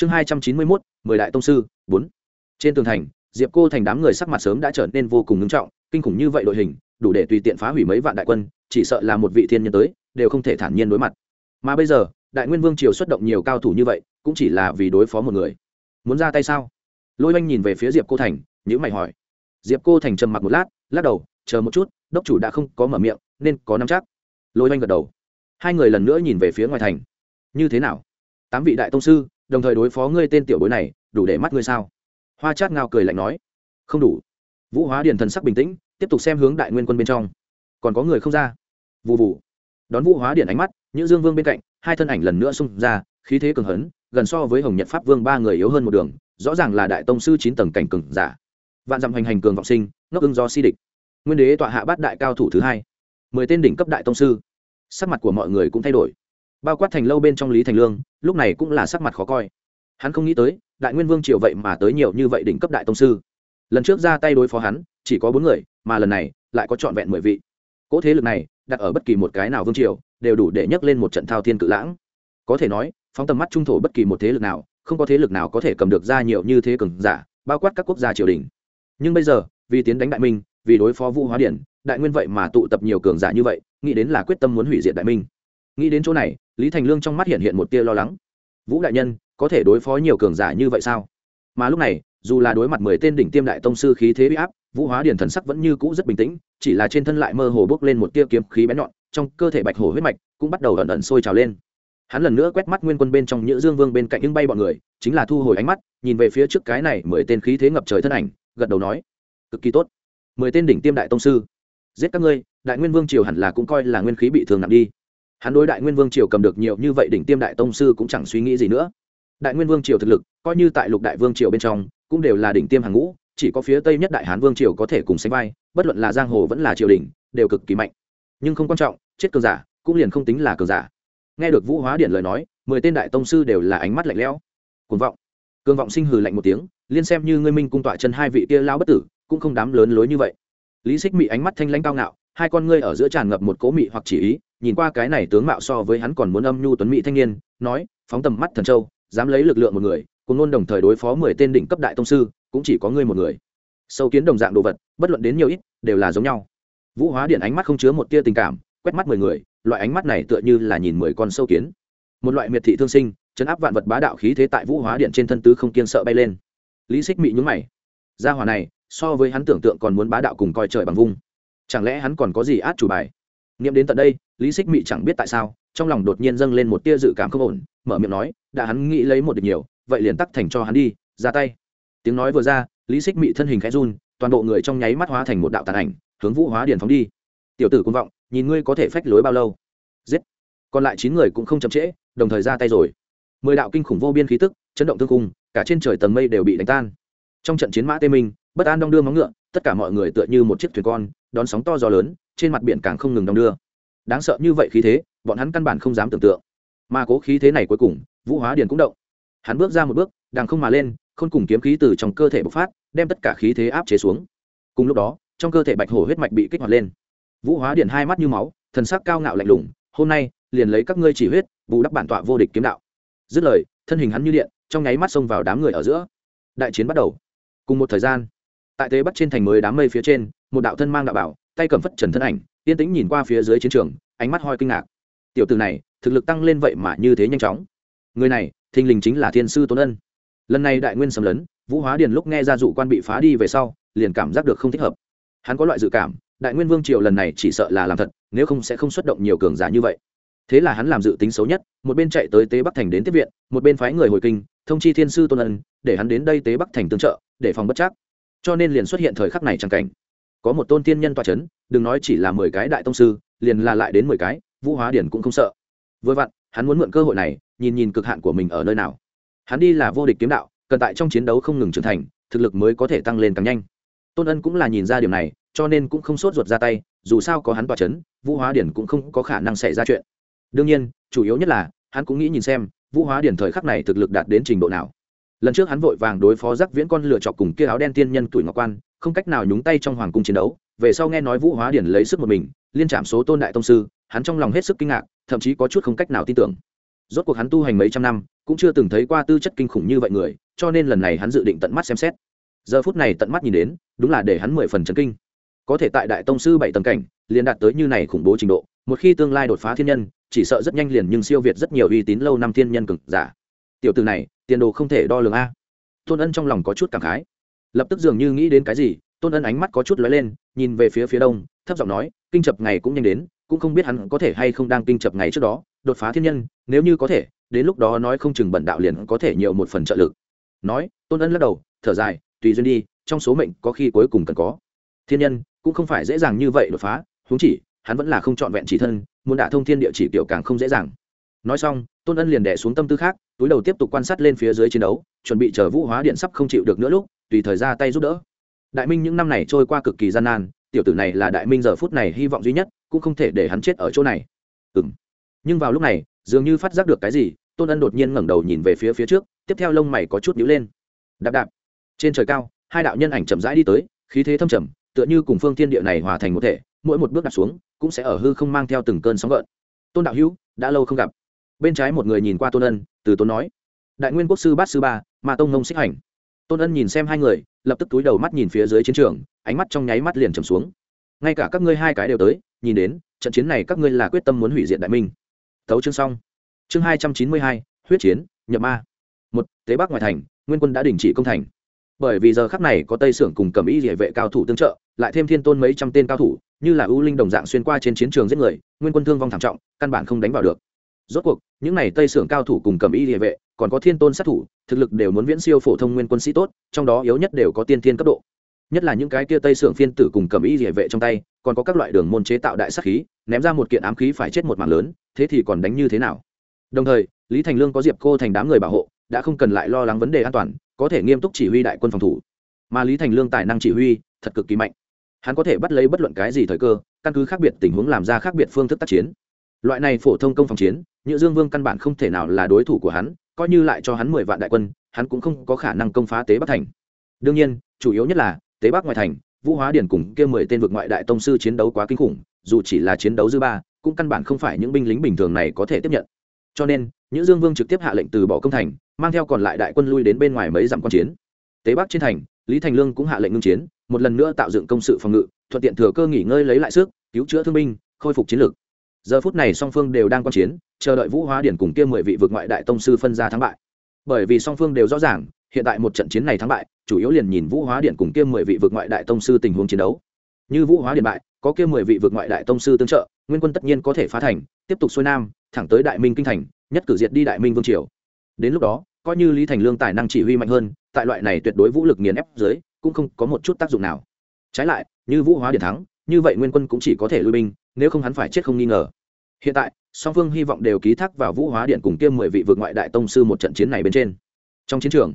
chương hai trăm chín mươi mốt, mười đại tông sư, bốn. Trên tường thành, diệp cô thành đám người sắc mặt sớm đã trở nên vô cùng ngưng trọng, kinh khủng như vậy đội hình, đủ để tùy tiện phá hủy mấy vạn đại quân, chỉ sợ là một vị thiên nhân tới, đều không thể thản nhiên đối mặt. Mà bây giờ, đại nguyên vương triều xuất động nhiều cao thủ như vậy, cũng chỉ là vì đối phó một người. Muốn ra tay sao? Lôi oanh nhìn về phía diệp cô thành nhữ mày hỏi. Diệp cô thành trầm mặc một lát, lắc đầu, chờ một chút, đốc chủ đã không có mở miệng, nên có nắm chắc. Lôi oanh gật đầu. Hai người lần nữa nhìn về phía ngoài thành. Như thế nào? Tám vị đại tông sư đồng thời đối phó ngươi tên tiểu bối này, đủ để mắt ngươi sao? Hoa chát ngao cười lạnh nói. Không đủ. Vũ hóa điền thần sắc bình tĩnh, tiếp tục xem hướng đại nguyên quân bên trong. Còn có người không ra? Vụ vụ đón vũ hóa điền ánh mắt những dương vương bên cạnh, hai thân ảnh lần nữa xung ra, khí thế cường hấn, gần so với hồng nhật pháp vương ba người yếu hơn một đường, rõ ràng là đại tông sư chín tầng cảnh cường giả. Vạn dặm hành hành cường vọng sinh, ngốc ưng do si địch. Nguyên đế tọa hạ bát đại cao thủ thứ hai. Mười tên đỉnh cấp đại tông sư. Sắc mặt của mọi người cũng thay đổi bao quát thành lâu bên trong lý thành lương, lúc này cũng là sắc mặt khó coi. Hắn không nghĩ tới, đại nguyên vương triều vậy mà tới nhiều như vậy đỉnh cấp đại tông sư. Lần trước ra tay đối phó hắn, chỉ có bốn người, mà lần này lại có trọn vẹn mười vị. Cỗ thế lực này, đặt ở bất kỳ một cái nào vương triều, đều đủ để nhấc lên một trận thao thiên cự lãng. Có thể nói, phóng tầm mắt trung thổ bất kỳ một thế lực nào, không có thế lực nào có thể cầm được ra nhiều như thế cường giả, bao quát các quốc gia triều đình. Nhưng bây giờ, vì tiến đánh đại minh, vì đối phó vũ hóa điển, đại nguyên vậy mà tụ tập nhiều cường giả như vậy, nghĩ đến là quyết tâm muốn hủy diệt đại minh. Nghĩ đến chỗ này lý thành lương trong mắt hiện hiện một tia lo lắng. Vũ đại nhân, có thể đối phó nhiều cường giả như vậy sao? Mà lúc này, dù là đối mặt mười tên đỉnh tiêm đại tông sư khí thế bị áp, vũ hóa điển thần sắc vẫn như cũ rất bình tĩnh, chỉ là trên thân lại mơ hồ bước lên một tia kiếm khí bén nhọn, trong cơ thể bạch hồ huyết mạch cũng bắt đầu ẩn ẩn sôi trào lên. Hắn lần nữa quét mắt nguyên quân bên trong nhữ dương vương bên cạnh những bay bọn người, chính là thu hồi ánh mắt, nhìn về phía trước cái này mười tên khí thế ngập trời thân ảnh, gật đầu nói, cực kỳ tốt. Mười tên đỉnh tiêm đại tông sư. Giết các ngươi, đại nguyên vương triều hẳn là cũng coi là nguyên khí bị thương nặng đi hắn đối đại nguyên vương triều cầm được nhiều như vậy đỉnh tiêm đại tông sư cũng chẳng suy nghĩ gì nữa. Đại nguyên vương triều thực lực, coi như tại lục đại vương triều bên trong, cũng đều là đỉnh tiêm hàng ngũ, chỉ có phía tây nhất đại hán vương triều có thể cùng sánh vai, bất luận là giang hồ vẫn là triều đình, đều cực kỳ mạnh. Nhưng không quan trọng, chết cường giả, cũng liền không tính là cường giả. Nghe được vũ hóa điện lời nói, mười tên đại tông sư đều là ánh mắt lạnh lẽo. Cuồng vọng. Cường vọng sinh hừ lạnh một tiếng, liên xem như ngươi minh cung tọa chân hai vị kia lao bất tử, cũng không đám lớn lối như vậy. Lý xích mị ánh mắt thanh lãnh cao ngạo, hai con ngươi ở giữa tràn ngập một cố mị hoặc chỉ ý nhìn qua cái này tướng mạo so với hắn còn muốn âm nhu tuấn mỹ thanh niên, nói, phóng tầm mắt thần châu, dám lấy lực lượng một người, cùng ngôn đồng thời đối phó mười tên đỉnh cấp đại tông sư, cũng chỉ có ngươi một người. Sâu kiến đồng dạng đồ vật, bất luận đến nhiều ít, đều là giống nhau. Vũ hóa điện ánh mắt không chứa một tia tình cảm, quét mắt mười người, loại ánh mắt này tựa như là nhìn mười con sâu kiến. Một loại miệt thị thương sinh, chấn áp vạn vật bá đạo khí thế tại vũ hóa điện trên thân tứ không kiên sợ bay lên. Lý xích mị nhúng mày. Gia hòa này, so với hắn tưởng tượng còn muốn bá đạo cùng coi trời bằng vung. Chẳng lẽ hắn còn có gì át chủ bài? Nghiệm đến tận đây, lý xích mị chẳng biết tại sao, trong lòng đột nhiên dâng lên một tia dự cảm không ổn, mở miệng nói, đã hắn nghĩ lấy một địch nhiều, vậy liền tắc thành cho hắn đi, ra tay. Tiếng nói vừa ra, lý xích mị thân hình khẽ run, toàn bộ người trong nháy mắt hóa thành một đạo tàn ảnh, hướng vũ hóa điền phóng đi. Tiểu tử côn vọng, nhìn ngươi có thể phách lối bao lâu? Giết. Còn lại chín người cũng không chậm trễ, đồng thời ra tay rồi. Mười đạo kinh khủng vô biên khí tức, chấn động thương cung, cả trên trời tầng mây đều bị đánh tan. Trong trận chiến mã tê minh, bất an đong đưa móng ngựa, tất cả mọi người tựa như một chiếc thuyền con, đón sóng to gió lớn trên mặt biển càng không ngừng đong đưa. Đáng sợ như vậy khí thế, bọn hắn căn bản không dám tưởng tượng. Mà cố khí thế này cuối cùng, vũ hóa điền cũng động. Hắn bước ra một bước đàng không mà lên không cùng kiếm khí từ trong cơ thể bộc phát, đem tất cả khí thế áp chế xuống. Cùng lúc đó, trong cơ thể bạch hổ huyết mạch bị kích hoạt lên. Vũ hóa điện hai mắt như máu, thần sắc cao ngạo lạnh lùng, hôm nay, liền lấy các ngươi chỉ huyết, bù đắp bản tọa vô địch kiếm đạo. Dứt lời, thân hình hắn như điện, trong nháy mắt xông vào đám người ở giữa. Đại chiến bắt đầu. Cùng một thời gian, tại tế bắt trên thành mới đám mây phía trên, một đạo thân mang đạo bảo tay cầm phất trần thân ảnh, yên tĩnh nhìn qua phía dưới chiến trường, ánh mắt hoi kinh ngạc. Tiểu từ này, thực lực tăng lên vậy mà như thế nhanh chóng. Người này, thình lình chính là thiên sư tôn ân. Lần này đại nguyên sầm lấn, vũ hóa điền lúc nghe ra dụ quan bị phá đi về sau, liền cảm giác được không thích hợp. Hắn có loại dự cảm, đại nguyên vương triều lần này chỉ sợ là làm thật, nếu không sẽ không xuất động nhiều cường giả như vậy. Thế là hắn làm dự tính xấu nhất, một bên chạy tới tế bắc thành đến tiếp viện, một bên phái người hồi kinh, thông chi thiên sư tôn ân, để hắn đến đây tế bắc thành tương trợ, để phòng bất chắc. Cho nên liền xuất hiện thời khắc này chẳng cảnh có một tôn tiên nhân toa c h ấ n đừng nói chỉ là mười cái đại tông sư, liền là lại đến mười cái, vũ hóa điển cũng không sợ. Vừa vặn, hắn muốn mượn cơ hội này, nhìn nhìn cực hạn của mình ở nơi nào. Hắn đi là vô địch kiếm đạo, cần tại trong chiến đấu không ngừng trưởng thành, thực lực mới có thể tăng lên càng nhanh. Tôn ân cũng là nhìn ra điểm này, cho nên cũng không sốt ruột ra tay, dù sao có hắn tòa c h ấ n vũ hóa điển cũng không có khả năng xảy ra chuyện. Đương nhiên, chủ yếu nhất là, hắn cũng nghĩ nhìn xem, vũ hóa điển thời khắc này thực lực đạt đến trình độ nào. Lần trước hắn vội vàng đối phó giác viễn con lựa chọc cùng kia áo đen tiên nhân tuổi ngọc quan không cách nào nhúng tay trong hoàng cung chiến đấu, về sau nghe nói vũ hóa điển lấy sức một mình, liên trạm số tôn đại tông sư, hắn trong lòng hết sức kinh ngạc, thậm chí có chút không cách nào tin tưởng. Rốt cuộc hắn tu hành mấy trăm năm, cũng chưa từng thấy qua tư chất kinh khủng như vậy người, cho nên lần này hắn dự định tận mắt xem xét. Giờ phút này tận mắt nhìn đến, đúng là để hắn mười phần chấn kinh. Có thể tại đại tông sư bảy tầng cảnh, liền đạt tới như này khủng bố trình độ, một khi tương lai đột phá thiên nhân, chỉ sợ rất nhanh liền nhưng siêu việt rất nhiều uy tín lâu năm thiên nhân cực giả. Tiểu từ này, tiền đồ không thể đo lường a. Tôn ân trong lòng có chút cảm khái lập tức dường như nghĩ đến cái gì, tôn ân ánh mắt có chút lóe lên, nhìn về phía phía đông, thấp giọng nói, kinh chập ngày cũng nhanh đến, cũng không biết hắn có thể hay không đang kinh chập ngày trước đó, đột phá thiên nhân, nếu như có thể, đến lúc đó nói không chừng bẩn đạo liền có thể nhiều một phần trợ lực. Nói, tôn ân lắc đầu, thở dài, tùy duyên đi, trong số mệnh có khi cuối cùng cần có. Thiên nhân cũng không phải dễ dàng như vậy đột phá, huống chỉ, hắn vẫn là không trọn vẹn chỉ thân, muốn đả thông thiên địa chỉ kiểu càng không dễ dàng. Nói xong, tôn ân liền đẻ xuống tâm tư khác, túi đầu tiếp tục quan sát lên phía dưới chiến đấu, chuẩn bị chờ vũ hóa điện sắp không chịu được nữa lúc tùy thời ra tay giúp đỡ. Đại minh những năm này trôi qua cực kỳ gian nan, tiểu tử này là đại minh giờ phút này hy vọng duy nhất, cũng không thể để hắn chết ở chỗ này. Ừ m nhưng vào lúc này, dường như phát giác được cái gì, tôn ân đột nhiên ngẩng đầu nhìn về phía phía trước, tiếp theo lông mày có chút nhíu lên. Đạp đạp. Trên trời cao, hai đạo nhân ảnh chậm rãi đi tới, khí thế thâm trầm, tựa như cùng phương thiên địa này hòa thành một thể, mỗi một bước đặt xuống, cũng sẽ ở hư không mang theo từng cơn sóng gợn. Tôn đạo hữu, đã lâu không gặp. Bên trái một người nhìn qua tôn ân, từ tôn nói, đại nguyên quốc sư bát sư ba, mà tông nông xích hành tôn ân nhìn xem hai người, lập tức túi đầu mắt nhìn phía dưới chiến trường, ánh mắt trong nháy mắt liền trầm xuống. Ngay cả các ngươi hai cái đều tới, nhìn đến, trận chiến này các ngươi là quyết tâm muốn hủy diệt đại minh. Thấu chương xong. Chương hai trăm chín mươi hai, huyết chiến, nhập ma. Một, tế bắc ngoại thành, nguyên quân đã đình chỉ công thành. Bởi vì giờ khắc này có tây sưởng cùng cầm ý địa vệ cao thủ tương trợ, lại thêm thiên tôn mấy trăm tên cao thủ, như là ưu linh đồng dạng xuyên qua trên chiến trường giết người, nguyên quân thương vong thảm trọng, căn bản không đánh vào được. Rốt cuộc, những n à y tây sưởng cao thủ cùng cầm ý địa vệ, còn có thiên tôn sát thủ thực lực đều muốn viễn siêu phổ thông nguyên quân sĩ tốt, trong đó yếu nhất đều có tiên thiên cấp độ. Nhất là những cái kia tây sưởng phiên tử cùng cầm y địa vệ trong tay, còn có các loại đường môn chế tạo đại sát khí, ném ra một kiện ám khí phải chết một mạng lớn, thế thì còn đánh như thế nào? Đồng thời, lý thành lương có diệp cô thành đám người bảo hộ, đã không cần lại lo lắng vấn đề an toàn, có thể nghiêm túc chỉ huy đại quân phòng thủ. Mà lý thành lương tài năng chỉ huy, thật cực kỳ mạnh. Hắn có thể bắt lấy bất luận cái gì thời cơ, căn cứ khác biệt tình huống làm ra khác biệt phương thức tác chiến. Loại này phổ thông công phòng chiến như dương vương căn bản không thể nào là đối thủ của hắn coi như lại cho hắn mười vạn đại quân, hắn cũng không có khả năng công phá tế bắc thành. Đương nhiên, chủ yếu nhất là, tế bắc ngoại thành, vũ hóa điển cùng kia mười tên vực ngoại đại tông sư chiến đấu quá kinh khủng, dù chỉ là chiến đấu dư ba, cũng căn bản không phải những binh lính bình thường này có thể tiếp nhận. Cho nên, những dương vương trực tiếp hạ lệnh từ bỏ công thành, mang theo còn lại đại quân lui đến bên ngoài mấy dặm quan chiến. Tế bắc trên thành, lý thành lương cũng hạ lệnh ngưng chiến, một lần nữa tạo dựng công sự phòng ngự, thuận tiện thừa cơ nghỉ ngơi lấy lại sức, cứu chữa thương binh, khôi phục chiến lược. Giờ phút này song phương đều đang quan chiến chờ đợi vũ hóa điển cùng kia mười vị vượt ngoại đại tông sư phân ra thắng bại. Bởi vì song phương đều rõ ràng, hiện tại một trận chiến này thắng bại, chủ yếu liền nhìn vũ hóa điện cùng kia mười vị vượt ngoại đại tông sư tình huống chiến đấu. Như vũ hóa điện bại, có kia mười vị vượt ngoại đại tông sư tương trợ, nguyên quân tất nhiên có thể phá thành, tiếp tục xuôi nam, thẳng tới đại minh kinh thành, nhất cử diệt đi đại minh vương triều. Đến lúc đó, coi như lý thành lương tài năng chỉ huy mạnh hơn, tại loại này tuyệt đối vũ lực nghiền ép dưới, cũng không có một chút tác dụng nào. Trái lại, như vũ hóa điện thắng, như vậy nguyên quân cũng chỉ có thể lui binh, nếu không hắn phải chết không nghi ngờ hiện tại, song phương hy vọng đều ký thác vào vũ hóa điện cùng kiêm mười vị vượt ngoại đại tông sư một trận chiến này bên trên. Trong chiến trường,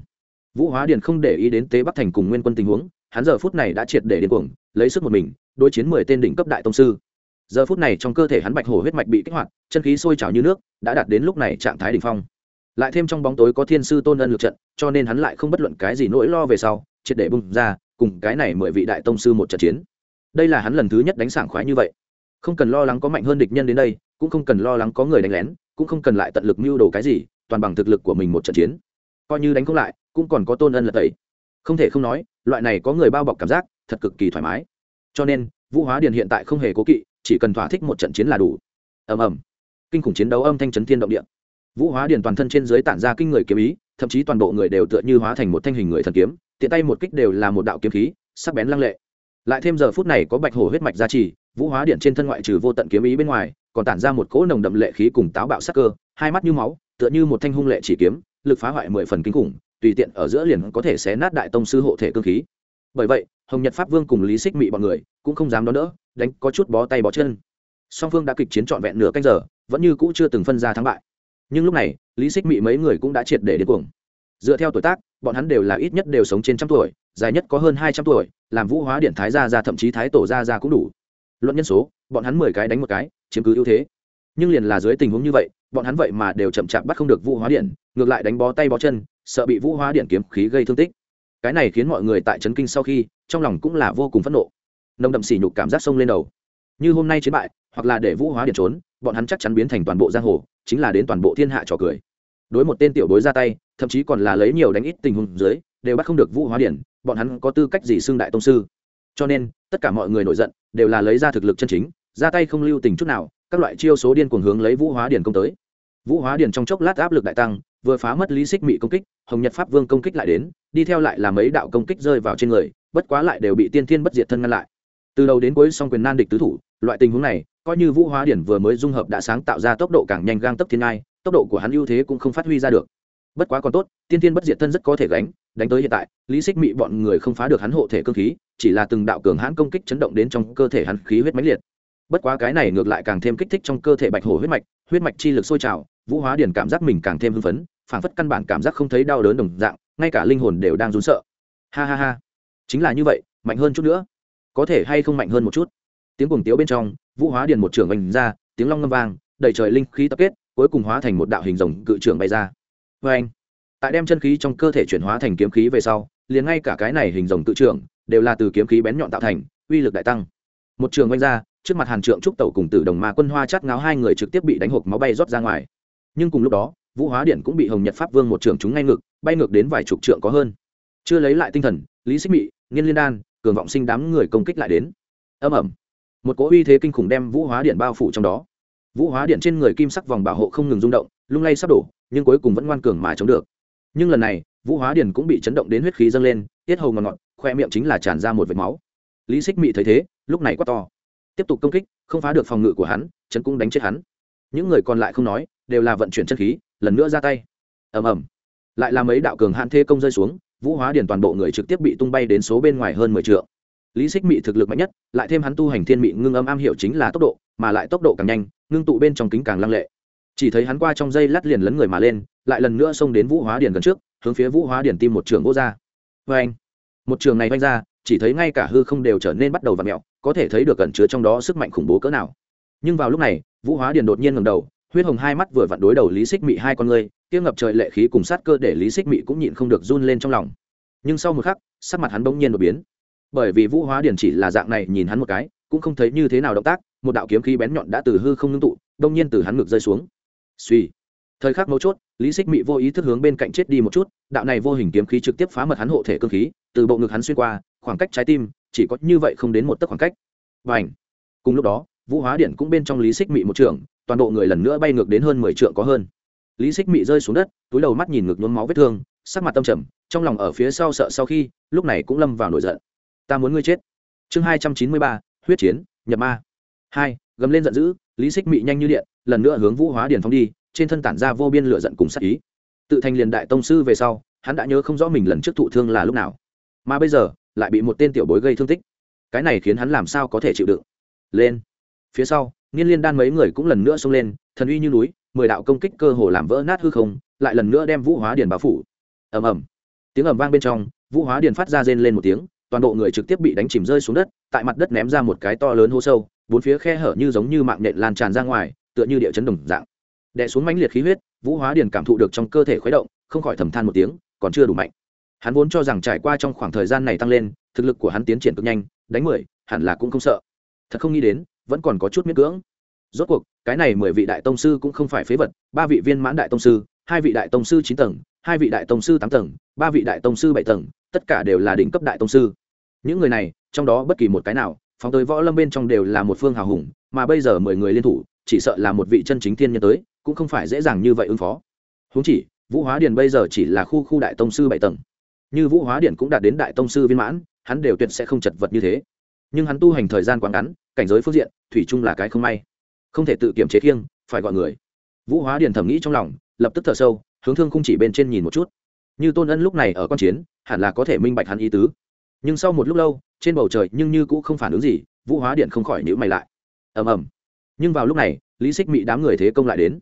vũ hóa điện không để ý đến tế bắc thành cùng nguyên quân tình huống, hắn giờ phút này đã triệt để điên cuồng, lấy sức một mình, đối chiến mười tên đỉnh cấp đại tông sư. Giờ phút này trong cơ thể hắn bạch hổ huyết mạch bị kích hoạt, chân khí sôi trào như nước, đã đạt đến lúc này trạng thái đỉnh phong. Lại thêm trong bóng tối có thiên sư tôn ân lược trận, cho nên hắn lại không bất luận cái gì nỗi lo về sau, triệt để bung ra, cùng cái này mười vị đại tông sư một trận chiến. Đây là hắn lần thứ nhất đánh sảng khoái như vậy. Không cần lo lắng có mạnh hơn địch nhân đến đây cũng không cần lo lắng có người đánh lén, cũng không cần lại tận lực mưu đồ cái gì, toàn bằng thực lực của mình một trận chiến. Coi như đánh không lại, cũng còn có tôn ân lật tẩy. Không thể không nói, loại này có người bao bọc cảm giác, thật cực kỳ thoải mái. Cho nên, vũ hóa điền hiện tại không hề cố kỵ, chỉ cần thỏa thích một trận chiến là đủ. Ầm ầm. Kinh khủng chiến đấu âm thanh chấn thiên động địa. Vũ hóa điền toàn thân trên dưới tản ra kinh người kiếm ý, thậm chí toàn bộ người đều tựa như hóa thành một thanh hình người thần kiếm, tiện tay một kích đều là một đạo kiếm khí, sắc bén lăng lệ. Lại thêm giờ phút này có bạch hổ huyết mạch gia trì, vũ hóa điện trên thân ngoại trừ vô tận kiếm ý bên ngoài còn tản ra một cỗ nồng đậm lệ khí cùng táo bạo sắc cơ, hai mắt như máu, tựa như một thanh hung lệ chỉ kiếm, lực phá hoại mười phần kinh khủng, tùy tiện ở giữa liền có thể xé nát đại tông sư hộ thể cơ khí. Bởi vậy, hồng nhật pháp vương cùng lý xích mị bọn người cũng không dám đón đỡ, đánh có chút bó tay bó chân. Song phương đã kịch chiến trọn vẹn nửa canh giờ, vẫn như cũ chưa từng phân ra thắng bại. Nhưng lúc này, lý xích mị mấy người cũng đã triệt để đến cuồng. Dựa theo tuổi tác, bọn hắn đều là ít nhất đều sống trên trăm tuổi, dài nhất có hơn hai trăm tuổi, làm vũ hóa điện thái gia ra thậm chí thái tổ gia ra cũng đủ luận nhân số bọn hắn mười cái đánh một cái chiếm cứ ưu thế. Nhưng liền là dưới tình huống như vậy bọn hắn vậy mà đều chậm chạp bắt không được vũ hóa điện ngược lại đánh bó tay bó chân sợ bị vũ hóa điện kiếm khí gây thương tích. Cái này khiến mọi người tại trấn kinh sau khi trong lòng cũng là vô cùng phẫn nộ. Nồng đậm sỉ nhục cảm giác sông lên đầu. Như hôm nay chiến bại hoặc là để vũ hóa điện trốn bọn hắn chắc chắn biến thành toàn bộ giang hồ chính là đến toàn bộ thiên hạ trò cười. Đối một tên tiểu bối ra tay thậm chí còn là lấy nhiều đánh ít tình huống dưới đều bắt không được vũ hóa điện, bọn hắn có tư cách gì xưng đại tông sư? Cho nên, tất cả mọi người nổi giận, đều là lấy ra thực lực chân chính, ra tay không lưu tình chút nào, các loại chiêu số điên cuồng hướng lấy vũ hóa điển công tới. Vũ hóa điển trong chốc lát áp lực đại tăng, vừa phá mất lý xích mị công kích, hồng nhật pháp vương công kích lại đến, đi theo lại là mấy đạo công kích rơi vào trên người, bất quá lại đều bị tiên thiên bất diệt thân ngăn lại. Từ đầu đến cuối song quyền nan địch tứ thủ, loại tình huống này, coi như vũ hóa điển vừa mới dung hợp đã sáng tạo ra tốc độ càng nhanh gang tấp thiên ngai, tốc độ của hắn ưu thế cũng không phát huy ra được bất quá còn tốt, tiên thiên bất diệt thân rất có thể gánh, đánh tới hiện tại, lý xích mị bọn người không phá được hắn hộ thể cơ khí, chỉ là từng đạo cường hãn công kích chấn động đến trong cơ thể hắn khí huyết mãnh liệt. Bất quá cái này ngược lại càng thêm kích thích trong cơ thể bạch hổ huyết mạch huyết mạch chi lực sôi trào, vũ hóa điển cảm giác mình càng thêm hưng phấn, phảng phất căn bản cảm giác không thấy đau đớn đồng dạng, ngay cả linh hồn đều đang run sợ. Ha ha ha, chính là như vậy, mạnh hơn chút nữa. Có thể hay không mạnh hơn một chút? Tiếng cuồng tiếu bên trong, vũ hóa điền một trưởng vành ra, tiếng long ngâm vang, đầy trời linh khí tập kết, cuối cùng hóa thành một đạo hình rồng cự trưởng bay ra vê anh, tại đem chân khí trong cơ thể chuyển hóa thành kiếm khí về sau, liền ngay cả cái này hình rồng tự trưởng đều là từ kiếm khí bén nhọn tạo thành, uy lực đại tăng. Một trường vanh ra, trước mặt hàn trượng trúc tẩu cùng tử đồng ma quân hoa chát ngáo hai người trực tiếp bị đánh hộp máu bay rót ra ngoài. Nhưng cùng lúc đó, vũ hóa điện cũng bị hồng nhật pháp vương một trường trúng ngay ngực, bay ngược đến vài chục trượng có hơn. Chưa lấy lại tinh thần, lý xích mị, nghiên liên đan, cường vọng sinh đám người công kích lại đến. Âm ẩm. Một cỗ uy thế kinh khủng đem vũ hóa điện bao phủ trong đó. Vũ hóa điện trên người kim sắc vòng bảo hộ không ngừng rung động, lung lay sắp đổ nhưng cuối cùng vẫn ngoan cường mà chống được. Nhưng lần này, vũ hóa Điền cũng bị chấn động đến huyết khí dâng lên, tiết hầu ngọt ngọt, khoe miệng chính là tràn ra một vệt máu. Lý xích mị thấy thế, lúc này quá to. Tiếp tục công kích, không phá được phòng ngự của hắn, chấn cũng đánh chết hắn. Những người còn lại không nói, đều là vận chuyển chân khí, lần nữa ra tay. Ầm ầm. Lại là mấy đạo cường hạn thê công rơi xuống, vũ hóa Điền toàn bộ người trực tiếp bị tung bay đến số bên ngoài hơn mười t lý xích mị thực lực mạnh nhất, lại thêm hắn tu hành thiên mị ngưng âm am hiểu chính là tốc độ, mà lại tốc độ càng nhanh, ngưng tụ bên trong kính càng lăng lệ chỉ thấy hắn qua trong dây lát liền lấn người mà lên, lại lần nữa xông đến vũ hóa điển gần trước, hướng phía vũ hóa điển tim một trường vô ra. Vê anh, một trường này vanh ra, chỉ thấy ngay cả hư không đều trở nên bắt đầu và mẹo, có thể thấy được cẩn chứa trong đó sức mạnh khủng bố cỡ nào. Nhưng vào lúc này, vũ hóa điển đột nhiên ngầm đầu, huyết hồng hai mắt vừa vặn đối đầu lý xích mị hai con ngươi kia ngập trời lệ khí cùng sát cơ để lý xích mị cũng nhịn không được run lên trong lòng. Nhưng sau một khắc, sắc mặt hắn bỗng nhiên đột biến. Bởi vì vũ hóa điển chỉ là dạng này nhìn hắn một cái, cũng không thấy như thế nào động tác, một đạo kiếm khí bén nhọn đã từ hư không ngưng tụ đông nhiên từ hắn ngực rơi xuống suy. Thời khắc mấu chốt, lý xích mị vô ý thức hướng bên cạnh chết đi một chút, đạo này vô hình kiếm khí trực tiếp phá mật hắn hộ thể cơ khí, từ bộ ngực hắn xuyên qua, khoảng cách trái tim, chỉ có như vậy không đến một tấc khoảng cách. Và ảnh cùng lúc đó, vũ hóa điện cũng bên trong lý xích mị một trường, toàn bộ người lần nữa bay ngược đến hơn mười trượng có hơn. Lý xích mị rơi xuống đất, túi đầu mắt nhìn ngực nhuốm máu vết thương, sắc mặt tâm trầm, trong lòng ở phía sau sợ sau khi, lúc này cũng lâm vào nổi giận. Ta muốn ngươi chết. Chương hai trăm chín mươi ba, huyết chiến, nhập ma. Hai, gầm lên giận dữ, lý xích mị nhanh như điện lần nữa hướng vũ hóa điền phong đi, trên thân tản ra vô biên lửa giận cùng sắc ý. Tự thành liền đại tông sư về sau, hắn đã nhớ không rõ mình lần trước thụ thương là lúc nào. Mà bây giờ, lại bị một tên tiểu bối gây thương tích. Cái này khiến hắn làm sao có thể chịu đựng? Lên. Phía sau niên liên đan mấy người cũng lần nữa xông lên, thần uy như núi, mười đạo công kích cơ hồ làm vỡ nát hư không, lại lần nữa đem vũ hóa điền bao phủ. Ầm ầm. Tiếng ầm vang bên trong, vũ hóa điền phát ra rên lên một tiếng, toàn bộ người trực tiếp bị đánh chìm rơi xuống đất, tại mặt đất ném ra một cái to lớn hố sâu, bốn phía khe hở như giống như mạng nện lan tràn ra ngoài tựa như địa chấn đồng dạng. Đè xuống mãnh liệt khí huyết, vũ hóa điền cảm thụ được trong cơ thể khuấy động, không khỏi thầm than một tiếng, còn chưa đủ mạnh. Hắn vốn cho rằng trải qua trong khoảng thời gian này tăng lên, thực lực của hắn tiến triển cực nhanh, đánh mười, hẳn là cũng không sợ. Thật không nghĩ đến, vẫn còn có chút miễn cưỡng. Rốt cuộc, cái này mười vị đại tông sư cũng không phải phế vật, ba vị viên mãn đại tông sư, hai vị đại tông sư chín tầng, hai vị đại tông sư tám tầng, ba vị đại tông sư bảy tầng, tất cả đều là đỉnh cấp đại tông sư. Những người này, trong đó bất kỳ một cái nào, phóng tới võ lâm bên trong đều là một phương hào hùng, mà bây giờ mười người liên thủ chỉ sợ là một vị chân chính thiên nhân tới, cũng không phải dễ dàng như vậy ứng phó. Húng chỉ, vũ hóa điền bây giờ chỉ là khu khu đại tông sư bảy tầng. Như vũ hóa điền cũng đạt đến đại tông sư viên mãn, hắn đều tuyệt sẽ không chật vật như thế. Nhưng hắn tu hành thời gian quá ngắn, cảnh giới phương diện, thủy chung là cái không may. Không thể tự kiểm chế khiêng, phải gọi người. Vũ hóa điền thẩm nghĩ trong lòng, lập tức thở sâu, hướng thương không chỉ bên trên nhìn một chút. Như tôn ân lúc này ở con chiến, hẳn là có thể minh bạch hắn ý tứ. Nhưng sau một lúc lâu, trên bầu trời nhưng như cũng không phản ứng gì, vũ hóa điện không khỏi nhữ mày lại. Ầm ầm nhưng vào lúc này, lý xích mị đám người thế công lại đến.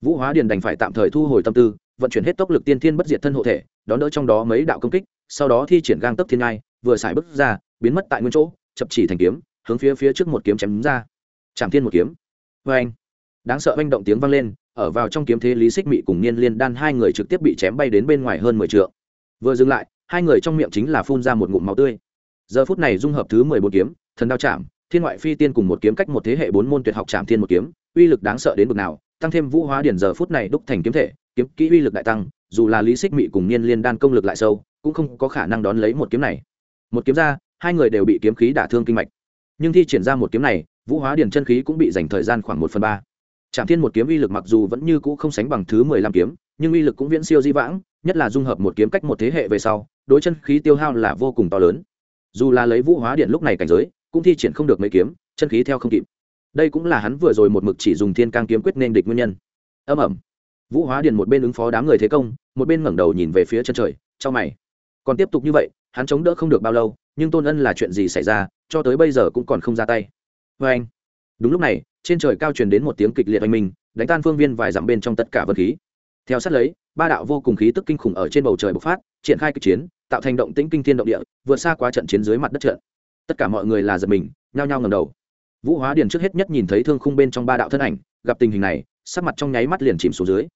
Vũ hóa Điền đành phải tạm thời thu hồi tâm tư, vận chuyển hết tốc lực tiên thiên bất diệt thân hộ thể, đón đỡ trong đó mấy đạo công kích, sau đó thi triển gang tấp thiên ngai vừa xài bước ra, biến mất tại nguyên chỗ, chập chỉ thành kiếm, hướng phía phía trước một kiếm chém ra. Chạm thiên một kiếm. Vê anh đáng sợ manh động tiếng vang lên, ở vào trong kiếm thế lý xích mị cùng niên liên đan hai người trực tiếp bị chém bay đến bên ngoài hơn mười t vừa dừng lại, hai người trong miệng chính là phun ra một ngụm máu tươi. Giờ phút này dung hợp thứ mười bốn kiếm, thần đao chạm thiên ngoại phi tiên cùng một kiếm cách một thế hệ bốn môn tuyệt học chạm thiên một kiếm, uy lực đáng sợ đến bực nào, tăng thêm vũ hóa điển giờ phút này đúc thành kiếm thể, kiếm kỹ uy lực đại tăng, dù là lý xích mị cùng niên liên đan công lực lại sâu, cũng không có khả năng đón lấy một kiếm này. Một kiếm ra, hai người đều bị kiếm khí đả thương kinh mạch. Nhưng thi triển ra một kiếm này, vũ hóa điển chân khí cũng bị dành thời gian khoảng một phần ba. Trạm thiên một kiếm uy lực mặc dù vẫn như cũ không sánh bằng thứ mười lăm kiếm, nhưng uy lực cũng viễn siêu di vãng, nhất là dung hợp một kiếm cách một thế hệ về sau, đối chân khí tiêu hao là vô cùng to lớn. Dù là lấy vũ hóa điện lúc này cảnh giới cũng thi triển không được mấy kiếm, chân khí theo không kịp. Đây cũng là hắn vừa rồi một mực chỉ dùng thiên cang kiếm quyết nên địch nguyên nhân. Âm ẩm vũ hóa điện một bên ứng phó đám người thế công, một bên ngẩng đầu nhìn về phía chân trời, trong mày. Còn tiếp tục như vậy, hắn chống đỡ không được bao lâu, nhưng tôn ân là chuyện gì xảy ra, cho tới bây giờ cũng còn không ra tay. Vê anh. Đúng lúc này, trên trời cao truyền đến một tiếng kịch liệt oanh minh, đánh tan phương viên vài dặm bên trong tất cả vật khí. Theo sát lấy, ba đạo vô cùng khí tức kinh khủng ở trên bầu trời bộc phát, triển khai kịch chiến, tạo thành động tĩnh kinh thiên động địa, vượt xa quá trận chiến dưới mặt đất trận tất cả mọi người là giật mình, nhao nhao ngầm đầu. Vũ hóa điền trước hết nhất nhìn thấy thương khung bên trong ba đạo thân ảnh, gặp tình hình này, sắc mặt trong nháy mắt liền chìm xuống dưới.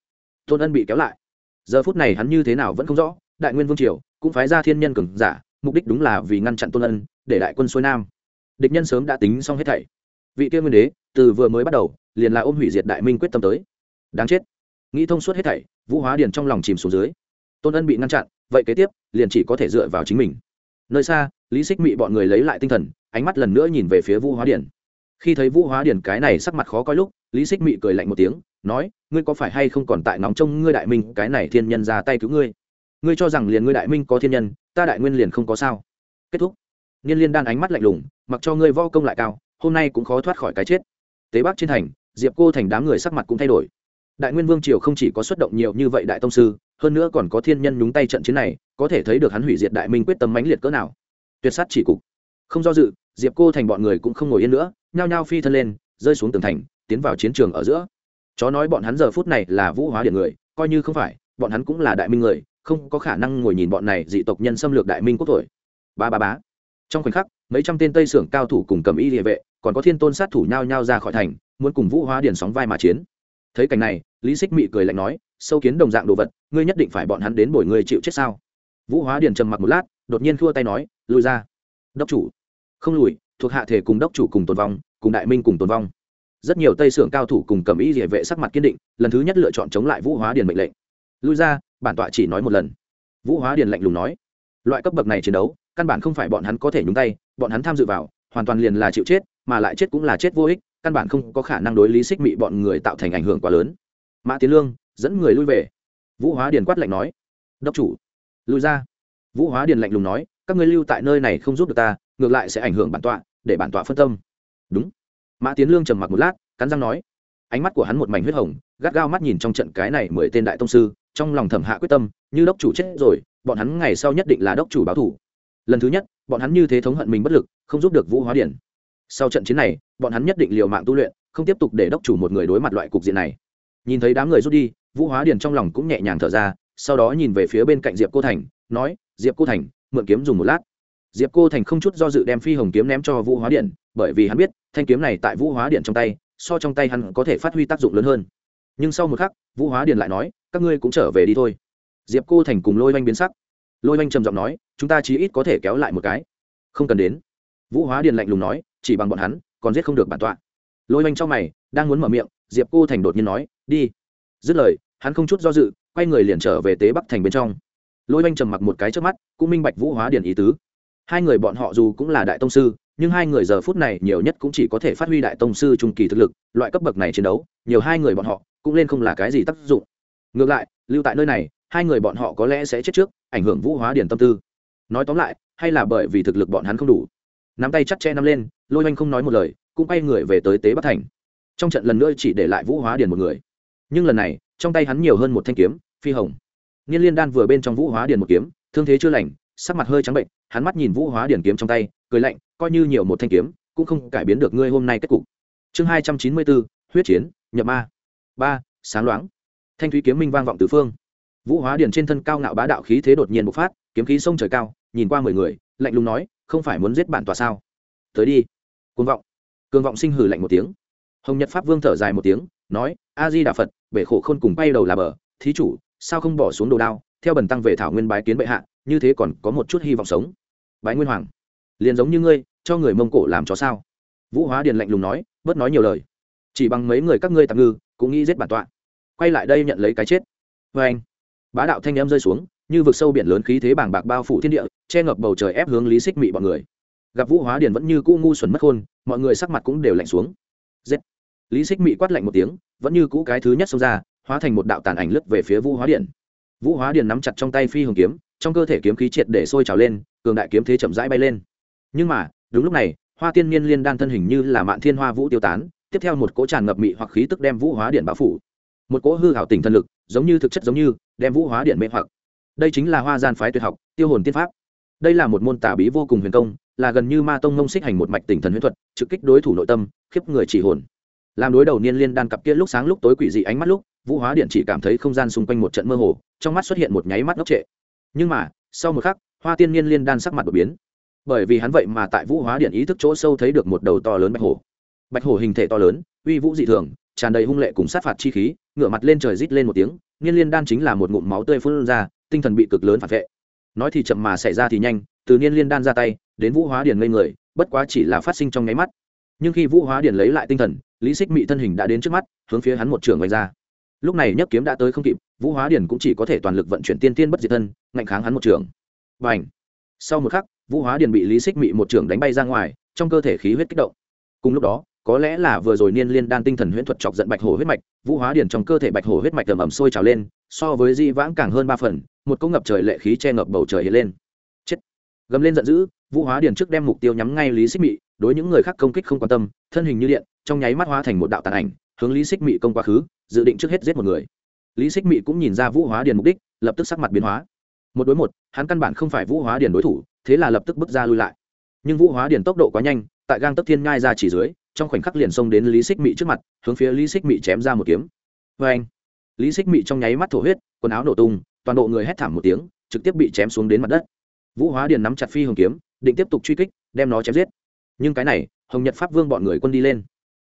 Tôn ân bị kéo lại. Giờ phút này hắn như thế nào vẫn không rõ, đại nguyên vương triều, cũng phái ra thiên nhân cường giả, mục đích đúng là vì ngăn chặn tôn ân, để đại quân xuôi nam. Địch nhân sớm đã tính xong hết thảy. Vị kia nguyên đế, từ vừa mới bắt đầu, liền là ôm hủy diệt đại minh quyết tâm tới. Đáng chết. Nghĩ thông suốt hết thảy, vũ hóa điền trong lòng chìm xuống dưới. Tôn ân bị ngăn chặn, vậy kế tiếp, liền chỉ có thể dựa vào chính mình nơi xa, lý xích mị bọn người lấy lại tinh thần, ánh mắt lần nữa nhìn về phía vũ hóa điền khi thấy vũ hóa điền cái này sắc mặt khó coi lúc, lý xích mị cười lạnh một tiếng, nói, ngươi có phải hay không còn tại nóng trông ngươi đại minh, cái này thiên nhân ra tay cứu ngươi? Ngươi cho rằng liền ngươi đại minh có thiên nhân, ta đại nguyên liền không có sao? Kết thúc. Niên liên đan ánh mắt lạnh lùng, mặc cho ngươi vo công lại cao, hôm nay cũng khó thoát khỏi cái chết. Tế bắc trên thành, diệp cô thành đám người sắc mặt cũng thay đổi đại nguyên vương triều không chỉ có xuất động nhiều như vậy đại tông sư, hơn nữa còn có thiên nhân nhúng tay trận chiến này, có thể thấy được hắn hủy diệt đại minh quyết tâm mãnh liệt cỡ nào. Tuyệt sát chỉ cục. Không do dự, diệp cô thành bọn người cũng không ngồi yên nữa, nhao nhao phi thân lên, rơi xuống tường thành, tiến vào chiến trường ở giữa. Chó nói bọn hắn giờ phút này là vũ hóa điện người, coi như không phải, bọn hắn cũng là đại minh người, không có khả năng ngồi nhìn bọn này dị tộc nhân xâm lược đại minh quốc thổi. Ba ba bá trong khoảnh khắc, mấy trăm tên tây sưởng cao thủ cùng cầm y địa vệ, còn có thiên tôn sát thủ nhao nhao ra khỏi thành, muốn cùng vũ hóa điện sóng vai mà chiến thấy cảnh này, lý xích mị cười lạnh nói, sâu kiến đồng dạng đồ vật, ngươi nhất định phải bọn hắn đến bồi ngươi chịu chết sao? Vũ hóa Điền trầm mặc một lát, đột nhiên khua tay nói, lùi ra. Đốc chủ. Không lùi, thuộc hạ thể cùng đốc chủ cùng tồn vong, cùng đại minh cùng tồn vong. Rất nhiều tây sưởng cao thủ cùng cầm ý địa vệ sắc mặt kiên định, lần thứ nhất lựa chọn chống lại vũ hóa điền mệnh lệnh. Lui ra, bản tọa chỉ nói một lần. Vũ hóa điền lạnh lùng nói. Loại cấp bậc này chiến đấu, căn bản không phải bọn hắn có thể nhúng tay, bọn hắn tham dự vào, hoàn toàn liền là chịu chết, mà lại chết cũng là chết vô ích căn bản không có khả năng đối lý xích mị bọn người tạo thành ảnh hưởng quá lớn. Mã tiến lương dẫn người lui về. Vũ hóa điền quát lạnh nói, đốc chủ. Lui ra. Vũ hóa điền lạnh lùng nói, các ngươi lưu tại nơi này không giúp được ta, ngược lại sẽ ảnh hưởng bản tọa, để bản tọa phân tâm. Đúng. Mã tiến lương trầm mặc một lát, cắn răng nói. Ánh mắt của hắn một mảnh huyết hồng, gắt gao mắt nhìn trong trận cái này mười tên đại tông sư, trong lòng thẩm hạ quyết tâm, như đốc chủ chết rồi, bọn hắn ngày sau nhất định là đốc chủ báo thủ. Lần thứ nhất, bọn hắn như thế thống hận mình bất lực, không giúp được vũ hóa điển sau trận chiến này, bọn hắn nhất định liều mạng tu luyện, không tiếp tục để đốc chủ một người đối mặt loại cục diện này. Nhìn thấy đám người rút đi, vũ hóa điền trong lòng cũng nhẹ nhàng thở ra, sau đó nhìn về phía bên cạnh diệp cô thành, nói, diệp cô thành, mượn kiếm dùng một lát. Diệp cô thành không chút do dự đem phi hồng kiếm ném cho vũ hóa điện bởi vì hắn biết, thanh kiếm này tại vũ hóa điện trong tay, so trong tay hắn có thể phát huy tác dụng lớn hơn. Nhưng sau một khắc, vũ hóa điện lại nói, các ngươi cũng trở về đi thôi. Diệp cô thành cùng lôi oanh biến sắc. Lôi oanh trầm giọng nói, chúng ta chí ít có thể kéo lại một cái. Không cần đến. Vũ hóa điện lạnh lùng nói chỉ bằng bọn hắn, còn giết không được bản tọa. Lôi oanh trong mày, đang muốn mở miệng, diệp cô thành đột nhiên nói, đi. Dứt lời, hắn không chút do dự, quay người liền trở về tế bắc thành bên trong. Lôi oanh trầm mặc một cái trước mắt, cũng minh bạch vũ hóa điện ý tứ. Hai người bọn họ dù cũng là đại tông sư, nhưng hai người giờ phút này nhiều nhất cũng chỉ có thể phát huy đại tông sư trung kỳ thực lực, loại cấp bậc này chiến đấu, nhiều hai người bọn họ cũng lên không là cái gì tác dụng. Ngược lại, lưu tại nơi này, hai người bọn họ có lẽ sẽ chết trước, ảnh hưởng vũ hóa điển tâm tư. Nói tóm lại, hay là bởi vì thực lực bọn hắn không đủ. Nắm tay chắc che nắm lên lôi oanh không nói một lời, cũng quay người về tới tế bắc thành. Trong trận lần nữa chỉ để lại vũ hóa Điền một người. Nhưng lần này, trong tay hắn nhiều hơn một thanh kiếm, phi hồng. Niên liên đan vừa bên trong vũ hóa Điền một kiếm, thương thế chưa lành, sắc mặt hơi trắng bệnh, hắn mắt nhìn vũ hóa Điền kiếm trong tay, cười lạnh, coi như nhiều một thanh kiếm, cũng không cải biến được ngươi hôm nay kết cục. Chương hai trăm chín mươi bốn, huyết chiến, nhập ma. Ba, sáng loáng. Thanh thúy kiếm minh vang vọng tứ phương. Vũ hóa Điền trên thân cao ngạo bá đạo khí thế đột nhiên bộc phát, kiếm khí sông trời cao, nhìn qua mười người, lạnh lùng nói, không phải muốn giết bản tòa sao? Tới đi côn vọng. Cường vọng sinh hử lạnh một tiếng. Hồng nhật pháp vương thở dài một tiếng, nói a di đà phật, bể khổ khôn cùng bay đầu là bờ, thí chủ, sao không bỏ xuống đồ đao, theo bần tăng về thảo nguyên bái kiến bệ hạ, như thế còn có một chút hy vọng sống. Bái nguyên hoàng, liền giống như ngươi, cho người mông cổ làm cho sao? Vũ hóa điền lạnh lùng nói, bớt nói nhiều lời. Chỉ bằng mấy người các ngươi tạm ngư, cũng nghĩ giết bản tọa. Quay lại đây nhận lấy cái chết. Vê anh, bá đạo thanh em rơi xuống, như vực sâu biển lớn khí thế bàng bạc bao phủ thiên địa, che ngập bầu trời ép hướng lý xích mị bọn người gặp vũ hóa điền vẫn như cũ ngu xuẩn mất khôn, mọi người sắc mặt cũng đều lạnh xuống. Giết. Lý xích mị quát lạnh một tiếng, vẫn như cũ cái thứ nhất xông ra, hóa thành một đạo tàn ảnh lướt về phía vũ hóa điền. Vũ hóa điền nắm chặt trong tay phi hồng kiếm, trong cơ thể kiếm khí triệt để sôi trào lên, cường đại kiếm thế chậm rãi bay lên. Nhưng mà, đúng lúc này, hoa tiên niên liên đan thân hình như là mạn thiên hoa vũ tiêu tán, tiếp theo một cỗ tràn ngập mị hoặc khí tức đem vũ hóa điện bao phủ. Một cỗ hư hảo tình thần lực, giống như thực chất giống như, đem vũ hóa điện mê hoặc. Đây chính là hoa gian phái tuyệt học, tiêu hồn tiên pháp đây là một môn tả bí vô cùng huyền công, là gần như ma tông ngông xích hành một mạch tỉnh thần huyễn thuật, trực kích đối thủ nội tâm, khiếp người chỉ hồn. Làm đối đầu niên liên đan cặp kia lúc sáng lúc tối quỷ dị ánh mắt lúc, vũ hóa điện chỉ cảm thấy không gian xung quanh một trận mơ hồ, trong mắt xuất hiện một nháy mắt ngốc trệ. Nhưng mà, sau một khắc, hoa tiên niên liên đan sắc mặt đột biến. Bởi vì hắn vậy mà tại vũ hóa điện ý thức chỗ sâu thấy được một đầu to lớn bạch hổ. Bạch hổ hình thể to lớn, uy vũ dị thường, tràn đầy hung lệ cùng sát phạt chi khí, ngửa mặt lên trời rít lên một tiếng, niên liên đan chính là một ngụm máu tươi phun ra, tinh thần bị cực lớn phản vệ nói thì chậm mà xảy ra thì nhanh, từ niên liên đan ra tay, đến vũ hóa điền ngây người, bất quá chỉ là phát sinh trong nháy mắt. Nhưng khi vũ hóa điền lấy lại tinh thần, lý xích mị thân hình đã đến trước mắt, hướng phía hắn một trường vạch ra. Lúc này nhất kiếm đã tới không kịp, vũ hóa điền cũng chỉ có thể toàn lực vận chuyển tiên tiên bất diệt thân, ngạnh kháng hắn một trường. Và ảnh sau một khắc, vũ hóa điền bị lý xích mị một trường đánh bay ra ngoài, trong cơ thể khí huyết kích động. Cùng lúc đó có lẽ là vừa rồi niên liên đan tinh thần huyễn thuật chọc giận bạch hổ huyết mạch, vũ hóa điển trong cơ thể bạch hổ huyết mạch ầm ầm sôi trào lên, so với di vãng càng hơn ba phần, một cỗ ngập trời lệ khí che ngập bầu trời hiện lên. Chết. Gầm lên giận dữ, vũ hóa điển trước đem mục tiêu nhắm ngay lý xích mị, đối những người khác công kích không quan tâm, thân hình như điện, trong nháy mắt hóa thành một đạo tàn ảnh, hướng lý xích mị công quá khứ, dự định trước hết giết một người. Lý xích mị cũng nhìn ra vũ hóa điển mục đích, lập tức sắc mặt biến hóa. Một đối một, hắn căn bản không phải vũ hóa điển đối thủ, thế là lập tức bước ra lui lại. Nhưng vũ hóa điển tốc độ quá nhanh, tại gang tấc thiên ngai ra chỉ dưới trong khoảnh khắc liền xông đến lý xích mị trước mặt, hướng phía lý xích mị chém ra một kiếm. Vê anh, lý xích mị trong nháy mắt thổ huyết, quần áo nổ tung, toàn bộ người hét thảm một tiếng, trực tiếp bị chém xuống đến mặt đất. Vũ hóa điền nắm chặt phi hồng kiếm, định tiếp tục truy kích, đem nó chém giết. Nhưng cái này, hồng nhật pháp vương bọn người quân đi lên.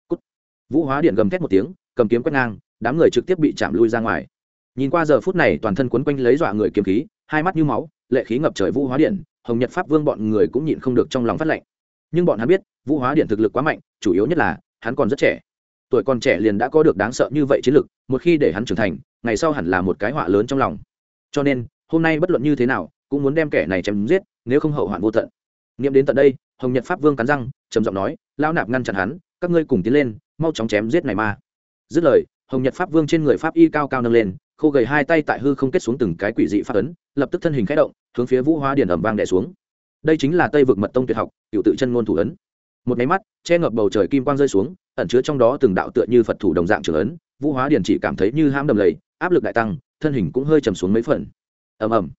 Cút. vũ hóa điện gầm thét một tiếng, cầm kiếm quét ngang, đám người trực tiếp bị chạm lui ra ngoài. Nhìn qua giờ phút này, toàn thân quấn quanh lấy dọa người kiếm khí, hai mắt như máu, lệ khí ngập trời vũ hóa điện hồng nhật pháp vương bọn người cũng nhịn không được trong lòng phát lệnh. Nhưng bọn hắn biết, vũ hóa điện thực lực quá mạnh chủ yếu nhất là, hắn còn rất trẻ. Tuổi còn trẻ liền đã có được đáng sợ như vậy chiến lực, một khi để hắn trưởng thành, ngày sau hẳn là một cái họa lớn trong lòng. Cho nên, hôm nay bất luận như thế nào, cũng muốn đem kẻ này chém giết, nếu không hậu hoạn vô tận. Nghiệm đến tận đây, hồng nhật pháp vương cắn răng, trầm giọng nói lao nạp ngăn chặn hắn, các ngươi cùng tiến lên, mau chóng chém giết này ma dứt lời, hồng nhật pháp vương trên người pháp y cao cao nâng lên, khô gầy hai tay tại hư không kết xuống từng cái quỷ dị pháp ấn, lập tức thân hình khẽ động, hướng phía vũ hóa điển ẩm vang đẻ xuống. Đây chính là tây vực mật tông tuyệt học, cựu tự chân ngôn thủ ấn một máy mắt, che ngập bầu trời kim quang rơi xuống, ẩn chứa trong đó từng đạo tựa như phật thủ đồng dạng trường ấn, vũ hóa điển chỉ cảm thấy như hãm đầm lầy, áp lực đại tăng, thân hình cũng hơi trầm xuống mấy phần. Ầm ầm.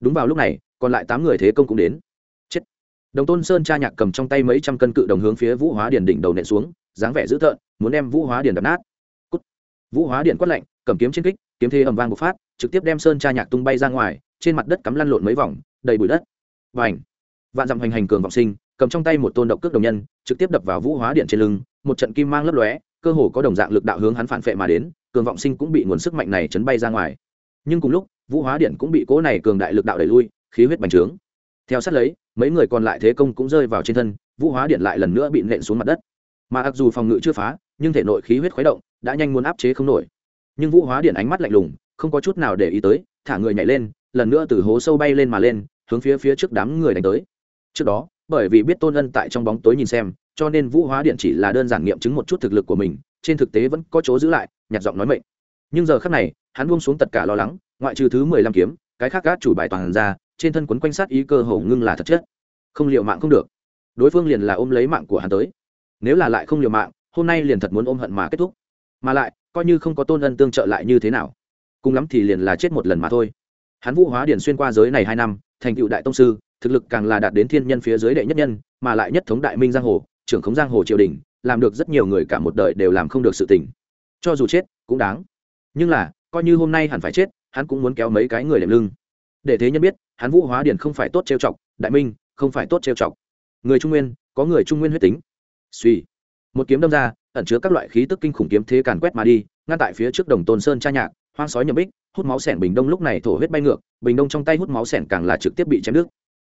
Đúng vào lúc này, còn lại tám người thế công cũng đến. Chết. Đồng tôn sơn cha nhạc cầm trong tay mấy trăm cân cự đồng hướng phía vũ hóa điển đỉnh đầu nện xuống, dáng vẻ dữ tợn, muốn đem vũ hóa điển đập nát. Cút. vũ hóa điển quất lạnh, cầm kiếm trên kích, kiếm thế ầm vang một phát, trực tiếp đem sơn cha nhạc tung bay ra ngoài, trên mặt đất cắm lăn lộn mấy vòng, đầy bụi đất. Và ảnh vạn dặm hoành hành cường vọng sinh cầm trong tay một tôn động cước đồng nhân, trực tiếp đập vào vũ hóa điện trên lưng, một trận kim mang lấp lóe, cơ hồ có đồng dạng lực đạo hướng hắn phản phệ mà đến, cường vọng sinh cũng bị nguồn sức mạnh này chấn bay ra ngoài. Nhưng cùng lúc, vũ hóa điện cũng bị cố này cường đại lực đạo đẩy lui, khí huyết bành trướng. Theo sát lấy, mấy người còn lại thế công cũng rơi vào trên thân, vũ hóa điện lại lần nữa bị nện xuống mặt đất. Mà mặc dù phòng ngự chưa phá, nhưng thể nội khí huyết khuấy động, đã nhanh muốn áp chế không nổi. Nhưng vũ hóa điện ánh mắt lạnh lùng, không có chút nào để ý tới, thả người nhảy lên, lần nữa từ hố sâu bay lên mà lên, hướng phía phía trước đám người đánh tới. Trước đó bởi vì biết tôn ân tại trong bóng tối nhìn xem, cho nên vũ hóa điện chỉ là đơn giản nghiệm chứng một chút thực lực của mình, trên thực tế vẫn có chỗ giữ lại, nhặt giọng nói mệnh. Nhưng giờ khác này, hắn buông xuống tất cả lo lắng, ngoại trừ thứ mười lăm kiếm, cái khác gác chủ bài toàn ra, trên thân quấn quanh sát ý cơ hồ ngưng là thật chất. Không liệu mạng không được. Đối phương liền là ôm lấy mạng của hắn tới. Nếu là lại không liều mạng, hôm nay liền thật muốn ôm hận mà kết thúc. Mà lại, coi như không có tôn ân tương trợ lại như thế nào? Cùng lắm thì liền là chết một lần mà thôi. Hắn vũ hóa điển xuyên qua giới này hai năm, thành tựu đại tông sư thực lực càng là đạt đến thiên nhân phía dưới đệ nhất nhân, mà lại nhất thống đại minh giang hồ, trưởng khống giang hồ triều đình, làm được rất nhiều người cả một đời đều làm không được sự tình. Cho dù chết, cũng đáng. Nhưng là, coi như hôm nay hẳn phải chết, hắn cũng muốn kéo mấy cái người đệm lưng. Để thế nhân biết, hắn vũ hóa điển không phải tốt trêu chọc, đại minh, không phải tốt trêu chọc. Người trung nguyên, có người trung nguyên huyết tính. Suy một kiếm đâm ra, ẩn chứa các loại khí tức kinh khủng kiếm thế càn quét mà đi, ngăn tại phía trước đồng tôn sơn tra nhạc, hoang sói nhậm bích, hút máu sẻn bình đông lúc này thổ huyết bay ngược, bình đông trong tay hút máu sẻn càng là trực tiếp bị chém đứt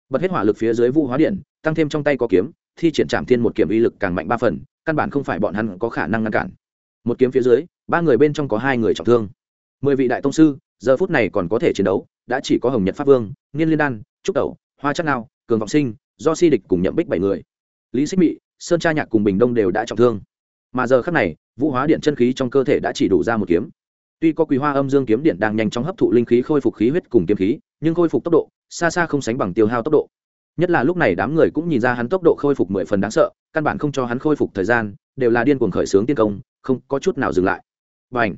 bật hết hỏa lực phía dưới vũ hóa điện, tăng thêm trong tay có kiếm, thi triển trạm thiên một kiểm uy lực càng mạnh ba phần, căn bản không phải bọn hắn có khả năng ngăn cản. Một kiếm phía dưới, ba người bên trong có hai người trọng thương. Mười vị đại tông sư, giờ phút này còn có thể chiến đấu, đã chỉ có hồng nhật pháp vương, niên liên đan, trúc tẩu, hoa chắc nào cường vọng sinh, do si địch cùng nhậm bích bảy người. Lý xích mị, sơn tra nhạc cùng bình đông đều đã trọng thương. Mà giờ khắc này, vũ hóa điện chân khí trong cơ thể đã chỉ đủ ra một kiếm. Tuy có quý hoa âm dương kiếm điện đang nhanh chóng hấp thụ linh khí khôi phục khí huyết cùng kiếm khí nhưng khôi phục tốc độ, xa xa không sánh bằng tiêu hao tốc độ. Nhất là lúc này đám người cũng nhìn ra hắn tốc độ khôi phục mười phần đáng sợ, căn bản không cho hắn khôi phục thời gian, đều là điên cuồng khởi xướng tiên công, không có chút nào dừng lại. Và ảnh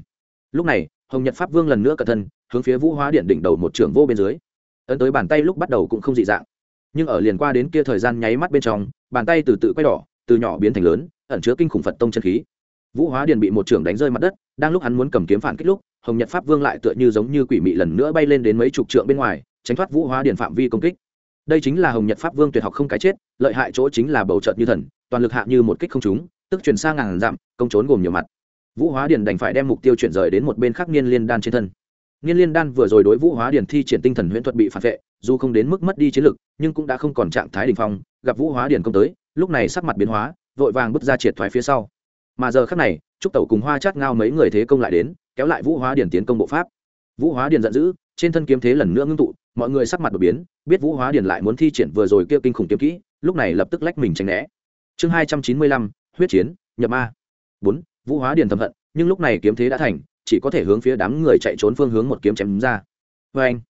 lúc này, hồng nhật pháp vương lần nữa cẩn thân hướng phía vũ hóa điện đỉnh đầu một trưởng vô bên dưới. Ấn tới bàn tay lúc bắt đầu cũng không dị dạng. Nhưng ở liền qua đến kia thời gian nháy mắt bên trong, bàn tay từ tự quay đỏ, từ nhỏ biến thành lớn, ẩn chứa kinh khủng phật tông chân khí. Vũ hóa điện bị một trưởng đánh rơi mặt đất, đang lúc hắn muốn cầm kiếm phản kích lúc hồng nhật pháp vương lại tựa như giống như quỷ mị lần nữa bay lên đến mấy chục trượng bên ngoài, tránh thoát vũ hóa điển phạm vi công kích. Đây chính là hồng nhật pháp vương tuyệt học không cái chết, lợi hại chỗ chính là bầu trợt như thần, toàn lực hạ như một kích không trúng, tức chuyển sang ngàn dặm, công trốn gồm nhiều mặt. Vũ hóa điền đành phải đem mục tiêu chuyển rời đến một bên khác niên liên đan trên thân. Niên liên đan vừa rồi đối vũ hóa điền thi triển tinh thần huyễn thuật bị phản vệ, dù không đến mức mất đi chiến lực, nhưng cũng đã không còn trạng thái đ ỉ n h phong, gặp vũ hóa điền công tới, lúc này sắc mặt biến hóa, vội vàng bước ra triệt thoái phía sau. Mà giờ khác này, trúc tẩu cùng hoa chát ngao mấy người thế công lại đến kéo lại vũ hóa điền tiến công bộ pháp. Vũ hóa điền giận dữ, trên thân kiếm thế lần nữa ngưng tụ, mọi người sắc mặt đột biến, biết vũ hóa điền lại muốn thi triển vừa rồi kia kinh khủng kiếm kỹ, lúc này lập tức lách mình tránh né. Chương hai trăm chín mươi lăm, huyết chiến, nhập ma. Bốn, vũ hóa điền thầm hận, nhưng lúc này kiếm thế đã thành, chỉ có thể hướng phía đám người chạy trốn phương hướng một kiếm chém ra. Vê anh,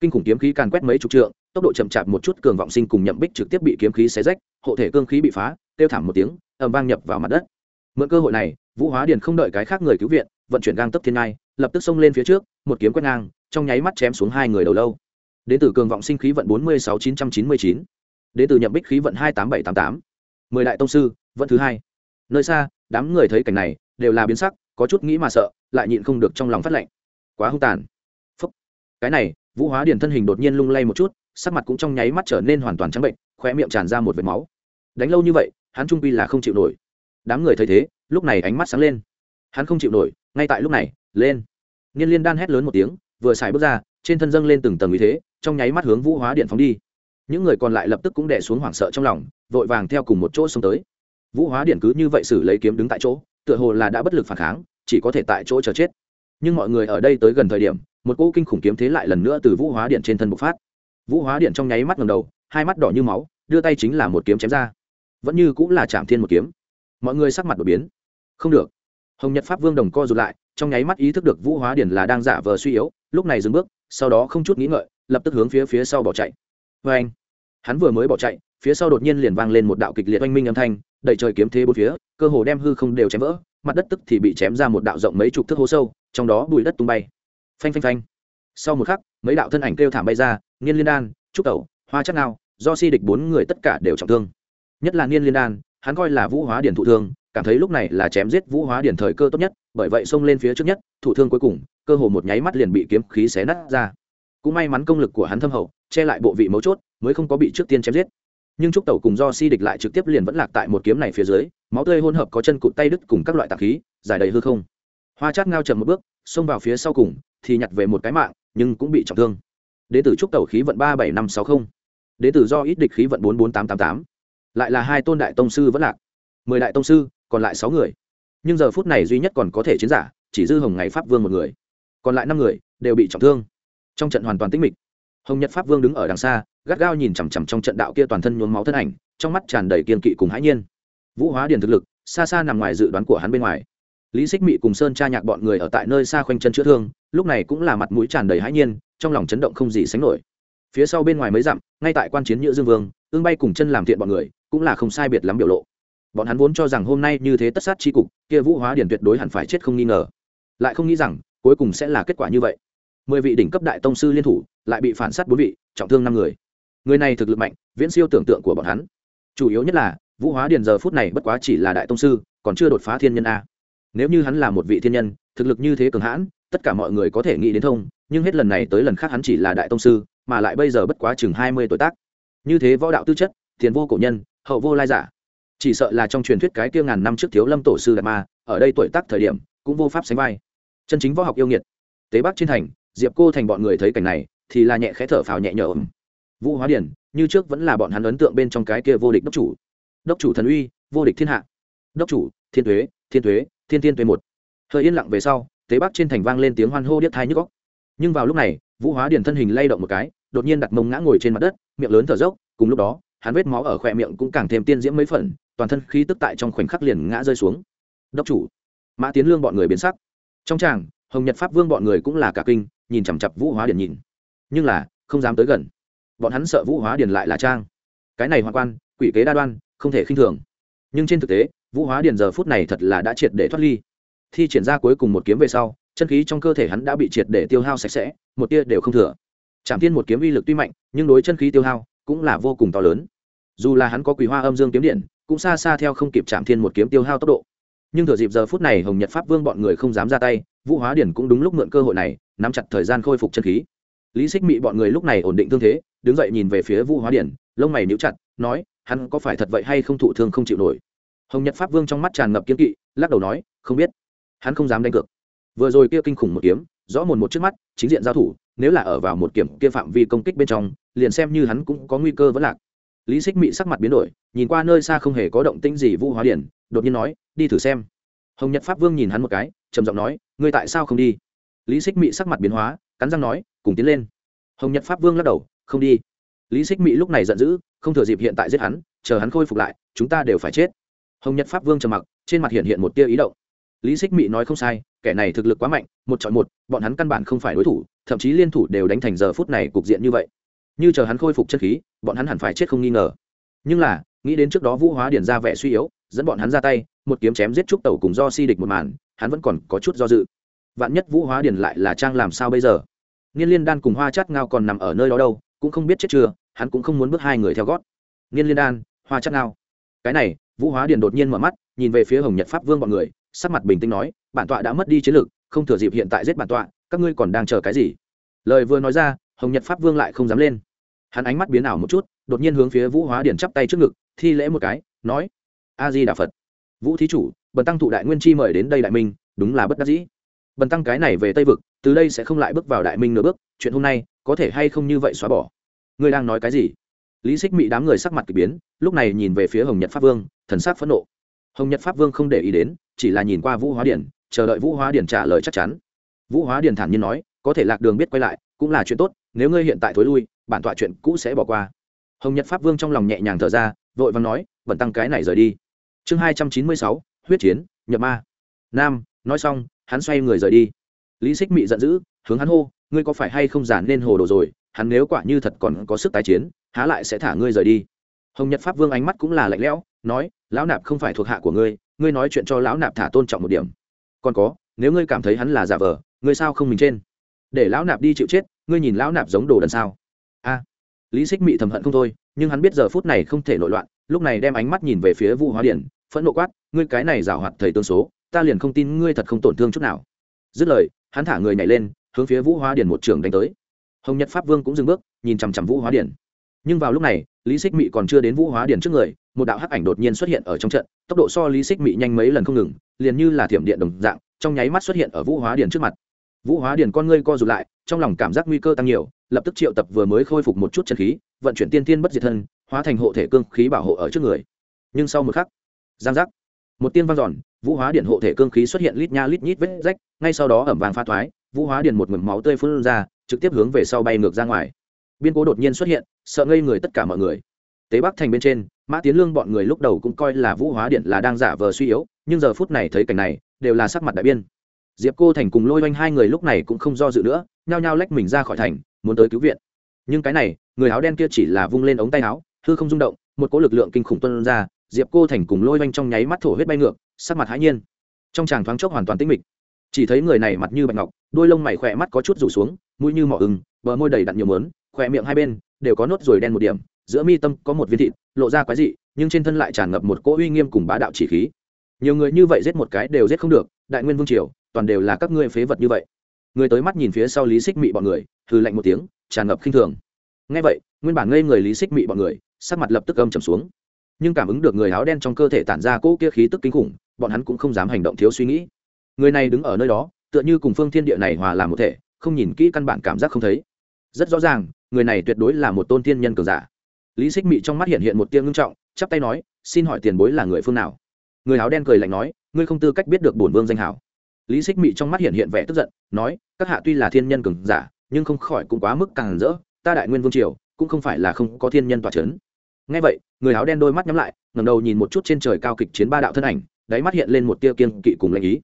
kinh khủng kiếm khí càn quét mấy chục trượng, tốc độ chậm chạp một chút cường vọng sinh cùng nhậm bích trực tiếp bị kiếm khí xé rách, hộ thể cương khí bị phá, kêu thảm một tiếng, ầm vang nhập vào mặt đất. Mượn cơ hội này, vũ hóa điền không đợi cái khác người cứu viện vận chuyển gang tấp thiên ngai, lập tức xông lên phía trước, một kiếm quét ngang, trong nháy mắt chém xuống hai người đầu lâu. Đến từ cường vọng sinh khí vận bốn mươi sáu chín trăm chín mươi chín. Đến từ nhậm bích khí vận hai tám bảy tám tám. Mười đại tông sư vận thứ hai. Nơi xa, đám người thấy cảnh này, đều là biến sắc, có chút nghĩ mà sợ, lại nhịn không được trong lòng phát lệnh. Quá hung tàn. Phúc. Cái này, vũ hóa điền thân hình đột nhiên lung lay một chút, sắc mặt cũng trong nháy mắt trở nên hoàn toàn trắng bệnh khoe miệng tràn ra một vệt máu. Đánh lâu như vậy, hắn trung pi là không chịu nổi. Đám người thấy thế, lúc này ánh mắt sáng lên. Hắn không chịu nổi ngay tại lúc này, lên. Niên liên đan hét lớn một tiếng, vừa xài bước ra, trên thân dâng lên từng tầng ý thế, trong nháy mắt hướng vũ hóa điện phóng đi. Những người còn lại lập tức cũng đẻ xuống hoảng sợ trong lòng, vội vàng theo cùng một chỗ xông tới. Vũ hóa điện cứ như vậy xử lấy kiếm đứng tại chỗ, tựa hồ là đã bất lực phản kháng, chỉ có thể tại chỗ chờ chết. Nhưng mọi người ở đây tới gần thời điểm, một cỗ kinh khủng kiếm thế lại lần nữa từ vũ hóa điện trên thân bộc phát. Vũ hóa điện trong nháy mắt ngầm đầu, hai mắt đỏ như máu, đưa tay chính là một kiếm chém ra. Vẫn như cũng là chạm thiên một kiếm. Mọi người sắc mặt đột biến. Không được hồng nhật pháp vương đồng co rụt lại, trong nháy mắt ý thức được vũ hóa điển là đang giả vờ suy yếu, lúc này dừng bước, sau đó không chút nghĩ ngợi, lập tức hướng phía phía sau bỏ chạy. Vê anh, hắn vừa mới bỏ chạy, phía sau đột nhiên liền vang lên một đạo kịch liệt oanh minh âm thanh, đẩy trời kiếm thế bốn phía, cơ hồ đem hư không đều chém vỡ, mặt đất tức thì bị chém ra một đạo rộng mấy chục thước hố sâu, trong đó bụi đất tung bay. Phanh phanh phanh. Sau một khắc, mấy đạo thân ảnh kêu thảm bay ra, niên liên đan, trúc tẩu, hoa chắc nào do si địch bốn người tất cả đều trọng thương. Nhất là niên liên đan, hắn coi là vũ hóa điển thụ thương cảm thấy lúc này là chém giết vũ hóa điển thời cơ tốt nhất, bởi vậy xông lên phía trước nhất, thủ thương cuối cùng, cơ hồ một nháy mắt liền bị kiếm khí xé nát ra. Cũng may mắn công lực của hắn thâm hậu, che lại bộ vị mấu chốt, mới không có bị trước tiên chém giết. Nhưng trúc tẩu cùng do si địch lại trực tiếp liền vẫn lạc tại một kiếm này phía dưới, máu tươi hỗn hợp có chân cụt tay đứt cùng các loại tạp khí, giải đầy hư không. Hoa chát ngao chậm một bước, xông vào phía sau cùng, thì nhặt về một cái mạng, nhưng cũng bị trọng thương. Đế tử trúc tẩu khí vận ba bảy năm sáu mươi đế tử do ít địch khí vận bốn bốn tám tám tám. Lại là hai tôn đại tông sư vẫn lạc. Mười đại tông sư còn lại sáu người. Nhưng giờ phút này duy nhất còn có thể chiến giả, chỉ dư hồng ngày pháp vương một người. Còn lại năm người đều bị trọng thương. Trong trận hoàn toàn tĩnh mịch. Hồng nhật pháp vương đứng ở đằng xa, gắt gao nhìn chằm chằm trong trận đạo kia toàn thân nhuốm máu thân ảnh, trong mắt tràn đầy kiên kỵ cùng hãi nhiên. Vũ hóa điền thực lực, xa xa nằm ngoài dự đoán của hắn bên ngoài. Lý xích mị cùng sơn cha nhạc bọn người ở tại nơi xa khoanh chân chữa thương, lúc này cũng là mặt mũi tràn đầy hãi nhiên, trong lòng chấn động không gì sánh nổi. Phía sau bên ngoài mấy dặm, ngay tại quan chiến nhữ dương vương ương bay cùng chân làm thiện bọn người, cũng là không sai biệt lắm biểu lộ bọn hắn vốn cho rằng hôm nay như thế tất sát tri cục, kia vũ hóa điển tuyệt đối hẳn phải chết không nghi ngờ. Lại không nghĩ rằng, cuối cùng sẽ là kết quả như vậy. Mười vị đỉnh cấp đại tông sư liên thủ, lại bị phản sát bốn vị, trọng thương năm người. Người này thực lực mạnh, viễn siêu tưởng tượng của bọn hắn. Chủ yếu nhất là, vũ hóa điền giờ phút này bất quá chỉ là đại tông sư, còn chưa đột phá thiên nhân a. Nếu như hắn là một vị thiên nhân, thực lực như thế cường hãn, tất cả mọi người có thể nghĩ đến thông, nhưng hết lần này tới lần khác hắn chỉ là đại tông sư, mà lại bây giờ bất quá chừng hai mươi tuổi tác. Như thế võ đạo tư chất, tiền vô cổ nhân, hậu vô lai giả chỉ sợ là trong truyền thuyết cái kia ngàn năm trước thiếu lâm tổ sư đạt ma, ở đây tuổi tác thời điểm, cũng vô pháp sánh vai. Chân chính võ học yêu nghiệt. Tế bắc trên thành, diệp cô thành bọn người thấy cảnh này, thì là nhẹ khẽ thở phào nhẹ nhõm. Vũ hóa điển, như trước vẫn là bọn hắn ấn tượng bên trong cái kia vô địch đốc chủ. Đốc chủ thần uy, vô địch thiên hạ. Đốc chủ, thiên thuế thiên thuế thiên thiên thuế một. Hơi yên lặng về sau, tế bắc trên thành vang lên tiếng hoan hô điếc thai nhức góc nhưng vào lúc này, vũ hóa điển thân hình lay động một cái, đột nhiên đặt mông ngã ngồi trên mặt đất, miệng lớn thở dốc, cùng lúc đó hắn vết máu ở khỏe miệng cũng càng thêm tiên diễm mấy phần, toàn thân khí tức tại trong khoảnh khắc liền ngã rơi xuống. Đốc chủ, mã tiến lương bọn người biến sắc. Trong tràng, hồng nhật pháp vương bọn người cũng là cả kinh, nhìn chằm chặp vũ hóa điền nhìn. Nhưng là, không dám tới gần. Bọn hắn sợ vũ hóa điền lại là trang. Cái này hoàn quan, quỷ kế đa đoan, không thể khinh thường. Nhưng trên thực tế, vũ hóa điền giờ phút này thật là đã triệt để thoát ly. Thi triển ra cuối cùng một kiếm về sau, chân khí trong cơ thể hắn đã bị triệt để tiêu hao sạch sẽ, một tia đều không thừa. Chạm thiên một kiếm uy lực tuy mạnh, nhưng đối chân khí tiêu hao cũng là vô cùng to lớn. Dù là hắn có quý hoa âm dương kiếm điện, cũng xa xa theo không kịp chạm thiên một kiếm tiêu hao tốc độ. Nhưng thừa dịp giờ phút này hồng nhật pháp vương bọn người không dám ra tay, vũ hóa điển cũng đúng lúc mượn cơ hội này, nắm chặt thời gian khôi phục chân khí. Lý xích mị bọn người lúc này ổn định thương thế, đứng dậy nhìn về phía vũ hóa điển, lông mày níu chặt, nói, hắn có phải thật vậy hay không thụ thương không chịu nổi? Hồng nhật pháp vương trong mắt tràn ngập kiếm kỵ, lắc đầu nói, không biết. Hắn không dám đánh cược. Vừa rồi kia kinh khủng một kiếm, rõ mồn một trước mắt, chính diện giao thủ, nếu là ở vào một kiểm kia phạm vi công kích bên trong liền xem như hắn cũng có nguy cơ vẫn lạc. Lý xích mị sắc mặt biến đổi, nhìn qua nơi xa không hề có động tĩnh gì vũ hóa điển, đột nhiên nói, đi thử xem. Hồng nhật pháp vương nhìn hắn một cái, trầm giọng nói, ngươi tại sao không đi? Lý xích mị sắc mặt biến hóa, cắn răng nói, cùng tiến lên. Hồng nhật pháp vương lắc đầu, không đi. Lý xích mị lúc này giận dữ, không thừa dịp hiện tại giết hắn, chờ hắn khôi phục lại, chúng ta đều phải chết. Hồng nhật pháp vương trầm mặc, trên mặt hiện hiện một tia ý động. Lý xích mị nói không sai, kẻ này thực lực quá mạnh, một chọn một, bọn hắn căn bản không phải đối thủ, thậm chí liên thủ đều đánh thành giờ phút này cục diện như vậy như chờ hắn khôi phục chất khí, bọn hắn hẳn phải chết không nghi ngờ. Nhưng là, nghĩ đến trước đó vũ hóa điển ra vẻ suy yếu, dẫn bọn hắn ra tay, một kiếm chém giết trúc tẩu cùng do si địch một màn, hắn vẫn còn có chút do dự. Vạn nhất vũ hóa điển lại là trang làm sao bây giờ? Niên liên đan cùng hoa chát ngao còn nằm ở nơi đó đâu, cũng không biết chết chưa, hắn cũng không muốn bước hai người theo gót. Niên liên đan, hoa chát ngao. Cái này, vũ hóa điển đột nhiên mở mắt, nhìn về phía hồng nhật pháp vương bọn người, sắc mặt bình tĩnh nói, bản tọa đã mất đi chiến lược không thừa dịp hiện tại giết bản tọa, các ngươi còn đang chờ cái gì? Lời vừa nói ra, hồng nhật pháp vương lại không dám lên hắn ánh mắt biến ảo một chút, đột nhiên hướng phía vũ hóa điển chắp tay trước ngực, thi lễ một cái, nói a di đà phật vũ thí chủ, bần tăng thụ đại nguyên chi mời đến đây đại minh, đúng là bất đắc dĩ. Bần tăng cái này về tây vực, từ đây sẽ không lại bước vào đại minh nửa bước, chuyện hôm nay, có thể hay không như vậy xóa bỏ? Ngươi đang nói cái gì? Lý xích mị đám người sắc mặt k ỳ biến, lúc này nhìn về phía hồng nhật pháp vương, thần sắc phẫn nộ. Hồng nhật pháp vương không để ý đến, chỉ là nhìn qua vũ hóa điển, chờ đợi vũ hóa điển trả lời chắc chắn. Vũ hóa điển thản nhiên nói, có thể lạc đường biết quay lại, cũng là chuyện tốt nếu ngươi hiện tại thối lui, bản tọa chuyện cũ sẽ bỏ qua. Hồng nhật pháp vương trong lòng nhẹ nhàng thở ra, vội vàng nói, vẫn tăng cái này rời đi. Chương hai trăm chín mươi sáu, huyết chiến, nhập ma. Nam, nói xong, hắn xoay người rời đi. Lý xích mị giận dữ, hướng hắn hô, ngươi có phải hay không giản nên hồ đồ rồi, hắn nếu quả như thật còn có sức tái chiến, há lại sẽ thả ngươi rời đi. Hồng nhật pháp vương ánh mắt cũng là lạnh lẽo, nói, lão nạp không phải thuộc hạ của ngươi ngươi nói chuyện cho lão nạp thả tôn trọng một điểm. Còn có, nếu ngươi cảm thấy hắn là giả vờ, ngươi sao không mình trên? Để lão nạp đi chịu chết ngươi nhìn lão nạp giống đồ đần sao? A, lý xích mị thầm hận không thôi, nhưng hắn biết giờ phút này không thể nội loạn, lúc này đem ánh mắt nhìn về phía vũ hóa điển, phẫn nộ quát, ngươi cái này giảo hoạt thầy tương số, ta liền không tin ngươi thật không tổn thương chút nào. Dứt lời, hắn thả người nhảy lên, hướng phía vũ hóa điển một trường đánh tới. Hồng nhật pháp vương cũng dừng bước, nhìn chằm chằm vũ hóa điển. Nhưng vào lúc này, lý xích mị còn chưa đến vũ hóa điển trước người, một đạo hắc ảnh đột nhiên xuất hiện ở trong trận, tốc độ so lý xích mị nhanh mấy lần không ngừng, liền như là thiểm điện đồng dạng, trong nháy mắt xuất hiện ở vũ hóa điển trước mặt vũ hóa Điền con ngươi co rụt lại, trong lòng cảm giác nguy cơ tăng nhiều, lập tức triệu tập vừa mới khôi phục một chút chân khí, vận chuyển tiên tiên bất diệt thân, hóa thành hộ thể cương khí bảo hộ ở trước người. Nhưng sau một khắc, giang giác, một tiên vang giòn vũ hóa điện hộ thể cương khí xuất hiện lít nha lít nhít vết rách, ngay sau đó ẩm vàng pha thoái, vũ hóa điện một mực máu tươi phun ra, trực tiếp hướng về sau bay ngược ra ngoài. Biên cố đột nhiên xuất hiện, sợ ngây người tất cả mọi người. Tế bắc thành bên trên, mã tiến lương bọn người lúc đầu cũng coi là vũ hóa điện là đang giả vờ suy yếu, nhưng giờ phút này thấy cảnh này, đều là sắc mặt đại biên diệp cô thành cùng lôi oanh hai người lúc này cũng không do dự nữa, nhao nhao lách mình ra khỏi thành, muốn tới cứu viện. Nhưng cái này, người áo đen kia chỉ là vung lên ống tay áo, hư không rung động, một cỗ lực lượng kinh khủng tuân ra, diệp cô thành cùng lôi oanh trong nháy mắt thổ huyết bay ngược, sắc mặt hãi nhiên. Trong tràng thoáng chốc hoàn toàn tĩnh mịch. Chỉ thấy người này mặt như bạch ngọc, đôi lông mày khỏe mắt có chút rủ xuống, mũi như mỏ ưng, bờ môi đầy đặn nhiều mớn, khỏe miệng hai bên đều có nốt ruồi đen một điểm, giữa mi tâm có một viên thịt, lộ ra quái dị, nhưng trên thân lại tràn ngập một cỗ uy nghiêm cùng bá đạo chỉ khí. Nhiều người như vậy giết một cái đều giết không được, đại nguyên vương triều toàn đều là các ngươi phế vật như vậy. Người tới mắt nhìn phía sau lý xích mị bọn người, hừ lạnh một tiếng, tràn ngập khinh thường. Ngay vậy, nguyên bản ngây người lý xích mị bọn người, sắc mặt lập tức âm trầm xuống. Nhưng cảm ứng được người áo đen trong cơ thể tản ra cỗ kia khí tức kinh khủng, bọn hắn cũng không dám hành động thiếu suy nghĩ. Người này đứng ở nơi đó, tựa như cùng phương thiên địa này hòa làm một thể, không nhìn kỹ căn bản cảm giác không thấy. Rất rõ ràng, người này tuyệt đối là một tôn thiên nhân cường giả. Lý xích mị trong mắt hiện hiện một tiếng ngưng trọng, chắp tay nói, xin hỏi tiền bối là người phương nào? Người áo đen cười lạnh nói, ngươi không tư cách biết được bổn vương danh hảo lý xích mị trong mắt hiện hiện vẻ tức giận, nói, các hạ tuy là thiên nhân cường giả, nhưng không khỏi cũng quá mức càng rỡ, ta đại nguyên vương triều, cũng không phải là không có thiên nhân tỏa c h ấ n ngay vậy, người áo đen đôi mắt nhắm lại ngầm đầu nhìn một chút trên trời cao kịch chiến ba đạo thân ảnh, đáy mắt hiện lên một tia kiên kỵ cùng lệnh ý.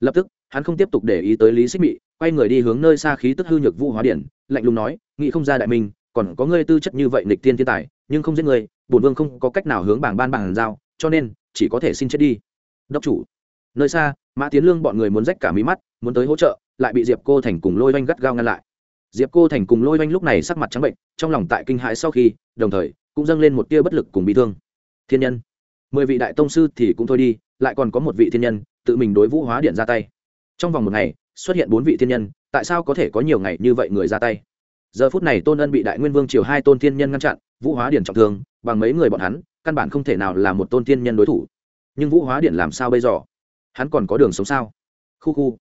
Lập tức, hắn không tiếp tục để ý tới lý xích mị, quay người đi hướng nơi xa khí tức hư nhược vũ hóa điển, lạnh lùng nói nghị không ra đại minh, còn có ngươi tư chất như vậy nịch tiên thiên tài, nhưng không giết người bổn vương không có cách nào hướng bảng ban bảng giao, cho nên, chỉ có thể xin chết đi. Đốc chủ nơi xa, mã tiến lương bọn người muốn rách cả mí mắt, muốn tới hỗ trợ, lại bị diệp cô thành cùng lôi oanh gắt gao ngăn lại. Diệp cô thành cùng lôi oanh lúc này sắc mặt trắng bệnh, trong lòng tại kinh hãi sau khi, đồng thời, cũng dâng lên một tia bất lực cùng bị thương. Thiên nhân. Mười vị đại tông sư thì cũng thôi đi, lại còn có một vị thiên nhân, tự mình đối vũ hóa điện ra tay. Trong vòng một ngày, xuất hiện bốn vị thiên nhân, tại sao có thể có nhiều ngày như vậy người ra tay? Giờ phút này tôn ân bị đại nguyên vương triều hai tôn thiên nhân ngăn chặn, vũ hóa điện trọng thương, bằng mấy người bọn hắn, căn bản không thể nào là một tôn thiên nhân đối thủ. Nhưng vũ hóa điện làm sao bây giờ? Hắn còn có đường sống sao? Khu khu.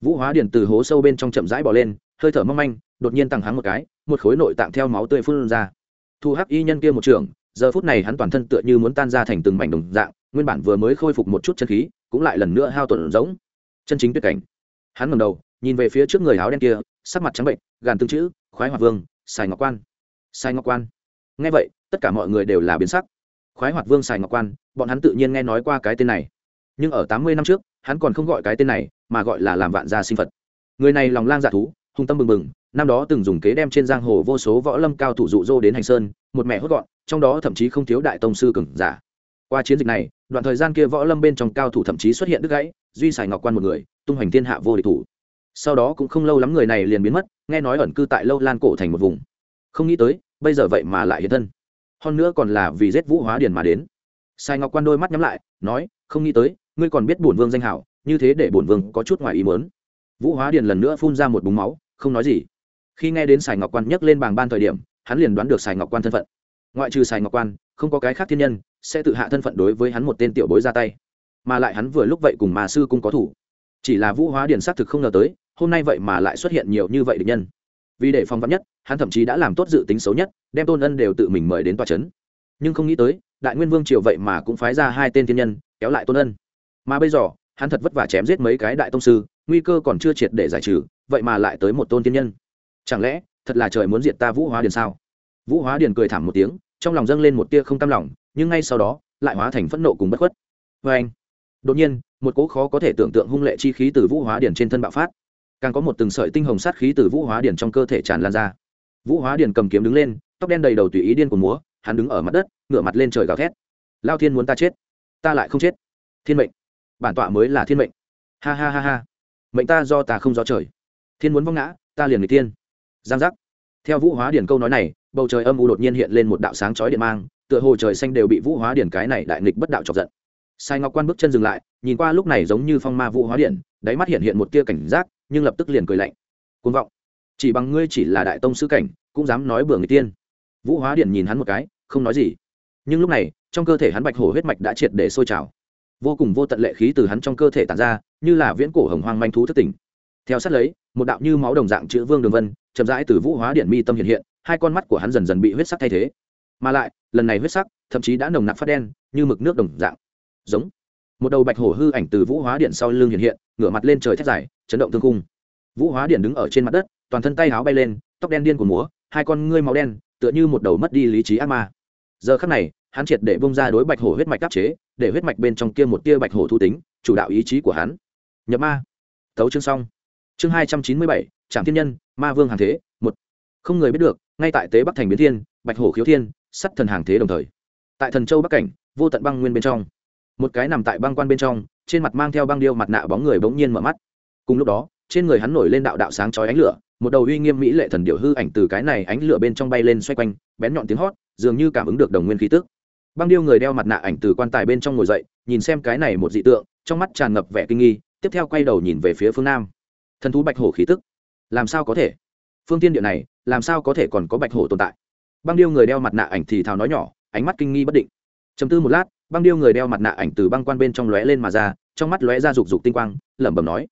Vũ hóa điện từ hố sâu bên trong chậm rãi bỏ lên, hơi thở mong manh, đột nhiên tăng hắn một cái, một khối nội tạng theo máu tươi phun ra. Thu hắc y nhân kia một trường, giờ phút này hắn toàn thân tựa như muốn tan ra thành từng mảnh đồng dạng, nguyên bản vừa mới khôi phục một chút chân khí, cũng lại lần nữa hao tổn giống chân chính tuyệt cảnh. Hắn ngầm đầu, nhìn về phía trước người áo đen kia, sắc mặt trắng bệnh, gàn tương chữ, khoái hoạt vương, sài ngọc quan. Sài ngọc quan. Nghe vậy, tất cả mọi người đều là biến sắc. Khoái hoạt vương sài ngọc quan, bọn hắn tự nhiên nghe nói qua cái tên này nhưng ở tám mươi năm trước, hắn còn không gọi cái tên này, mà gọi là làm vạn gia sinh phật. Người này lòng lang dạ thú, hung tâm bừng bừng, năm đó từng dùng kế đem trên giang hồ vô số võ lâm cao thủ dụ dỗ đến hành sơn, một mẹ hốt gọn, trong đó thậm chí không thiếu đại tông sư cừng giả. Qua chiến dịch này, đoạn thời gian kia võ lâm bên trong cao thủ thậm chí xuất hiện đứt gãy, duy sài ngọc quan một người, tung hoành thiên hạ vô địch thủ. Sau đó cũng không lâu lắm người này liền biến mất, nghe nói ẩn cư tại lâu lan cổ thành một vùng. Không nghĩ tới, bây giờ vậy mà lại hiện thân. Hơn nữa còn là vì giết vũ hóa điền mà đến. Sai ngọc quan đôi mắt nhắm lại, nói, không nghĩ tới ngươi còn biết bổn vương danh hảo, như thế để bổn vương có chút ngoài ý muốn. vũ hóa điền lần nữa phun ra một búng máu, không nói gì. Khi nghe đến sài ngọc quan nhắc lên bảng ban thời điểm, hắn liền đoán được sài ngọc quan thân phận. Ngoại trừ sài ngọc quan, không có cái khác thiên nhân, sẽ tự hạ thân phận đối với hắn một tên tiểu bối ra tay. Mà lại hắn vừa lúc vậy cùng mà sư cung có thủ. Chỉ là vũ hóa điền xác thực không ngờ tới, hôm nay vậy mà lại xuất hiện nhiều như vậy địch nhân. Vì để phòng vắn nhất, hắn thậm chí đã làm tốt dự tính xấu nhất, đem tôn ân đều tự mình mời đến tòa c h ấ n nhưng không nghĩ tới, đại nguyên vương triều vậy mà cũng phái ra hai tên thiên nhân, kéo lại tôn ân mà bây giờ, hắn thật vất vả chém giết mấy cái đại tông sư, nguy cơ còn chưa triệt để giải trừ, vậy mà lại tới một tôn tiên nhân. Chẳng lẽ, thật là trời muốn diệt ta vũ hóa điền sao? Vũ hóa điền cười thảm một tiếng, trong lòng dâng lên một tia không cam lòng, nhưng ngay sau đó, lại hóa thành phẫn nộ cùng bất khuất. Vê anh, đột nhiên, một cỗ khó có thể tưởng tượng hung lệ chi khí từ vũ hóa điền trên thân bạo phát. Càng có một từng sợi tinh hồng sát khí từ vũ hóa điền trong cơ thể tràn lan ra. Vũ hóa điền cầm kiếm đứng lên, tóc đen đầy đầu tùy ý điên của múa, hắn đứng ở mặt đất, ngửa mặt lên trời gào thét. Lao thiên muốn ta chết, ta lại không chết. Thiên mệnh bản tọa mới là thiên mệnh. Ha ha ha ha. Mệnh ta do ta không do trời. Thiên muốn vong ngã, ta liền người tiên giang giác. Theo vũ hóa điển câu nói này, bầu trời âm u đột nhiên hiện lên một đạo sáng chói điện mang, tựa hồ trời xanh đều bị vũ hóa điển cái này đại nghịch bất đạo chọc giận. Sai ngọc quan bước chân dừng lại, nhìn qua lúc này giống như phong ma vũ hóa điển, đáy mắt hiện hiện một tia cảnh giác, nhưng lập tức liền cười lạnh. Côn vọng. Chỉ bằng ngươi chỉ là đại tông sư cảnh, cũng dám nói bừa người tiên. Vũ hóa điển nhìn hắn một cái, không nói gì. Nhưng lúc này, trong cơ thể hắn bạch hổ huyết mạch đã triệt để sôi trào vô cùng vô tận lệ khí từ hắn trong cơ thể tàn ra, như là viễn cổ hồng hoang manh thú thất tỉnh. Theo sát lấy, một đạo như máu đồng dạng chữ vương đường vân, chậm rãi từ vũ hóa điện mi tâm hiện hiện, hai con mắt của hắn dần dần bị huyết sắc thay thế. Mà lại, lần này huyết sắc, thậm chí đã nồng nặc phát đen, như mực nước đồng dạng. Giống. Một đầu bạch hổ hư ảnh từ vũ hóa điện sau lưng hiện hiện, ngửa mặt lên trời thét dài, chấn động thương cung vũ hóa điện đứng ở trên mặt đất, toàn thân tay áo bay lên, tóc đen điên của múa, hai con ngươi máu đen, tựa như một đầu mất đi lý trí ác ma. Giờ khắc này, hắn triệt để bông ra đối bạch hổ huyết mạch áp chế để huyết mạch bên trong kia một tia bạch hổ thu tính, chủ đạo ý chí của hắn. Nhập ma. Tấu chương xong. Chương hai trăm chín mươi bảy trạm thiên nhân, ma vương hàng thế, một. Không người biết được, ngay tại tế bắc thành biến thiên, bạch hổ khiếu thiên sắt thần hàng thế đồng thời. Tại thần châu bắc cảnh, vô tận băng nguyên bên trong. Một cái nằm tại băng quan bên trong, trên mặt mang theo băng điêu mặt nạ bóng người bỗng nhiên mở mắt. Cùng lúc đó, trên người hắn nổi lên đạo đạo sáng chói ánh lửa, một đầu uy nghiêm mỹ lệ thần điệu hư ảnh từ cái này ánh lửa bên trong bay lên xoay quanh, bén nhọn tiếng hót, dường như cảm ứng được đồng nguyên khí tức băng điêu người đeo mặt nạ ảnh từ quan tài bên trong ngồi dậy, nhìn xem cái này một dị tượng, trong mắt tràn ngập vẻ kinh nghi, tiếp theo quay đầu nhìn về phía phương nam. Thần thú bạch hổ khí tức. Làm sao có thể? Phương tiên địa này, làm sao có thể còn có bạch hổ tồn tại? Băng điêu người đeo mặt nạ ảnh thì thào nói nhỏ, ánh mắt kinh nghi bất định. Chấm tư một lát, băng điêu người đeo mặt nạ ảnh từ băng quan bên trong lóe lên mà ra, trong mắt lóe ra rục rục tinh quang, lẩm bẩm nói,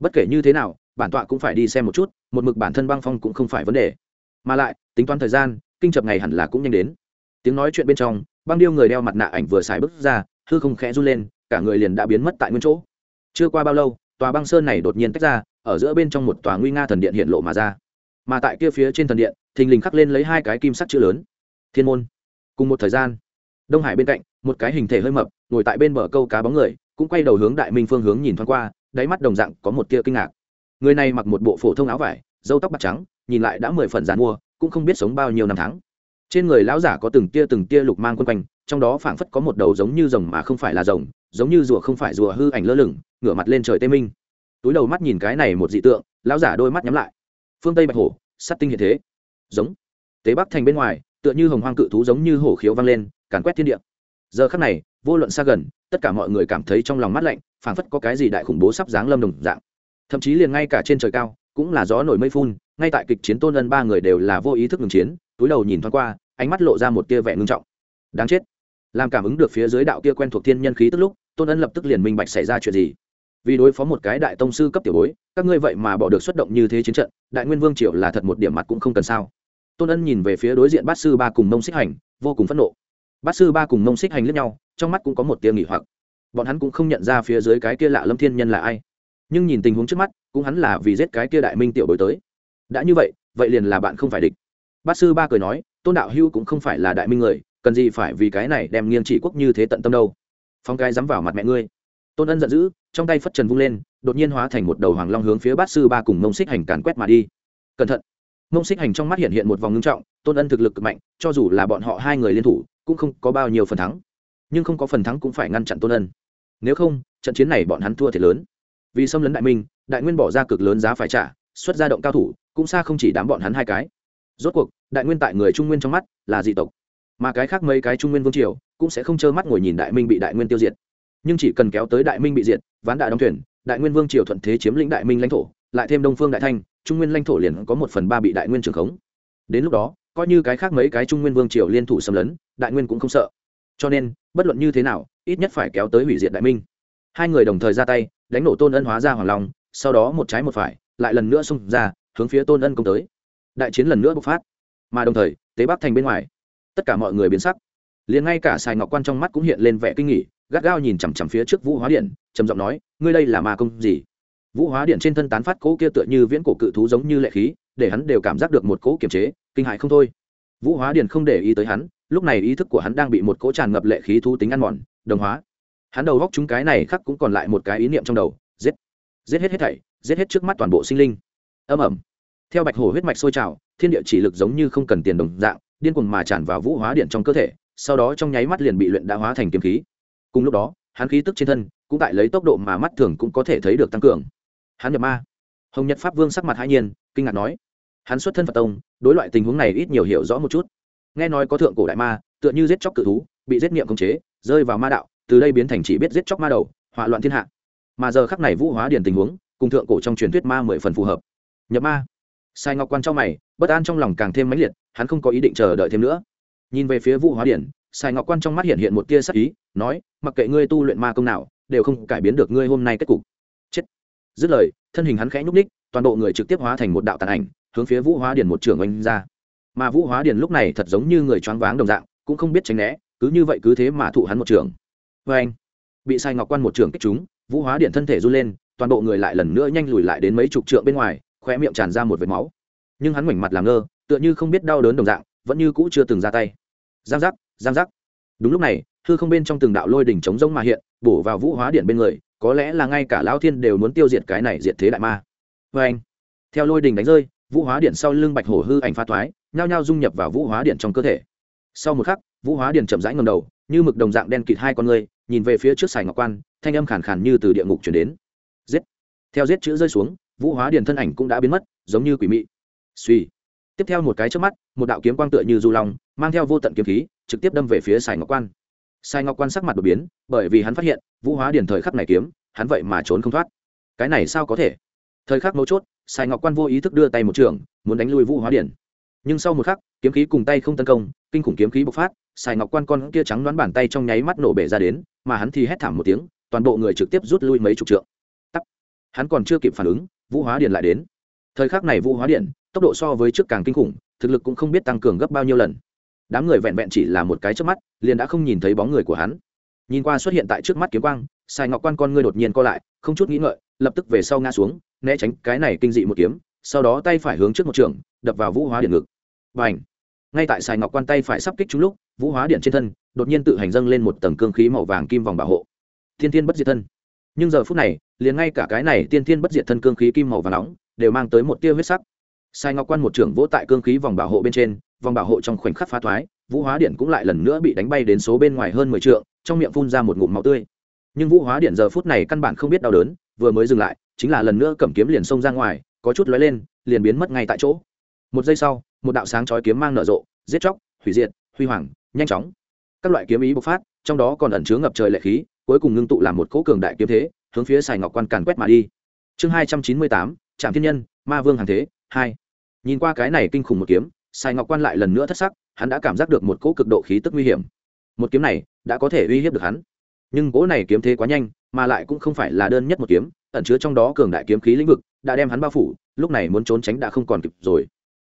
bất kể như thế nào, bản tọa cũng phải đi xem một chút, một mực bản thân băng phong cũng không phải vấn đề. Mà lại, tính toán thời gian, kinh chập ngày hẳn là cũng nhanh đến tiếng nói chuyện bên trong, băng điêu người đeo mặt nạ ảnh vừa xài bước ra, hư không khẽ run lên, cả người liền đã biến mất tại nguyên chỗ. Chưa qua bao lâu, tòa băng sơn này đột nhiên tách ra, ở giữa bên trong một tòa nguy nga thần điện hiện lộ mà ra. Mà tại kia phía trên thần điện, thình lình khắc lên lấy hai cái kim sắc chữ lớn. Thiên môn. Cùng một thời gian, đông hải bên cạnh, một cái hình thể hơi mập, ngồi tại bên bờ câu cá bóng người, cũng quay đầu hướng đại minh phương hướng nhìn thoáng qua, đáy mắt đồng dạng có một tia kinh ngạc. Người này mặc một bộ phổ thông áo vải dâu tóc bạc trắng, nhìn lại đã mười phần dàn mua cũng không biết sống bao nhiêu năm tháng trên người lão giả có từng tia từng tia lục mang quân quanh, trong đó phảng phất có một đầu giống như rồng mà không phải là rồng, giống như rùa không phải rùa hư ảnh lơ lửng, ngửa mặt lên trời tê minh. Túi đầu mắt nhìn cái này một dị tượng, lão giả đôi mắt nhắm lại. Phương tây bạch hổ sắt tinh hiện thế. Giống. Tế bắc thành bên ngoài, tựa như hồng hoang cự thú giống như hổ khiếu vang lên, càn quét thiên địa. Giờ khắc này, vô luận xa gần, tất cả mọi người cảm thấy trong lòng mắt lạnh, phảng phất có cái gì đại khủng bố sắp giáng lâm đồng dạng. Thậm chí liền ngay cả trên trời cao, cũng là gió nổi mây phun ngay tại kịch chiến tôn ân ba người đều là vô ý thức ngừng chiến, túi đầu nhìn thoáng qua, ánh mắt lộ ra một tia vẻ ngưng trọng. Đáng chết. Làm cảm ứng được phía dưới đạo kia quen thuộc thiên nhân khí tức lúc, tôn ân lập tức liền minh bạch xảy ra chuyện gì. Vì đối phó một cái đại tông sư cấp tiểu bối, các ngươi vậy mà bỏ được xuất động như thế chiến trận, đại nguyên vương triều là thật một điểm mặt cũng không cần sao. Tôn ân nhìn về phía đối diện bát sư ba cùng mông xích hành, vô cùng phẫn nộ. Bát sư ba cùng mông xích hành lướt nhau, trong mắt cũng có một tia nghỉ hoặc. Bọn hắn cũng không nhận ra phía dưới cái kia lạ lâm thiên nhân là ai. Nhưng nhìn tình huống trước mắt, cũng hắn là vì giết cái kia đại minh tiểu bối tới đã như vậy vậy liền là bạn không phải địch. Bát sư ba cười nói, tôn đạo hưu cũng không phải là đại minh người, cần gì phải vì cái này đem nghiêng trị quốc như thế tận tâm đâu. Phong cái dám vào mặt mẹ ngươi. Tôn ân giận dữ, trong tay phất trần vung lên, đột nhiên hóa thành một đầu hoàng long hướng phía bát sư ba cùng mông xích hành càn quét mà đi. Cẩn thận. Mông xích hành trong mắt hiện hiện một vòng ngưng trọng, tôn ân thực lực cực mạnh, cho dù là bọn họ hai người liên thủ, cũng không có bao nhiêu phần thắng. Nhưng không có phần thắng cũng phải ngăn chặn tôn ân. Nếu không, trận chiến này bọn hắn thua thiệt lớn. Vì xâm lấn đại minh, đại nguyên bỏ ra cực lớn giá phải trả, xuất ra động cao thủ cũng xa không chỉ đám bọn hắn hai cái. Rốt cuộc, đại nguyên tại người trung nguyên trong mắt là dị tộc. Mà cái khác mấy cái trung nguyên vương triều cũng sẽ không trơ mắt ngồi nhìn đại minh bị đại nguyên tiêu diệt. Nhưng chỉ cần kéo tới đại minh bị diệt, ván đại đóng thuyền, đại nguyên vương triều thuận thế chiếm lĩnh đại minh lãnh thổ, lại thêm đông phương đại thanh, trung nguyên lãnh thổ liền có một phần ba bị đại nguyên trường khống. Đến lúc đó, coi như cái khác mấy cái trung nguyên vương triều liên thủ xâm lấn, đại nguyên cũng không sợ. Cho nên, bất luận như thế nào, ít nhất phải kéo tới hủy diệt đại minh. Hai người đồng thời ra tay, đánh nổ tôn ân hóa ra hoàng long, sau đó một trái một phải, lại lần nữa xung ra hướng phía tôn ân công tới. Đại chiến lần nữa bộc phát, mà đồng thời, tế bắc thành bên ngoài, tất cả mọi người biến sắc. Liền ngay cả sài ngọc quan trong mắt cũng hiện lên vẻ kinh nghỉ gắt gao nhìn chằm chằm phía trước vũ hóa điện, trầm giọng nói, ngươi đây là ma công gì? Vũ hóa điện trên thân tán phát cỗ kia tựa như viễn cổ cự thú giống như lệ khí, để hắn đều cảm giác được một cỗ kiềm chế, kinh hại không thôi. Vũ hóa điện không để ý tới hắn, lúc này ý thức của hắn đang bị một cỗ tràn ngập lệ khí thú tính ăn mòn, đồng hóa. Hắn đầu góc chúng cái này khắc cũng còn lại một cái ý niệm trong đầu, giết. Giết hết hết thảy, giết hết trước mắt toàn bộ sinh linh âm ẩm. Theo bạch hổ huyết mạch sôi trào, thiên địa chỉ lực giống như không cần tiền đồng dạng, điên cuồng mà tràn vào vũ hóa điện trong cơ thể, sau đó trong nháy mắt liền bị luyện đã hóa thành kiếm khí. Cùng lúc đó, hắn khí tức trên thân cũng tại lấy tốc độ mà mắt thường cũng có thể thấy được tăng cường. Hắn nhập ma. Hồng nhật pháp vương sắc mặt hai nhiên, kinh ngạc nói, hắn xuất thân phật tông, đối loại tình huống này ít nhiều hiểu rõ một chút. Nghe nói có thượng cổ đại ma, tựa như giết chóc cự thú, bị giết niệm khống chế, rơi vào ma đạo, từ đây biến thành chỉ biết giết chóc ma đầu, hỏa loạn thiên hạ. Mà giờ khắc này vũ hóa điển tình huống, cùng thượng cổ trong truyền thuyết ma mười phần phù hợp nhập ma. Sai ngọc quan trong mày, bất an trong lòng càng thêm mãnh liệt, hắn không có ý định chờ đợi thêm nữa. Nhìn về phía vũ hóa điển, sai ngọc quan trong mắt hiện hiện một tia sắc ý, nói, mặc kệ ngươi tu luyện ma công nào, đều không cải biến được ngươi hôm nay kết cục. Chết. Dứt lời, thân hình hắn khẽ nhúc ních toàn bộ người trực tiếp hóa thành một đạo tàn ảnh, hướng phía vũ hóa điển một trường oanh ra. Mà vũ hóa điển lúc này thật giống như người choáng váng đồng dạng, cũng không biết tránh né, cứ như vậy cứ thế mà thụ hắn một trường. Vê anh, bị sai ngọc quan một trường kích chúng vũ hóa điện thân thể run lên, toàn bộ người lại lần nữa nhanh lùi lại đến mấy chục trượng bên ngoài khoe miệng tràn ra một vệt máu. Nhưng hắn ngoảnh mặt làm ngơ, tựa như không biết đau đớn đồng dạng, vẫn như cũ chưa từng ra tay. Giang giác giang giác. Đúng lúc này, hư không bên trong từng đạo lôi đỉnh chống rống mà hiện, bổ vào vũ hóa điện bên người, có lẽ là ngay cả lão thiên đều muốn tiêu diệt cái này diệt thế đại ma. Vê anh, theo lôi đỉnh đánh rơi, vũ hóa điện sau lưng bạch hổ hư ảnh pha thoái, nhao nhao dung nhập vào vũ hóa điện trong cơ thể. Sau một khắc, vũ hóa điện chậm rãi ngầm đầu, như mực đồng dạng đen kịt hai con người, nhìn về phía trước sài ngọc quan, thanh âm khàn khàn như từ địa ngục chuyển đến. Giết. Theo giết chữ rơi xuống vũ hóa điền thân ảnh cũng đã biến mất, giống như quỷ mị. Suy. Tiếp theo một cái trước mắt, một đạo kiếm quang tựa như du long, mang theo vô tận kiếm khí, trực tiếp đâm về phía sài ngọc quan. Sài ngọc quan sắc mặt đột biến, bởi vì hắn phát hiện, vũ hóa điền thời khắc này kiếm, hắn vậy mà trốn không thoát. Cái này sao có thể? Thời khắc mấu chốt, sài ngọc quan vô ý thức đưa tay một trường, muốn đánh lui vũ hóa điền. Nhưng sau một khắc, kiếm khí cùng tay không tấn công, kinh khủng kiếm khí bộc phát, sài ngọc quan con kia trắng đoán bàn tay trong nháy mắt nổ bể ra đến, mà hắn thì hét thảm một tiếng, toàn bộ người trực tiếp rút lui mấy chục trượng hắn còn chưa kịp phản ứng, vũ hóa điện lại đến. Thời khắc này vũ hóa điện, tốc độ so với trước càng kinh khủng, thực lực cũng không biết tăng cường gấp bao nhiêu lần. Đám người vẹn vẹn chỉ là một cái trước mắt, liền đã không nhìn thấy bóng người của hắn. Nhìn qua xuất hiện tại trước mắt kiếm quang, sài ngọc quan con ngươi đột nhiên co lại, không chút nghĩ ngợi, lập tức về sau ngã xuống, né tránh cái này kinh dị một kiếm, sau đó tay phải hướng trước một trường, đập vào vũ hóa điện ngực. Và ảnh ngay tại sài ngọc quan tay phải sắp kích trúng lúc, vũ hóa điện trên thân đột nhiên tự hành dâng lên một tầng cương khí màu vàng kim vòng bảo hộ. Thiên thiên bất diệt thân nhưng giờ phút này, liền ngay cả cái này tiên thiên bất diệt thân cương khí kim màu và nóng, đều mang tới một tia huyết sắc. Sai ngọc quan một trưởng vỗ tại cương khí vòng bảo hộ bên trên, vòng bảo hộ trong khoảnh khắc phá thoái, vũ hóa điện cũng lại lần nữa bị đánh bay đến số bên ngoài hơn mười t trong miệng phun ra một ngụm máu tươi. Nhưng vũ hóa điện giờ phút này căn bản không biết đau đớn, vừa mới dừng lại, chính là lần nữa cầm kiếm liền xông ra ngoài, có chút lóe lên, liền biến mất ngay tại chỗ. Một giây sau, một đạo sáng chói kiếm mang nở rộ, giết chóc, hủy diệt, huy hoàng, nhanh chóng. Các loại kiếm ý bộc phát, trong đó còn ẩn chứa ngập trời lệ khí cuối cùng ngưng tụ làm một cỗ cường đại kiếm thế, hướng phía sài ngọc quan càn quét mà đi. Chương hai trăm chín mươi tám, trạm thiên nhân, ma vương hàng thế, hai. Nhìn qua cái này kinh khủng một kiếm, sài ngọc quan lại lần nữa thất sắc, hắn đã cảm giác được một cỗ cực độ khí tức nguy hiểm. Một kiếm này đã có thể uy hiếp được hắn. Nhưng cỗ này kiếm thế quá nhanh, mà lại cũng không phải là đơn nhất một kiếm, ẩn chứa trong đó cường đại kiếm khí lĩnh vực, đã đem hắn bao phủ, lúc này muốn trốn tránh đã không còn kịp rồi.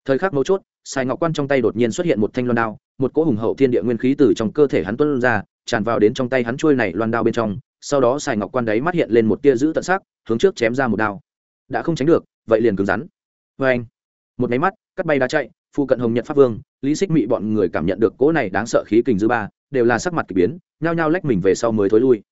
Thời khắc mấu chốt, sài ngọc quan trong tay đột nhiên xuất hiện một thanh loan đao một cỗ hùng hậu thiên địa nguyên khí từ trong cơ thể hắn tuân ra, tràn vào đến trong tay hắn chuôi này loan đao bên trong, sau đó sài ngọc quan đấy mắt hiện lên một tia giữ tận sắc, hướng trước chém ra một đao. Đã không tránh được, vậy liền cứng rắn. Vê anh, một máy mắt, cắt bay đá chạy phụ cận hồng nhật pháp vương, lý xích mị bọn người cảm nhận được cỗ này đáng sợ khí kình dư ba, đều là sắc mặt k ỳ biến, nhao nhao lách mình về sau mới thối lui.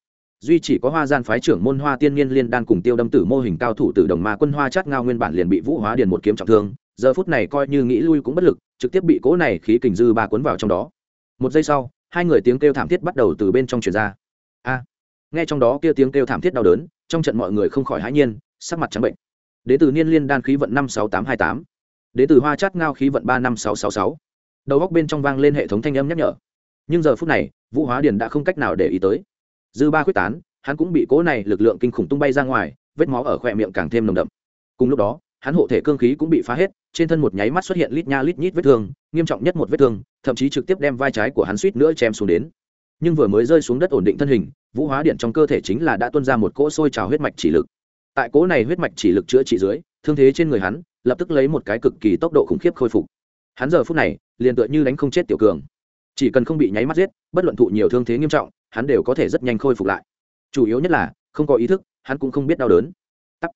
Duy chỉ có hoa gian phái trưởng môn hoa tiên niên liên đan cùng tiêu đâm tử mô hình cao thủ tử đồng ma quân hoa chát ngao nguyên bản liền bị vũ hóa điền một kiếm trọng thương giờ phút này coi như nghĩ lui cũng bất lực, trực tiếp bị cỗ này khí kình dư ba cuốn vào trong đó. Một giây sau, hai người tiếng kêu thảm thiết bắt đầu từ bên trong truyền ra. A! Nghe trong đó kia tiếng kêu thảm thiết đau đớn, trong trận mọi người không khỏi hãi nhiên, sắc mặt trắng bệnh. Đến từ niên liên đan khí vận năm sáu tám hai tám. Đến từ hoa chát ngao khí vận ba năm sáu sáu sáu. Đầu góc bên trong vang lên hệ thống thanh âm nhắc nhở. Nhưng giờ phút này, vũ hóa điền đã không cách nào để ý tới. Dư ba quyết tán, hắn cũng bị cỗ này lực lượng kinh khủng tung bay ra ngoài, vết máu ở khoe miệng càng thêm nồng đậm. Cùng lúc đó hắn hộ thể cương khí cũng bị phá hết, trên thân một nháy mắt xuất hiện lít nha lít nhít vết thương, nghiêm trọng nhất một vết thương, thậm chí trực tiếp đem vai trái của hắn suýt nữa chém xuống đến. Nhưng vừa mới rơi xuống đất ổn định thân hình, vũ hóa điện trong cơ thể chính là đã tuân ra một cỗ sôi trào huyết mạch chỉ lực. Tại cỗ này huyết mạch chỉ lực chữa trị dưới, thương thế trên người hắn lập tức lấy một cái cực kỳ tốc độ khủng khiếp khôi phục. Hắn giờ phút này, liền tựa như đánh không chết tiểu cường. Chỉ cần không bị nháy mắt giết, bất luận thụ nhiều thương thế nghiêm trọng, hắn đều có thể rất nhanh khôi phục lại. Chủ yếu nhất là, không có ý thức, hắn cũng không biết đau đớn. Tắt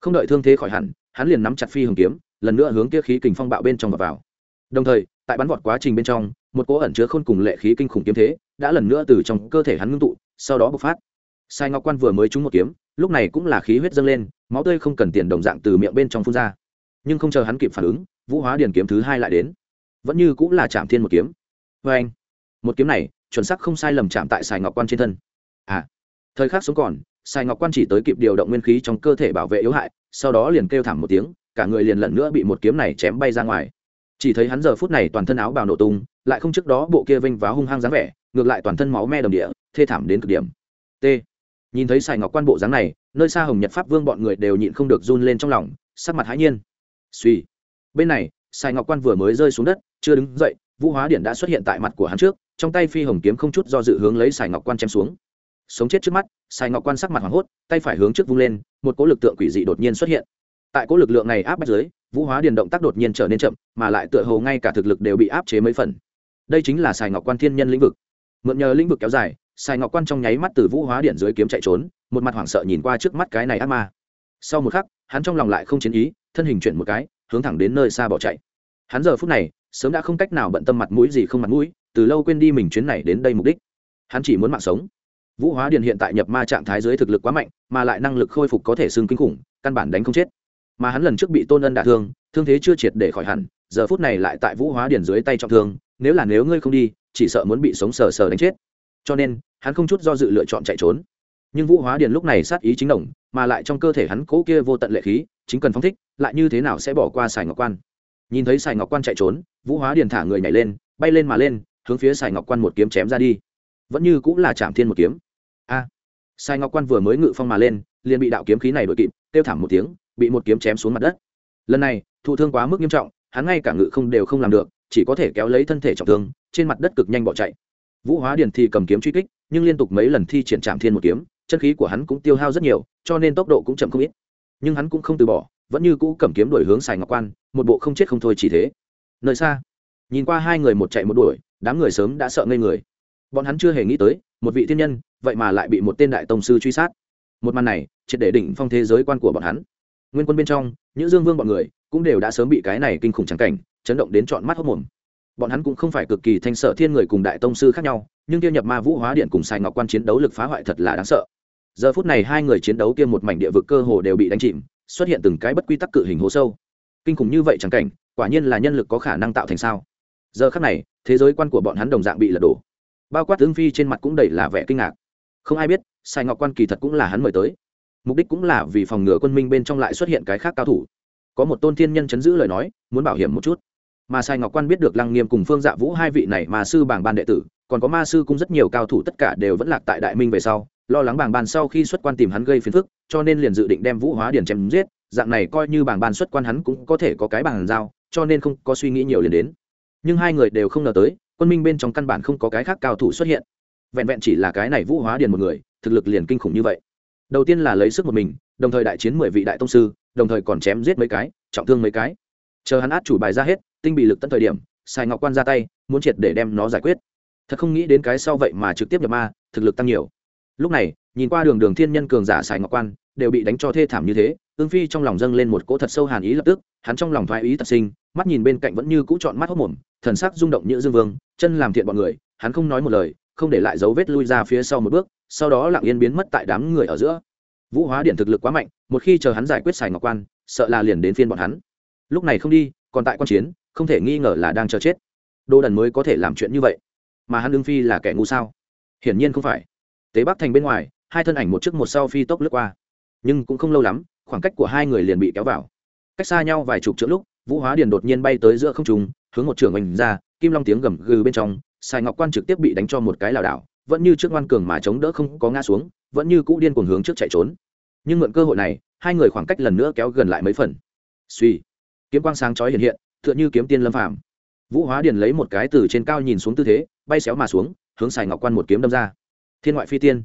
không đợi thương thế khỏi hẳn hắn liền nắm chặt phi hồng kiếm, lần nữa hướng kia khí kình phong bạo bên trong và vào. Đồng thời, tại bắn vọt quá trình bên trong, một cỗ ẩn chứa khôn cùng lệ khí kinh khủng kiếm thế đã lần nữa từ trong cơ thể hắn ngưng tụ, sau đó bộc phát. Sai ngọc quan vừa mới trúng một kiếm, lúc này cũng là khí huyết dâng lên, máu tươi không cần tiền đồng dạng từ miệng bên trong phun ra. Nhưng không chờ hắn kịp phản ứng, vũ hóa điền kiếm thứ hai lại đến. Vẫn như cũng là chạm thiên một kiếm. Vê anh một kiếm này, chuẩn sắc không sai lầm chạm tại sài ngọc quan trên thân. À! Thời khắc sống còn sài ngọc quan chỉ tới kịp điều động nguyên khí trong cơ thể bảo vệ yếu hại, sau đó liền kêu thảm một tiếng, cả người liền lần nữa bị một kiếm này chém bay ra ngoài. Chỉ thấy hắn giờ phút này toàn thân áo bào nổ tung, lại không trước đó bộ kia vinh váo hung hăng dáng vẻ, ngược lại toàn thân máu me đồng địa, thê thảm đến cực điểm. T. Nhìn thấy sài ngọc quan bộ dáng này, nơi xa hồng nhật pháp vương bọn người đều nhịn không được run lên trong lòng, sắc mặt hãi nhiên. Suy bên này sài ngọc quan vừa mới rơi xuống đất, chưa đứng dậy, vũ hóa điện đã xuất hiện tại mặt của hắn trước, trong tay phi hồng kiếm không chút do dự hướng lấy sài ngọc quan chém xuống sống chết trước mắt sài ngọc quan sắc mặt hoảng hốt, tay phải hướng trước vung lên, một cỗ lực tượng quỷ dị đột nhiên xuất hiện. Tại cỗ lực lượng này áp bách dưới, vũ hóa điền động tác đột nhiên trở nên chậm, mà lại tựa hồ ngay cả thực lực đều bị áp chế mấy phần. Đây chính là sài ngọc quan thiên nhân lĩnh vực. Mượn nhờ lĩnh vực kéo dài sài ngọc quan trong nháy mắt từ vũ hóa điện dưới kiếm chạy trốn, một mặt hoảng sợ nhìn qua trước mắt cái này ác ma. Sau một khắc, hắn trong lòng lại không chiến ý, thân hình chuyển một cái, hướng thẳng đến nơi xa bỏ chạy. Hắn giờ phút này, sớm đã không cách nào bận tâm mặt mũi gì không mặt mũi, từ lâu quên đi mình chuyến này đến đây mục đích. Hắn chỉ muốn mạng sống vũ hóa điện hiện tại nhập ma trạng thái dưới thực lực quá mạnh, mà lại năng lực khôi phục có thể xưng kinh khủng, căn bản đánh không chết. Mà hắn lần trước bị tôn ân đả thương thương thế chưa triệt để khỏi hẳn, giờ phút này lại tại vũ hóa Điền dưới tay trọng thương, nếu là nếu ngươi không đi, chỉ sợ muốn bị sống sờ sờ đánh chết. Cho nên, hắn không chút do dự lựa chọn chạy trốn. Nhưng vũ hóa Điền lúc này sát ý chính đồng, mà lại trong cơ thể hắn cố kia vô tận lệ khí, chính cần phong thích, lại như thế nào sẽ bỏ qua sài ngọc quan? Nhìn thấy sài ngọc quan chạy trốn, vũ hóa Điền thả người nhảy lên, bay lên mà lên, hướng phía sài ngọc quan một kiếm chém ra đi vẫn như cũng là chạm thiên một kiếm. A. Sai ngọc quan vừa mới ngự phong mà lên, liền bị đạo kiếm khí này đội kịp, kêu thảm một tiếng, bị một kiếm chém xuống mặt đất. Lần này, thụ thương quá mức nghiêm trọng, hắn ngay cả ngự không đều không làm được, chỉ có thể kéo lấy thân thể trọng thương, trên mặt đất cực nhanh bỏ chạy. Vũ hóa điền thì cầm kiếm truy kích, nhưng liên tục mấy lần thi triển trạm thiên một kiếm, chân khí của hắn cũng tiêu hao rất nhiều, cho nên tốc độ cũng chậm không ít. Nhưng hắn cũng không từ bỏ, vẫn như cũ cầm kiếm đuổi hướng sài ngọc quan, một bộ không chết không thôi chỉ thế. Nơi xa, nhìn qua hai người một chạy một đuổi, đám người sớm đã sợ ngây người bọn hắn chưa hề nghĩ tới, một vị thiên nhân, vậy mà lại bị một tên đại tông sư truy sát. Một màn này, triệt để đỉnh phong thế giới quan của bọn hắn. Nguyên quân bên trong những dương vương bọn người cũng đều đã sớm bị cái này kinh khủng trắng cảnh, chấn động đến trọn mắt hốc mồm. Bọn hắn cũng không phải cực kỳ thanh sợ thiên người cùng đại tông sư khác nhau, nhưng tiêu nhập ma vũ hóa điện cùng sai ngọc quan chiến đấu lực phá hoại thật là đáng sợ. Giờ phút này hai người chiến đấu kia một mảnh địa vực cơ hồ đều bị đánh chìm, xuất hiện từng cái bất quy tắc cự hình hố sâu. Kinh khủng như vậy chẳng cảnh, quả nhiên là nhân lực có khả năng tạo thành sao? Giờ khắc này, thế giới quan của bọn hắn đồng dạng bị lật đổ bao quát tướng phi trên mặt cũng đầy là vẻ kinh ngạc. Không ai biết sai ngọc quan kỳ thật cũng là hắn mời tới. Mục đích cũng là vì phòng ngừa quân minh bên trong lại xuất hiện cái khác cao thủ. Có một tôn thiên nhân chấn giữ lời nói, muốn bảo hiểm một chút. Mà sai ngọc quan biết được lăng nghiêm cùng phương dạ vũ hai vị này mà sư bảng ban đệ tử, còn có ma sư cũng rất nhiều cao thủ tất cả đều vẫn lạc tại đại minh về sau, lo lắng bảng ban sau khi xuất quan tìm hắn gây phiền phức, cho nên liền dự định đem vũ hóa điển chém giết, dạng này coi như bảng ban xuất quan hắn cũng có thể có cái bảng giao, cho nên không có suy nghĩ nhiều liền đến. Nhưng hai người đều không ngờ tới quân minh bên trong căn bản không có cái khác cao thủ xuất hiện. Vẹn vẹn chỉ là cái này vũ hóa điền một người, thực lực liền kinh khủng như vậy. Đầu tiên là lấy sức một mình, đồng thời đại chiến mười vị đại tông sư, đồng thời còn chém giết mấy cái, trọng thương mấy cái. Chờ hắn át chủ bài ra hết, tinh bị lực tận thời điểm, sài ngọc quan ra tay, muốn triệt để đem nó giải quyết. Thật không nghĩ đến cái sau vậy mà trực tiếp nhập ma, thực lực tăng nhiều. Lúc này, nhìn qua đường đường thiên nhân cường giả sài ngọc quan, đều bị đánh cho thê thảm như thế ương phi trong lòng dâng lên một cỗ thật sâu hàn ý lập tức, hắn trong lòng thoái ý tập sinh, mắt nhìn bên cạnh vẫn như cũ chọn mắt hốc mồm, thần sắc rung động như dương vương, chân làm thiện bọn người, hắn không nói một lời, không để lại dấu vết lui ra phía sau một bước, sau đó lặng yên biến mất tại đám người ở giữa. Vũ hóa điện thực lực quá mạnh, một khi chờ hắn giải quyết xài ngọc quan, sợ là liền đến phiên bọn hắn. Lúc này không đi, còn tại quan chiến, không thể nghi ngờ là đang chờ chết. Đô đần mới có thể làm chuyện như vậy. Mà hắn đương phi là kẻ ngu sao? Hiển nhiên không phải. Tế bắc thành bên ngoài, hai thân ảnh một trước một sau phi tốc lướt qua. Nhưng cũng không lâu lắm khoảng cách của hai người liền bị kéo vào. Cách xa nhau vài chục chữ lúc, vũ hóa điền đột nhiên bay tới giữa không trung, hướng một trường oanh ra, kim long tiếng gầm gừ bên trong, sài ngọc quan trực tiếp bị đánh cho một cái lảo đảo, vẫn như trước ngoan cường mà chống đỡ không có ngã xuống, vẫn như cũ điên cuồng hướng trước chạy trốn. Nhưng mượn cơ hội này, hai người khoảng cách lần nữa kéo gần lại mấy phần. Suy kiếm quang sáng chói hiện hiện, tựa như kiếm tiên lâm phàm. Vũ hóa điền lấy một cái từ trên cao nhìn xuống tư thế, bay xéo mà xuống, hướng sài ngọc quan một kiếm đâm ra. Thiên ngoại phi tiên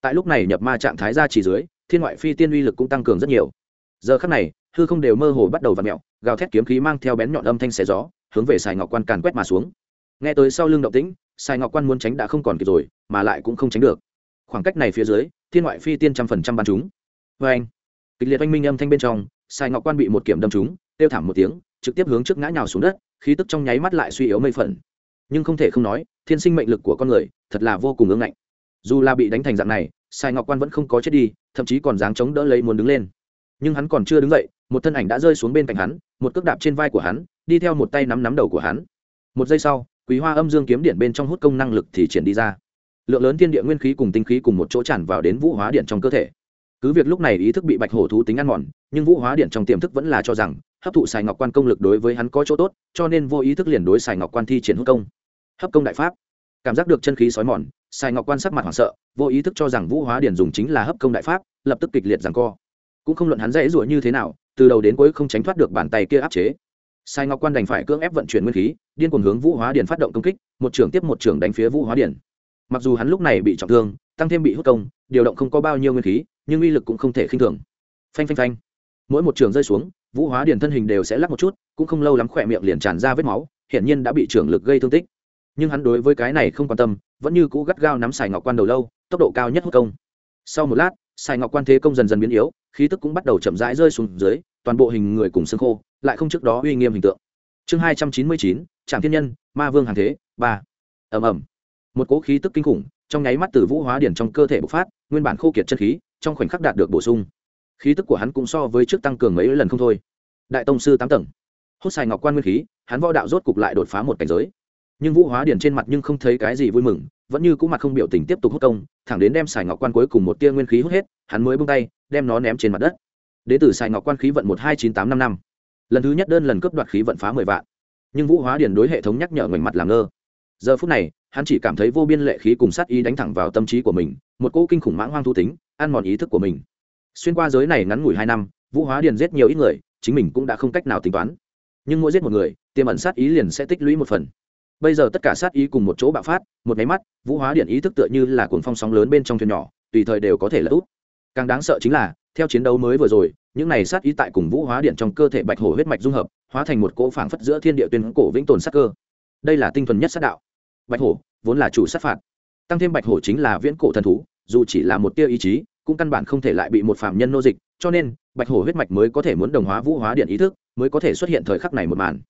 tại lúc này nhập ma trạng thái ra chỉ dưới, thiên ngoại phi tiên uy lực cũng tăng cường rất nhiều. Giờ khắc này, hư không đều mơ hồ bắt đầu v ặ mẹo gào thét kiếm khí mang theo bén nhọn âm thanh xẻ gió, hướng về sài ngọc quan càn quét mà xuống. Nghe tới sau lưng động tĩnh, sài ngọc quan muốn tránh đã không còn kịp rồi, mà lại cũng không tránh được. Khoảng cách này phía dưới, thiên ngoại phi tiên trăm phần trăm bắn chúng. Vê anh, kịch liệt oanh minh âm thanh bên trong, sài ngọc quan bị một kiểm đâm trúng têu thảm một tiếng, trực tiếp hướng trước ngã nhào xuống đất, khí tức trong nháy mắt lại suy yếu mây phần nhưng không thể không nói, thiên sinh mệnh lực của con người, thật là vô cùng ương ngạnh dù là bị đánh thành dạng này sài ngọc quan vẫn không có chết đi, thậm chí còn dáng chống đỡ lấy muốn đứng lên. Nhưng hắn còn chưa đứng dậy, một thân ảnh đã rơi xuống bên cạnh hắn, một cước đạp trên vai của hắn, đi theo một tay nắm nắm đầu của hắn. Một giây sau, quý hoa âm dương kiếm điện bên trong hút công năng lực thì triển đi ra. Lượng lớn thiên địa nguyên khí cùng tinh khí cùng một chỗ tràn vào đến vũ hóa điện trong cơ thể. Cứ việc lúc này ý thức bị bạch hổ thú tính ăn mòn, nhưng vũ hóa điện trong tiềm thức vẫn là cho rằng, hấp thụ sài ngọc quan công lực đối với hắn có chỗ tốt, cho nên vô ý thức liền đối sài ngọc quan thi triển hút công. Hấp công đại pháp cảm giác được chân khí sói mòn, sài ngọc quan sắc mặt hoảng sợ, vô ý thức cho rằng vũ hóa điển dùng chính là hấp công đại pháp, lập tức kịch liệt rằng co. Cũng không luận hắn dễ dụa như thế nào, từ đầu đến cuối không tránh thoát được bàn tay kia áp chế. Sai ngọc quan đành phải cưỡng ép vận chuyển nguyên khí, điên cuồng hướng vũ hóa điển phát động công kích, một trưởng tiếp một trưởng đánh phía vũ hóa điển. Mặc dù hắn lúc này bị trọng thương, tăng thêm bị hút công, điều động không có bao nhiêu nguyên khí, nhưng uy lực cũng không thể khinh thường. Phanh phanh phanh. Mỗi một trường rơi xuống, vũ hóa điển thân hình đều sẽ lắc một chút, cũng không lâu lắm khỏe miệng liền tràn ra vết máu, hiển nhiên đã bị trưởng lực gây thương tích nhưng hắn đối với cái này không quan tâm, vẫn như cũ gắt gao nắm sài ngọc quan đầu lâu, tốc độ cao nhất hút công. Sau một lát, sài ngọc quan thế công dần dần biến yếu, khí tức cũng bắt đầu chậm rãi rơi xuống dưới, toàn bộ hình người cùng xương khô, lại không trước đó uy nghiêm hình tượng. Chương hai trăm chín mươi chín trạm thiên nhân, ma vương hàng thế, ba. Ẩm ẩm một cỗ khí tức kinh khủng, trong nháy mắt từ vũ hóa điển trong cơ thể bộc phát, nguyên bản khô kiệt chân khí, trong khoảnh khắc đạt được bổ sung. Khí tức của hắn cũng so với trước tăng cường mấy lần không thôi. Đại tông sư tám tầng. Hốt xài ngọc quan nguyên khí, hắn võ đạo rốt cục lại đột phá một cảnh giới nhưng vũ hóa điển trên mặt nhưng không thấy cái gì vui mừng, vẫn như cũ mặt không biểu tình tiếp tục hút công, thẳng đến đem xài ngọc quan cuối cùng một tia nguyên khí hút hết, hắn mới bung tay, đem nó ném trên mặt đất. Đ ế từ xài ngọc quan khí vận một hai chín tám năm năm. Lần thứ nhất đơn lần cướp đoạt khí vận phá mười vạn. Nhưng vũ hóa điển đối hệ thống nhắc nhở ngoảnh mặt làm ngơ. Giờ phút này, hắn chỉ cảm thấy vô biên lệ khí cùng sát ý đánh thẳng vào tâm trí của mình, một cỗ kinh khủng mãng hoang thu tính, ăn mòn ý thức của mình. Xuyên qua giới này ngắn ngủi hai năm, vũ hóa điền giết nhiều ít người, chính mình cũng đã không cách nào tính toán. Nhưng mỗi giết một người, tiềm ẩn sát ý liền sẽ tích lũy một phần bây giờ tất cả sát ý cùng một chỗ bạo phát, một máy mắt, vũ hóa điện ý thức tựa như là cuồng phong sóng lớn bên trong thuyền nhỏ, tùy thời đều có thể là út. Càng đáng sợ chính là, theo chiến đấu mới vừa rồi, những này sát ý tại cùng vũ hóa điện trong cơ thể bạch hổ huyết mạch dung hợp, hóa thành một cỗ phảng phất giữa thiên địa tuyên cổ vĩnh tồn sát cơ. Đây là tinh thuần nhất sát đạo. Bạch hổ, vốn là chủ sát phạt. Tăng thêm bạch hổ chính là viễn cổ thần thú, dù chỉ là một tia ý chí, cũng căn bản không thể lại bị một phạm nhân nô dịch, cho nên, bạch hổ huyết mạch mới có thể muốn đồng hóa vũ hóa điện ý thức, mới có thể xuất hiện thời khắc này một màn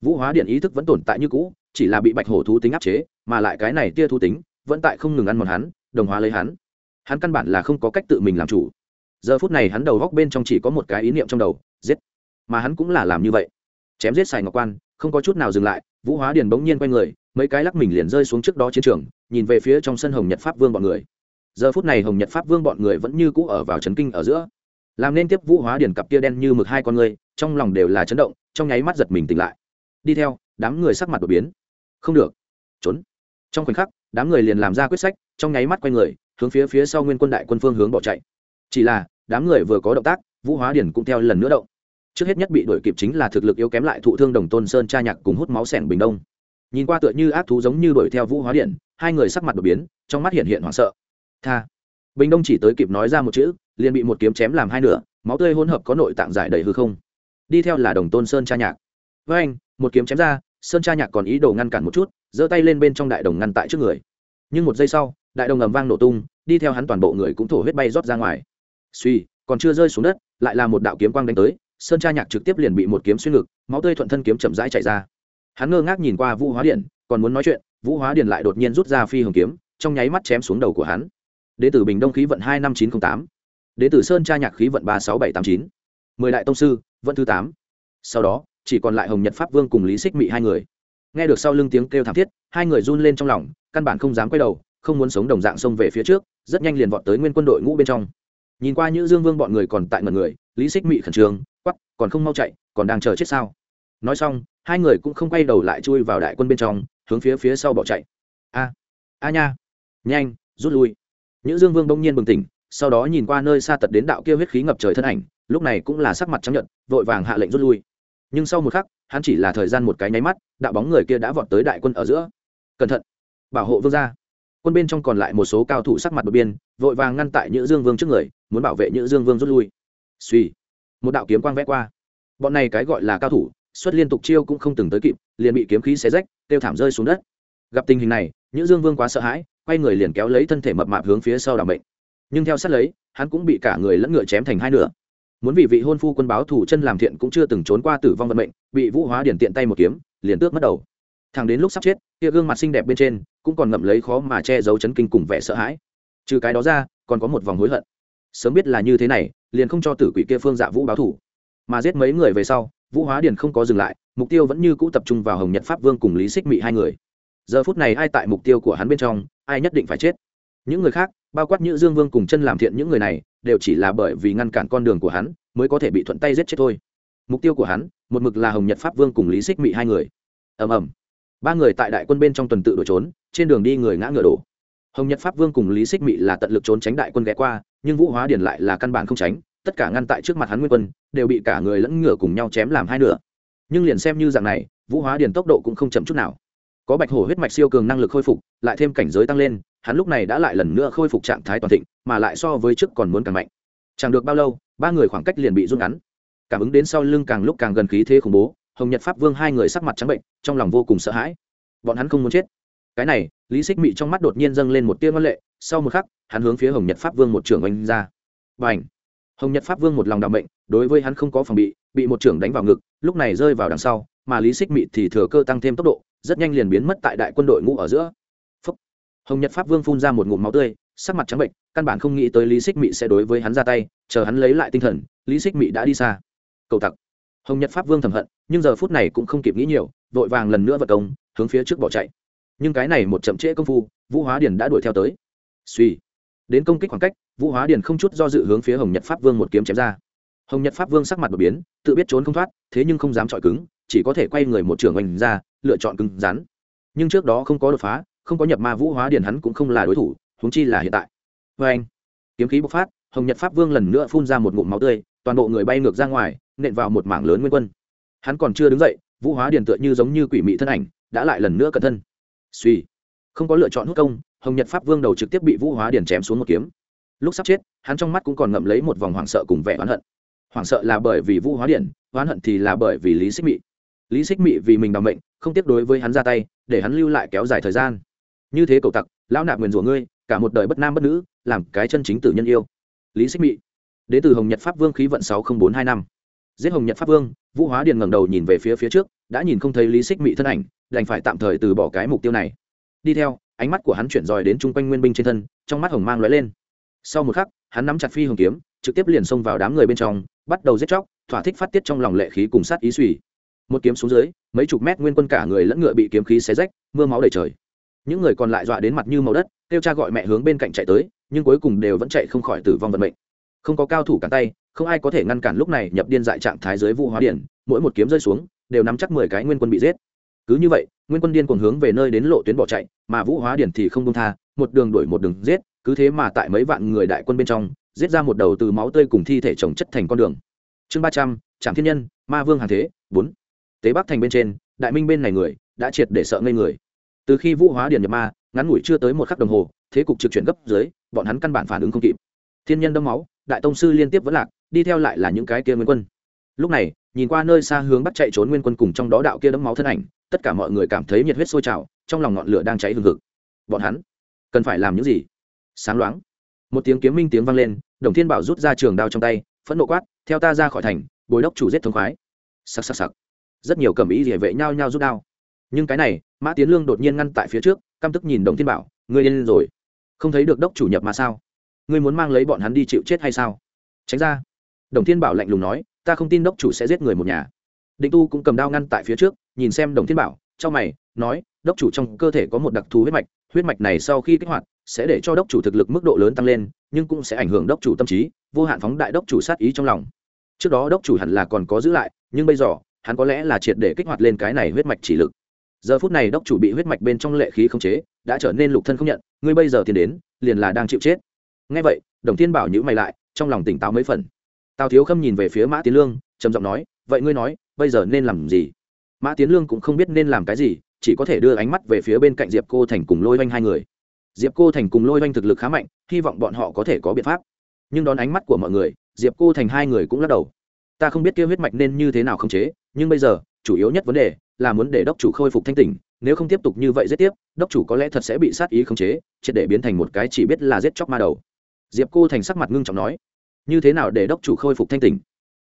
vũ hóa điện ý thức vẫn tồn tại như cũ, chỉ là bị bạch hổ thú tính áp chế, mà lại cái này tia thú tính vẫn tại không ngừng ăn mòn hắn, đồng hóa lấy hắn. Hắn căn bản là không có cách tự mình làm chủ. Giờ phút này hắn đầu góc bên trong chỉ có một cái ý niệm trong đầu, giết. Mà hắn cũng là làm như vậy. Chém giết xài ngọc quan, không có chút nào dừng lại, vũ hóa điền bỗng nhiên quay người, mấy cái lắc mình liền rơi xuống trước đó chiến trường, nhìn về phía trong sân hồng nhật pháp vương bọn người. Giờ phút này hồng nhật pháp vương bọn người vẫn như cũ ở vào trấn kinh ở giữa. Làm nên tiếp vũ hóa điền cặp kia đen như mực hai con người, trong lòng đều là chấn động, trong nháy mắt giật mình tỉnh lại đi theo, đám người sắc mặt đột biến. Không được. Trốn. Trong khoảnh khắc, đám người liền làm ra quyết sách, trong nháy mắt quay người, hướng phía phía sau nguyên quân đại quân phương hướng bỏ chạy. Chỉ là, đám người vừa có động tác, vũ hóa điển cũng theo lần nữa động. Trước hết nhất bị đuổi kịp chính là thực lực yếu kém lại thụ thương đồng tôn sơn cha nhạc cùng hút máu sẻng bình đông. Nhìn qua tựa như ác thú giống như đuổi theo vũ hóa điện hai người sắc mặt đột biến, trong mắt hiện hiện hoảng sợ. Tha. Bình đông chỉ tới kịp nói ra một chữ, liền bị một kiếm chém làm hai nửa, máu tươi hỗn hợp có nội tạng giải đầy hư không. Đi theo là đồng tôn sơn cha nhạc với anh, một kiếm chém ra, sơn cha nhạc còn ý đồ ngăn cản một chút, giơ tay lên bên trong đại đồng ngăn tại trước người. Nhưng một giây sau, đại đồng ầm vang nổ tung, đi theo hắn toàn bộ người cũng thổ huyết bay rót ra ngoài. Suy còn chưa rơi xuống đất, lại là một đạo kiếm quang đánh tới, sơn cha nhạc trực tiếp liền bị một kiếm xuyên ngực, máu tươi thuận thân kiếm chậm rãi chạy ra. Hắn ngơ ngác nhìn qua vũ hóa điện còn muốn nói chuyện, vũ hóa điện lại đột nhiên rút ra phi hồng kiếm, trong nháy mắt chém xuống đầu của hắn. Đế tử bình đông khí vận hai năm chín t r ă n h tám. Đế tử sơn cha nhạc khí vận ba sáu bảy t á m chín. Mười đại tông sư vận thứ tám. Sau đó chỉ còn lại hồng nhật pháp vương cùng lý xích mị hai người. Nghe được sau lưng tiếng kêu thảm thiết, hai người run lên trong lòng, căn bản không dám quay đầu, không muốn sống đồng dạng xông về phía trước, rất nhanh liền vọt tới nguyên quân đội ngũ bên trong. Nhìn qua những dương vương bọn người còn tại ngần người, lý xích mị khẩn trương quắp còn không mau chạy, còn đang chờ chết sao? Nói xong, hai người cũng không quay đầu lại chui vào đại quân bên trong, hướng phía phía sau bỏ chạy. A a nha, nhanh, rút lui. Những dương vương bỗng nhiên bừng tỉnh, sau đó nhìn qua nơi xa tật đến đạo kia huyết khí ngập trời thân ảnh, lúc này cũng là sắc mặt chấp nhận vội vàng hạ lệnh rút lui nhưng sau một khắc, hắn chỉ là thời gian một cái nháy mắt, đạo bóng người kia đã vọt tới đại quân ở giữa. Cẩn thận! Bảo hộ vương gia! Quân bên trong còn lại một số cao thủ sắc mặt đột biên vội vàng ngăn tại nhữ dương vương trước người, muốn bảo vệ nhữ dương vương rút lui. Suy một đạo kiếm quang vẽ qua. Bọn này cái gọi là cao thủ, xuất liên tục chiêu cũng không từng tới kịp, liền bị kiếm khí xé rách tiêu thảm rơi xuống đất. Gặp tình hình này, nhữ dương vương quá sợ hãi, quay người liền kéo lấy thân thể mập mạp hướng phía sau đảm bệnh nhưng theo sát lấy, hắn cũng bị cả người lẫn ngựa chém thành hai nửa muốn vì vị hôn phu quân báo thủ chân làm thiện cũng chưa từng trốn qua tử vong vận mệnh, bị vũ hóa điển tiện tay một kiếm, liền tước mất đầu. Thằng đến lúc sắp chết, kia gương mặt xinh đẹp bên trên cũng còn ngậm lấy khó mà che giấu chấn kinh cùng vẻ sợ hãi. Trừ cái đó ra, còn có một vòng hối hận. Sớm biết là như thế này, liền không cho tử quỷ kia phương dạ vũ báo thủ. Mà giết mấy người về sau, vũ hóa điền không có dừng lại, mục tiêu vẫn như cũ tập trung vào hồng nhật pháp vương cùng lý xích mị hai người. Giờ phút này ai tại mục tiêu của hắn bên trong, ai nhất định phải chết. Những người khác, bao quát như dương vương cùng chân làm thiện những người này đều chỉ là bởi vì ngăn cản con đường của hắn mới có thể bị thuận tay giết chết thôi. Mục tiêu của hắn, một mực là hồng nhật pháp vương cùng lý xích mị hai người. Ầm ầm. Ba người tại đại quân bên trong tuần tự đổi trốn, trên đường đi người ngã ngựa đổ. Hồng nhật pháp vương cùng lý xích mị là tận lực trốn tránh đại quân ghé qua, nhưng vũ hóa điền lại là căn bản không tránh, tất cả ngăn tại trước mặt hắn nguyên quân, đều bị cả người lẫn ngựa cùng nhau chém làm hai nửa. Nhưng liền xem như dạng này, vũ hóa điền tốc độ cũng không chậm chút nào. Có bạch hổ huyết mạch siêu cường năng lực khôi phục, lại thêm cảnh giới tăng lên hắn lúc này đã lại lần nữa khôi phục trạng thái toàn thịnh, mà lại so với trước còn muốn càng mạnh. Chẳng được bao lâu, ba người khoảng cách liền bị rút ngắn. Cảm ứng đến sau lưng càng lúc càng gần khí thế khủng bố, hồng nhật pháp vương hai người sắc mặt trắng bệnh, trong lòng vô cùng sợ hãi. Bọn hắn không muốn chết. Cái này, lý xích mị trong mắt đột nhiên dâng lên một tia ngân lệ, sau một khắc, hắn hướng phía hồng nhật pháp vương một trưởng oanh ra. B à n h hồng nhật pháp vương một lòng đ ả bệnh đối với hắn không có phòng bị bị một trưởng đánh vào ngực, lúc này rơi vào đằng sau, mà lý xích mị thì thừa cơ tăng thêm tốc độ, rất nhanh liền biến mất tại đại quân đội ngũ ở giữa hồng nhật pháp vương phun ra một ngụm máu tươi, sắc mặt trắng bệnh, căn bản không nghĩ tới lý xích mị sẽ đối với hắn ra tay, chờ hắn lấy lại tinh thần, lý xích mị đã đi xa. Cầu tặc. Hồng nhật pháp vương thầm hận, nhưng giờ phút này cũng không kịp nghĩ nhiều, vội vàng lần nữa vật công, hướng phía trước bỏ chạy. Nhưng cái này một chậm trễ công phu, vũ hóa điền đã đuổi theo tới. Suy đến công kích khoảng cách, vũ hóa điền không chút do dự hướng phía hồng nhật pháp vương một kiếm chém ra. Hồng nhật pháp vương sắc mặt đột biến, tự biết trốn không thoát, thế nhưng không dám chọi cứng, chỉ có thể quay người một trường oanh ra, lựa chọn cứng rắn. Nhưng trước đó không có đột phá không có nhập ma vũ hóa điền hắn cũng không là đối thủ, huống chi là hiện tại. Vê anh, kiếm khí bộc phát, hồng nhật pháp vương lần nữa phun ra một ngụm máu tươi, toàn bộ người bay ngược ra ngoài, nện vào một mảng lớn nguyên quân. Hắn còn chưa đứng dậy, vũ hóa điền tựa như giống như quỷ mị thân ảnh, đã lại lần nữa cẩn thân. Suy, không có lựa chọn hút công, hồng nhật pháp vương đầu trực tiếp bị vũ hóa điền chém xuống một kiếm. Lúc sắp chết, hắn trong mắt cũng còn ngậm lấy một vòng hoảng sợ cùng vẻ oán hận. Hoảng sợ là bởi vì vũ hóa điển oán hận thì là bởi vì lý xích mị. Lý xích mị vì mình đ mệnh, không tiếp đối với hắn ra tay, để hắn lưu lại kéo dài thời gian như thế cầu tặc, lão nạp nguyền rủa ngươi, cả một đời bất nam bất nữ, làm cái chân chính tử nhân yêu. Lý xích mị. Đến từ hồng nhật pháp vương khí vận sáu nghìn bốn hai năm. Giết hồng nhật pháp vương, vũ hóa điền ngẩng đầu nhìn về phía phía trước, đã nhìn không thấy lý xích mị thân ảnh, đành phải tạm thời từ bỏ cái mục tiêu này. Đi theo, ánh mắt của hắn chuyển dòi đến chung quanh nguyên binh trên thân, trong mắt hồng mang lóe lên. Sau một khắc, hắn nắm chặt phi hồng kiếm, trực tiếp liền xông vào đám người bên trong, bắt đầu giết chóc, thỏa thích phát tiết trong lòng lệ khí cùng sát ý suy. Một kiếm xuống dưới, mấy chục mét nguyên quân cả người lẫn ngựa bị kiếm khí xé rách, mưa máu đầy trời những người còn lại dọa đến mặt như màu đất, kêu cha gọi mẹ hướng bên cạnh chạy tới, nhưng cuối cùng đều vẫn chạy không khỏi tử vong vận mệnh. Không có cao thủ cản tay, không ai có thể ngăn cản lúc này nhập điên dại trạng thái dưới vũ hóa điển, mỗi một kiếm rơi xuống, đều nắm chắc mười cái nguyên quân bị giết. Cứ như vậy, nguyên quân điên cuồng hướng về nơi đến lộ tuyến bỏ chạy, mà vũ hóa điển thì không đông tha, một đường đuổi một đường giết, cứ thế mà tại mấy vạn người đại quân bên trong, giết ra một đầu từ máu tươi cùng thi thể trồng chất thành con đường. Chương ba trăm trạm thiên nhân, ma vương hàng thế, bốn. Tế bắc thành bên trên, đại minh bên này người, đã triệt để sợ ngây người từ khi vũ hóa điền nhập ma, ngắn ngủi chưa tới một khắc đồng hồ, thế cục trực chuyển gấp dưới, bọn hắn căn bản phản ứng không kịp. Thiên nhân đâm máu, đại tông sư liên tiếp vẫn lạc, đi theo lại là những cái kia nguyên quân. Lúc này, nhìn qua nơi xa hướng bắt chạy trốn nguyên quân cùng trong đó đạo kia đấm máu thân ảnh, tất cả mọi người cảm thấy nhiệt huyết sôi trào, trong lòng ngọn lửa đang cháy hừng hực. Bọn hắn, cần phải làm những gì? Sáng loáng, một tiếng kiếm minh tiếng vang lên, đồng thiên bảo rút ra trường đao trong tay, phẫn nộ quát, theo ta ra khỏi thành, bồi đốc chủ giết thống khoái. Sặc sặc sặc rất nhiều cầm ý địa vệ nhau nhau rút đao. Nhưng cái này mã tiến lương đột nhiên ngăn tại phía trước, căm tức nhìn đồng thiên bảo, ngươi điên rồi. Không thấy được đốc chủ nhập mà sao? Ngươi muốn mang lấy bọn hắn đi chịu chết hay sao? Tránh ra. Đồng thiên bảo lạnh lùng nói, ta không tin đốc chủ sẽ giết người một nhà. Định tu cũng cầm đao ngăn tại phía trước, nhìn xem đồng thiên bảo trong mày, nói, đốc chủ trong cơ thể có một đặc thù huyết mạch huyết mạch này sau khi kích hoạt, sẽ để cho đốc chủ thực lực mức độ lớn tăng lên, nhưng cũng sẽ ảnh hưởng đốc chủ tâm trí, vô hạn phóng đại đốc chủ sát ý trong lòng. Trước đó đốc chủ hẳn là còn có giữ lại, nhưng bây giờ, hắn có lẽ là triệt để kích hoạt lên cái này huyết mạch chỉ lực giờ phút này đốc chủ bị huyết mạch bên trong lệ khí không chế, đã trở nên lục thân không nhận, ngươi bây giờ tiến đến, liền là đang chịu chết. Ngay vậy, đồng thiên bảo nhữ mày lại, trong lòng tỉnh táo mấy phần. Tào thiếu khâm nhìn về phía mã tiến lương, trầm giọng nói, vậy ngươi nói, bây giờ nên làm gì? Mã tiến lương cũng không biết nên làm cái gì, chỉ có thể đưa ánh mắt về phía bên cạnh diệp cô thành cùng lôi oanh hai người. Diệp cô thành cùng lôi oanh thực lực khá mạnh, hy vọng bọn họ có thể có biện pháp. Nhưng đón ánh mắt của mọi người, diệp cô thành hai người cũng lắc đầu. Ta không biết kia huyết mạch nên như thế nào khống chế, nhưng bây giờ, chủ yếu nhất vấn đề là muốn để đốc chủ khôi phục thanh tỉnh, nếu không tiếp tục như vậy giết tiếp, đốc chủ có lẽ thật sẽ bị sát ý khống chế, triệt để biến thành một cái chỉ biết là giết chóc ma đầu. Diệp cô thành sắc mặt ngưng trọng nói, như thế nào để đốc chủ khôi phục thanh tỉnh?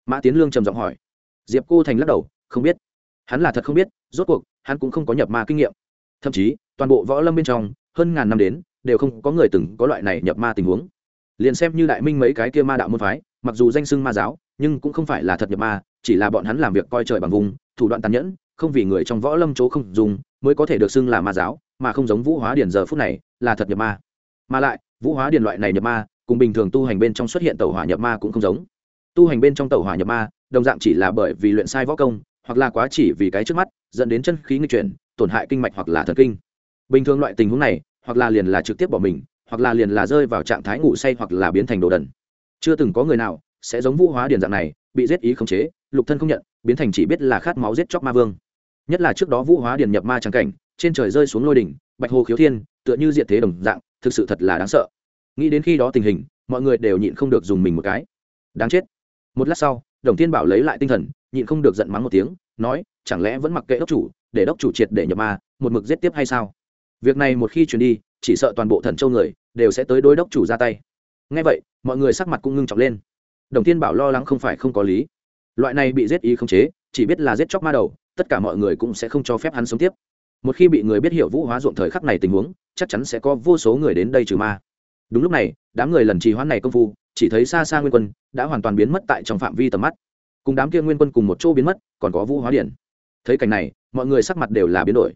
Mã tiến lương trầm giọng hỏi. Diệp cô thành lắc đầu, không biết. Hắn là thật không biết, rốt cuộc, hắn cũng không có nhập ma kinh nghiệm. Thậm chí, toàn bộ võ lâm bên trong, hơn ngàn năm đến, đều không có người từng có loại này nhập ma tình huống. Liền xem như đại minh mấy cái kia ma đạo môn phái, mặc dù danh xưng ma giáo, nhưng cũng không phải là thật nhập ma, chỉ là bọn hắn làm việc coi trời bằng vùng, thủ đoạn tàn nhẫn không vì người trong võ lâm chỗ không dùng, mới có thể được xưng là ma giáo, mà không giống vũ hóa điển giờ phút này, là thật nhập ma. Mà lại, vũ hóa điển loại này nhập ma, cùng bình thường tu hành bên trong xuất hiện tàu hỏa nhập ma cũng không giống. Tu hành bên trong tàu hỏa nhập ma, đồng dạng chỉ là bởi vì luyện sai võ công, hoặc là quá chỉ vì cái trước mắt, dẫn đến chân khí nghi chuyển, tổn hại kinh mạch hoặc là thần kinh. Bình thường loại tình huống này, hoặc là liền là trực tiếp bỏ mình, hoặc là liền là rơi vào trạng thái ngủ say hoặc là biến thành đồ đần. Chưa từng có người nào sẽ giống vũ hóa điển dạng này, bị giết ý khống chế, lục thân không nhận, biến thành chỉ biết là khát máu giết chóc ma vương nhất là trước đó vũ hóa điền nhập ma trắng cảnh, trên trời rơi xuống lôi đỉnh, bạch hồ khiếu thiên, tựa như diện thế đồng dạng, thực sự thật là đáng sợ. Nghĩ đến khi đó tình hình, mọi người đều nhịn không được dùng mình một cái. Đáng chết. Một lát sau, đồng thiên bảo lấy lại tinh thần, nhịn không được giận mắng một tiếng, nói, chẳng lẽ vẫn mặc kệ đốc chủ, để đốc chủ triệt để nhập ma, một mực giết tiếp hay sao? Việc này một khi chuyển đi, chỉ sợ toàn bộ thần châu người đều sẽ tới đối đốc chủ ra tay. Ngay vậy, mọi người sắc mặt cũng ngưng trọng lên. Đồng thiên bảo lo lắng không phải không có lý. Loại này bị giết ý không chế, chỉ biết là giết chóc ma đầu tất cả mọi người cũng sẽ không cho phép hắn sống tiếp. Một khi bị người biết hiểu vũ hóa ruộng thời khắc này tình huống, chắc chắn sẽ có vô số người đến đây trừ ma. Đúng lúc này, đám người lần trì hoãn này công phu, chỉ thấy xa xa nguyên quân đã hoàn toàn biến mất tại trong phạm vi tầm mắt. Cùng đám kia nguyên quân cùng một chỗ biến mất, còn có vũ hóa điện. Thấy cảnh này, mọi người sắc mặt đều là biến đổi.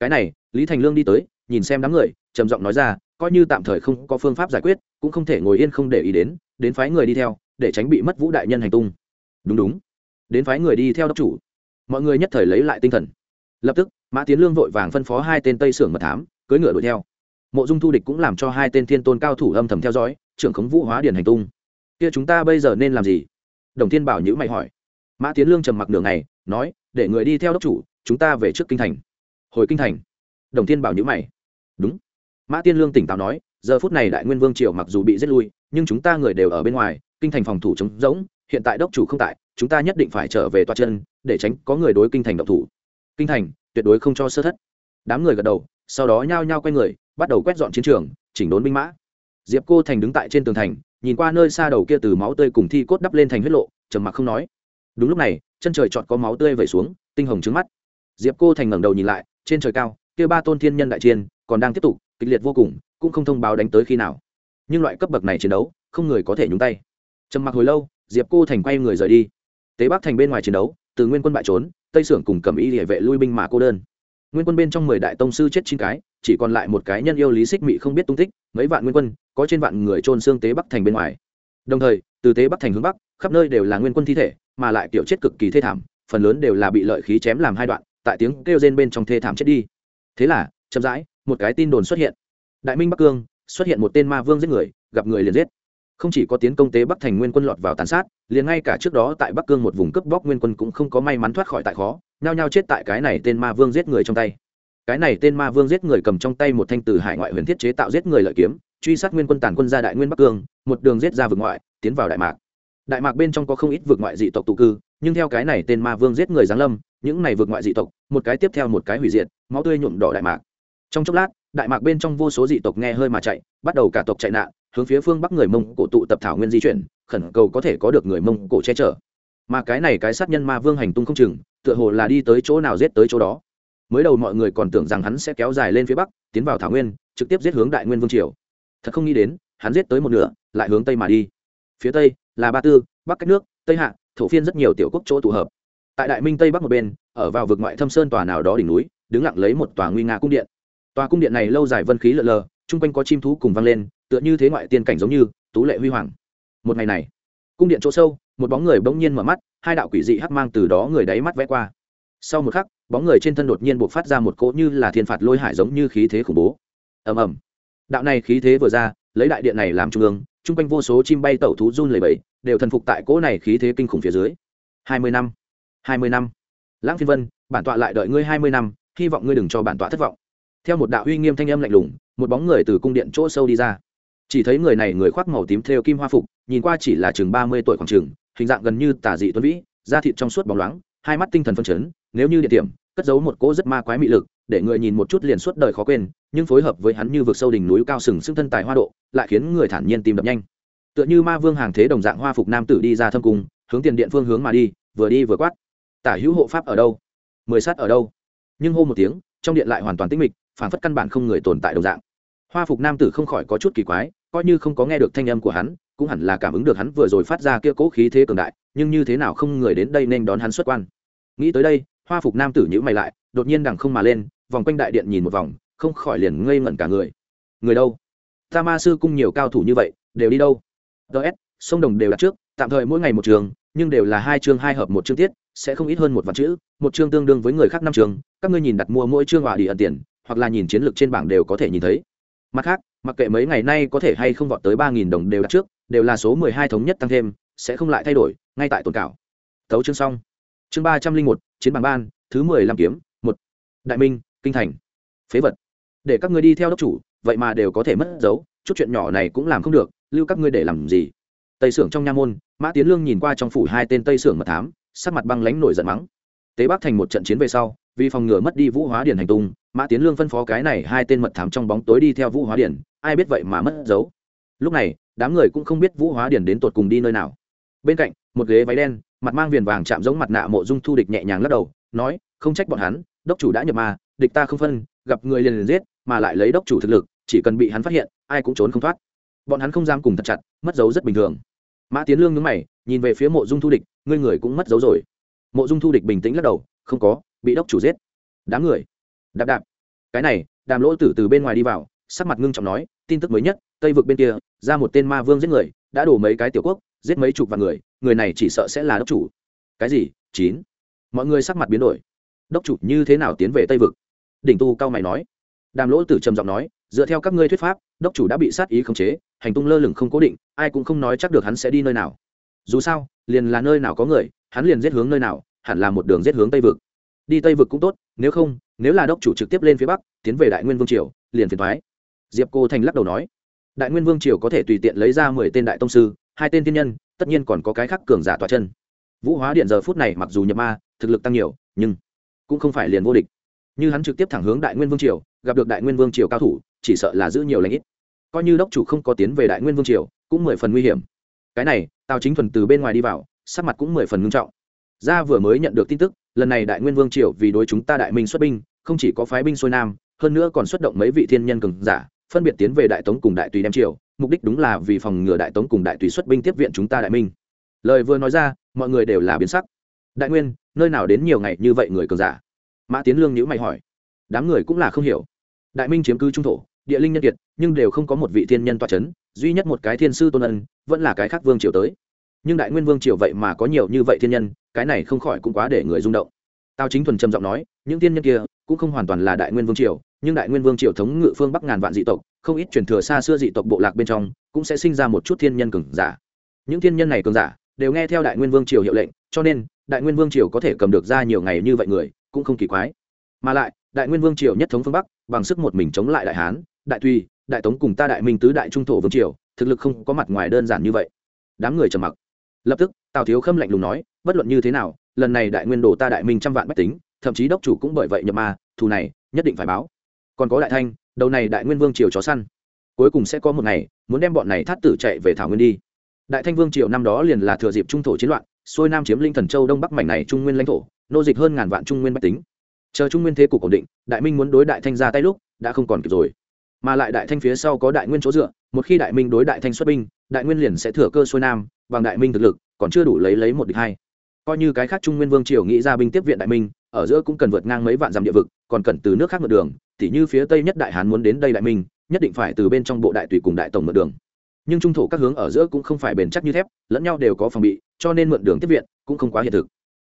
Cái này, lý thành lương đi tới, nhìn xem đám người, trầm giọng nói ra, coi như tạm thời không có phương pháp giải quyết, cũng không thể ngồi yên không để ý đến đến phái người đi theo, để tránh bị mất vũ đại nhân hành tung. Đúng đúng. Đến phái người đi theo đốc chủ mọi người nhất thời lấy lại tinh thần. Lập tức, mã tiến lương vội vàng phân phó hai tên tây sưởng mật thám, cưỡi ngựa đuổi theo. Mộ dung thu địch cũng làm cho hai tên thiên tôn cao thủ âm thầm theo dõi, trưởng khống vũ hóa điển hành tung. Kia chúng ta bây giờ nên làm gì? Đồng thiên bảo nhữ mày hỏi. Mã tiến lương trầm mặc đường này nói, để người đi theo đốc chủ, chúng ta về trước kinh thành. Hồi kinh thành? Đồng thiên bảo nhữ mày. Đúng. Mã tiên lương tỉnh táo nói, giờ phút này đại nguyên vương triều mặc dù bị giết lui, nhưng chúng ta người đều ở bên ngoài, kinh thành phòng thủ chống rỗng hiện tại đốc chủ không tại, chúng ta nhất định phải trở về toa chân, để tránh có người đối kinh thành động thủ. Kinh thành, tuyệt đối không cho sơ thất. Đám người gật đầu, sau đó nhao nhao quay người, bắt đầu quét dọn chiến trường, chỉnh đốn binh mã. Diệp cô thành đứng tại trên tường thành, nhìn qua nơi xa đầu kia từ máu tươi cùng thi cốt đắp lên thành huyết lộ, trầm mặc không nói. Đúng lúc này, chân trời chọt có máu tươi vẩy xuống, tinh hồng trứng mắt. Diệp cô thành ngẩng đầu nhìn lại, trên trời cao, kia ba tôn thiên nhân đại chiến, còn đang tiếp tục, kịch liệt vô cùng, cũng không thông báo đánh tới khi nào. Nhưng loại cấp bậc này chiến đấu, không người có thể nhúng tay. Trầm mặc hồi lâu diệp cô thành quay người rời đi. Tế bắc thành bên ngoài chiến đấu, từ nguyên quân bại trốn, tây sưởng cùng cầm y địa vệ lui binh mà cô đơn. Nguyên quân bên trong mười đại tông sư chết chín cái, chỉ còn lại một cái nhân yêu lý xích mị không biết tung tích, mấy vạn nguyên quân, có trên vạn người trôn xương tế bắc thành bên ngoài. Đồng thời, từ tế bắc thành hướng bắc, khắp nơi đều là nguyên quân thi thể, mà lại kiểu chết cực kỳ thê thảm, phần lớn đều là bị lợi khí chém làm hai đoạn, tại tiếng kêu rên bên trong thê thảm chết đi. Thế là, chậm rãi, một cái tin đồn xuất hiện. Đại minh bắc cương, xuất hiện một tên ma vương giết người, gặp người liền giết không chỉ có tiến công tế bắc thành nguyên quân lọt vào tàn sát, liền ngay cả trước đó tại bắc cương một vùng cướp bóc nguyên quân cũng không có may mắn thoát khỏi tại khó, nhao nhao chết tại cái này tên ma vương giết người trong tay. Cái này tên ma vương giết người cầm trong tay một thanh từ hải ngoại huyền thiết chế tạo giết người lợi kiếm, truy sát nguyên quân tàn quân ra đại nguyên bắc cương, một đường giết ra vực ngoại, tiến vào đại mạc. Đại mạc bên trong có không ít vực ngoại dị tộc tụ cư, nhưng theo cái này tên ma vương giết người giáng lâm, những này vực ngoại dị tộc, một cái tiếp theo một cái hủy diệt, máu tươi nhuộm đỏ đại mạc. Trong chốc lát, đại mạc bên trong vô số dị tộc nghe hơi mà chạy, bắt đầu cả tộc chạy nạn hướng phía phương bắc người mông cổ tụ tập thảo nguyên di chuyển, khẩn cầu có thể có được người mông cổ che chở. Mà cái này cái sát nhân ma vương hành tung không chừng, tựa hồ là đi tới chỗ nào giết tới chỗ đó. Mới đầu mọi người còn tưởng rằng hắn sẽ kéo dài lên phía bắc, tiến vào thảo nguyên, trực tiếp giết hướng đại nguyên vương triều. Thật không nghĩ đến, hắn giết tới một nửa, lại hướng tây mà đi. Phía tây là ba tư, bắc cách nước, tây hạ, thổ phiên rất nhiều tiểu quốc chỗ tụ hợp. Tại đại minh tây bắc một bên, ở vào vực ngoại thâm sơn tòa nào đó đỉnh núi, đứng lặng lấy một tòa nguy nga cung điện. Tòa cung điện này lâu dài vân khí lợn lờ, chung quanh có chim thú cùng vang lên tựa như thế ngoại tiên cảnh giống như, tú lệ huy hoàng. Một ngày này, cung điện chỗ sâu, một bóng người bỗng nhiên mở mắt, hai đạo quỷ dị hắc mang từ đó người đáy mắt vẽ qua. Sau một khắc, bóng người trên thân đột nhiên buộc phát ra một cỗ như là thiên phạt lôi hải giống như khí thế khủng bố. Ầm ầm. Đạo này khí thế vừa ra, lấy đại điện này làm trung ương, chung quanh vô số chim bay tẩu thú run lẩy bẩy, đều thần phục tại cỗ này khí thế kinh khủng phía dưới. Hai mươi năm. Hai mươi năm. Lãng phiên vân, bản tọa lại đợi ngươi hai mươi năm, hy vọng ngươi đừng cho bản tọa thất vọng. Theo một đạo uy nghiêm thanh âm lạnh lùng, một bóng người từ cung điện chỗ sâu đi ra chỉ thấy người này người khoác màu tím theo kim hoa phục, nhìn qua chỉ là chừng ba mươi tuổi khoảng chừng, hình dạng gần như tả dị tuấn vĩ, da thịt trong suốt bóng loáng, hai mắt tinh thần phân chấn, nếu như địa điểm, cất giấu một cỗ rất ma quái mị lực, để người nhìn một chút liền suốt đời khó quên, nhưng phối hợp với hắn như vực sâu đỉnh núi cao sừng sững thân tài hoa độ, lại khiến người thản nhiên tìm đập nhanh. Tựa như ma vương hàng thế đồng dạng hoa phục nam tử đi ra thâm cung, hướng tiền điện phương hướng mà đi, vừa đi vừa quát. Tả hữu hộ pháp ở đâu? Mười sát ở đâu? Nhưng hô một tiếng, trong điện lại hoàn toàn tĩnh mịch, phản phất căn bản không người tồn tại đồng dạng hoa phục nam tử không khỏi có chút kỳ quái, coi như không có nghe được thanh âm của hắn, cũng hẳn là cảm ứng được hắn vừa rồi phát ra kia cố khí thế cường đại, nhưng như thế nào không người đến đây nên đón hắn xuất quan. Nghĩ tới đây, hoa phục nam tử nhữ mày lại, đột nhiên đằng không mà lên, vòng quanh đại điện nhìn một vòng, không khỏi liền ngây ngẩn cả người. Người đâu? Ta ma sư cung nhiều cao thủ như vậy, đều đi đâu? Ts sông đồng đều đặt trước, tạm thời mỗi ngày một trường, nhưng đều là hai chương hai hợp một chương tiết, sẽ không ít hơn một vạn chữ, một chương tương đương với người khác năm trường các ngươi nhìn đặt mua mỗi chương hòa đi ẩn tiền, hoặc là nhìn chiến lược trên bảng đều có thể nhìn thấy mặt khác, mặc kệ mấy ngày nay có thể hay không vọt tới ba nghìn đồng đều đặt trước, đều là số mười hai thống nhất tăng thêm, sẽ không lại thay đổi, ngay tại tồn cảo. Thấu chương xong. Chương ba trăm linh một, chiến bằng ban, thứ mười lăm kiếm, một. Đại minh, kinh thành. Phế vật. Để các ngươi đi theo đốc chủ, vậy mà đều có thể mất dấu, chút chuyện nhỏ này cũng làm không được, lưu các ngươi để làm gì? Tây sưởng trong nha môn, mã tiến lương nhìn qua trong phủ hai tên tây sưởng mật thám, sắc mặt băng lãnh nổi giận mắng tế bắc thành một trận chiến về sau, vì phòng ngừa mất đi vũ hóa điển hành tung, mã tiến lương phân phó cái này hai tên mật thám trong bóng tối đi theo vũ hóa điển, ai biết vậy mà mất dấu. Lúc này, đám người cũng không biết vũ hóa điển đến tột cùng đi nơi nào. Bên cạnh, một ghế váy đen, mặt mang viền vàng chạm giống mặt nạ mộ dung thu địch nhẹ nhàng lắc đầu, nói, không trách bọn hắn, đốc chủ đã nhập ma địch ta không phân, gặp người liền liền giết, mà lại lấy đốc chủ thực lực, chỉ cần bị hắn phát hiện, ai cũng trốn không thoát. Bọn hắn không dám cùng thật chặt, mất dấu rất bình thường. Mã tiến lương nhớ mày, nhìn về phía mộ dung thu địch, ngươi người cũng mất dấu rồi mộ dung thu địch bình tĩnh lắc đầu, không có, bị đốc chủ giết. Đám người, đạp đạp. Cái này, đàm lỗ tử từ bên ngoài đi vào, sắc mặt ngưng trọng nói, tin tức mới nhất, tây vực bên kia, ra một tên ma vương giết người, đã đổ mấy cái tiểu quốc, giết mấy chục vạn người người này chỉ sợ sẽ là đốc chủ. Cái gì? Chín. Mọi người sắc mặt biến đổi. Đốc chủ như thế nào tiến về tây vực? Đỉnh tu cao mày nói. Đàm lỗ tử trầm giọng nói, dựa theo các ngươi thuyết pháp, đốc chủ đã bị sát ý khống chế, hành tung lơ lửng không cố định, ai cũng không nói chắc được hắn sẽ đi nơi nào. Dù sao, liền là nơi nào có người hắn liền giết hướng nơi nào, hẳn là một đường giết hướng tây vực. Đi tây vực cũng tốt, nếu không, nếu là đốc chủ trực tiếp lên phía bắc, tiến về đại nguyên vương triều, liền phiền thoái diệp cô thành lắc đầu nói. Đại nguyên vương triều có thể tùy tiện lấy ra mười tên đại tông sư, hai tên thiên nhân, tất nhiên còn có cái khác cường giả tỏa chân. Vũ hóa điện giờ phút này mặc dù nhập ma, thực lực tăng nhiều, nhưng cũng không phải liền vô địch. Như hắn trực tiếp thẳng hướng đại nguyên vương triều, gặp được đại nguyên vương triều cao thủ, chỉ sợ là giữ nhiều lãnh ít. Coi như đốc chủ không có tiến về đại nguyên vương triều, cũng mười phần nguy hiểm. Cái này, tào chính thuần từ bên ngoài đi vào sắc mặt cũng mười phần ngưng trọng. Gia vừa mới nhận được tin tức, lần này đại nguyên vương triều vì đối chúng ta đại minh xuất binh, không chỉ có phái binh xuôi nam, hơn nữa còn xuất động mấy vị thiên nhân cường giả, phân biệt tiến về đại tống cùng đại tùy đem triều, mục đích đúng là vì phòng ngừa đại tống cùng đại tùy xuất binh tiếp viện chúng ta đại minh. Lời vừa nói ra, mọi người đều là biến sắc. Đại nguyên, nơi nào đến nhiều ngày như vậy người cường giả? Mã tiến lương nhữ mày hỏi. Đám người cũng là không hiểu. Đại minh chiếm cứ trung thổ, địa linh nhân kiệt, nhưng đều không có một vị thiên nhân toa c h ấ n duy nhất một cái thiên sư tôn ân, vẫn là cái khác vương triều tới nhưng đại nguyên vương triều vậy mà có nhiều như vậy thiên nhân, cái này không khỏi cũng quá để người rung động. Tao chính thuần trầm giọng nói, những thiên nhân kia cũng không hoàn toàn là đại nguyên vương triều, nhưng đại nguyên vương triều thống ngự phương bắc ngàn vạn dị tộc, không ít truyền thừa xa xưa dị tộc bộ lạc bên trong cũng sẽ sinh ra một chút thiên nhân cường giả. Những thiên nhân này cường giả đều nghe theo đại nguyên vương triều hiệu lệnh, cho nên đại nguyên vương triều có thể cầm được ra nhiều ngày như vậy người cũng không kỳ quái. Mà lại, đại nguyên vương triều nhất thống phương bắc, bằng sức một mình chống lại đại hán, đại tùy, đại tống cùng ta đại minh tứ đại trung thổ vương triều, thực lực không có mặt ngoài đơn giản như vậy. Đám người trầm mặc lập tức, tào thiếu khâm lạnh lùng nói, bất luận như thế nào, lần này đại nguyên đồ ta đại minh trăm vạn bách tính, thậm chí đốc chủ cũng bởi vậy nhập ma, thù này, nhất định phải báo. Còn có đại thanh, đầu này đại nguyên vương triều chó săn. Cuối cùng sẽ có một ngày, muốn đem bọn này thát tử chạy về thảo nguyên đi. Đại thanh vương triều năm đó liền là thừa dịp trung thổ chiến loạn, xuôi nam chiếm linh thần châu đông bắc mảnh này trung nguyên lãnh thổ, nô dịch hơn ngàn vạn trung nguyên bách tính. Chờ trung nguyên thế cục ổn định, đại minh muốn đối đại thanh ra tay lúc, đã không còn kịp rồi. Mà lại đại thanh phía sau có đại nguyên chỗ dựa, một khi đại minh đối đại thanh xuất binh, đại nguyên liền sẽ thừa cơ xuôi nam bằng đại minh thực lực, còn chưa đủ lấy lấy một địch hai. Coi như cái khác trung nguyên vương triều nghĩ ra binh tiếp viện đại minh, ở giữa cũng cần vượt ngang mấy vạn dặm địa vực, còn cần từ nước khác mượn đường, tỉ như phía tây nhất đại hán muốn đến đây đại minh, nhất định phải từ bên trong bộ đại tùy cùng đại tổng mượn đường. Nhưng trung thổ các hướng ở giữa cũng không phải bền chắc như thép, lẫn nhau đều có phòng bị, cho nên mượn đường tiếp viện cũng không quá hiện thực.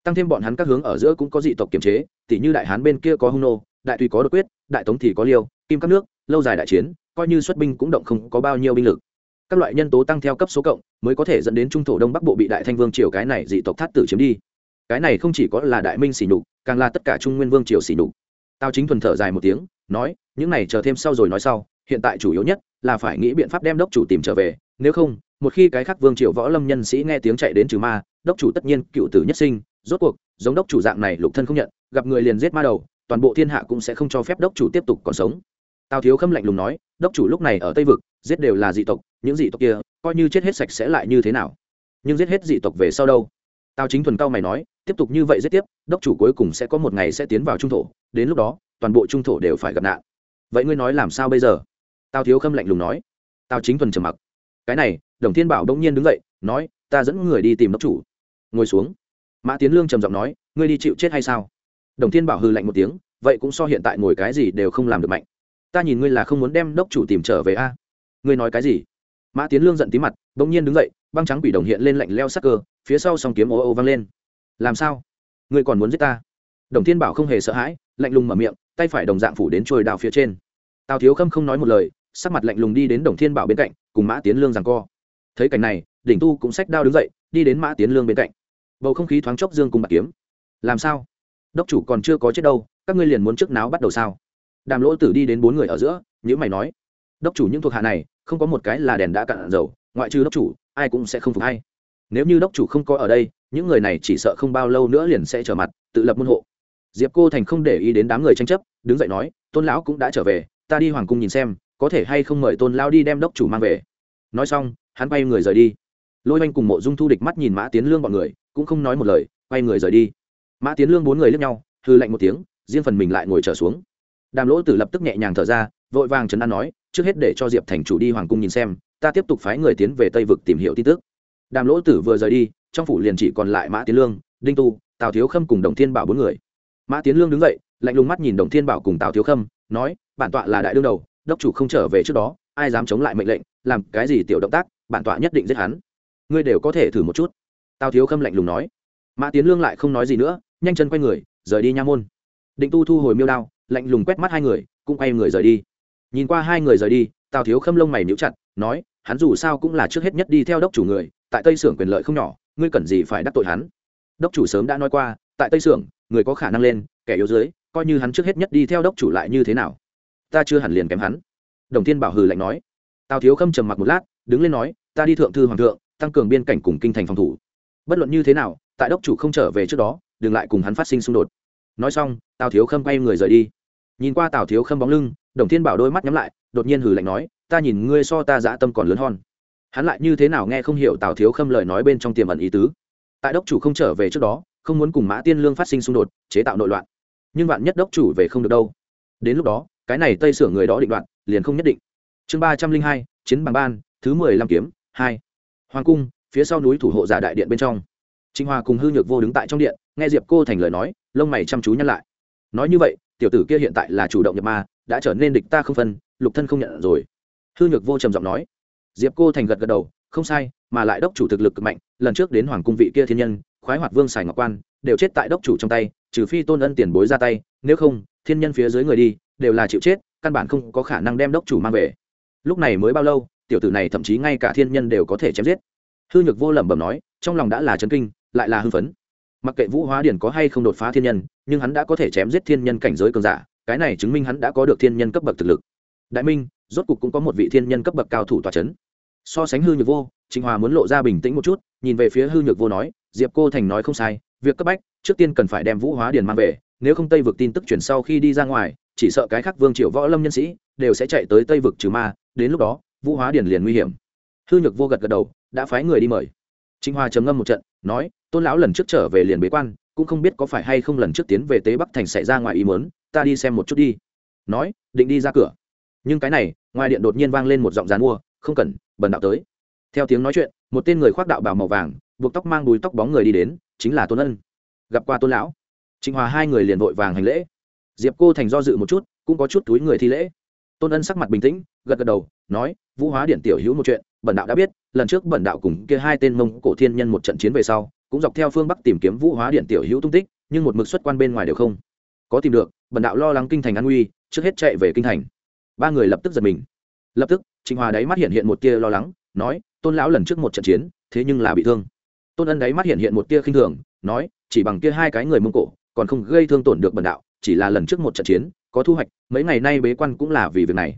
Tăng thêm bọn hắn các hướng ở giữa cũng có dị tộc kiềm chế, tỉ như đại hán bên kia có hung nô, đại tùy có đột quyết, đại tống thì có liêu, kim các nước, lâu dài đại chiến, coi như xuất binh cũng động không có bao nhiêu binh lực. Các loại nhân tố tăng theo cấp số cộng mới có thể dẫn đến trung thổ đông bắc bộ bị đại thanh vương triều cái này dị tộc thắt tử chiếm đi. Cái này không chỉ có là đại minh xỉ nhục, càng là tất cả trung nguyên vương triều xỉ nhục. Tao chính thuần thở dài một tiếng, nói, những này chờ thêm sau rồi nói sau, hiện tại chủ yếu nhất là phải nghĩ biện pháp đem đốc chủ tìm trở về, nếu không, một khi cái khác vương triều võ lâm nhân sĩ nghe tiếng chạy đến trừ ma, đốc chủ tất nhiên cựu tử nhất sinh, rốt cuộc, giống đốc chủ dạng này lục thân không nhận, gặp người liền giết ma đầu, toàn bộ thiên hạ cũng sẽ không cho phép đốc chủ tiếp tục còn sống tào thiếu khâm lạnh lùng nói, đốc chủ lúc này ở tây vực, giết đều là dị tộc, những dị tộc kia, coi như chết hết sạch sẽ lại như thế nào? Nhưng giết hết dị tộc về sau đâu? Tào chính thuần cao mày nói, tiếp tục như vậy giết tiếp, đốc chủ cuối cùng sẽ có một ngày sẽ tiến vào trung thổ, đến lúc đó, toàn bộ trung thổ đều phải gặp nạn. Vậy ngươi nói làm sao bây giờ? Tào thiếu khâm lạnh lùng nói. Tào chính thuần trầm mặc. Cái này, đồng thiên bảo đông nhiên đứng dậy, nói, ta dẫn người đi tìm đốc chủ. Ngồi xuống. Mã tiến lương trầm giọng nói, ngươi đi chịu chết hay sao? Đồng thiên bảo hư lạnh một tiếng, vậy cũng so hiện tại ngồi cái gì đều không làm được mạnh ta nhìn ngươi là không muốn đem đốc chủ tìm trở về a. Ngươi nói cái gì? Mã tiến lương giận tí mặt đ ỗ n g nhiên đứng dậy, băng trắng quỷ đồng hiện lên lạnh leo sắc cơ, phía sau song kiếm ô ô vang lên. Làm sao? Ngươi còn muốn giết ta? Đồng thiên bảo không hề sợ hãi, lạnh lùng mở miệng, tay phải đồng dạng phủ đến trôi đào phía trên. Tào thiếu khâm không nói một lời, sắc mặt lạnh lùng đi đến đồng thiên bảo bên cạnh, cùng mã tiến lương rằng co. Thấy cảnh này, đỉnh tu cũng sách đao đứng dậy, đi đến mã tiến lương bên cạnh. Bầu không khí thoáng chốc dương cùng bạc kiếm. Làm sao? Đốc chủ còn chưa có chết đâu, các ngươi liền muốn trước náo bắt đầu sao? Đàm lỗ tử đi đến bốn người ở giữa, nhữ mày nói, đốc chủ những thuộc hạ này, không có một cái là đèn đã cạn dầu, ngoại trừ đốc chủ, ai cũng sẽ không phục hay. Nếu như đốc chủ không có ở đây, những người này chỉ sợ không bao lâu nữa liền sẽ trở mặt, tự lập môn hộ. Diệp cô thành không để ý đến đám người tranh chấp, đứng dậy nói, tôn lão cũng đã trở về, ta đi hoàng cung nhìn xem, có thể hay không mời tôn lão đi đem đốc chủ mang về. Nói xong, hắn bay người rời đi. Lôi oanh cùng mộ dung thu địch mắt nhìn mã tiến lương bọn người, cũng không nói một lời bay người rời đi. Mã tiến lương bốn người lướt nhau hư lạnh một tiếng, riêng phần mình lại ngồi trở xuống đàm lỗ tử lập tức nhẹ nhàng thở ra, vội vàng trấn an nói, trước hết để cho diệp thành chủ đi hoàng cung nhìn xem, ta tiếp tục phái người tiến về tây vực tìm hiểu tin tức. Đàm lỗ tử vừa rời đi, trong phủ liền chỉ còn lại mã tiến lương, đinh tu, tào thiếu khâm cùng đồng thiên bảo bốn người. Mã tiến lương đứng dậy, lạnh lùng mắt nhìn đồng thiên bảo cùng tào thiếu khâm, nói, bản tọa là đại đương đầu, đốc chủ không trở về trước đó, ai dám chống lại mệnh lệnh, làm cái gì tiểu động tác, bản tọa nhất định giết hắn. Ngươi đều có thể thử một chút. Tào thiếu khâm lạnh lùng nói. Mã tiến lương lại không nói gì nữa, nhanh chân quay người, rời đi nha môn. Định tu thu hồi miêu đao lạnh lùng quét mắt hai người, cũng quay người rời đi. Nhìn qua hai người rời đi, tào thiếu khâm lông mày níu chặt, nói, hắn dù sao cũng là trước hết nhất đi theo đốc chủ người, tại tây sưởng quyền lợi không nhỏ, ngươi cần gì phải đắc tội hắn? Đốc chủ sớm đã nói qua, tại tây sưởng, người có khả năng lên, kẻ yếu dưới, coi như hắn trước hết nhất đi theo đốc chủ lại như thế nào? Ta chưa hẳn liền kém hắn. Đồng thiên bảo hừ lạnh nói. Tào thiếu khâm trầm mặc một lát, đứng lên nói, ta đi thượng thư hoàng thượng, tăng cường biên cảnh cùng kinh thành phòng thủ. Bất luận như thế nào, tại đốc chủ không trở về trước đó, đừng lại cùng hắn phát sinh xung đột nói xong, tào thiếu khâm quay người rời đi. Nhìn qua tào thiếu khâm bóng lưng, đồng thiên bảo đôi mắt nhắm lại, đột nhiên hừ lạnh nói, ta nhìn ngươi so ta dã tâm còn lớn hon hắn lại như thế nào nghe không hiểu tào thiếu khâm lời nói bên trong tiềm ẩn ý tứ. Tại đốc chủ không trở về trước đó, không muốn cùng mã tiên lương phát sinh xung đột, chế tạo nội loạn. Nhưng bạn nhất đốc chủ về không được đâu? Đến lúc đó, cái này tây sửa người đó định đoạn liền không nhất định. Chương ba trăm linh hai, chiến bằng ban, thứ mười lăm kiếm, hai. Hoàng cung, phía sau núi thủ hộ giả đại điện bên trong. Trinh hoa cùng hư nhược vô đứng tại trong điện nghe diệp cô thành lời nói, lông mày chăm chú nhăn lại. Nói như vậy, tiểu tử kia hiện tại là chủ động nhập ma, đã trở nên địch ta không phân, lục thân không nhận rồi. Hư nhược vô trầm giọng nói. Diệp cô thành gật gật đầu, không sai, mà lại đốc chủ thực lực cực mạnh, lần trước đến hoàng cung vị kia thiên nhân, khoái hoạt vương sài ngọc quan, đều chết tại đốc chủ trong tay, trừ phi tôn ân tiền bối ra tay, nếu không, thiên nhân phía dưới người đi, đều là chịu chết, căn bản không có khả năng đem đốc chủ mang về. Lúc này mới bao lâu, tiểu tử này thậm chí ngay cả thiên nhân đều có thể chém giết. Hư nhược vô lẩm bẩm nói, trong lòng đã là chấn kinh, lại là hưng phấn mặc kệ vũ hóa điển có hay không đột phá thiên nhân, nhưng hắn đã có thể chém giết thiên nhân cảnh giới cường giả, cái này chứng minh hắn đã có được thiên nhân cấp bậc thực lực. Đại minh, rốt cục cũng có một vị thiên nhân cấp bậc cao thủ tòa c h ấ n so sánh hư nhược vô, trịnh hòa muốn lộ ra bình tĩnh một chút, nhìn về phía hư nhược vô nói, diệp cô thành nói không sai, việc cấp bách, trước tiên cần phải đem vũ hóa điền mang về, nếu không tây vực tin tức chuyển sau khi đi ra ngoài, chỉ sợ cái khác vương triều võ lâm nhân sĩ đều sẽ chạy tới tây vực trừ ma, đến lúc đó, vũ hóa điền liền nguy hiểm. Hư nhược vô gật gật đầu, đã phái người đi mời. Trịnh hòa trầm ngâm một trận nói, tôn lão lần trước trở về liền bế quan, cũng không biết có phải hay không lần trước tiến về tế bắc thành xảy ra ngoài ý mớn ta đi xem một chút đi. Nói, định đi ra cửa. Nhưng cái này, ngoài điện đột nhiên vang lên một giọng dàn mua, không cần, bần đạo tới. Theo tiếng nói chuyện, một tên người khoác đạo bào màu vàng, buộc tóc mang đùi tóc bóng người đi đến, chính là tôn ân. Gặp qua tôn lão, trịnh hòa hai người liền vội vàng hành lễ. Diệp cô thành do dự một chút, cũng có chút túi người thi lễ. Tôn ân sắc mặt bình tĩnh, gật gật đầu, nói, vũ hóa điện tiểu hữu một chuyện bần đạo đã biết, lần trước bần đạo cùng kia hai tên mông cổ thiên nhân một trận chiến về sau, cũng dọc theo phương bắc tìm kiếm vũ hóa điện tiểu hữu tung tích, nhưng một mực xuất quan bên ngoài đều không có tìm được. Bần đạo lo lắng kinh thành an nguy, trước hết chạy về kinh thành. Ba người lập tức giật mình. Lập tức, trịnh hòa đáy mắt hiện hiện một tia lo lắng, nói, tôn lão lần trước một trận chiến, thế nhưng là bị thương. Tôn ân đáy mắt hiện hiện một tia khinh thường, nói, chỉ bằng kia hai cái người mông cổ, còn không gây thương tổn được bần đạo, chỉ là lần trước một trận chiến, có thu hoạch, mấy ngày nay bế quan cũng là vì việc này.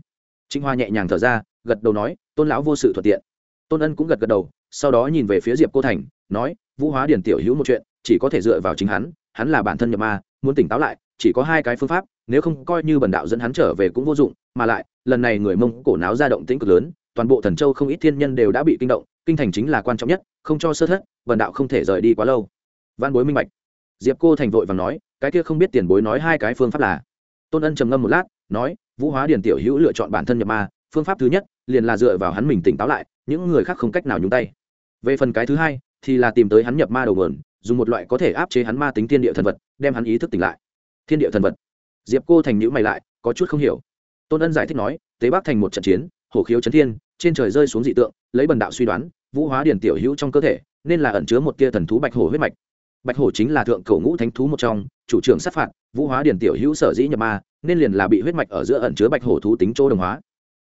Trịnh hoa nhẹ nhàng thở ra, gật đầu nói tôn lão vô sự thuận tiện. Tôn ân cũng gật gật đầu, sau đó nhìn về phía diệp cô thành, nói, vũ hóa điển tiểu hữu một chuyện, chỉ có thể dựa vào chính hắn hắn là bản thân nhập ma, muốn tỉnh táo lại, chỉ có hai cái phương pháp, nếu không coi như bần đạo dẫn hắn trở về cũng vô dụng, mà lại, lần này người mông cổ náo ra động tĩnh cực lớn, toàn bộ thần châu không ít thiên nhân đều đã bị kinh động, kinh thành chính là quan trọng nhất, không cho sơ thất, bần đạo không thể rời đi quá lâu. Văn bối minh bạch. Diệp cô thành vội và nói, cái kia không biết tiền bối nói hai cái phương pháp là? Tôn ân trầm ngâm một lát, nói, vũ hóa điền tiểu hữu lựa chọn bản thân nhập ma phương pháp thứ nhất liền là dựa vào hắn mình tỉnh táo lại, những người khác không cách nào nhúng tay. Về phần cái thứ hai thì là tìm tới hắn nhập ma đầu nguồn, dùng một loại có thể áp chế hắn ma tính thiên địa thần vật, đem hắn ý thức tỉnh lại. Thiên địa thần vật. Diệp cô thành nhữ mày lại, có chút không hiểu. Tôn ân giải thích nói, tế bắc thành một trận chiến, hổ khiếu chấn thiên, trên trời rơi xuống dị tượng, lấy bần đạo suy đoán, vũ hóa điển tiểu hữu trong cơ thể, nên là ẩn chứa một tia thần thú bạch hổ huyết mạch. Bạch hổ chính là thượng cầu ngũ thánh thú một trong, chủ trưởng sát phạt, vũ hóa điển tiểu hữu sở dĩ nhập ma, nên liền là bị huyết mạch ở giữa ẩn chứa bạch hổ thú tính chỗ đồng hóa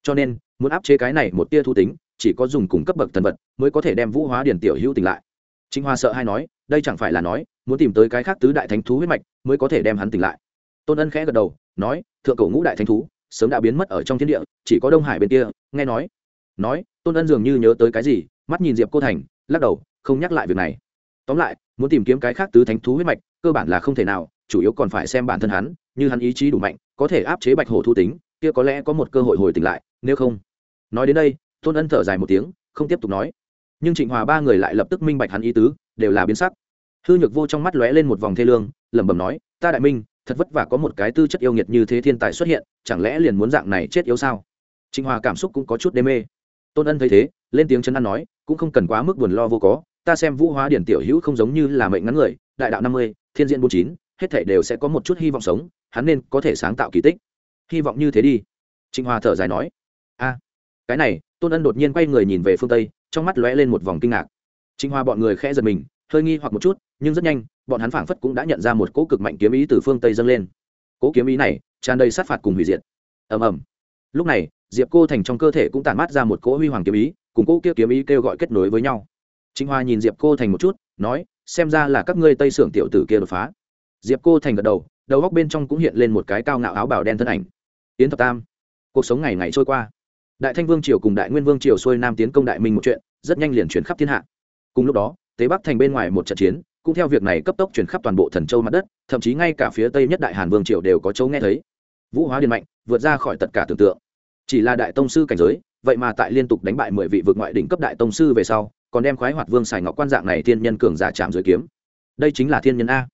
cho nên muốn áp chế cái này một tia thu tính chỉ có dùng cùng cấp bậc thần vật mới có thể đem vũ hóa điển tiểu hữu tỉnh lại Trịnh Hoa sợ hay nói, đây chẳng phải là nói, muốn tìm tới cái khác tứ đại thánh thú huyết mạch, mới có thể đem hắn tỉnh lại. Tôn Ân khẽ gật đầu, nói, thượng cổ ngũ đại thánh thú, sớm đã biến mất ở trong thiên địa, chỉ có Đông Hải bên kia, nghe nói. Nói, Tôn Ân dường như nhớ tới cái gì, mắt nhìn Diệp Cô Thành, lắc đầu, không nhắc lại việc này. Tóm lại, muốn tìm kiếm cái khác tứ thánh thú huyết mạch, cơ bản là không thể nào, chủ yếu còn phải xem bản thân hắn, như hắn ý chí đủ mạnh, có thể áp chế Bạch Hổ thu tính, kia có lẽ có một cơ hội hồi tỉnh lại, nếu không. Nói đến đây, Tôn Ân thở dài một tiếng, không tiếp tục nói. Nhưng Trịnh Hòa ba người lại lập tức minh bạch hắn ý tứ, đều là biến sắc. Hư nhược vô trong mắt lóe lên một vòng thê lương lẩm bẩm nói ta đại minh thật vất vả có một cái tư chất yêu nghiệt như thế thiên tài xuất hiện chẳng lẽ liền muốn dạng này chết yếu sao? Trịnh hòa cảm xúc cũng có chút đê mê. Tôn ân thấy thế lên tiếng chấn an nói cũng không cần quá mức buồn lo vô có ta xem vũ hóa điển tiểu hữu không giống như là mệnh ngắn người đại đạo năm mươi thiên diện bốn chín hết thể đều sẽ có một chút hy vọng sống hắn nên có thể sáng tạo kỳ tích. Hy vọng như thế đi. Trịnh hòa thở dài nói cái này tôn ân đột nhiên quay người nhìn về phương tây trong mắt lóe lên một vòng kinh ngạc Trịnh Hoa bọn người khẽ giật mình, hơi nghi hoặc một chút, nhưng rất nhanh, bọn hắn phảng phất cũng đã nhận ra một cỗ cực mạnh kiếm ý từ phương tây dâng lên. Cỗ kiếm ý này, tràn đầy sát phạt cùng hủy diệt. Ầm ầm. Lúc này, Diệp Cô Thành trong cơ thể cũng tản mát ra một cỗ huy hoàng kiếm ý, cùng cỗ kia kiếm ý kêu gọi kết nối với nhau. Trịnh Hoa nhìn Diệp Cô Thành một chút, nói, xem ra là các ngươi Tây Sưởng tiểu tử kia đột phá. Diệp Cô Thành gật đầu, đầu góc bên trong cũng hiện lên một cái cao ngạo áo bào đen thân ảnh. Yến Thập Tam. Cuộc sống ngày ngày trôi qua. Đại Thanh Vương triều cùng Đại Nguyên Vương triều xuôi nam tiến công Đại Minh một chuyện, rất nhanh liền truyền khắp thiên hạ. Cùng lúc đó tế bắc thành bên ngoài một trận chiến cũng theo việc này cấp tốc chuyển khắp toàn bộ thần châu mặt đất thậm chí ngay cả phía tây nhất đại hàn vương triều đều có châu nghe thấy. Vũ hóa điện mạnh vượt ra khỏi tất cả tưởng tượng. Chỉ là đại tông sư cảnh giới vậy mà tại liên tục đánh bại mười vị vượt ngoại đỉnh cấp đại tông sư về sau còn đem khoái hoạt vương sài ngọc quan dạng này thiên nhân cường giả chạm dưới kiếm. Đây chính là thiên nhân a.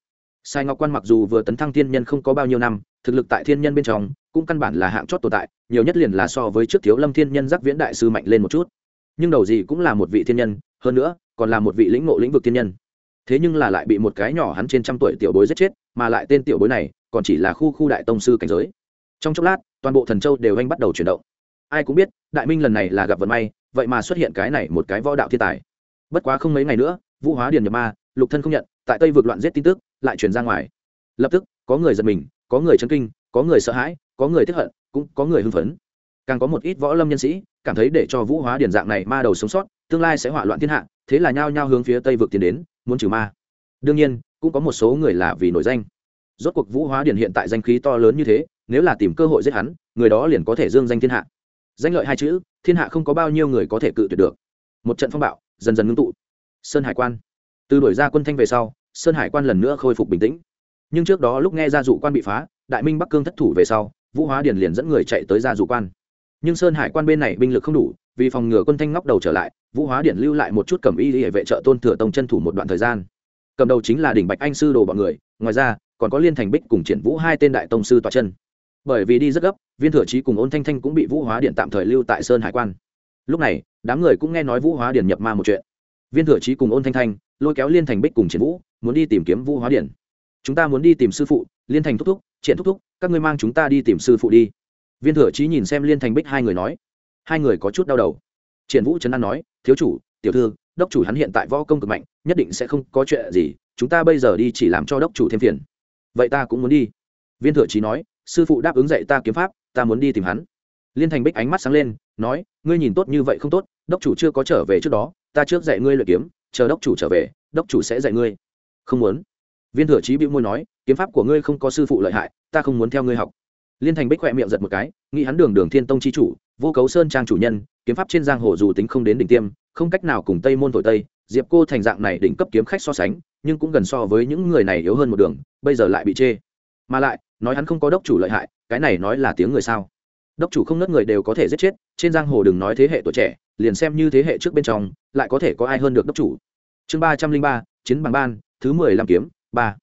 Sài ngọc quan mặc dù vừa tấn thăng thiên nhân không có bao nhiêu năm thực lực tại thiên nhân bên trong cũng căn bản là hạng chót tồn tại, nhiều nhất liền là so với trước thiếu lâm thiên nhân giác viễn đại sư mạnh lên một chút. Nhưng đầu gì cũng là một vị thiên nhân, hơn nữa, còn là một vị lĩnh ngộ lĩnh vực thiên nhân. Thế nhưng là lại bị một cái nhỏ hắn trên trăm tuổi tiểu bối giết chết, mà lại tên tiểu bối này, còn chỉ là khu khu đại tông sư cảnh giới. Trong chốc lát, toàn bộ thần châu đều anh bắt đầu chuyển động. Ai cũng biết, đại minh lần này là gặp vận may, vậy mà xuất hiện cái này một cái võ đạo thiên tài. Bất quá không mấy ngày nữa, vũ hóa điền nhập ma, lục thân không nhận, tại tây vượt loạn giết tin tức, lại truyền ra ngoài. Lập tức, có người giật mình, có người chấn kinh có người sợ hãi, có người tiếp hận, cũng có người hưng phấn. Càng có một ít võ lâm nhân sĩ, cảm thấy để cho vũ hóa điển dạng này ma đầu sống sót, tương lai sẽ hỏa loạn thiên hạ, thế là nhao nhao hướng phía tây vực tiến đến, muốn trừ ma. Đương nhiên, cũng có một số người là vì nổi danh. Rốt cuộc vũ hóa điển hiện tại danh khí to lớn như thế, nếu là tìm cơ hội giết hắn, người đó liền có thể dương danh thiên hạ. Danh lợi hai chữ, thiên hạ không có bao nhiêu người có thể cự tuyệt được. Một trận phong bạo, dần dần ngưng tụ. Sơn hải quan. Từ đổi ra quân thanh về sau, sơn hải quan lần nữa khôi phục bình tĩnh. Nhưng trước đó lúc nghe gia dụ quan bị phá đại minh bắc cương thất thủ về sau, vũ hóa điền liền dẫn người chạy tới gia dù quan. Nhưng sơn hải quan bên này binh lực không đủ, vì phòng ngừa quân thanh ngóc đầu trở lại, vũ hóa Điện lưu lại một chút cầm y hệ vệ trợ tôn thừa tông chân thủ một đoạn thời gian. Cầm đầu chính là đỉnh bạch anh sư đồ bọn người, ngoài ra, còn có liên thành bích cùng triển vũ hai tên đại tông sư toa chân. Bởi vì đi rất gấp, viên thừa trí cùng ôn thanh thanh cũng bị vũ hóa điện tạm thời lưu tại sơn hải quan. Lúc này, đám người cũng nghe nói vũ hóa điện nhập ma một chuyện. Viên thừa trí cùng ôn thanh thanh, lôi kéo liên thành bích cùng triển vũ, muốn đi tìm kiếm vũ hóa điện chúng ta muốn đi tìm sư phụ, liên thành thúc thúc, triển thúc thúc, các ngươi mang chúng ta đi tìm sư phụ đi. Viên thừa trí nhìn xem liên thành bích hai người nói. Hai người có chút đau đầu. Triển vũ trấn an nói, thiếu chủ, tiểu thư, đốc chủ hắn hiện tại võ công cực mạnh, nhất định sẽ không có chuyện gì, chúng ta bây giờ đi chỉ làm cho đốc chủ thêm phiền. Vậy ta cũng muốn đi. Viên thừa trí nói, sư phụ đáp ứng dạy ta kiếm pháp, ta muốn đi tìm hắn. Liên thành bích ánh mắt sáng lên, nói, ngươi nhìn tốt như vậy không tốt, đốc chủ chưa có trở về trước đó, ta trước dạy ngươi luyện kiếm, chờ đốc chủ trở về, đốc chủ sẽ dạy ngươi. Không muốn viên thừa trí bĩu môi nói, kiếm pháp của ngươi không có sư phụ lợi hại, ta không muốn theo ngươi học. Liên thành bích khoe miệng giật một cái, nghĩ hắn đường đường thiên tông chi chủ, vô cấu sơn trang chủ nhân, kiếm pháp trên giang hồ dù tính không đến đỉnh tiêm, không cách nào cùng tây môn thổi tây, diệp cô thành dạng này đỉnh cấp kiếm khách so sánh, nhưng cũng gần so với những người này yếu hơn một đường, bây giờ lại bị chê. Mà lại, nói hắn không có đốc chủ lợi hại, cái này nói là tiếng người sao? Đốc chủ không nớt người đều có thể giết chết, trên giang hồ đừng nói thế hệ tuổi trẻ, liền xem như thế hệ trước bên trong, lại có thể có ai hơn được đốc chủ. Chương ba trăm linh ba, chiến bằng ban, thứ mười lăm kiếm ba.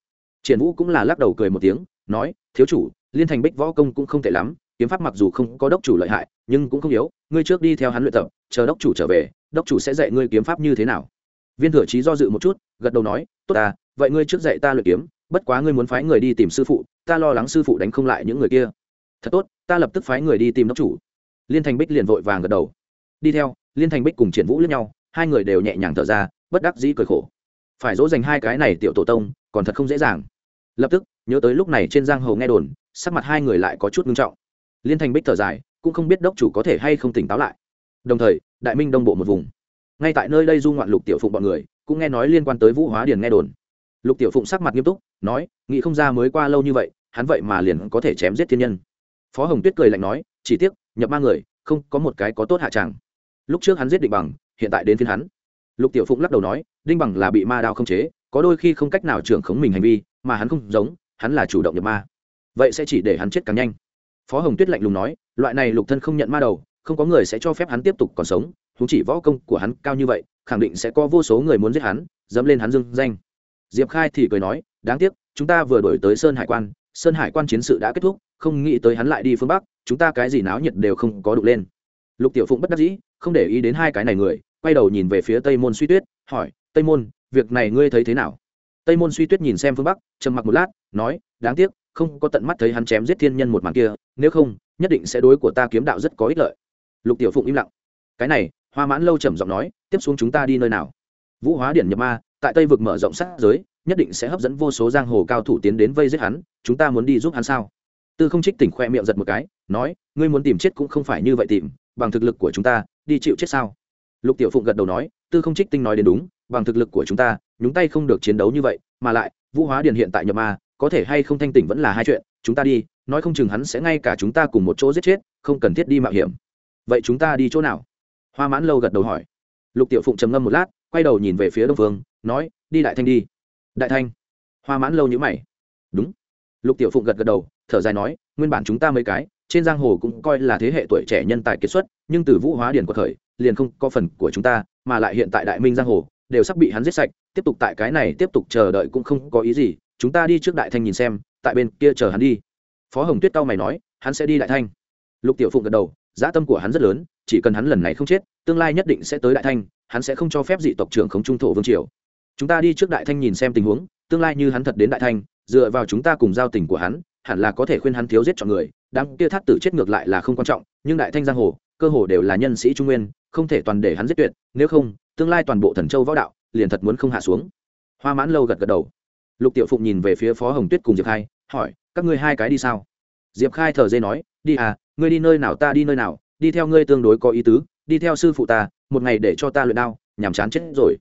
Triển vũ cũng là lắc đầu cười một tiếng, nói, thiếu chủ, liên thành bích võ công cũng không tệ lắm, kiếm pháp mặc dù không có đốc chủ lợi hại, nhưng cũng không yếu, ngươi trước đi theo hắn luyện tập, chờ đốc chủ trở về, đốc chủ sẽ dạy ngươi kiếm pháp như thế nào. Viên thừa trí do dự một chút, gật đầu nói, tốt ta, vậy ngươi trước dạy ta luyện kiếm, bất quá ngươi muốn phái người đi tìm sư phụ, ta lo lắng sư phụ đánh không lại những người kia. Thật tốt, ta lập tức phái người đi tìm đốc chủ. Liên thành bích liền vội vàng gật đầu. Đi theo, liên thành bích cùng triển vũ lẫn nhau, hai người đều nhẹ nhàng thở ra, bất đắc dĩ cười khổ phải dỗ dành hai cái này tiểu tổ tông, còn thật không dễ dàng. Lập tức, nhớ tới lúc này trên giang hồ nghe đồn, sắc mặt hai người lại có chút ngưng trọng. Liên thành bích thở dài, cũng không biết đốc chủ có thể hay không tỉnh táo lại. Đồng thời, đại minh đông bộ một vùng. Ngay tại nơi đây du ngoạn lục tiểu phụng bọn người, cũng nghe nói liên quan tới vũ hóa điền nghe đồn. Lục tiểu phụng sắc mặt nghiêm túc, nói nghĩ không ra mới qua lâu như vậy, hắn vậy mà liền có thể chém giết thiên nhân. Phó hồng tuyết cười lạnh nói, chỉ tiếc, nhập ma người, không có một cái có tốt hạ tràng lúc trước hắn giết định bằng, hiện tại đến phiên hắn lục tiểu phụng lắc đầu nói, đinh bằng là bị ma đao không chế, có đôi khi không cách nào trưởng khống mình hành vi, mà hắn không giống, hắn là chủ động nhập ma. Vậy sẽ chỉ để hắn chết càng nhanh. Phó hồng tuyết lạnh lùng nói, loại này lục thân không nhận ma đầu, không có người sẽ cho phép hắn tiếp tục còn sống thú chỉ võ công của hắn cao như vậy, khẳng định sẽ có vô số người muốn giết hắn, dẫm lên hắn dưng danh. Diệp khai thì cười nói, đáng tiếc, chúng ta vừa đổi tới sơn hải quan, sơn hải quan chiến sự đã kết thúc, không nghĩ tới hắn lại đi phương bắc, chúng ta cái gì náo nhiệt đều không có đục lên. Lục tiểu phụng bất đắc dĩ, không để ý đến hai cái này người quay đầu nhìn về phía tây môn suy tuyết, hỏi, tây môn, việc này ngươi thấy thế nào? Tây môn suy tuyết nhìn xem phương bắc, trầm mặc một lát, nói, đáng tiếc, không có tận mắt thấy hắn chém giết thiên nhân một màn kia, nếu không, nhất định sẽ đối của ta kiếm đạo rất có ích lợi. Lục tiểu phụng im lặng. Cái này, hoa mãn lâu trầm giọng nói, tiếp xuống chúng ta đi nơi nào? Vũ hóa điển nhập ma, tại tây vực mở rộng sát giới, nhất định sẽ hấp dẫn vô số giang hồ cao thủ tiến đến vây giết hắn, chúng ta muốn đi giúp hắn sao? Tư không trích tỉnh khoe miệng giật một cái, nói, ngươi muốn tìm chết cũng không phải như vậy tìm, bằng thực lực của chúng ta, đi chịu chết sao? Lục tiểu phụng gật đầu nói, tư không trích tinh nói đến đúng, bằng thực lực của chúng ta, nhúng tay không được chiến đấu như vậy, mà lại, vũ hóa điền hiện tại nhập ma, có thể hay không thanh tỉnh vẫn là hai chuyện, chúng ta đi, nói không chừng hắn sẽ ngay cả chúng ta cùng một chỗ giết chết, không cần thiết đi mạo hiểm. Vậy chúng ta đi chỗ nào? Hoa mãn lâu gật đầu hỏi. Lục tiểu phụng trầm ngâm một lát, quay đầu nhìn về phía đông phương, nói, đi đại thanh đi. Đại thanh? Hoa mãn lâu nhữ mày. Đúng. Lục tiểu phụng gật gật đầu, thở dài nói, nguyên bản chúng ta mấy cái trên giang hồ cũng coi là thế hệ tuổi trẻ nhân tài kiệt xuất, nhưng từ vũ hóa điển của khởi liền không có phần của chúng ta, mà lại hiện tại đại minh giang hồ, đều sắp bị hắn giết sạch, tiếp tục tại cái này tiếp tục chờ đợi cũng không có ý gì, chúng ta đi trước đại thanh nhìn xem, tại bên kia chờ hắn đi. Phó hồng tuyết cao mày nói, hắn sẽ đi đại thanh. Lục tiểu phụng gật đầu dã tâm của hắn rất lớn, chỉ cần hắn lần này không chết, tương lai nhất định sẽ tới đại thanh, hắn sẽ không cho phép dị tộc trưởng khống trung thổ vương triều. Chúng ta đi trước đại thanh nhìn xem tình huống, tương lai như hắn thật đến đại thanh, dựa vào chúng ta cùng giao tình của hắn hẳn là có thể khuyên hắn thiếu giết chọn người, đám kia thát tử chết ngược lại là không quan trọng, nhưng đại thanh giang hồ, cơ hồ đều là nhân sĩ trung nguyên, không thể toàn để hắn giết tuyệt, nếu không, tương lai toàn bộ thần châu võ đạo liền thật muốn không hạ xuống. Hoa mãn lâu gật gật đầu. Lục tiểu phụng nhìn về phía phó hồng tuyết cùng diệp khai, hỏi, các ngươi hai cái đi sao? Diệp khai thở dây nói, đi à ngươi đi nơi nào ta đi nơi nào, đi theo ngươi tương đối có ý tứ, đi theo sư phụ ta, một ngày để cho ta luyện đao, nhàm chán chết rồi.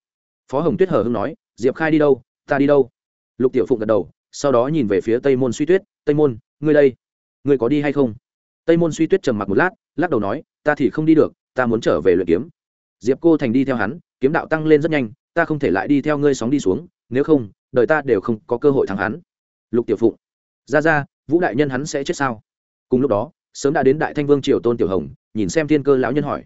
Phó hồng tuyết hờ hưng nói, diệp khai đi đâu, ta đi đâu? Lục tiểu phụng gật đầu, sau đó nhìn về phía tây môn suy tuyết tây môn, ngươi đây, ngươi có đi hay không? Tây môn suy tuyết trầm mặc một lát, lắc đầu nói, ta thì không đi được, ta muốn trở về luyện kiếm. Diệp cô thành đi theo hắn, kiếm đạo tăng lên rất nhanh, ta không thể lại đi theo ngươi sóng đi xuống, nếu không, đời ta đều không có cơ hội thắng hắn. Lục tiểu phụng, ra ra, vũ đại nhân hắn sẽ chết sao? Cùng lúc đó, sớm đã đến đại thanh vương triều tôn tiểu hồng, nhìn xem thiên cơ lão nhân hỏi.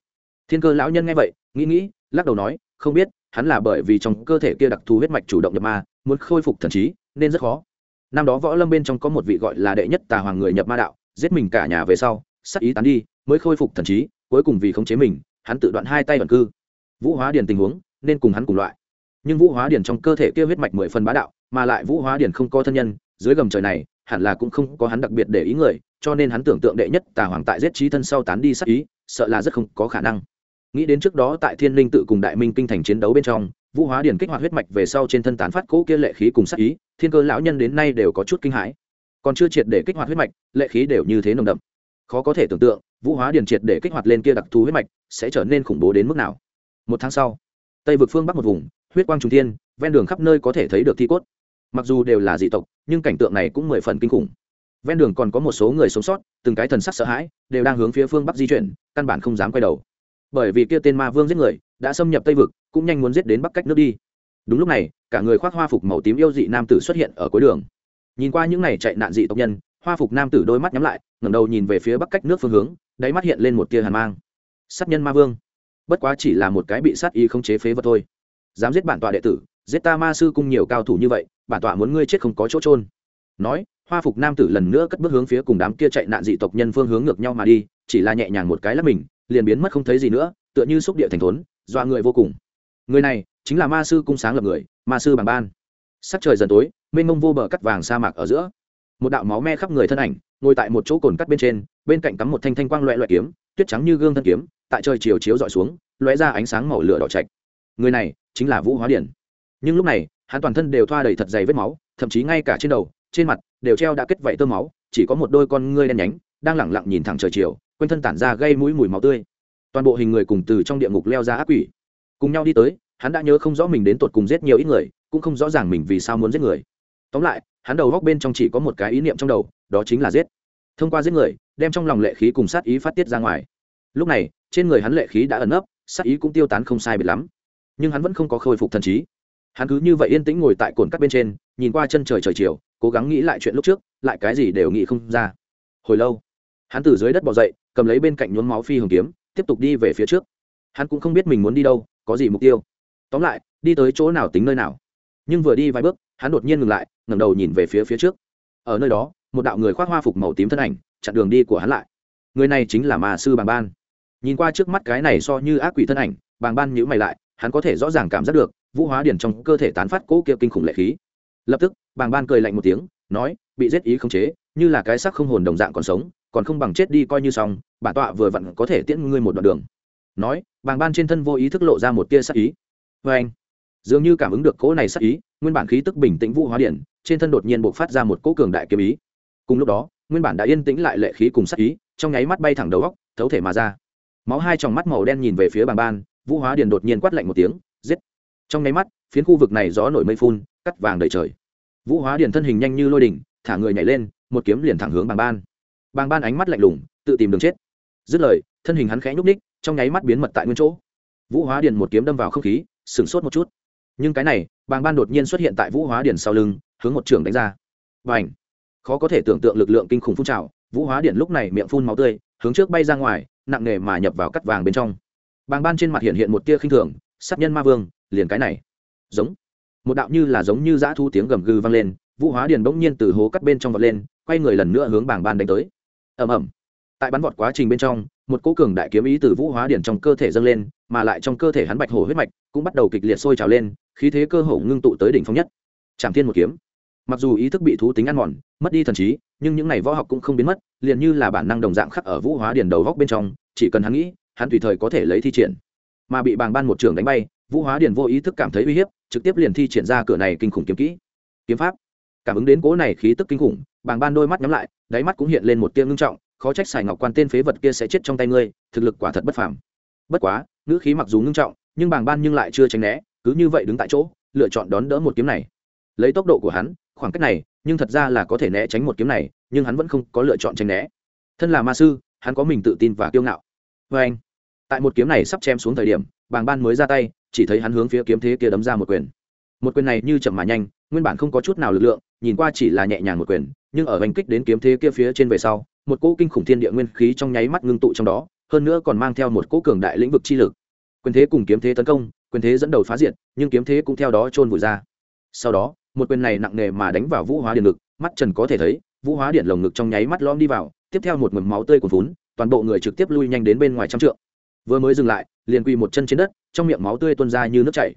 Thiên cơ lão nhân nghe vậy, nghĩ nghĩ, lắc đầu nói, không biết, hắn là bởi vì trong cơ thể kia đặc thù huyết mạch chủ động nhập ma, muốn khôi phục thần trí, nên rất khó năm đó võ lâm bên trong có một vị gọi là đệ nhất tà hoàng người nhập ma đạo, giết mình cả nhà về sau, sắc ý tán đi, mới khôi phục thần trí, cuối cùng vì khống chế mình, hắn tự đoạn hai tay ẩn cư. Vũ hóa điền tình huống, nên cùng hắn cùng loại. Nhưng vũ hóa điền trong cơ thể kia huyết mạch mười phần bá đạo, mà lại vũ hóa điền không có thân nhân, dưới gầm trời này, hẳn là cũng không có hắn đặc biệt để ý người, cho nên hắn tưởng tượng đệ nhất tà hoàng tại giết trí thân sau tán đi sắc ý, sợ là rất không có khả năng. Nghĩ đến trước đó tại thiên linh tự cùng đại minh kinh thành chiến đấu bên trong vũ hóa điển kích hoạt huyết mạch về sau trên thân tán phát cỗ kia lệ khí cùng sắc ý, thiên cơ lão nhân đến nay đều có chút kinh hãi. Còn chưa triệt để kích hoạt huyết mạch, lệ khí đều như thế nồng đậm. Khó có thể tưởng tượng, vũ hóa điển triệt để kích hoạt lên kia đặc thù huyết mạch sẽ trở nên khủng bố đến mức nào. Một tháng sau, tây vực phương bắc một vùng, huyết quang trung thiên, ven đường khắp nơi có thể thấy được thi cốt. Mặc dù đều là dị tộc, nhưng cảnh tượng này cũng mười phần kinh khủng. Ven đường còn có một số người sống sót, từng cái thần sắc sợ hãi, đều đang hướng phía phương bắc di chuyển, căn bản không dám quay đầu. Bởi vì kia tên ma vương giết người, đã xâm nhập tây vực cũng nhanh muốn giết đến bắc cách nước đi. Đúng lúc này, cả người khoác hoa phục màu tím yêu dị nam tử xuất hiện ở cuối đường. Nhìn qua những n à y chạy nạn dị tộc nhân, hoa phục nam tử đôi mắt nhắm lại, ngẩng đầu nhìn về phía bắc cách nước phương hướng, đáy mắt hiện lên một tia hàn mang. Sát nhân ma vương. Bất quá chỉ là một cái bị sát y không chế phế vật thôi. Dám giết bản tọa đệ tử, giết ta ma sư cung nhiều cao thủ như vậy, bản tọa muốn ngươi chết không có chỗ trôn nói, hoa phục nam tử lần nữa cất bước hướng phía cùng đám kia chạy nạn dị tộc nhân phương hướng ngược nhau mà đi, chỉ là nhẹ nhàng một cái là mình, liền biến mất không thấy gì nữa, tựa như xúc địa thành thốn, dọa người vô cùng người này chính là ma sư cung sáng lập người, ma sư bằng ban. Sắc trời dần tối, mênh mông vô bờ cắt vàng sa mạc ở giữa. Một đạo máu me khắp người thân ảnh, ngồi tại một chỗ cồn cắt bên trên, bên cạnh cắm một thanh thanh quang loẹ loẹ kiếm, tuyết trắng như gương thân kiếm, tại trời chiều chiếu dọi xuống, loé ra ánh sáng màu lửa đỏ chạch người này chính là vũ hóa điển. Nhưng lúc này, hắn toàn thân đều thoa đầy thật dày vết máu, thậm chí ngay cả trên đầu, trên mặt đều treo đã kết vảy tơ máu, chỉ có một đôi con ngươi đen nhánh, đang lẳng lặng nhìn thẳng trời chiều, quanh thân tản ra gây mũi mùi máu tươi. Toàn bộ hình người cùng từ trong địa ngục leo ra ác quỷ cùng nhau đi tới, hắn đã nhớ không rõ mình đến tột cùng giết nhiều ít người, cũng không rõ ràng mình vì sao muốn giết người. Tóm lại, hắn đầu góc bên trong chỉ có một cái ý niệm trong đầu, đó chính là giết. Thông qua giết người, đem trong lòng lệ khí cùng sát ý phát tiết ra ngoài. Lúc này, trên người hắn lệ khí đã ẩn ấp sát ý cũng tiêu tán không sai biệt lắm. Nhưng hắn vẫn không có khôi phục thần trí. Hắn cứ như vậy yên tĩnh ngồi tại cồn cắt bên trên, nhìn qua chân trời trời chiều, cố gắng nghĩ lại chuyện lúc trước, lại cái gì đều nghĩ không ra. Hồi lâu, hắn từ dưới đất bỏ dậy, cầm lấy bên cạnh nhuốm máu phi hồng kiếm, tiếp tục đi về phía trước hắn cũng không biết mình muốn đi đâu, có gì mục tiêu. Tóm lại, đi tới chỗ nào tính nơi nào. Nhưng vừa đi vài bước, hắn đột nhiên ngừng lại, ngẩng đầu nhìn về phía phía trước. Ở nơi đó, một đạo người khoác hoa phục màu tím thân ảnh, chặn đường đi của hắn lại. Người này chính là mà sư bàng ban. Nhìn qua trước mắt cái này so như ác quỷ thân ảnh, bàng ban nhữ mày lại, hắn có thể rõ ràng cảm giác được, vũ hóa điển trong cơ thể tán phát cỗ kia kinh khủng lệ khí. Lập tức, bàng ban cười lạnh một tiếng, nói, bị giết ý không chế, như là cái sắc không hồn đồng dạng còn sống, còn không bằng chết đi coi như xong, bản tọa vừa vặn có thể tiễn ngươi một đoạn đường nói bàng ban trên thân vô ý thức lộ ra một tia sắc ý. Vê anh dường như cảm ứng được cỗ này sắc ý nguyên bản khí tức bình tĩnh vũ hóa điện, trên thân đột nhiên buộc phát ra một cỗ cường đại kiếm ý. Cùng lúc đó nguyên bản đã yên tĩnh lại lệ khí cùng sắc ý trong nháy mắt bay thẳng đầu góc thấu thể mà ra. Máu hai tròng mắt màu đen nhìn về phía bàng ban vũ hóa điện đột nhiên quát lạnh một tiếng giết. Trong nháy mắt phiến khu vực này gió nổi mây phun cắt vàng đầy trời. Vũ hóa điện thân hình nhanh như lôi đỉnh thả người nhảy lên một kiếm liền thẳng hướng bàng ban. Bàng ban ánh mắt lạnh lùng tự tìm đường chết. Dứt lời thân hình hắn khẽ nhúc ních trong nháy mắt biến mật tại nguyên chỗ. Vũ hóa điền một kiếm đâm vào không khí, sửng sốt một chút. Nhưng cái này, bàng ban đột nhiên xuất hiện tại vũ hóa điền sau lưng, hướng một trường đánh ra. Và ảnh khó có thể tưởng tượng lực lượng kinh khủng phun trào. Vũ hóa điện lúc này miệng phun máu tươi, hướng trước bay ra ngoài, nặng nề mà nhập vào cắt vàng bên trong. Bàng ban trên mặt hiện hiện một tia khinh thường, sát nhân ma vương, liền cái này. Giống. Một đạo như là giống như dã thu tiếng gầm gừ vang lên, vũ hóa điền bỗng nhiên từ hố cắt bên trong vọt lên, quay người lần nữa hướng bảng ban đánh tới. Ầm ầm. Tại bắn vọt quá trình bên trong một cỗ cường đại kiếm ý từ vũ hóa điển trong cơ thể dâng lên, mà lại trong cơ thể hắn bạch hổ huyết mạch cũng bắt đầu kịch liệt sôi trào lên, khí thế cơ hổ ngưng tụ tới đỉnh phong nhất. Trảm thiên một kiếm. Mặc dù ý thức bị thú tính ăn mòn, mất đi thần trí, nhưng những ngày võ học cũng không biến mất, liền như là bản năng đồng dạng khắc ở vũ hóa điển đầu góc bên trong, chỉ cần hắn nghĩ, hắn tùy thời có thể lấy thi triển. Mà bị bàng ban một trường đánh bay, vũ hóa điển vô ý thức cảm thấy uy hiếp, trực tiếp liền thi triển ra cửa này kinh khủng kiếm kỹ. Kiếm pháp. Cảm ứng đến cố này khí tức kinh khủng, bàng ban đôi mắt nhắm lại, đáy mắt cũng hiện lên một tia ngưng trọng khó trách xài ngọc quan tên phế vật kia sẽ chết trong tay ngươi, thực lực quả thật bất phàm. Bất quá, ngữ khí mặc dù ngưng trọng, nhưng bàng ban nhưng lại chưa tránh né, cứ như vậy đứng tại chỗ, lựa chọn đón đỡ một kiếm này. Lấy tốc độ của hắn, khoảng cách này, nhưng thật ra là có thể né tránh một kiếm này, nhưng hắn vẫn không có lựa chọn tránh né. Thân là ma sư, hắn có mình tự tin và kiêu ngạo. Vê anh, tại một kiếm này sắp chém xuống thời điểm, bàng ban mới ra tay, chỉ thấy hắn hướng phía kiếm thế kia đấm ra một quyền. Một quyền này như chậm mà nhanh, nguyên bản không có chút nào lực lượng, nhìn qua chỉ là nhẹ nhàng một quyền, nhưng ở hành kích đến kiếm thế kia phía trên về sau một cỗ kinh khủng thiên địa nguyên khí trong nháy mắt ngưng tụ trong đó, hơn nữa còn mang theo một cỗ cường đại lĩnh vực chi lực. Quyền thế cùng kiếm thế tấn công, quyền thế dẫn đầu phá diệt, nhưng kiếm thế cũng theo đó trôn vùi ra. Sau đó, một quyền này nặng nề mà đánh vào vũ hóa điện ngực, mắt trần có thể thấy, vũ hóa điện lồng ngực trong nháy mắt lõm đi vào, tiếp theo một mầm máu tươi cuồn vốn toàn bộ người trực tiếp lui nhanh đến bên ngoài trăm trượng. Vừa mới dừng lại, liền quỳ một chân trên đất, trong miệng máu tươi tuôn ra như nước chảy.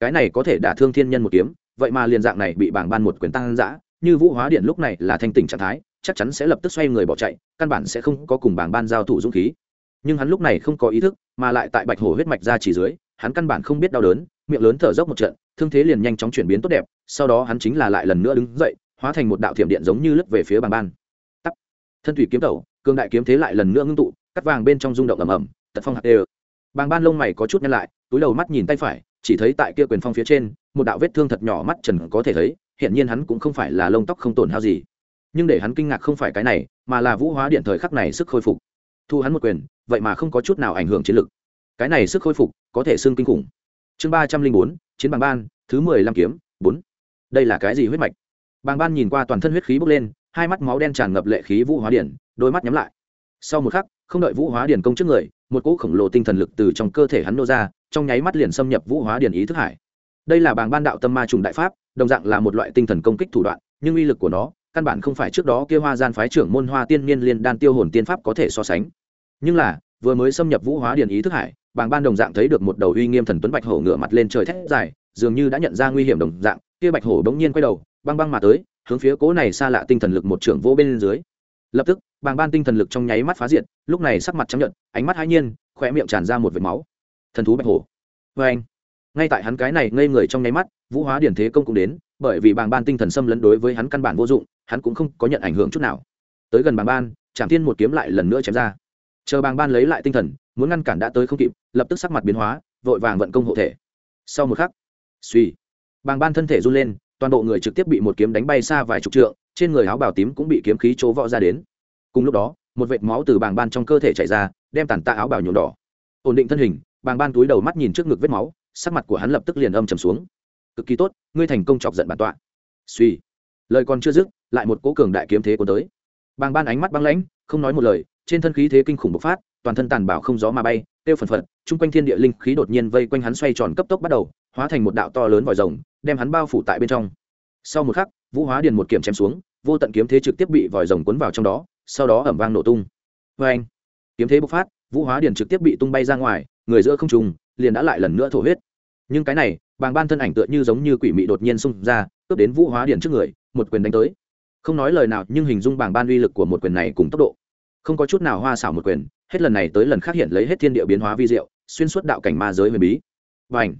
Cái này có thể đả thương thiên nhân một kiếm, vậy mà liền dạng này bị bảng ban một quyền tăng dã, như vũ hóa điện lúc này là thanh tỉnh trạng thái chắc chắn sẽ lập tức xoay người bỏ chạy, căn bản sẽ không có cùng bảng ban giao thủ dũng khí. Nhưng hắn lúc này không có ý thức, mà lại tại bạch hổ huyết mạch ra chỉ dưới, hắn căn bản không biết đau đớn, miệng lớn thở dốc một trận, thương thế liền nhanh chóng chuyển biến tốt đẹp, sau đó hắn chính là lại lần nữa đứng dậy, hóa thành một đạo thiểm điện giống như lướt về phía bảng ban. Tắt thân thủy kiếm tẩu cương đại kiếm thế lại lần nữa ngưng tụ, cắt vàng bên trong rung động ầm ầm tật phong hạt đều. Bảng ban lông mày có chút nhăn lại, túi đầu mắt nhìn tay phải, chỉ thấy tại kia quyền phong phía trên, một đạo vết thương thật nhỏ mắt trần có thể thấy hiện nhiên hắn cũng không phải là lông tóc không tổn hao gì nhưng để hắn kinh ngạc không phải cái này, mà là vũ hóa điện thời khắc này sức khôi phục. Thu hắn một quyền, vậy mà không có chút nào ảnh hưởng chiến lực. Cái này sức khôi phục có thể xương kinh khủng. Chương ba trăm linh bốn, chiến bằng ban, thứ mười lăm kiếm, bốn. Đây là cái gì huyết mạch? Bàng ban nhìn qua toàn thân huyết khí bốc lên, hai mắt máu đen tràn ngập lệ khí vũ hóa điện, đôi mắt nhắm lại. Sau một khắc, không đợi vũ hóa điện công trước người, một cỗ khổng lồ tinh thần lực từ trong cơ thể hắn nô ra, trong nháy mắt liền xâm nhập vũ hóa điện ý thức hải. Đây là bàng ban đạo tâm ma trùng đại pháp, đồng dạng là một loại tinh thần công kích thủ đoạn, nhưng uy lực của nó căn bản không phải trước đó kia hoa gian phái trưởng môn hoa tiên niên liên đan tiêu hồn tiên pháp có thể so sánh. Nhưng là, vừa mới xâm nhập vũ hóa điển ý thức hải, bàng ban đồng dạng thấy được một đầu uy nghiêm thần tuấn bạch hổ ngửa mặt lên trời thét dài, dường như đã nhận ra nguy hiểm đồng dạng, kia bạch hổ bỗng nhiên quay đầu, băng băng mà tới, hướng phía cố này xa lạ tinh thần lực một trưởng vô bên dưới. Lập tức, bàng ban tinh thần lực trong nháy mắt phá diện lúc này sắc mặt trắng nhận ánh mắt hai nhiên khỏe miệng tràn ra một vệt máu. Thần thú bạch hổ. Vê anh, ngay tại hắn cái này ngây người trong nháy mắt, vũ hóa điển thế công cũng đến, bởi vì bàng ban tinh thần xâm lấn đối với hắn căn bản vô dụng hắn cũng không có nhận ảnh hưởng chút nào. Tới gần bàng ban trạm thiên một kiếm lại lần nữa chém ra. Chờ bàng ban lấy lại tinh thần, muốn ngăn cản đã tới không kịp, lập tức sắc mặt biến hóa, vội vàng vận công hộ thể. Sau một khắc, suy, bàng ban thân thể run lên, toàn bộ người trực tiếp bị một kiếm đánh bay xa vài chục trượng, trên người áo bào tím cũng bị kiếm khí chỗ vọ ra đến. Cùng lúc đó, một vệt máu từ bàng ban trong cơ thể chảy ra, đem tàn tạ áo bào nhuộm đỏ. Ổn định thân hình, bàng ban túi đầu mắt nhìn trước ngực vết máu, sắc mặt của hắn lập tức liền âm trầm xuống. Cực kỳ tốt, ngươi thành công chọc giận bản tọa. Suy lời còn chưa dứt, lại một cố cường đại kiếm thế cuốn tới. Bàng ban ánh mắt băng lãnh, không nói một lời, trên thân khí thế kinh khủng bộc phát, toàn thân tàn bảo không gió mà bay, tiêu phần phật, chung quanh thiên địa linh khí đột nhiên vây quanh hắn xoay tròn cấp tốc bắt đầu, hóa thành một đạo to lớn vòi rồng, đem hắn bao phủ tại bên trong. Sau một khắc, vũ hóa điền một kiểm chém xuống, vô tận kiếm thế trực tiếp bị vòi rồng cuốn vào trong đó, sau đó ẩm vang nổ tung. Vê anh kiếm thế bộc phát, vũ hóa điền trực tiếp bị tung bay ra ngoài, người giữa không trùng liền đã lại lần nữa thổ huyết. Nhưng cái này bàng ban thân ảnh tựa như giống như quỷ mị đột nhiên xung ra, cướp đến vũ hóa điền trước người, một quyền đánh tới. Không nói lời nào, nhưng hình dung bàng ban uy lực của một quyền này cùng tốc độ. Không có chút nào hoa xảo một quyền, hết lần này tới lần khác hiện lấy hết thiên địa biến hóa vi diệu, xuyên suốt đạo cảnh ma giới huyền bí. Và ảnh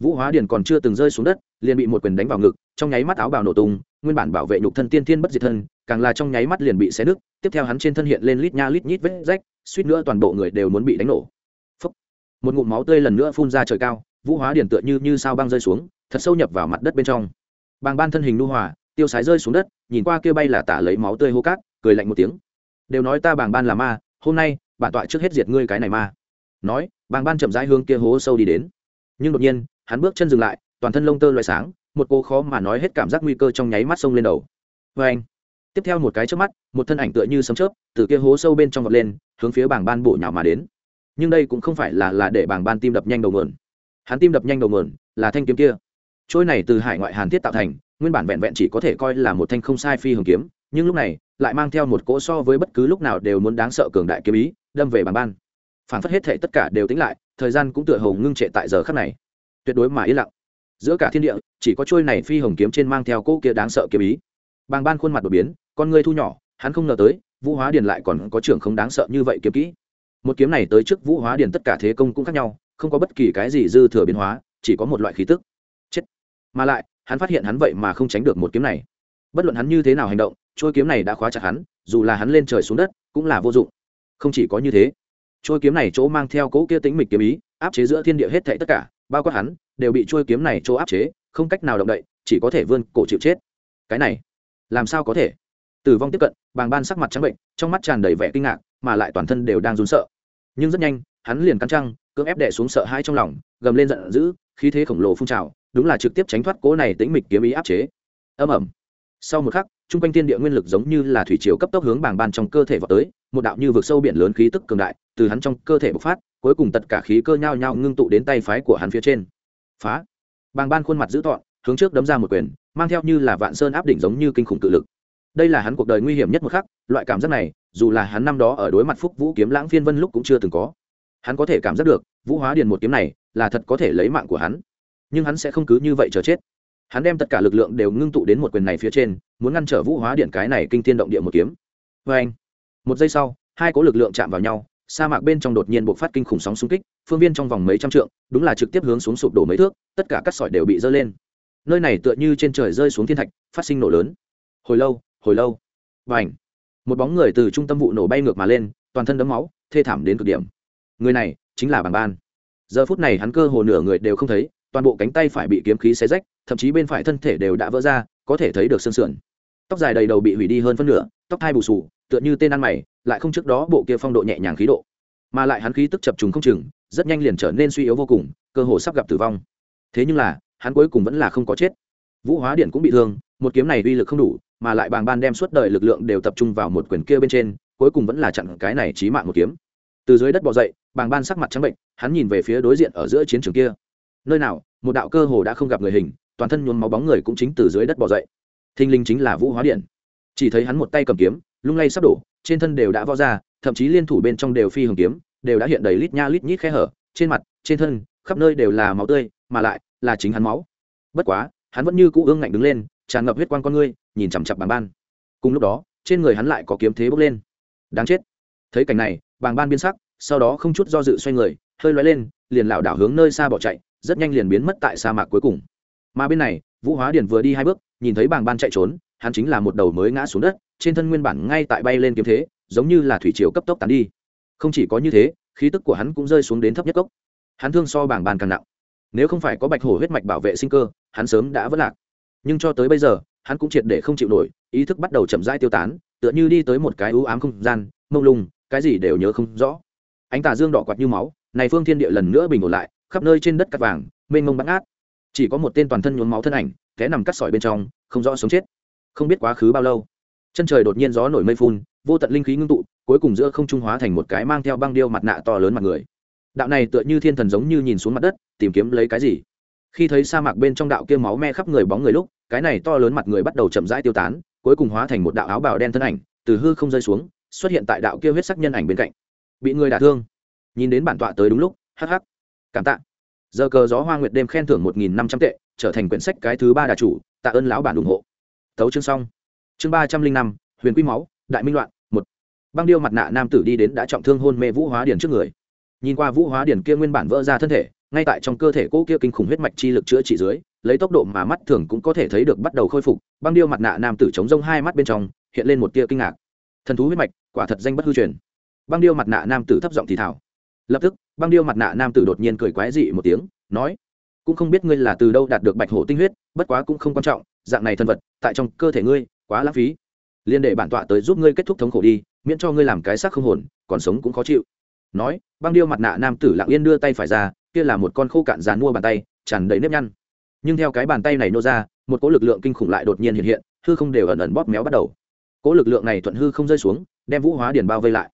vũ hóa điền còn chưa từng rơi xuống đất, liền bị một quyền đánh vào ngực, trong nháy mắt áo bào nổ tung, nguyên bản bảo vệ nhục thân tiên thiên bất diệt thân, càng là trong nháy mắt liền bị xé nứt, tiếp theo hắn trên thân hiện lên lít nha lít nhít vết rách, suýt nữa toàn bộ người đều muốn bị đánh nổ. Phúc. một ngụm máu tươi lần nữa phun ra trời cao vũ hóa điển tựa như như sao băng rơi xuống, thật sâu nhập vào mặt đất bên trong. Bàng ban thân hình nu hòa, tiêu sái rơi xuống đất, nhìn qua kia bay là tả lấy máu tươi hô cát, cười lạnh một tiếng. Đều nói ta bàng ban là ma, hôm nay, bản tọa trước hết diệt ngươi cái này ma. Nói, bàng ban chậm rãi hướng kia hố sâu đi đến. Nhưng đột nhiên, hắn bước chân dừng lại, toàn thân lông tơ loại sáng, một cô khó mà nói hết cảm giác nguy cơ trong nháy mắt sông lên đầu. Vê anh, tiếp theo một cái trước mắt, một thân ảnh tựa như sấm chớp, từ kia hố sâu bên trong vọt lên, hướng phía bảng ban bổ nhào mà đến. Nhưng đây cũng không phải là là để bảng ban tim đập nhanh đầu nguồn hắn tim đập nhanh đầu nguồn, là thanh kiếm kia. Trôi này từ hải ngoại hàn thiết tạo thành, nguyên bản vẹn vẹn chỉ có thể coi là một thanh không sai phi hồng kiếm, nhưng lúc này, lại mang theo một cỗ so với bất cứ lúc nào đều muốn đáng sợ cường đại kiếm ý, đâm về bàn ban. Phản phất hết thể tất cả đều tính lại, thời gian cũng tựa hồ ngưng trệ tại giờ khắc này. Tuyệt đối mà yên lặng. Giữa cả thiên địa, chỉ có trôi này phi hồng kiếm trên mang theo cỗ kia đáng sợ kiếm ý. Bàng ban khuôn mặt đột biến, con ngươi thu nhỏ, hắn không ngờ tới, vũ hóa điền lại còn có trưởng không đáng sợ như vậy kiếm kỹ. Một kiếm này tới trước vũ hóa điền tất cả thế công cũng khác nhau không có bất kỳ cái gì dư thừa biến hóa, chỉ có một loại khí tức. Chết. Mà lại, hắn phát hiện hắn vậy mà không tránh được một kiếm này. Bất luận hắn như thế nào hành động trôi kiếm này đã khóa chặt hắn, dù là hắn lên trời xuống đất, cũng là vô dụng. Không chỉ có như thế trôi kiếm này chỗ mang theo cỗ kia tính mịch kiếm ý, áp chế giữa thiên địa hết thảy tất cả, bao quát hắn, đều bị trôi kiếm này chỗ áp chế, không cách nào động đậy, chỉ có thể vươn cổ chịu chết. Cái này, làm sao có thể? Tử vong tiếp cận, bàng ban sắc mặt trắng bệnh, trong mắt tràn đầy vẻ kinh ngạc, mà lại toàn thân đều đang run sợ. Nhưng rất nhanh, hắn liền cắn trăng cưỡng ép đè xuống sợ hãi trong lòng, gầm lên giận dữ, khí thế khổng lồ phun trào, đúng là trực tiếp tránh thoát cỗ này tính mịch kiếm ý áp chế. Âm ẩm sau một khắc, trung quanh thiên địa nguyên lực giống như là thủy chiều cấp tốc hướng bàng ban trong cơ thể vào tới, một đạo như vực sâu biển lớn khí tức cường đại từ hắn trong cơ thể bộc phát, cuối cùng tất cả khí cơ nhao nhao ngưng tụ đến tay phái của hắn phía trên. Phá. Bàng ban khuôn mặt dữ tọn hướng trước đấm ra một quyền, mang theo như là vạn sơn áp đỉnh giống như kinh khủng tự lực. Đây là hắn cuộc đời nguy hiểm nhất một khắc, loại cảm giác này, dù là hắn năm đó ở đối mặt phúc vũ kiếm lãng phiên vân lúc cũng chưa từng có hắn có thể cảm giác được, vũ hóa điền một kiếm này là thật có thể lấy mạng của hắn. Nhưng hắn sẽ không cứ như vậy chờ chết. Hắn đem tất cả lực lượng đều ngưng tụ đến một quyền này phía trên, muốn ngăn trở vũ hóa điện cái này kinh thiên động địa một kiếm. Vê anh, một giây sau, hai cố lực lượng chạm vào nhau, sa mạc bên trong đột nhiên bộc phát kinh khủng sóng xung kích, phương viên trong vòng mấy trăm trượng, đúng là trực tiếp hướng xuống sụp đổ mấy thước, tất cả các sỏi đều bị dơ lên. Nơi này tựa như trên trời rơi xuống thiên thạch, phát sinh nổ lớn. Hồi lâu hồi lâu. Và ảnh một bóng người từ trung tâm vụ nổ bay ngược mà lên, toàn thân đấm máu, thê thảm đến cực điểm người này chính là bàng ban. Giờ phút này hắn cơ hồ nửa người đều không thấy, toàn bộ cánh tay phải bị kiếm khí xé rách, thậm chí bên phải thân thể đều đã vỡ ra, có thể thấy được xương sườn. Tóc dài đầy đầu bị hủy đi hơn phân nửa, tóc hai bù sù tựa như tên ăn mày, lại không trước đó bộ kia phong độ nhẹ nhàng khí độ. Mà lại hắn khí tức chập trùng không chừng, rất nhanh liền trở nên suy yếu vô cùng, cơ hồ sắp gặp tử vong. Thế nhưng là, hắn cuối cùng vẫn là không có chết. Vũ hóa điện cũng bị thương, một kiếm này uy lực không đủ, mà lại bàng ban đem suốt đời lực lượng đều tập trung vào một quyền kia bên trên, cuối cùng vẫn là chặn cái này chí mạng một kiếm. Từ dưới đất bò dậy bàng ban sắc mặt trắng bệnh, hắn nhìn về phía đối diện ở giữa chiến trường kia. Nơi nào, một đạo cơ hồ đã không gặp người hình, toàn thân nhuốm máu bóng người cũng chính từ dưới đất bò dậy. Thinh linh chính là vũ hóa điện. Chỉ thấy hắn một tay cầm kiếm, lung lay sắp đổ, trên thân đều đã võ ra, thậm chí liên thủ bên trong đều phi hồng kiếm, đều đã hiện đầy lít nha lít nhít khe hở, trên mặt, trên thân, khắp nơi đều là máu tươi, mà lại là chính hắn máu. Bất quá, hắn vẫn như cũ ương ngạnh đứng lên, tràn ngập huyết quang con ngươi, nhìn chằm chặp bàng ban. Cùng lúc đó, trên người hắn lại có kiếm thế bốc lên. Đáng chết. Thấy cảnh này, bàng ban biên sắc sau đó không chút do dự xoay người, hơi loay lên, liền lảo đảo hướng nơi xa bỏ chạy, rất nhanh liền biến mất tại sa mạc cuối cùng. Mà bên này, vũ hóa điển vừa đi hai bước, nhìn thấy bàng ban chạy trốn, hắn chính là một đầu mới ngã xuống đất, trên thân nguyên bản ngay tại bay lên kiếm thế, giống như là thủy triều cấp tốc tán đi. Không chỉ có như thế, khí tức của hắn cũng rơi xuống đến thấp nhất cốc. Hắn thương so bảng bàn càng nặng. Nếu không phải có bạch hổ huyết mạch bảo vệ sinh cơ, hắn sớm đã vất lạc. Nhưng cho tới bây giờ, hắn cũng triệt để không chịu nổi, ý thức bắt đầu chậm rãi tiêu tán, tựa như đi tới một cái ưu ám không gian, mông lung, cái gì đều nhớ không rõ ánh tà dương đỏ quạt như máu, này phương thiên địa lần nữa bình ổn lại, khắp nơi trên đất cắt vàng, mênh mông bắn át chỉ có một tên toàn thân nhuốm máu thân ảnh, té nằm cắt sỏi bên trong, không rõ sống chết. Không biết quá khứ bao lâu, chân trời đột nhiên gió nổi mây phun, vô tận linh khí ngưng tụ, cuối cùng giữa không trung hóa thành một cái mang theo băng điêu mặt nạ to lớn mặt người. Đạo này tựa như thiên thần giống như nhìn xuống mặt đất, tìm kiếm lấy cái gì? Khi thấy sa mạc bên trong đạo kia máu me khắp người bóng người lúc, cái này to lớn mặt người bắt đầu chậm rãi tiêu tán, cuối cùng hóa thành một đạo áo bào đen thân ảnh, từ hư không rơi xuống, xuất hiện tại đạo kia huyết sắc nhân ảnh bên cạnh bị người đả thương. Nhìn đến bản tọa tới đúng lúc, hắc hắc, cảm tạ. Giờ cờ gió hoa nguyệt đêm khen thưởng một nghìn năm trăm tệ, trở thành quyển sách cái thứ ba đà chủ, tạ ơn lão bản ủng hộ. Tấu chương xong. Chương ba trăm linh năm, huyền quy máu, đại minh loạn, một. Băng điêu mặt nạ nam tử đi đến đã trọng thương hôn mê vũ hóa điển trước người. Nhìn qua vũ hóa điển kia nguyên bản vỡ ra thân thể, ngay tại trong cơ thể cô kia kinh khủng huyết mạch chi lực chữa trị dưới, lấy tốc độ mà mắt thường cũng có thể thấy được bắt đầu khôi phục, băng điêu mặt nạ nam tử chống rông hai mắt bên trong, hiện lên một tia kinh ngạc. Thần thú huyết mạch, quả thật danh bất hư truyền băng điêu mặt nạ nam tử thấp giọng thì thảo lập tức, băng điêu mặt nạ nam tử đột nhiên cười quái dị một tiếng, nói, cũng không biết ngươi là từ đâu đạt được bạch hổ tinh huyết, bất quá cũng không quan trọng, dạng này thân vật, tại trong cơ thể ngươi, quá lãng phí. Liên để bản tọa tới giúp ngươi kết thúc thống khổ đi, miễn cho ngươi làm cái xác không hồn, còn sống cũng khó chịu. Nói, băng điêu mặt nạ nam tử lặng yên đưa tay phải ra, kia là một con khô cạn dàn mua bàn tay, tràn đầy nếp nhăn. Nhưng theo cái bàn tay này nô ra, một cỗ lực lượng kinh khủng lại đột nhiên hiện hiện, hư không đều ẩn ẩn bóp méo bắt đầu. Cỗ lực lượng này thuận hư không rơi xuống, đem vũ hóa điền bao vây lại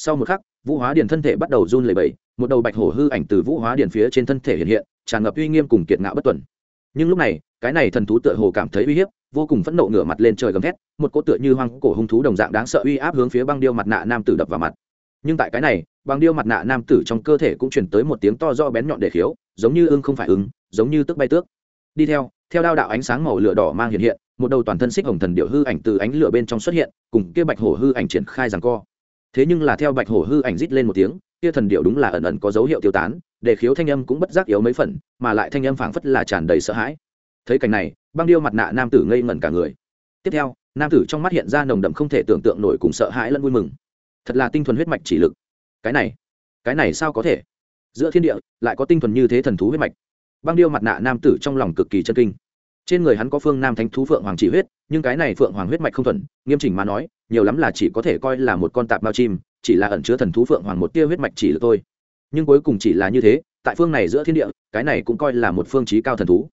sau một khắc, vũ hóa điền thân thể bắt đầu run lẩy bẩy, một đầu bạch hổ hư ảnh từ vũ hóa điền phía trên thân thể hiện hiện, tràn ngập uy nghiêm cùng kiệt ngạo bất tuần. Nhưng lúc này, cái này thần thú tựa hồ cảm thấy uy hiếp, vô cùng phẫn nộ ngửa mặt lên trời gầm thét, một cỗ tựa như hoang cổ hung thú đồng dạng đáng sợ uy áp hướng phía băng điêu mặt nạ nam tử đập vào mặt. Nhưng tại cái này, băng điêu mặt nạ nam tử trong cơ thể cũng chuyển tới một tiếng to do bén nhọn để khiếu, giống như ưng không phải ứng giống như tức bay tước. Đi theo theo đao đạo ánh sáng màu lửa đỏ mang hiện hiện, một đầu toàn thân xích hồng thần điệu hư ảnh từ ánh lửa bên trong xuất hiện, cùng kia bạch hổ hư ảnh triển khai rằng co thế nhưng là theo bạch hổ hư ảnh rít lên một tiếng, kia thần điệu đúng là ẩn ẩn có dấu hiệu tiêu tán, để khiếu thanh âm cũng bất giác yếu mấy phần, mà lại thanh âm phảng phất là tràn đầy sợ hãi. Thấy cảnh này, băng điêu mặt nạ nam tử ngây ngẩn cả người. Tiếp theo, nam tử trong mắt hiện ra nồng đậm không thể tưởng tượng nổi cùng sợ hãi lẫn vui mừng. Thật là tinh thuần huyết mạch chỉ lực. Cái này cái này sao có thể? Giữa thiên địa, lại có tinh thuần như thế thần thú huyết mạch. Băng điêu mặt nạ nam tử trong lòng cực kỳ chân kinh. Trên người hắn có phương nam thánh thú phượng hoàng chỉ huyết, nhưng cái này phượng hoàng huyết mạch không thuần, nghiêm chỉnh mà nói nhiều lắm là chỉ có thể coi là một con tạp bao chim, chỉ là ẩn chứa thần thú phượng hoàng một tia huyết mạch chỉ lực thôi. Nhưng cuối cùng chỉ là như thế, tại phương này giữa thiên địa, cái này cũng coi là một phương trí cao thần thú.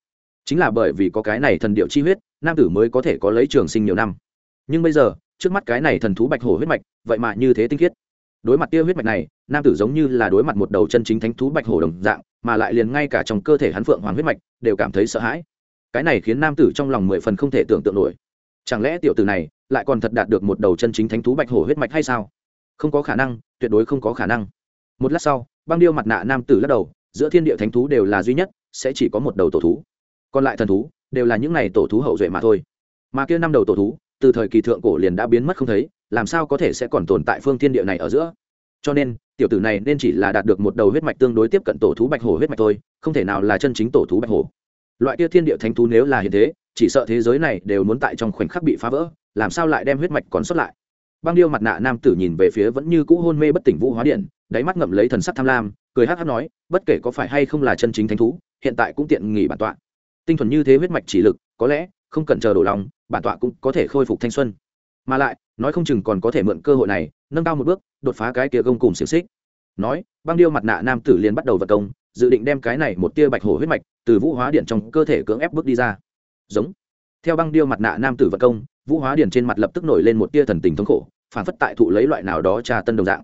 Chính là bởi vì có cái này thần điệu chi huyết, nam tử mới có thể có lấy trường sinh nhiều năm. Nhưng bây giờ, trước mắt cái này thần thú bạch hổ huyết mạch, vậy mà như thế tinh khiết. Đối mặt tia huyết mạch này, nam tử giống như là đối mặt một đầu chân chính thánh thú bạch hổ đồng dạng, mà lại liền ngay cả trong cơ thể hắn phượng hoàng huyết mạch, đều cảm thấy sợ hãi. Cái này khiến nam tử trong lòng mười phần không thể tưởng tượng nổi. Chẳng lẽ tiểu tử này lại còn thật đạt được một đầu chân chính thánh thú bạch hổ huyết mạch hay sao? Không có khả năng, tuyệt đối không có khả năng. Một lát sau, băng điêu mặt nạ nam tử lắc đầu, giữa thiên địa thánh thú đều là duy nhất, sẽ chỉ có một đầu tổ thú. Còn lại thần thú, đều là những này tổ thú hậu duệ mà thôi. Mà kia năm đầu tổ thú, từ thời kỳ thượng cổ liền đã biến mất không thấy, làm sao có thể sẽ còn tồn tại phương thiên địa này ở giữa? Cho nên, tiểu tử này nên chỉ là đạt được một đầu huyết mạch tương đối tiếp cận tổ thú bạch hổ huyết mạch thôi, không thể nào là chân chính tổ thú bạch hổ. Loại kia thiên địa thánh thú nếu là hiện thế chỉ sợ thế giới này đều muốn tại trong khoảnh khắc bị phá vỡ, làm sao lại đem huyết mạch còn sót lại? Băng điêu mặt nạ nam tử nhìn về phía vẫn như cũ hôn mê bất tỉnh vũ hóa điện, đáy mắt ngậm lấy thần sắc tham lam, cười hát hát nói, bất kể có phải hay không là chân chính thánh thú, hiện tại cũng tiện nghỉ bản tọa. Tinh thuần như thế huyết mạch chỉ lực, có lẽ không cần chờ đổ lòng, bản tọa cũng có thể khôi phục thanh xuân. Mà lại, nói không chừng còn có thể mượn cơ hội này, nâng cao một bước, đột phá cái kia gông cùng xiềng xích. Nói, băng điêu mặt nạ nam tử liền bắt đầu vật công, dự định đem cái này một tia bạch hổ huyết mạch từ vũ hóa điện trong cơ thể cưỡng ép bước đi ra giống. Theo băng điêu mặt nạ nam tử vật công, vũ hóa điển trên mặt lập tức nổi lên một tia thần tình thống khổ, phản phất tại thụ lấy loại nào đó trà tân đồng dạng.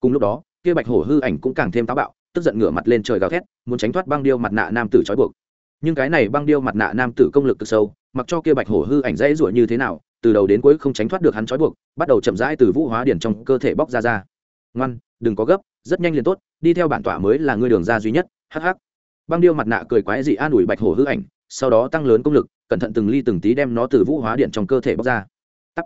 Cùng lúc đó, kia bạch hổ hư ảnh cũng càng thêm táo bạo, tức giận ngửa mặt lên trời gào thét, muốn tránh thoát băng điêu mặt nạ nam tử trói buộc. Nhưng cái này băng điêu mặt nạ nam tử công lực cực sâu, mặc cho kia bạch hổ hư ảnh dễ ruổi như thế nào, từ đầu đến cuối không tránh thoát được hắn trói buộc, bắt đầu chậm rãi từ vũ hóa điển trong cơ thể bóc ra ra. Ngoan, đừng có gấp, rất nhanh liền tốt, đi theo bản tọa mới là ngươi đường ra duy nhất hh băng điêu mặt nạ cười quái dị an ủi bạch hổ hư ảnh, sau đó tăng lớn công lực cẩn thận từng ly từng tí đem nó từ vũ hóa điện trong cơ thể bóc ra. Tắt.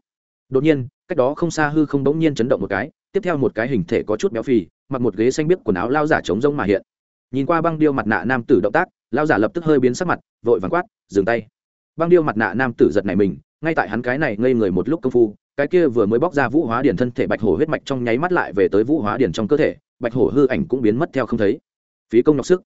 đột nhiên, cách đó không xa hư không bỗng nhiên chấn động một cái, tiếp theo một cái hình thể có chút béo phì, mặc một ghế xanh biếc quần áo lao giả trống rông mà hiện. Nhìn qua băng điêu mặt nạ nam tử động tác, lao giả lập tức hơi biến sắc mặt, vội vàng quát, dừng tay. Băng điêu mặt nạ nam tử giật này mình, ngay tại hắn cái này ngây người một lúc công phu, cái kia vừa mới bóc ra vũ hóa điển thân thể bạch hổ huyết mạch trong nháy mắt lại về tới vũ hóa điển trong cơ thể, bạch hổ hư ảnh cũng biến mất theo không thấy. Phí công nhọc sức.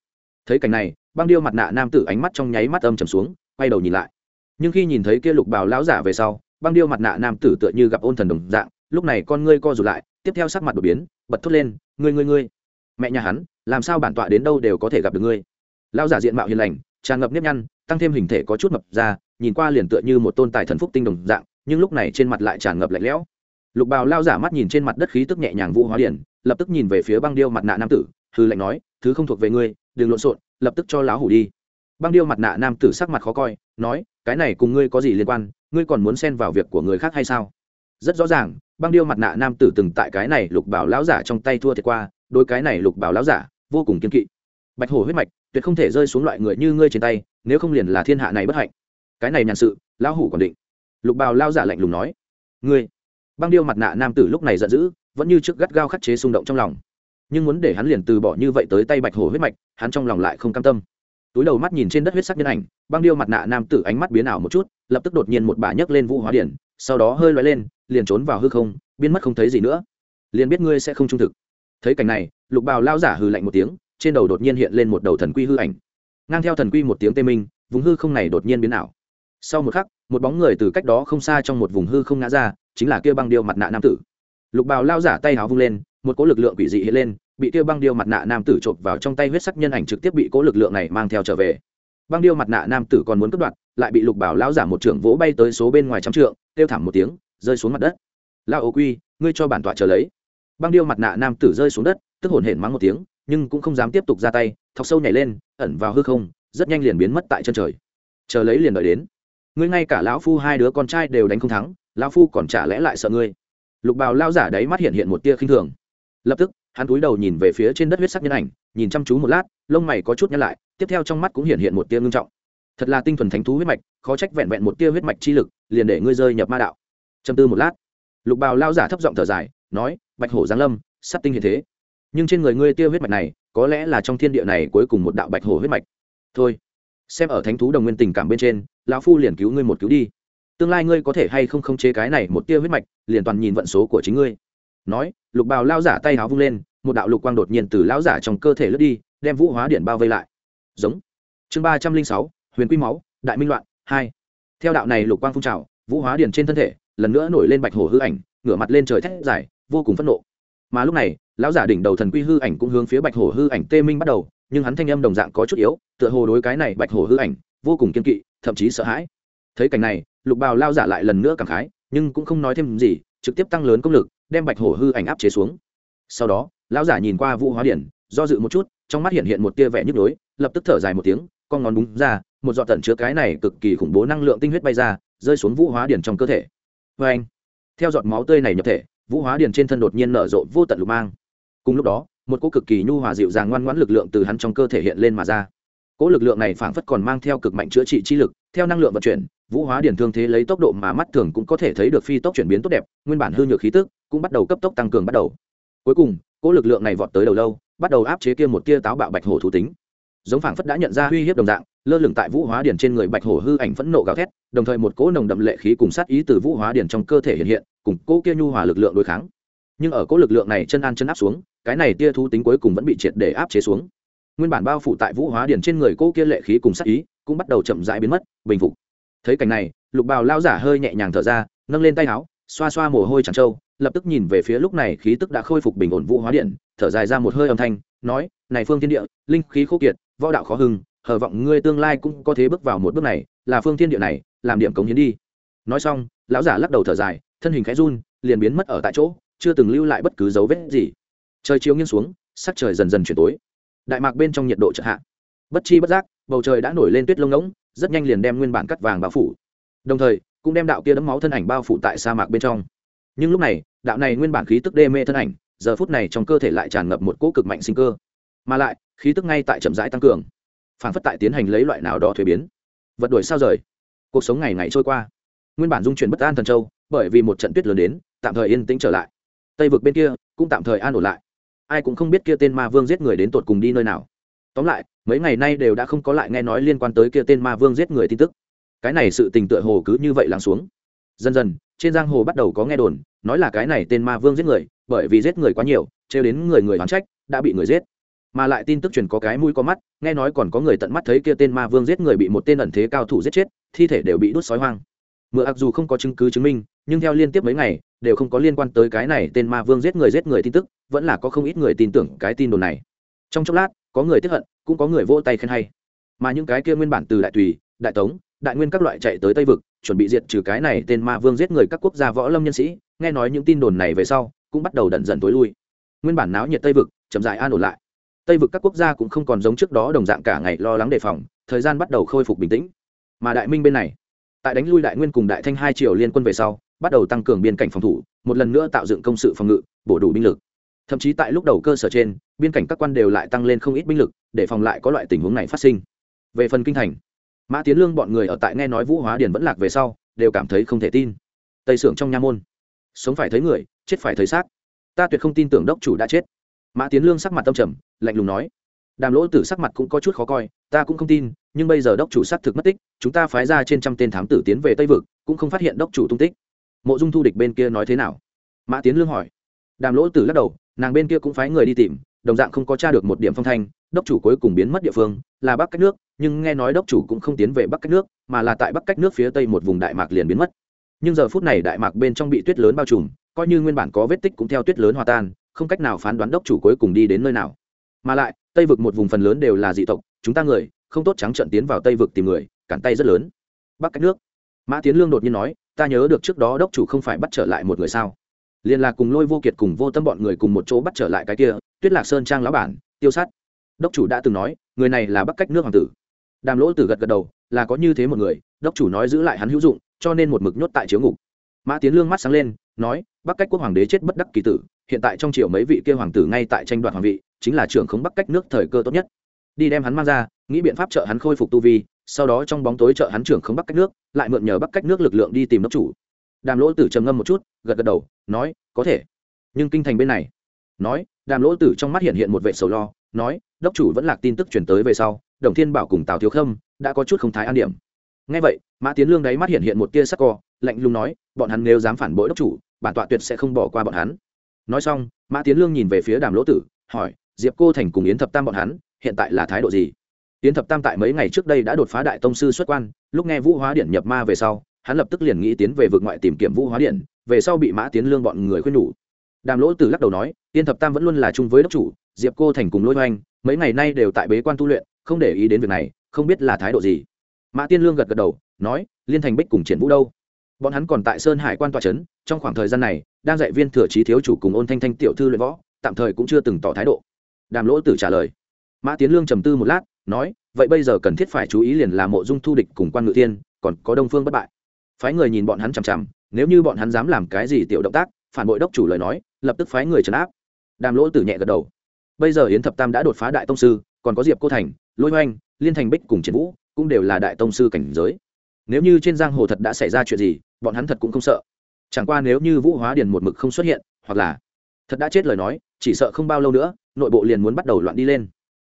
Thấy cảnh này, băng điêu mặt nạ nam tử ánh mắt trong nháy mắt âm trầm xuống quay đầu nhìn lại. Nhưng khi nhìn thấy kia lục bào lão giả về sau, băng điêu mặt nạ nam tử tựa như gặp ôn thần đồng dạng, lúc này con ngươi co rụt lại, tiếp theo sắc mặt đột biến, bật thốt lên, ngươi ngươi ngươi, mẹ nhà hắn, làm sao bản tọa đến đâu đều có thể gặp được ngươi? Lão giả diện mạo hiền lành, tràn ngập nếp nhăn, tăng thêm hình thể có chút mập ra, nhìn qua liền tựa như một tôn tài thần phúc tinh đồng dạng, nhưng lúc này trên mặt lại tràn ngập lạnh lẽo. Lục bào lao giả mắt nhìn trên mặt đất khí tức nhẹ nhàng vũ hóa điển, lập tức nhìn về phía băng điêu mặt nạ nam tử hư lạnh nói, thứ không thuộc về ngươi, đừng lộn xộn, lập tức cho lão hủ đi băng điêu mặt nạ nam tử sắc mặt khó coi, nói, cái này cùng ngươi có gì liên quan? Ngươi còn muốn xen vào việc của người khác hay sao? Rất rõ ràng, băng điêu mặt nạ nam tử từng tại cái này lục bảo lão giả trong tay thua thiệt qua đôi cái này lục bảo lão giả vô cùng kiên kỵ. Bạch hổ huyết mạch, tuyệt không thể rơi xuống loại người như ngươi trên tay, nếu không liền là thiên hạ này bất hạnh. Cái này nhàn sự, lão hủ còn định. Lục bào lao giả lạnh lùng nói. Ngươi? Băng điêu mặt nạ nam tử lúc này giận dữ, vẫn như trước gắt gao khắc chế xung động trong lòng. Nhưng muốn để hắn liền từ bỏ như vậy tới tay bạch hổ huyết mạch, hắn trong lòng lại không cam tâm túi đầu mắt nhìn trên đất huyết sắc nhân ảnh, băng điêu mặt nạ nam tử ánh mắt biến ảo một chút, lập tức đột nhiên một bà nhấc lên vũ hóa điển, sau đó hơi loay lên, liền trốn vào hư không, biến mất không thấy gì nữa. Liền biết ngươi sẽ không trung thực. Thấy cảnh này, lục bào lao giả hừ lạnh một tiếng, trên đầu đột nhiên hiện lên một đầu thần quy hư ảnh. Ngang theo thần quy một tiếng tê minh, vùng hư không này đột nhiên biến ảo. Sau một khắc, một bóng người từ cách đó không xa trong một vùng hư không ngã ra, chính là kia băng điêu mặt nạ nam tử. Lục bào lao giả tay háo vung lên một cỗ lực lượng quỷ dị hiện lên, bị kia băng điêu mặt nạ nam tử chộp vào trong tay huyết sắc nhân ảnh trực tiếp bị cỗ lực lượng này mang theo trở về. Băng điêu mặt nạ nam tử còn muốn cướp đoạt lại bị lục bảo lão giả một trưởng vỗ bay tới số bên ngoài trăm trượng, kêu thảm một tiếng, rơi xuống mặt đất. Lao ô quy, ngươi cho bản tọa trở lấy. Băng điêu mặt nạ nam tử rơi xuống đất, tức hồn hển mắng một tiếng, nhưng cũng không dám tiếp tục ra tay, thọc sâu nhảy lên, ẩn vào hư không, rất nhanh liền biến mất tại chân trời. Chờ lấy liền đợi đến. Ngươi ngay cả lão phu hai đứa con trai đều đánh không thắng, lão phu còn chả lẽ lại sợ ngươi. Lục bào lao giả đấy mắt hiện hiện một tia khinh thường lập tức, hắn cúi đầu nhìn về phía trên đất huyết sắc nhân ảnh, nhìn chăm chú một lát, lông mày có chút nhăn lại, tiếp theo trong mắt cũng hiện hiện một tia ngưng trọng. Thật là tinh thuần thánh thú huyết mạch, khó trách vẹn vẹn một tia huyết mạch chi lực, liền để ngươi rơi nhập ma đạo. Châm tư một lát. Lục bào lao giả thấp giọng thở dài, nói, bạch hổ giáng lâm sắc tinh hiện thế. Nhưng trên người ngươi tia huyết mạch này, có lẽ là trong thiên địa này cuối cùng một đạo bạch hổ huyết mạch. Thôi, xem ở thánh thú đồng nguyên tình cảm bên trên, lão phu liền cứu ngươi một cứu đi. Tương lai ngươi có thể hay không khống chế cái này một tia huyết mạch, liền toàn nhìn vận số của chính ngươi nói, lục bào lao giả tay háo vung lên, một đạo lục quang đột nhiên từ lão giả trong cơ thể lướt đi, đem vũ hóa điện bao vây lại. Giống. Chương ba trăm linh sáu, huyền quy máu, đại minh loạn, hai. Theo đạo này lục quang phun trào, vũ hóa điện trên thân thể, lần nữa nổi lên bạch hổ hư ảnh, ngửa mặt lên trời thét dài, vô cùng phẫn nộ. Mà lúc này, lão giả đỉnh đầu thần quy hư ảnh cũng hướng phía bạch hổ hư ảnh tê minh bắt đầu, nhưng hắn thanh âm đồng dạng có chút yếu, tựa hồ đối cái này bạch hổ hư ảnh, vô cùng kiên kỵ, thậm chí sợ hãi. Thấy cảnh này, lục bào lao giả lại lần nữa cảm khái, nhưng cũng không nói thêm gì trực tiếp tăng lớn công lực, đem bạch hổ hư ảnh áp chế xuống. Sau đó, lão giả nhìn qua vũ hóa điển, do dự một chút, trong mắt hiện hiện một tia vẻ nhức nhối, lập tức thở dài một tiếng, con ngón búng ra, một giọt tận chứa cái này cực kỳ khủng bố năng lượng tinh huyết bay ra, rơi xuống vũ hóa điển trong cơ thể. Vê anh, theo giọt máu tươi này nhập thể, vũ hóa điển trên thân đột nhiên nở rộ vô tận lục mang. Cùng lúc đó, một cỗ cực kỳ nhu hòa dịu dàng ngoan ngoãn lực lượng từ hắn trong cơ thể hiện lên mà ra. Cỗ lực lượng này phảng phất còn mang theo cực mạnh chữa trị chi lực, theo năng lượng vận chuyển vũ hóa điển thương thế lấy tốc độ mà mắt thường cũng có thể thấy được phi tốc chuyển biến tốt đẹp, nguyên bản hư nhược khí tức cũng bắt đầu cấp tốc tăng cường bắt đầu. Cuối cùng, cỗ lực lượng này vọt tới đầu lâu, bắt đầu áp chế kia một tia táo bạo bạch hổ thú tính. Giống phảng phất đã nhận ra uy hiếp đồng dạng, lơ lửng tại vũ hóa điển trên người bạch hổ hư ảnh phẫn nộ gào thét, đồng thời một cỗ nồng đậm lệ khí cùng sát ý từ vũ hóa điển trong cơ thể hiện hiện, cùng cỗ kia nhu hòa lực lượng đối kháng. Nhưng ở cỗ lực lượng này chân an chân áp xuống, cái này tia thú tính cuối cùng vẫn bị triệt để áp chế xuống. Nguyên bản bao phủ tại vũ hóa điển trên người cỗ kia lệ khí cùng sát ý cũng bắt đầu chậm rãi biến mất, bình phục thấy cảnh này, lục bào lao giả hơi nhẹ nhàng thở ra, nâng lên tay áo, xoa xoa mồ hôi tràn trâu, lập tức nhìn về phía lúc này khí tức đã khôi phục bình ổn vũ hóa điện, thở dài ra một hơi âm thanh, nói, này phương thiên địa, linh khí khô kiệt, võ đạo khó hưng, hờ vọng ngươi tương lai cũng có thế bước vào một bước này, là phương thiên địa này, làm điểm cống hiến đi. Nói xong, lão giả lắc đầu thở dài, thân hình khẽ run, liền biến mất ở tại chỗ, chưa từng lưu lại bất cứ dấu vết gì. Trời chiếu nghiêng xuống, sắc trời dần dần chuyển tối. Đại mạc bên trong nhiệt độ chợt hạ. Bất chi bất giác, bầu trời đã nổi lên tuyết lông ngỗng rất nhanh liền đem nguyên bản cắt vàng bao phủ. Đồng thời, cũng đem đạo kia đấm máu thân ảnh bao phủ tại sa mạc bên trong. Nhưng lúc này, đạo này nguyên bản khí tức đê mê thân ảnh, giờ phút này trong cơ thể lại tràn ngập một cỗ cực mạnh sinh cơ. Mà lại, khí tức ngay tại chậm rãi tăng cường phản phất tại tiến hành lấy loại nào đó thuế biến. Vật đuổi sao rời? Cuộc sống ngày ngày trôi qua. Nguyên bản dung chuyển bất an thần châu, bởi vì một trận tuyết lớn đến, tạm thời yên tĩnh trở lại. Tây vực bên kia, cũng tạm thời an ổn lại. Ai cũng không biết kia tên ma vương giết người đến tột cùng đi nơi nào. Tóm lại mấy ngày nay đều đã không có lại nghe nói liên quan tới kia tên ma vương giết người tin tức. Cái này sự tình tựa hồ cứ như vậy lắng xuống. Dần dần, trên giang hồ bắt đầu có nghe đồn, nói là cái này tên ma vương giết người, bởi vì giết người quá nhiều, trêu đến người người hoán trách, đã bị người giết. Mà lại tin tức truyền có cái mũi có mắt, nghe nói còn có người tận mắt thấy kia tên ma vương giết người bị một tên ẩn thế cao thủ giết chết, thi thể đều bị đốt sói hoang. Mượn mặc dù không có chứng cứ chứng minh, nhưng theo liên tiếp mấy ngày, đều không có liên quan tới cái này tên ma vương giết người giết người tin tức, vẫn là có không ít người tin tưởng cái tin đồn này. Trong chốc lát có người tiếp hận, cũng có người vỗ tay khen hay. Mà những cái kia nguyên bản từ đại tùy, đại tống, đại nguyên các loại chạy tới tây vực, chuẩn bị diệt trừ cái này tên ma vương giết người các quốc gia võ lâm nhân sĩ, nghe nói những tin đồn này về sau, cũng bắt đầu dần dần tối lui. Nguyên bản náo nhiệt tây vực, chậm rãi an ổn lại. Tây vực các quốc gia cũng không còn giống trước đó đồng dạng cả ngày lo lắng đề phòng, thời gian bắt đầu khôi phục bình tĩnh. Mà đại minh bên này, tại đánh lui đại nguyên cùng đại thanh hai triều liên quân về sau, bắt đầu tăng cường biên cảnh phòng thủ, một lần nữa tạo dựng công sự phòng ngự, bổ đủ binh lực thậm chí tại lúc đầu cơ sở trên, biên cảnh các quan đều lại tăng lên không ít binh lực, để phòng lại có loại tình huống này phát sinh. Về phần kinh thành, mã tiến lương bọn người ở tại nghe nói vũ hóa điền vẫn lạc về sau, đều cảm thấy không thể tin. Tây sưởng trong nha môn. Sống phải thấy người, chết phải thấy xác. Ta tuyệt không tin tưởng đốc chủ đã chết. Mã tiến lương sắc mặt tâm trầm, lạnh lùng nói. Đàm lỗ tử sắc mặt cũng có chút khó coi, ta cũng không tin, nhưng bây giờ đốc chủ xác thực mất tích, chúng ta phái ra trên trăm tên thám tử tiến về tây vực, cũng không phát hiện đốc chủ tung tích. Mộ dung thu địch bên kia nói thế nào? Mã tiến lương hỏi. Đàm lỗ tử lắc đầu nàng bên kia cũng phái người đi tìm, đồng dạng không có t r a được một điểm phong thanh, đốc chủ cuối cùng biến mất địa phương, là bắc cách nước, nhưng nghe nói đốc chủ cũng không tiến về bắc cách nước, mà là tại bắc cách nước phía tây một vùng đại mạc liền biến mất. Nhưng giờ phút này đại mạc bên trong bị tuyết lớn bao trùm, coi như nguyên bản có vết tích cũng theo tuyết lớn hòa tan, không cách nào phán đoán đốc chủ cuối cùng đi đến nơi nào. Mà lại, tây vực một vùng phần lớn đều là dị tộc, chúng ta người, không tốt trắng trận tiến vào tây vực tìm người, cản tay rất lớn. Bắc cách nước. Mã tiến lương đột nhiên nói, ta nhớ được trước đó đốc chủ không phải bắt trở lại một người sao? Liên là cùng lôi vô kiệt cùng vô tâm bọn người cùng một chỗ bắt trở lại cái kia, tuyết lạc sơn trang lão bản, tiêu sát. Đốc chủ đã từng nói, người này là bắc cách nước hoàng tử. Đàm lỗ tử gật gật đầu, là có như thế một người, đốc chủ nói giữ lại hắn hữu dụng, cho nên một mực nhốt tại chiếu ngục. Mã tiến lương mắt sáng lên, nói, bắc cách quốc hoàng đế chết bất đắc kỳ tử, hiện tại trong triều mấy vị kia hoàng tử ngay tại tranh đoạt hoàng vị, chính là trưởng khống bắc cách nước thời cơ tốt nhất. Đi đem hắn mang ra, nghĩ biện pháp trợ hắn khôi phục tu vi, sau đó trong bóng tối trợ hắn trưởng khống bắc cách nước, lại mượn nhờ bắc cách nước lực lượng đi tìm đốc chủ đàm lỗ tử trầm ngâm một chút, gật gật đầu, nói, có thể. Nhưng kinh thành bên này, nói, đàm lỗ tử trong mắt hiện hiện một vệ sầu lo, nói, đốc chủ vẫn lạc tin tức chuyển tới về sau, đồng thiên bảo cùng tào thiếu khâm đã có chút không thái an điểm. Ngay vậy, mã tiến lương đáy mắt hiện hiện một tia sắc co, lạnh lùng nói, bọn hắn nếu dám phản bội đốc chủ, bản tọa tuyệt sẽ không bỏ qua bọn hắn. Nói xong, mã tiến lương nhìn về phía đàm lỗ tử, hỏi, diệp cô thành cùng yến thập tam bọn hắn, hiện tại là thái độ gì? Yến thập tam tại mấy ngày trước đây đã đột phá đại tông sư xuất quan, lúc nghe vũ hóa điện nhập ma về sau hắn lập tức liền nghĩ tiến về vực ngoại tìm kiếm vũ hóa điện, về sau bị mã tiến lương bọn người khuyên nhủ. Đàm lỗ tử lắc đầu nói, tiên thập tam vẫn luôn là chung với đốc chủ, diệp cô thành cùng lôi hoành, mấy ngày nay đều tại bế quan tu luyện, không để ý đến việc này, không biết là thái độ gì. Mã tiên lương gật gật đầu, nói, liên thành bích cùng triển vũ đâu? Bọn hắn còn tại sơn hải quan tòa trấn, trong khoảng thời gian này, đang dạy viên thừa trí thiếu chủ cùng ôn thanh thanh tiểu thư luyện võ, tạm thời cũng chưa từng tỏ thái độ. Đàm lỗ tử trả lời. Mã tiến lương trầm tư một lát, nói, vậy bây giờ cần thiết phải chú ý liền là mộ dung thu địch cùng quan ngự tiên còn có đông phương bất bại phái người nhìn bọn hắn chằm chằm, nếu như bọn hắn dám làm cái gì tiểu động tác, phản bội đốc chủ lời nói, lập tức phái người trấn áp. Đàm lỗ tử nhẹ gật đầu. Bây giờ yến thập tam đã đột phá đại tông sư, còn có diệp cô thành, lôi hoanh liên thành bích cùng triển vũ, cũng đều là đại tông sư cảnh giới. Nếu như trên giang hồ thật đã xảy ra chuyện gì, bọn hắn thật cũng không sợ. Chẳng qua nếu như vũ hóa điền một mực không xuất hiện, hoặc là thật đã chết lời nói, chỉ sợ không bao lâu nữa, nội bộ liền muốn bắt đầu loạn đi lên.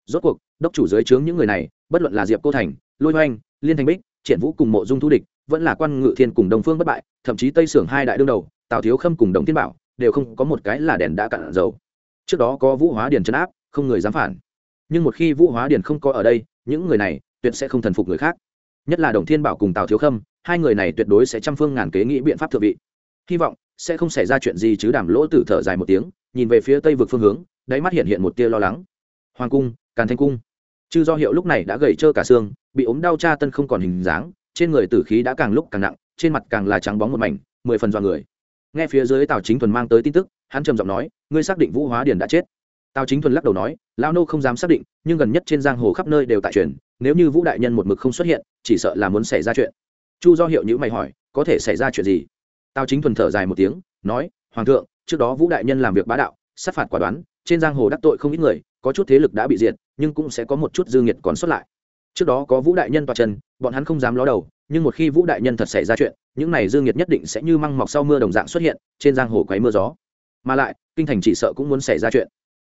Rốt cuộc, đốc chủ dưới trướng những người này, bất luận là diệp cô thành, lôi hoanh liên thành bích, triển vũ cùng mộ dung thu địch vẫn là quan ngự thiên cùng đồng phương bất bại, thậm chí tây sưởng hai đại đương đầu, tào thiếu khâm cùng đồng thiên bảo, đều không có một cái là đèn đã cạn dầu. Trước đó có vũ hóa điền chấn áp, không người dám phản. Nhưng một khi vũ hóa điền không có ở đây, những người này tuyệt sẽ không thần phục người khác. Nhất là đồng thiên bảo cùng tào thiếu khâm, hai người này tuyệt đối sẽ trăm phương ngàn kế nghĩ biện pháp thượng vị. Hy vọng sẽ không xảy ra chuyện gì chứ đàm lỗ tử thở dài một tiếng, nhìn về phía tây vực phương hướng, đáy mắt hiện hiện một tia lo lắng. Hoàng cung, càn thanh cung. Chư do hiệu lúc này đã gầy trơ cả xương, bị ốm đau cha tân không còn hình dáng trên người tử khí đã càng lúc càng nặng, trên mặt càng là trắng bóng một mảnh, mười phần dọa người. Nghe phía dưới tào chính thuần mang tới tin tức, hắn trầm giọng nói, ngươi xác định vũ hóa điền đã chết? Tào chính thuần lắc đầu nói lao nô không dám xác định, nhưng gần nhất trên giang hồ khắp nơi đều tại truyền, nếu như vũ đại nhân một mực không xuất hiện, chỉ sợ là muốn xảy ra chuyện. Chu do hiệu nhữ mày hỏi, có thể xảy ra chuyện gì? Tào chính thuần thở dài một tiếng, nói, hoàng thượng, trước đó vũ đại nhân làm việc bá đạo, sát phạt quả đoán, trên giang hồ đắc tội không ít người, có chút thế lực đã bị diệt, nhưng cũng sẽ có một chút dư nghiệt còn xuất lại trước đó có vũ đại nhân tòa chân bọn hắn không dám ló đầu, nhưng một khi vũ đại nhân thật xảy ra chuyện, những này dương nhiệt nhất định sẽ như măng mọc sau mưa đồng dạng xuất hiện, trên giang hồ quấy mưa gió. Mà lại, kinh thành chỉ sợ cũng muốn xảy ra chuyện.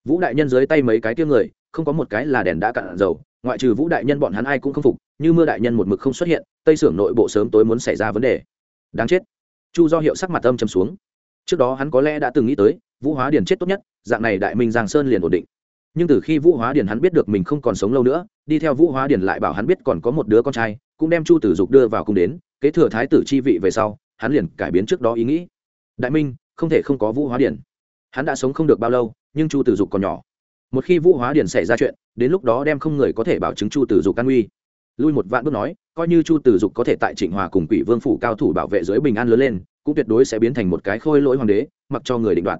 Vũ đại nhân dưới tay mấy cái tiêu người, không có một cái là đèn đã cạn dầu, ngoại trừ vũ đại nhân bọn hắn ai cũng không phục, như mưa đại nhân một mực không xuất hiện, tây sưởng nội bộ sớm tối muốn xảy ra vấn đề. Đáng chết. Chu do hiệu sắc mặt âm chầm xuống. Trước đó hắn có lẽ đã từng nghĩ tới, vũ hóa điền chết tốt nhất, dạng này đại minh giang sơn liền ổn định nhưng từ khi vũ hóa điền hắn biết được mình không còn sống lâu nữa, đi theo vũ hóa điền lại bảo hắn biết còn có một đứa con trai, cũng đem chu tử dục đưa vào cung đến, kế thừa thái tử chi vị về sau, hắn liền cải biến trước đó ý nghĩ. Đại minh, không thể không có vũ hóa điền. Hắn đã sống không được bao lâu, nhưng chu tử dục còn nhỏ. Một khi vũ hóa điền xảy ra chuyện, đến lúc đó đem không người có thể bảo chứng chu tử dục an nguy. Lui một vạn bước nói, coi như chu tử dục có thể tại trịnh hòa cùng quỷ vương phủ cao thủ bảo vệ dưới bình an lớn lên, cũng tuyệt đối sẽ biến thành một cái khôi lỗi hoàng đế, mặc cho người định đoạt.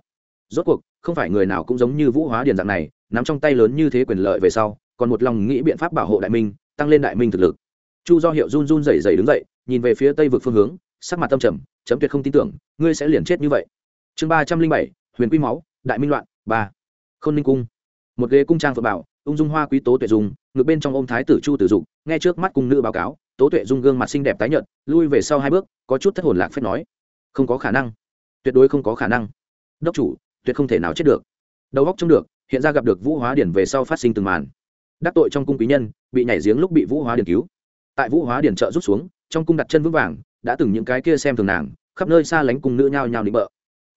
Rốt cuộc, không phải người nào cũng giống như vũ hóa điền dạng này nắm trong tay lớn như thế quyền lợi về sau, còn một lòng nghĩ biện pháp bảo hộ đại minh, tăng lên đại minh thực lực. Chu do hiệu run run rẩy rẩy đứng dậy, nhìn về phía tây vực phương hướng, sắc mặt tâm trầm, chấm tuyệt không tin tưởng, ngươi sẽ liền chết như vậy. Chương ba trăm linh bảy, huyền quy máu, đại minh loạn, ba. Khôn ninh cung. Một ghế cung trang phượng bảo, ung dung hoa quý tố tuệ dung ngược bên trong ôm thái tử chu tử dục, nghe trước mắt cung nữ báo cáo, tố tuệ dung gương mặt xinh đẹp tái nhợt, lui về sau hai bước, có chút thất hồn lạc phép nói, không có khả năng, tuyệt đối không có khả năng. Đốc chủ, tuyệt không thể nào chết được. Đầu góc trông được hiện ra gặp được vũ hóa điển về sau phát sinh từng màn. Đắc tội trong cung quý nhân, bị nhảy giếng lúc bị vũ hóa điển cứu. Tại vũ hóa điển trợ rút xuống, trong cung đặt chân vững vàng, đã từng những cái kia xem thường nàng, khắp nơi xa lánh cung nữ nhao nhao nịnh bợ.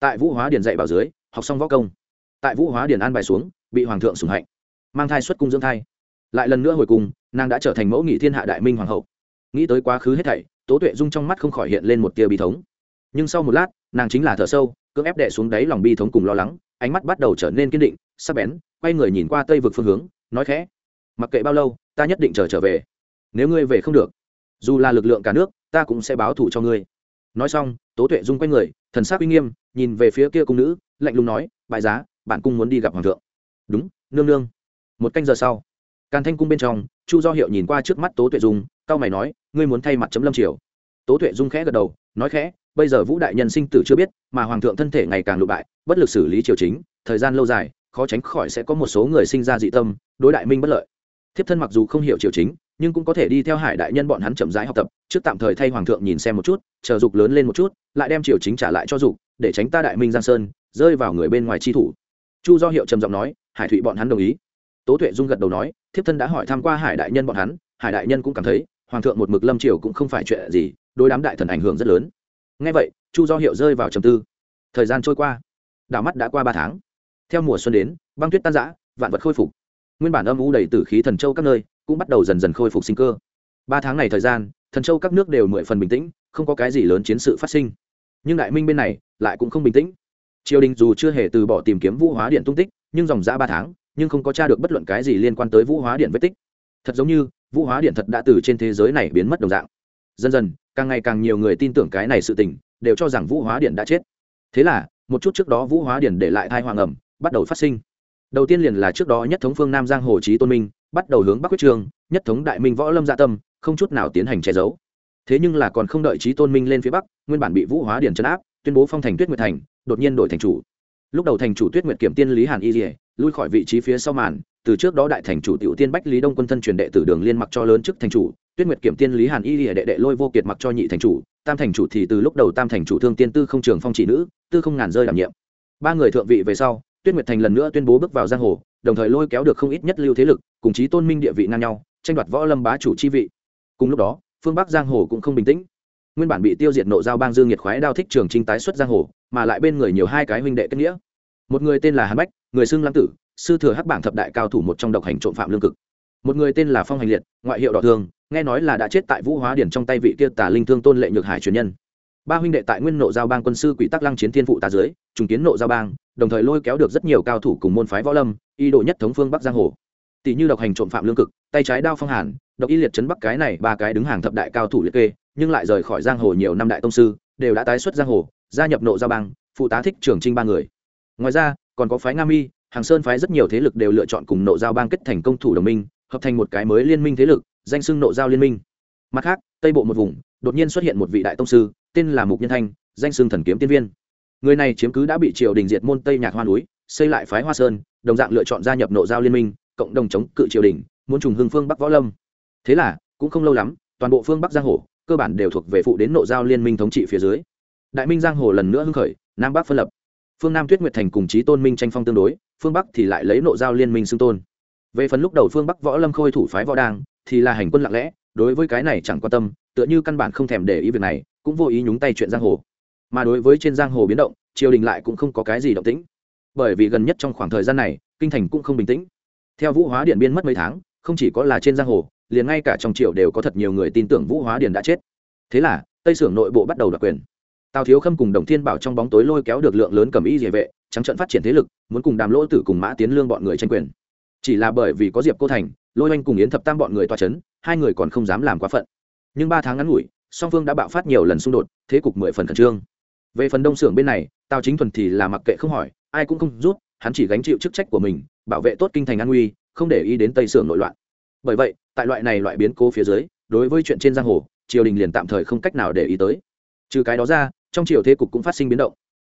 Tại vũ hóa điển dạy bảo dưới, học xong võ công. Tại vũ hóa điển an bài xuống, bị hoàng thượng sủng hạnh. Mang thai xuất cung dưỡng thai. Lại lần nữa hồi cung nàng đã trở thành mẫu nghị thiên hạ đại minh hoàng hậu. Nghĩ tới quá khứ hết thảy, tố tuệ dung trong mắt không khỏi hiện lên một tia bi thống. Nhưng sau một lát, nàng chính là thở sâu, cưỡng ép đệ xuống đáy lòng bi thống cùng lo lắng, ánh mắt bắt đầu trở nên kiên định sắc bén quay người nhìn qua tây vực phương hướng nói khẽ mặc kệ bao lâu ta nhất định chờ trở, trở về. Nếu ngươi về không được dù là lực lượng cả nước ta cũng sẽ báo thù cho ngươi. Nói xong tố tuệ dung quay người thần sắc uy nghiêm nhìn về phía kia cung nữ lạnh lùng nói bại giá bạn cung muốn đi gặp hoàng thượng. Đúng nương nương. Một canh giờ sau càn thanh cung bên trong chu do hiệu nhìn qua trước mắt tố tuệ dung cao mày nói ngươi muốn thay mặt chấm lâm triều. Tố tuệ dung khẽ gật đầu nói khẽ bây giờ vũ đại nhân sinh tử chưa biết mà hoàng thượng thân thể ngày càng lụ bại bất lực xử lý triều chính thời gian lâu dài khó tránh khỏi sẽ có một số người sinh ra dị tâm, đối đại minh bất lợi. Thiếp thân mặc dù không hiểu triều chính, nhưng cũng có thể đi theo hải đại nhân bọn hắn chậm rãi học tập, trước tạm thời thay hoàng thượng nhìn xem một chút, chờ dục lớn lên một chút, lại đem triều chính trả lại cho dục, để tránh ta đại minh giang sơn, rơi vào người bên ngoài chi thủ. Chu do hiệu trầm giọng nói, hải thụy bọn hắn đồng ý. Tố tuệ dung gật đầu nói, thiếp thân đã hỏi tham q u a hải đại nhân bọn hắn, hải đại nhân cũng cảm thấy, hoàng thượng một mực lâm triều cũng không phải chuyện gì đôi đám đại thần ảnh hưởng rất lớn. Ngay vậy, chu do hiệu rơi vào trầm tư. Thời gian trôi qua. Đảo mắt đã qua ba tháng theo mùa xuân đến, băng tuyết tan giã vạn vật khôi phục. Nguyên bản âm u đầy t ử khí thần châu các nơi cũng bắt đầu dần dần khôi phục sinh cơ. Ba tháng này thời gian, thần châu các nước đều mười phần bình tĩnh, không có cái gì lớn chiến sự phát sinh. Nhưng đại minh bên này lại cũng không bình tĩnh. Triều đình dù chưa hề từ bỏ tìm kiếm vũ hóa điện tung tích, nhưng dòng ra ba tháng, nhưng không có t r a được bất luận cái gì liên quan tới vũ hóa điện vết tích. Thật giống như, vũ hóa điện thật đã từ trên thế giới này biến mất đồng dạng. Dần dần, càng ngày càng nhiều người tin tưởng cái này sự tình, đều cho rằng vũ hóa điện đã chết. Thế là, một chút trước đó vũ hóa điện để lại thai hoàng ẩm bắt đầu phát sinh. Đầu tiên liền là trước đó nhất thống phương nam giang hồ chí tôn minh, bắt đầu hướng bắc quyết trường, nhất thống đại minh võ lâm dạ tâm, không chút nào tiến hành che giấu. Thế nhưng là còn không đợi chí tôn minh lên phía bắc, nguyên bản bị vũ hóa điển trấn áp, tuyên bố phong thành tuyết nguyệt thành, đột nhiên đổi thành chủ. Lúc đầu thành chủ tuyết nguyệt kiểm tiên lý hàn y dỉa lui khỏi vị trí phía sau màn, từ trước đó đại thành chủ tiểu tiên bách lý đông quân thân truyền đệ tử đường liên mặc cho lớn chức thành chủ, tuyết nguyệt kiểm tiên lý hàn y lìa đệ đệ lôi vô kiệt mặc cho nhị thành chủ, tam thành chủ thì từ lúc đầu tam thành chủ thương tiên tư không trường phong chỉ nữ, tư không ngàn rơi đảm nhiệm. Ba người thượng vị về sau tuyết nguyệt thành lần nữa tuyên bố bước vào giang hồ, đồng thời lôi kéo được không ít nhất lưu thế lực, cùng chí tôn minh địa vị ngang nhau, tranh đoạt võ lâm bá chủ chi vị. Cùng lúc đó, phương bắc giang hồ cũng không bình tĩnh. Nguyên bản bị tiêu diệt nộ giao bang dương nhiệt khoái đao thích trường trinh tái xuất giang hồ, mà lại bên người nhiều hai cái huynh đệ kết nghĩa. Một người tên là hàn bách, người xưng lăng tử, sư thừa hắc bảng thập đại cao thủ một trong độc hành trộm phạm lương cực. Một người tên là phong hành liệt, ngoại hiệu đỏ thường, nghe nói là đã chết tại vũ hóa điển trong tay vị kia tà linh thương tôn lệ nhược hải truyền nhân. Ba huynh đệ tại nguyên nộ giao bang quân sư quỷ tắc lăng chiến thiên phụ tà dưới, trùng kiến nộ giao bang đồng thời lôi kéo được rất nhiều cao thủ cùng môn phái võ lâm, y độ nhất thống phương bắc giang hồ. Tỷ như độc hành trộm phạm lương cực, tay trái đao phong hàn, độc y liệt chấn bắc cái này, ba cái đứng hàng thập đại cao thủ liệt kê, nhưng lại rời khỏi giang hồ nhiều năm đại tông sư, đều đã tái xuất giang hồ, gia nhập nộ giao bang, phụ tá thích trường trinh ba người. Ngoài ra, còn có phái nga mi, hàng sơn phái rất nhiều thế lực đều lựa chọn cùng nộ giao bang kết thành công thủ đồng minh, hợp thành một cái mới liên minh thế lực, danh xưng nộ giao liên minh. Mặt khác, tây bộ một vùng, đột nhiên xuất hiện một vị đại tông sư, tên là mục nhân thanh, danh xưng thần kiếm tiên viên người này chiếm cứ đã bị triều đình diệt môn tây nhạc hoa núi, xây lại phái hoa sơn, đồng dạng lựa chọn gia nhập nộ giao liên minh, cộng đồng chống cự triều đình, muốn trùng hưng phương bắc võ lâm. Thế là, cũng không lâu lắm, toàn bộ phương bắc giang hồ, cơ bản đều thuộc về phụ đến nộ giao liên minh thống trị phía dưới. Đại minh giang hồ lần nữa hưng khởi, nam bắc phân lập. Phương nam tuyết nguyệt thành cùng chí tôn minh tranh phong tương đối, phương bắc thì lại lấy nộ giao liên minh xưng tôn. Về phần lúc đầu phương bắc võ lâm khôi thủ phái võ đang thì là hành quân lặng lẽ, đối với cái này chẳng quan tâm, tựa như căn bản không thèm để ý việc này, cũng vô ý nhúng tay chuyện giang hồ mà đối với trên giang hồ biến động, triều đình lại cũng không có cái gì động tĩnh. Bởi vì gần nhất trong khoảng thời gian này, kinh thành cũng không bình tĩnh. Theo vũ hóa điện biên mất mấy tháng, không chỉ có là trên giang hồ, liền ngay cả trong triều đều có thật nhiều người tin tưởng vũ hóa điện đã chết. Thế là, tây sưởng nội bộ bắt đầu đoạt quyền. Tào thiếu khâm cùng đồng thiên bảo trong bóng tối lôi kéo được lượng lớn cầm y địa vệ, trắng trận phát triển thế lực, muốn cùng đàm lỗ tử cùng mã tiến lương bọn người tranh quyền. Chỉ là bởi vì có diệp cô thành, lôi oanh cùng yến thập tam bọn người toa c h ấ n hai người còn không dám làm quá phận. Nhưng ba tháng ngắn ngủi, song phương đã bạo phát nhiều lần xung đột, thế cục mười phần khẩn trương về phần đông xưởng bên này, tào chính thuần thì là mặc kệ không hỏi, ai cũng không rút, hắn chỉ gánh chịu chức trách của mình, bảo vệ tốt kinh thành an nguy, không để ý đến tây xưởng nội loạn. Bởi vậy, tại loại này loại biến cố phía dưới, đối với chuyện trên giang hồ, triều đình liền tạm thời không cách nào để ý tới. Trừ cái đó ra, trong triều thế cục cũng phát sinh biến động.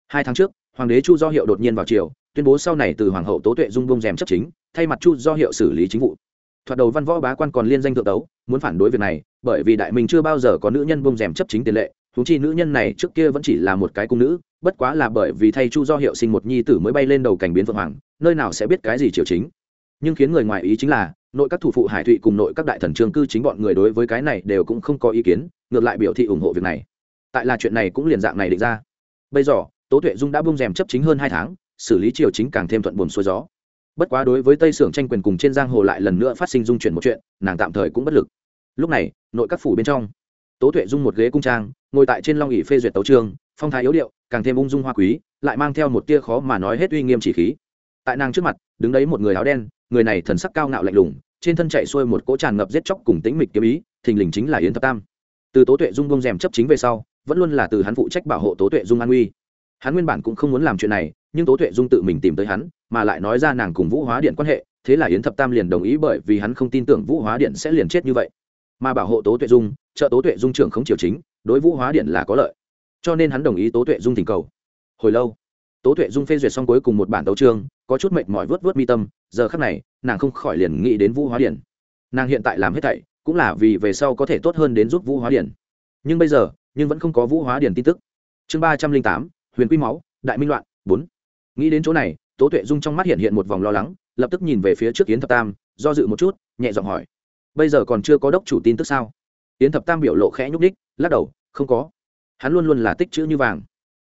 Hai tháng trước, hoàng đế chu do hiệu đột nhiên vào triều, tuyên bố sau này từ hoàng hậu tố tuệ dung bông rèm chấp chính, thay mặt chu do hiệu xử lý chính vụ. Thoạt đầu văn võ bá quan còn liên danh thượng tấu, muốn phản đối việc này, bởi vì đại minh chưa bao giờ có nữ nhân bông rèm chấp chính tiền lệ huống chi nữ nhân này trước kia vẫn chỉ là một cái cung nữ, bất quá là bởi vì thay chu do hiệu sinh một nhi tử mới bay lên đầu cảnh biến vượng hoàng, nơi nào sẽ biết cái gì triều chính. Nhưng khiến người ngoài ý chính là, nội các thủ phụ hải thụy cùng nội các đại thần trương cư chính bọn người đối với cái này đều cũng không có ý kiến, ngược lại biểu thị ủng hộ việc này. Tại là chuyện này cũng liền dạng này định ra. Bây giờ, tố tuệ dung đã bung rèm chấp chính hơn hai tháng, xử lý triều chính càng thêm thuận buồn xuôi gió. Bất quá đối với tây sưởng tranh quyền cùng trên giang hồ lại lần nữa phát sinh dung chuyển một chuyện, nàng tạm thời cũng bất lực. Lúc này, nội các phủ bên trong tố tuệ dung một ghế cung trang, ngồi tại trên long ỉ phê duyệt tấu trương phong thái yếu điệu, càng thêm ung dung hoa quý, lại mang theo một tia khó mà nói hết uy nghiêm chỉ khí. Tại nàng trước mặt, đứng đấy một người áo đen, người này thần sắc cao ngạo lạnh lùng, trên thân chạy xuôi một cỗ tràn ngập giết chóc cùng tĩnh mịch kiếm ý, thình lình chính là yến thập tam. Từ tố tuệ dung bông rèm chấp chính về sau, vẫn luôn là từ hắn phụ trách bảo hộ tố tuệ dung an uy. Hắn nguyên bản cũng không muốn làm chuyện này, nhưng tố tuệ dung tự mình tìm tới hắn, mà lại nói ra nàng cùng vũ hóa điện quan hệ, thế là yến thập tam liền đồng ý bởi vì hắn không tin tưởng vũ hóa điện sẽ liền chết như vậy mà bảo hộ tố tuệ dung, trợ tố tuệ dung trưởng không triều chính, đối vũ hóa điện là có lợi. Cho nên hắn đồng ý tố tuệ dung thỉnh cầu. Hồi lâu, tố tuệ dung phê duyệt xong cuối cùng một bản đấu chương, có chút mệt mỏi vớt vớt mi tâm, giờ khắc này, nàng không khỏi liền nghĩ đến vũ hóa điện. Nàng hiện tại làm hết thảy, cũng là vì về sau có thể tốt hơn đến giúp vũ hóa điện. Nhưng bây giờ, nhưng vẫn không có vũ hóa điện tin tức. Chương ba trăm linh tám, huyền quy máu, đại minh loạn, bốn. Nghĩ đến chỗ này, tố tuệ dung trong mắt hiện hiện một vòng lo lắng, lập tức nhìn về phía trước yến thập tam, do dự một chút, nhẹ giọng hỏi bây giờ còn chưa có đốc chủ tin tức sao? Yến thập tam biểu lộ khẽ nhúc đích lắc đầu, không có. Hắn luôn luôn là tích chữ như vàng.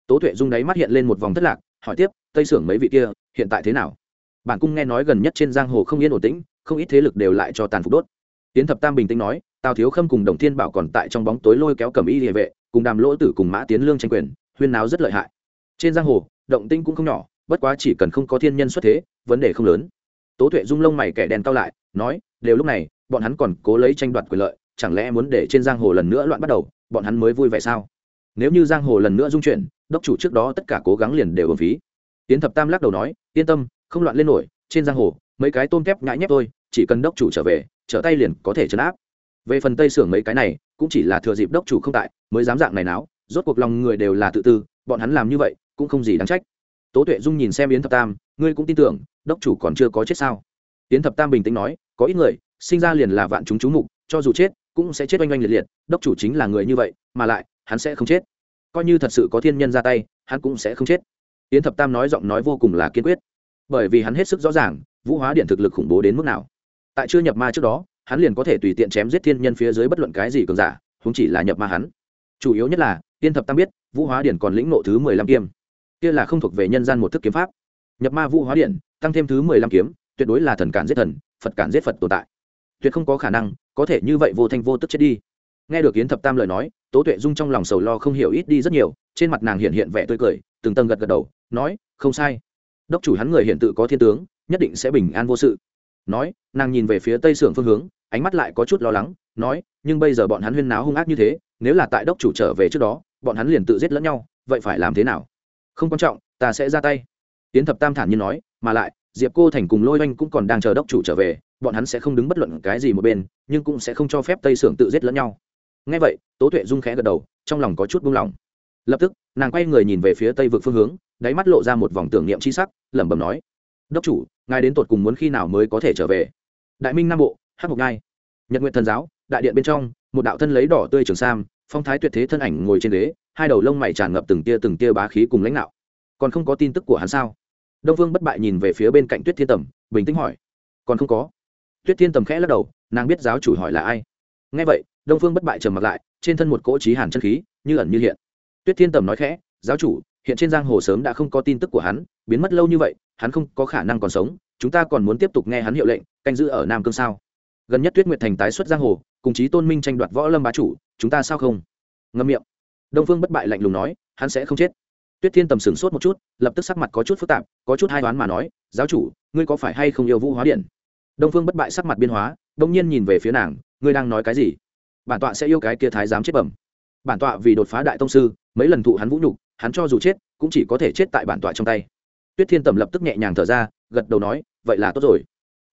Tố tuệ dung đáy mắt hiện lên một vòng thất lạc, hỏi tiếp, tây sưởng mấy vị kia, hiện tại thế nào? Bản cung nghe nói gần nhất trên giang hồ không yên ổn tĩnh, không ít thế lực đều lại cho tàn phục đốt. Yến thập tam bình tĩnh nói, tào thiếu khâm cùng đồng thiên bảo còn tại trong bóng tối lôi kéo cầm y địa vệ, cùng đàm lỗ tử cùng mã tiến lương tranh quyền, huyên náo rất lợi hại. Trên giang hồ, động tinh cũng không nhỏ, bất quá chỉ cần không có thiên nhân xuất thế, vấn đề không lớn. Tố tuệ dung lông mày kẻ đèn cao lại, nói, đều lúc này bọn hắn còn cố lấy tranh đoạt quyền lợi, chẳng lẽ muốn để trên giang hồ lần nữa loạn bắt đầu, bọn hắn mới vui vẻ sao? Nếu như giang hồ lần nữa dung chuyển, đốc chủ trước đó tất cả cố gắng liền đều ưng phí. Tiến thập tam lắc đầu nói, yên tâm, không loạn lên nổi, trên giang hồ, mấy cái tôm thép ngại nhép thôi, chỉ cần đốc chủ trở về, trở tay liền có thể chấn áp. Về phần tây sưởng mấy cái này, cũng chỉ là thừa dịp đốc chủ không tại, mới dám dạng này náo, rốt cuộc lòng người đều là tự tư, bọn hắn làm như vậy, cũng không gì đáng trách. Tố tuệ dung nhìn xem yến thập tam, ngươi cũng tin tưởng, đốc chủ còn chưa có chết sao? Yến thập tam bình tĩnh nói, có ít người sinh ra liền là vạn chúng chú mục, cho dù chết, cũng sẽ chết oanh oanh liệt liệt, đốc chủ chính là người như vậy, mà lại, hắn sẽ không chết. Coi như thật sự có thiên nhân ra tay, hắn cũng sẽ không chết. Yến thập tam nói giọng nói vô cùng là kiên quyết. Bởi vì hắn hết sức rõ ràng, vũ hóa điện thực lực khủng bố đến mức nào. Tại chưa nhập ma trước đó, hắn liền có thể tùy tiện chém giết thiên nhân phía dưới bất luận cái gì cường giả không chỉ là nhập ma hắn. Chủ yếu nhất là tiên thập tam biết, vũ hóa điện còn lĩnh nộ thứ mười lăm kiếm. Kia là không thuộc về nhân gian một thức kiếm pháp. Nhập ma vũ hóa điện, tăng thêm thứ mười lăm kiếm, tuyệt đối là thần cản giết thần, phật cản giết phật tồn tại tuyệt không có khả năng, có thể như vậy vô thanh vô tức chết đi. Nghe được yến thập tam lời nói, tố tuệ dung trong lòng sầu lo không hiểu ít đi rất nhiều, trên mặt nàng hiện hiện vẻ tươi cười, từng tầng gật gật đầu, nói, không sai. Đốc chủ hắn người hiện tự có thiên tướng, nhất định sẽ bình an vô sự. Nói, nàng nhìn về phía tây sưởng phương hướng, ánh mắt lại có chút lo lắng, nói, nhưng bây giờ bọn hắn huyên náo hung ác như thế, nếu là tại đốc chủ trở về trước đó, bọn hắn liền tự giết lẫn nhau, vậy phải làm thế nào? Không quan trọng, ta sẽ ra tay. Tiến thập tam thản nhiên nói, mà lại, diệp cô thành cùng lôi oanh cũng còn đang chờ đốc chủ trở về bọn hắn sẽ không đứng bất luận cái gì một bên, nhưng cũng sẽ không cho phép tây sưởng tự giết lẫn nhau. Ngay vậy, tố tuệ dung khẽ gật đầu, trong lòng có chút buông lỏng. Lập tức, nàng quay người nhìn về phía tây vực phương hướng, đáy mắt lộ ra một vòng tưởng niệm c h i sắc, lẩm bẩm nói, đốc chủ, ngài đến tột cùng muốn khi nào mới có thể trở về? Đại minh nam bộ hát mục ngai nhật nguyện thần giáo, đại điện bên trong, một đạo thân lấy đỏ tươi trường sam, phong thái tuyệt thế thân ảnh ngồi trên ghế, hai đầu lông mày tràn ngập từng tia từng tia bá khí cùng lãnh đạo. Còn không có tin tức của hắn sao? Đông vương bất bại nhìn về phía bên cạnh tuyết thiên tầm, bình tĩnh hỏi, còn không có tuyết thiên tầm khẽ lắc đầu, nàng biết giáo chủ hỏi là ai. Nghe vậy, đông phương bất bại trầm mặt lại, trên thân một cỗ trí hàn chân khí, như ẩn như hiện. Tuyết thiên tầm nói khẽ, giáo chủ, hiện trên giang hồ sớm đã không có tin tức của hắn, biến mất lâu như vậy, hắn không có khả năng còn sống, chúng ta còn muốn tiếp tục nghe hắn hiệu lệnh, canh giữ ở nam cương sao? Gần nhất tuyết nguyệt thành tái xuất giang hồ, cùng chí tôn minh tranh đoạt võ lâm bá chủ, chúng ta sao không? Ngâm miệng. Đông phương bất bại lạnh lùng nói, hắn sẽ không chết. Tuyết thiên tầm sửng sốt một chút, lập tức sắc mặt có chút phức tạp, có chút hai đoán mà nói, giáo chủ, ngươi có phải hay không yêu vũ hóa điện? Đông phương bất bại sắc mặt biên hóa đông nhiên nhìn về phía nàng, ngươi đang nói cái gì? Bản tọa sẽ yêu cái kia thái giám chết bẩm. Bản tọa vì đột phá đại tông sư, mấy lần thụ hắn vũ nhục, hắn cho dù chết, cũng chỉ có thể chết tại bản tọa trong tay. Tuyết thiên tầm lập tức nhẹ nhàng thở ra, gật đầu nói, vậy là tốt rồi.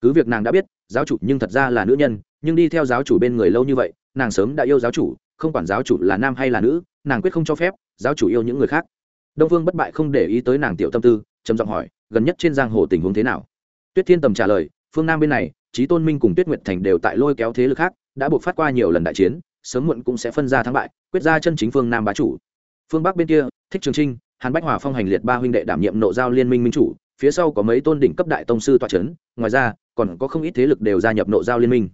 Cứ việc nàng đã biết, giáo chủ nhưng thật ra là nữ nhân, nhưng đi theo giáo chủ bên người lâu như vậy, nàng sớm đã yêu giáo chủ, không quản giáo chủ là nam hay là nữ, nàng quyết không cho phép, giáo chủ yêu những người khác. Đông phương bất bại không để ý tới nàng tiểu tâm tư, trầm giọng hỏi, gần nhất trên giang hồ tình huống thế nào? Tuyết thiên tầm trả lời phương nam bên này trí tôn minh cùng tuyết nguyệt thành đều tại lôi kéo thế lực khác, đã buộc phát qua nhiều lần đại chiến, sớm muộn cũng sẽ phân ra thắng bại, quyết ra chân chính phương nam bá chủ. Phương bắc bên kia, thích trường trinh, hàn bách hòa phong hành liệt ba huynh đệ đảm nhiệm nộ giao liên minh minh chủ, phía sau có mấy tôn đỉnh cấp đại tông sư tọa c h ấ n ngoài ra, còn có không ít thế lực đều gia nhập nộ giao liên minh.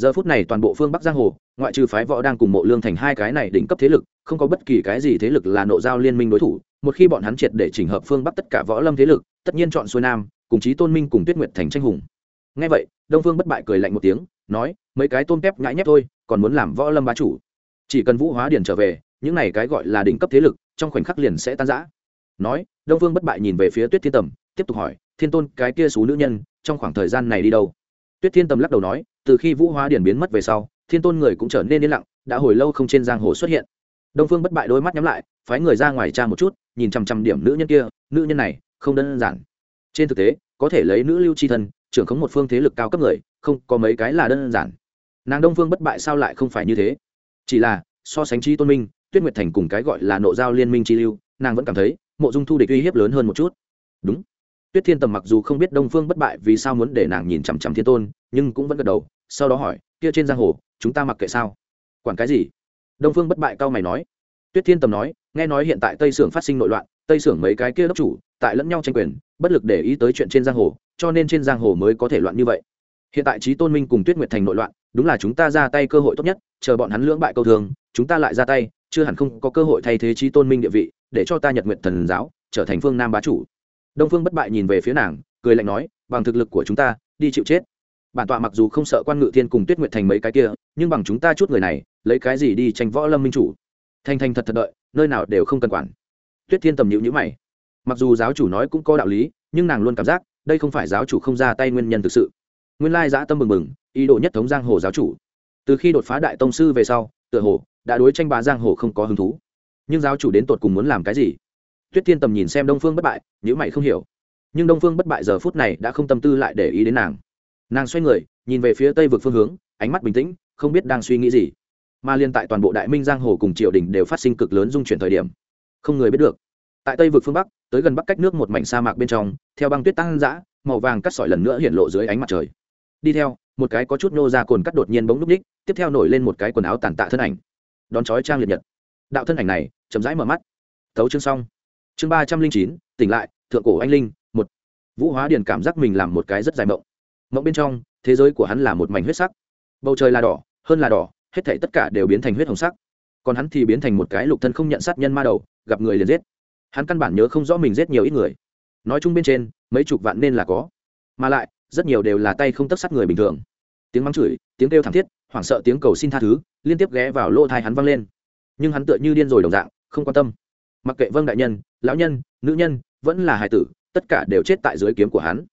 Giờ phút này toàn bộ phương bắc giang hồ, ngoại trừ phái võ đang cùng mộ lương thành hai cái này đỉnh cấp thế lực, không có bất kỳ cái gì thế lực là nộ giao liên minh đối thủ, một khi bọn hắn triệt để chỉnh hợp phương bắc tất cả võ lâm thế lực, tất nhiên chọn xuôi nam, cùng chí tôn minh cùng tuyết nguyệt thành tranh hùng ngay vậy, đông phương bất bại cười lạnh một tiếng, nói, mấy cái tôm tép nhãi nhép thôi, còn muốn làm võ lâm bá chủ. Chỉ cần vũ hóa điển trở về, những này cái gọi là đỉnh cấp thế lực, trong khoảnh khắc liền sẽ tan rã. Nói, đông phương bất bại nhìn về phía tuyết thiên tầm, tiếp tục hỏi, thiên tôn, cái kia xú nữ nhân, trong khoảng thời gian này đi đâu? Tuyết thiên tầm lắc đầu nói, từ khi vũ hóa điển biến mất về sau, thiên tôn người cũng trở nên yên lặng, đã hồi lâu không trên giang hồ xuất hiện. Đông phương bất bại đôi mắt nhắm lại, phái người ra ngoài tra một chút, nhìn chằm chằm điểm nữ nhân kia, nữ nhân này, không đơn giản. Trên thực tế, có thể lấy nữ lưu c h i thân trưởng khống một phương thế lực cao cấp người, không có mấy cái là đơn giản. Nàng đông phương bất bại sao lại không phải như thế? Chỉ là, so sánh trí tôn minh, tuyết nguyệt thành cùng cái gọi là nộ giao liên minh chi lưu, nàng vẫn cảm thấy, mộ dung thu địch uy hiếp lớn hơn một chút. Đúng. Tuyết thiên tầm mặc dù không biết đông phương bất bại vì sao muốn để nàng nhìn chằm chằm thiên tôn, nhưng cũng vẫn gật đầu, sau đó hỏi, kia trên giang hồ, chúng ta mặc kệ sao? Quản cái gì? Đông phương bất bại cao mày nói. Tuyết thiên tầm nói, nghe nói hiện tại tây sưởng phát sinh nội loạn, tây sưởng mấy cái kia đốc chủ, tại lẫn nhau tranh quyền bất lực để ý tới chuyện trên giang hồ, cho nên trên giang hồ mới có thể loạn như vậy. Hiện tại trí tôn minh cùng tuyết nguyệt thành nội loạn, đúng là chúng ta ra tay cơ hội tốt nhất, chờ bọn hắn lưỡng bại câu thường, chúng ta lại ra tay, chưa hẳn không có cơ hội thay thế trí tôn minh địa vị, để cho ta nhật nguyện thần giáo trở thành phương nam bá chủ. Đông phương bất bại nhìn về phía nàng, cười lạnh nói, bằng thực lực của chúng ta, đi chịu chết. Bản tọa mặc dù không sợ quan ngự thiên cùng tuyết nguyện thành mấy cái kia, nhưng bằng chúng ta chút người này, lấy cái gì đi tranh võ lâm minh chủ? Thanh thanh thật thật đợi, nơi nào đều không cần quản. Tuyết thiên tầm nhịu nhữ mày mặc dù giáo chủ nói cũng có đạo lý, nhưng nàng luôn cảm giác, đây không phải giáo chủ không ra tay nguyên nhân thực sự. Nguyên lai giã tâm mừng mừng ý đồ nhất thống giang hồ giáo chủ. Từ khi đột phá đại tông sư về sau, tựa hồ, đã đối tranh bá giang hồ không có hứng thú. Nhưng giáo chủ đến tột cùng muốn làm cái gì? Tuyết thiên tầm nhìn xem đông phương bất bại nhữ mày không hiểu. Nhưng đông phương bất bại giờ phút này đã không tâm tư lại để ý đến nàng. Nàng xoay người, nhìn về phía tây vực phương hướng, ánh mắt bình tĩnh, không biết đang suy nghĩ gì. Mà liên tại toàn bộ đại minh giang hồ cùng triều đình đều phát sinh cực lớn dung chuyển thời điểm, không người biết được tại tây vực phương bắc, tới gần bắc cách nước một mảnh sa mạc bên trong, theo băng tuyết tăng dã, màu vàng cắt sỏi lần nữa hiện lộ dưới ánh mặt trời. Đi theo, một cái có chút nô ra cồn cắt đột nhiên bỗng núp ních, tiếp theo nổi lên một cái quần áo tàn tạ thân ảnh. Đón chói trang liệt nhật. Đạo thân ảnh này, chậm rãi mở mắt. Thấu chương xong. Chương ba trăm linh chín, tỉnh lại, thượng cổ anh linh, một. Vũ hóa điền cảm giác mình làm một cái rất dài mộng. Mộng bên trong, thế giới của hắn là một mảnh huyết sắc. Bầu trời là đỏ, hơn là đỏ, hết thảy tất cả đều biến thành huyết hồng sắc. Còn hắn thì biến thành một cái lục thân không nhận sát nhân ma đầu, gặp người liền giết hắn căn bản nhớ không rõ mình giết nhiều ít người. Nói chung bên trên, mấy chục vạn nên là có. Mà lại, rất nhiều đều là tay không tất sát người bình thường. Tiếng mắng chửi, tiếng kêu thảm thiết, hoảng sợ tiếng cầu xin tha thứ, liên tiếp ghé vào lỗ thai hắn vang lên. Nhưng hắn tựa như điên rồi đồng dạng, không quan tâm. Mặc kệ vâng đại nhân, lão nhân, nữ nhân, vẫn là hải tử, tất cả đều chết tại dưới kiếm của hắn.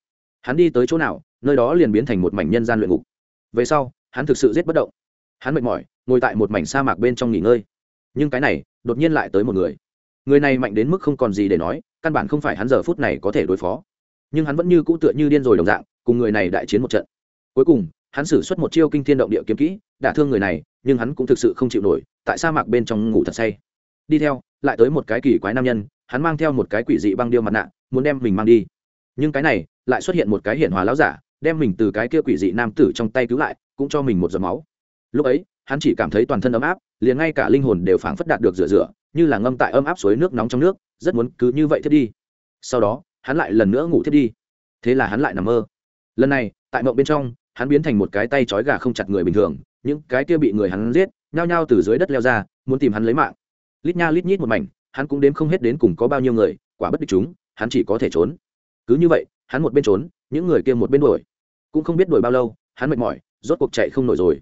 Hắn đi tới chỗ nào, nơi đó liền biến thành một mảnh nhân gian luyện ngục. Về sau, hắn thực sự giết bất động. Hắn mệt mỏi, ngồi tại một mảnh sa mạc bên trong nghỉ ngơi. Nhưng cái này, đột nhiên lại tới một người người này mạnh đến mức không còn gì để nói, căn bản không phải hắn giờ phút này có thể đối phó. Nhưng hắn vẫn như cũ tựa như điên rồi đồng dạng, cùng người này đại chiến một trận. Cuối cùng, hắn xử suất một chiêu kinh thiên động địa kiếm kỹ, đả thương người này, nhưng hắn cũng thực sự không chịu nổi, tại sa mạc bên trong ngủ thật say. Đi theo, lại tới một cái kỳ quái nam nhân, hắn mang theo một cái quỷ dị băng điêu mặt nạ, muốn đem mình mang đi. Nhưng cái này, lại xuất hiện một cái hiện hòa lão giả, đem mình từ cái kia quỷ dị nam tử trong tay cứu lại, cũng cho mình một giọt máu. Lúc ấy, hắn chỉ cảm thấy toàn thân ấm áp, liền ngay cả linh hồn đều phảng phất đạt được rửa rửa như là ngâm tại ấm áp suối nước nóng trong nước, rất muốn cứ như vậy thiết đi. Sau đó, hắn lại lần nữa ngủ thiết đi. Thế là hắn lại nằm mơ. Lần này, tại mộng bên trong, hắn biến thành một cái tay trói gà không chặt người bình thường, những cái kia bị người hắn giết, nhao nhao từ dưới đất leo ra, muốn tìm hắn lấy mạng. Lít nha lít nhít một mảnh, hắn cũng đếm không hết đến cùng có bao nhiêu người, quả bất địch chúng, hắn chỉ có thể trốn. Cứ như vậy, hắn một bên trốn, những người kia một bên đuổi. Cũng không biết đuổi bao lâu, hắn mệt mỏi, rốt cuộc chạy không nổi rồi.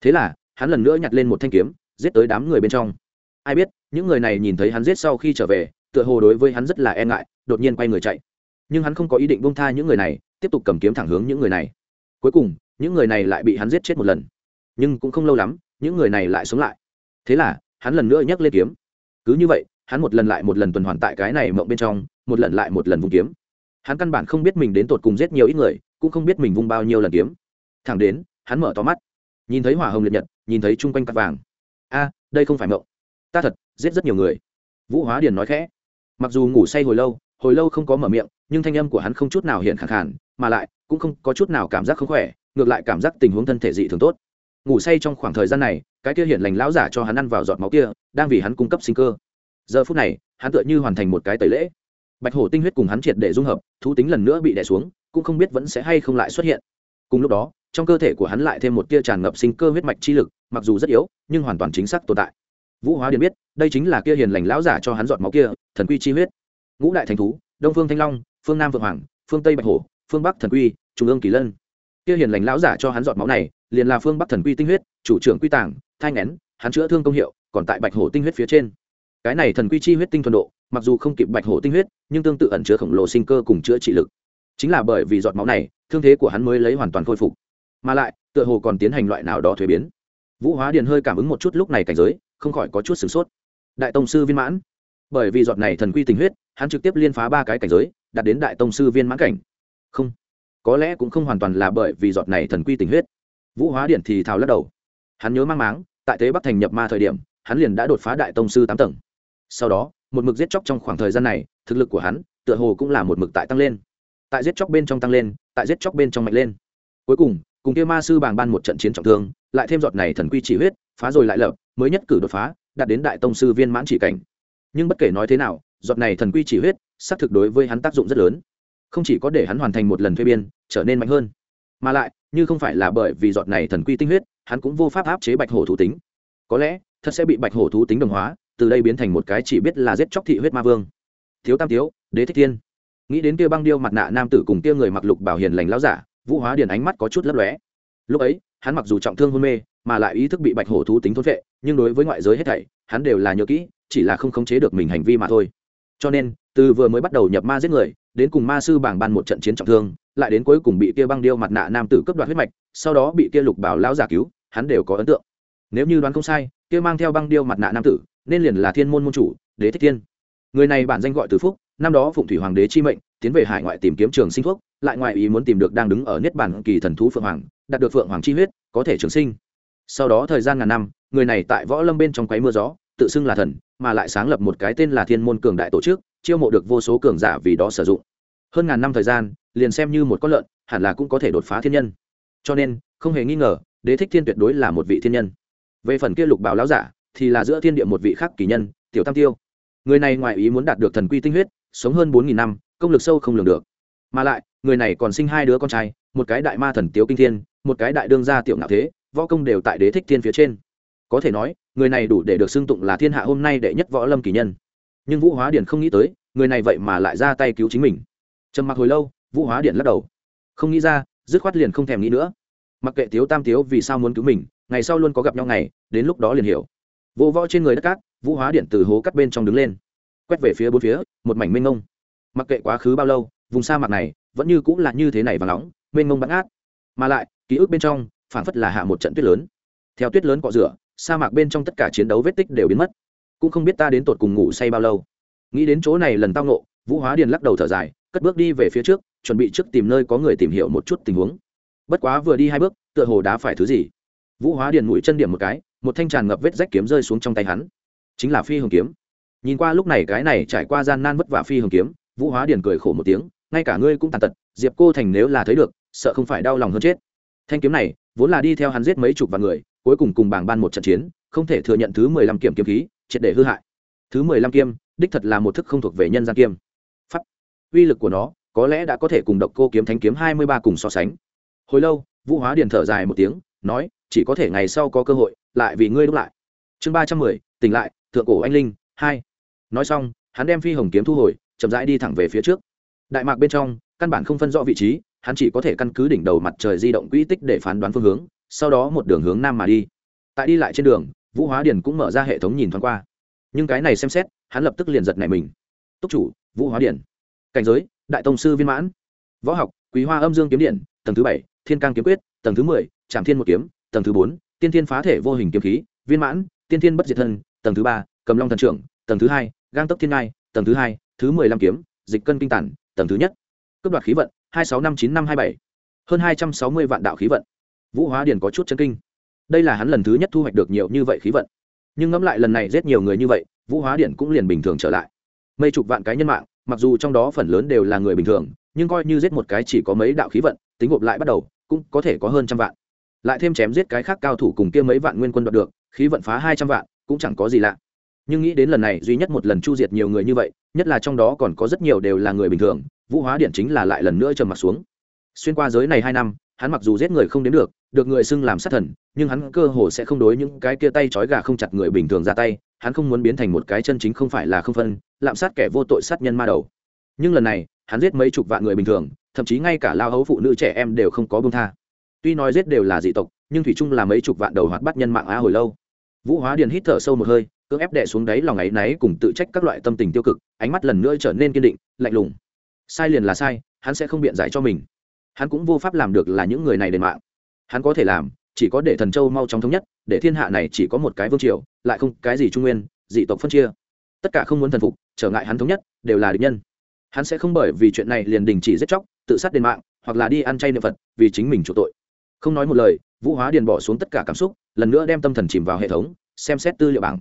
Thế là, hắn lần nữa nhặt lên một thanh kiếm, giết tới đám người bên trong. Ai biết những người này nhìn thấy hắn giết sau khi trở về, tựa hồ đối với hắn rất là e ngại, đột nhiên quay người chạy. Nhưng hắn không có ý định bông tha những người này, tiếp tục cầm kiếm thẳng hướng những người này. Cuối cùng, những người này lại bị hắn giết chết một lần. Nhưng cũng không lâu lắm, những người này lại sống lại. Thế là, hắn lần nữa nhấc lên kiếm. Cứ như vậy, hắn một lần lại một lần tuần hoàn tại cái này mộng bên trong, một lần lại một lần vung kiếm. Hắn căn bản không biết mình đến tột cùng giết nhiều ít người, cũng không biết mình vung bao nhiêu lần kiếm. Thẳng đến, hắn mở to mắt. Nhìn thấy hỏa hồng liệt nhật, nhìn thấy chung quanh cắt vàng. A, đây không phải mộng. Ta thật giết rất nhiều người. Vũ hóa điền nói khẽ. Mặc dù ngủ say hồi lâu hồi lâu không có mở miệng, nhưng thanh âm của hắn không chút nào hiện khẳng khản mà lại cũng không có chút nào cảm giác không khỏe, ngược lại cảm giác tình huống thân thể dị thường tốt. Ngủ say trong khoảng thời gian này, cái kia hiện lành lão giả cho hắn ăn vào giọt máu kia, đang vì hắn cung cấp sinh cơ. Giờ phút này, hắn tựa như hoàn thành một cái tẩy lễ. Bạch hổ tinh huyết cùng hắn triệt để dung hợp, thú tính lần nữa bị đẻ xuống, cũng không biết vẫn sẽ hay không lại xuất hiện. Cùng lúc đó, trong cơ thể của hắn lại thêm một tia tràn ngập sinh cơ huyết mạch chi lực, mặc dù rất yếu, nhưng hoàn toàn chính xác tồn tại vũ hóa điền biết, đây chính là kia hiền lành lão giả cho hắn giọt máu kia, thần quy chi huyết. Ngũ đại thành thú, đông phương thanh long, phương nam vượng hoàng, phương tây bạch hổ, phương bắc thần quy, trung ương kỳ lân. Kia hiền lành lão giả cho hắn giọt máu này, liền là phương bắc thần quy tinh huyết, chủ trưởng quy tàng, thai ngén hắn chữa thương công hiệu, còn tại bạch hổ tinh huyết phía trên. Cái này thần quy chi huyết tinh thuần độ, mặc dù không kịp bạch hổ tinh huyết, nhưng tương tự ẩn chứa khổng lồ sinh cơ cùng chữa trị lực. Chính là bởi vì giọt máu này, thương thế của hắn mới lấy hoàn toàn khôi phục. Mà lại, tựa hồ còn tiến hành loại nào đó thuế biến. Vũ hóa điền hơi cảm ứng một chút lúc này cảnh giới không khỏi có chút sửng sốt. Đại tông sư viên mãn. Bởi vì giọt này thần quy tình huyết, hắn trực tiếp liên phá ba cái cảnh giới, đạt đến đại tông sư viên mãn cảnh. Không. Có lẽ cũng không hoàn toàn là bởi vì giọt này thần quy tình huyết. Vũ hóa điện thì thào lắc đầu. Hắn nhớ mang máng, tại thế bắc thành nhập ma thời điểm, hắn liền đã đột phá đại tông sư tám tầng. Sau đó, một mực giết chóc trong khoảng thời gian này, thực lực của hắn, tựa hồ cũng là một mực tại tăng lên. Tại giết chóc bên trong tăng lên, tại giết chóc bên trong mạnh lên. Cuối cùng cùng kia ma sư bàng ban một trận chiến trọng thương, lại thêm giọt này thần quy chỉ huyết phá rồi lại lập, mới nhất cử đột phá, đạt đến đại tông sư viên mãn chỉ cảnh. Nhưng bất kể nói thế nào, giọt này thần quy chỉ huyết, xác thực đối với hắn tác dụng rất lớn. Không chỉ có để hắn hoàn thành một lần thuê biên, trở nên mạnh hơn. Mà lại, như không phải là bởi vì giọt này thần quy tinh huyết, hắn cũng vô pháp áp chế bạch hổ thú tính. Có lẽ, thật sẽ bị bạch hổ thú tính đồng hóa, từ đây biến thành một cái chỉ biết là giết chóc thị huyết ma vương. Thiếu tam thiếu đế thích thiên. Nghĩ đến kia băng điêu mặt nạ nam tử cùng kia người mặc lục bảo hiền lành lao giả, vũ hóa điền ánh mắt có chút lấp lóe. Lúc ấy, hắn mặc dù trọng thương hôn mê mà lại ý thức bị bạch hổ thú tính thôn vệ nhưng đối với ngoại giới hết thảy, hắn đều là nhớ kỹ, chỉ là không khống chế được mình hành vi mà thôi. Cho nên, từ vừa mới bắt đầu nhập ma giết người, đến cùng ma sư bảng ban một trận chiến trọng thương, lại đến cuối cùng bị kia băng điêu mặt nạ nam tử cấp đoạt huyết mạch, sau đó bị kia lục bảo lão giả cứu, hắn đều có ấn tượng. Nếu như đoán không sai, kia mang theo băng điêu mặt nạ nam tử, nên liền là thiên môn môn chủ, đế thích thiên. Người này bản danh gọi từ phúc, năm đó phụng thủy hoàng đế chi mệnh, tiến về hải ngoại tìm kiếm trường sinh thuốc, lại ngoại ý muốn tìm được đang đứng ở niết bản kỳ thần thú phượng hoàng, đạt được phượng hoàng chi huyết, có thể trường sinh sau đó thời gian ngàn năm, người này tại võ lâm bên trong quấy mưa gió, tự xưng là thần, mà lại sáng lập một cái tên là thiên môn cường đại tổ chức, chiêu mộ được vô số cường giả vì đó sử dụng. Hơn ngàn năm thời gian, liền xem như một con lợn, hẳn là cũng có thể đột phá thiên nhân. Cho nên, không hề nghi ngờ, đế thích thiên tuyệt đối là một vị thiên nhân. Về phần kia lục bảo lão giả, thì là giữa thiên địa một vị khác kỳ nhân, tiểu tam tiêu. Người này ngoài ý muốn đạt được thần quy tinh huyết, sống hơn bốn nghìn năm, công lực sâu không lường được. Mà lại, người này còn sinh hai đứa con trai, một cái đại ma thần tiếu kinh thiên, một cái đại đương gia tiểu ngạo thế võ công đều tại đế thích thiên phía trên. Có thể nói, người này đủ để được xưng tụng là thiên hạ hôm nay đệ nhất võ lâm kỳ nhân. Nhưng vũ hóa điển không nghĩ tới, người này vậy mà lại ra tay cứu chính mình. Trầm mặc hồi lâu, vũ hóa điển lắc đầu. Không nghĩ ra, dứt khoát liền không thèm nghĩ nữa. Mặc kệ tiếu tam tiếu vì sao muốn cứu mình, ngày sau luôn có gặp nhau ngày, đến lúc đó liền hiểu. Vô võ trên người đất cát, vũ hóa điện từ hố cắt bên trong đứng lên, quét về phía bốn phía, một mảnh mênh ngông mặc kệ quá khứ bao lâu, vùng sa mạc này vẫn như cũng là như thế này và nóng, mênh ngông bắn át mà lại, ký ức bên trong phảng phất là hạ một trận tuyết lớn. Theo tuyết lớn cọ rửa, sa mạc bên trong tất cả chiến đấu vết tích đều biến mất. Cũng không biết ta đến tột cùng ngủ say bao lâu. Nghĩ đến chỗ này lần tao nộ vũ hóa điền lắc đầu thở dài, cất bước đi về phía trước, chuẩn bị trước tìm nơi có người tìm hiểu một chút tình huống. Bất quá vừa đi hai bước, tựa hồ đá phải thứ gì. Vũ hóa điền mũi chân điểm một cái, một thanh tràn ngập vết rách kiếm rơi xuống trong tay hắn. Chính là phi hồng kiếm. Nhìn qua lúc này cái này trải qua gian nan vất vả phi hồng kiếm, vũ hóa điền cười khổ một tiếng, ngay cả ngươi cũng tàn tật, diệp cô thành nếu là thấy được, sợ không phải đau lòng hơn chết. Thanh kiếm này vốn là đi theo hắn giết mấy chục vạn người, cuối cùng cùng bảng ban một trận chiến, không thể thừa nhận thứ mười lăm kiểm kiếm khí, triệt để hư hại. Thứ mười lăm kiêm, đích thật là một thức không thuộc về nhân gian kiêm. Pháp. Uy lực của nó, có lẽ đã có thể cùng độc cô kiếm thánh kiếm hai mươi ba cùng so sánh. Hồi lâu, vũ hóa điền thở dài một tiếng, nói, chỉ có thể ngày sau có cơ hội, lại vì ngươi đúc lại. Chương ba trăm mười, tỉnh lại, thượng cổ anh linh, hai. Nói xong, hắn đem phi hồng kiếm thu hồi, chậm rãi đi thẳng về phía trước. Đại mạc bên trong, căn bản không phân rõ vị trí hắn chỉ có thể căn cứ đỉnh đầu mặt trời di động quỹ tích để phán đoán phương hướng, sau đó một đường hướng nam mà đi. Tại đi lại trên đường, vũ hóa điền cũng mở ra hệ thống nhìn thoáng qua. Nhưng cái này xem xét, hắn lập tức liền giật này mình. Túc chủ, vũ hóa Điền. cảnh giới, đại tông sư viên mãn. Võ học, quý hoa âm dương kiếm điện, tầng thứ bảy, thiên cang kiếm quyết, tầng thứ mười trạm thiên một kiếm, tầng thứ bốn, tiên thiên phá thể vô hình kiếm khí, viên mãn, tiên thiên bất diệt thân, tầng thứ ba, cầm long thần trưởng, tầng thứ hai, gang tốc thiên ngai, tầng thứ hai, thứ mười lăm kiếm, dịch cân kinh tản, tầng thứ nhất. Cấp đoạt khí vận hai sáu năm chín năm hai bảy. Hơn hai trăm sáu mươi vạn đạo khí vận. Vũ hóa Điền có chút chân kinh. Đây là hắn lần thứ nhất thu hoạch được nhiều như vậy khí vận. Nhưng ngẫm lại lần này giết nhiều người như vậy, vũ hóa Điền cũng liền bình thường trở lại. Mấy chục vạn cái nhân mạng, mặc dù trong đó phần lớn đều là người bình thường, nhưng coi như giết một cái chỉ có mấy đạo khí vận, tính gộp lại bắt đầu, cũng có thể có hơn trăm vạn. Lại thêm chém giết cái khác cao thủ cùng kia mấy vạn nguyên quân đoạt được, khí vận phá hai trăm vạn, cũng chẳng có gì lạ. Nhưng nghĩ đến lần này duy nhất một lần chu diệt nhiều người như vậy, nhất là trong đó còn có rất nhiều đều là người bình thường vũ hóa điện chính là lại lần nữa trầm mặt xuống. Xuyên qua giới này hai năm, hắn mặc dù giết người không đến được được người xưng làm sát thần, nhưng hắn cơ hồ sẽ không đối những cái kia tay trói gà không chặt người bình thường ra tay, hắn không muốn biến thành một cái chân chính không phải là không phân, lạm sát kẻ vô tội sát nhân ma đầu. Nhưng lần này, hắn giết mấy chục vạn người bình thường, thậm chí ngay cả lao hấu phụ nữ trẻ em đều không có bông tha. Tuy nói giết đều là dị tộc, nhưng thủy chung là mấy chục vạn đầu hoạt bắt nhân mạng á hồi lâu. Vũ hóa điền hít thở sâu một hơi, cưỡng ép đè xuống đáy lòng áy náy cùng tự trách các loại tâm tình tiêu cực, ánh mắt lần nữa trở nên kiên định, lạnh lùng sai liền là sai, hắn sẽ không biện giải cho mình. Hắn cũng vô pháp làm được là những người này đền mạng. Hắn có thể làm, chỉ có để thần châu mau chóng thống nhất, để thiên hạ này chỉ có một cái vương triều, lại không cái gì trung nguyên, dị tộc phân chia. Tất cả không muốn thần phục, trở ngại hắn thống nhất, đều là địch nhân. Hắn sẽ không bởi vì chuyện này liền đình chỉ giết chóc, tự sát đền mạng, hoặc là đi ăn chay niệm phật, vì chính mình chủ tội. Không nói một lời, vũ hóa điền bỏ xuống tất cả cảm xúc, lần nữa đem tâm thần chìm vào hệ thống, xem xét tư liệu bảng.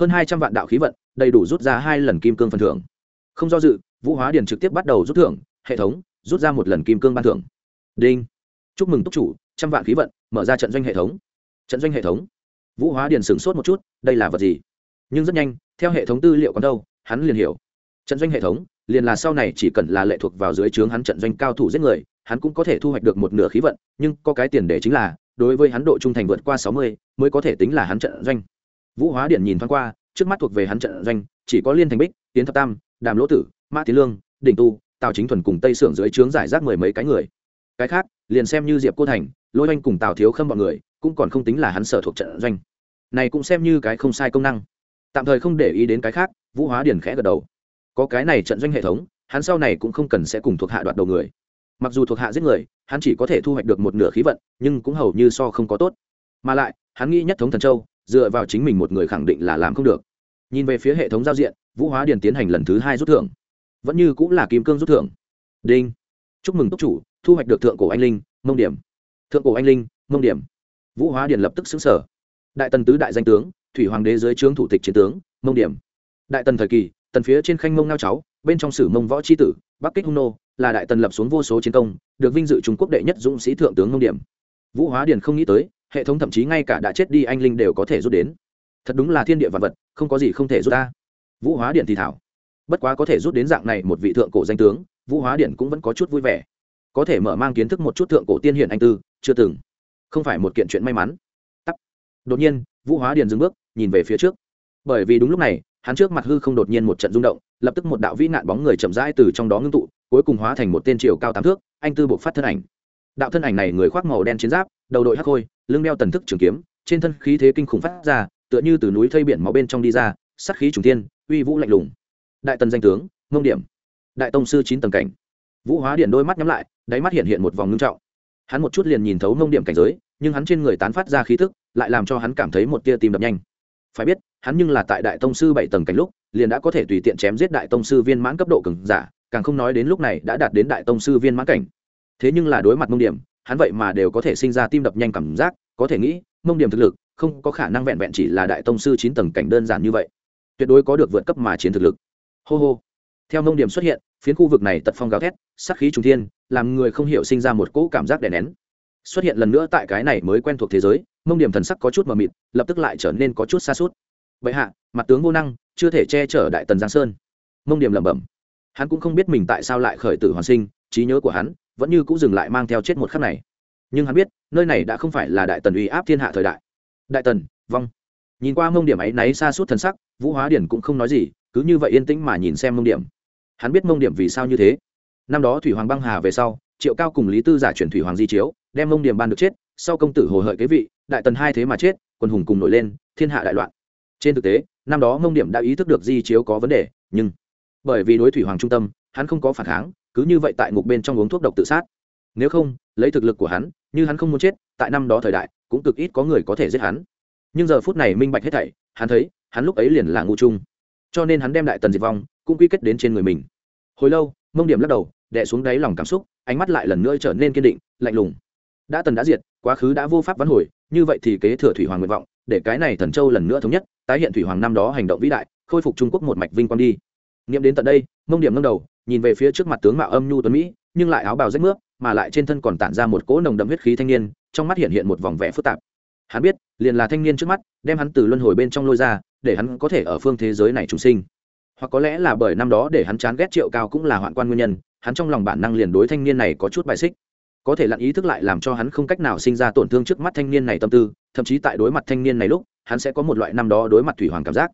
Hơn hai trăm vạn đạo khí vận, đầy đủ rút ra hai lần kim cương phần thưởng. Không do dự vũ hóa điền trực tiếp bắt đầu rút thưởng, hệ thống, rút ra một lần kim cương ban thưởng. Đinh. Chúc mừng túc chủ, trăm vạn khí vận, mở ra trận doanh hệ thống. Trận doanh hệ thống. Vũ hóa điền sửng sốt một chút, đây là vật gì? Nhưng rất nhanh, theo hệ thống tư liệu còn đâu, hắn liền hiểu. Trận doanh hệ thống, liền là sau này chỉ cần là lệ thuộc vào dưới trướng hắn trận doanh cao thủ giết người, hắn cũng có thể thu hoạch được một nửa khí vận, nhưng có cái tiền đề chính là, đối với hắn độ trung thành vượt qua sáu mươi, mới có thể tính là hắn trận doanh. Vũ hóa điện nhìn thoáng qua, trước mắt thuộc về hắn trận doanh, chỉ có liên thành bích tiến thập tam, đàm lỗ tử mã tiến lương, đỉnh tu, tào chính thuần cùng tây sưởng dưới trướng giải rác mười mấy cái người. Cái khác, liền xem như diệp cô thành, lôi oanh cùng tào thiếu khâm bọn người, cũng còn không tính là hắn sở thuộc trận doanh. Này cũng xem như cái không sai công năng. Tạm thời không để ý đến cái khác, vũ hóa điển khẽ gật đầu. Có cái này trận doanh hệ thống, hắn sau này cũng không cần sẽ cùng thuộc hạ đoạt đầu người. Mặc dù thuộc hạ giết người, hắn chỉ có thể thu hoạch được một nửa khí vận, nhưng cũng hầu như so không có tốt. Mà lại, hắn nghĩ nhất thống thần châu, dựa vào chính mình một người khẳng định là làm không được. Nhìn về phía hệ thống giao diện, vũ hóa điền tiến hành lần thứ hai rút thưởng vẫn như cũng là kim cương rút thưởng. Đinh. Chúc mừng túc chủ, thu hoạch được thượng cổ anh linh, mông điểm. Thượng cổ anh linh, mông điểm. Vũ hóa điền lập tức xứng sở. Đại tần tứ đại danh tướng, thủy hoàng đế dưới trướng thủ tịch chiến tướng, mông điểm. Đại tần thời kỳ, tần phía trên khanh mông ngao cháu, bên trong sử mông võ c h i tử, bắc kích hung nô, là đại tần lập xuống vô số chiến công, được vinh dự trung quốc đệ nhất dũng sĩ thượng tướng mông điểm. Vũ hóa điền không nghĩ tới, hệ thống thậm chí ngay cả đã chết đi anh linh đều có thể rút đến. Thật đúng là thiên địa vật vật, không có gì không thể rút ta vũ hóa điện thì thảo bất quá có thể rút đến dạng này một vị thượng cổ danh tướng, vũ hóa điện cũng vẫn có chút vui vẻ. Có thể mở mang kiến thức một chút thượng cổ tiên hiển anh tư, chưa từng. Không phải một kiện chuyện may mắn. Tắt đột nhiên, vũ hóa điện dừng bước, nhìn về phía trước. Bởi vì đúng lúc này, hắn trước mặt hư không đột nhiên một trận rung động, lập tức một đạo vĩ nạn bóng người chậm rãi từ trong đó ngưng tụ, cuối cùng hóa thành một tên triều cao tám thước, anh tư buộc phát thân ảnh. Đạo thân ảnh này người khoác màu đen chiến giáp, đầu đội hắc khôi lưng đeo tần thức trường kiếm, trên thân khí thế kinh khủng phát ra, tựa như từ núi thây biển máu bên trong đi ra sắc khí trùng thiên, uy vũ lạnh lùng đại tần danh tướng ngông điểm, đại tông sư chín tầng cảnh. Vũ hóa điện đôi mắt nhắm lại, đáy mắt hiện hiện một vòng ngưng trọng. Hắn một chút liền nhìn thấu ngông điểm cảnh giới, nhưng hắn trên người tán phát ra khí thức lại làm cho hắn cảm thấy một tia tim đập nhanh. Phải biết, hắn nhưng là tại đại tông sư bảy tầng cảnh lúc, liền đã có thể tùy tiện chém giết đại tông sư viên mãn cấp độ cường giả, càng không nói đến lúc này đã đạt đến đại tông sư viên mãn cảnh. Thế nhưng là đối mặt mông điểm, hắn vậy mà đều có thể sinh ra tim đập nhanh cảm giác, có thể nghĩ, mông điểm thực lực không có khả năng vẹn vẹn chỉ là đại tông sư chín tầng cảnh đơn giản như vậy. Tuyệt đối có được vượt cấp mà chiến thực lực hô hô. Theo mông điểm xuất hiện, phiến khu vực này tật phong gào thét sắc khí trung thiên, làm người không hiểu sinh ra một cỗ cảm giác đè nén. Xuất hiện lần nữa tại cái này mới quen thuộc thế giới, mông điểm thần sắc có chút mờ mịt, lập tức lại trở nên có chút xa suốt. Vậy hạ, mặt tướng vô năng, chưa thể che chở đại tần giang sơn. Mông điểm lẩm bẩm. Hắn cũng không biết mình tại sao lại khởi tử hoàn sinh, trí nhớ của hắn vẫn như cũng dừng lại mang theo chết một khắc này. Nhưng hắn biết, nơi này đã không phải là đại tần uy áp thiên hạ thời đại. Đại tần, vong. Nhìn qua mông điểm ấy náy xa suốt thần sắc, vũ hóa điển cũng không nói gì cứ như vậy yên tĩnh mà nhìn xem mông điểm. Hắn biết mông điểm vì sao như thế. Năm đó thủy hoàng băng hà về sau, triệu cao cùng lý tư giả chuyển thủy hoàng di chiếu, đem mông điểm ban được chết, sau công tử hồ hợi kế vị, đại tần hai thế mà chết, quân hùng cùng nổi lên, thiên hạ đại loạn. Trên thực tế, năm đó mông điểm đã ý thức được di chiếu có vấn đề, nhưng bởi vì đối thủy hoàng trung tâm, hắn không có phản kháng, cứ như vậy tại ngục bên trong uống thuốc độc tự sát. Nếu không, lấy thực lực của hắn, như hắn không muốn chết, tại năm đó thời đại, cũng cực ít có người có thể giết hắn. Nhưng giờ phút này minh bạch hết thảy, hắn thấy, hắn lúc ấy liền là ngu trung cho nên hắn đem đại tần diệt vong, cũng quy kết đến trên người mình. Hồi lâu, mông điểm lắc đầu đẻ xuống đáy lòng cảm xúc, ánh mắt lại lần nữa trở nên kiên định, lạnh lùng. Đã tần đã diệt, quá khứ đã vô pháp vắn hồi, như vậy thì kế thừa thủy hoàng nguyện vọng, để cái này thần châu lần nữa thống nhất, tái hiện thủy hoàng năm đó hành động vĩ đại, khôi phục trung quốc một mạch vinh quang đi. Nghiệm đến tận đây, mông điểm ngâm đầu, nhìn về phía trước mặt tướng mạo âm nhu tuấn mỹ, nhưng lại áo bào rách nước mà lại trên thân còn tản ra một cỗ nồng đậm huyết khí thanh niên, trong mắt hiện hiện một vòng vẻ phức tạp hắn biết, liền là thanh niên trước mắt, đem hắn từ luân hồi bên trong lôi ra, để hắn có thể ở phương thế giới này trùng sinh. Hoặc có lẽ là bởi năm đó để hắn chán ghét triệu cao cũng là hoạn quan nguyên nhân, hắn trong lòng bản năng liền đối thanh niên này có chút bài xích. Có thể lặn ý thức lại làm cho hắn không cách nào sinh ra tổn thương trước mắt thanh niên này tâm tư, thậm chí tại đối mặt thanh niên này lúc, hắn sẽ có một loại năm đó đối mặt thủy hoàng cảm giác.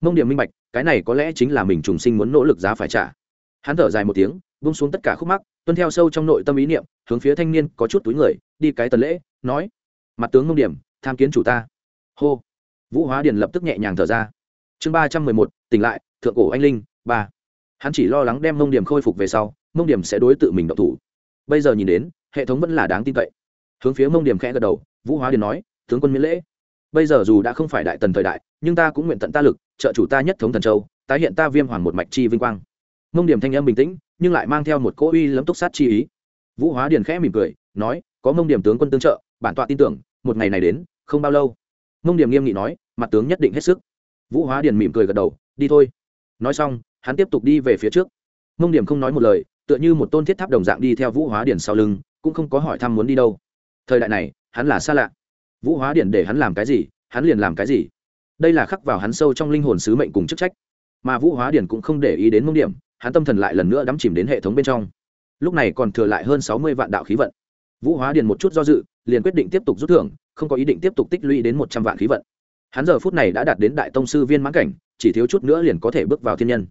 Mông điểm minh bạch, cái này có lẽ chính là mình trùng sinh muốn nỗ lực giá phải trả. Hắn thở dài một tiếng bung xuống tất cả khúc mắc, tuân theo sâu trong nội tâm ý niệm, hướng phía thanh niên có chút túi người, đi cái tần lễ, nói, mặt tướng mông điểm tham kiến chủ ta. Hô. Vũ hóa điền lập tức nhẹ nhàng thở ra. Chương ba trăm mười một, tỉnh lại, thượng cổ anh linh, ba. Hắn chỉ lo lắng đem mông điểm khôi phục về sau, mông điểm sẽ đối tự mình độc thủ. Bây giờ nhìn đến, hệ thống vẫn là đáng tin cậy. Hướng phía mông điểm khẽ gật đầu, vũ hóa điền nói, tướng quân miễn lễ. Bây giờ dù đã không phải đại tần thời đại, nhưng ta cũng nguyện tận ta lực, trợ chủ ta nhất thống thần châu, tái hiện ta viêm hoàng một mạch chi vinh quang. Mông điểm thanh âm bình tĩnh, nhưng lại mang theo một cỗ uy lấm túc sát chi ý. Vũ hóa điền khẽ mỉm cười, nói, có mông điểm tướng quân tương trợ, bản tọa tin tưởng, một ngày này đến không bao lâu, mông điểm nghiêm nghị nói, mặt tướng nhất định hết sức. Vũ hóa điền mỉm cười gật đầu, đi thôi. Nói xong, hắn tiếp tục đi về phía trước. Mông điểm không nói một lời, tựa như một tôn thiết tháp đồng dạng đi theo vũ hóa điền sau lưng, cũng không có hỏi thăm muốn đi đâu. Thời đại này, hắn là xa lạ. Vũ hóa điền để hắn làm cái gì, hắn liền làm cái gì. Đây là khắc vào hắn sâu trong linh hồn sứ mệnh cùng chức trách. Mà vũ hóa điền cũng không để ý đến mông điểm, hắn tâm thần lại lần nữa đắm chìm đến hệ thống bên trong. Lúc này còn thừa lại hơn sáu mươi vạn đạo khí vận. Vũ hóa điền một chút do dự, liền quyết định tiếp tục rút thưởng không có ý định tiếp tục tích lũy đến một trăm vạn khí vận. Hắn giờ phút này đã đạt đến đại tông sư viên mãn cảnh, chỉ thiếu chút nữa liền có thể bước vào thiên nhân.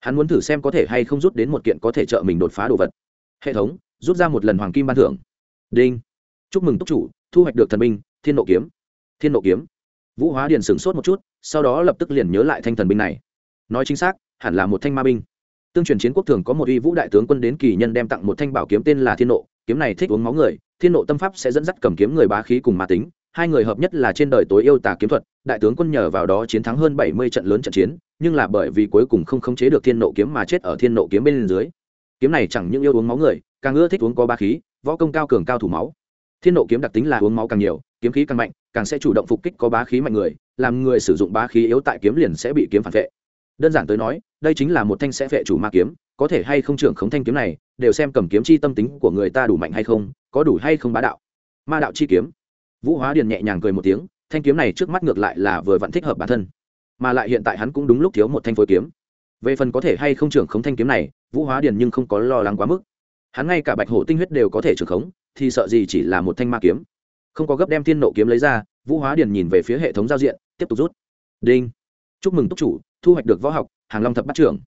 Hắn muốn thử xem có thể hay không rút đến một kiện có thể trợ mình đột phá đồ vật. Hệ thống, rút ra một lần hoàng kim ban thưởng. Đinh. Chúc mừng túc chủ, thu hoạch được thần binh, thiên nộ kiếm. Thiên nộ kiếm. Vũ hóa điền sửng sốt một chút, sau đó lập tức liền nhớ lại thanh thần binh này. Nói chính xác, hẳn là một thanh ma binh. Tương truyền chiến quốc thường có một uy vũ đại tướng quân đến kỳ nhân đem tặng một thanh bảo kiếm tên là thiên nộ, kiếm này thích uống máu người thiên nộ tâm pháp sẽ dẫn dắt cầm kiếm người bá khí cùng ma tính, hai người hợp nhất là trên đời tối yêu tà kiếm thuật, đại tướng quân nhờ vào đó chiến thắng hơn bảy mươi trận lớn trận chiến, nhưng là bởi vì cuối cùng không khống chế được thiên nộ kiếm mà chết ở thiên nộ kiếm bên dưới. Kiếm này chẳng những yêu uống máu người, càng ưa thích uống có bá khí, võ công cao cường cao thủ máu. Thiên nộ kiếm đặc tính là uống máu càng nhiều, kiếm khí càng mạnh, càng sẽ chủ động phục kích có bá khí mạnh người, làm người sử dụng bá khí yếu tại kiếm liền sẽ bị kiếm phản vệ. Đơn giản tới nói, đây chính là một thanh sẽ vệ chủ ma kiếm, có thể hay không trưởng khống thanh kiếm này, đều xem cầm kiếm chi tâm tính của người ta đủ mạnh hay không có đủ hay không bá đạo? Ma đạo chi kiếm. Vũ hóa điền nhẹ nhàng cười một tiếng, thanh kiếm này trước mắt ngược lại là vừa vẫn thích hợp bản thân. Mà lại hiện tại hắn cũng đúng lúc thiếu một thanh phối kiếm. Về phần có thể hay không trưởng khống thanh kiếm này, vũ hóa điền nhưng không có lo lắng quá mức. Hắn ngay cả bạch hổ tinh huyết đều có thể trưởng khống, thì sợ gì chỉ là một thanh ma kiếm. Không có gấp đem thiên nộ kiếm lấy ra, vũ hóa điền nhìn về phía hệ thống giao diện, tiếp tục rút. Đinh. Chúc mừng túc chủ, thu hoạch được võ học, hàng long thập bắt trưởng.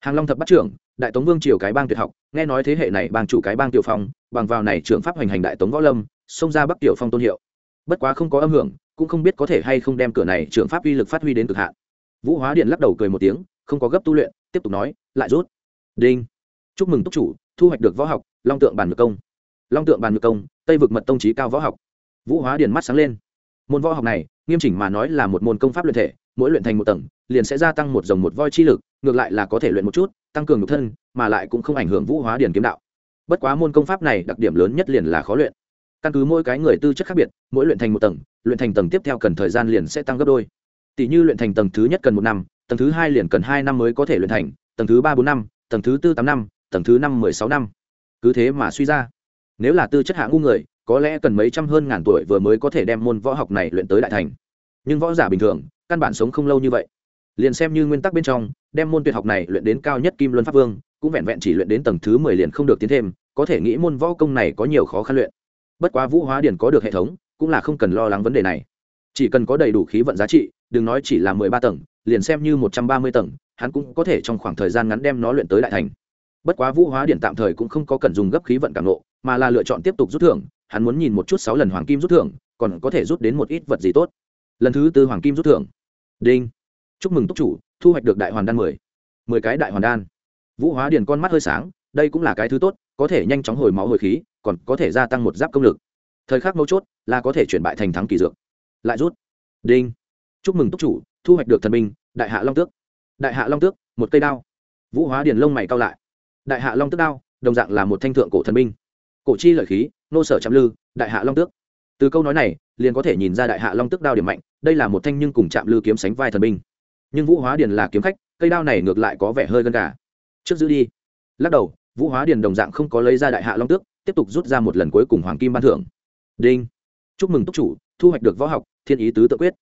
Hàng long thập bắt trưởng, đại tống vương triều cái bang tuyệt học, nghe nói thế hệ này bang chủ cái bang tiểu phong bằng vào này trưởng pháp hoành hành đại tống võ lâm, xông ra bắc tiểu phong tôn hiệu. Bất quá không có âm hưởng, cũng không biết có thể hay không đem cửa này trưởng pháp uy lực phát huy đến cực hạn. Vũ hóa điện lắc đầu cười một tiếng, không có gấp tu luyện, tiếp tục nói, lại rút. Đinh. Chúc mừng túc chủ, thu hoạch được võ học, long tượng bàn ngược công. Long tượng bàn ngược công, tây vực mật tông trí cao võ học. Vũ hóa điện mắt sáng lên. Môn võ học này, nghiêm chỉnh mà nói là một môn công pháp luyện thể, mỗi luyện thành một tầng, liền sẽ gia tăng một dòng một voi chi lực, ngược lại là có thể luyện một chút, tăng cường nhục thân, mà lại cũng không ảnh hưởng vũ hóa điển kiếm đạo bất quá môn công pháp này đặc điểm lớn nhất liền là khó luyện. Căn cứ mỗi cái người tư chất khác biệt, mỗi luyện thành một tầng, luyện thành tầng tiếp theo cần thời gian liền sẽ tăng gấp đôi. Tỷ như luyện thành tầng thứ nhất cần một năm, tầng thứ hai liền cần hai năm mới có thể luyện thành, tầng thứ ba bốn năm, tầng thứ tư tám năm, tầng thứ năm mười sáu năm. Cứ thế mà suy ra. Nếu là tư chất hạ ngu người, có lẽ cần mấy trăm hơn ngàn tuổi vừa mới có thể đem môn võ học này luyện tới đại thành. Nhưng võ giả bình thường, căn bản sống không lâu như vậy liền xem như nguyên tắc bên trong, đem môn tuyệt học này luyện đến cao nhất kim luân pháp vương, cũng vẹn vẹn chỉ luyện đến tầng thứ mười liền không được tiến thêm, có thể nghĩ môn võ công này có nhiều khó khăn luyện. Bất quá vũ hóa điển có được hệ thống, cũng là không cần lo lắng vấn đề này. Chỉ cần có đầy đủ khí vận giá trị, đừng nói chỉ là mười ba tầng, liền xem như một trăm ba mươi tầng, hắn cũng có thể trong khoảng thời gian ngắn đem nó luyện tới đại thành. Bất quá vũ hóa điển tạm thời cũng không có cần dùng gấp khí vận cảm nộ, mà là lựa chọn tiếp tục rút thưởng, hắn muốn nhìn một chút sáu lần hoàng kim rút thưởng, còn có thể rút đến một ít vật gì tốt. Lần thứ tư hoàng kim rút thưởng. Đinh chúc mừng túc chủ, thu hoạch được đại hoàn đan mười. Mười cái đại hoàn đan. Vũ hóa điền con mắt hơi sáng, đây cũng là cái thứ tốt, có thể nhanh chóng hồi máu hồi khí, còn có thể gia tăng một giáp công lực. Thời khắc mấu chốt là có thể chuyển bại thành thắng kỳ dược. Lại rút. Đinh. Chúc mừng túc chủ, thu hoạch được thần binh, đại hạ long tước. Đại hạ long tước, một cây đao. Vũ hóa điền lông mày cao lại. Đại hạ long tước đao, đồng dạng là một thanh thượng cổ thần binh. Cổ chi lợi khí, nô sở chạm lư, đại hạ long tước. Từ câu nói này, liền có thể nhìn ra đại hạ long tước đao điểm mạnh, đây là một thanh nhưng cùng chạm lư kiếm sánh vai thần binh nhưng vũ hóa điền là kiếm khách cây đao này ngược lại có vẻ hơi gân gà trước giữ đi lắc đầu vũ hóa điền đồng dạng không có lấy ra đại hạ long tước tiếp tục rút ra một lần cuối cùng hoàng kim ban thưởng đinh chúc mừng túc chủ thu hoạch được võ học thiên ý tứ tự quyết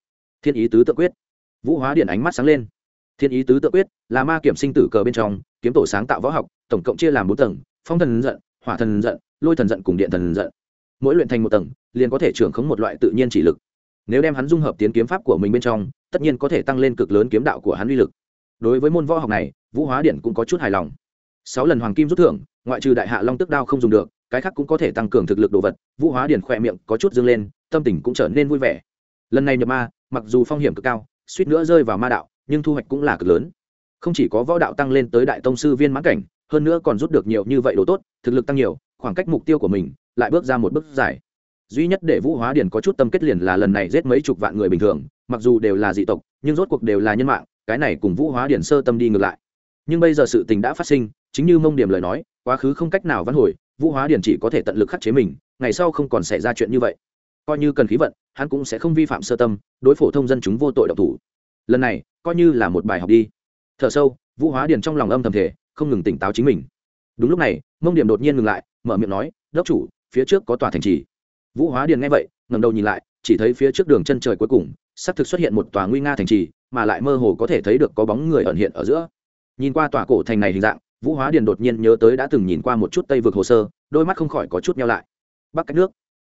thiên ý tứ tự quyết vũ hóa điền ánh mắt sáng lên thiên ý tứ tự quyết là ma kiểm sinh tử cờ bên trong kiếm tổ sáng tạo võ học tổng cộng chia làm bốn tầng phong thần giận hỏa thần giận lôi thần giận cùng điện thần giận mỗi luyện thành một tầng liền có thể trưởng khống một loại tự nhiên chỉ lực nếu đem hắn dung hợp tiến kiếm pháp của mình bên trong tất nhiên có thể tăng lên cực lớn kiếm đạo của hắn uy lực. Đối với môn võ học này, vũ hóa điện cũng có chút hài lòng. Sáu lần hoàng kim rút thưởng, ngoại trừ đại hạ long tức đao không dùng được, cái khác cũng có thể tăng cường thực lực đồ vật. Vũ hóa điện khỏe miệng có chút dâng lên, tâm tình cũng trở nên vui vẻ. Lần này nhập ma, mặc dù phong hiểm cực cao, suýt nữa rơi vào ma đạo, nhưng thu hoạch cũng là cực lớn. Không chỉ có võ đạo tăng lên tới đại tông sư viên mãn cảnh, hơn nữa còn rút được nhiều như vậy đồ tốt, thực lực tăng nhiều, khoảng cách mục tiêu của mình lại bước ra một bước dài duy nhất để vũ hóa điền có chút tâm kết liền là lần này giết mấy chục vạn người bình thường, mặc dù đều là dị tộc, nhưng rốt cuộc đều là nhân mạng, cái này cùng vũ hóa điển sơ tâm đi ngược lại. Nhưng bây giờ sự tình đã phát sinh, chính như mông điểm lời nói, quá khứ không cách nào văn hồi, vũ hóa điển chỉ có thể tận lực khắc chế mình, ngày sau không còn xảy ra chuyện như vậy. Coi như cần khí vận, hắn cũng sẽ không vi phạm sơ tâm, đối phổ thông dân chúng vô tội độc thủ. Lần này, coi như là một bài học đi. Thở sâu, vũ hóa điển trong lòng âm thầm thể không ngừng tỉnh táo chính mình. Đúng lúc này, mông điểm đột nhiên ngừng lại, mở miệng nói, đốc chủ, phía trước có tòa thành trì vũ hóa điền nghe vậy ngầm đầu nhìn lại, chỉ thấy phía trước đường chân trời cuối cùng, sắp thực xuất hiện một tòa nguy nga thành trì, mà lại mơ hồ có thể thấy được có bóng người ẩn hiện ở giữa. Nhìn qua tòa cổ thành này hình dạng, vũ hóa điền đột nhiên nhớ tới đã từng nhìn qua một chút tây vực hồ sơ, đôi mắt không khỏi có chút nhau lại. Bắc cách nước.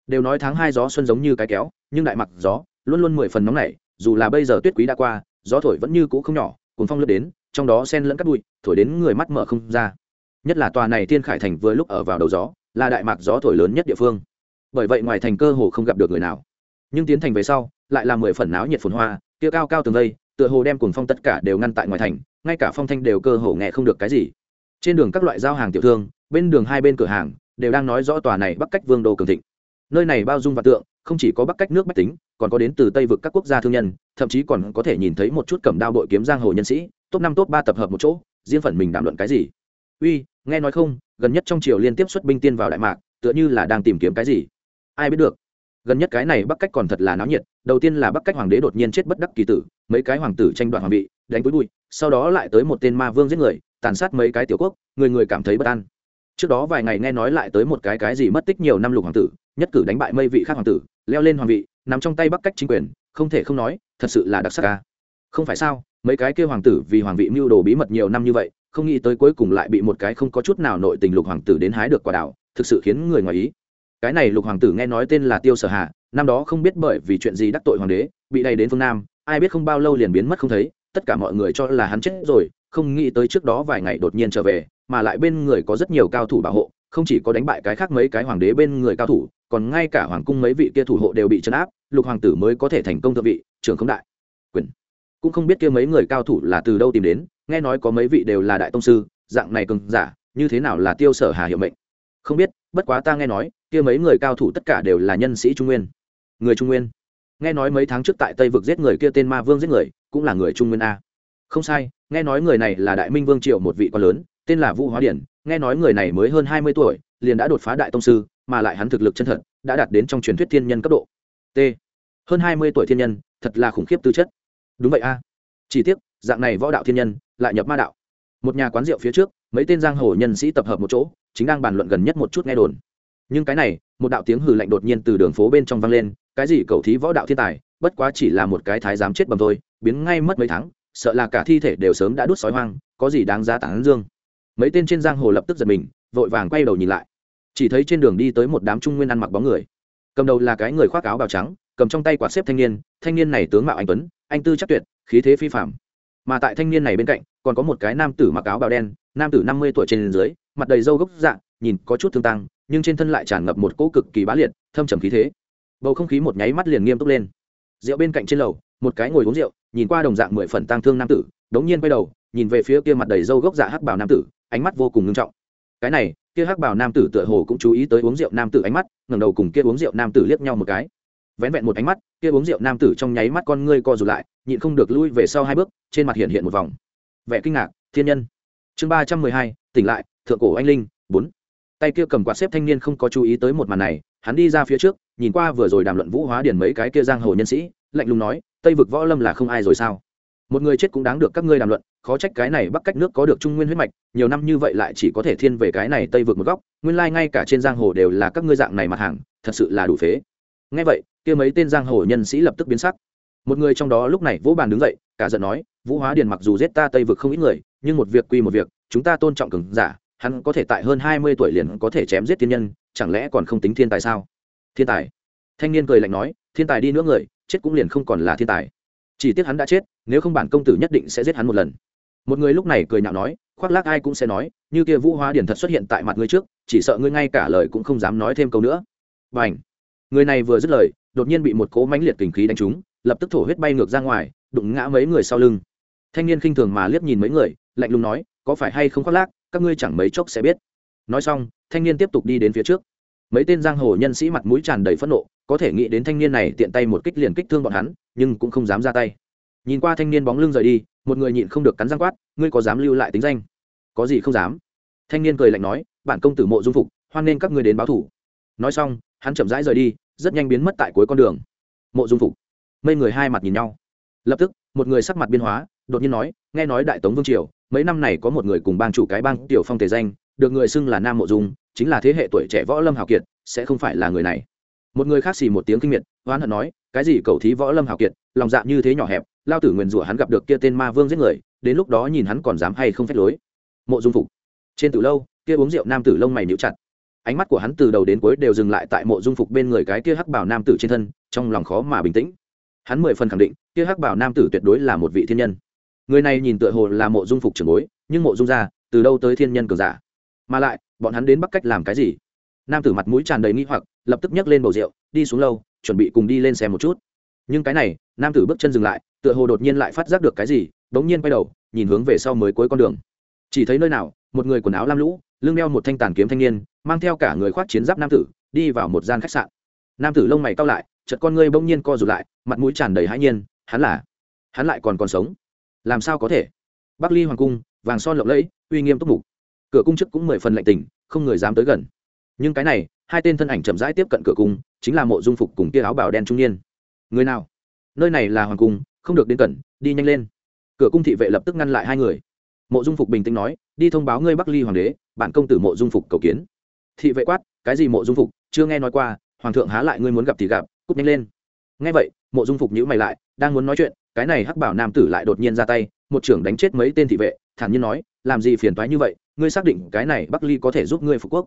Đều nói tháng hai gió xuân giống như cái kéo, nhưng đại mặc gió, luôn luôn mười phần nóng nảy, dù là bây giờ tuyết quý đã qua, gió thổi vẫn như cũ không nhỏ cuốn phong lướt đến, trong đó sen lẫn cắt bụi, thổi đến người mắt mở không ra. Nhất là tòa này thiên khải thành vừa lúc ở vào đầu gió, là đại mạc gió thổi lớn nhất địa phương bởi vậy ngoài thành cơ hồ không gặp được người nào. Nhưng tiến thành về sau, lại là mười phần náo nhiệt phồn hoa, kia cao cao tường vây, tựa hồ đem cùng phong tất cả đều ngăn tại ngoài thành, ngay cả phong thanh đều cơ hồ nghe không được cái gì. Trên đường các loại giao hàng tiểu thương, bên đường hai bên cửa hàng, đều đang nói rõ tòa này bắc cách vương đô cường thịnh. Nơi này bao dung và tượng, không chỉ có bắc cách nước bách tính, còn có đến từ tây vực các quốc gia thương nhân, thậm chí còn có thể nhìn thấy một chút cầm đao đội kiếm giang hồ nhân sĩ, top năm, top ba tập hợp một chỗ, riêng phần mình đàm luận cái gì. Uy, nghe nói không, gần nhất trong triều liên tiếp xuất binh tiên vào đại mạc, tựa như là đang tìm kiếm cái gì ai biết được. Gần nhất cái này bắc cách còn thật là náo nhiệt, đầu tiên là bắc cách hoàng đế đột nhiên chết bất đắc kỳ tử, mấy cái hoàng tử tranh đoạt hoàng vị, đánh túi bụi, sau đó lại tới một tên ma vương giết người, tàn sát mấy cái tiểu quốc, người người cảm thấy bất an. Trước đó vài ngày nghe nói lại tới một cái cái gì mất tích nhiều năm lục hoàng tử, nhất cử đánh bại mây vị khác hoàng tử, leo lên hoàng vị, nằm trong tay bắc cách chính quyền, không thể không nói, thật sự là đặc sắc ca. Không phải sao, mấy cái kêu hoàng tử vì hoàng vị mưu đồ bí mật nhiều năm như vậy, không nghĩ tới cuối cùng lại bị một cái không có chút nào nội tình lục hoàng tử đến hái được quả đảo thực sự khiến người ngoài ý cái này lục hoàng tử nghe nói tên là tiêu sở hạ năm đó không biết bởi vì chuyện gì đắc tội hoàng đế, bị đầy đến phương nam, ai biết không bao lâu liền biến mất không thấy, tất cả mọi người cho là hắn chết rồi, không nghĩ tới trước đó vài ngày đột nhiên trở về, mà lại bên người có rất nhiều cao thủ bảo hộ, không chỉ có đánh bại cái khác mấy cái hoàng đế bên người cao thủ, còn ngay cả hoàng cung mấy vị kia thủ hộ đều bị chấn áp, lục hoàng tử mới có thể thành công thượng vị, trưởng không đại. Quyền. Cũng không biết kia mấy người cao thủ là từ đâu tìm đến, nghe nói có mấy vị đều là đại tông sư, dạng này cường giả, như thế nào là tiêu sở hà hiệu mệnh? Không biết bất quá ta nghe nói, kia mấy người cao thủ tất cả đều là nhân sĩ trung nguyên. Người trung nguyên? Nghe nói mấy tháng trước tại tây vực giết người kia tên ma vương giết người, cũng là người trung nguyên a. Không sai, nghe nói người này là đại minh vương triệu một vị quan lớn, tên là vũ hóa điển, nghe nói người này mới hơn hai mươi tuổi, liền đã đột phá đại tông sư, mà lại hắn thực lực chân thật, đã đạt đến trong truyền thuyết thiên nhân cấp độ. T. Hơn hai mươi tuổi thiên nhân, thật là khủng khiếp tư chất. Đúng vậy a. Chỉ tiếc, dạng này võ đạo thiên nhân, lại nhập ma đạo. Một nhà quán rượu phía trước, mấy tên giang hồ nhân sĩ tập hợp một chỗ chính đang bàn luận gần nhất một chút nghe đồn. Nhưng cái này, một đạo tiếng hừ lạnh đột nhiên từ đường phố bên trong vang lên, cái gì cầu thí võ đạo thiên tài, bất quá chỉ là một cái thái giám chết bầm thôi, biến ngay mất mấy tháng, sợ là cả thi thể đều sớm đã đút sói hoang, có gì đáng giá tán dương. Mấy tên trên giang hồ lập tức giật mình, vội vàng quay đầu nhìn lại. Chỉ thấy trên đường đi tới một đám trung nguyên ăn mặc bóng người. Cầm đầu là cái người khoác áo bào trắng, cầm trong tay quạt xếp thanh niên thanh niên này tướng mạo anh tuấn, anh tư chắc tuyệt, khí thế phi phạm mà tại thanh niên này bên cạnh, còn có một cái nam tử mặc áo bào đen, nam tử năm mươi tuổi trên dưới mặt đầy râu gốc dạng nhìn có chút thương tăng nhưng trên thân lại tràn ngập một cỗ cực kỳ bá liệt, thâm trầm khí thế. Bầu không khí một nháy mắt liền nghiêm túc lên. Rượu bên cạnh trên lầu, một cái ngồi uống rượu, nhìn qua đồng dạng mười phần tang thương nam tử, đống nhiên quay đầu, nhìn về phía kia mặt đầy râu gốc dạ hắc bảo nam tử, ánh mắt vô cùng nghiêm trọng. Cái này, kia hắc bảo nam tử tựa hồ cũng chú ý tới uống rượu nam tử ánh mắt, ngẩng đầu cùng kia uống rượu nam tử liếc nhau một cái. Vén vẹn một ánh mắt, kia uống rượu nam tử trong nháy mắt con ngươi co rụt lại, nhịn không được lui về sau hai bước, trên mặt hiện hiện một vòng vẻ kinh ngạc. Thiên nhân. Chương ba trăm mười hai, tỉnh lại thượng cổ anh linh, bốn. Tay kia cầm quạt xếp thanh niên không có chú ý tới một màn này, hắn đi ra phía trước, nhìn qua vừa rồi đàm luận vũ hóa điển mấy cái kia giang hồ nhân sĩ, lạnh lùng nói, tây vực võ lâm là không ai rồi sao? Một người chết cũng đáng được các ngươi đàm luận, khó trách cái này bắc cách nước có được trung nguyên huyết mạch, nhiều năm như vậy lại chỉ có thể thiên về cái này tây vực một góc, nguyên lai ngay cả trên giang hồ đều là các ngươi dạng này mặt hàng, thật sự là đủ phế. Ngay vậy, kia mấy tên giang hồ nhân sĩ lập tức biến sắc. Một người trong đó lúc này vỗ bàn đứng dậy, cả giận nói, vũ hóa điền mặc dù giết ta tây vực không ít người, nhưng một việc quy một việc, chúng ta tôn trọng cường giả hắn có thể tại hơn hai mươi tuổi liền có thể chém giết thiên nhân, chẳng lẽ còn không tính thiên tài sao? Thiên tài. Thanh niên cười lạnh nói, thiên tài đi nữa người, chết cũng liền không còn là thiên tài. Chỉ tiếc hắn đã chết, nếu không bản công tử nhất định sẽ giết hắn một lần. Một người lúc này cười nhạo nói, khoác lác ai cũng sẽ nói, như kia vũ hóa điển thật xuất hiện tại mặt ngươi trước, chỉ sợ ngươi ngay cả lời cũng không dám nói thêm câu nữa. B à n h người này vừa dứt lời, đột nhiên bị một cỗ mãnh liệt kình khí đánh trúng, lập tức thổ huyết bay ngược ra ngoài, đụng ngã mấy người sau lưng. Thanh niên khinh thường mà liếc nhìn mấy người, lạnh lùng nói, có phải hay không khoác lác? Các ngươi chẳng mấy chốc sẽ biết. Nói xong, thanh niên tiếp tục đi đến phía trước. Mấy tên giang hồ nhân sĩ mặt mũi tràn đầy phẫn nộ, có thể nghĩ đến thanh niên này tiện tay một kích liền kích thương bọn hắn, nhưng cũng không dám ra tay. Nhìn qua thanh niên bóng lưng rời đi, một người nhịn không được cắn răng quát, ngươi có dám lưu lại tính danh? Có gì không dám. Thanh niên cười lạnh nói, bản công tử mộ dung phục, hoan nên các ngươi đến báo thủ. Nói xong, hắn chậm rãi rời đi, rất nhanh biến mất tại cuối con đường. Mộ dung phục. Mấy người hai mặt nhìn nhau. Lập tức, một người sắc mặt biên hóa, đột nhiên nói, nghe nói đại tống vương triều mấy năm này có một người cùng bang chủ cái bang tiểu phong tề danh, được người xưng là nam mộ dung, chính là thế hệ tuổi trẻ võ lâm hào kiệt, sẽ không phải là người này. Một người khác xì một tiếng kinh miệt, oán hận nói, cái gì cầu thí võ lâm hào kiệt, lòng dạ như thế nhỏ hẹp, lao tử nguyền rủa hắn gặp được kia tên ma vương giết người, đến lúc đó nhìn hắn còn dám hay không phép lối. Mộ dung phục. Trên từ lâu, kia uống rượu nam tử lông mày níu chặt. Ánh mắt của hắn từ đầu đến cuối đều dừng lại tại mộ dung phục bên người cái kia hắc bảo nam tử trên thân, trong lòng khó mà bình tĩnh. Hắn mười phần khẳng định, kia hắc bảo nam tử tuyệt đối là một vị thiên nhân người này nhìn tựa hồ là mộ dung phục trưởng bối, nhưng mộ dung ra, từ đâu tới thiên nhân cường giả? Mà lại, bọn hắn đến bắc cách làm cái gì? Nam tử mặt mũi tràn đầy nghi hoặc, lập tức nhấc lên bầu rượu, đi xuống lâu chuẩn bị cùng đi lên xe một chút. Nhưng cái này, nam tử bước chân dừng lại, tựa hồ đột nhiên lại phát giác được cái gì bỗng nhiên quay đầu, nhìn hướng về sau mới cuối con đường. Chỉ thấy nơi nào, một người quần áo lam lũ, lưng đeo một thanh tàn kiếm thanh niên, mang theo cả người khoác chiến giáp nam tử, đi vào một gian khách sạn. Nam tử lông mày cao lại, chợt con ngươi bỗng nhiên co rụt lại, mặt mũi tràn đầy hãi nhiên, hắn là, hắn lại còn còn sống làm sao có thể? Bắc ly hoàng cung, vàng son lộng lẫy, uy nghiêm túc mục. Cửa cung chức cũng mười phần lạnh tình không người dám tới gần. Nhưng cái này, hai tên thân ảnh chậm rãi tiếp cận cửa cung, chính là mộ dung phục cùng kia áo bào đen trung niên. Người nào? Nơi này là hoàng cung, không được đến cẩn, đi nhanh lên. Cửa cung thị vệ lập tức ngăn lại hai người. Mộ dung phục bình tĩnh nói, đi thông báo ngươi bắc ly hoàng đế, bản công tử mộ dung phục cầu kiến. Thị vệ quát, cái gì mộ dung phục? Chưa nghe nói qua, hoàng thượng há lại ngươi muốn gặp thì gặp cúp nhanh lên. Ngay vậy, mộ dung phục nhữ mày lại, đang muốn nói chuyện cái này hắc bảo nam tử lại đột nhiên ra tay, một trưởng đánh chết mấy tên thị vệ, thản nhiên nói, làm gì phiền toái như vậy, ngươi xác định cái này bắc ly có thể giúp ngươi phục quốc.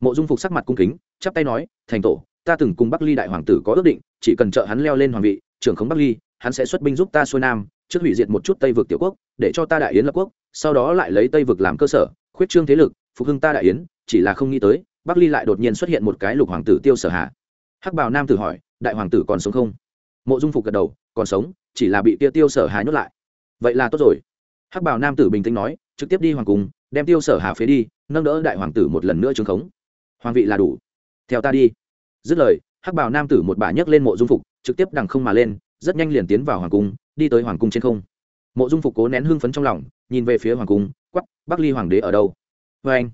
Mộ dung phục sắc mặt cung kính, chắp tay nói, thành tổ, ta từng cùng bắc ly đại hoàng tử có ước định, chỉ cần trợ hắn leo lên hoàng vị, trưởng khống bắc ly, hắn sẽ xuất binh giúp ta xuôi nam, trước hủy diệt một chút tây vực tiểu quốc, để cho ta đại yến lập quốc, sau đó lại lấy tây vực làm cơ sở, khuyết trương thế lực, phục hưng ta đại yến, chỉ là không nghĩ tới, bắc ly lại đột nhiên xuất hiện một cái lục hoàng tử tiêu sở hạ. Hắc bào nam tử hỏi, đại hoàng tử còn sống không? Mộ dung phục gật đầu, còn sống chỉ là bị kia tiêu sở hà nhốt lại. Vậy là tốt rồi. Hắc bào nam tử bình tĩnh nói, trực tiếp đi hoàng cung, đem tiêu sở hà phế đi, nâng đỡ đại hoàng tử một lần nữa trứng khống. Hoàng vị là đủ. Theo ta đi. Dứt lời, hắc bào nam tử một bà nhấc lên mộ dung phục, trực tiếp đằng không mà lên, rất nhanh liền tiến vào hoàng cung, đi tới hoàng cung trên không. Mộ dung phục cố nén hưng phấn trong lòng, nhìn về phía hoàng cung quắp bắc ly hoàng đế ở đâu? Vê anh.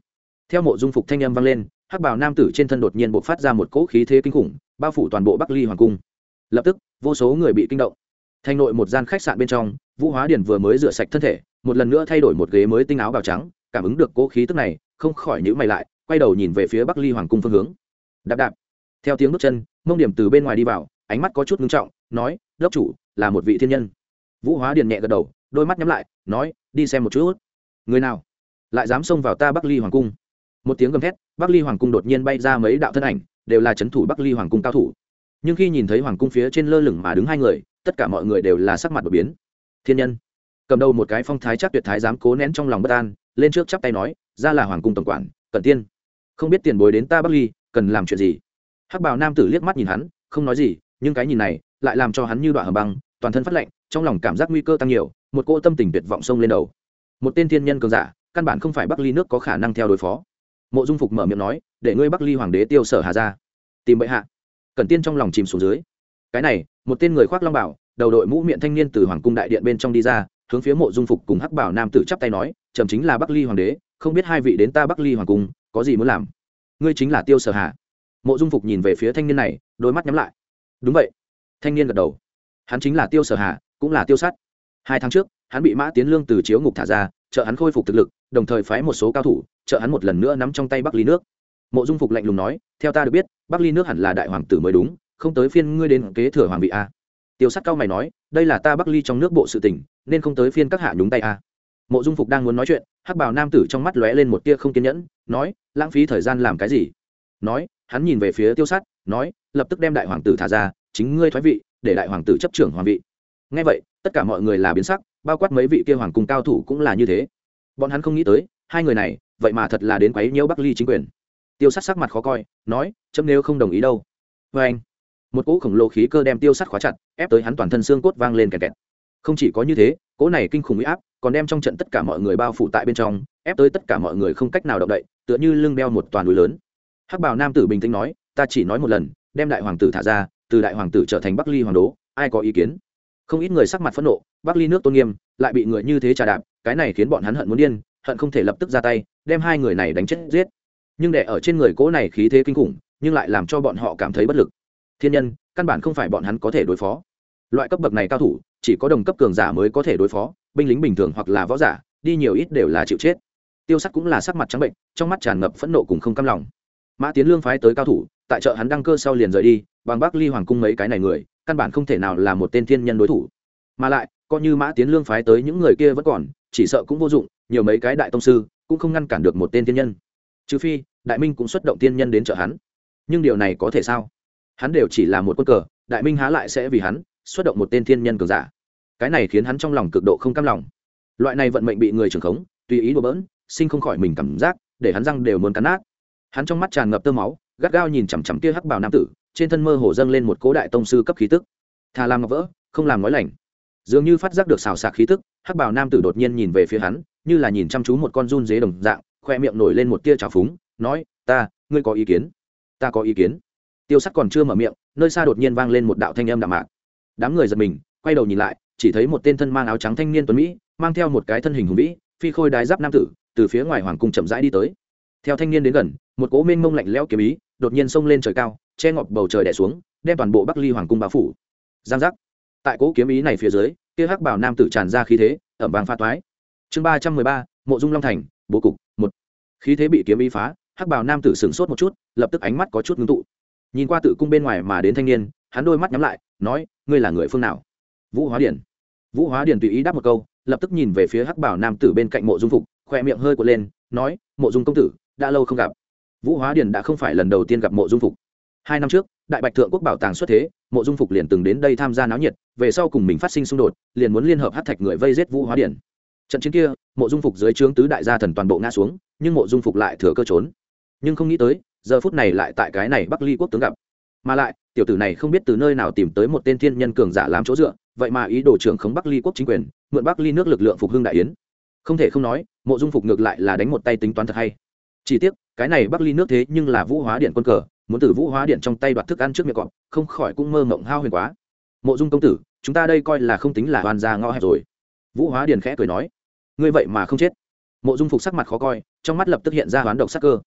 Theo mộ dung phục thanh âm vang lên, hắc bào nam tử trên thân đột nhiên b ộ c phát ra một cỗ khí thế kinh khủng, bao phủ toàn bộ bắc ly hoàng cung. Lập tức, vô số người bị kinh động thành nội một gian khách sạn bên trong, vũ hóa Điền vừa mới rửa sạch thân thể, một lần nữa thay đổi một ghế mới tinh áo bào trắng, cảm ứng được cỗ khí tức này, không khỏi nhữ mày lại, quay đầu nhìn về phía bắc ly hoàng cung phương hướng. Đạp đạp. Theo tiếng bước chân, mông điểm từ bên ngoài đi vào, ánh mắt có chút ngưng trọng, nói, đốc chủ, là một vị thiên nhân. Vũ hóa điền nhẹ gật đầu, đôi mắt nhắm lại, nói, đi xem một chút. Người nào? Lại dám xông vào ta bắc ly hoàng cung. Một tiếng gầm thét, bắc ly hoàng cung đột nhiên bay ra mấy đạo thân ảnh, đều là c h ấ n thủ bắc ly hoàng cung cao thủ. Nhưng khi nhìn thấy hoàng cung phía trên lơ lửng mà đứng hai người tất cả mọi người đều là sắc mặt đột biến. Thiên nhân, cầm đầu một cái phong thái chắc tuyệt thái dám cố nén trong lòng bất an, lên trước chắp tay nói, ra là hoàng cung tổng quản cần tiên. Không biết tiền bối đến ta bắc ly, cần làm chuyện gì? Hắc bào nam tử liếc mắt nhìn hắn, không nói gì, nhưng cái nhìn này lại làm cho hắn như đoạn hầm băng, toàn thân phát lạnh, trong lòng cảm giác nguy cơ tăng nhiều, một cỗ tâm tình tuyệt vọng sông lên đầu. Một tên thiên nhân cường giả, căn bản không phải bắc ly nước có khả năng theo đối phó. Mộ dung phục mở miệng nói, để ngươi bắc ly hoàng đế tiêu sở hà ra. Tìm bệ hạ. Cẩn tiên trong lòng chìm xuống dưới cái này, một tên người khoác long bảo, đầu đội mũ miệng thanh niên từ hoàng cung đại điện bên trong đi ra, hướng phía mộ dung phục cùng hắc bảo nam tử chắp tay nói, trầm chính là bắc ly hoàng đế, không biết hai vị đến ta bắc ly hoàng cung, có gì muốn làm? Ngươi chính là tiêu sở hà. Mộ dung phục nhìn về phía thanh niên này, đôi mắt nhắm lại. Đúng vậy. Thanh niên gật đầu. Hắn chính là tiêu sở hà, cũng là tiêu sát. Hai tháng trước, hắn bị mã tiến lương từ chiếu ngục thả ra, trợ hắn khôi phục thực lực, đồng thời phái một số cao thủ, trợ hắn một lần nữa nắm trong tay bắc ly nước. Mộ dung phục lạnh lùng nói, theo ta được biết, bắc ly nước hẳn là đại hoàng tử mới đúng không tới phiên ngươi đến kế thừa hoàng vị a. Tiêu sát cao mày nói, đây là ta bắc ly trong nước bộ sự tỉnh nên không tới phiên các hạ nhúng tay a. Mộ dung phục đang muốn nói chuyện, hắc bào nam tử trong mắt lóe lên một tia không kiên nhẫn, nói, lãng phí thời gian làm cái gì? Nói, hắn nhìn về phía tiêu sát nói, lập tức đem đại hoàng tử thả ra, chính ngươi thoái vị, để đại hoàng tử chấp trưởng hoàng vị. Ngay vậy, tất cả mọi người là biến sắc, bao quát mấy vị kia hoàng cung cao thủ cũng là như thế. Bọn hắn không nghĩ tới, hai người này, vậy mà thật là đến quấy nhiễu bắc ly chính quyền. Tiêu sát sắc mặt khó coi, nói, chấm nếu không đồng ý đâu. Vê anh một cỗ khổng lồ khí cơ đem tiêu sát khóa chặt, ép tới hắn toàn thân xương cốt vang lên kẹt kẹt. Không chỉ có như thế, cỗ này kinh khủng huy áp còn đem trong trận tất cả mọi người bao phủ tại bên trong, ép tới tất cả mọi người không cách nào động đậy, tựa như lưng đeo một toàn núi lớn. Hắc bảo nam tử bình tĩnh nói, ta chỉ nói một lần, đem đại hoàng tử thả ra, từ đại hoàng tử trở thành bắc ly hoàng đố, ai có ý kiến? Không ít người sắc mặt phẫn nộ, bắc ly nước tôn nghiêm, lại bị người như thế trà đạp, cái này khiến bọn hắn hận muốn điên, hận không thể lập tức ra tay, đem hai người này đánh chết giết. Nhưng để ở trên người cỗ này khí thế kinh khủng, nhưng lại làm cho bọn họ cảm thấy bất lực thiên nhân, căn bản không phải bọn hắn có thể đối phó. Loại cấp bậc này cao thủ, chỉ có đồng cấp cường giả mới có thể đối phó, binh lính bình thường hoặc là võ giả, đi nhiều ít đều là chịu chết. Tiêu sắc cũng là sắc mặt trắng bệnh, trong mắt tràn ngập phẫn nộ cùng không cam lòng. Mã tiến lương phái tới cao thủ, tại chợ hắn đăng cơ sau liền rời đi, bằng bác ly hoàng cung mấy cái này người, căn bản không thể nào là một tên thiên nhân đối thủ. Mà lại, coi như mã tiến lương phái tới những người kia vẫn còn, chỉ sợ cũng vô dụng, nhiều mấy cái đại tông sư cũng không ngăn cản được một tên thiên nhân. Trừ phi, đại minh cũng xuất động tiên nhân đến chợ hắn. Nhưng điều này có thể sao? Hắn đều chỉ là một quân cờ, đại minh há lại sẽ vì hắn xuất động một tên thiên nhân cường giả. Cái này khiến hắn trong lòng cực độ không cam lòng. Loại này vận mệnh bị người trưởng khống, tùy ý đổ bỡn, sinh không khỏi mình cảm giác, để hắn răng đều muốn cắn nát. Hắn trong mắt tràn ngập tơ máu, gắt gao nhìn chằm chằm kia hắc bào nam tử, trên thân mơ hồ dâng lên một cố đại tông sư cấp khí tức. Thà làm ngọc vỡ, không làm nói lành. Dường như phát giác được xào xạc khí tức, hắc bào nam tử đột nhiên nhìn về phía hắn, như là nhìn chăm chú một con run dế đồng dạng, khoe miệng nổi lên một tia trào phúng, nói, ta, ngươi có ý kiến? Ta có ý kiến? Tiêu sắt còn chưa mở miệng, nơi xa đột nhiên vang lên một đạo thanh âm đạm mạc. Đám người giật mình, quay đầu nhìn lại, chỉ thấy một tên thân mang áo trắng thanh niên tuấn mỹ, mang theo một cái thân hình hùng vĩ, phi khôi đái giáp nam tử, từ phía ngoài hoàng cung chậm rãi đi tới. Theo thanh niên đến gần, một cỗ mênh mông lạnh lẽo kiếm ý, đột nhiên xông lên trời cao, che ngọc bầu trời đẻ xuống, đem toàn bộ bắc ly hoàng cung bao phủ. Giang giác. Tại cỗ kiếm ý này phía dưới, kia hắc bảo nam tử tràn ra khí thế, ẩm vàng pha toái. Chương ba trăm mười ba, mộ dung long thành, bố cục, một. Khí thế bị kiếm ý phá, hắc bảo nam tử sửng sốt một chút, lập tức ánh mắt có chút ngưng tụ nhìn qua tự cung bên ngoài mà đến thanh niên, hắn đôi mắt nhắm lại, nói, ngươi là người phương nào? Vũ hóa điển. Vũ hóa điển tùy ý đáp một câu, lập tức nhìn về phía hắc bảo nam tử bên cạnh mộ dung phục khoe miệng hơi quật lên, nói, mộ dung công tử, đã lâu không gặp. Vũ hóa điển đã không phải lần đầu tiên gặp mộ dung phục. Hai năm trước, đại bạch thượng quốc bảo tàng xuất thế, mộ dung phục liền từng đến đây tham gia náo nhiệt, về sau cùng mình phát sinh xung đột, liền muốn liên hợp hát thạch người vây giết vũ hóa điển. Trận chiến kia, mộ dung phục dưới trướng tứ đại gia thần toàn bộ ngã xuống, nhưng mộ dung phục lại thừa cơ trốn. Nhưng không nghĩ tới giờ phút này lại tại cái này bắc ly quốc tướng gặp. Mà lại, tiểu tử này không biết từ nơi nào tìm tới một tên thiên nhân cường giả làm chỗ dựa, vậy mà ý đồ trưởng khống bắc ly quốc chính quyền, mượn bắc ly nước lực lượng phục hưng đại yến. Không thể không nói, mộ dung phục ngược lại là đánh một tay tính toán thật hay. Chỉ tiếc, cái này bắc ly nước thế nhưng là vũ hóa điện quân cờ, muốn từ vũ hóa điện trong tay đoạt thức ăn trước miệng cọp, không khỏi cũng mơ mộng hao huyền quá. Mộ dung công tử, chúng ta đây coi là không tính là hoàn gia ngõ hẹp rồi. Vũ hóa điện khẽ cười nói, ngươi vậy mà không chết. Mộ dung phục sắc mặt khó coi, trong mắt lập tức hiện ra hoán độc sắc cơ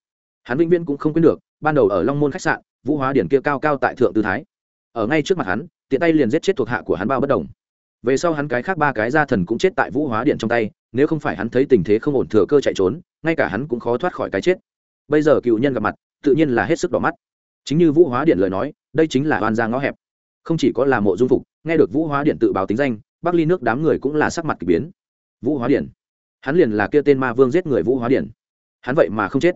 hắn vĩnh viễn cũng không quên được, ban đầu ở long môn khách sạn, vũ hóa điển kia cao cao tại thượng tư thái. Ở ngay trước mặt hắn, tiện tay liền giết chết thuộc hạ của hắn bao bất đồng. Về sau hắn cái khác ba cái gia thần cũng chết tại vũ hóa điện trong tay, nếu không phải hắn thấy tình thế không ổn thừa cơ chạy trốn, ngay cả hắn cũng khó thoát khỏi cái chết. Bây giờ cựu nhân gặp mặt, tự nhiên là hết sức đỏ mắt. Chính như vũ hóa điện lời nói, đây chính là oan gia ngõ hẹp. Không chỉ có là mộ dung phục, nghe được vũ hóa điện tự báo tính danh, bắc ly nước đám người cũng là sắc mặt k ỳ biến. Vũ hóa điện hắn liền là kia tên ma vương giết người vũ hóa điện hắn vậy mà không chết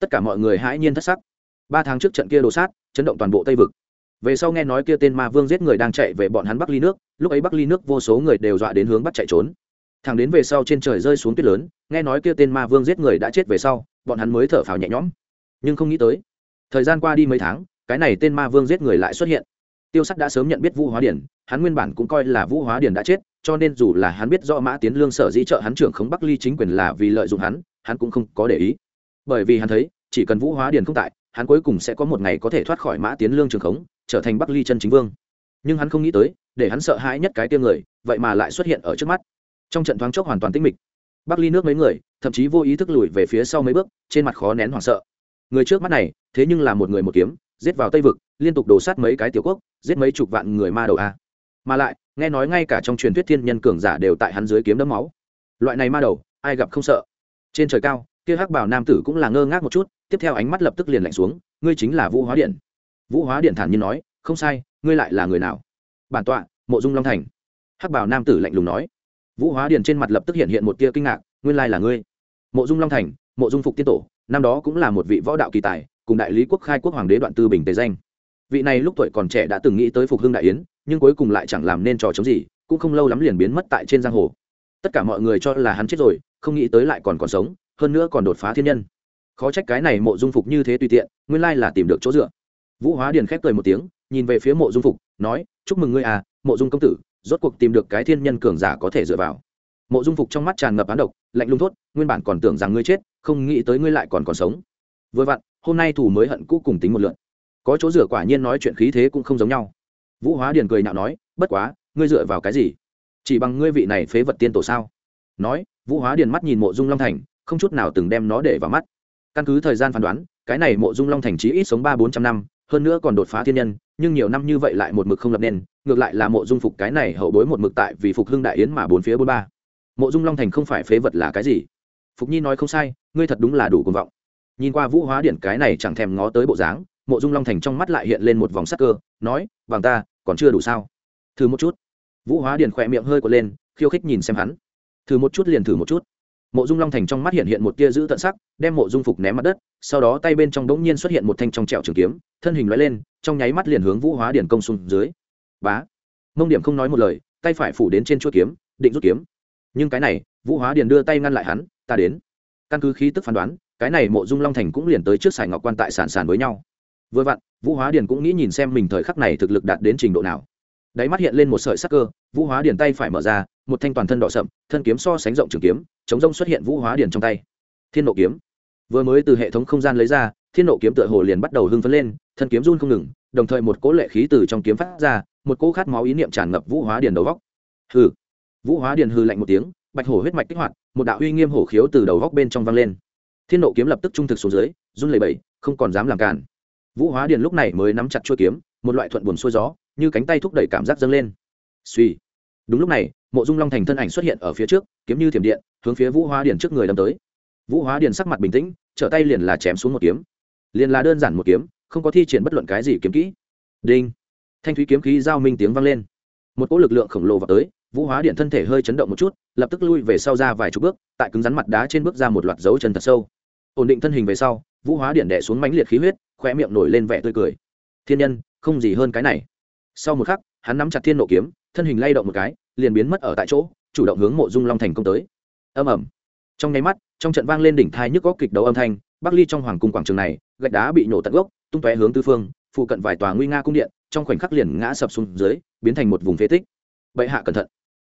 tất cả mọi người hãi nhiên thất sắc. Ba tháng trước trận kia đồ sát, chấn động toàn bộ tây vực. Về sau nghe nói kia tên ma vương giết người đang chạy về bọn hắn bắc ly nước, lúc ấy bắc ly nước vô số người đều dọa đến hướng bắt chạy trốn. Thằng đến về sau trên trời rơi xuống tuyết lớn, nghe nói kia tên ma vương giết người đã chết về sau, bọn hắn mới thở phào nhẹ nhõm. Nhưng không nghĩ tới, thời gian qua đi mấy tháng, cái này tên ma vương giết người lại xuất hiện. Tiêu sắt đã sớm nhận biết vũ hóa điển, hắn nguyên bản cũng coi là vũ hóa điển đã chết, cho nên dù là hắn biết do mã tiến lương sở dĩ trợ hắn trưởng khống bắc ly chính quyền là vì lợi dụng hắn hắn cũng không có để ý bởi vì hắn thấy, chỉ cần vũ hóa điền không tại, hắn cuối cùng sẽ có một ngày có thể thoát khỏi mã tiến lương trường khống, trở thành bắc ly chân chính vương. Nhưng hắn không nghĩ tới, để hắn sợ hãi nhất cái tiêm người, vậy mà lại xuất hiện ở trước mắt. Trong trận thoáng chốc hoàn toàn tĩnh mịch. Bắc ly nước mấy người, thậm chí vô ý thức lùi về phía sau mấy bước, trên mặt khó nén hoảng sợ. Người trước mắt này, thế nhưng là một người một kiếm, giết vào tây vực, liên tục đổ sát mấy cái tiểu quốc, giết mấy chục vạn người ma đầu a. Mà lại, nghe nói ngay cả trong truyền thuyết thiên nhân cường giả đều tại hắn dưới kiếm đấm máu. Loại này ma đầu, ai gặp không sợ? Trên trời cao kia hắc bảo nam tử cũng là ngơ ngác một chút, tiếp theo ánh mắt lập tức liền lạnh xuống, ngươi chính là vũ hóa điện. Vũ hóa điện thản nhiên nói, không sai, ngươi lại là người nào? Bản tọa, mộ dung long thành. Hắc bảo nam tử lạnh lùng nói. Vũ hóa điện trên mặt lập tức hiện hiện một tia kinh ngạc, nguyên lai là ngươi. Mộ dung long thành, mộ dung phục tiên tổ, năm đó cũng là một vị võ đạo kỳ tài, cùng đại lý quốc khai quốc hoàng đế đoạn tư bình tề danh. Vị này lúc tuổi còn trẻ đã từng nghĩ tới phục hưng đại yến, nhưng cuối cùng lại chẳng làm nên trò chống gì, cũng không lâu lắm liền biến mất tại trên giang hồ. Tất cả mọi người cho là hắn chết rồi, không nghĩ tới lại còn còn sống hơn nữa còn đột phá thiên nhân. Khó trách cái này mộ dung phục như thế tùy tiện, nguyên lai là tìm được chỗ dựa. Vũ hóa điền khép cười một tiếng, nhìn về phía mộ dung phục, nói, chúc mừng ngươi à mộ dung công tử, rốt cuộc tìm được cái thiên nhân cường giả có thể dựa vào. Mộ dung phục trong mắt tràn ngập á độc, lạnh lùng thốt, nguyên bản còn tưởng rằng ngươi chết, không nghĩ tới ngươi lại còn còn sống. Vừa vặn, hôm nay thủ mới hận cũ cùng tính một lượn. Có chỗ dựa quả nhiên nói chuyện khí thế cũng không giống nhau. Vũ hóa điền cười nhạo nói, bất quá, ngươi dựa vào cái gì? Chỉ bằng ngươi vị này phế vật tiên tổ sao? Nói, vũ hóa điền mắt nhìn mộ dung long thành không chút nào từng đem nó để vào mắt. Căn cứ thời gian phán đoán, cái này mộ dung long thành chí ít sống ba bốn trăm năm, hơn nữa còn đột phá thiên nhân, nhưng nhiều năm như vậy lại một mực không lập nên, ngược lại là mộ dung phục cái này hậu bối một mực tại vì phục hưng đại yến mà bốn phía bốn ba. Mộ dung long thành không phải phế vật là cái gì? Phục nhi nói không sai, ngươi thật đúng là đủ cuồng vọng. Nhìn qua vũ hóa điện cái này chẳng thèm ngó tới bộ dáng, mộ dung long thành trong mắt lại hiện lên một vòng sắc cơ, nói bằng ta, còn chưa đủ sao? Thử một chút. Vũ hóa điện khỏe miệng hơi quật lên, khiêu khích nhìn xem hắn. Thử một chút liền thử một chút mộ dung long thành trong mắt hiện hiện một tia giữ tận sắc, đem mộ dung phục ném mặt đất, sau đó tay bên trong đ ố n g nhiên xuất hiện một thanh trong trẹo trường kiếm, thân hình loại lên, trong nháy mắt liền hướng vũ hóa điển công xuống dưới. Bá! Mông điểm không nói một lời, tay phải phủ đến trên chuỗi kiếm, định rút kiếm. Nhưng cái này, vũ hóa điển đưa tay ngăn lại hắn, ta đến. Căn cứ khí tức phán đoán, cái này mộ dung long thành cũng liền tới trước sài ngọc quan tại sản sản với nhau. Vừa vặn, vũ hóa điển cũng nghĩ nhìn xem mình thời khắc này thực lực đạt đến trình độ nào đáy mắt hiện lên một sợi sắc cơ, vũ hóa điển tay phải mở ra, một thanh toàn thân đỏ sậm, thân kiếm so sánh rộng trường kiếm, chống rông xuất hiện vũ hóa điển trong tay. Thiên nộ kiếm. Vừa mới từ hệ thống không gian lấy ra, thiên nộ kiếm tựa hồ liền bắt đầu hưng phấn lên, thân kiếm run không ngừng, đồng thời một cỗ lệ khí từ trong kiếm phát ra, một cỗ khát máu ý niệm tràn ngập vũ hóa điển đầu góc. Hừ. Vũ hóa điển hừ lạnh một tiếng, bạch hổ huyết mạch kích hoạt, một đạo uy nghiêm hổ khiếu từ đầu góc bên trong vang lên. Thiên nộ kiếm lập tức trung thực xuống dưới, run lẩy bẩy, không còn dám làm cản. Vũ hóa điển lúc này mới nắm chặt chuôi kiếm, một loại thuận buồn xuôi gió như cánh tay thúc đẩy cảm giác dâng lên. Suy đúng lúc này, mộ dung long thành thân ảnh xuất hiện ở phía trước, kiếm như thiểm điện, hướng phía vũ hóa điền trước người đâm tới. Vũ hóa điền sắc mặt bình tĩnh, trở tay liền là chém xuống một kiếm. Liền là đơn giản một kiếm, không có thi triển bất luận cái gì kiếm kỹ. Đinh. Thanh thúy kiếm khí giao minh tiếng vang lên. Một cỗ lực lượng khổng lồ vào tới, vũ hóa điện thân thể hơi chấn động một chút, lập tức lui về sau ra vài chục bước, tại cứng rắn mặt đá trên bước ra một loạt dấu chân thật sâu. Ổn định thân hình về sau, vũ hóa điện đẻ xuống mãnh liệt khí huyết khoe miệng nổi lên vẻ tươi cười. Thiên nhân, không gì hơn cái này sau một khắc, hắn nắm chặt thiên nộ kiếm, thân hình lay động một cái, liền biến mất ở tại chỗ, chủ động hướng mộ dung long thành công tới. Âm ẩm trong nháy mắt, trong trận vang lên đỉnh thai nhức góc kịch đấu âm thanh, bắc ly trong hoàng cung quảng trường này, gạch đá bị nổ tận gốc, tung tóe hướng tư phương, phụ cận vài tòa nguy nga cung điện, trong khoảnh khắc liền ngã sập xuống dưới, biến thành một vùng phế tích. Bệ hạ cẩn thận.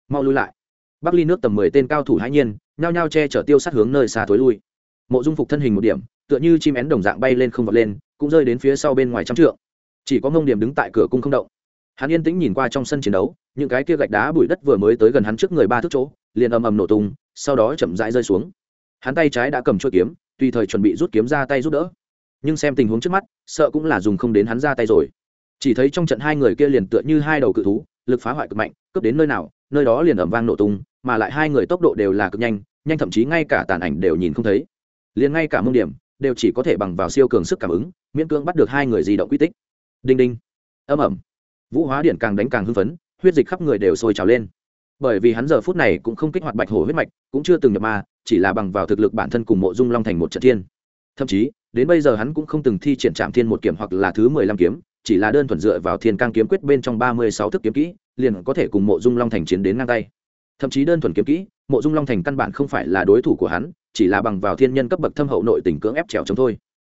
Mau lui lại. Bắc ly nước tầm mười tên cao thủ hãi nhiên, nhao nhao che chở tiêu sát hướng nơi xa thối lui. Mộ dung phục thân hình một điểm, tựa như chim én đồng dạng bay lên không vọt lên, cũng rơi đến phía sau bên ngoài trăm trượng. Chỉ có mông điểm đứng tại cửa cung không động hắn yên tĩnh nhìn qua trong sân chiến đấu, những cái kia gạch đá bụi đất vừa mới tới gần hắn trước người ba thước chỗ, liền ầm ầm nổ tung, sau đó chậm rãi rơi xuống. Hắn tay trái đã cầm chuôi kiếm, tùy thời chuẩn bị rút kiếm ra tay giúp đỡ. Nhưng xem tình huống trước mắt, sợ cũng là dùng không đến hắn ra tay rồi. Chỉ thấy trong trận hai người kia liền tựa như hai đầu cự thú, lực phá hoại cực mạnh, cướp đến nơi nào, nơi đó liền ầm vang nổ tung, mà lại hai người tốc độ đều là cực nhanh nhanh thậm chí ngay cả tàn ảnh đều nhìn không thấy. Liền ngay cả mông điểm, đều chỉ có thể bằng vào siêu cường sức cảm ứng, miễn cưỡng bắt được hai người di động quy tích. Đinh đinh. Âm ẩm vũ hóa điện càng đánh càng hưng phấn, huyết dịch khắp người đều sôi trào lên. Bởi vì hắn giờ phút này cũng không kích hoạt bạch hổ huyết mạch, cũng chưa từng nhập ma, chỉ là bằng vào thực lực bản thân cùng mộ dung long thành một trận thiên. Thậm chí, đến bây giờ hắn cũng không từng thi triển trạm thiên một kiểm hoặc là thứ mười lăm kiếm, chỉ là đơn thuần dựa vào thiên cang kiếm quyết bên trong ba mươi sáu thức kiếm kỹ, liền có thể cùng mộ dung long thành chiến đến ngang tay. Thậm chí đơn thuần kiếm kỹ, mộ dung long thành căn bản không phải là đối thủ của hắn, chỉ là bằng vào thiên nhân cấp bậc thâm hậu nội tình cưỡng ép trèo chống thôi.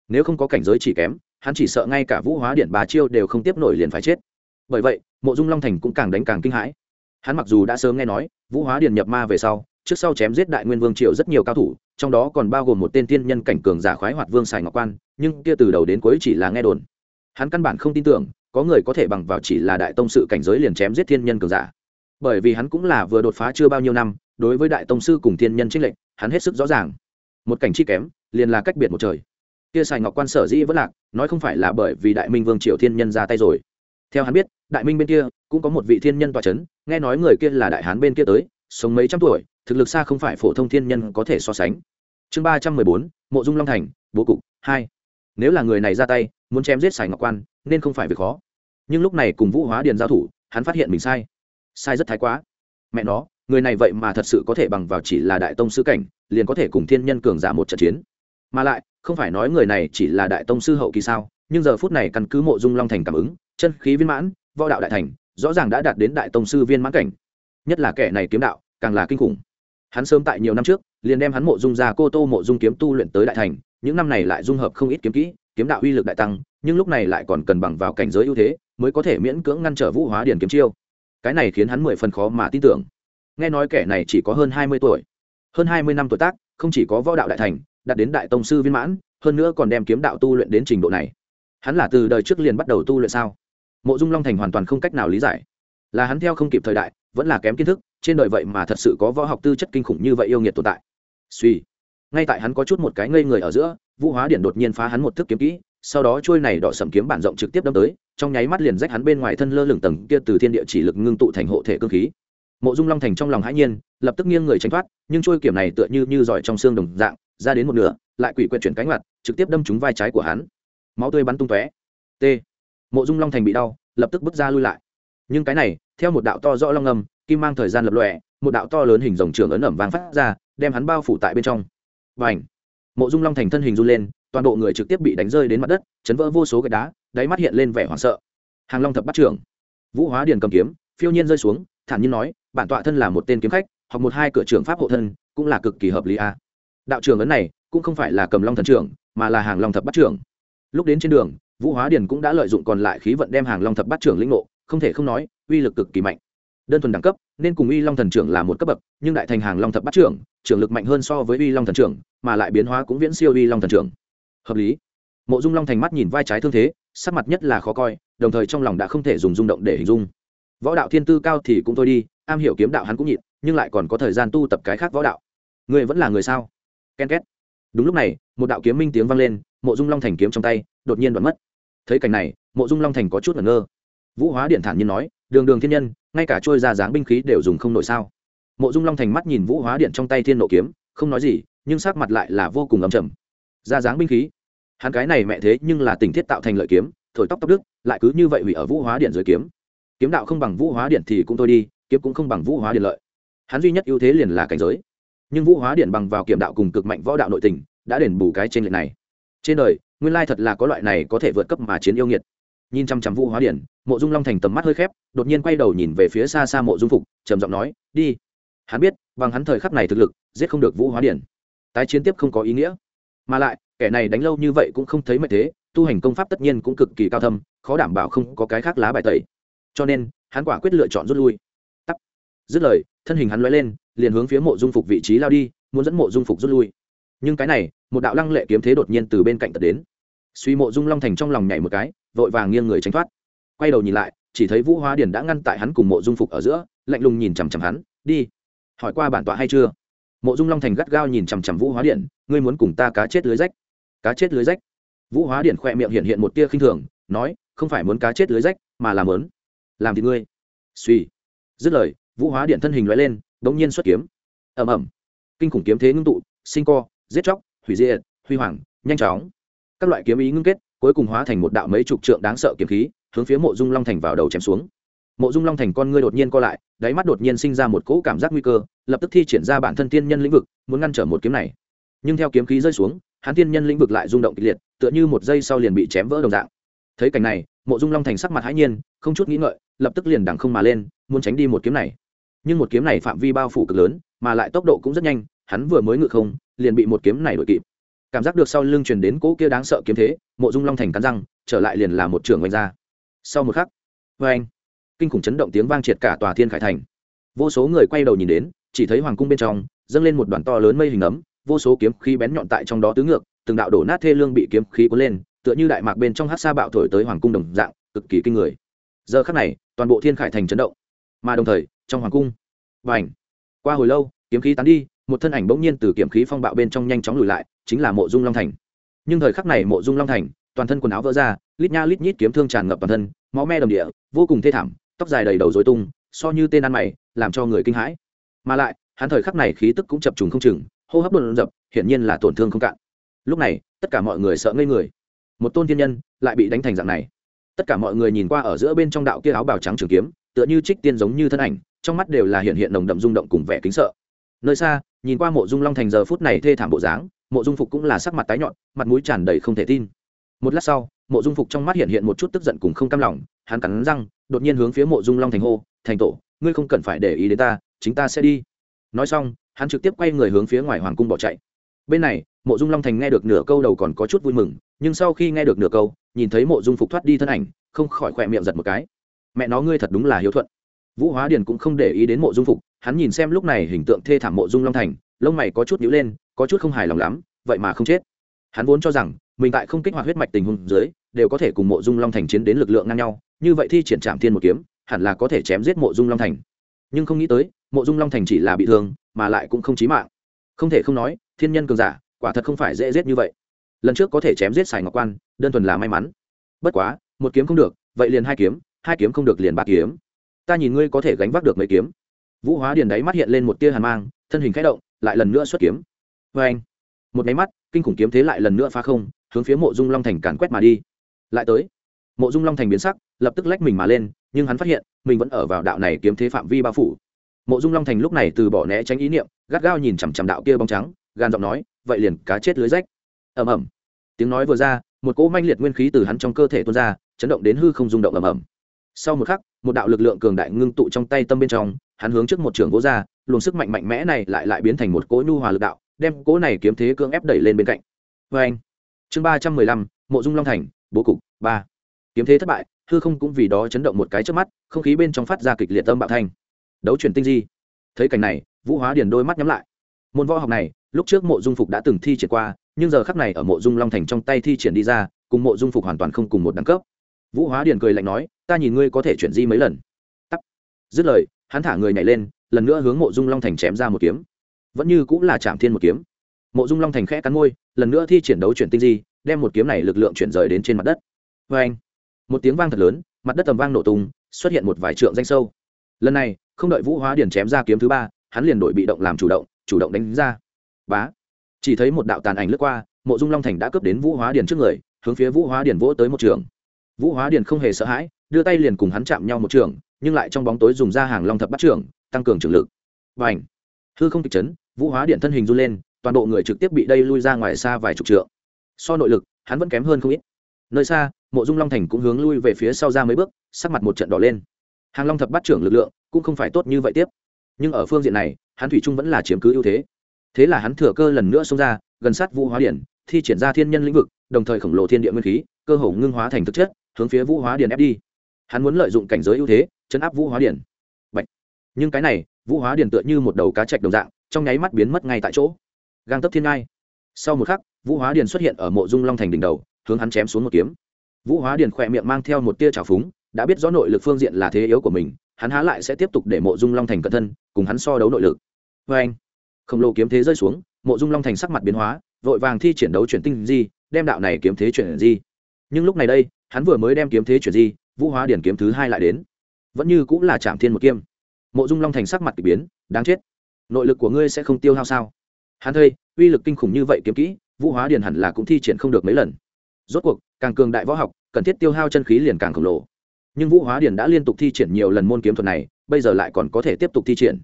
Nếu không có cảnh giới chỉ kém, hắn chỉ sợ ngay cả vũ hóa điện bà chiêu đều không tiếp nổi liền phải chết bởi vậy, mộ dung long thành cũng càng đánh càng kinh hãi. Hắn mặc dù đã sớm nghe nói, vũ hóa điền nhập ma về sau, trước sau chém giết đại nguyên vương triều rất nhiều cao thủ, trong đó còn bao gồm một tên tiên nhân cảnh cường giả khoái hoạt vương sài ngọc quan, nhưng kia từ đầu đến cuối chỉ là nghe đồn. Hắn căn bản không tin tưởng, có người có thể bằng vào chỉ là đại tông sự cảnh giới liền chém giết thiên nhân cường giả. Bởi vì hắn cũng là vừa đột phá chưa bao nhiêu năm, đối với đại tông sư cùng thiên nhân trích lệnh hắn hết sức rõ ràng. Một cảnh chi kém, liền là cách biệt một trời. Kia sài ngọc quan sở dĩ vẫn lạc, nói không phải là bởi vì đại minh vương triều thiên nhân ra tay rồi theo hắn biết, đại minh bên kia cũng có một vị thiên nhân tòa c h ấ n nghe nói người kia là đại hán bên kia tới, sống mấy trăm tuổi, thực lực xa không phải phổ thông thiên nhân có thể so sánh. Chương ba trăm mười bốn, mộ dung long thành, bố cục hai. Nếu là người này ra tay, muốn chém giết sài ngọc quan, nên không phải việc khó. Nhưng lúc này cùng vũ hóa điền giao thủ, hắn phát hiện mình sai. Sai rất thái quá. Mẹ nó, người này vậy mà thật sự có thể bằng vào chỉ là đại tông sư cảnh, liền có thể cùng thiên nhân cường giả một trận chiến. Mà lại, không phải nói người này chỉ là đại tông sư hậu kỳ sao, nhưng giờ phút này căn cứ mộ dung long thành cảm ứng chân khí viên mãn, võ đạo đại thành, rõ ràng đã đạt đến đại tông sư viên mãn cảnh. Nhất là kẻ này kiếm đạo, càng là kinh khủng. Hắn sớm tại nhiều năm trước, liền đem hắn mộ dung ra cô tô mộ dung kiếm tu luyện tới đại thành, những năm này lại dung hợp không ít kiếm kỹ, kiếm đạo uy lực đại tăng, nhưng lúc này lại còn cần bằng vào cảnh giới ưu thế, mới có thể miễn cưỡng ngăn trở vũ hóa điển kiếm chiêu. Cái này khiến hắn mười phần khó mà tin tưởng. Nghe nói kẻ này chỉ có hơn hai mươi tuổi. Hơn hai mươi năm tuổi tác, không chỉ có võ đạo đại thành, đạt đến đại tông sư viên mãn, hơn nữa còn đem kiếm đạo tu luyện đến trình độ này. Hắn là từ đời trước liền bắt đầu tu luyện sao? Mộ dung long thành hoàn toàn không cách nào lý giải là hắn theo không kịp thời đại vẫn là kém kiến thức trên đời vậy mà thật sự có võ học tư chất kinh khủng như vậy yêu nghiệt tồn tại suy ngay tại hắn có chút một cái ngây người ở giữa vũ hóa điện đột nhiên phá hắn một thức kiếm kỹ sau đó trôi này đỏ sầm kiếm bản rộng trực tiếp đâm tới trong nháy mắt liền rách hắn bên ngoài thân lơ lửng tầng kia từ thiên địa chỉ lực ngưng tụ thành hộ thể cơ khí mộ dung long thành trong lòng hãi nhiên lập tức nghiêng người tránh thoát nhưng trôi kiểm này tựa như như giỏi trong xương đồng dạng ra đến một nửa lại quỷ quyệt chuyển cánh mặt trực tiếp đâm trúng vai trái của hắn máu tươi bắn tung tóe t mộ dung long thành bị đau, lập tức bước ra lui lại. Nhưng cái này, theo một đạo to rõ long ngầm kim mang thời gian lập lòe, một đạo to lớn hình rồng trường ấn ẩm vàng phát ra, đem hắn bao phủ tại bên trong. Và ảnh mộ dung long thành thân hình run lên, toàn bộ người trực tiếp bị đánh rơi đến mặt đất, chấn vỡ vô số gạch đá, đáy mắt hiện lên vẻ hoảng sợ. Hàng long thập bắt trưởng, vũ hóa điền cầm kiếm, phiêu nhiên rơi xuống, thản nhiên nói, bản tọa thân là một tên kiếm khách hoặc một hai cửa trưởng pháp hộ thân, cũng là cực kỳ hợp lý a. Đạo trưởng ấn này, cũng không phải là cầm long thần trưởng, mà là hàng long thập bắt trưởng. Lúc đến trên đường vũ hóa điền cũng đã lợi dụng còn lại khí vận đem hàng long thập Bát trưởng lĩnh ngộ, không thể không nói, uy lực cực kỳ mạnh. Đơn thuần đẳng cấp, nên cùng uy long thần trưởng là một cấp bậc, nhưng đại thành hàng long thập Bát trưởng trưởng lực mạnh hơn so với uy long thần trưởng, mà lại biến hóa cũng viễn siêu uy long thần trưởng. Hợp lý. Mộ dung long thành mắt nhìn vai trái thương thế, sắc mặt nhất là khó coi, đồng thời trong lòng đã không thể dùng rung động để hình dung. Võ đạo thiên tư cao thì cũng thôi đi, am hiểu kiếm đạo hắn cũng nhịn, nhưng lại còn có thời gian tu tập cái khác võ đạo. Người vẫn là người sao? Ken két. Đúng lúc này, một đạo kiếm minh tiếng vang lên, mộ dung long thành kiếm trong tay, đột nhiên đoạn mất thấy cảnh này, mộ dung long thành có chút ngẩn ngơ. Vũ hóa điện thản nhiên nói, đường đường thiên nhân, ngay cả trôi ra dáng binh khí đều dùng không nổi sao? Mộ dung long thành mắt nhìn vũ hóa điện trong tay thiên nộ kiếm, không nói gì, nhưng sắc mặt lại là vô cùng ấm chầm ra dáng binh khí. Hắn cái này mẹ thế nhưng là tình thiết tạo thành lợi kiếm, thổi tóc tóc đức lại cứ như vậy hủy ở vũ hóa điện dưới kiếm. Kiếm đạo không bằng vũ hóa điện thì cũng thôi đi, kiếm cũng không bằng vũ hóa điện lợi. Hắn duy nhất ưu thế liền là cảnh giới. Nhưng vũ hóa điện bằng vào kiểm đạo cùng cực mạnh võ đạo nội tình, đã đền bù cái trên lệ này. Trên đời nguyên lai thật là có loại này có thể vượt cấp mà chiến yêu nghiệt. Nhìn chăm chăm vũ hóa điển, mộ dung long thành tầm mắt hơi khép, đột nhiên quay đầu nhìn về phía xa xa mộ dung phục, trầm giọng nói, đi. Hắn biết, bằng hắn thời khắc này thực lực, giết không được vũ hóa điển. Tái chiến tiếp không có ý nghĩa. Mà lại, kẻ này đánh lâu như vậy cũng không thấy mệt thế, tu hành công pháp tất nhiên cũng cực kỳ cao thâm, khó đảm bảo không có cái khác lá bài tẩy. Cho nên, hắn quả quyết lựa chọn rút lui. Tắt dứt lời, thân hình hắn l lên, liền hướng phía mộ dung phục vị trí lao đi, muốn dẫn mộ dung phục rút lui. Nhưng cái này, một đạo lăng lệ kiếm thế đột nhiên từ bên cạnh tật đến suy mộ dung long thành trong lòng nhảy một cái, vội vàng nghiêng người tránh thoát. Quay đầu nhìn lại, chỉ thấy vũ hóa điền đã ngăn tại hắn cùng mộ dung phục ở giữa, lạnh lùng nhìn chằm chằm hắn, đi. Hỏi qua bản tọa hay chưa? Mộ dung long thành gắt gao nhìn chằm chằm vũ hóa điện ngươi muốn cùng ta cá chết lưới rách? Cá chết lưới rách? Vũ hóa điện khoe miệng hiện hiện một tia khinh thường, nói, không phải muốn cá chết lưới rách, mà làm lớn làm thì ngươi. Suy dứt lời, vũ hóa điện thân hình loại lên đ ỗ n g nhiên xuất kiếm. Ẩm ẩm kinh khủng kiếm thế ngưng tụ, sinh co, giết chóc, hủy diệt, huy hoàng, nhanh chóng các loại kiếm ý ngưng kết, cuối cùng hóa thành một đạo mấy chục trượng đáng sợ kiếm khí, hướng phía mộ dung long thành vào đầu chém xuống. Mộ dung long thành con ngươi đột nhiên co lại, đáy mắt đột nhiên sinh ra một cỗ cảm giác nguy cơ, lập tức thi triển ra bản thân tiên nhân lĩnh vực, muốn ngăn trở một kiếm này. Nhưng theo kiếm khí rơi xuống, hắn tiên nhân lĩnh vực lại rung động kịch liệt, tựa như một giây sau liền bị chém vỡ đồng dạng. Thấy cảnh này, mộ dung long thành sắc mặt hãi nhiên, không chút nghĩ ngợi, lập tức liền đằng không mà lên, muốn tránh đi một kiếm này. Nhưng một kiếm này phạm vi bao phủ cực lớn, mà lại tốc độ cũng rất nhanh, hắn vừa mới ngự không, liền bị một kiếm này đuổi kịp cảm giác được sau lưng truyền đến cỗ kia đáng sợ kiếm thế, mộ dung long thành cắn răng, trở lại liền là một trường oanh ra. Sau một khắc vê anh kinh khủng chấn động tiếng vang triệt cả tòa thiên khải thành. Vô số người quay đầu nhìn đến, chỉ thấy hoàng cung bên trong, dâng lên một đoàn to lớn mây hình ấm, vô số kiếm khí bén nhọn tại trong đó tứ ngược, từng đạo đổ nát thê lương bị kiếm khí cuốn lên, tựa như đại mạc bên trong hát sa bạo thổi tới hoàng cung đồng dạng, cực kỳ kinh người. Giờ khắc này, toàn bộ thiên khải thành chấn động. Mà đồng thời, trong hoàng cung và ảnh qua hồi lâu, kiếm khí tán đi một thân ảnh bỗng nhiên từ kiểm khí phong bạo bên trong nhanh chóng lùi lại, chính là mộ dung long thành. Nhưng thời khắc này mộ dung long thành, toàn thân quần áo vỡ ra, lít nha lít nhít kiếm thương tràn ngập toàn thân, máu me đồng địa, vô cùng thê thảm, tóc dài đầy đầu dối tung, so như tên ăn mày, làm cho người kinh hãi. Mà lại, hắn thời khắc này khí tức cũng chập trùng không chừng, hô hấp đột dập hiển nhiên là tổn thương không cạn. Lúc này, tất cả mọi người sợ ngây người. Một tôn thiên nhân lại bị đánh thành dạng này. Tất cả mọi người nhìn qua ở giữa bên trong đạo kia áo bào trắng trường kiếm, tựa như trích tiên giống như thân ảnh, trong mắt đều là hiện hiện nồng đậm rung động cùng vẻ kính sợ. Nơi xa nhìn qua mộ dung long thành giờ phút này thê thảm bộ dáng, mộ dung phục cũng là sắc mặt tái nhọn mặt mũi tràn đầy không thể tin. Một lát sau, mộ dung phục trong mắt hiện hiện một chút tức giận cùng không cam lòng, hắn cắn răng, đột nhiên hướng phía mộ dung long thành hô, thành tổ, ngươi không cần phải để ý đến ta, chính ta sẽ đi. Nói xong, hắn trực tiếp quay người hướng phía ngoài hoàng cung bỏ chạy. Bên này, mộ dung long thành nghe được nửa câu đầu còn có chút vui mừng, nhưng sau khi nghe được nửa câu, nhìn thấy mộ dung phục thoát đi thân ảnh, không khỏi khỏe miệng giật một cái. Mẹ nó, ngươi thật đúng là hiếu thuận. Vũ hóa điền cũng không để ý đến mộ dung phục hắn nhìn xem lúc này hình tượng thê thảm mộ dung long thành, lông mày có chút nhíu lên, có chút không hài lòng lắm, vậy mà không chết. Hắn vốn cho rằng, mình tại không kích hoạt huyết mạch tình huống dưới, đều có thể cùng mộ dung long thành chiến đến lực lượng ngang nhau, như vậy thi triển trạm thiên một kiếm, hẳn là có thể chém giết mộ dung long thành. Nhưng không nghĩ tới, mộ dung long thành chỉ là bị thương, mà lại cũng không chí mạng. Không thể không nói, thiên nhân cường giả, quả thật không phải dễ giết như vậy. Lần trước có thể chém giết sài ngọc quan, đơn thuần là may mắn. Bất quá, một kiếm không được, vậy liền hai kiếm hai kiếm không được liền ba kiếm. Ta nhìn ngươi có thể gánh vác được mấy kiếm vũ hóa điền đáy mắt hiện lên một tia hàn mang, thân hình k h ẽ động, lại lần nữa xuất kiếm. Vê anh, một máy mắt, kinh khủng kiếm thế lại lần nữa phá không, hướng phía mộ dung long thành càn quét mà đi. Lại tới, mộ dung long thành biến sắc, lập tức lách mình mà lên, nhưng hắn phát hiện, mình vẫn ở vào đạo này kiếm thế phạm vi bao phủ. Mộ dung long thành lúc này từ bỏ né tránh ý niệm, gắt gao nhìn chằm chằm đạo kia bóng trắng, gan giọng nói, vậy liền cá chết lưới rách. Ầm ầm. Tiếng nói vừa ra, một cỗ manh liệt nguyên khí từ hắn trong cơ thể tuôn ra, chấn động đến hư không rung động ầm ầm. Sau một khắc, một đạo lực lượng cường đại ngưng tụ trong tay tâm bên trong hắn hướng trước một trường gỗ ra, luồng sức mạnh mạnh mẽ này lại lại biến thành một cỗ nhu hòa lực đạo, đem cỗ này kiếm thế cưỡng ép đẩy lên bên cạnh. Vê anh, chương ba trăm mười lăm, mộ dung long thành, bố cục, ba. Kiếm thế thất bại, hư không cũng vì đó chấn động một cái trước mắt, không khí bên trong phát ra kịch liệt tâm bạo thanh. Đấu truyền tinh di. Thấy cảnh này, vũ hóa điền đôi mắt nhắm lại. Môn võ học này, lúc trước mộ dung phục đã từng thi triển qua, nhưng giờ khắc này ở mộ dung long thành trong tay thi triển đi ra, cùng mộ dung phục hoàn toàn không cùng một đẳng cấp. Vũ hóa điền cười lạnh nói, ta nhìn ngươi có thể chuyển di mấy lần. Tắt dứt lời hắn thả người nhảy lên, lần nữa hướng mộ dung long thành chém ra một kiếm. Vẫn như cũng là chạm thiên một kiếm. Mộ dung long thành khẽ cắn môi, lần nữa thi triển đấu chuyển tinh di, đem một kiếm này lực lượng chuyển rời đến trên mặt đất. Vê anh một tiếng vang thật lớn, mặt đất tầm vang nổ tung, xuất hiện một vài trượng danh sâu. Lần này, không đợi vũ hóa điền chém ra kiếm thứ ba, hắn liền đổi bị động làm chủ động chủ động đánh ra. Bá! Chỉ thấy một đạo tàn ảnh lướt qua, mộ dung long thành đã cướp đến vũ hóa điền trước người, hướng phía vũ hóa điền vỗ tới một trường. Vũ hóa điền không hề sợ hãi, đưa tay liền cùng hắn chạm nhau một trường nhưng lại trong bóng tối dùng ra hàng long thập bắt trưởng, tăng cường trường lực. Và ảnh hư không kịch chấn, vũ hóa điện thân hình run lên, toàn bộ người trực tiếp bị đây lui ra ngoài xa vài chục trượng. So nội lực, hắn vẫn kém hơn không ít. Nơi xa, mộ dung long thành cũng hướng lui về phía sau ra mấy bước, sắc mặt một trận đỏ lên. Hàng long thập bắt trưởng lực lượng cũng không phải tốt như vậy tiếp. Nhưng ở phương diện này, hắn thủy trung vẫn là chiếm cứ ưu thế. Thế là hắn thừa cơ lần nữa xông ra, gần sát vũ hóa điện, thi triển ra thiên nhân lĩnh vực, đồng thời khổng lồ thiên địa nguyên khí, cơ hồ ngưng hóa thành thực chất, hướng phía vũ hóa điện ép đi hắn muốn lợi dụng cảnh giới ưu thế chấn áp vũ hóa điển, Bạch. nhưng cái này vũ hóa điển tựa như một đầu cá chạch đồng dạng trong nháy mắt biến mất ngay tại chỗ. Gang tấp thiên ngai. Sau một khắc vũ hóa điển xuất hiện ở mộ dung long thành đỉnh đầu hướng hắn chém xuống một kiếm. Vũ hóa điển khỏe miệng mang theo một tia trào phúng đã biết rõ nội lực phương diện là thế yếu của mình hắn há lại sẽ tiếp tục để mộ dung long thành cận thân cùng hắn so đấu nội lực. Vê anh khổng lồ kiếm thế rơi xuống mộ dung long thành sắc mặt biến hóa vội vàng thi triển đấu chuyển tinh di đem đạo này kiếm thế chuyển di. Nhưng lúc này đây hắn vừa mới đem kiếm thế chuyển di vũ hóa điển kiếm thứ hai lại đến. Vẫn như cũng là chạm thiên một kiếm mộ dung long thành sắc mặt k ỳ biến, đáng chết. Nội lực của ngươi sẽ không tiêu hao sao? Hắn thây uy lực kinh khủng như vậy kiếm kỹ, vũ hóa điển hẳn là cũng thi triển không được mấy lần. Rốt cuộc, càng cường đại võ học, cần thiết tiêu hao chân khí liền càng khổng lồ. Nhưng vũ hóa điển đã liên tục thi triển nhiều lần môn kiếm thuật này, bây giờ lại còn có thể tiếp tục thi triển.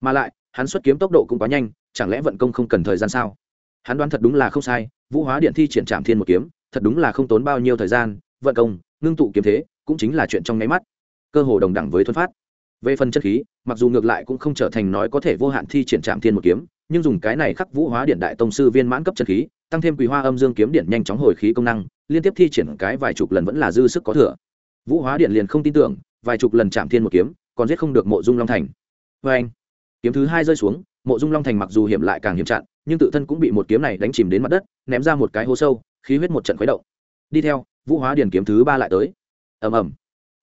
Mà lại, hắn xuất kiếm tốc độ cũng quá nhanh, chẳng lẽ vận công không cần thời gian sao? Hắn đoán thật đúng là không sai, vũ hóa điện thi triển trạm thiên một kiếm, thật đúng là không tốn bao nhiêu thời gian, vận công, ngưng tụ kiếm thế cũng chính là chuyện trong nháy mắt. Cơ hồ đồng đẳng với thuần phát. Về phần chất khí, mặc dù ngược lại cũng không trở thành nói có thể vô hạn thi triển trạm thiên một kiếm, nhưng dùng cái này khắc vũ hóa điện đại tông sư viên mãn cấp chất khí, tăng thêm quý hoa âm dương kiếm điện nhanh chóng hồi khí công năng, liên tiếp thi triển cái vài chục lần vẫn là dư sức có thừa. Vũ hóa điện liền không tin tưởng, vài chục lần chạm thiên một kiếm, còn giết không được mộ dung long thành. Vê anh, kiếm thứ hai rơi xuống, mộ dung long thành mặc dù hiểm lại càng hiểm chặn, nhưng tự thân cũng bị một kiếm này đánh chìm đến mặt đất, ném ra một cái hố sâu, khí huyết một trận khuấy động. Đi theo, vũ hóa điện kiếm thứ ba lại tới ầm ầm.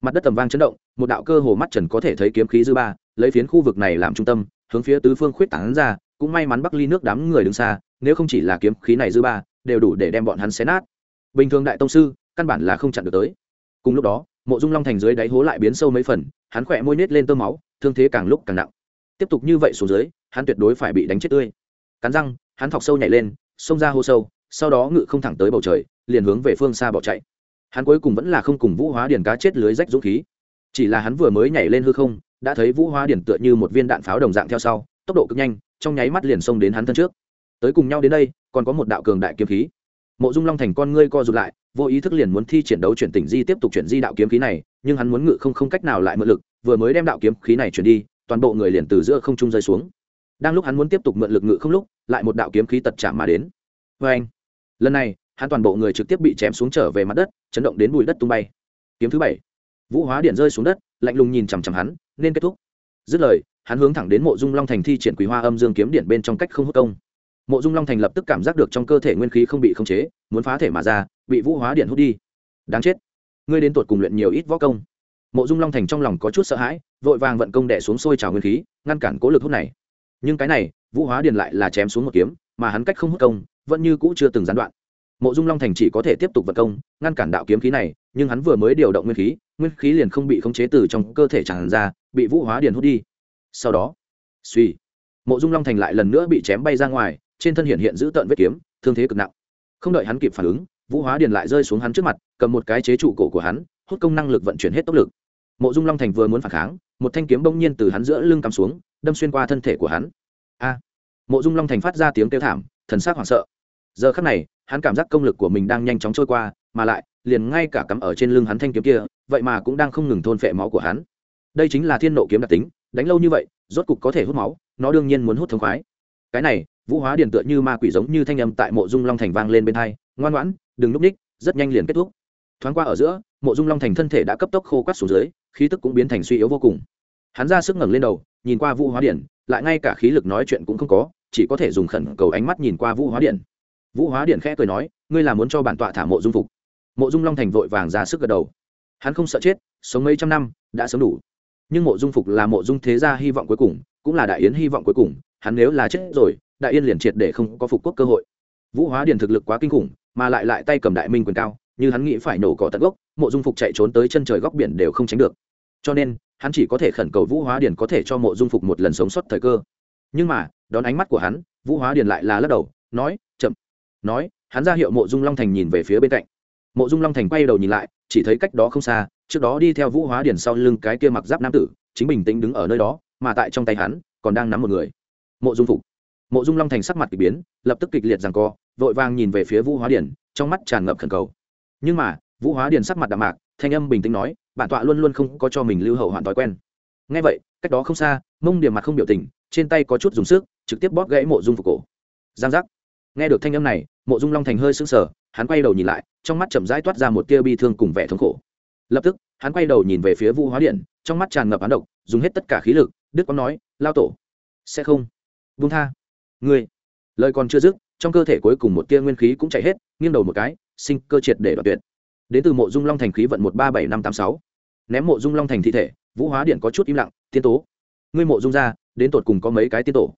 Mặt đất tầm vang chấn động, một đạo cơ hồ mắt trần có thể thấy kiếm khí dư ba, lấy phiến khu vực này làm trung tâm, hướng phía tứ phương khuyết tảng ra, cũng may mắn bắc ly nước đám người đứng xa, nếu không chỉ là kiếm khí này dư ba, đều đủ để đem bọn hắn xé nát. Bình thường đại tông sư, căn bản là không chặn được tới. Cùng lúc đó, mộ dung long thành dưới đáy hố lại biến sâu mấy phần, hắn khỏe môi nết lên tơ máu, thương thế càng lúc càng nặng. Tiếp tục như vậy xuống dưới, hắn tuyệt đối phải bị đánh chết tươi. Cắn răng, hắn thọc sâu nhảy lên, xông ra hô sâu, sau đó ngự không thẳng tới bầu trời, liền hướng về phương xa bỏ chạy hắn cuối cùng vẫn là không cùng vũ hóa điển cá chết lưới rách dũng khí. Chỉ là hắn vừa mới nhảy lên hư không, đã thấy vũ hóa điển tựa như một viên đạn pháo đồng dạng theo sau, tốc độ cực nhanh, trong nháy mắt liền xông đến hắn thân trước. Tới cùng nhau đến đây, còn có một đạo cường đại kiếm khí. Mộ dung long thành con ngươi co rụt lại, vô ý thức liền muốn thi triển đấu chuyển tỉnh di tiếp tục chuyển di đạo kiếm khí này, nhưng hắn muốn ngự không không cách nào lại mượn lực, vừa mới đem đạo kiếm khí này chuyển đi, toàn bộ người liền từ giữa không trung rơi xuống. Đang lúc hắn muốn tiếp tục mượn lực ngự không lúc, lại một đạo kiếm khí tật chạm mà đến. Vê anh lần này hắn toàn bộ người trực tiếp bị chém xuống trở về mặt đất, chấn động đến bụi đất tung bay. Kiếm thứ bảy. Vũ hóa điện rơi xuống đất, lạnh lùng nhìn chằm chằm hắn, nên kết thúc. Dứt lời, hắn hướng thẳng đến mộ dung long thành thi triển quý hoa âm dương kiếm điện bên trong cách không hút công. Mộ dung long thành lập tức cảm giác được trong cơ thể nguyên khí không bị khống chế, muốn phá thể mà ra, bị vũ hóa điện hút đi. Đáng chết. Ngươi đến tột cùng luyện nhiều ít võ công. Mộ dung long thành trong lòng có chút sợ hãi, vội vàng vận công đẻ xuống sôi trào nguyên khí, ngăn cản cố lực hút này. Nhưng cái này, vũ hóa điện lại là chém xuống một kiếm, mà hắn cách không hút công, vẫn như cũ chưa từng gián đoạn mộ dung long thành chỉ có thể tiếp tục vật công, ngăn cản đạo kiếm khí này, nhưng hắn vừa mới điều động nguyên khí nguyên khí liền không bị khống chế từ trong cơ thể tràn ra, bị vũ hóa điền hút đi. Sau đó, suy, mộ dung long thành lại lần nữa bị chém bay ra ngoài, trên thân hiện hiện giữ tợn vết kiếm, thương thế cực nặng. Không đợi hắn kịp phản ứng, vũ hóa điền lại rơi xuống hắn trước mặt, cầm một cái chế trụ cổ của hắn, hút công năng lực vận chuyển hết tốc lực. Mộ dung long thành vừa muốn phản kháng, một thanh kiếm bỗng nhiên từ hắn giữa lưng cắm xuống, đâm xuyên qua thân thể của hắn. A, mộ dung long thành phát ra tiếng kêu thảm, thần sắc hoảng sợ. Giờ khắc này hắn cảm giác công lực của mình đang nhanh chóng trôi qua, mà lại, liền ngay cả cắm ở trên lưng hắn thanh kiếm kia, vậy mà cũng đang không ngừng thôn phệ máu của hắn. Đây chính là thiên nộ kiếm đặc tính, đánh lâu như vậy, rốt cục có thể hút máu, nó đương nhiên muốn hút thống khoái. Cái này, vũ hóa điền tựa như ma quỷ giống như thanh âm tại mộ dung long thành vang lên bên hai, ngoan ngoãn, đừng núp ních, rất nhanh liền kết thúc. Thoáng qua ở giữa, mộ dung long thành thân thể đã cấp tốc khô quát xuống dưới, khí tức cũng biến thành suy yếu vô cùng. Hắn ra sức ngẩng lên đầu, nhìn qua vũ hóa điển lại ngay cả khí lực nói chuyện cũng không có, chỉ có thể dùng khẩn cầu ánh mắt nhìn qua vũ hóa điện vũ hóa điện khẽ cười nói, ngươi là muốn cho bản tọa thả mộ dung phục. Mộ dung long thành vội vàng ra sức gật đầu. Hắn không sợ chết, sống mấy trăm năm, đã sống đủ. Nhưng mộ dung phục là mộ dung thế gia hy vọng cuối cùng, cũng là đại yến hy vọng cuối cùng, hắn nếu là chết rồi, đại yên liền triệt để không có phục quốc cơ hội. Vũ hóa điền thực lực quá kinh khủng, mà lại lại tay cầm đại minh quyền cao, như hắn nghĩ phải nổ cỏ tận gốc, mộ dung phục chạy trốn tới chân trời góc biển đều không tránh được. Cho nên, hắn chỉ có thể khẩn cầu vũ hóa điền có thể cho mộ dung phục một lần sống sót thời cơ. Nhưng mà, đón ánh mắt của hắn, vũ hóa điền lại là lắc đầu, nói nói hắn ra hiệu mộ dung long thành nhìn về phía bên cạnh. Mộ dung long thành quay đầu nhìn lại chỉ thấy cách đó không xa trước đó đi theo vũ hóa điển sau lưng cái kia mặc giáp nam tử chính bình tĩnh đứng ở nơi đó mà tại trong tay hắn còn đang nắm một người. Mộ dung phục. Mộ dung long thành sắc mặt k ỳ biến lập tức kịch liệt rằng co vội vàng nhìn về phía vũ hóa điển, trong mắt tràn ngập khẩn cầu. Nhưng mà vũ hóa điển sắc mặt đạm mạc thanh âm bình tĩnh nói bản tọa luôn luôn không có cho mình lưu hậu hoạn thói quen. Ngay vậy cách đó không xa mông điểm mặt không biểu tình trên tay có chút dùng sức trực tiếp bóp gãy mộ dung phục cổ. Giang giác. Nghe được thanh âm này mộ dung long thành hơi sững sờ, hắn quay đầu nhìn lại, trong mắt chậm rãi toát ra một tia bi thương cùng vẻ thống khổ. Lập tức, hắn quay đầu nhìn về phía vũ hóa điện, trong mắt tràn ngập hắn độc, dùng hết tất cả khí lực, đức quang nói, lao tổ, sẽ không. Vung tha, ngươi. Lời còn chưa dứt, trong cơ thể cuối cùng một tia nguyên khí cũng chạy hết, nghiêng đầu một cái, sinh cơ triệt để đoạt tuyệt. Đến từ mộ dung long thành khí vận một ba bảy năm tám sáu. Ném mộ dung long thành thi thể vũ hóa điện có chút im lặng, tiên tố ngươi mộ dung ra, đến tột cùng có mấy cái tiên tổ?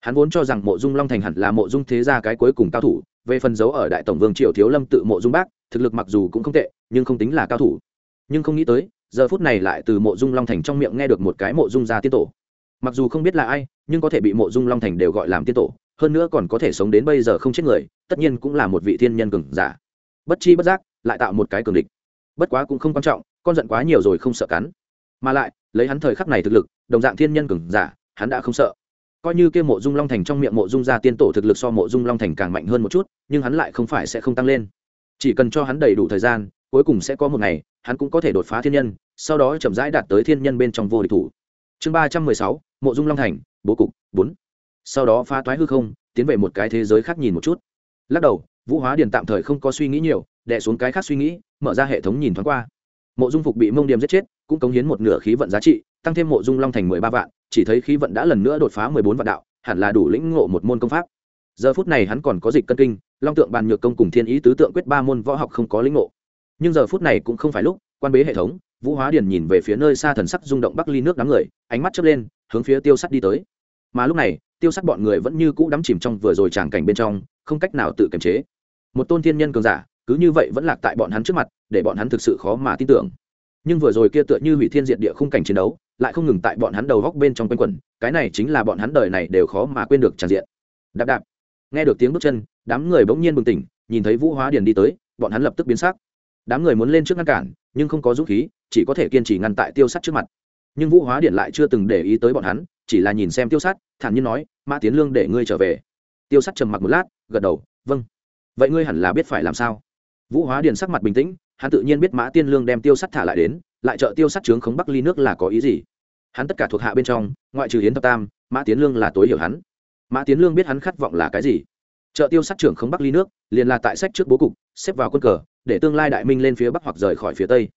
Hắn vốn cho rằng mộ dung long thành hẳn là mộ dung thế gia cái cuối cùng cao thủ về phần dấu ở đại tổng vương triều thiếu lâm tự mộ dung bác, thực lực mặc dù cũng không tệ, nhưng không tính là cao thủ. Nhưng không nghĩ tới, giờ phút này lại từ mộ dung long thành trong miệng nghe được một cái mộ dung gia tiên tổ. Mặc dù không biết là ai, nhưng có thể bị mộ dung long thành đều gọi làm tiên tổ, hơn nữa còn có thể sống đến bây giờ không chết người, tất nhiên cũng là một vị thiên nhân cường giả. Bất chi bất giác, lại tạo một cái cường địch. Bất quá cũng không quan trọng, con giận quá nhiều rồi không sợ cắn. Mà lại, lấy hắn thời khắc này thực lực, đồng dạng thiên nhân cường giả, hắn đã không sợ coi như kia mộ dung long thành trong miệng mộ dung gia tiên tổ thực lực so mộ dung long thành càng mạnh hơn một chút, nhưng hắn lại không phải sẽ không tăng lên. Chỉ cần cho hắn đầy đủ thời gian, cuối cùng sẽ có một ngày, hắn cũng có thể đột phá thiên nhân, sau đó chậm rãi đạt tới thiên nhân bên trong vô địch thủ. Chương ba trăm mười sáu, mộ dung long thành, bố cục bốn. Sau đó phá toái hư không, tiến về một cái thế giới khác nhìn một chút. Lắc đầu, vũ hóa điền tạm thời không có suy nghĩ nhiều đẻ xuống cái khác suy nghĩ, mở ra hệ thống nhìn thoáng qua. Mộ dung phục bị mông điểm giết chết, cũng cống hiến một nửa khí vận giá trị, tăng thêm mộ dung long thành mười ba vạn chỉ thấy khí vận đã lần nữa đột phá mười bốn vạn đạo, hẳn là đủ lĩnh ngộ một môn công pháp. Giờ phút này hắn còn có dịch cân kinh, long tượng bàn nhược công cùng thiên ý tứ tượng quyết ba môn võ học không có lĩnh ngộ. Nhưng giờ phút này cũng không phải lúc, quan bế hệ thống, vũ hóa điền nhìn về phía nơi xa thần sắc rung động bắc ly nước đám người, ánh mắt chớp lên, hướng phía tiêu sắt đi tới. Mà lúc này, tiêu sắt bọn người vẫn như cũ đắm chìm trong vừa rồi tràng cảnh bên trong, không cách nào tự kiềm chế. Một tôn thiên nhân cường giả, cứ như vậy vẫn lạc tại bọn hắn trước mặt, để bọn hắn thực sự khó mà tin tưởng. Nhưng vừa rồi kia tựa như hủy thiên diệt địa khung cảnh chiến đấu lại không ngừng tại bọn hắn đầu góc bên trong quanh quẩn, cái này chính là bọn hắn đời này đều khó mà quên được tràn diện. Đạp đạp. Nghe được tiếng bước chân, đám người bỗng nhiên bừng tỉnh, nhìn thấy vũ hóa điền đi tới, bọn hắn lập tức biến sắc. Đám người muốn lên trước ngăn cản, nhưng không có dũng khí, chỉ có thể kiên trì ngăn tại tiêu sắt trước mặt. Nhưng vũ hóa điện lại chưa từng để ý tới bọn hắn, chỉ là nhìn xem tiêu sắt, thản nhiên nói, mã tiến lương để ngươi trở về. Tiêu sắt trầm mặc một lát, gật đầu vâng. Vậy ngươi hẳn là biết phải làm sao? Vũ hóa điện sắc mặt bình tĩnh, hắn tự nhiên biết mã tiên lương đem tiêu sắt thả lại đến lại trợ tiêu sắt trướng khống bắc ly nước là có ý gì? Hắn tất cả thuộc hạ bên trong, ngoại trừ hiến thập tam, mã tiến lương là tối hiểu hắn. Mã tiến lương biết hắn khát vọng là cái gì. Trợ tiêu sát trưởng khống bắc ly nước, liền là tại sách trước bố cục, xếp vào quân cờ, để tương lai đại minh lên phía bắc hoặc rời khỏi phía tây.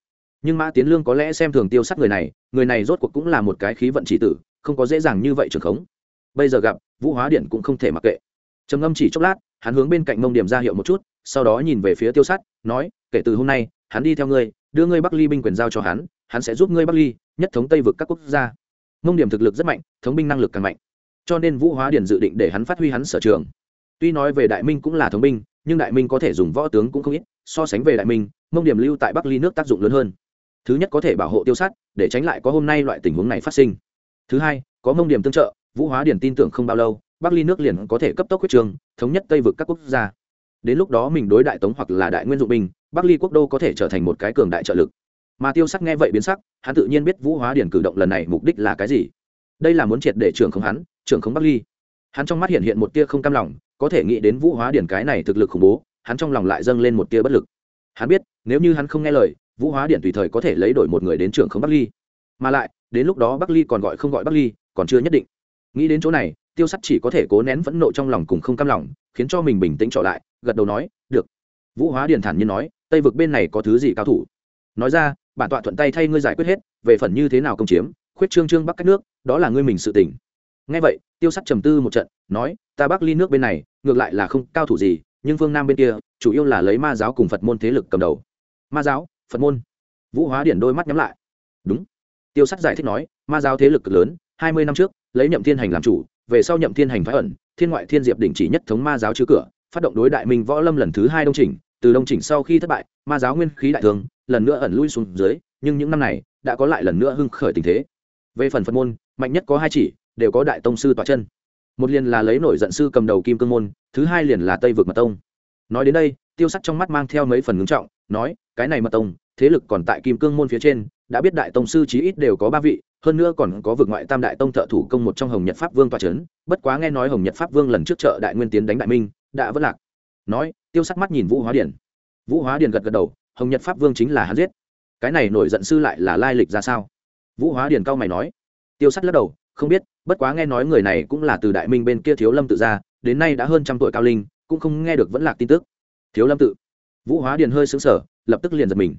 Nhưng mã tiến lương có lẽ xem thường tiêu sát người này người này rốt cuộc cũng là một cái khí vận chỉ tử, không có dễ dàng như vậy trường khống. Bây giờ gặp, vũ hóa điện cũng không thể mặc kệ. Trầm ngâm chỉ chốc lát, hắn hướng bên cạnh mông điểm ra hiệu một chút, sau đó nhìn về phía tiêu sát, nói, kể từ hôm nay, hắn đi theo ngươi đưa ngươi bắc ly binh quyền giao cho hắn hắn sẽ giúp ngươi bắc ly, nhất thống tây vực các quốc gia. Mông điểm thực lực rất mạnh, thống binh năng lực càng mạnh. Cho nên vũ hóa điển dự định để hắn phát huy hắn sở trường. Tuy nói về đại minh cũng là thống binh, nhưng đại minh có thể dùng võ tướng cũng không ít, so sánh về đại minh, mông điểm lưu tại bắc ly nước tác dụng lớn hơn. Thứ nhất có thể bảo hộ tiêu sát, để tránh lại có hôm nay loại tình huống này phát sinh. Thứ hai, có mông điểm tương trợ, vũ hóa điển tin tưởng không bao lâu, bắc ly nước liền có thể cấp tốc huyết trường, thống nhất tây vực các quốc gia đến lúc đó mình đối đại tống hoặc là đại nguyên dụng binh, bắc ly quốc đô có thể trở thành một cái cường đại trợ lực. Mà tiêu sắc nghe vậy biến sắc, hắn tự nhiên biết vũ hóa điển cử động lần này mục đích là cái gì. Đây là muốn triệt để trưởng không hắn, trưởng không bắc ly. Hắn trong mắt hiện hiện một tia không cam lòng, có thể nghĩ đến vũ hóa điển cái này thực lực khủng bố, hắn trong lòng lại dâng lên một tia bất lực. Hắn biết, nếu như hắn không nghe lời, vũ hóa điển tùy thời có thể lấy đổi một người đến trưởng không bắc ly. Mà lại, đến lúc đó bắc ly còn gọi không gọi bắc ly, còn chưa nhất định. Nghĩ đến chỗ này, tiêu sắt chỉ có thể cố nén phẫn nộ trong lòng cùng không cam lòng, khiến cho mình bình tĩnh trở lại gật đầu nói, được. Vũ hóa Điền thản nhiên nói, tây vực bên này có thứ gì cao thủ? Nói ra, bản tọa thuận tay thay ngươi giải quyết hết, về phần như thế nào công chiếm, khuyết trương trương bắc cách nước, đó là ngươi mình sự tỉnh ngay vậy, tiêu sắt trầm tư một trận, nói, ta bắc ly nước bên này, ngược lại là không cao thủ gì, nhưng phương nam bên kia, chủ yếu là lấy ma giáo cùng phật môn thế lực cầm đầu. Ma giáo, phật môn? Vũ hóa điển đôi mắt nhắm lại. Đúng. Tiêu sắt giải thích nói, ma giáo thế lực cực lớn, hai mươi năm trước, lấy nhậm thiên hành làm chủ, về sau nhậm thiên hành phái ẩn, thiên ngoại thiên diệp đỉnh chỉ nhất thống ma giáo chứ cửa phát động đối đại minh võ lâm lần thứ hai đông chỉnh, từ đông chỉnh sau khi thất bại, ma giáo nguyên khí đại thường lần nữa ẩn lui xuống dưới, nhưng những năm này đã có lại lần nữa hưng khởi tình thế. Về phần phật môn, mạnh nhất có hai chỉ, đều có đại tông sư tọa chân. Một liền là lấy nổi giận sư cầm đầu kim cương môn, thứ hai liền là tây vực mật tông. Nói đến đây, tiêu sắt trong mắt mang theo mấy phần ngưng trọng, nói, cái này mật tông, thế lực còn tại kim cương môn phía trên, đã biết đại tông sư chí ít đều có ba vị, hơn nữa còn có vực ngoại tam đại tông thợ thủ công một trong hồng nhật pháp vương tòa c h ấ n bất quá nghe nói hồng nhật pháp vương lần trước chợ đại nguyên tiến đánh đại minh đã vất lạc. Nói, tiêu sắc mắt nhìn vũ hóa điển vũ hóa điển gật gật đầu, hồng nhật pháp vương chính là hắn giết. Cái này nổi giận sư lại là lai lịch ra sao? Vũ hóa điển cao mày nói. Tiêu sắc lắc đầu, không biết, bất quá nghe nói người này cũng là từ đại minh bên kia thiếu lâm tự ra, đến nay đã hơn trăm tuổi cao linh, cũng không nghe được vẫn lạc tin tức. Thiếu lâm tự. Vũ hóa điền hơi xứng sở lập tức liền giật mình.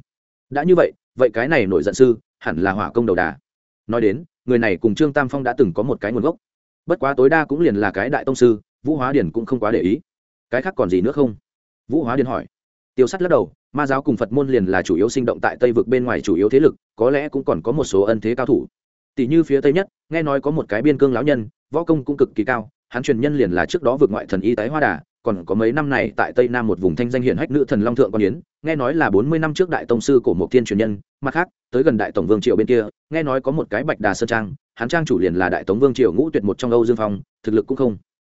Đã như vậy vậy cái này nổi giận sư, hẳn là hỏa công đầu đà. Nói đến, người này cùng trương tam phong đã từng có một cái nguồn gốc. Bất quá tối đa cũng liền là cái đại tông sư, vũ hóa điền cũng không quá để ý cái khác còn gì nữa không? Vũ hóa điền hỏi. Tiêu sắt lắc đầu, ma giáo cùng phật môn liền là chủ yếu sinh động tại tây vực bên ngoài chủ yếu thế lực, có lẽ cũng còn có một số ân thế cao thủ. Tỷ như phía tây nhất, nghe nói có một cái biên cương lão nhân, võ công cũng cực kỳ cao, hắn truyền nhân liền là trước đó vượt ngoại thần y tái hoa đà, còn có mấy năm này tại tây nam một vùng thanh danh hiển hách nữ thần long thượng quan yến, nghe nói là bốn mươi năm trước đại tông sư của một thiên truyền nhân, mặt khác, tới gần đại tổng vương triều bên kia, nghe nói có một cái bạch đà sơn trang, hắn trang chủ liền là đại tống vương triều ngũ tuyệt một trong âu dương phong, thực lực cũng không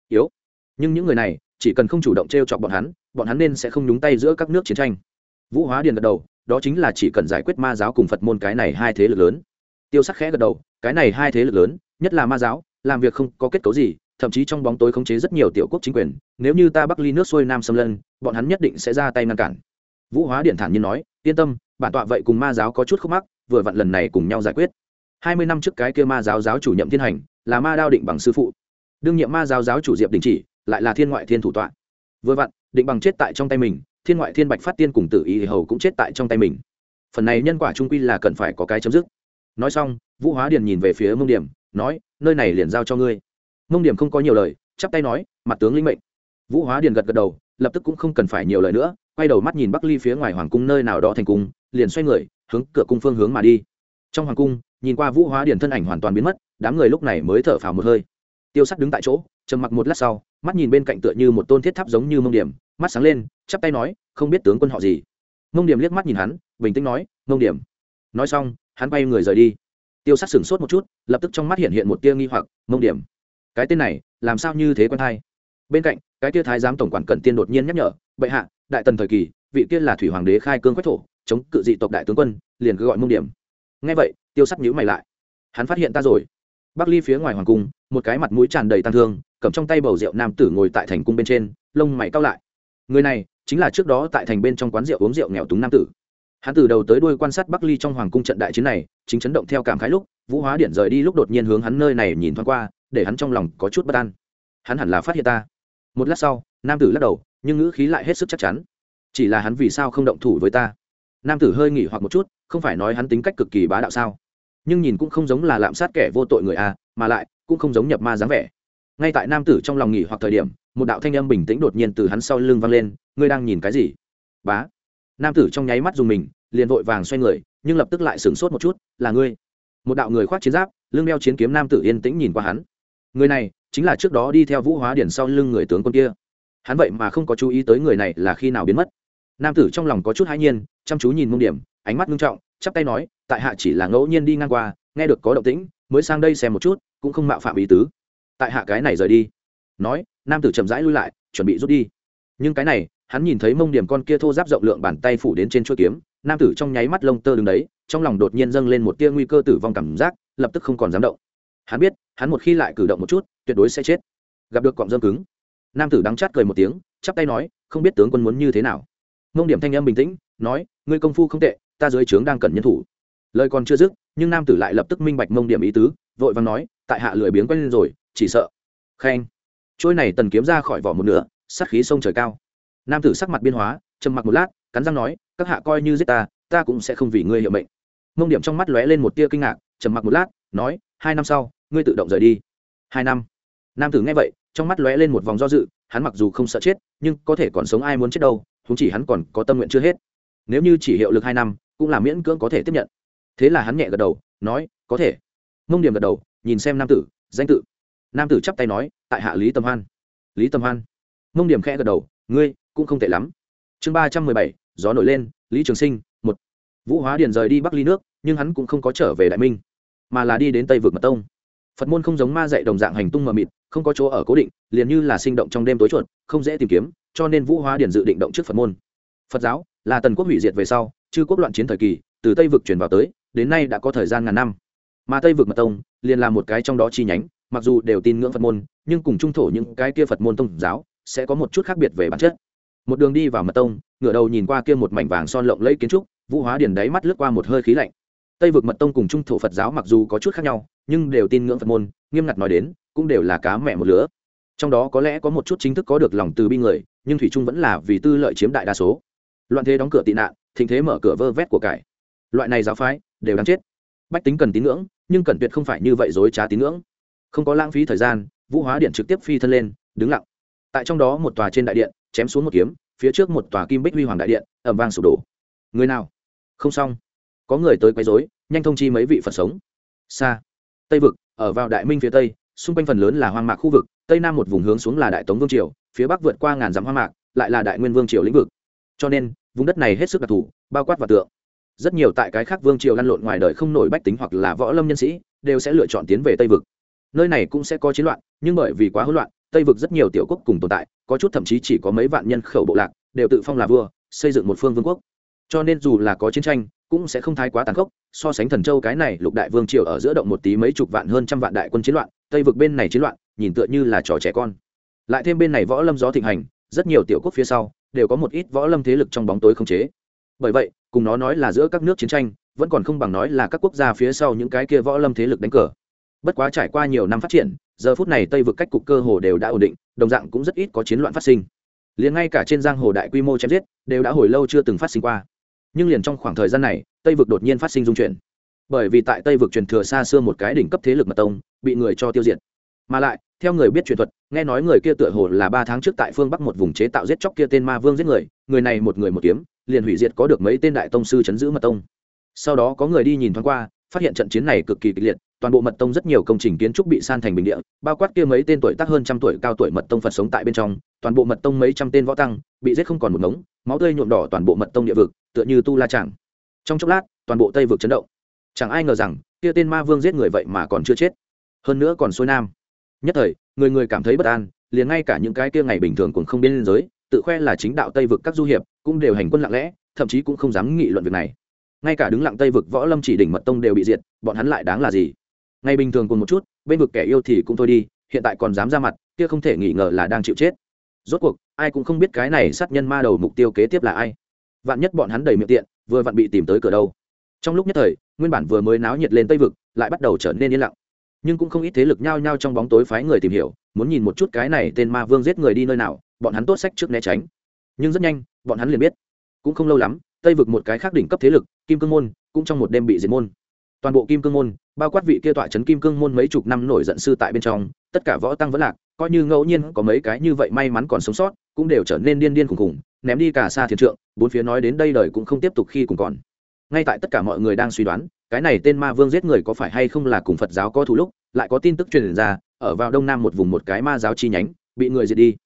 yếu. Nhưng những người này chỉ cần không chủ động t r e o chọc bọn hắn bọn hắn nên sẽ không nhúng tay giữa các nước chiến tranh. Vũ hóa điền gật đầu, đó chính là chỉ cần giải quyết ma giáo cùng phật môn cái này hai thế lực lớn. Tiêu sắc khẽ gật đầu, cái này hai thế lực lớn, nhất là ma giáo, làm việc không có kết cấu gì, thậm chí trong bóng tối khống chế rất nhiều tiểu quốc chính quyền, nếu như ta bắc ly nước xuôi nam xâm lân bọn hắn nhất định sẽ ra tay ngăn cản. Vũ hóa điện thản nhiên nói, yên tâm, bản tọa vậy cùng ma giáo có chút khúc mắc, vừa vặn lần này cùng nhau giải quyết. Hai mươi năm trước cái kia ma giáo giáo chủ nhậm thiên hành, là ma đao định bằng sư phụ. Đương nhiệm ma giáo giáo chủ diệp đình chỉ lại là thiên ngoại thiên thủ tọa. Vừa vặn, định bằng chết tại trong tay mình, thiên ngoại thiên bạch phát tiên cùng tử y hầu cũng chết tại trong tay mình. Phần này nhân quả trung quy là cần phải có cái chấm dứt. Nói xong, vũ hóa điền nhìn về phía mông điểm, nói, nơi này liền giao cho ngươi. Mông điểm không có nhiều lời, chắp tay nói, mặt tướng linh mệnh. Vũ hóa điền gật gật đầu, lập tức cũng không cần phải nhiều lời nữa, quay đầu mắt nhìn bắc ly phía ngoài hoàng cung nơi nào đó thành cung, liền xoay người, hướng cửa cung phương hướng mà đi. Trong hoàng cung, nhìn qua vũ hóa điền thân ảnh hoàn toàn biến mất, đám người lúc này mới thở phào một hơi. Tiêu sắt đứng tại chỗ trầm mặc một lát sau, mắt nhìn bên cạnh tựa như một tôn thiết tháp giống như mông điểm, mắt sáng lên, chắp tay nói, không biết tướng quân họ gì? Mông điểm liếc mắt nhìn hắn, bình tĩnh nói, mông điểm. Nói xong, hắn bay người rời đi. Tiêu sắt sửng sốt một chút, lập tức trong mắt hiện hiện một tia nghi hoặc, mông điểm, cái tên này, làm sao như thế quen thai bên cạnh, cái tia thái giám tổng quản cận tiên đột nhiên nhắc nhở, bệ hạ, đại tần thời kỳ, vị tiên là thủy hoàng đế khai cương quách thổ, chống cự dị tộc đại tướng quân, liền cứ gọi mông điểm. Ngay vậy, tiêu sắt nhữ mày lại. Hắn phát hiện ta rồi bắc ly phía ngoài hoàng cung, một cái mặt mũi tràn đầy tăng thương, cầm trong tay bầu rượu nam tử ngồi tại thành cung bên trên, lông mày cao lại. Người này chính là trước đó tại thành bên trong quán rượu uống rượu nghèo túng nam tử. Hắn từ đầu tới đuôi quan sát bắc ly trong hoàng cung trận đại chiến này, chính chấn động theo cảm khái lúc, vũ hóa điện rời đi lúc đột nhiên hướng hắn nơi này nhìn thoáng qua, để hắn trong lòng có chút bất an. Hắn hẳn là phát hiện ta. Một lát sau, nam tử lắc đầu, nhưng ngữ khí lại hết sức chắc chắn. Chỉ là hắn vì sao không động thủ với ta? Nam tử hơi nghỉ hoặc một chút, không phải nói hắn tính cách cực kỳ bá đạo sao? Nhưng nhìn cũng không giống là lạm sát kẻ vô tội người a, mà lại cũng không giống nhập ma dáng vẻ. Ngay tại nam tử trong lòng nghỉ hoặc thời điểm, một đạo thanh âm bình tĩnh đột nhiên từ hắn sau lưng vang lên, ngươi đang nhìn cái gì? Bá. Nam tử trong nháy mắt dùng mình, liền vội vàng xoay người, nhưng lập tức lại sửng sốt một chút, là ngươi? Một đạo người khoác chiến giáp, lưng đeo chiến kiếm nam tử yên tĩnh nhìn qua hắn. Người này chính là trước đó đi theo vũ hóa điển sau lưng người tướng quân kia. Hắn vậy mà không có chú ý tới người này là khi nào biến mất. Nam tử trong lòng có chút hãi nhiên, chăm chú nhìn mông điểm, ánh mắt nghiêm trọng, chắp tay nói tại hạ chỉ là ngẫu nhiên đi ngang qua, nghe được có động tĩnh, mới sang đây xem một chút, cũng không mạo phạm ý tứ. Tại hạ cái này rời đi. Nói, nam tử chậm rãi lui lại, chuẩn bị rút đi. Nhưng cái này, hắn nhìn thấy mông điểm con kia thô giáp rộng lượng bàn tay phủ đến trên chuôi kiếm, nam tử trong nháy mắt lông tơ đứng đấy, trong lòng đột nhiên dâng lên một tia nguy cơ tử vong cảm giác, lập tức không còn dám động. Hắn biết, hắn một khi lại cử động một chút, tuyệt đối sẽ chết. Gặp được cọng dâm cứng. Nam tử đắng chát cười một tiếng, chắp tay nói, không biết tướng quân muốn như thế nào. Mông điểm thanh âm bình tĩnh, nói, ngươi công phu không tệ, ta dưới trướng đang cần nhân thủ lời còn chưa dứt, nhưng nam tử lại lập tức minh bạch mông điểm ý tứ, vội vàng nói, tại hạ lười biếng quen lên rồi, chỉ sợ. Khen. Trôi này tần kiếm ra khỏi vỏ một nửa, sát khí sông trời cao. Nam tử sắc mặt biên hóa, trầm mặc một lát, cắn răng nói, các hạ coi như giết ta ta cũng sẽ không vì ngươi hiệu mệnh. Mông điểm trong mắt lóe lên một tia kinh ngạc, trầm mặc một lát, nói, hai năm sau, ngươi tự động rời đi. Hai năm? Nam tử nghe vậy, trong mắt lóe lên một vòng do dự, hắn mặc dù không sợ chết, nhưng có thể còn sống ai muốn chết đâu húng chỉ hắn còn có tâm nguyện chưa hết. Nếu như chỉ hiệu lực hai năm, cũng là miễn cưỡng có thể tiếp nhận thế là hắn nhẹ gật đầu, nói, có thể. Mông điểm gật đầu, nhìn xem nam tử, danh tự. Nam tử chắp tay nói, tại hạ lý tâm hoan. Lý tâm hoan? Mông điểm khẽ gật đầu, ngươi, cũng không tệ lắm. Chương ba trăm mười bảy, gió nổi lên, lý trường sinh, một. Vũ hóa điền rời đi bắc ly nước, nhưng hắn cũng không có trở về đại minh, mà là đi đến tây vực mật tông. Phật môn không giống ma dạy đồng dạng hành tung mờ mịt, không có chỗ ở cố định, liền như là sinh động trong đêm tối chuột, không dễ tìm kiếm, cho nên vũ hóa điền dự định động trước phật môn. Phật giáo là tần quốc hủy diệt về sau, chư quốc loạn chiến thời kỳ, từ tây vực chuyển vào tới đến nay đã có thời gian ngàn năm. Mà tây vực mật tông liền là một cái trong đó chi nhánh, mặc dù đều tin ngưỡng phật môn, nhưng cùng trung thổ những cái kia phật môn tông giáo sẽ có một chút khác biệt về bản chất. Một đường đi vào mật tông, ngửa đầu nhìn qua kia một mảnh vàng son lộng lẫy kiến trúc, vũ hóa điền đáy mắt lướt qua một hơi khí lạnh. Tây vực mật tông cùng trung thổ phật giáo mặc dù có chút khác nhau, nhưng đều tin ngưỡng phật môn, nghiêm ngặt nói đến, cũng đều là cá mẹ một lứa. Trong đó có lẽ có một chút chính thức có được lòng từ bi người, nhưng thủy trung vẫn là vì tư lợi chiếm đại đa số. Loạn thế đóng cửa tị nạn, thịnh thế mở cửa vơ vét của cải loại này giáo phái đều đáng chết. Bách tính cần tín ngưỡng, nhưng cần tuyệt không phải như vậy dối trá tín ngưỡng. Không có lãng phí thời gian, vũ hóa điện trực tiếp phi thân lên, đứng lặng. Tại trong đó một tòa trên đại điện, chém xuống một kiếm, phía trước một tòa kim bích huy hoàng đại điện ẩm vang sụp đổ. Người nào? Không xong. Có người tới quấy rối, nhanh thông chi mấy vị phật sống. Xa. Tây vực, ở vào đại minh phía tây, xung quanh phần lớn là hoang mạc khu vực, tây nam một vùng hướng xuống là đại tống vương triều, phía bắc vượt qua ngàn dặm hoang mạc, lại là đại nguyên vương triều lĩnh vực. Cho nên, vùng đất này hết sức đặc thù, bao quát và tượng rất nhiều tại cái khác vương triều lăn lộn ngoài đời không nổi bách tính hoặc là võ lâm nhân sĩ, đều sẽ lựa chọn tiến về tây vực. Nơi này cũng sẽ có chiến loạn, nhưng bởi vì quá hỗn loạn, tây vực rất nhiều tiểu quốc cùng tồn tại, có chút thậm chí chỉ có mấy vạn nhân khẩu bộ lạc, đều tự phong là vua, xây dựng một phương vương quốc. Cho nên dù là có chiến tranh, cũng sẽ không thái quá tàn khốc, so sánh thần châu cái này lục đại vương triều ở giữa động một tí mấy chục vạn hơn trăm vạn đại quân chiến loạn, tây vực bên này chiến loạn, nhìn tựa như là trò trẻ con. Lại thêm bên này võ lâm gió thịnh hành, rất nhiều tiểu quốc phía sau, đều có một ít võ lâm thế lực trong bóng tối không chế. Bởi vậy cùng nó nói là giữa các nước chiến tranh, vẫn còn không bằng nói là các quốc gia phía sau những cái kia võ lâm thế lực đánh cờ. Bất quá trải qua nhiều năm phát triển, giờ phút này tây vực cách cục cơ hồ đều đã ổn định, đồng dạng cũng rất ít có chiến loạn phát sinh. Liền ngay cả trên giang hồ đại quy mô chém giết, đều đã hồi lâu chưa từng phát sinh qua. Nhưng liền trong khoảng thời gian này, tây vực đột nhiên phát sinh dung chuyển. Bởi vì tại tây vực truyền thừa xa xưa một cái đỉnh cấp thế lực mật tông, bị người cho tiêu diệt. Mà lại, theo người biết truyền thuật, nghe nói người kia tựa hồ là ba tháng trước tại phương bắc một vùng chế tạo giết chóc kia tên ma vương giết người người này một người một kiếm liền hủy diệt có được mấy tên đại tông sư chấn giữ mật tông. Sau đó có người đi nhìn thoáng qua, phát hiện trận chiến này cực kỳ kịch liệt, toàn bộ mật tông rất nhiều công trình kiến trúc bị san thành bình địa, bao quát kia mấy tên tuổi tác hơn trăm tuổi cao tuổi mật tông phật sống tại bên trong, toàn bộ mật tông mấy trăm tên võ tăng, bị giết không còn một ngống, máu tươi nhuộm đỏ toàn bộ mật tông địa vực, tựa như tu la chẳng trong chốc lát, toàn bộ tây vực chấn động. Chẳng ai ngờ rằng, kia tên ma vương giết người vậy mà còn chưa chết. Hơn nữa còn xuôi nam. Nhất thời, người người cảm thấy bất an, liền ngay cả những cái kia ngày bình thường cũng không biên giới tự khoe là chính đạo tây vực các du hiệp, cũng đều hành quân lặng lẽ, thậm chí cũng không dám nghị luận việc này. Ngay cả đứng lặng tây vực võ lâm chỉ đỉnh mật tông đều bị diệt, bọn hắn lại đáng là gì? Ngày bình thường cùng một chút, bên vực kẻ yêu thì cũng thôi đi, hiện tại còn dám ra mặt, kia không thể nghi ngờ là đang chịu chết. Rốt cuộc, ai cũng không biết cái này sát nhân ma đầu mục tiêu kế tiếp là ai. Vạn nhất bọn hắn đầy miệng tiện, vừa vặn bị tìm tới cửa đâu. Trong lúc nhất thời, nguyên bản vừa mới náo nhiệt lên tây vực, lại bắt đầu trở nên yên lặng. Nhưng cũng không ít thế lực nhao nhao trong bóng tối phái người tìm hiểu, muốn nhìn một chút cái này tên ma vương giết người đi nơi nào bọn hắn tốt sách trước né tránh. Nhưng rất nhanh, bọn hắn liền biết. Cũng không lâu lắm, tây vực một cái khác đỉnh cấp thế lực, kim cương môn, cũng trong một đêm bị diệt môn. Toàn bộ kim cương môn, bao quát vị kia tọa trấn kim cương môn mấy chục năm nổi giận sư tại bên trong, tất cả võ tăng vẫn lạc, coi như ngẫu nhiên có mấy cái như vậy may mắn còn sống sót, cũng đều trở nên điên điên khùng khùng ném đi cả xa thiền trượng, bốn phía nói đến đây đời cũng không tiếp tục khi cùng còn. Ngay tại tất cả mọi người đang suy đoán, cái này tên ma vương giết người có phải hay không là cùng phật giáo có thù lúc, lại có tin tức truyền ra, ở vào đông nam một vùng một cái ma giáo chi nhánh, bị người diệt đi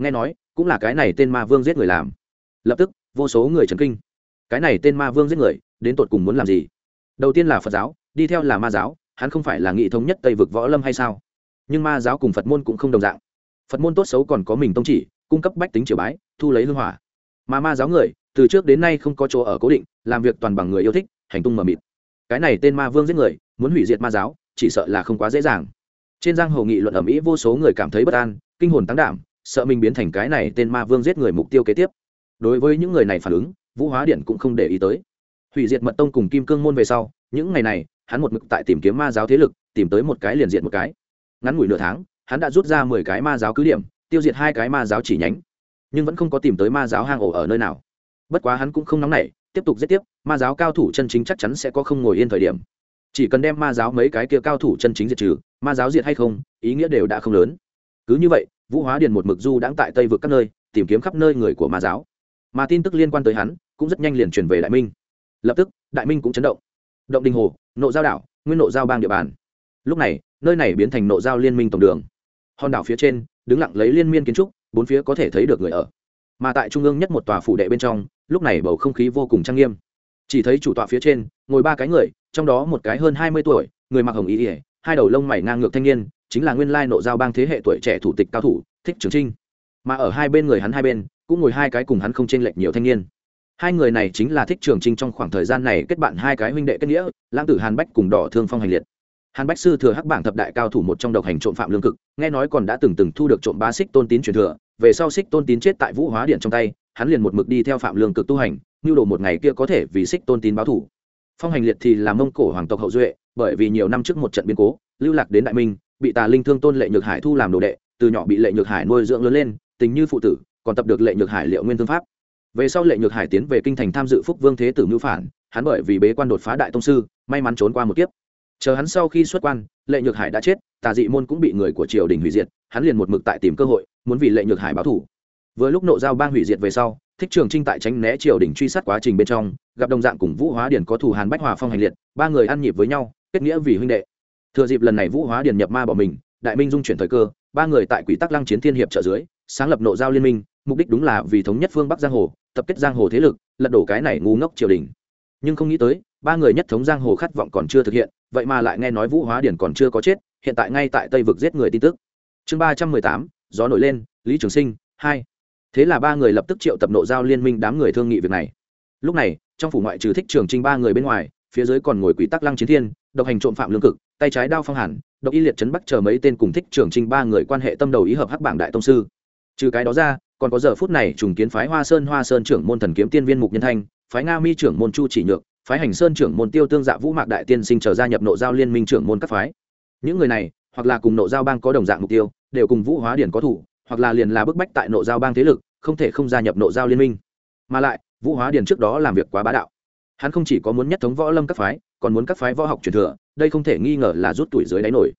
nghe nói, cũng là cái này tên ma vương giết người làm. Lập tức, vô số người chấn kinh. Cái này tên ma vương giết người, đến tột cùng muốn làm gì? Đầu tiên là phật giáo, đi theo là ma giáo, hắn không phải là nghị thống nhất tây vực võ lâm hay sao? Nhưng ma giáo cùng phật môn cũng không đồng dạng. Phật môn tốt xấu còn có mình tông chỉ, cung cấp bách tính triều bái, thu lấy hương hỏa. Mà ma giáo người, từ trước đến nay không có chỗ ở cố định, làm việc toàn bằng người yêu thích, hành tung mờ mịt. Cái này tên ma vương giết người, muốn hủy diệt ma giáo, chỉ sợ là không quá dễ dàng. Trên giang hồ nghị luận ẩm ý vô số người cảm thấy bất an, kinh hồn tăng đảm sợ mình biến thành cái này tên ma vương giết người mục tiêu kế tiếp. Đối với những người này phản ứng, vũ hóa điện cũng không để ý tới. Hủy diệt mật tông cùng kim cương môn về sau, những ngày này, hắn một mực tại tìm kiếm ma giáo thế lực, tìm tới một cái liền diện một cái. Ngắn ngủi nửa tháng, hắn đã rút ra mười cái ma giáo cứ điểm, tiêu diệt hai cái ma giáo chỉ nhánh. Nhưng vẫn không có tìm tới ma giáo hang ổ ở nơi nào. Bất quá hắn cũng không nóng nảy, tiếp tục giết tiếp, ma giáo cao thủ chân chính chắc chắn sẽ có không ngồi yên thời điểm. Chỉ cần đem ma giáo mấy cái kia cao thủ chân chính diệt trừ, ma giáo diệt hay không, ý nghĩa đều đã không lớn cứ như vậy, vũ hóa điền một mực du đãng tại tây vực các nơi, tìm kiếm khắp nơi người của ma giáo. Mà tin tức liên quan tới hắn, cũng rất nhanh liền truyền về đại minh. Lập tức, đại minh cũng chấn động. Động đình hồ, nộ giao đảo, nguyên nộ giao bang địa bàn. Lúc này, nơi này biến thành nộ giao liên minh tổng đường. Hòn đảo phía trên, đứng lặng lấy liên miên kiến trúc, bốn phía có thể thấy được người ở. Mà tại trung ương nhất một tòa phủ đệ bên trong, lúc này bầu không khí vô cùng trang nghiêm. Chỉ thấy chủ tọa phía trên, ngồi ba cái người, trong đó một cái hơn hai mươi tuổi, người mặc hồng ý ỉa hai đầu lông mày ngang ngược thanh niên chính là nguyên lai nộ giao bang thế hệ tuổi trẻ thủ tịch cao thủ, thích trường trinh. Mà ở hai bên người hắn hai bên, cũng ngồi hai cái cùng hắn không chênh lệch nhiều thanh niên. Hai người này chính là thích trường trinh trong khoảng thời gian này kết bạn hai cái huynh đệ kết nghĩa, lãng tử hàn bách cùng đỏ thương phong hành liệt. Hàn bách sư thừa hắc bảng thập đại cao thủ một trong độc hành trộm phạm lương cực, nghe nói còn đã từng từng thu được trộm ba xích tôn tín truyền thừa, về sau xích tôn tín chết tại vũ hóa điện trong tay, hắn liền một mực đi theo phạm lương cực tu hành, như đồ một ngày kia có thể vì xích tôn tín báo thủ. Phong hành liệt thì là mông cổ hoàng tộc hậu duệ, bởi vì nhiều năm trước một trận biến cố, lưu lạc đến đại minh bị tà linh thương tôn lệ nhược hải thu làm đồ đệ, từ nhỏ bị lệ nhược hải nuôi dưỡng lớn lên, tình như phụ tử, còn tập được lệ nhược hải liệu nguyên thương pháp. Về sau lệ nhược hải tiến về kinh thành tham dự phúc vương thế tử mưu phản, hắn bởi vì bế quan đột phá đại tông sư, may mắn trốn qua một kiếp. Chờ hắn sau khi xuất quan, lệ nhược hải đã chết, tà dị môn cũng bị người của triều đình hủy diệt, hắn liền một mực tại tìm cơ hội, muốn vì lệ nhược hải báo thủ vừa lúc nộ giao bang hủy diệt về sau, thích trường trinh tại tránh né triều đình truy sát quá trình bên trong, gặp đồng dạng cùng vũ hóa điển có thủ hàn bách hòa phong hành liệt, ba người ăn nhịp với nhau, kết nghĩa vì huynh đệ thừa dịp lần này vũ hóa Điền nhập ma bỏ mình, đại minh dung chuyển thời cơ, ba người tại quỷ tắc lăng chiến thiên hiệp trợ dưới, sáng lập nộ giao liên minh, mục đích đúng là vì thống nhất phương bắc giang hồ, tập kết giang hồ thế lực, lật đổ cái này ngu ngốc triều đình. Nhưng không nghĩ tới, ba người nhất thống giang hồ khát vọng còn chưa thực hiện, vậy mà lại nghe nói vũ hóa điển còn chưa có chết, hiện tại ngay tại tây vực giết người tin tức. Chương ba trăm mười tám, gió nổi lên, lý trường sinh, hai. Thế là ba người lập tức triệu tập nộ giao liên minh đám người thương nghị việc này. Lúc này, trong phủ ngoại trừ thích trường trinh ba người bên ngoài, phía dưới còn ngồi quỷ tắc lăng chiến thiên, độc hành trộm phạm lương cực tay trái đao phong hàn, độc y liệt trấn bắc chờ mấy tên cùng thích trưởng trinh ba người quan hệ tâm đầu ý hợp hắc bảng đại tông sư. Trừ cái đó ra, còn có giờ phút này trùng kiến phái hoa sơn hoa sơn trưởng môn thần kiếm tiên viên mục nhân thanh, phái nga mi trưởng môn chu chỉ nhược, phái hành sơn trưởng môn tiêu tương dạ vũ mạc đại tiên sinh trở gia nhập nộ giao liên minh trưởng môn các phái. Những người này, hoặc là cùng nộ giao bang có đồng dạng mục tiêu, đều cùng vũ hóa điển có thủ, hoặc là liền là bức bách tại nộ giao bang thế lực, không thể không gia nhập nộ giao liên minh. Mà lại, vũ hóa điển trước đó làm việc quá bá đạo hắn không chỉ có muốn nhất thống võ lâm các phái, còn muốn các phái võ học truyền thừa, đây không thể nghi ngờ là rút tuổi dưới đáy nổi.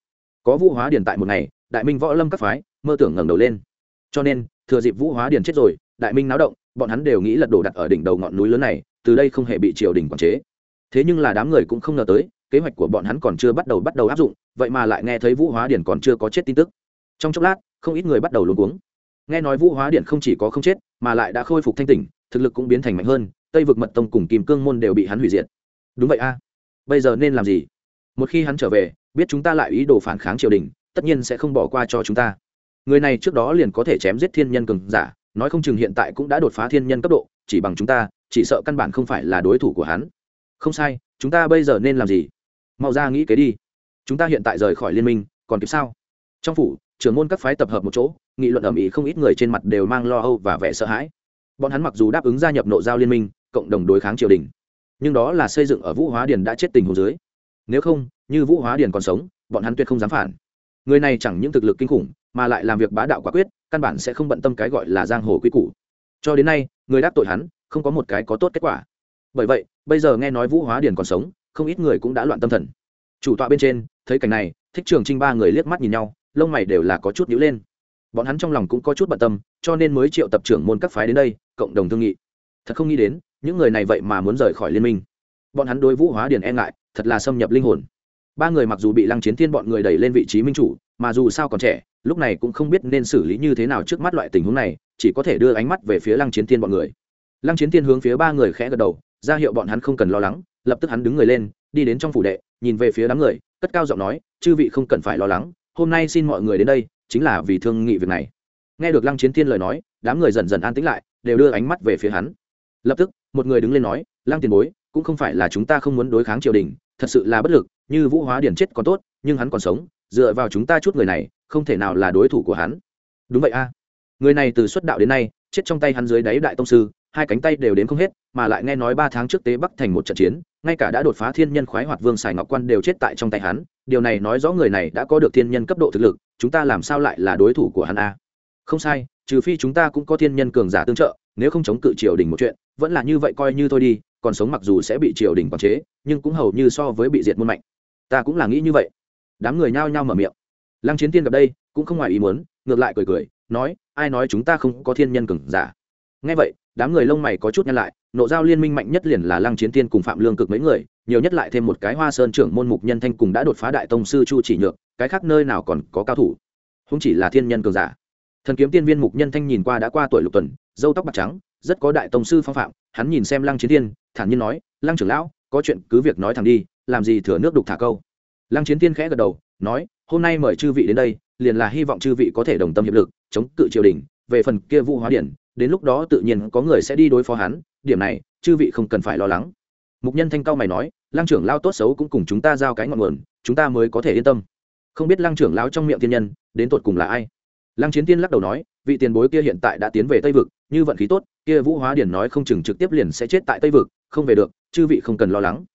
Có vũ hóa điển tại một ngày, đại minh võ lâm các phái, mơ tưởng ngẩng đầu lên. Cho nên, thừa dịp vũ hóa điển chết rồi, đại minh náo động, bọn hắn đều nghĩ lật đổ đặt ở đỉnh đầu ngọn núi lớn này, từ đây không hề bị triều đình quản chế. Thế nhưng là đám người cũng không ngờ tới, kế hoạch của bọn hắn còn chưa bắt đầu bắt đầu áp dụng, vậy mà lại nghe thấy vũ hóa điển còn chưa có chết tin tức. Trong chốc lát, không ít người bắt đầu luống cuống. Nghe nói vũ hóa điển không chỉ có không chết, mà lại đã khôi phục thanh tỉnh, thực lực cũng biến thành mạnh hơn tây vực mật tông cùng kìm cương môn đều bị hắn hủy diệt. Đúng vậy a. Bây giờ nên làm gì? Một khi hắn trở về, biết chúng ta lại ý đồ phản kháng triều đình, tất nhiên sẽ không bỏ qua cho chúng ta. Người này trước đó liền có thể chém giết thiên nhân cường giả, nói không chừng hiện tại cũng đã đột phá thiên nhân cấp độ, chỉ bằng chúng ta, chỉ sợ căn bản không phải là đối thủ của hắn. Không sai, chúng ta bây giờ nên làm gì? Mau ra nghĩ kế đi. Chúng ta hiện tại rời khỏi liên minh, còn kịp sao? Trong phủ, trưởng môn các phái tập hợp một chỗ, nghị luận ầm ĩ không ít người trên mặt đều mang lo âu và vẻ sợ hãi. Bọn hắn mặc dù đáp ứng gia nhập nội giao liên minh cộng đồng đối kháng triều đình. Nhưng đó là xây dựng ở vũ hóa điền đã chết tình hồ dưới. Nếu không, như vũ hóa điền còn sống, bọn hắn tuyệt không dám phản. Người này chẳng những thực lực kinh khủng, mà lại làm việc bá đạo quả quyết, căn bản sẽ không bận tâm cái gọi là giang hồ quy củ. Cho đến nay, người đáp tội hắn, không có một cái có tốt kết quả. Bởi vậy, bây giờ nghe nói vũ hóa điền còn sống, không ít người cũng đã loạn tâm thần. Chủ tọa bên trên, thấy cảnh này, thích trường trinh ba người liếc mắt nhìn nhau, lông mày đều là có chút nhữ lên. Bọn hắn trong lòng cũng có chút bận tâm, cho nên mới triệu tập trưởng môn các phái đến đây, cộng đồng thương nghị. Thật không nghĩ đến những người này vậy mà muốn rời khỏi liên minh. Bọn hắn đối vũ hóa điền e ngại, thật là xâm nhập linh hồn. Ba người mặc dù bị lăng chiến thiên bọn người đẩy lên vị trí minh chủ, mà dù sao còn trẻ, lúc này cũng không biết nên xử lý như thế nào trước mắt loại tình huống này, chỉ có thể đưa ánh mắt về phía lăng chiến thiên bọn người. Lăng chiến thiên hướng phía ba người khẽ gật đầu, ra hiệu bọn hắn không cần lo lắng, lập tức hắn đứng người lên, đi đến trong phủ đệ, nhìn về phía đám người, cất cao giọng nói, chư vị không cần phải lo lắng, hôm nay xin mọi người đến đây, chính là vì thương nghị việc này. Nghe được lăng chiến thiên lời nói, đám người dần dần an tĩnh lại, đều đưa ánh mắt về phía hắn. Lập tức một người đứng lên nói Lang tiền bối, cũng không phải là chúng ta không muốn đối kháng triều đình, thật sự là bất lực, như vũ hóa điển chết còn tốt, nhưng hắn còn sống, dựa vào chúng ta chút người này, không thể nào là đối thủ của hắn. Đúng vậy a. Người này từ xuất đạo đến nay, chết trong tay hắn dưới đáy đại tông sư, hai cánh tay đều đến không hết, mà lại nghe nói ba tháng trước tế bắc thành một trận chiến, ngay cả đã đột phá thiên nhân khoái hoạt vương sài ngọc quan đều chết tại trong tay hắn, điều này nói rõ người này đã có được thiên nhân cấp độ thực lực, chúng ta làm sao lại là đối thủ của hắn a? Không sai, trừ phi chúng ta cũng có thiên nhân cường giả tương trợ nếu không chống cự triều đình một chuyện, vẫn là như vậy coi như thôi đi, còn sống mặc dù sẽ bị triều đình quản chế, nhưng cũng hầu như so với bị diệt môn mạnh ta cũng là nghĩ như vậy. Đám người nhao nhao mở miệng. Lăng chiến tiên gặp đây, cũng không ngoài ý muốn, ngược lại cười cười, nói, ai nói chúng ta không có thiên nhân cường giả? Ngay vậy, đám người lông mày có chút nhăn lại, nộ giao liên minh mạnh nhất liền là lăng chiến tiên cùng phạm lương cực mấy người, nhiều nhất lại thêm một cái hoa sơn trưởng môn mục nhân thanh cùng đã đột phá đại tông sư chu chỉ nhược, cái khác nơi nào còn có cao thủ? Không chỉ là thiên nhân cường giả. Thần kiếm tiên viên mục nhân thanh nhìn qua đã qua tuổi lục tuần dâu tóc bạc trắng, rất có đại tông sư phong phạm, hắn nhìn xem lăng chiến tiên thản nhiên nói, lăng trưởng lão, có chuyện cứ việc nói thẳng đi, làm gì thừa nước đục thả câu. Lăng chiến tiên khẽ gật đầu, nói, hôm nay mời chư vị đến đây, liền là hy vọng chư vị có thể đồng tâm hiệp lực, chống cự triều đình, về phần kia vũ hóa điển, đến lúc đó tự nhiên có người sẽ đi đối phó hắn, điểm này, chư vị không cần phải lo lắng. Mục nhân thanh cao mày nói, lăng trưởng lao tốt xấu cũng cùng chúng ta giao cái ngọn nguồn, chúng ta mới có thể yên tâm. Không biết lăng trưởng lao trong miệng tiên nhân, đến tột cùng là ai? Lăng chiến tiên lắc đầu nói vị tiền bối kia hiện tại đã tiến về tây vực, như vận khí tốt, kia vũ hóa điển nói không chừng trực tiếp liền sẽ chết tại tây vực, không về được, chư vị không cần lo lắng.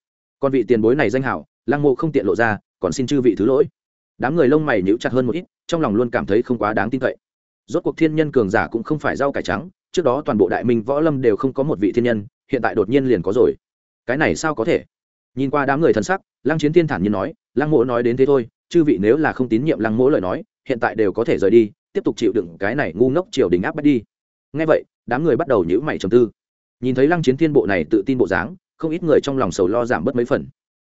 Còn vị tiền bối này danh hảo, lăng mộ không tiện lộ ra, còn xin chư vị thứ lỗi. Đám người lông mày nhíu chặt hơn một ít, trong lòng luôn cảm thấy không quá đáng tin cậy. Rốt cuộc thiên nhân cường giả cũng không phải rau cải trắng, trước đó toàn bộ đại minh võ lâm đều không có một vị thiên nhân, hiện tại đột nhiên liền có rồi. Cái này sao có thể? Nhìn qua đám người thân sắc, lăng chiến Thiên thản nhiên nói, lăng mộ nói đến thế thôi, chư vị nếu là không tín nhiệm lăng mỗ lời nói, hiện tại đều có thể rời đi tiếp tục chịu đựng cái này ngu ngốc triều đình áp bắt đi. Ngay vậy, đám người bắt đầu nhữ mày trầm tư. Nhìn thấy lăng chiến thiên bộ này tự tin bộ dáng, không ít người trong lòng sầu lo giảm bớt mấy phần.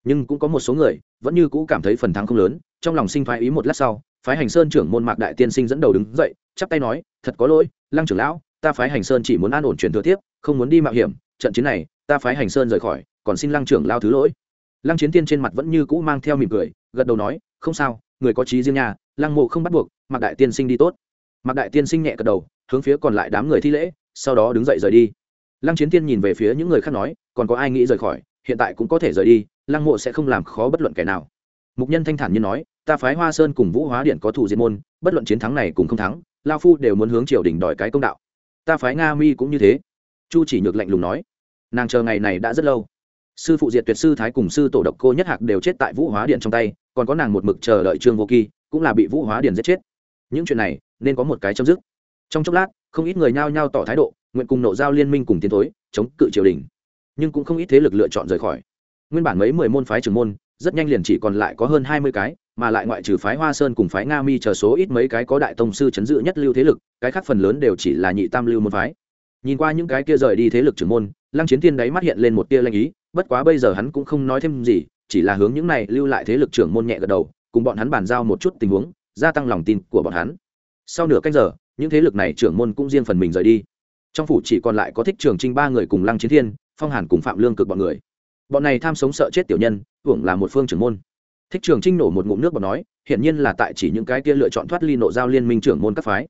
Nhưng cũng có một số người vẫn như cũ cảm thấy phần thắng không lớn, trong lòng sinh phái ý một lát sau, phái hành sơn trưởng môn mạc đại tiên sinh dẫn đầu đứng dậy, chắp tay nói, thật có lỗi, lăng trưởng lão, ta phái hành sơn chỉ muốn an ổn truyền thừa tiếp, không muốn đi mạo hiểm, trận chiến này, ta phái hành sơn rời khỏi, còn xin lăng trưởng lao thứ lỗi. Lăng chiến tiên trên mặt vẫn như cũ mang theo mỉm cười, gật đầu nói, không sao người có trí riêng nhà lăng mộ không bắt buộc, mạc đại tiên sinh đi tốt. Mạc đại tiên sinh nhẹ gật đầu, hướng phía còn lại đám người thi lễ, sau đó đứng dậy rời đi. Lăng chiến tiên nhìn về phía những người khác nói, còn có ai nghĩ rời khỏi, hiện tại cũng có thể rời đi, lăng mộ sẽ không làm khó bất luận kẻ nào. Mục nhân thanh thản như nói, ta phái hoa sơn cùng vũ hóa điện có thủ diệt môn, bất luận chiến thắng này cùng không thắng, lao phu đều muốn hướng triều đình đòi cái công đạo. Ta phái nga mi cũng như thế. Chu chỉ nhược lạnh lùng nói, nàng chờ ngày này đã rất lâu. Sư phụ diệt tuyệt sư thái cùng sư tổ độc cô nhất hạc đều chết tại vũ hóa điện trong tay còn có nàng một mực chờ đợi trương vô kỳ cũng là bị vũ hóa điền giết chết. Những chuyện này, nên có một cái chấm dứt. Trong chốc lát, không ít người nhao nhao tỏ thái độ, nguyện cùng nộ giao liên minh cùng tiến thối, chống cự triều đình. Nhưng cũng không ít thế lực lựa chọn rời khỏi. Nguyên bản mấy mười môn phái trưởng môn, rất nhanh liền chỉ còn lại có hơn hai mươi cái, mà lại ngoại trừ phái hoa sơn cùng phái nga mi chờ số ít mấy cái có đại tông sư chấn dự nhất lưu thế lực, cái khác phần lớn đều chỉ là nhị tam lưu môn phái. Nhìn qua những cái kia rời đi thế lực trưởng môn, lăng chiến thiên đáy mắt hiện lên một tia lanh ý, bất quá bây giờ hắn cũng không nói thêm gì chỉ là hướng những này lưu lại thế lực trưởng môn nhẹ gật đầu, cùng bọn hắn bàn giao một chút tình huống, gia tăng lòng tin của bọn hắn. Sau nửa canh giờ, những thế lực này trưởng môn cũng riêng phần mình rời đi. Trong phủ chỉ còn lại có thích trường trinh ba người cùng lăng chiến thiên, phong hàn cùng phạm lương cực bọn người. Bọn này tham sống sợ chết tiểu nhân, hưởng là một phương trưởng môn. Thích trường trinh nổ một ngụm nước và nói hiện nhiên là tại chỉ những cái kia lựa chọn thoát ly nộ giao liên minh trưởng môn các phái.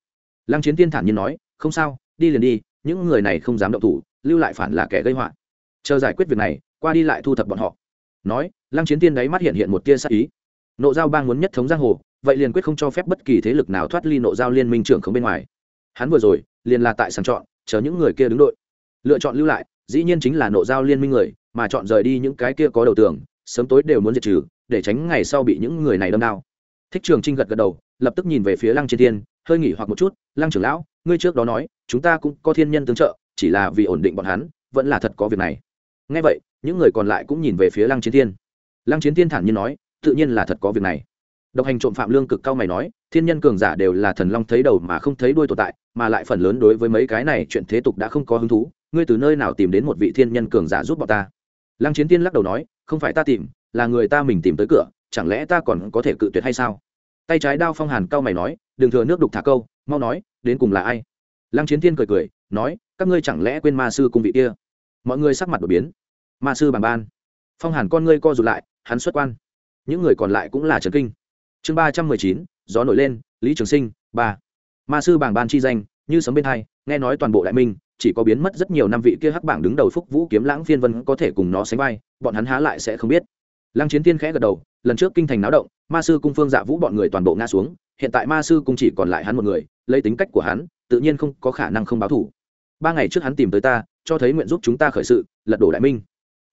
Lăng chiến thiên thản nhiên nói, không sao, đi liền đi, những người này không dám động thủ, lưu lại phản là kẻ gây họa. Chờ giải quyết việc này, qua đi lại thu thập bọn họ nói lăng chiến tiên đáy mắt hiện hiện một tia sắc ý. Nộ giao bang muốn nhất thống giang hồ vậy liền quyết không cho phép bất kỳ thế lực nào thoát ly nộ giao liên minh trưởng không bên ngoài. Hắn vừa rồi liền là tại sàng chọn chờ những người kia đứng đội. Lựa chọn lưu lại dĩ nhiên chính là nộ giao liên minh người mà chọn rời đi những cái kia có đầu tường sớm tối đều muốn diệt trừ để tránh ngày sau bị những người này đâm đao thích trường trinh gật gật đầu lập tức nhìn về phía lăng chiến Tiên, hơi nghỉ hoặc một chút lăng trưởng lão ngươi trước đó nói chúng ta cũng có thiên nhân tương trợ chỉ là vì ổn định bọn hắn vẫn là thật có việc này ngay vậy, những người còn lại cũng nhìn về phía lăng chiến thiên. Lăng chiến thiên thản nhiên nói, tự nhiên là thật có việc này. Độc hành trộm phạm lương cực cao mày nói, thiên nhân cường giả đều là thần long thấy đầu mà không thấy đuôi tồn tại, mà lại phần lớn đối với mấy cái này chuyện thế tục đã không có hứng thú, ngươi từ nơi nào tìm đến một vị thiên nhân cường giả giúp bọn ta? Lăng chiến tiên lắc đầu nói, không phải ta tìm, là người ta mình tìm tới cửa, chẳng lẽ ta còn có thể cự tuyệt hay sao? Tay trái đao phong hàn cao mày nói, đừng thừa nước đục thả câu, mau nói, đến cùng là ai? Lăng chiến thiên cười cười, nói, các ngươi chẳng lẽ quên ma sư cung vị kia? Mọi người sắc mặt đột biến. Ma sư bàng ban. Phong hàn con ngươi co rụt lại, hắn xuất quan. Những người còn lại cũng là trần kinh. Chương ba trăm mười chín, gió nổi lên, lý trường sinh, ba. Ma sư bảng ban chi danh, như sấm bên hai, nghe nói toàn bộ đại minh, chỉ có biến mất rất nhiều năm vị kia hắc bảng đứng đầu phúc vũ kiếm lãng phiên vân có thể cùng nó sánh vai, bọn hắn há lại sẽ không biết. Lăng chiến tiên khẽ gật đầu, lần trước kinh thành náo động, ma sư cung phương dạ vũ bọn người toàn bộ ngã xuống, hiện tại ma sư cung chỉ còn lại hắn một người, lấy tính cách của hắn, tự nhiên không có khả năng không báo thủ. Ba ngày trước hắn tìm tới ta cho thấy nguyện giúp chúng ta khởi sự, lật đổ đại minh.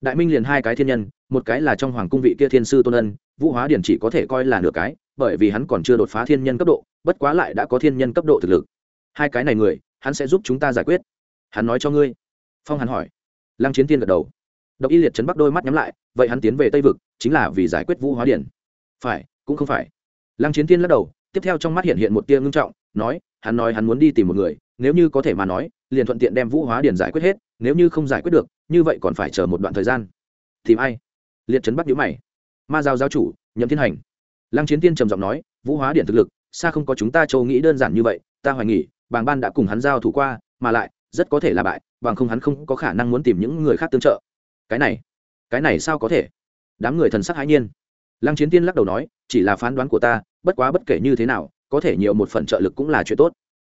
Đại minh liền hai cái thiên nhân, một cái là trong hoàng cung vị kia thiên sư tôn ân, vũ hóa điển chỉ có thể coi là nửa cái, bởi vì hắn còn chưa đột phá thiên nhân cấp độ, bất quá lại đã có thiên nhân cấp độ thực lực. Hai cái này người, hắn sẽ giúp chúng ta giải quyết. Hắn nói cho ngươi. Phong hắn hỏi. Lăng chiến tiên gật đầu. Độc y liệt chấn bắc đôi mắt nhắm lại, vậy hắn tiến về tây vực, chính là vì giải quyết vũ hóa điển. Phải, cũng không phải. Lăng chiến tiên lắc đầu, tiếp theo trong mắt hiện hiện một tia ngưng trọng, nói, hắn nói hắn muốn đi tìm một người nếu như có thể mà nói, liền thuận tiện đem vũ hóa Điền giải quyết hết, nếu như không giải quyết được, như vậy còn phải chờ một đoạn thời gian. Tìm ai liệt trấn bắt nhữ mày. Ma giao giáo chủ, nhậm thiên hành. Lăng chiến tiên trầm giọng nói, vũ hóa điện thực lực, xa không có chúng ta châu nghĩ đơn giản như vậy, ta hoài nghỉ bàng ban đã cùng hắn giao thủ qua, mà lại, rất có thể là bại, bằng không hắn không có khả năng muốn tìm những người khác tương trợ. Cái này cái này sao có thể? Đám người thần sắc hãi nhiên. Lăng chiến tiên lắc đầu nói, chỉ là phán đoán của ta, bất quá bất kể như thế nào, có thể nhiều một phần trợ lực cũng là chuyện tốt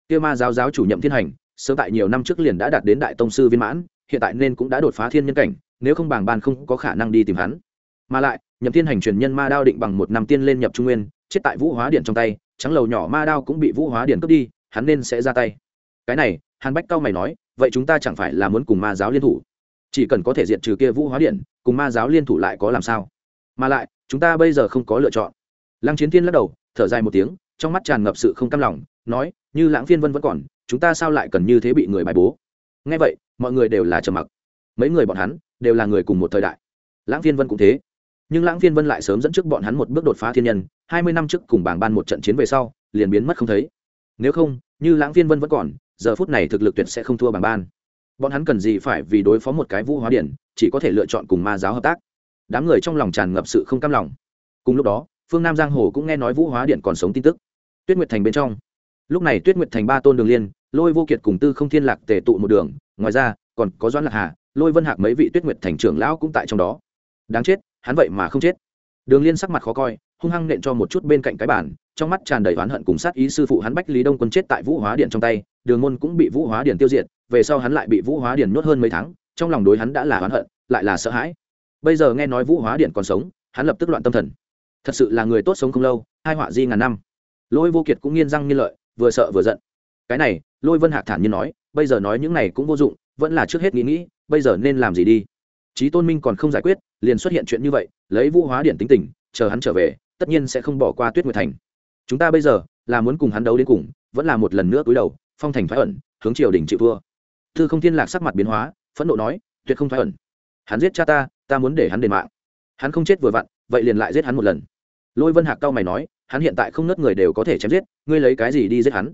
kia ma giáo giáo chủ nhậm thiên hành, sớm tại nhiều năm trước liền đã đạt đến đại tông sư viên mãn, hiện tại nên cũng đã đột phá thiên nhân cảnh, nếu không bàng ban không có khả năng đi tìm hắn. Mà lại, nhậm thiên hành truyền nhân ma đao định bằng một năm tiên lên nhập trung nguyên, chết tại vũ hóa điện trong tay, trắng lầu nhỏ ma đao cũng bị vũ hóa điện cướp đi, hắn nên sẽ ra tay. Cái này, hàn bách cao mày nói, vậy chúng ta chẳng phải là muốn cùng ma giáo liên thủ? Chỉ cần có thể diệt trừ kia vũ hóa điện, cùng ma giáo liên thủ lại có làm sao? Mà lại, chúng ta bây giờ không có lựa chọn. Lăng chiến thiên lắc đầu, thở dài một tiếng, trong mắt tràn ngập sự không cam lòng nói, như lãng phiên vân vẫn còn, chúng ta sao lại cần như thế bị người bài bố? Ngay vậy, mọi người đều là trầm mặc. Mấy người bọn hắn đều là người cùng một thời đại. Lãng phiên vân cũng thế. Nhưng lãng phiên vân lại sớm dẫn trước bọn hắn một bước đột phá thiên nhân, hai mươi năm trước cùng bảng ban một trận chiến về sau, liền biến mất không thấy. Nếu không, như lãng phiên vân vẫn còn, giờ phút này thực lực tuyệt sẽ không thua bảng ban. Bọn hắn cần gì phải vì đối phó một cái vũ hóa điển, chỉ có thể lựa chọn cùng ma giáo hợp tác. Đám người trong lòng tràn ngập sự không cam lòng. Cùng lúc đó, phương nam giang hồ cũng nghe nói vũ hóa điện còn sống tin tức. Tuyết nguyệt thành bên trong lúc này tuyết nguyệt thành ba tôn đường liên, lôi vô kiệt cùng tư không thiên lạc tề tụ một đường, ngoài ra, còn có doãn lạc hà, lôi vân hạc mấy vị tuyết nguyệt thành trưởng lão cũng tại trong đó. Đáng chết, hắn vậy mà không chết. Đường liên sắc mặt khó coi, hung hăng nện cho một chút bên cạnh cái bàn, trong mắt tràn đầy oán hận cùng sát ý sư phụ hắn bách lý đông quân chết tại vũ hóa điện trong tay, đường môn cũng bị vũ hóa điện tiêu diệt, về sau hắn lại bị vũ hóa điện nuốt hơn mấy tháng, trong lòng đối hắn đã là oán hận, lại là sợ hãi. Bây giờ nghe nói vũ hóa điện còn sống, hắn lập tức loạn tâm thần. Thật sự là người tốt sống không lâu, hai họa di ngàn năm. Lôi vô kiệt cũng nghiên răng nghiên lợi vừa sợ vừa giận. Cái này, lôi vân hạc thản nhiên nói, bây giờ nói những này cũng vô dụng, vẫn là trước hết nghĩ nghĩ, bây giờ nên làm gì đi. Trí tôn minh còn không giải quyết, liền xuất hiện chuyện như vậy, lấy vũ hóa điện tính tình, chờ hắn trở về, tất nhiên sẽ không bỏ qua tuyết nguyệt thành. Chúng ta bây giờ, là muốn cùng hắn đấu đến cùng, vẫn là một lần nữa cúi đầu, phong thành phái ẩn, hướng triều đình chịu vua thư không thiên lạc sắc mặt biến hóa, phẫn nộ nói, tuyệt không phái ẩn. Hắn giết cha ta ta muốn để hắn đền mạng. Hắn không chết vừa vặn, vậy liền lại giết hắn một lần. Lôi vân hạc cao mày nói hắn hiện tại không nớt người đều có thể chém giết, ngươi lấy cái gì đi giết hắn?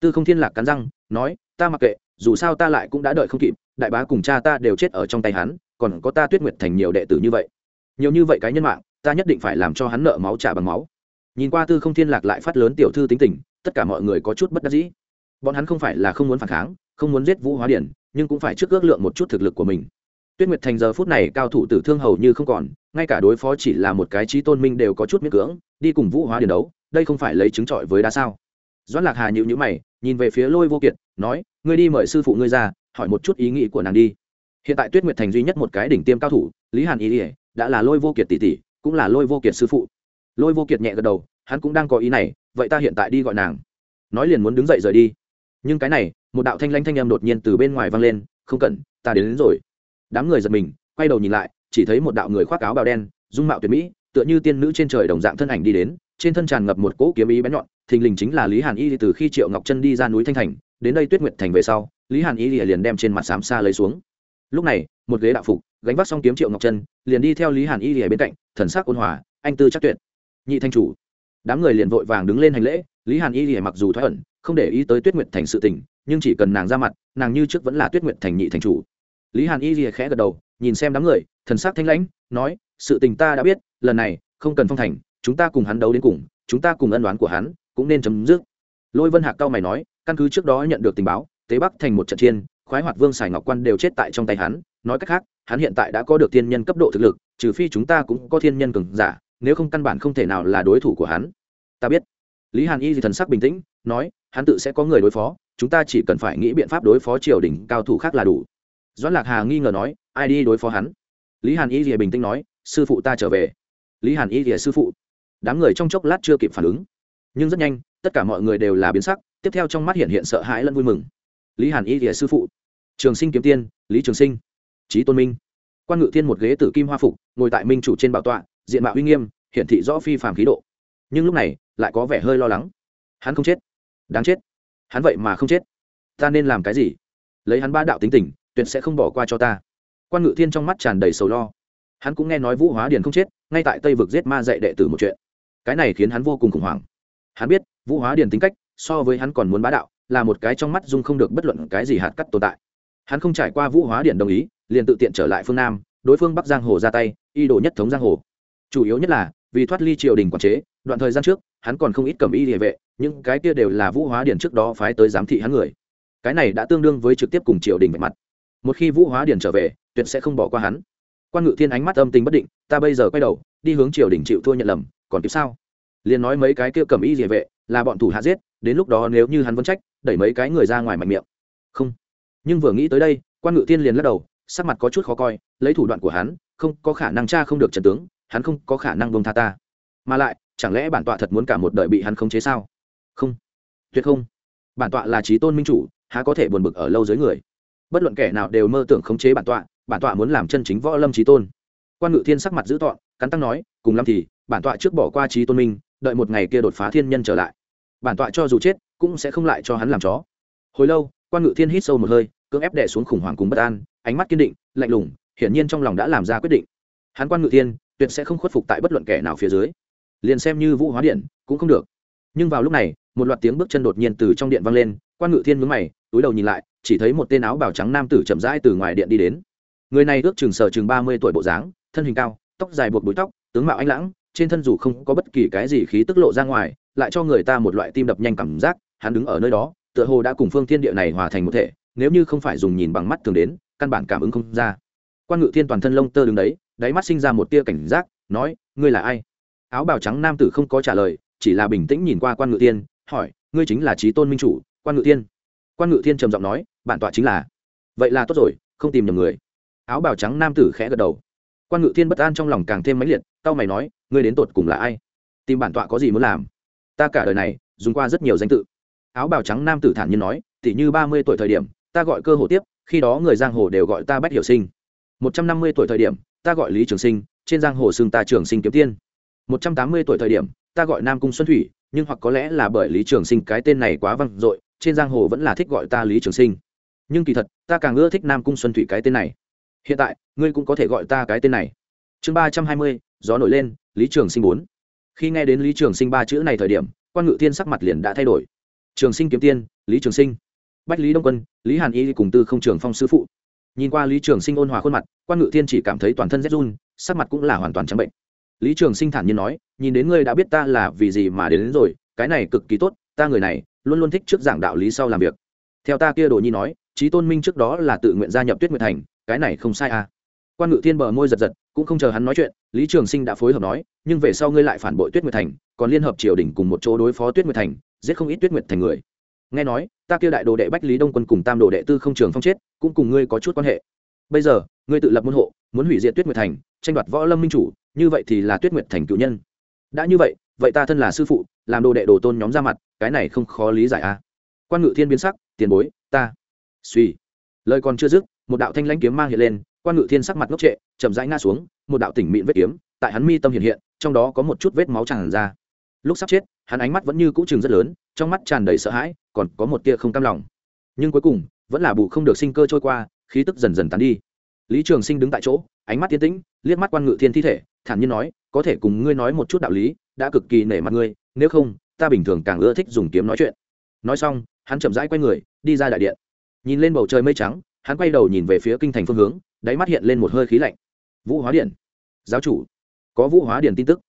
Tư không thiên lạc cắn răng, nói, ta mặc kệ, dù sao ta lại cũng đã đợi không kịp, đại bá cùng cha ta đều chết ở trong tay hắn, còn có ta tuyết nguyệt thành nhiều đệ tử như vậy. Nhiều như vậy cái nhân mạng, ta nhất định phải làm cho hắn nợ máu trả bằng máu. Nhìn qua tư không thiên lạc lại phát lớn tiểu thư tính tình, tất cả mọi người có chút bất đắc dĩ. Bọn hắn không phải là không muốn phản kháng, không muốn giết vũ hóa điển, nhưng cũng phải trước ước lượng một chút thực lực của mình tuyết nguyệt thành giờ phút này cao thủ tử thương hầu như không còn ngay cả đối phó chỉ là một cái trí tôn minh đều có chút miễn cưỡng đi cùng vũ hóa điền đấu đây không phải lấy chứng trọi với đá sao? Doãn lạc hà nhíu nhíu mày nhìn về phía lôi vô kiệt nói ngươi đi mời sư phụ ngươi ra hỏi một chút ý nghĩ của nàng đi. Hiện tại tuyết nguyệt thành duy nhất một cái đỉnh tiêm cao thủ lý hàn ý Ý đã là lôi vô kiệt tỷ tỷ cũng là lôi vô kiệt sư phụ. Lôi vô kiệt nhẹ gật đầu hắn cũng đang có ý này vậy ta hiện tại đi gọi nàng. Nói liền muốn đứng dậy rời đi. Nhưng cái này một đạo thanh lãnh thanh âm đột nhiên từ bên ngoài vang lên không cần ta đến, đến rồi đám người giật mình, quay đầu nhìn lại, chỉ thấy một đạo người khoác áo bào đen, dung mạo tuyệt mỹ, tựa như tiên nữ trên trời đồng dạng thân ảnh đi đến, trên thân tràn ngập một cỗ kiếm ý bén nhọn, thình lình chính là lý hàn y từ khi triệu ngọc chân đi ra núi thanh thành, đến đây tuyết nguyệt thành về sau, lý hàn y liền đem trên mặt xám xa lấy xuống. Lúc này, một ghế đạo phục, gánh vác xong kiếm triệu ngọc chân liền đi theo lý hàn y lìa bên cạnh, thần sắc ôn hòa, anh tư chắc tuyệt. Nhị thanh chủ. Đám người liền vội vàng đứng lên hành lễ, lý hàn y lìa mặc dù thoái ẩn, không để ý tới tuyết nguyệt thành sự tình, nhưng chỉ cần nàng ra mặt, nàng như trước vẫn là tuyết nguyệt thành nhị thành chủ lý hàn y rìa khẽ gật đầu, nhìn xem đám người, thần sắc thanh lãnh, nói, sự tình ta đã biết, lần này, không cần phong thành, chúng ta cùng hắn đấu đến cùng, chúng ta cùng ân đoán của hắn, cũng nên chấm dứt. Lôi vân hạc cao mày nói, căn cứ trước đó nhận được tình báo, tế bắc thành một trận chiên khoái hoạt vương sài ngọc quan đều chết tại trong tay hắn, nói cách khác, hắn hiện tại đã có được thiên nhân cấp độ thực lực, trừ phi chúng ta cũng có thiên nhân cường giả, nếu không căn bản không thể nào là đối thủ của hắn. Ta biết. Lý hàn y thì thần sắc bình tĩnh, nói, hắn tự sẽ có người đối phó, chúng ta chỉ cần phải nghĩ biện pháp đối phó triều đình, cao thủ khác là đủ doãn lạc hà nghi ngờ nói, ai đi đối phó hắn? Lý hàn y rìa bình tĩnh nói, sư phụ ta trở về. Lý hàn y rìa sư phụ. Đám người trong chốc lát chưa kịp phản ứng. Nhưng rất nhanh, tất cả mọi người đều là biến sắc, tiếp theo trong mắt hiện hiện sợ hãi lẫn vui mừng. Lý hàn y rìa sư phụ. Trường sinh kiếm tiên, lý trường sinh. Trí tôn minh. Quan ngự thiên một ghế tử kim hoa phục, ngồi tại minh chủ trên bảo tọa, diện mạo uy nghiêm, hiển thị rõ phi phàm khí độ. Nhưng lúc này, lại có vẻ hơi lo lắng. Hắn không chết. Đáng chết. Hắn vậy mà không chết. Ta nên làm cái gì? Lấy hắn ba đạo tính tình tuyệt sẽ không bỏ qua cho ta. Quan ngự thiên trong mắt tràn đầy sầu lo. Hắn cũng nghe nói vũ hóa điền không chết, ngay tại tây vực giết ma dạy đệ tử một chuyện. Cái này khiến hắn vô cùng khủng hoảng. Hắn biết, vũ hóa điền tính cách, so với hắn còn muốn bá đạo, là một cái trong mắt dung không được bất luận cái gì hạt cắt tồn tại. Hắn không trải qua vũ hóa Điền đồng ý, liền tự tiện trở lại phương nam, đối phương bắc giang hồ ra tay, y đồ nhất thống giang hồ. Chủ yếu nhất là, vì thoát ly triều đình quản chế, đoạn thời gian trước, hắn còn không ít cầm y địa vệ, những cái kia đều là vũ hóa Điền trước đó phái tới giám thị hắn người. Cái này đã tương đương với trực tiếp cùng triều đình vạch mặt một khi vũ hóa điển trở về, tuyệt sẽ không bỏ qua hắn. Quan ngự thiên ánh mắt âm tình bất định, ta bây giờ quay đầu, đi hướng triều đình chịu thua nhận lầm, còn kịp sao? Liền nói mấy cái kia cầm y địa vệ, là bọn thủ hạ giết, đến lúc đó nếu như hắn vẫn trách, đẩy mấy cái người ra ngoài mạnh miệng. Không. Nhưng vừa nghĩ tới đây, quan ngự thiên liền lắc đầu, sắc mặt có chút khó coi, lấy thủ đoạn của hắn, không có khả năng cha không được trần tướng, hắn không có khả năng bông tha ta. Mà lại, chẳng lẽ bản tọa thật muốn cả một đời bị hắn khống chế sao? Không. Tuyệt không. Bản tọa là trí tôn minh chủ, há có thể buồn bực ở lâu dưới người? Bất luận kẻ nào đều mơ tưởng khống chế bản tọa bản tọa muốn làm chân chính võ lâm trí tôn. Quan ngự thiên sắc mặt giữ tọn cắn tăng nói, cùng lắm thì, bản tọa trước bỏ qua trí tôn minh, đợi một ngày kia đột phá thiên nhân trở lại. Bản tọa cho dù chết, cũng sẽ không lại cho hắn làm chó. Hồi lâu, quan ngự thiên hít sâu một hơi, cưỡng ép đè xuống khủng hoảng cùng bất an, ánh mắt kiên định, lạnh lùng, hiển nhiên trong lòng đã làm ra quyết định. Hắn quan ngự thiên, tuyệt sẽ không khuất phục tại bất luận kẻ nào phía dưới. Liền xem như vũ hóa điện, cũng không được. Nhưng vào lúc này, một loạt tiếng bước chân đột nhiên từ trong điện vang lên, quan ngự thiên mướn mày túi đầu nhìn lại, chỉ thấy một tên áo bào trắng nam tử chậm rãi từ ngoài điện đi đến. Người này ước chừng sở chừng ba mươi tuổi bộ dáng, thân hình cao, tóc dài buộc búi tóc, tướng mạo anh lãng, trên thân dù không có bất kỳ cái gì khí tức lộ ra ngoài, lại cho người ta một loại tim đập nhanh cảm giác, hắn đứng ở nơi đó, tựa hồ đã cùng phương thiên địa này hòa thành một thể, nếu như không phải dùng nhìn bằng mắt thường đến, căn bản cảm ứng không ra. Quan ngự thiên toàn thân lông tơ đứng đấy, đáy mắt sinh ra một tia cảnh giác, nói, ngươi là ai? Áo bào trắng nam tử không có trả lời, chỉ là bình tĩnh nhìn qua quan ngự tiên hỏi, ngươi chính là trí tôn minh chủ, quan ngự tiên quan ngự thiên trầm giọng nói, bản tọa chính là. Vậy là tốt rồi, không tìm nhầm người. Áo bào trắng nam tử khẽ gật đầu. Quan ngự thiên bất an trong lòng càng thêm mãnh liệt tao mày nói, ngươi đến tột cùng là ai? Tìm bản tọa có gì muốn làm? Ta cả đời này dùng qua rất nhiều danh tự. Áo bào trắng nam tử thản nhiên nói tỉ như ba mươi tuổi thời điểm, ta gọi cơ hồ tiếp, khi đó người giang hồ đều gọi ta bách hiểu sinh. Một trăm năm mươi tuổi thời điểm, ta gọi lý trường sinh, trên giang hồ xưng ta trường sinh kiếm tiên. Một trăm tám mươi tuổi thời điểm, ta gọi nam cung xuân thủy, nhưng hoặc có lẽ là bởi lý trường sinh cái tên này quá văng dội trên giang hồ vẫn là thích gọi ta lý trường sinh. Nhưng kỳ thật ta càng ưa thích nam cung xuân thủy cái tên này. Hiện tại ngươi cũng có thể gọi ta cái tên này. Chương ba trăm hai mươi gió nổi lên lý trường sinh bốn. Khi nghe đến lý trường sinh ba chữ này thời điểm quan ngự thiên sắc mặt liền đã thay đổi. Trường sinh kiếm tiên lý trường sinh. Bách lý đông quân lý hàn y cùng tư không trường phong sư phụ. Nhìn qua lý trường sinh ôn hòa khuôn mặt quan ngự thiên chỉ cảm thấy toàn thân rét run sắc mặt cũng là hoàn toàn trắng bệnh. Lý trường sinh thản nhiên nói nhìn đến ngươi đã biết ta là vì gì mà đến, đến rồi cái này cực kỳ tốt ta người này luôn luôn thích trước giảng đạo lý sau làm việc. Theo ta kia đồ nhi nói, trí tôn minh trước đó là tự nguyện gia nhập tuyết nguyệt thành, cái này không sai à. Quan ngự thiên bờ môi giật giật, cũng không chờ hắn nói chuyện, lý trường sinh đã phối hợp nói, nhưng về sau ngươi lại phản bội tuyết nguyệt thành, còn liên hợp triều đình cùng một chỗ đối phó tuyết nguyệt thành, giết không ít tuyết nguyệt thành người. Nghe nói, ta kêu đại đồ đệ bách lý đông quân cùng tam đồ đệ tư không trường phong chết, cũng cùng ngươi có chút quan hệ. Bây giờ, ngươi tự lập môn hộ, muốn hủy diệt tuyết nguyệt thành, tranh đoạt võ lâm minh chủ, như vậy thì là tuyết nguyệt thành cựu nhân. Đã như vậy vậy ta thân là sư phụ, làm đồ đệ đồ tôn nhóm ra mặt, cái này không khó lý giải a. À? quan ngự thiên biến sắc, tiền bối, ta. Suy lời còn chưa dứt, một đạo thanh lãnh kiếm mang hiện lên, quan ngự thiên sắc mặt ngốc trệ, chậm rãi ngã xuống, một đạo tỉnh mịn vết kiếm, tại hắn mi tâm hiện hiện, trong đó có một chút vết máu tràn ra. Lúc sắp chết, hắn ánh mắt vẫn như cũ trường rất lớn, trong mắt tràn đầy sợ hãi, còn có một tia không cam lòng. Nhưng cuối cùng, vẫn là bù không được sinh cơ trôi qua, khí tức dần dần tán đi. Lý trường sinh đứng tại chỗ, ánh mắt tiến tĩnh, liếc mắt quan ngự thiên thi thể, thản nhiên nói, có thể cùng ngươi nói một chút đạo lý đã cực kỳ nể mặt ngươi, nếu không, ta bình thường càng ưa thích dùng kiếm nói chuyện. Nói xong, hắn chậm rãi quay người, đi ra đại điện. Nhìn lên bầu trời mây trắng, hắn quay đầu nhìn về phía kinh thành phương hướng, đáy mắt hiện lên một hơi khí lạnh. Vũ hóa điện giáo chủ, có vũ hóa Điện tin tức.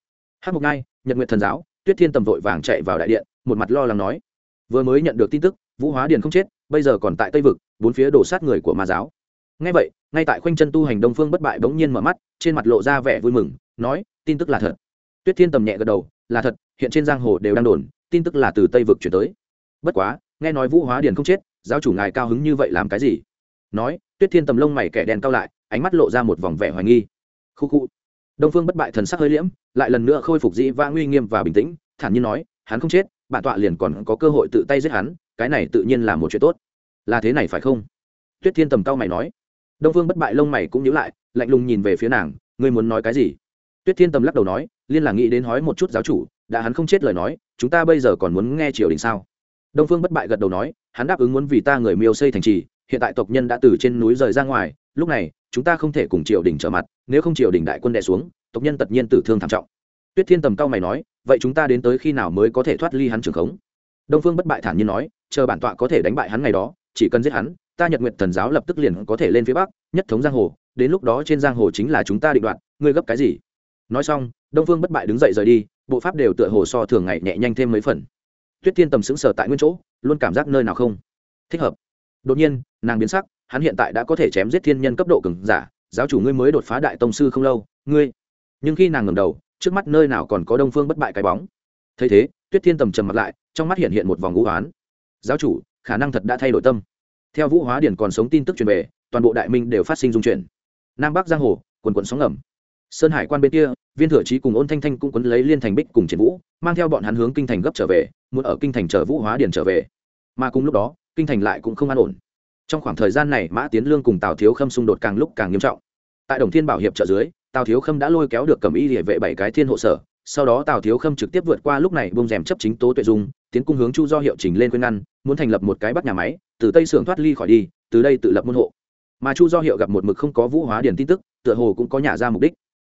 Hát mục ngai nhật nguyện thần giáo, tuyết thiên tầm vội vàng chạy vào đại điện, một mặt lo lắng nói, vừa mới nhận được tin tức, vũ hóa Điện không chết, bây giờ còn tại tây vực, bốn phía đổ sát người của ma giáo. Ngay vậy, ngay tại khoanh chân tu hành đông phương bất bại bỗng nhiên mở mắt, trên mặt lộ ra vẻ vui mừng, nói, tin tức là thật tuyết thiên tầm nhẹ gật đầu, là thật, hiện trên giang hồ đều đang đồn, tin tức là từ tây vực chuyển tới. Bất quá, nghe nói vũ hóa điền không chết, giáo chủ ngài cao hứng như vậy làm cái gì? Nói, tuyết thiên tầm lông mày kẻ đèn cao lại, ánh mắt lộ ra một vòng vẻ hoài nghi. Khu khu. Đông phương bất bại thần sắc hơi liễm, lại lần nữa khôi phục dĩ vã nguy nghiêm và bình tĩnh, thản nhiên nói, hắn không chết, bản tọa liền còn có cơ hội tự tay giết hắn, cái này tự nhiên là một chuyện tốt. Là thế này phải không? Tuyết thiên tầm cao mày nói. Đông phương bất bại lông mày cũng nhíu lại, lạnh lùng nhìn về phía nàng, ngươi muốn nói cái gì? Tuyết thiên tầm lắc đầu nói, liên là nghĩ đến hói một chút giáo chủ, đã hắn không chết lời nói, chúng ta bây giờ còn muốn nghe triều đình sao? Đông phương bất bại gật đầu nói, hắn đáp ứng muốn vì ta người miêu xây thành trì, hiện tại tộc nhân đã từ trên núi rời ra ngoài, lúc này, chúng ta không thể cùng triều đình trở mặt, nếu không triều đình đại quân đè xuống, tộc nhân tất nhiên tử thương thảm trọng. Tuyết thiên tầm cao mày nói, vậy chúng ta đến tới khi nào mới có thể thoát ly hắn trường khống? Đông phương bất bại thản nhiên nói, chờ bản tọa có thể đánh bại hắn ngày đó, chỉ cần giết hắn, ta nhật nguyện thần giáo lập tức liền có thể lên phía bắc, nhất thống giang hồ, đến lúc đó trên giang hồ chính là chúng ta định đoạt, ngươi gấp cái gì? Nói xong, đông phương bất bại đứng dậy rời đi, bộ pháp đều tựa hồ so thường ngày nhẹ nhanh thêm mấy phần. Tuyết thiên tầm sững sờ tại nguyên chỗ, luôn cảm giác nơi nào không thích hợp. Đột nhiên, nàng biến sắc, hắn hiện tại đã có thể chém giết thiên nhân cấp độ cường giả, giáo chủ ngươi mới đột phá đại tông sư không lâu, ngươi. Nhưng khi nàng ngẩng đầu, trước mắt nơi nào còn có đông phương bất bại cái bóng. Thấy thế, tuyết thiên tầm trầm mặt lại, trong mắt hiện hiện một vòng ngũ hoán giáo chủ, khả năng thật đã thay đổi tâm. Theo vũ hóa điển còn sống tin tức truyền về, toàn bộ đại minh đều phát sinh dung chuyển. Nam bắc giang hồ, quần quận sóng ngầm sơn hải quan bên kia, viên thừa trí cùng ôn thanh thanh cũng quấn lấy liên thành bích cùng triển vũ, mang theo bọn hắn hướng kinh thành gấp trở về, muốn ở kinh thành chờ vũ hóa điền trở về. Mà cùng lúc đó, kinh thành lại cũng không an ổn. Trong khoảng thời gian này, mã tiến lương cùng tào thiếu khâm xung đột càng lúc càng nghiêm trọng. Tại đồng thiên bảo hiệp trợ dưới, tào thiếu khâm đã lôi kéo được cầm y địa vệ bảy cái thiên hộ sở, sau đó tào thiếu khâm trực tiếp vượt qua lúc này bông rèm chấp chính tố tuệ dung, tiến cung hướng chu do hiệu trình lên khuyên ngăn, muốn thành lập một cái bắt nhà máy, từ tây sưởng thoát ly khỏi đi, từ đây tự lập môn hộ. Mà chu do hiệu gặp một mực không có vũ hóa điền tin tức, tựa hồ cũng có nhà ra mục đích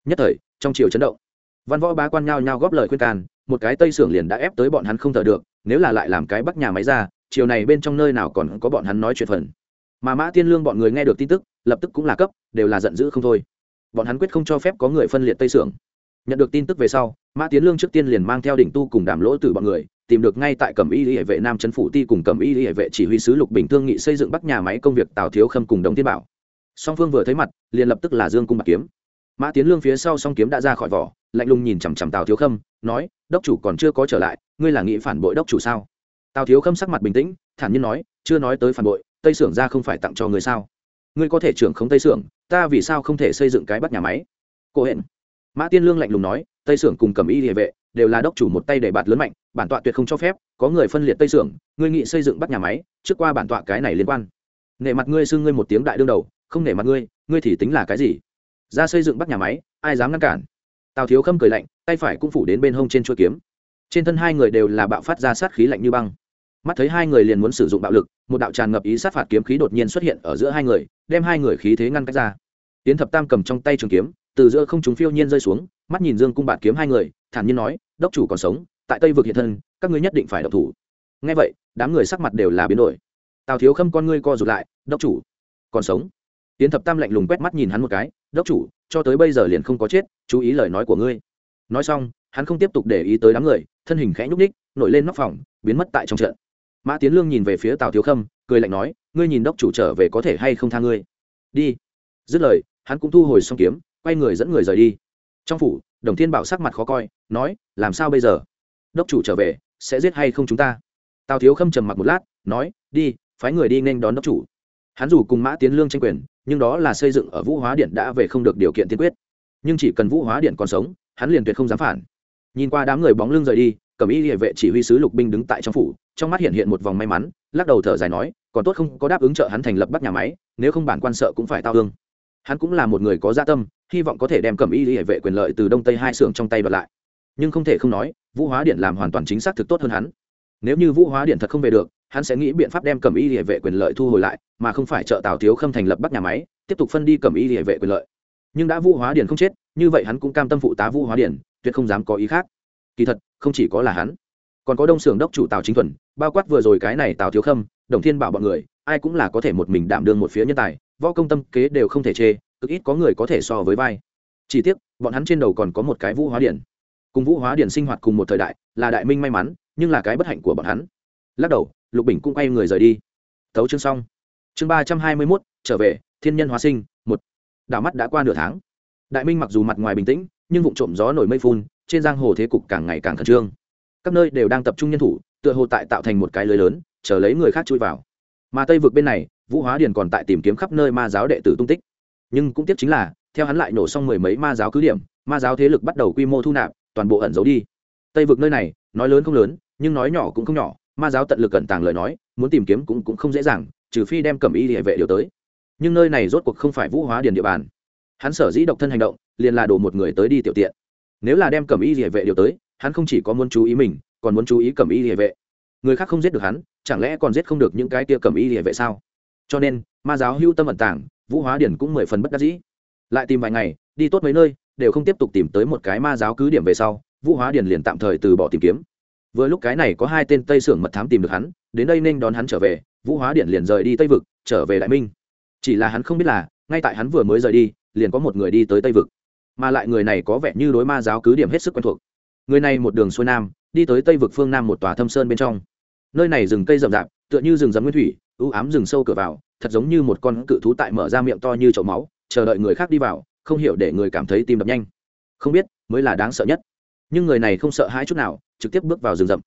nhất thời, trong chiều chấn động. Văn võ bá quan nhao nhao góp lời khuyên can, một cái tây sưởng liền đã ép tới bọn hắn không thở được, nếu là lại làm cái bắc nhà máy ra chiều này bên trong nơi nào còn có bọn hắn nói chuyện phần. Mà mã tiên lương bọn người nghe được tin tức, lập tức cũng là cấp, đều là giận dữ không thôi. Bọn hắn quyết không cho phép có người phân liệt tây sưởng nhận được tin tức về sau, mã tiến lương trước tiên liền mang theo đỉnh tu cùng đàm lỗ từ bọn người, tìm được ngay tại cẩm y Lý hệ vệ nam trấn phủ ti cùng cẩm y Lý hệ vệ chỉ huy sứ lục bình thương nghị xây dựng bắc nhà máy công việc tào thiếu khâm cùng đồng tiên bảo. Song phương vừa thấy mặt, liền lập tức là dương cung bạc kiếm mã tiến lương phía sau song kiếm đã ra khỏi vỏ, lạnh lùng nhìn chằm chằm tào thiếu khâm, nói, đốc chủ còn chưa có trở lại, ngươi là nghĩ phản bội đốc chủ sao? Tào thiếu khâm sắc mặt bình tĩnh, thản nhiên nói, chưa nói tới phản bội, tây xưởng ra không phải tặng cho ngươi sao? Ngươi có thể trưởng không tây xưởng ta vì sao không thể xây dựng cái bắt nhà máy? Cô hẹn. Mã tiên lương lạnh lùng nói, tây xưởng cùng cầm y địa vệ đều là đốc chủ một tay để bạt lớn mạnh, bản tọa tuyệt không cho phép, có người phân liệt tây xưởng ngươi nghị xây dựng bắt nhà máy, trước qua bản tọa cái này liên quan. Nể mặt ngươi xưng ngươi một tiếng đại đương đầu, không nể mặt ngươi ngươi thì tính là cái gì? Ra xây dựng bắt nhà máy, ai dám ngăn cản? Tào thiếu khâm cười lạnh, tay phải cũng phủ đến bên hông trên chuỗi kiếm. Trên thân hai người đều là bạo phát ra sát khí lạnh như băng. Mắt thấy hai người liền muốn sử dụng bạo lực, một đạo tràn ngập ý sát phạt kiếm khí đột nhiên xuất hiện ở giữa hai người, đem hai người khí thế ngăn cách ra. Tiến thập tam cầm trong tay trường kiếm, từ giữa không chúng phiêu nhiên rơi xuống, mắt nhìn dương cung bạt kiếm hai người, thản nhiên nói, đốc chủ còn sống, tại tây vực hiện thân, các ngươi nhất định phải độc thủ. Ngay vậy, đám người sắc mặt đều là biến đổi. Tào thiếu khâm con ngươi co rụt lại, đốc chủ còn sống? Tiến thập tam lạnh lùng quét mắt nhìn hắn một cái, đốc chủ, cho tới bây giờ liền không có chết, chú ý lời nói của ngươi. Nói xong, hắn không tiếp tục để ý tới đám người, thân hình khẽ nhúc ních nổi lên nóc phòng, biến mất tại trong trận. Mã tiến lương nhìn về phía tào thiếu khâm, cười lạnh nói, ngươi nhìn đốc chủ trở về có thể hay không tha ngươi? Đi. Dứt lời, hắn cũng thu hồi xong kiếm, quay người dẫn người rời đi. Trong phủ, đồng thiên bảo sắc mặt khó coi, nói, làm sao bây giờ? Đốc chủ trở về, sẽ giết hay không chúng ta? Tào thiếu khâm trầm mặc một lát, nói, đi, phái người đi nên đón đốc chủ hắn dù cùng mã tiến lương tranh quyền, nhưng đó là xây dựng ở vũ hóa điện đã về không được điều kiện tiên quyết. Nhưng chỉ cần vũ hóa điện còn sống, hắn liền tuyệt không dám phản. Nhìn qua đám người bóng lưng rời đi, cẩm y địa vệ chỉ huy sứ lục binh đứng tại trong phủ, trong mắt hiện hiện một vòng may mắn, lắc đầu thở dài nói, còn tốt không có đáp ứng trợ hắn thành lập bắt nhà máy, nếu không bản quan sợ cũng phải tao hương. Hắn cũng là một người có gia tâm, hy vọng có thể đem cẩm y địa vệ quyền lợi từ đông tây hai xưởng trong tay đoạt lại. Nhưng không thể không nói, vũ hóa điện làm hoàn toàn chính xác thực tốt hơn hắn. Nếu như vũ hóa điện thật không về được hắn sẽ nghĩ biện pháp đem cẩm y địa vệ quyền lợi thu hồi lại mà không phải trợ tào thiếu khâm thành lập bắt nhà máy tiếp tục phân đi cẩm y địa vệ quyền lợi. Nhưng đã vũ hóa điển không chết như vậy hắn cũng cam tâm phụ tá vũ hóa điển, tuyệt không dám có ý khác. Kỳ thật không chỉ có là hắn còn có đông xưởng đốc chủ tào chính thuần bao quát vừa rồi cái này tào thiếu khâm đồng thiên bảo bọn người ai cũng là có thể một mình đảm đương một phía nhân tài võ công tâm kế đều không thể chê cực ít có người có thể so với vai. Chỉ tiếc bọn hắn trên đầu còn có một cái vũ hóa điển, cùng vũ hóa điển sinh hoạt cùng một thời đại là đại minh may mắn nhưng là cái bất hạnh của bọn hắn. Lắc đầu lục bình cũng quay người rời đi. Thấu chương xong. Chương ba trăm hai mươi mốt, trở về, thiên nhân hóa sinh, một. Đảo mắt đã qua nửa tháng. Đại minh mặc dù mặt ngoài bình tĩnh, nhưng vụ trộm gió nổi mây phun, trên giang hồ thế cục càng ngày càng khẩn trương. Các nơi đều đang tập trung nhân thủ, tựa hồ tại tạo thành một cái lưới lớn, chờ lấy người khác chui vào. Mà tây vực bên này, vũ hóa điền còn tại tìm kiếm khắp nơi ma giáo đệ tử tung tích. Nhưng cũng tiếc chính là, theo hắn lại nổ xong mười mấy ma giáo cứ điểm, ma giáo thế lực bắt đầu quy mô thu nạp, toàn bộ ẩn giấu đi. Tây vực nơi này, nói lớn không lớn, nhưng nói nhỏ cũng không nhỏ ma giáo tận lực cẩn tàng lời nói muốn tìm kiếm cũng, cũng không dễ dàng trừ phi đem cầm y địa vệ điều tới. Nhưng nơi này rốt cuộc không phải vũ hóa điền địa bàn. Hắn sở dĩ độc thân hành động liền là đổ một người tới đi tiểu tiện. Nếu là đem cầm y địa vệ điều tới hắn không chỉ có muốn chú ý mình còn muốn chú ý cầm y địa vệ. Người khác không giết được hắn chẳng lẽ còn giết không được những cái tia cầm y địa vệ sao? Cho nên ma giáo hưu tâm ẩn tàng vũ hóa điển cũng mười phần bất đắc dĩ. Lại tìm vài ngày đi tốt mấy nơi đều không tiếp tục tìm tới một cái ma giáo cứ điểm về sau vũ hóa điển liền tạm thời từ bỏ tìm kiếm vừa lúc cái này có hai tên tây sưởng mật thám tìm được hắn, đến đây nên đón hắn trở về, vũ hóa điện liền rời đi tây vực, trở về đại minh. Chỉ là hắn không biết là, ngay tại hắn vừa mới rời đi, liền có một người đi tới tây vực. Mà lại người này có vẻ như đối ma giáo cứ điểm hết sức quen thuộc. Người này một đường xuôi nam, đi tới tây vực phương nam một tòa thâm sơn bên trong. Nơi này rừng cây rậm rạp, tựa như rừng rậm nguyên thủy ưu ám rừng sâu cửa vào, thật giống như một con cự thú tại mở ra miệng to như chậu máu, chờ đợi người khác đi vào, không hiểu để người cảm thấy tim đập nhanh. Không biết, mới là đáng sợ nhất nhưng người này không sợ hãi chút nào, trực tiếp bước vào rừng rậm.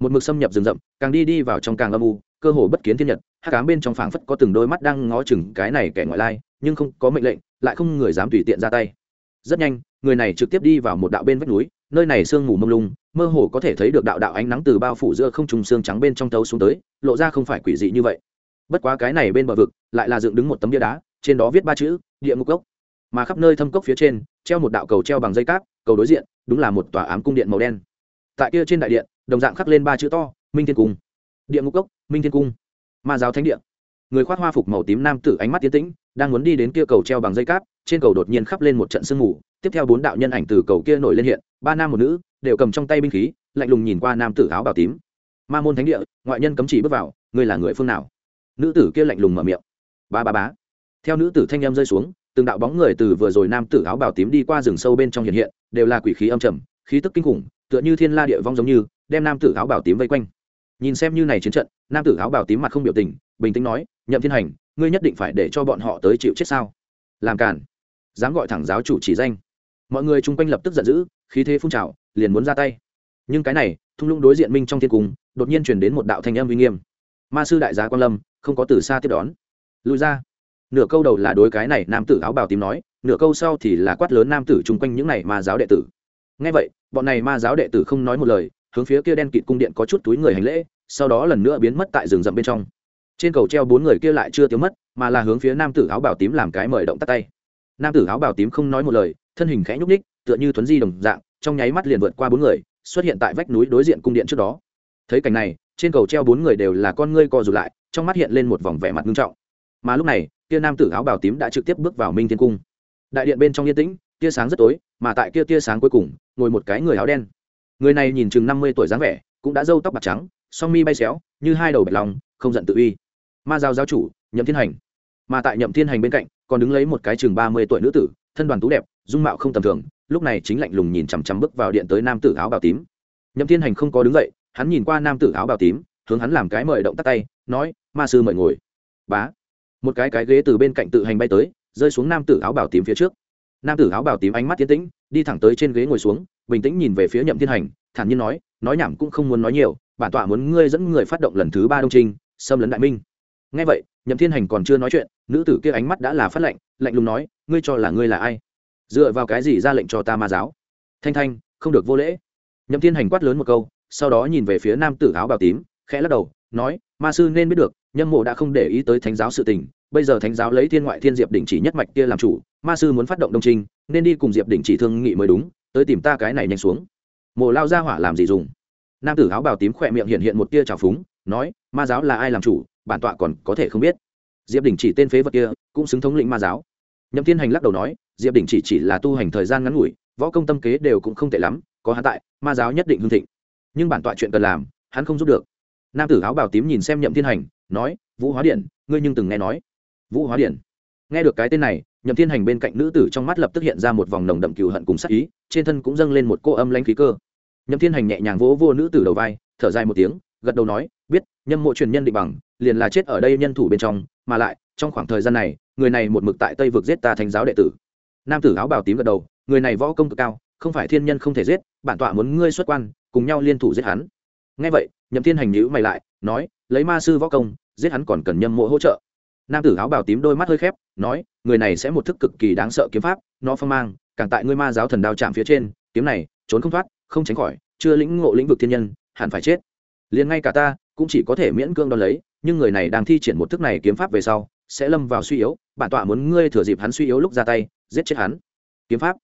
Một mực xâm nhập rừng rậm, càng đi đi vào trong càng âm u, cơ hồ bất kiến thiên nhật hát cám bên trong phảng phất có từng đôi mắt đang ngó chừng cái này kẻ ngoại lai, nhưng không có mệnh lệnh, lại không người dám tùy tiện ra tay. Rất nhanh, người này trực tiếp đi vào một đạo bên vách núi, nơi này sương mù mông lung, mơ hồ có thể thấy được đạo đạo ánh nắng từ bao phủ giữa không trùng xương trắng bên trong tấu xuống tới, lộ ra không phải quỷ dị như vậy. Bất quá cái này bên bờ vực, lại là dựng đứng một tấm bia đá, trên đó viết ba chữ, địa ngục cốc mà khắp nơi thâm cốc phía trên, treo một đạo cầu treo bằng dây cáp, cầu đối diện, đúng là một tòa ám cung điện màu đen. Tại kia trên đại điện, đồng dạng khắc lên ba chữ to, minh thiên cung. Địa ngục cốc, minh thiên cung. Ma giáo thánh Điện người khoác hoa phục màu tím nam tử ánh mắt tiến tĩnh, đang muốn đi đến kia cầu treo bằng dây cáp, trên cầu đột nhiên khắp lên một trận sương mù. Tiếp theo bốn đạo nhân ảnh từ cầu kia nổi lên hiện, ba nam một nữ, đều cầm trong tay binh khí, lạnh lùng nhìn qua nam tử áo bào tím. Ma môn thánh địa, ngoại nhân cấm chỉ bước vào, ngươi là người phương nào? Nữ tử kia lạnh lùng mở miệng. Ba ba bá theo nữ tử thanh em rơi xuống từng đạo bóng người từ vừa rồi nam tử áo bào tím đi qua rừng sâu bên trong hiện hiện, đều là quỷ khí âm trầm, khí tức kinh khủng, tựa như thiên la địa vong giống như, đem nam tử áo bào tím vây quanh. Nhìn xem như này chiến trận, nam tử áo bào tím mặt không biểu tình, bình tĩnh nói, nhậm thiên hành, ngươi nhất định phải để cho bọn họ tới chịu chết sao? Làm cản dám gọi thẳng giáo chủ chỉ danh. Mọi người chung quanh lập tức giận dữ, khí thế phun trào, liền muốn ra tay. Nhưng cái này, thung lũng đối diện minh trong thiên cung, đột nhiên chuyển đến một đạo thanh âm uy nghiêm. Ma sư đại gia quan lâm, không có từ xa tiếp đón. Lùi ra nửa câu đầu là đối cái này nam tử áo bào tím nói, nửa câu sau thì là quát lớn nam tử chung quanh những này ma giáo đệ tử. Ngay vậy, bọn này ma giáo đệ tử không nói một lời, hướng phía kia đen kịt cung điện có chút túi người hành lễ, sau đó lần nữa biến mất tại rừng rậm bên trong. Trên cầu treo bốn người kia lại chưa tiêu mất, mà là hướng phía nam tử áo bào tím làm cái mời động tắt tay. Nam tử áo bào tím không nói một lời, thân hình khẽ nhúc ních tựa như thuấn di đồng dạng, trong nháy mắt liền vượt qua bốn người, xuất hiện tại vách núi đối diện cung điện trước đó. Thấy cảnh này, trên cầu treo bốn người đều là con ngươi co rụt lại, trong mắt hiện lên một vòng vẻ mặt nghiêm trọng. Mà lúc này kia nam tử áo bào tím đã trực tiếp bước vào minh thiên cung. Đại điện bên trong yên tĩnh, tia sáng rất tối, mà tại kia tia sáng cuối cùng, ngồi một cái người áo đen. Người này nhìn chừng năm mươi tuổi dáng vẻ, cũng đã râu tóc bạc trắng, song mi bay xéo, như hai đầu bạch lòng không giận tự uy. Ma giao giáo chủ, nhậm thiên hành. Mà tại nhậm thiên hành bên cạnh, còn đứng lấy một cái chừng ba mươi tuổi nữ tử, thân đoàn tú đẹp, dung mạo không tầm thường, lúc này chính lạnh lùng nhìn chằm chằm bước vào điện tới nam tử áo bào tím. Nhậm thiên hành không có đứng dậy, hắn nhìn qua nam tử áo bào tím, hướng hắn làm cái mời động tắt tay, nói, ma sư mời ngồi. Bá một cái cái ghế từ bên cạnh tự hành bay tới, rơi xuống nam tử áo bảo tím phía trước. Nam tử áo bảo tím ánh mắt tiến tĩnh, đi thẳng tới trên ghế ngồi xuống, bình tĩnh nhìn về phía nhậm thiên hành, thản nhiên nói nói nhảm cũng không muốn nói nhiều, bản tọa muốn ngươi dẫn người phát động lần thứ ba đông trinh, xâm lấn đại minh. Ngay vậy, nhậm thiên hành còn chưa nói chuyện, nữ tử kia ánh mắt đã là phát lệnh lạnh lùng nói, ngươi cho là ngươi là ai? Dựa vào cái gì ra lệnh cho ta ma giáo? Thanh thanh, không được vô lễ. Nhậm thiên hành quát lớn một câu, sau đó nhìn về phía nam tử áo bào tím, khẽ lắc đầu, nói, ma sư nên biết được nhâm mộ đã không để ý tới thánh giáo sự tình, bây giờ thánh giáo lấy thiên ngoại thiên diệp đỉnh chỉ nhất mạch kia làm chủ, ma sư muốn phát động đông trinh, nên đi cùng diệp đỉnh chỉ thương nghị mới đúng, tới tìm ta cái này nhanh xuống. Mộ lao ra hỏa làm gì dùng? Nam tử áo bào tím khỏe miệng hiện hiện một tia trào phúng, nói, ma giáo là ai làm chủ, bản tọa còn có thể không biết. Diệp đỉnh chỉ tên phế vật kia, cũng xứng thống lĩnh ma giáo. Nhậm thiên hành lắc đầu nói, diệp đỉnh chỉ chỉ là tu hành thời gian ngắn ngủi, võ công tâm kế đều cũng không tệ lắm, có hắn tại, ma giáo nhất định hương thịnh. Nhưng bản tọa chuyện cần làm, hắn không giúp được. Nam tử áo bào tím nhìn xem nhậm thiên hành nói, vũ hóa điện ngươi nhưng từng nghe nói. Vũ hóa điện nghe được cái tên này, nhậm thiên hành bên cạnh nữ tử trong mắt lập tức hiện ra một vòng nồng đậm cừu hận cùng sắc ý, trên thân cũng dâng lên một cô âm lãnh khí cơ. Nhậm thiên hành nhẹ nhàng vỗ vô nữ tử đầu vai, thở dài một tiếng, gật đầu nói, biết, nhâm mộ truyền nhân định bằng, liền là chết ở đây nhân thủ bên trong, mà lại, trong khoảng thời gian này, người này một mực tại tây vực giết ta thành giáo đệ tử. Nam tử áo bào tím gật đầu, người này võ công cực cao, không phải thiên nhân không thể giết, bản tọa muốn ngươi xuất quan, cùng nhau liên thủ giết hắn. Nghe vậy, nhậm thiên hành nhữ mày lại, nói, lấy ma sư võ công giết hắn còn cần nhâm mộ hỗ trợ. Nam tử áo bào tím đôi mắt hơi khép, nói, người này sẽ một thức cực kỳ đáng sợ kiếm pháp, nó phong mang, càng tại ngươi ma giáo thần đao chạm phía trên, kiếm này, trốn không thoát, không tránh khỏi, chưa lĩnh ngộ lĩnh vực thiên nhân, hẳn phải chết. Liền ngay cả ta, cũng chỉ có thể miễn cương đo lấy, nhưng người này đang thi triển một thức này kiếm pháp về sau, sẽ lâm vào suy yếu, bản tọa muốn ngươi thừa dịp hắn suy yếu lúc ra tay, giết chết hắn. Kiếm pháp.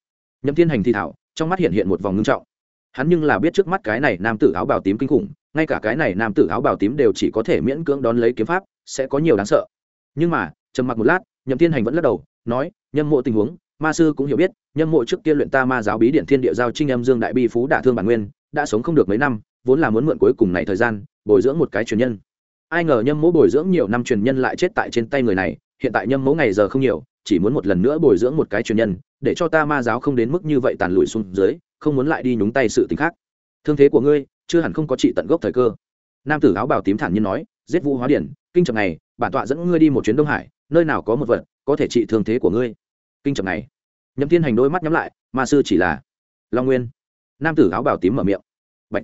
Nhậm thiên hành thi thảo, trong mắt hiện hiện một vòng ngưng trọng. Hắn nhưng là biết trước mắt cái này nam tử áo bào tím kinh khủng ngay cả cái này nam tử áo bào tím đều chỉ có thể miễn cưỡng đón lấy kiếm pháp, sẽ có nhiều đáng sợ. Nhưng mà, trầm mặc một lát, nhậm thiên hành vẫn lắc đầu, nói, nhâm mộ tình huống, ma sư cũng hiểu biết, nhâm mộ trước kia luyện ta ma giáo bí điện thiên địa giao trinh âm dương đại bi phú đả thương bản nguyên, đã sống không được mấy năm, vốn là muốn mượn cuối cùng này thời gian, bồi dưỡng một cái truyền nhân. Ai ngờ nhâm mỗ bồi dưỡng nhiều năm truyền nhân lại chết tại trên tay người này, hiện tại nhâm mỗ ngày giờ không nhiều, chỉ muốn một lần nữa bồi dưỡng một cái truyền nhân, để cho ta ma giáo không đến mức như vậy tàn lụi xuống dưới, không muốn lại đi nhúng tay sự t khác. Thương thế của ngươi chưa hẳn không có trị tận gốc thời cơ. Nam tử áo bào tím thản nhiên nói, giết vũ hóa điển, kinh trọng này, bản tọa dẫn ngươi đi một chuyến đông hải, nơi nào có một vật có thể trị thương thế của ngươi. Kinh trọng này. Nhậm thiên hành đôi mắt nhắm lại, ma sư chỉ là long nguyên. Nam tử áo bào tím mở miệng. Bạch.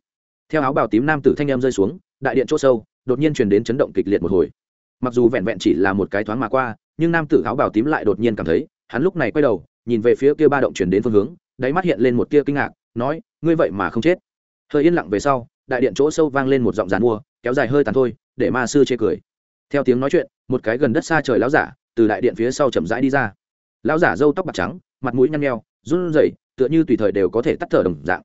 theo áo bào tím nam tử thanh em rơi xuống, đại điện chỗ sâu, đột nhiên truyền đến chấn động kịch liệt một hồi. Mặc dù vẹn vẹn chỉ là một cái thoáng mà qua, nhưng nam tử áo bào tím lại đột nhiên cảm thấy, hắn lúc này quay đầu, nhìn về phía kia ba động truyền đến phương hướng, đáy mắt hiện lên một tia kinh ngạc, nói, ngươi vậy mà không chết hơi yên lặng về sau, đại điện chỗ sâu vang lên một giọng giàn mua, kéo dài hơi tàn thôi, để ma sư chê cười. Theo tiếng nói chuyện, một cái gần đất xa trời lão giả từ đại điện phía sau chậm rãi đi ra. Lão giả râu tóc bạc trắng, mặt mũi nhăn nheo, run rẩy, tựa như tùy thời đều có thể tắt thở đồng dạng.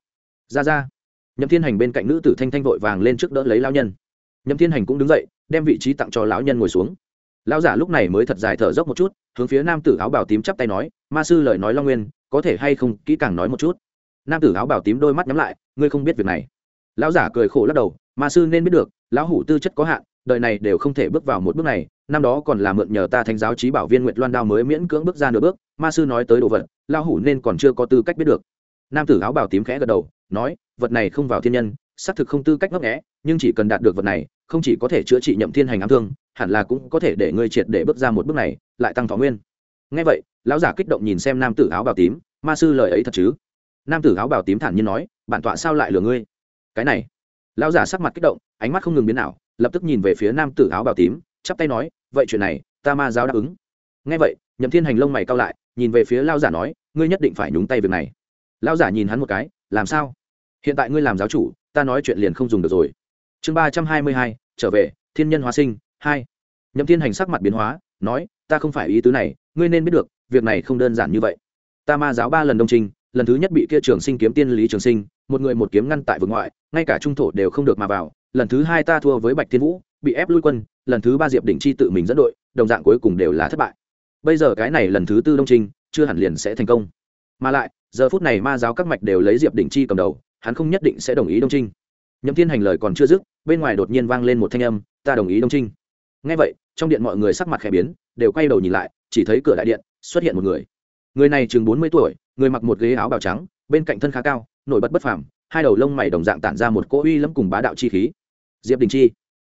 Ra ra. Nhậm thiên hành bên cạnh nữ tử thanh thanh vội vàng lên trước đỡ lấy lão nhân. Nhậm thiên hành cũng đứng dậy, đem vị trí tặng cho lão nhân ngồi xuống. Lão giả lúc này mới thật dài thở dốc một chút, hướng phía nam tử áo bào tím chắp tay nói, ma sư lời nói long nguyên, có thể hay không kỹ càng nói một chút? Nam tử áo bào tím đôi mắt nhắm lại, ngươi không biết việc này. Lão giả cười khổ lắc đầu, ma sư nên biết được, lão hủ tư chất có hạn, đời này đều không thể bước vào một bước này, năm đó còn là mượn nhờ ta thánh giáo trí bảo viên nguyệt loan đao mới miễn cưỡng bước ra nửa bước, ma sư nói tới đồ vật, lão hủ nên còn chưa có tư cách biết được. Nam tử áo bào tím khẽ gật đầu, nói, vật này không vào thiên nhân, xác thực không tư cách ngấp nghẽ nhưng chỉ cần đạt được vật này, không chỉ có thể chữa trị nhậm thiên hành ám thương, hẳn là cũng có thể để ngươi triệt để bước ra một bước này, lại tăng thọ nguyên. Ngay vậy, lão giả kích động nhìn xem nam tử áo bào tím, ma sư lời ấy thật chứ? Nam tử áo bào tím thản nhiên nói, bản tọa sao lại lừa ngươi? Cái này, lão giả sắc mặt kích động, ánh mắt không ngừng biến nào lập tức nhìn về phía nam tử áo bào tím, chắp tay nói, vậy chuyện này, ta ma giáo đáp ứng. Ngay vậy, nhậm thiên hành lông mày cao lại, nhìn về phía lao giả nói, ngươi nhất định phải nhúng tay việc này. Lao giả nhìn hắn một cái, làm sao? Hiện tại ngươi làm giáo chủ, ta nói chuyện liền không dùng được rồi. Chương ba trăm hai mươi hai, trở về, thiên nhân hóa sinh, hai. Nhậm thiên hành sắc mặt biến hóa, nói, ta không phải ý tứ này, ngươi nên biết được, việc này không đơn giản như vậy. Ta ma giáo ba lần đông trình lần thứ nhất bị kia trường sinh kiếm tiên lý trường sinh, một người một kiếm ngăn tại vực ngoại, ngay cả trung thổ đều không được mà vào. Lần thứ hai ta thua với bạch thiên vũ, bị ép lui quân, lần thứ ba diệp đỉnh chi tự mình dẫn đội, đồng dạng cuối cùng đều là thất bại. Bây giờ cái này lần thứ tư đông trinh, chưa hẳn liền sẽ thành công. Mà lại, giờ phút này ma giáo các mạch đều lấy diệp đỉnh chi cầm đầu, hắn không nhất định sẽ đồng ý đông trinh. Nhậm thiên hành lời còn chưa dứt, bên ngoài đột nhiên vang lên một thanh âm, ta đồng ý đông trinh. Ngay vậy, trong điện mọi người sắc mặt khẽ biến, đều quay đầu nhìn lại, chỉ thấy cửa đại điện xuất hiện một người. Người này chừng bốn mươi tuổi người mặc một ghế áo bào trắng, bên cạnh thân khá cao, nổi bật bất phàm, hai đầu lông mày đồng dạng tản ra một cỗ uy lẫm cùng bá đạo chi khí. Diệp đình chi.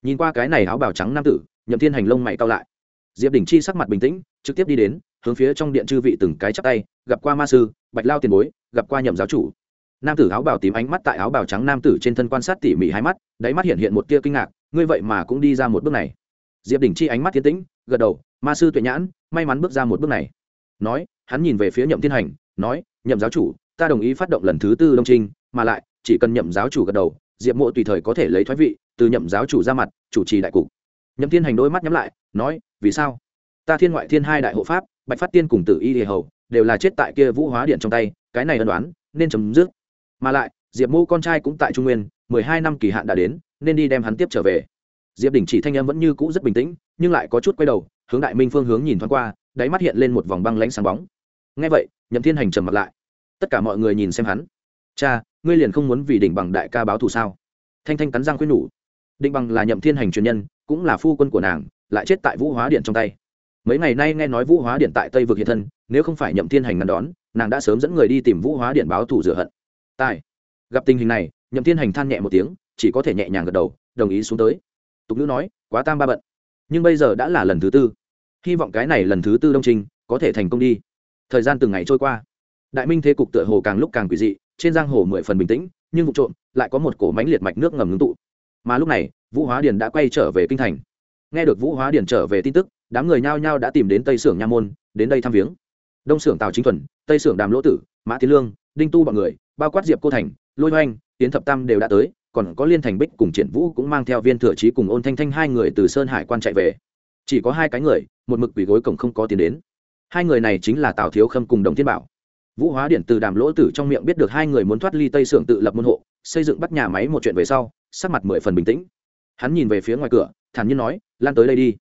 Nhìn qua cái này áo bào trắng nam tử, nhậm thiên hành lông mày cao lại. Diệp đình chi sắc mặt bình tĩnh, trực tiếp đi đến, hướng phía trong điện chư vị từng cái chắp tay, gặp qua ma sư, bạch lao tiền bối, gặp qua nhậm giáo chủ. Nam tử áo bào tím ánh mắt tại áo bào trắng nam tử trên thân quan sát tỉ mỉ hai mắt, đáy mắt hiện hiện một tia kinh ngạc, ngươi vậy mà cũng đi ra một bước này. Diệp đình chi ánh mắt thiên tĩnh, gật đầu, ma sư tuệ nhãn, may mắn bước ra một bước này. Nói, hắn nhìn về phía nhậm thiên hành nói, nhậm giáo chủ, ta đồng ý phát động lần thứ tư đông trinh, mà lại, chỉ cần nhậm giáo chủ gật đầu, diệp mộ tùy thời có thể lấy thoái vị, từ nhậm giáo chủ ra mặt, chủ trì đại cục. Nhậm thiên hành đôi mắt nhắm lại, nói, vì sao? Ta thiên ngoại thiên hai đại hộ pháp, bạch phát tiên cùng tử y hề hầu, đều là chết tại kia vũ hóa điện trong tay, cái này ân đoán, nên chấm dứt. Mà lại, diệp mô con trai cũng tại trung nguyên, mười hai năm kỳ hạn đã đến, nên đi đem hắn tiếp trở về. Diệp đình chỉ thanh em vẫn như cũ rất bình tĩnh, nhưng lại có chút quay đầu, hướng đại minh phương hướng nhìn thoáng qua, đáy mắt hiện lên một vòng băng lãnh sáng bóng. Ngay vậy nhậm thiên hành trầm mặt lại. Tất cả mọi người nhìn xem hắn. Cha, ngươi liền không muốn vì đỉnh bằng đại ca báo thù sao? Thanh thanh cắn răng khuyên nhủ. Định bằng là nhậm thiên hành truyền nhân, cũng là phu quân của nàng, lại chết tại vũ hóa điện trong tay. Mấy ngày nay nghe nói vũ hóa điện tại tây vực hiện thân, nếu không phải nhậm thiên hành ngăn đón, nàng đã sớm dẫn người đi tìm vũ hóa điện báo thù rửa hận. Tài. Gặp tình hình này, nhậm thiên hành than nhẹ một tiếng, chỉ có thể nhẹ nhàng gật đầu, đồng ý xuống tới. Tục nữ nói, quá tam ba bận. Nhưng bây giờ đã là lần thứ tư. Hy vọng cái này lần thứ tư đông trình có thể thành công đi thời gian từng ngày trôi qua. Đại minh thế cục tựa hồ càng lúc càng quỷ dị, trên giang hồ mười phần bình tĩnh, nhưng vụ trộm lại có một cổ mánh liệt mạch nước ngầm ngưng tụ. Mà lúc này, vũ hóa điền đã quay trở về kinh thành. Nghe được vũ hóa điền trở về tin tức, đám người nhao nhao đã tìm đến tây sưởng nha môn, đến đây thăm viếng. Đông sưởng tào chính thuần, tây sưởng đàm lỗ tử, mã tiến lương, đinh tu b ọ n người, bao quát diệp cô thành, lôi hoanh tiến thập tam đều đã tới, còn có liên thành bích cùng triển vũ cũng mang theo viên thừa trí cùng ôn thanh thanh hai người từ sơn hải quan chạy về. Chỉ có hai cái người, một mực quỷ gối cổng không có tiền đến hai người này chính là tào thiếu khâm cùng đồng thiên bảo. Vũ hóa điện từ đàm lỗ tử trong miệng biết được hai người muốn thoát ly tây xưởng tự lập môn hộ, xây dựng bắt nhà máy một chuyện về sau, sắc mặt mười phần bình tĩnh. Hắn nhìn về phía ngoài cửa, thản nhiên nói, lan tới đây đi.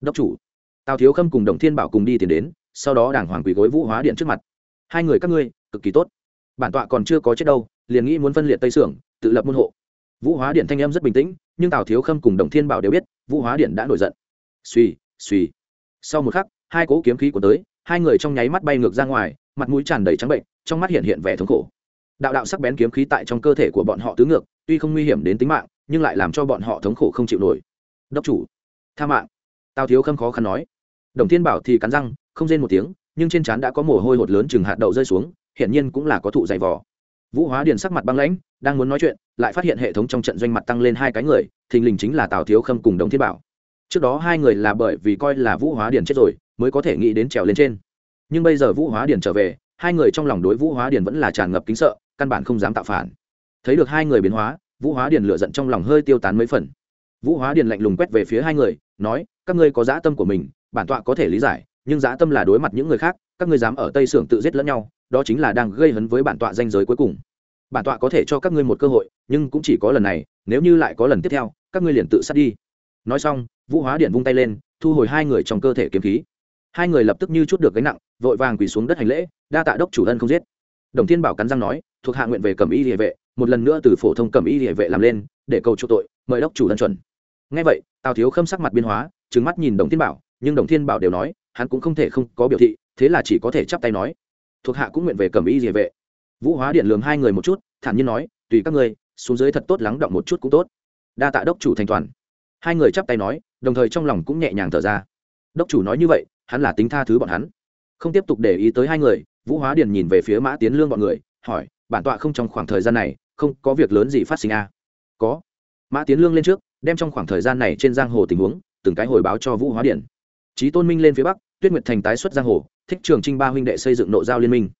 Đốc chủ. Tào thiếu khâm cùng đồng thiên bảo cùng đi tiền đến, sau đó đảng hoàng quỳ gối vũ hóa điện trước mặt. Hai người các ngươi, cực kỳ tốt. Bản tọa còn chưa có chết đâu, liền nghĩ muốn phân liệt tây xưởng tự lập môn hộ. Vũ hóa điện thanh âm rất bình tĩnh, nhưng tào thiếu khâm cùng đồng thiên bảo đều biết, vũ hóa điện đã nổi giận. Suy suy sau một khắc, hai cỗ kiếm khí của tới hai người trong nháy mắt bay ngược ra ngoài, mặt mũi tràn đầy trắng bệnh, trong mắt hiện hiện vẻ thống khổ. Đạo đạo sắc bén kiếm khí tại trong cơ thể của bọn họ tứ ngược, tuy không nguy hiểm đến tính mạng, nhưng lại làm cho bọn họ thống khổ không chịu nổi. Đốc chủ, tha mạng. Tao thiếu khâm khó khăn nói. Đồng thiên bảo thì cắn răng, không rên một tiếng, nhưng trên trán đã có mồ hôi hột lớn chừng hạt đậu rơi xuống, hiển nhiên cũng là có thụ dày vỏ vũ hóa điền sắc mặt băng lãnh, đang muốn nói chuyện, lại phát hiện hệ thống trong trận doanh mặt tăng lên hai cái người, thình lình chính là tào thiếu khâm cùng đồng thiên bảo. Trước đó hai người là bởi vì coi là vũ hóa điền chết rồi mới có thể nghĩ đến trèo lên trên. Nhưng bây giờ vũ hóa điền trở về, hai người trong lòng đối vũ hóa điền vẫn là tràn ngập kính sợ, căn bản không dám tạo phản. Thấy được hai người biến hóa, vũ hóa điền lựa giận trong lòng hơi tiêu tán mấy phần. Vũ hóa điền lạnh lùng quét về phía hai người, nói, các ngươi có dã tâm của mình, bản tọa có thể lý giải, nhưng dã tâm là đối mặt những người khác, các ngươi dám ở tây sưởng tự giết lẫn nhau, đó chính là đang gây hấn với bản tọa danh giới cuối cùng. Bản tọa có thể cho các ngươi một cơ hội, nhưng cũng chỉ có lần này, nếu như lại có lần tiếp theo, các ngươi liền tự sát đi. Nói xong, vũ hóa điện vung tay lên, thu hồi hai người trong cơ thể kiếm khí hai người lập tức như chút được gánh nặng, vội vàng quỳ xuống đất hành lễ, đa tạ đốc chủ thân không giết. Đồng thiên bảo cắn răng nói, thuộc hạ nguyện về cầm y địa vệ, một lần nữa từ phổ thông cầm y địa vệ làm lên, để cầu chỗ tội, mời đốc chủ thân chuẩn. Ngay vậy, tào thiếu khâm sắc mặt biên hóa trứng mắt nhìn đồng thiên bảo, nhưng đồng thiên bảo đều nói, hắn cũng không thể không có biểu thị, thế là chỉ có thể chắp tay nói, thuộc hạ cũng nguyện về cầm y địa vệ. Vũ hóa điện lường hai người một chút, thản nhiên nói, tùy các ngươi, xuống dưới thật tốt lắng động một chút cũng tốt. Đa tạ đốc chủ thành toàn. Hai người chắp tay nói, đồng thời trong lòng cũng nhẹ nhàng thở ra. Đốc chủ nói như vậy hắn là tính tha thứ bọn hắn. Không tiếp tục để ý tới hai người, vũ hóa điền nhìn về phía mã tiến lương bọn người, hỏi, bản tọa không trong khoảng thời gian này, không có việc lớn gì phát sinh à? có. Mã tiến lương lên trước, đem trong khoảng thời gian này trên giang hồ tình huống, từng cái hồi báo cho vũ hóa điển trí tôn minh lên phía bắc, tuyết nguyệt thành tái xuất giang hồ, thích trường trinh ba huynh đệ xây dựng nội giao liên minh.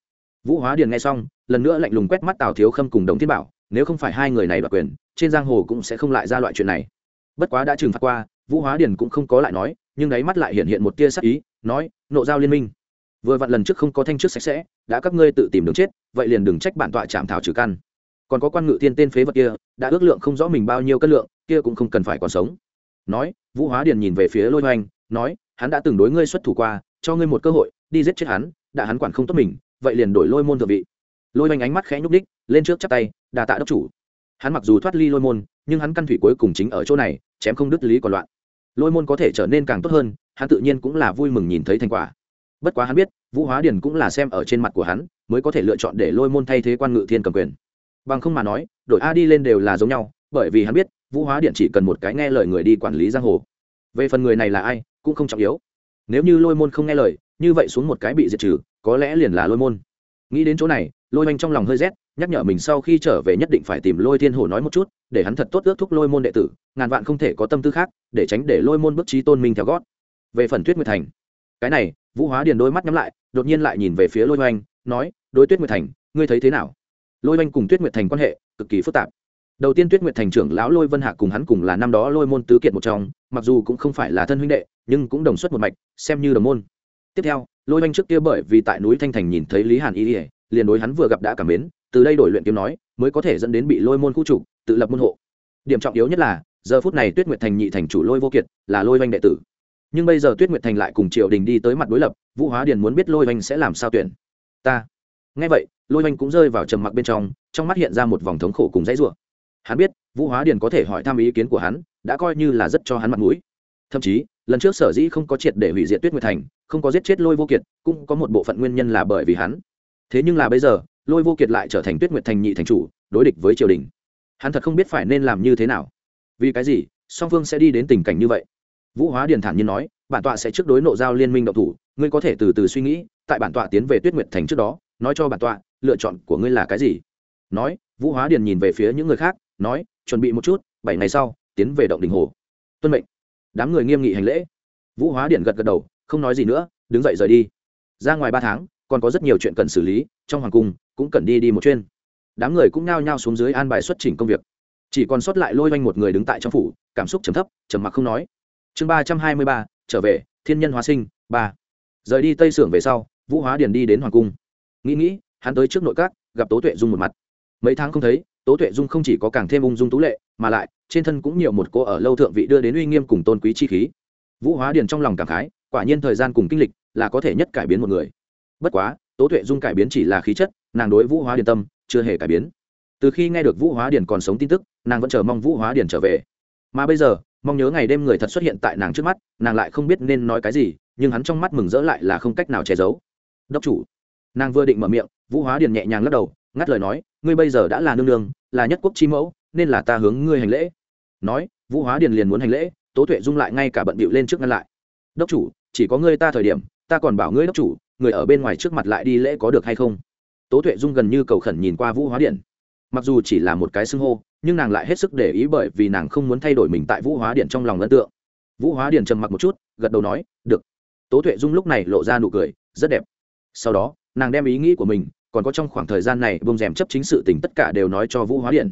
Vũ hóa điền nghe xong, lần nữa lạnh lùng quét mắt tào thiếu khâm cùng đồng thiên bảo, nếu không phải hai người này đoạt quyền, trên giang hồ cũng sẽ không lại ra loại chuyện này. Bất quá đã trừng phạt qua, vũ hóa điền cũng không có lại nói, nhưng đáy mắt lại hiện hiện một tia sắc ý nói, nộ giao liên minh, vừa vặn lần trước không có thanh trước sạch sẽ, đã các ngươi tự tìm đường chết, vậy liền đừng trách bản tọa chạm thảo trừ căn. Còn có quan ngự thiên tên phế vật kia, đã ước lượng không rõ mình bao nhiêu cân lượng, kia cũng không cần phải còn sống. Nói, vũ hóa điền nhìn về phía lôi hoành, nói, hắn đã từng đối ngươi xuất thủ qua, cho ngươi một cơ hội, đi giết chết hắn, đã hắn quản không tốt mình, vậy liền đổi lôi môn thượng vị. Lôi hoành ánh mắt khẽ nhúc đích lên trước chắp tay, đà tạ đốc chủ. Hắn mặc dù thoát ly lôi môn, nhưng hắn căn thủy cuối cùng chính ở chỗ này, chém không đứt lý còn loạn. Lôi môn có thể trở nên càng tốt hơn hắn tự nhiên cũng là vui mừng nhìn thấy thành quả. Bất quá hắn biết, vũ hóa điền cũng là xem ở trên mặt của hắn, mới có thể lựa chọn để lôi môn thay thế quan ngự thiên cầm quyền. Bằng không mà nói, đội a đi lên đều là giống nhau, bởi vì hắn biết, vũ hóa điện chỉ cần một cái nghe lời người đi quản lý giang hồ. Về phần người này là ai, cũng không trọng yếu. Nếu như lôi môn không nghe lời, như vậy xuống một cái bị diệt trừ, có lẽ liền là lôi môn. Nghĩ đến chỗ này, lôi oanh trong lòng hơi rét, nhắc nhở mình sau khi trở về nhất định phải tìm lôi thiên hồ nói một chút, để hắn thật tốt ước thúc lôi môn đệ tử, ngàn vạn không thể có tâm tư khác, để tránh để lôi môn bức trí tôn minh theo gót về phần tuyết nguyệt thành. Cái này, vũ hóa điền đôi mắt nhắm lại, đột nhiên lại nhìn về phía lôi oanh, nói, đối tuyết nguyệt thành, ngươi thấy thế nào? Lôi oanh cùng tuyết nguyệt thành quan hệ cực kỳ phức tạp. Đầu tiên tuyết nguyệt thành trưởng lão lôi vân hạ cùng hắn cùng là năm đó lôi môn tứ kiệt một trong, mặc dù cũng không phải là thân huynh đệ, nhưng cũng đồng xuất một mạch, xem như đồng môn. Tiếp theo, lôi oanh trước kia bởi vì tại núi thanh thành nhìn thấy lý hàn y ỉa liền đối hắn vừa gặp đã cảm mến, từ đây đổi luyện kiếm nói, mới có thể dẫn đến bị lôi môn khu trục tự lập môn hộ. Điểm trọng yếu nhất là, giờ phút này tuyết nguyệt thành nhị thành chủ lôi vô kiệt là lôi oanh đệ tử nhưng bây giờ tuyết nguyệt thành lại cùng triều đình đi tới mặt đối lập, vũ hóa điền muốn biết lôi oanh sẽ làm sao tuyển. Ta. Nghe vậy, lôi oanh cũng rơi vào trầm mặc bên trong trong mắt hiện ra một vòng thống khổ cùng dãy rủa. Hắn biết, vũ hóa điền có thể hỏi thăm ý kiến của hắn, đã coi như là rất cho hắn mặt mũi. Thậm chí, lần trước sở dĩ không có triệt để hủy diệt tuyết nguyệt thành, không có giết chết lôi vô kiệt, cũng có một bộ phận nguyên nhân là bởi vì hắn. Thế nhưng là bây giờ, lôi vô kiệt lại trở thành tuyết nguyệt thành nhị thành chủ, đối địch với triều đình. Hắn thật không biết phải nên làm như thế nào. Vì cái gì, song phương sẽ đi đến tình cảnh như vậy? Vũ hóa điền thản nhiên nói, bản tọa sẽ trước đối nộ giao liên minh độc thủ, ngươi có thể từ từ suy nghĩ, tại bản tọa tiến về tuyết nguyệt thành trước đó, nói cho bản tọa, lựa chọn của ngươi là cái gì? Nói, vũ hóa điền nhìn về phía những người khác, nói, chuẩn bị một chút, bảy ngày sau, tiến về động đình hồ. Tuân mệnh. Đám người nghiêm nghị hành lễ. Vũ hóa Điền gật gật đầu, không nói gì nữa, đứng dậy rời đi. Ra ngoài ba tháng, còn có rất nhiều chuyện cần xử lý, trong hoàng cung, cũng cần đi đi một chuyên đám người cũng nao nhao xuống dưới an bài xuất trình công việc. Chỉ còn sót lại lôi oanh một người đứng tại trong phủ, cảm xúc trầm thấp, trầm mặc không nói chương ba trăm hai mươi ba, trở về, thiên nhân hóa sinh, ba. Rời đi tây sưởng về sau, vũ hóa điền đi đến hoàng cung. Nghĩ nghĩ, hắn tới trước nội các, gặp tố tuệ dung một mặt. Mấy tháng không thấy, tố tuệ dung không chỉ có càng thêm ung dung tú lệ, mà lại, trên thân cũng nhiều một cô ở lâu thượng vị đưa đến uy nghiêm cùng tôn quý chi khí. Vũ hóa điền trong lòng cảm khái, quả nhiên thời gian cùng kinh lịch là có thể nhất cải biến một người. Bất quá, tố tuệ dung cải biến chỉ là khí chất, nàng đối vũ hóa điền tâm, chưa hề cải biến. Từ khi nghe được vũ hóa điền còn sống tin tức, nàng vẫn chờ mong vũ hóa điền trở về. Mà bây giờ mong nhớ ngày đêm người thật xuất hiện tại nàng trước mắt, nàng lại không biết nên nói cái gì, nhưng hắn trong mắt mừng rỡ lại là không cách nào che giấu. Đốc chủ. Nàng vừa định mở miệng, vũ hóa điền nhẹ nhàng lắc đầu, ngắt lời nói, ngươi bây giờ đã là nương nương, là nhất quốc chi mẫu, nên là ta hướng ngươi hành lễ. Nói, vũ hóa điền liền muốn hành lễ, tố tuệ dung lại ngay cả bận bịu lên trước ngăn lại. Đốc chủ, chỉ có ngươi ta thời điểm, ta còn bảo ngươi đốc chủ, người ở bên ngoài trước mặt lại đi lễ có được hay không? Tố tuệ dung gần như cầu khẩn nhìn qua vũ hóa điện mặc dù chỉ là một cái xưng hô nhưng nàng lại hết sức để ý bởi vì nàng không muốn thay đổi mình tại vũ hóa điện trong lòng ấn tượng. Vũ hóa điện trầm mặc một chút, gật đầu nói, được. Tố tuệ dung lúc này lộ ra nụ cười, rất đẹp. Sau đó, nàng đem ý nghĩ của mình, còn có trong khoảng thời gian này bông rèm chấp chính sự tình tất cả đều nói cho vũ hóa điện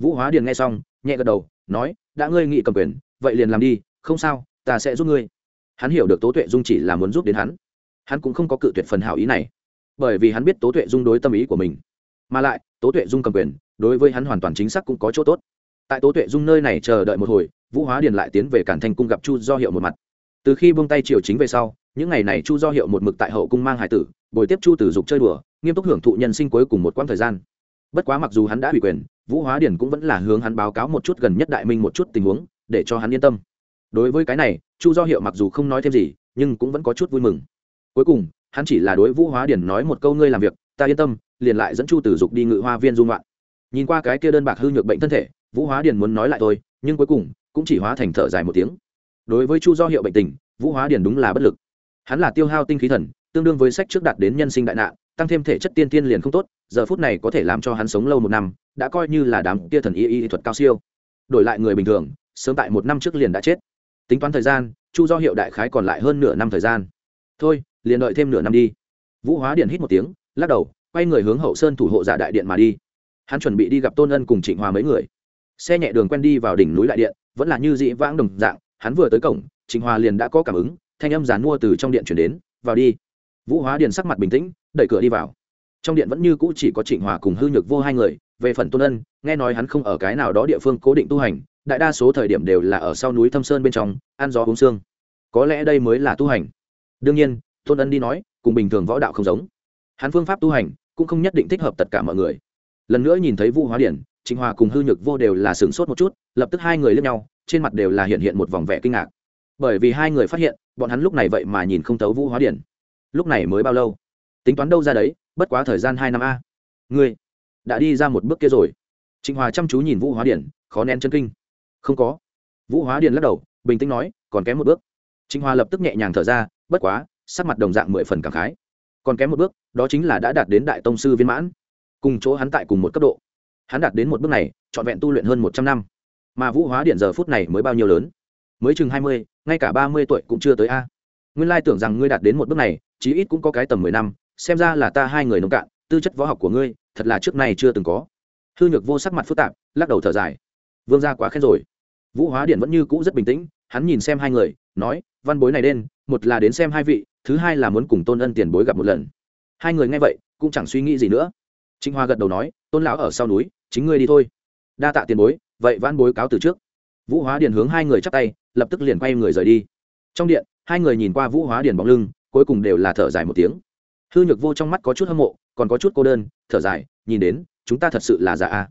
vũ hóa điện nghe xong, nhẹ gật đầu, nói, đã ngươi nghị cầm quyền, vậy liền làm đi, không sao, ta sẽ giúp ngươi. Hắn hiểu được tố tuệ dung chỉ là muốn giúp đến hắn. Hắn cũng không có cự tuyệt phần hảo ý này, bởi vì hắn biết tố tuệ dung đối tâm ý của mình. Mà lại, tố tuệ dung cầm quyền đối với hắn hoàn toàn chính xác cũng có chỗ tốt. Tại tố tuệ dung nơi này chờ đợi một hồi, vũ hóa điền lại tiến về cản thành cung gặp chu do hiệu một mặt. Từ khi buông tay triều chính về sau, những ngày này chu do hiệu một mực tại hậu cung mang hải tử bồi tiếp chu tử dục chơi đùa, nghiêm túc hưởng thụ nhân sinh cuối cùng một quãng thời gian. Bất quá mặc dù hắn đã ủy quyền, vũ hóa điền cũng vẫn là hướng hắn báo cáo một chút gần nhất đại minh một chút tình huống, để cho hắn yên tâm. Đối với cái này, chu do hiệu mặc dù không nói thêm gì, nhưng cũng vẫn có chút vui mừng. Cuối cùng, hắn chỉ là đối vũ hóa điền nói một câu, ngươi làm việc, ta yên tâm, liền lại dẫn chu tử dục đi ngự hoa viên dung loạn nhìn qua cái kia đơn bạc hư nhược bệnh thân thể, vũ hóa điền muốn nói lại tôi nhưng cuối cùng cũng chỉ hóa thành thở dài một tiếng. Đối với chu do hiệu bệnh tình, vũ hóa điền đúng là bất lực. Hắn là tiêu hao tinh khí thần, tương đương với sách trước đạt đến nhân sinh đại nạn, tăng thêm thể chất tiên tiên liền không tốt, giờ phút này có thể làm cho hắn sống lâu một năm, đã coi như là đám kia thần y y thuật cao siêu. Đổi lại người bình thường, sớm tại một năm trước liền đã chết. Tính toán thời gian, chu do hiệu đại khái còn lại hơn nửa năm thời gian. Thôi, liền đợi thêm nửa năm đi. Vũ hóa điện hít một tiếng, lắc đầu, quay người hướng hậu sơn thủ hộ giả đại điện mà đi hắn chuẩn bị đi gặp tôn ân cùng trịnh hòa mấy người. Xe nhẹ đường quen đi vào đỉnh núi đại điện, vẫn là như dị vãng đồng dạng, hắn vừa tới cổng, trịnh hòa liền đã có cảm ứng, thanh âm dán mua từ trong điện chuyển đến, vào đi. Vũ hóa điền sắc mặt bình tĩnh, đẩy cửa đi vào. Trong điện vẫn như cũ chỉ có trịnh hòa cùng hư nhược vô hai người, về phần tôn ân, nghe nói hắn không ở cái nào đó địa phương cố định tu hành, đại đa số thời điểm đều là ở sau núi thâm sơn bên trong, ăn gió uống xương có lẽ đây mới là tu hành. Đương nhiên, tôn ân đi nói, cùng bình thường võ đạo không giống. Hắn phương pháp tu hành cũng không nhất định thích hợp tất cả mọi người lần nữa nhìn thấy vũ hóa điển, trịnh hòa cùng hư nhược vô đều là sửng sốt một chút, lập tức hai người lên nhau, trên mặt đều là hiện hiện một vòng vẻ kinh ngạc. Bởi vì hai người phát hiện, bọn hắn lúc này vậy mà nhìn không thấu vũ hóa điển. Lúc này mới bao lâu? Tính toán đâu ra đấy, bất quá thời gian hai năm a. Ngươi đã đi ra một bước kia rồi. Trịnh hòa chăm chú nhìn vũ hóa điển, khó nén chân kinh. Không có. Vũ hóa điển lắc đầu, bình tĩnh nói, còn kém một bước. Trịnh hòa lập tức nhẹ nhàng thở ra, bất quá, sắc mặt đồng dạng mười phần cảm khái. Còn kém một bước, đó chính là đã đạt đến đại tông sư viên mãn cùng chỗ hắn tại cùng một cấp độ. Hắn đạt đến một bước này, trọn vẹn tu luyện hơn một trăm năm. Mà vũ hóa điện giờ phút này mới bao nhiêu lớn? Mới chừng hai mươi, ngay cả ba mươi tuổi cũng chưa tới a. Nguyên lai tưởng rằng ngươi đạt đến một bước này, chí ít cũng có cái tầm mười năm, xem ra là ta hai người nông cạn, tư chất võ học của ngươi, thật là trước này chưa từng có. Hư nhược vô sắc mặt phức tạp, lắc đầu thở dài. Vương gia quá khen rồi. Vũ hóa điện vẫn như cũ rất bình tĩnh, hắn nhìn xem hai người, nói, văn bối này đen một là đến xem hai vị, thứ hai là muốn cùng tôn ân tiền bối gặp một lần. Hai người nghe vậy, cũng chẳng suy nghĩ gì nữa trịnh hoa gật đầu nói, tôn lão ở sau núi, chính ngươi đi thôi. Đa tạ tiền bối, vậy van bối cáo từ trước. Vũ hóa điền hướng hai người chắp tay, lập tức liền quay người rời đi. Trong điện, hai người nhìn qua vũ hóa điền bóng lưng, cuối cùng đều là thở dài một tiếng. Hư nhược vô trong mắt có chút hâm mộ, còn có chút cô đơn, thở dài, nhìn đến, chúng ta thật sự là giả a.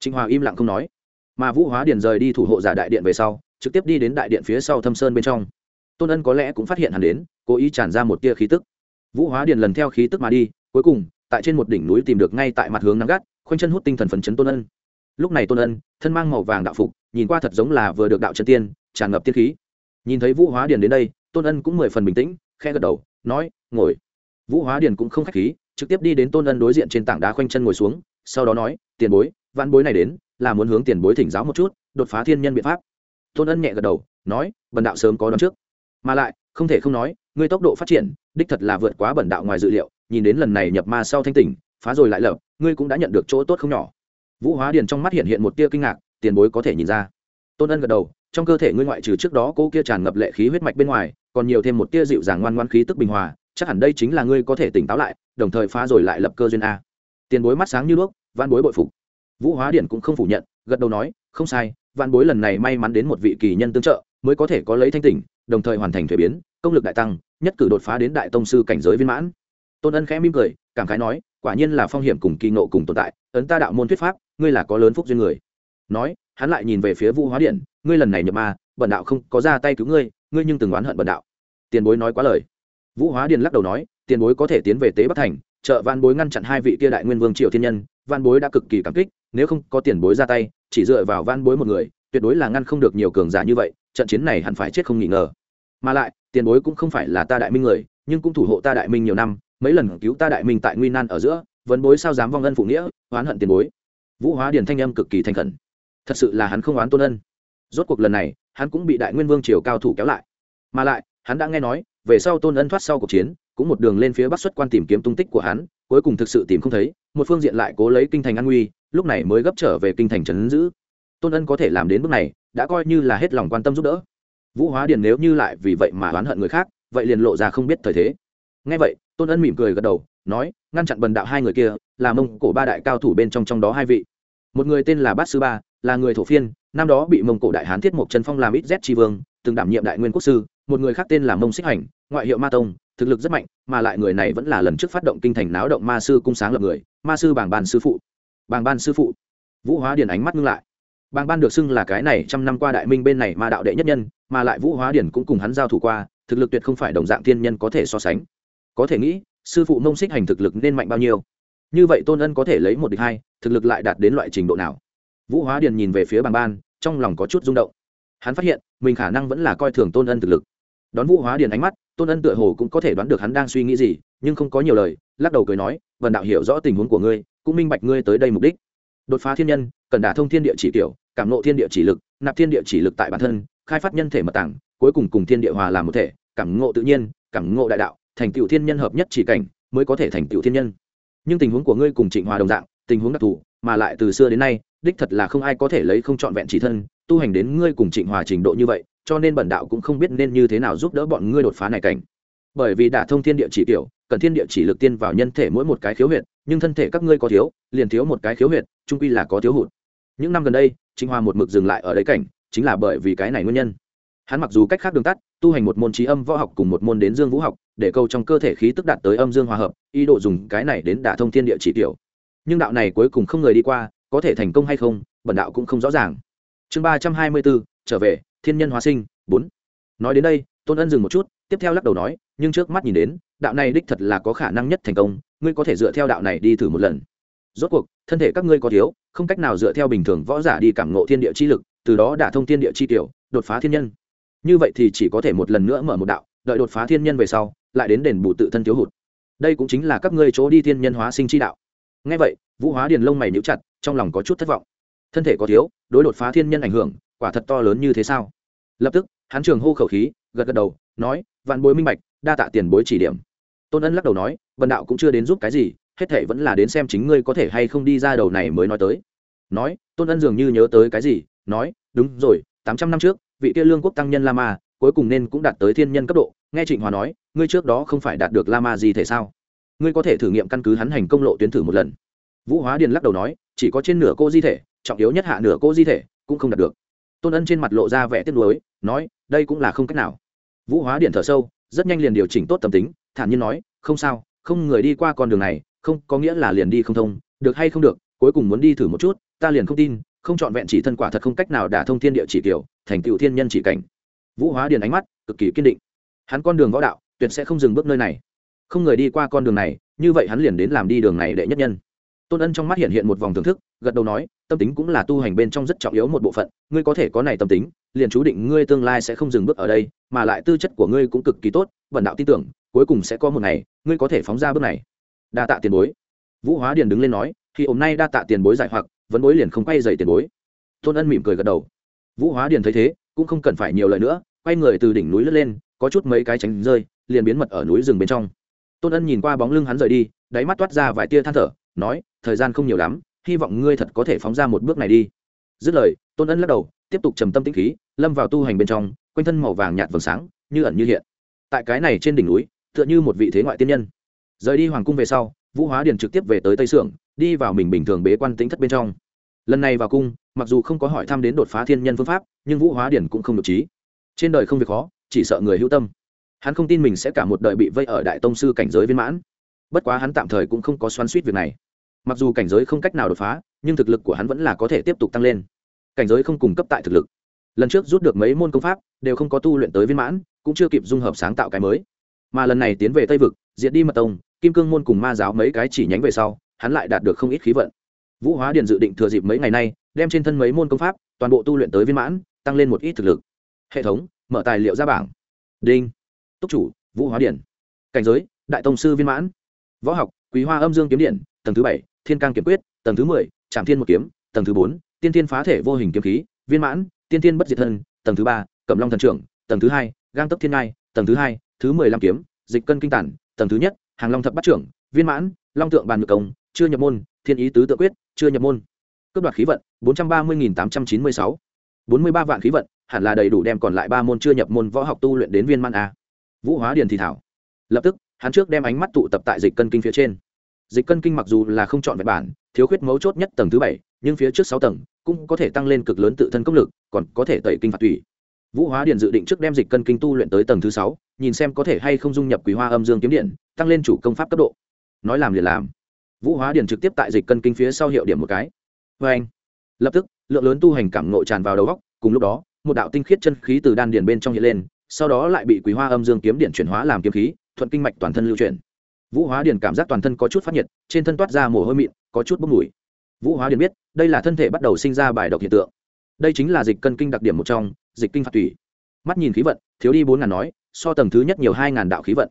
Trịnh hòa im lặng không nói. Mà vũ hóa điền rời đi thủ hộ giả đại điện về sau, trực tiếp đi đến đại điện phía sau thâm sơn bên trong. Tôn ân có lẽ cũng phát hiện hắn đến, cố ý tràn ra một tia khí tức. Vũ hóa điền lần theo khí tức mà đi, cuối cùng tại trên một đỉnh núi tìm được ngay tại mặt hướng nắng gắt, khoanh chân hút tinh thần phấn chấn tôn ân. Lúc này tôn ân, thân mang màu vàng đạo phục, nhìn qua thật giống là vừa được đạo chân tiên, tràn ngập tiên khí. Nhìn thấy vũ hóa điền đến đây, tôn ân cũng mười phần bình tĩnh khe gật đầu, nói, ngồi. Vũ hóa điền cũng không k h á c h khí, trực tiếp đi đến tôn ân đối diện trên tảng đá khoanh chân ngồi xuống, sau đó nói, tiền bối văn bối này đến, là muốn hướng tiền bối thỉnh giáo một chút, đột phá thiên nhân biện pháp. Tôn ân nhẹ gật đầu, nói, bần đạo sớm có đón trước. Mà lại, không thể không nói, ngươi tốc độ phát triển, đích thật là vượt quá bần đạo ngoài dự liệu nhìn đến lần này nhập ma sau thanh tỉnh, phá rồi lại lập, ngươi cũng đã nhận được chỗ tốt không nhỏ. Vũ hóa điền trong mắt hiện hiện một tia kinh ngạc, tiền bối có thể nhìn ra. Tôn ân gật đầu, trong cơ thể ngươi ngoại trừ trước đó cô kia tràn ngập lệ khí huyết mạch bên ngoài, còn nhiều thêm một tia dịu dàng ngoan ngoan khí tức bình hòa, chắc hẳn đây chính là ngươi có thể tỉnh táo lại, đồng thời phá rồi lại lập cơ duyên a. Tiền bối mắt sáng như đuốc văn bối bội phục. Vũ hóa Điền cũng không phủ nhận, gật đầu nói, không sai văn bối lần này may mắn đến một vị kỳ nhân tương trợ, mới có thể có lấy thanh tỉnh, đồng thời hoàn thành thuế biến, công lực đại tăng, nhất cử đột phá đến đại tông sư cảnh giới viên mãn tôn ân khẽ mỉm cười, cảm khái nói, quả nhiên là phong hiểm cùng kỳ nộ cùng tồn tại, ấn ta đạo môn thuyết pháp, ngươi là có lớn phúc duyên người. Nói, hắn lại nhìn về phía vũ hóa điện, ngươi lần này nhập ma, bần đạo không có ra tay cứu ngươi ngươi nhưng từng oán hận bần đạo. Tiền bối nói quá lời. Vũ hóa Điện lắc đầu nói, tiền bối có thể tiến về tế bắc thành trợ van bối ngăn chặn hai vị kia đại nguyên vương Triệu thiên nhân van bối đã cực kỳ cảm kích, nếu không có tiền bối ra tay, chỉ dựa vào van bối một người, tuyệt đối là ngăn không được nhiều cường giả như vậy, trận chiến này hẳn phải chết không nghi ngờ. Mà lại, tiền bối cũng không phải là ta đại minh người, nhưng cũng thủ hộ ta đại minh nhiều năm mấy lần cứu ta đại minh tại nguy nan ở giữa, vấn bối sao dám vong ân phụ nghĩa, oán hận tiền bối. Vũ hóa điền thanh âm cực kỳ thành khẩn. Thật sự là hắn không oán tôn ân. Rốt cuộc lần này, hắn cũng bị đại nguyên vương triều cao thủ kéo lại. Mà lại, hắn đã nghe nói, về sau tôn ân thoát sau cuộc chiến, cũng một đường lên phía bắc xuất quan tìm kiếm tung tích của hắn, cuối cùng thực sự tìm không thấy, một phương diện lại cố lấy kinh thành an nguy, lúc này mới gấp trở về kinh thành trấn giữ. Tôn ân có thể làm đến bước này, đã coi như là hết lòng quan tâm giúp đỡ. Vũ hóa điền nếu như lại vì vậy mà oán hận người khác, vậy liền lộ ra không biết thời thế ngay vậy, tôn ân mỉm cười gật đầu, nói, ngăn chặn bần đạo hai người kia, là mông cổ ba đại cao thủ bên trong trong đó hai vị. Một người tên là bát sư ba, là người thổ phiên, năm đó bị mông cổ đại hán thiết mộc trần phong làm ít z tri vương, từng đảm nhiệm đại nguyên quốc sư. Một người khác tên là mông xích hành, ngoại hiệu ma tông, thực lực rất mạnh, mà lại người này vẫn là lần trước phát động kinh thành náo động ma sư cung sáng lập người, ma sư bảng ban sư phụ. Bảng ban sư phụ. Vũ hóa điển ánh mắt ngưng lại. Bảng ban được xưng là cái này trăm năm qua đại minh bên này ma đạo đệ nhất nhân, mà lại vũ hóa điển cũng cùng hắn giao thủ qua, thực lực tuyệt không phải đồng dạng thiên nhân có thể so sánh có thể nghĩ, sư phụ mông xích hành thực lực nên mạnh bao nhiêu. Như vậy tôn ân có thể lấy một địch hai, thực lực lại đạt đến loại trình độ nào? Vũ hóa điền nhìn về phía bàng ban, trong lòng có chút rung động. Hắn phát hiện, mình khả năng vẫn là coi thường tôn ân thực lực. Đón vũ hóa điền ánh mắt, tôn ân tựa hồ cũng có thể đoán được hắn đang suy nghĩ gì, nhưng không có nhiều lời, lắc đầu cười nói vần đạo hiểu rõ tình huống của ngươi, cũng minh bạch ngươi tới đây mục đích. Đột phá thiên nhân, cần đả thông thiên địa chỉ kiểu, cảm nộ thiên địa chỉ lực, nạp thiên địa chỉ lực tại bản thân, khai phát nhân thể mật tảng cuối cùng cùng thiên địa hòa làm một thể, cảm ngộ tự nhiên, cảm ngộ đại đạo thành tựu thiên nhân hợp nhất chỉ cảnh mới có thể thành tựu thiên nhân. Nhưng tình huống của ngươi cùng trịnh hòa đồng dạng, tình huống đặc thù, mà lại từ xưa đến nay, đích thật là không ai có thể lấy không trọn vẹn chỉ thân, tu hành đến ngươi cùng trịnh hòa trình độ như vậy, cho nên bẩn đạo cũng không biết nên như thế nào giúp đỡ bọn ngươi đột phá này cảnh. Bởi vì đả thông thiên địa chỉ tiểu, cần thiên địa chỉ lực tiên vào nhân thể mỗi một cái khiếu huyệt, nhưng thân thể các ngươi có thiếu, liền thiếu một cái khiếu huyệt trung quy là có thiếu hụt. Những năm gần đây, trịnh hòa một mực dừng lại ở đấy cảnh, chính là bởi vì cái này nguyên nhân. Hắn mặc dù cách khác đường tắt, tu hành một môn trí âm võ học cùng một môn đến dương vũ học để câu trong cơ thể khí tức đạt tới âm dương hòa hợp, ý đồ dùng cái này đến đả thông thiên địa chỉ tiểu. Nhưng đạo này cuối cùng không người đi qua, có thể thành công hay không bản đạo cũng không rõ ràng. Chương ba trăm hai mươi bốn trở về, thiên nhân hóa sinh, bốn. Nói đến đây, tôn ân dừng một chút, tiếp theo lắc đầu nói, nhưng trước mắt nhìn đến, đạo này đích thật là có khả năng nhất thành công, ngươi có thể dựa theo đạo này đi thử một lần. Rốt cuộc, thân thể các ngươi có thiếu, không cách nào dựa theo bình thường võ giả đi cảm ngộ thiên địa chi lực, từ đó đả thông thiên địa chi tiểu, đột phá thiên nhân. Như vậy thì chỉ có thể một lần nữa mở một đạo, đợi đột phá thiên nhân về sau lại đến đền bù tự thân thiếu hụt. Đây cũng chính là các ngươi chỗ đi thiên nhân hóa sinh chi đạo. Ngay vậy, vũ hóa điền lông mày níu chặt, trong lòng có chút thất vọng. Thân thể có thiếu, đối đột phá thiên nhân ảnh hưởng, quả thật to lớn như thế sao? Lập tức, hắn trường hô khẩu khí, gật gật đầu, nói, vạn bối minh bạch, đa tạ tiền bối chỉ điểm. Tôn ân lắc đầu nói vần đạo cũng chưa đến giúp cái gì, hết thể vẫn là đến xem chính ngươi có thể hay không đi ra đầu này mới nói tới. Nói, tôn ân dường như nhớ tới cái gì, nói, đúng rồi, tám trăm năm trước, vị kia lương quốc tăng nhân la ma cuối cùng nên cũng đạt tới thiên nhân cấp độ. Nghe trịnh hòa nói ngươi trước đó không phải đạt được la ma gì thể sao? Ngươi có thể thử nghiệm căn cứ hắn hành công lộ tuyến thử một lần. Vũ hóa điền lắc đầu nói, chỉ có trên nửa cô di thể, trọng yếu nhất hạ nửa cô di thể cũng không đạt được. Tôn ân trên mặt lộ ra vẻ tiếc nuối, nói, đây cũng là không cách nào. Vũ hóa điện thở sâu, rất nhanh liền điều chỉnh tốt tâm tính, thản nhiên nói, không sao, không người đi qua con đường này, không, có nghĩa là liền đi không thông, được hay không được, cuối cùng muốn đi thử một chút, ta liền không tin, không chọn vẹn chỉ thân quả thật không cách nào đả thông thiên địa chỉ kiểu, thành tựu thiên nhân chỉ cảnh. Vũ hóa điền ánh mắt cực kỳ kiên định. Hắn con đường võ đạo tuyệt sẽ không dừng bước nơi này. Không người đi qua con đường này, như vậy hắn liền đến làm đi đường này đệ nhất nhân. Tôn ân trong mắt hiện hiện một vòng thưởng thức, gật đầu nói, tâm tính cũng là tu hành bên trong rất trọng yếu một bộ phận, ngươi có thể có này tâm tính, liền chú định ngươi tương lai sẽ không dừng bước ở đây, mà lại tư chất của ngươi cũng cực kỳ tốt, vận đạo tin tưởng, cuối cùng sẽ có một ngày, ngươi có thể phóng ra bước này. Đa tạ tiền bối. Vũ hóa điền đứng lên nói, thì hôm nay đa tạ tiền bối giải hoặc vẫn bối liền không quay dày tiền bối. Tôn ân mỉm cười gật đầu. Vũ hóa điền thấy thế, cũng không cần phải nhiều lời nữa, quay người từ đỉnh núi lướt lên, có chút mấy cái tránh rơi liền biến mật ở núi rừng bên trong. Tôn ân nhìn qua bóng lưng hắn rời đi, đáy mắt toát ra vài tia than thở, nói, thời gian không nhiều lắm, hy vọng ngươi thật có thể phóng ra một bước này đi. Dứt lời, tôn ân lắc đầu, tiếp tục trầm tâm tĩnh khí, lâm vào tu hành bên trong, quanh thân màu vàng nhạt vầng sáng, như ẩn như hiện. Tại cái này trên đỉnh núi, tựa như một vị thế ngoại tiên nhân. Rời đi hoàng cung về sau, vũ hóa điền trực tiếp về tới tây sưởng, đi vào mình bình thường bế quan tính thất bên trong. Lần này vào cung, mặc dù không có hỏi thăm đến đột phá thiên nhân phương pháp, nhưng vũ hóa điền cũng không được trí. Trên đời không việc khó, chỉ sợ người hữu tâm hắn không tin mình sẽ cả một đời bị vây ở đại tông sư cảnh giới viên mãn. Bất quá hắn tạm thời cũng không có xoắn suýt việc này. Mặc dù cảnh giới không cách nào đột phá, nhưng thực lực của hắn vẫn là có thể tiếp tục tăng lên. Cảnh giới không cung cấp tại thực lực. Lần trước rút được mấy môn công pháp, đều không có tu luyện tới viên mãn, cũng chưa kịp dung hợp sáng tạo cái mới. Mà lần này tiến về tây vực, diệt đi mật tông, kim cương môn cùng ma giáo mấy cái chỉ nhánh về sau, hắn lại đạt được không ít khí vận. Vũ hóa điền dự định thừa dịp mấy ngày nay, đem trên thân mấy môn công pháp, toàn bộ tu luyện tới viên mãn, tăng lên một ít thực lực. Hệ thống, mở tài liệu ra bảng. Đinh túc chủ, vũ hóa điển. Cảnh giới, đại tông sư viên mãn. Võ học, quý hoa âm dương kiếm điện, tầng thứ bảy, thiên cang kiếm quyết, tầng thứ mười trạm thiên một kiếm, tầng thứ bốn, tiên thiên phá thể vô hình kiếm khí, viên mãn, tiên thiên bất diệt thân, tầng thứ ba, cẩm long thần trưởng, tầng thứ hai, gang tấp thiên ngai, tầng thứ hai, thứ mười lăm kiếm, dịch cân kinh tản, tầng thứ nhất, hàng long thập bắt trưởng, viên mãn, long tượng bàn ngược công, chưa nhập môn, thiên ý tứ tự quyết, chưa nhập môn. Cướp đoạt khí vận, bốn trăm ba mươi tám trăm chín mươi sáu. Bốn mươi ba vạn khí vận, hẳn là đầy đủ đem còn lại ba môn chưa nhập môn võ học tu luyện đến viên mãn a vũ hóa điền thì thảo. Lập tức, hắn trước đem ánh mắt tụ tập tại dịch cân kinh phía trên. Dịch cân kinh mặc dù là không chọn vẹn bản, thiếu khuyết mấu chốt nhất tầng thứ bảy, nhưng phía trước sáu tầng cũng có thể tăng lên cực lớn tự thân công lực, còn có thể tẩy kinh phạt tùy vũ hóa điện dự định trước đem dịch cân kinh tu luyện tới tầng thứ sáu, nhìn xem có thể hay không dung nhập quý hoa âm dương kiếm điện, tăng lên chủ công pháp cấp độ. Nói làm liền làm. Vũ hóa điện trực tiếp tại dịch cân kinh phía sau hiệu điểm một cái. Vê anh. Lập tức, lượng lớn tu hành cảm nộ tràn vào đầu góc cùng lúc đó, một đạo tinh khiết chân khí từ đan điền bên trong hiện lên sau đó lại bị quý hoa âm dương kiếm điện chuyển hóa làm kiếm khí, thuận kinh mạch toàn thân lưu chuyển. Vũ hóa điền cảm giác toàn thân có chút phát nhiệt, trên thân toát ra mồ hôi mịn, có chút bốc mùi. Vũ hóa điền biết, đây là thân thể bắt đầu sinh ra bài độc hiện tượng. Đây chính là dịch cân kinh đặc điểm một trong, dịch kinh phạt tủy. Mắt nhìn khí vận, thiếu đi bốn ngàn nói, so tầng thứ nhất nhiều hai ngàn đạo khí vận.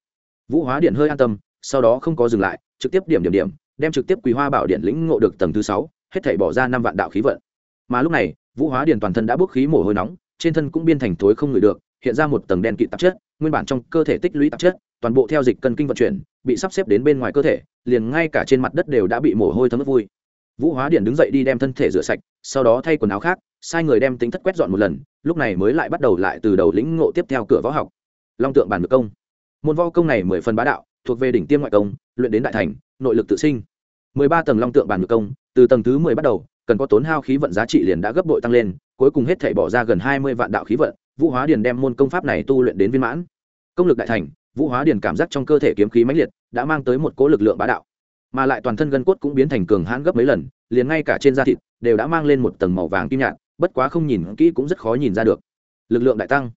Vũ hóa điện hơi an tâm, sau đó không có dừng lại, trực tiếp điểm điểm điểm, đem trực tiếp quý hoa bảo điện lĩnh ngộ được tầng thứ sáu, hết thảy bỏ ra năm vạn đạo khí vận. Mà lúc này, vũ hóa điện toàn thân đã bốc khí mồ hôi nóng, trên thân cũng biên thành thối không ngửi được hiện ra một tầng đen kịt tạp chất, nguyên bản trong cơ thể tích lũy tạp chất, toàn bộ theo dịch cân kinh vận chuyển, bị sắp xếp đến bên ngoài cơ thể, liền ngay cả trên mặt đất đều đã bị mồ hôi thấm ướt vui. Vũ hóa điện đứng dậy đi đem thân thể rửa sạch, sau đó thay quần áo khác, sai người đem tính thất quét dọn một lần, lúc này mới lại bắt đầu lại từ đầu lĩnh ngộ tiếp theo cửa võ học. Long tượng bản ngược công. Môn võ công này mười phần bá đạo, thuộc về đỉnh tiêm ngoại công, luyện đến đại thành, nội lực tự sinh. mười ba tầng long tượng bản ngược công, từ tầng thứ mười bắt đầu, cần có tốn hao khí vận giá trị liền đã gấp bội tăng lên, cuối cùng hết thể bỏ ra gần hai mươi vạn đạo khí vận vũ hóa điền đem môn công pháp này tu luyện đến viên mãn. Công lực đại thành, vũ hóa điền cảm giác trong cơ thể kiếm khí mãnh liệt, đã mang tới một cỗ lực lượng bá đạo. Mà lại toàn thân gân cốt cũng biến thành cường hãn gấp mấy lần, liền ngay cả trên da thịt đều đã mang lên một tầng màu vàng kim nhạt, bất quá không nhìn kỹ cũng rất khó nhìn ra được. Lực lượng đại tăng,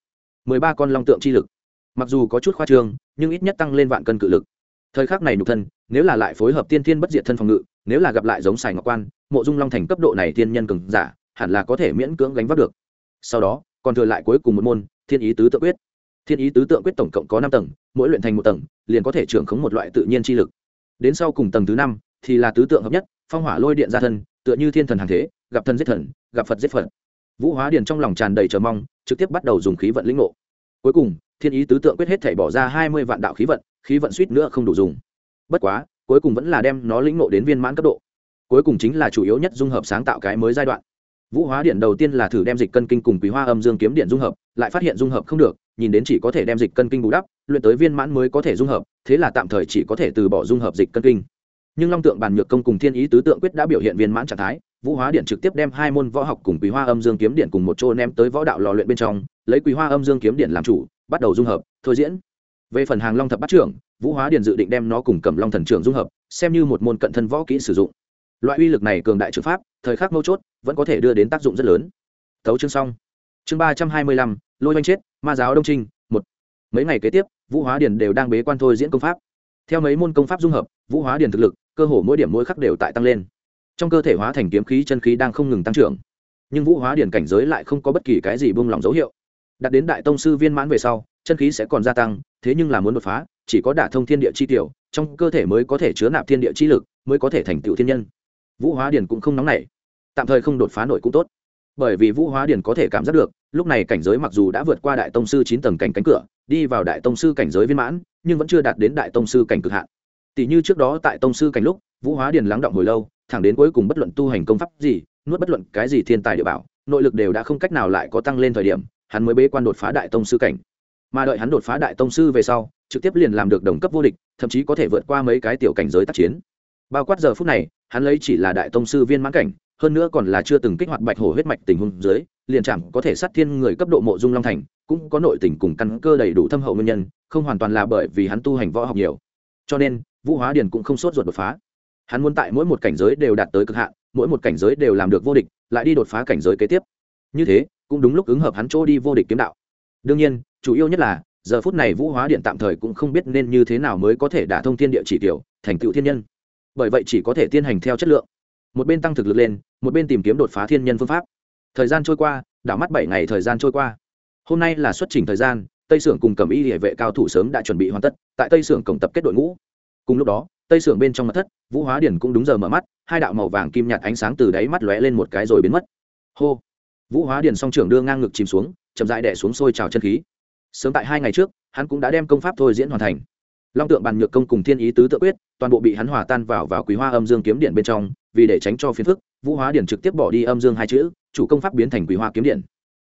mười ba con long tượng chi lực. Mặc dù có chút khoa trương, nhưng ít nhất tăng lên vạn cân cự lực. Thời khắc này nhục thân, nếu là lại phối hợp tiên thiên bất diệt thân phòng ngự, nếu là gặp lại giống sài ngọc quan, mộ dung long thành cấp độ này tiên nhân cường giả, hẳn là có thể miễn cưỡng gánh vác được. Sau đó còn thừa lại cuối cùng một môn, thiên ý tứ tự quyết. Thiên ý tứ tượng quyết tổng cộng có năm tầng, mỗi luyện thành một tầng, liền có thể trưởng khống một loại tự nhiên chi lực. Đến sau cùng tầng thứ năm thì là tứ tượng hợp nhất, phong hỏa lôi điện ra thân, tựa như thiên thần hàng thế, gặp thân giết thần, gặp phật giết phật. Vũ hóa điền trong lòng tràn đầy chờ mong, trực tiếp bắt đầu dùng khí vận lĩnh ngộ. Cuối cùng, thiên ý tứ tượng quyết hết thể bỏ ra hai mươi vạn đạo khí vận khí vận suýt nữa không đủ dùng. Bất quá, cuối cùng vẫn là đem nó lĩnh ngộ đến viên mãn cấp độ. Cuối cùng chính là chủ yếu nhất dung hợp sáng tạo cái mới giai đoạn vũ hóa điện đầu tiên là thử đem dịch cân kinh cùng quý hoa âm dương kiếm điện dung hợp, lại phát hiện dung hợp không được, nhìn đến chỉ có thể đem dịch cân kinh bù đắp, luyện tới viên mãn mới có thể dung hợp, thế là tạm thời chỉ có thể từ bỏ dung hợp dịch cân kinh. Nhưng long tượng bàn nhược công cùng thiên ý tứ tượng quyết đã biểu hiện viên mãn trạng thái, vũ hóa điện trực tiếp đem hai môn võ học cùng quý hoa âm dương kiếm điện cùng một chỗ ném tới võ đạo lò luyện bên trong, lấy quý hoa âm dương kiếm điện làm chủ, bắt đầu dung hợp, thôi diễn. Về phần hàng long thập bát trưởng, vũ hóa điện dự định đem nó cùng cầm long thần trưởng dung hợp, xem như một môn cận thân võ kỹ sử dụng loại uy lực này cường đại trừng pháp, thời khắc mấu chốt, vẫn có thể đưa đến tác dụng rất lớn. Thấu chương xong. Chương ba trăm hai mươi lăm, lôi oanh chết, ma giáo đông trinh, một. Mấy ngày kế tiếp, vũ hóa điền đều đang bế quan thôi diễn công pháp. Theo mấy môn công pháp dung hợp, vũ hóa điền thực lực, cơ hồ mỗi điểm mỗi khắc đều tại tăng lên. Trong cơ thể hóa thành kiếm khí, chân khí đang không ngừng tăng trưởng. Nhưng vũ hóa điền cảnh giới lại không có bất kỳ cái gì buông lỏng dấu hiệu. Đặt đến đại tông sư viên mãn về sau, chân khí sẽ còn gia tăng, thế nhưng là muốn đột phá, chỉ có đả thông thiên địa chi tiểu, trong cơ thể mới có thể chứa nạp thiên địa chi lực, mới có thể thành tựu thiên nhân vũ hóa điền cũng không nóng nảy. Tạm thời không đột phá nổi cũng tốt. Bởi vì vũ hóa điền có thể cảm giác được, lúc này cảnh giới mặc dù đã vượt qua đại tông sư chín tầng cảnh cánh cửa, đi vào đại tông sư cảnh giới viên mãn, nhưng vẫn chưa đạt đến đại tông sư cảnh cực hạn. Tỷ như trước đó tại tông sư cảnh lúc, vũ hóa điền lắng động hồi lâu, thẳng đến cuối cùng bất luận tu hành công pháp gì, nuốt bất luận cái gì thiên tài địa bảo, nội lực đều đã không cách nào lại có tăng lên thời điểm, hắn mới bế quan đột phá đại tông sư cảnh. Mà đợi hắn đột phá đại tông sư về sau, trực tiếp liền làm được đồng cấp vô địch, thậm chí có thể vượt qua mấy cái tiểu cảnh giới tác chiến. Bao quát giờ phút này hắn lấy chỉ là đại tông sư viên mãn cảnh, hơn nữa còn là chưa từng kích hoạt bạch hổ huyết mạch tình huống dưới, liền chẳng có thể sát thiên người cấp độ mộ dung long thành, cũng có nội tình cùng căn cơ đầy đủ thâm hậu nguyên nhân, không hoàn toàn là bởi vì hắn tu hành võ học nhiều. Cho nên, vũ hóa điền cũng không sốt ruột đột phá. Hắn muốn tại mỗi một cảnh giới đều đạt tới cực hạn, mỗi một cảnh giới đều làm được vô địch, lại đi đột phá cảnh giới kế tiếp. Như thế, cũng đúng lúc ứng hợp hắn chỗ đi vô địch kiếm đạo. Đương nhiên, chủ yếu nhất là, giờ phút này vũ hóa điện tạm thời cũng không biết nên như thế nào mới có thể đả thông thiên địa chỉ tiểu, thành tựu thiên nhân bởi vậy chỉ có thể tiến hành theo chất lượng. Một bên tăng thực lực lên, một bên tìm kiếm đột phá thiên nhân phương pháp. Thời gian trôi qua, đảo mắt bảy ngày thời gian trôi qua. Hôm nay là xuất trình thời gian, tây sưởng cùng cầm y hệ vệ cao thủ sớm đã chuẩn bị hoàn tất, tại tây sưởng cổng tập kết đội ngũ. Cùng lúc đó, tây sưởng bên trong mặt thất, vũ hóa điển cũng đúng giờ mở mắt, hai đạo màu vàng kim nhạt ánh sáng từ đáy mắt lóe lên một cái rồi biến mất. Hô! Vũ hóa điển song trưởng đưa ngang ngực chìm xuống, chậm rãi đẻ xuống sôi trào chân khí. Sớm tại hai ngày trước, hắn cũng đã đem công pháp thôi diễn hoàn thành long tượng bàn nhược công cùng thiên ý tứ tự quyết, toàn bộ bị hắn hòa tan vào vào quý hoa âm dương kiếm điện bên trong, vì để tránh cho phiền phức, vũ hóa điện trực tiếp bỏ đi âm dương hai chữ, chủ công pháp biến thành quý hoa kiếm điện.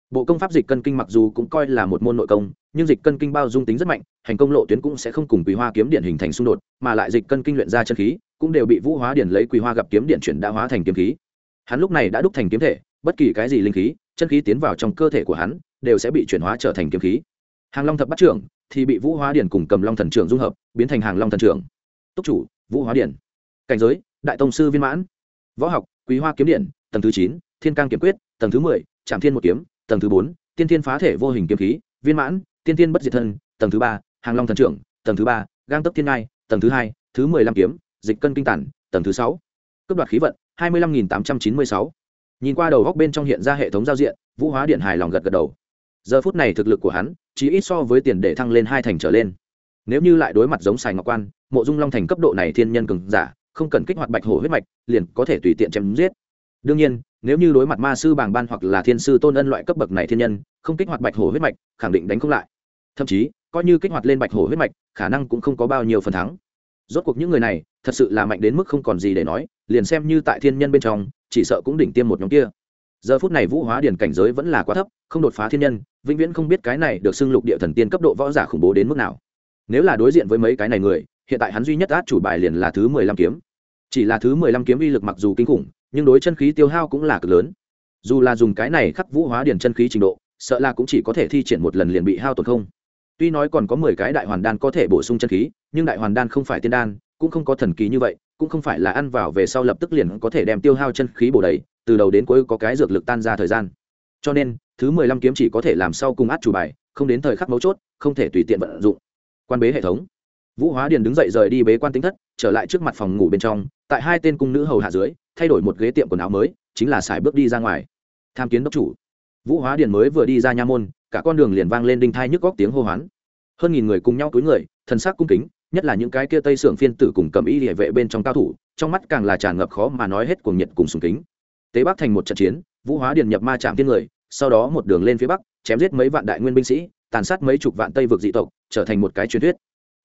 Bộ công pháp dịch cân kinh mặc dù cũng coi là một môn nội công, nhưng dịch cân kinh bao dung tính rất mạnh, hành công lộ tuyến cũng sẽ không cùng quý hoa kiếm điện hình thành xung đột, mà lại dịch cân kinh luyện ra chân khí, cũng đều bị vũ hóa điện lấy quý hoa gặp kiếm điện chuyển đã hóa thành kiếm khí. Hắn lúc này đã đúc thành kiếm thể, bất kỳ cái gì linh khí, chân khí tiến vào trong cơ thể của hắn, đều sẽ bị chuyển hóa trở thành kiếm khí. Hàng long thập bắt trưởng thì bị vũ hóa điển cùng cầm long thần trưởng dung hợp, biến thành hàng long thần trưởng. Túc chủ, vũ hóa điển. Cảnh giới, đại tông sư viên mãn. Võ học, quý hoa kiếm điện, tầng thứ chín, thiên cang kiếm quyết, tầng thứ mười trạm thiên một kiếm, tầng thứ bốn, tiên thiên phá thể vô hình kiếm khí, viên mãn, tiên thiên bất diệt thân, tầng thứ ba, hàng long thần trưởng, tầng thứ ba, gang tấp thiên ngai, tầng thứ hai, thứ mười lăm kiếm, dịch cân kinh tản, tầng thứ sáu. Cấp đoạt khí vận, hai mươi lăm nghìn tám trăm chín mươi sáu. Nhìn qua đầu góc bên trong hiện ra hệ thống giao diện, vũ hóa điện hài lòng gật gật đầu. Giờ phút này thực lực của hắn chỉ ít so với tiền để thăng lên hai thành trở lên. Nếu như lại đối mặt giống sài ngọc quan, mộ dung long thành cấp độ này thiên nhân cường giả, không cần kích hoạt bạch hổ huyết mạch, liền có thể tùy tiện chém giết. Đương nhiên, nếu như đối mặt ma sư bàng ban hoặc là thiên sư tôn ân loại cấp bậc này thiên nhân, không kích hoạt bạch hổ huyết mạch, khẳng định đánh không lại. Thậm chí, coi như kích hoạt lên bạch hổ huyết mạch, khả năng cũng không có bao nhiêu phần thắng. Rốt cuộc những người này, thật sự là mạnh đến mức không còn gì để nói, liền xem như tại thiên nhân bên trong, chỉ sợ cũng đỉnh tiêm một nhóm kia. Giờ phút này vũ hóa điển cảnh giới vẫn là quá thấp, không đột phá thiên nhân vĩnh viễn không biết cái này được xưng lục địa thần tiên cấp độ võ giả khủng bố đến mức nào. Nếu là đối diện với mấy cái này người, hiện tại hắn duy nhất át chủ bài liền là thứ mười lăm kiếm. Chỉ là thứ mười lăm kiếm uy lực mặc dù kinh khủng, nhưng đối chân khí tiêu hao cũng là cực lớn. Dù là dùng cái này khắc vũ hóa điển chân khí trình độ, sợ là cũng chỉ có thể thi triển một lần liền bị hao tổn không. Tuy nói còn có mười cái đại hoàn đan có thể bổ sung chân khí, nhưng đại hoàn đan không phải tiên đan, cũng không có thần kỳ như vậy, cũng không phải là ăn vào về sau lập tức liền có thể đem tiêu hao chân khí bổ đầy, từ đầu đến cuối có cái dược lực tan ra thời gian cho nên, thứ mười lăm kiếm chỉ có thể làm sau cùng át chủ bài, không đến thời khắc mấu chốt, không thể tùy tiện vận dụng. Quan bế hệ thống. Vũ hóa điền đứng dậy rời đi bế quan tính thất, trở lại trước mặt phòng ngủ bên trong, tại hai tên cung nữ hầu hạ dưới, thay đổi một ghế tiệm quần áo mới, chính là xài bước đi ra ngoài. Tham kiến đốc chủ. Vũ hóa điền mới vừa đi ra nha môn, cả con đường liền vang lên đinh thai nhức góc tiếng hô hoán. Hơn nghìn người cùng nhau túi người, thần sắc cung kính, nhất là những cái kia tây sưởng phiên tử cùng cầm y địa vệ bên trong cao thủ, trong mắt càng là tràn ngập khó mà nói hết cuồng nhiệt cùng sùng kính. Tế bắc thành một trận chiến vũ hóa điền nhập ma chạm thiên người, sau đó một đường lên phía bắc, chém giết mấy vạn đại nguyên binh sĩ, tàn sát mấy chục vạn tây vực dị tộc, trở thành một cái truyền thuyết.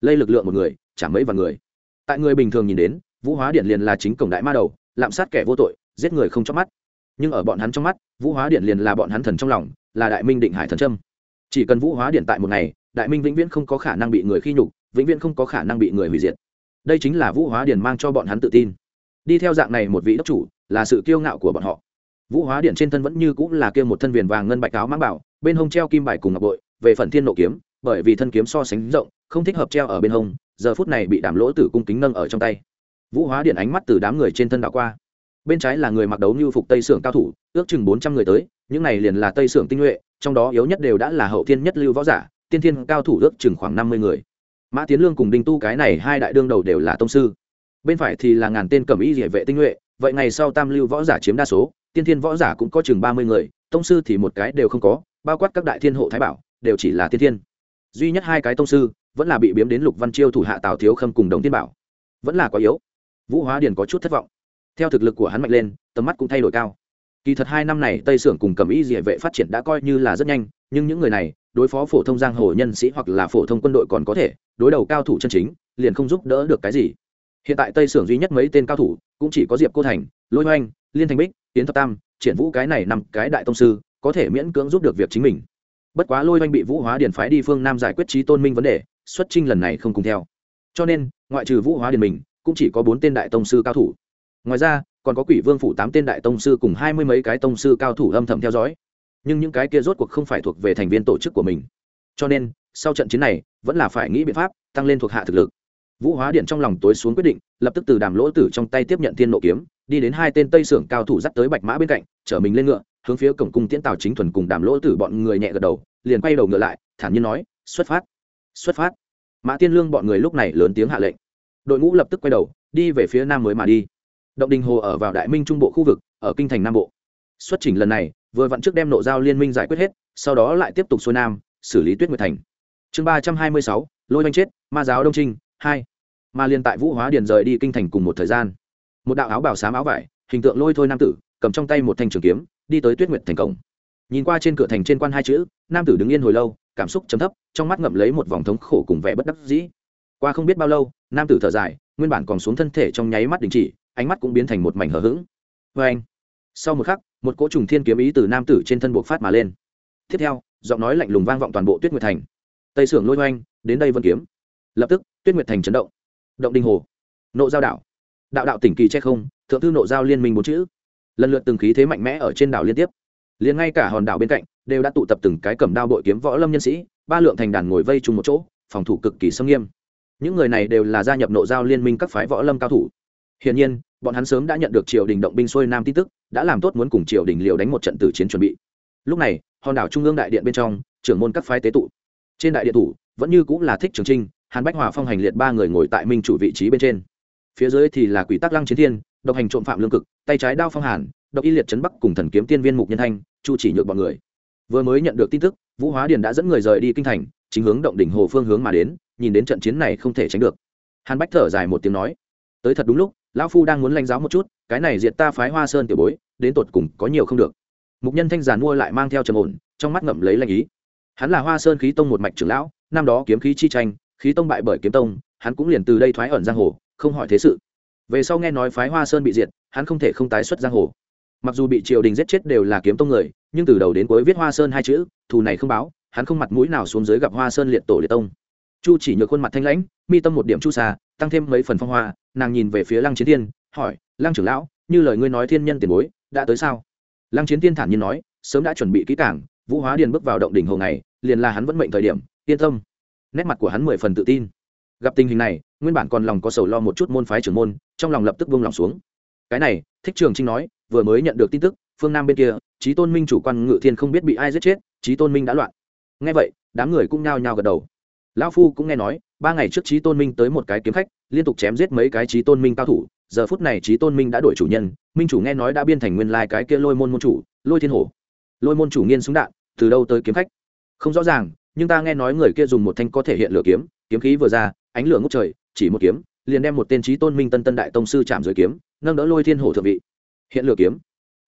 Lây lực lượng một người, chả mấy vạn người. Tại người bình thường nhìn đến, vũ hóa điện liền là chính cổng đại ma đầu, lạm sát kẻ vô tội, giết người không chóc mắt. Nhưng ở bọn hắn trong mắt, vũ hóa điện liền là bọn hắn thần trong lòng, là đại minh định hải thần trâm chỉ cần vũ hóa điện tại một ngày, đại minh vĩnh viễn không có khả năng bị người khi nhục, vĩnh viễn không có khả năng bị người hủy diệt. Đây chính là vũ hóa điện mang cho bọn hắn tự tin. Đi theo dạng này một vị đốc chủ, là sự kiêu ngạo của bọn họ vũ hóa điện trên thân vẫn như cũng là kia một thân viền vàng ngân bạch áo mang bảo, bên hông treo kim bài cùng ngọc bội, về phần thiên nộ kiếm, bởi vì thân kiếm so sánh rộng, không thích hợp treo ở bên hông, giờ phút này bị đảm lỗ tử cung kính nâng ở trong tay. Vũ hóa điện ánh mắt từ đám người trên thân đạo qua. Bên trái là người mặc đấu như phục tây sưởng cao thủ, ước chừng bốn trăm người tới, những này liền là tây sưởng tinh nhuệ, trong đó yếu nhất đều đã là hậu thiên nhất lưu võ giả, tiên thiên cao thủ ước chừng khoảng năm mươi người. Mã tiến lương cùng đinh tu cái này hai đại đương đầu đều là tông sư bên phải thì là ngàn tên cẩm y địa vệ tinh nhuệ, vậy ngày sau tam lưu võ giả chiếm đa số, tiên thiên võ giả cũng có chừng ba mươi người, tông sư thì một cái đều không có, bao quát các đại thiên hộ thái bảo, đều chỉ là tiên thiên. Duy nhất hai cái tông sư, vẫn là bị biếm đến lục văn chiêu thủ hạ tào thiếu khâm cùng đồng tiên bảo. Vẫn là quá yếu. Vũ hóa điền có chút thất vọng. Theo thực lực của hắn mạnh lên, tầm mắt cũng thay đổi cao. Kỳ thật hai năm này tây sưởng cùng cầm ý địa vệ phát triển đã coi như là rất nhanh, nhưng những người này, đối phó phổ thông giang hồ nhân sĩ hoặc là phổ thông quân đội còn có thể, đối đầu cao thủ chân chính, liền không giúp đỡ được cái gì hiện tại tây sưởng duy nhất mấy tên cao thủ cũng chỉ có diệp cô thành, lôi hoanh, liên thành bích tiến thập tam, triển vũ cái này nằm cái đại tông sư có thể miễn cưỡng giúp được việc chính mình. Bất quá lôi hoanh bị vũ hóa điền phái đi phương nam giải quyết trí tôn minh vấn đề, xuất trinh lần này không cùng theo. Cho nên, ngoại trừ vũ hóa điền mình, cũng chỉ có bốn tên đại tông sư cao thủ. Ngoài ra, còn có quỷ vương phủ tám tên đại tông sư cùng hai mươi mấy cái tông sư cao thủ âm thầm theo dõi. Nhưng những cái kia rốt cuộc không phải thuộc về thành viên tổ chức của mình. Cho nên, sau trận chiến này, vẫn là phải nghĩ biện pháp tăng lên thuộc hạ thực lực vũ hóa điện trong lòng tối xuống quyết định, lập tức từ đàm lỗ tử trong tay tiếp nhận thiên nộ kiếm, đi đến hai tên tây sưởng cao thủ dắt tới bạch mã bên cạnh, chở mình lên ngựa, hướng phía cổng cung tiễn tào chính thuần cùng đàm lỗ tử bọn người nhẹ gật đầu, liền quay đầu ngựa lại, thản nhiên nói, xuất phát xuất phát. Mã tiên lương bọn người lúc này lớn tiếng hạ lệnh. Đội ngũ lập tức quay đầu, đi về phía nam mới mà đi. Động đình hồ ở vào đại minh trung bộ khu vực, ở kinh thành nam bộ. Xuất trình lần này, vừa vặn trước đem nộ giao liên minh giải quyết hết, sau đó lại tiếp tục xuôi nam, xử lý tuyết nguyệt thành. Chương ba trăm hai mươi sáu, lôi oanh chết, ma giáo đông trinh hai ma liên tại vũ hóa điền rời đi kinh thành cùng một thời gian. Một đạo áo bảo xám áo vải, hình tượng lôi thôi nam tử, cầm trong tay một thanh trường kiếm, đi tới tuyết nguyệt thành cổng. Nhìn qua trên cửa thành trên quan hai chữ, nam tử đứng yên hồi lâu, cảm xúc chấm thấp, trong mắt ngậm lấy một vòng thống khổ cùng vẻ bất đắc dĩ. Qua không biết bao lâu, nam tử thở dài, nguyên bản còn xuống thân thể trong nháy mắt đình chỉ, ánh mắt cũng biến thành một mảnh hờ hững. Vê anh, sau một khắc, một cỗ trùng thiên kiếm ý từ nam tử trên thân buộc phát mà lên. Tiếp theo, giọng nói lạnh lùng vang vọng toàn bộ tuyết nguyệt thành. Tây sưởng lôi oanh đến đây vân kiếm lập tức, tuyết nguyệt thành chấn động. Động đinh hồ. Nộ giao đảo. Đạo đạo tỉnh kỳ che không, thượng thư nộ giao liên minh bốn chữ. Lần lượt từng khí thế mạnh mẽ ở trên đảo liên tiếp. Liền ngay cả hòn đảo bên cạnh, đều đã tụ tập từng cái cầm đao bội kiếm võ lâm nhân sĩ, ba lượng thành đàn ngồi vây chung một chỗ, phòng thủ cực kỳ sâm nghiêm. Những người này đều là gia nhập nộ giao liên minh các phái võ lâm cao thủ. Hiển nhiên, bọn hắn sớm đã nhận được triều đình động binh xuôi nam tin tức, đã làm tốt muốn cùng triều đình liều đánh một trận tử chiến chuẩn bị. Lúc này, hòn đảo trung ương đại điện bên trong, trưởng môn các phái tế tụ. Trên đại điện thủ, vẫn như cũng là thích trường trinh hàn bách hòa phong hành liệt ba người ngồi tại minh chủ vị trí bên trên. Phía dưới thì là quỷ tắc lăng chiến thiên, độc hành trộm phạm lương cực, tay trái đao phong hàn, độc y liệt trấn bắc cùng thần kiếm tiên viên mục nhân thanh, chu chỉ nhược bọn người. Vừa mới nhận được tin tức, vũ hóa điền đã dẫn người rời đi kinh thành, chính hướng động đỉnh hồ phương hướng mà đến, nhìn đến trận chiến này không thể tránh được. Hàn bách thở dài một tiếng nói, tới thật đúng lúc, lão phu đang muốn lãnh giáo một chút, cái này diệt ta phái hoa sơn tiểu bối, đến tột cùng có nhiều không được. Mục nhân thanh giàn mua lại mang theo trầm ổn, trong mắt ngậm lấy lanh ý. Hắn là hoa sơn khí tông một mạch trưởng lão, năm đó kiếm khí chi tranh khí tông bại bởi kiếm tông, hắn cũng liền từ đây thoái ẩn giang hồ, không hỏi thế sự. Về sau nghe nói phái hoa sơn bị diệt, hắn không thể không tái xuất giang hồ. Mặc dù bị triều đình giết chết đều là kiếm tông người, nhưng từ đầu đến cuối viết hoa sơn hai chữ, thù này không báo, hắn không mặt mũi nào xuống dưới gặp hoa sơn liệt tổ liệt tông. Chu chỉ nhược khuôn mặt thanh lãnh, mi tâm một điểm chu xa tăng thêm mấy phần phong hoa, nàng nhìn về phía lăng chiến thiên, hỏi, lăng trưởng lão, như lời ngươi nói thiên nhân tiền bối, đã tới sao? Lăng chiến thiên thản nhiên nói, sớm đã chuẩn bị kỹ cảng vũ hóa điền bước vào động đỉnh hồ này liền là hắn vẫn mệnh thời điểm, yên tâm nét mặt của hắn mười phần tự tin. Gặp tình hình này, nguyên bản còn lòng có sầu lo một chút môn phái trưởng môn, trong lòng lập tức buông lòng xuống. Cái này, thích trường trinh nói, vừa mới nhận được tin tức, phương nam bên kia trí tôn minh chủ quan ngự thiên không biết bị ai giết chết trí tôn minh đã loạn. Nghe vậy, đám người cũng nhao nhao gật đầu. Lão phu cũng nghe nói, ba ngày trước trí tôn minh tới một cái kiếm khách, liên tục chém giết mấy cái trí tôn minh cao thủ, giờ phút này trí tôn minh đã đổi chủ nhân, minh chủ nghe nói đã biên thành nguyên lai cái kia lôi môn môn chủ, lôi thiên hổ. Lôi môn chủ nghiên súng đạn, từ đâu tới kiếm khách? Không rõ ràng nhưng ta nghe nói người kia dùng một thanh có thể hiện lửa kiếm kiếm khí vừa ra, ánh lửa ngút trời, chỉ một kiếm, liền đem một tên trí tôn minh tân tân đại tông sư chạm dưới kiếm, nâng đỡ lôi thiên hổ thượng vị. Hiện lửa kiếm.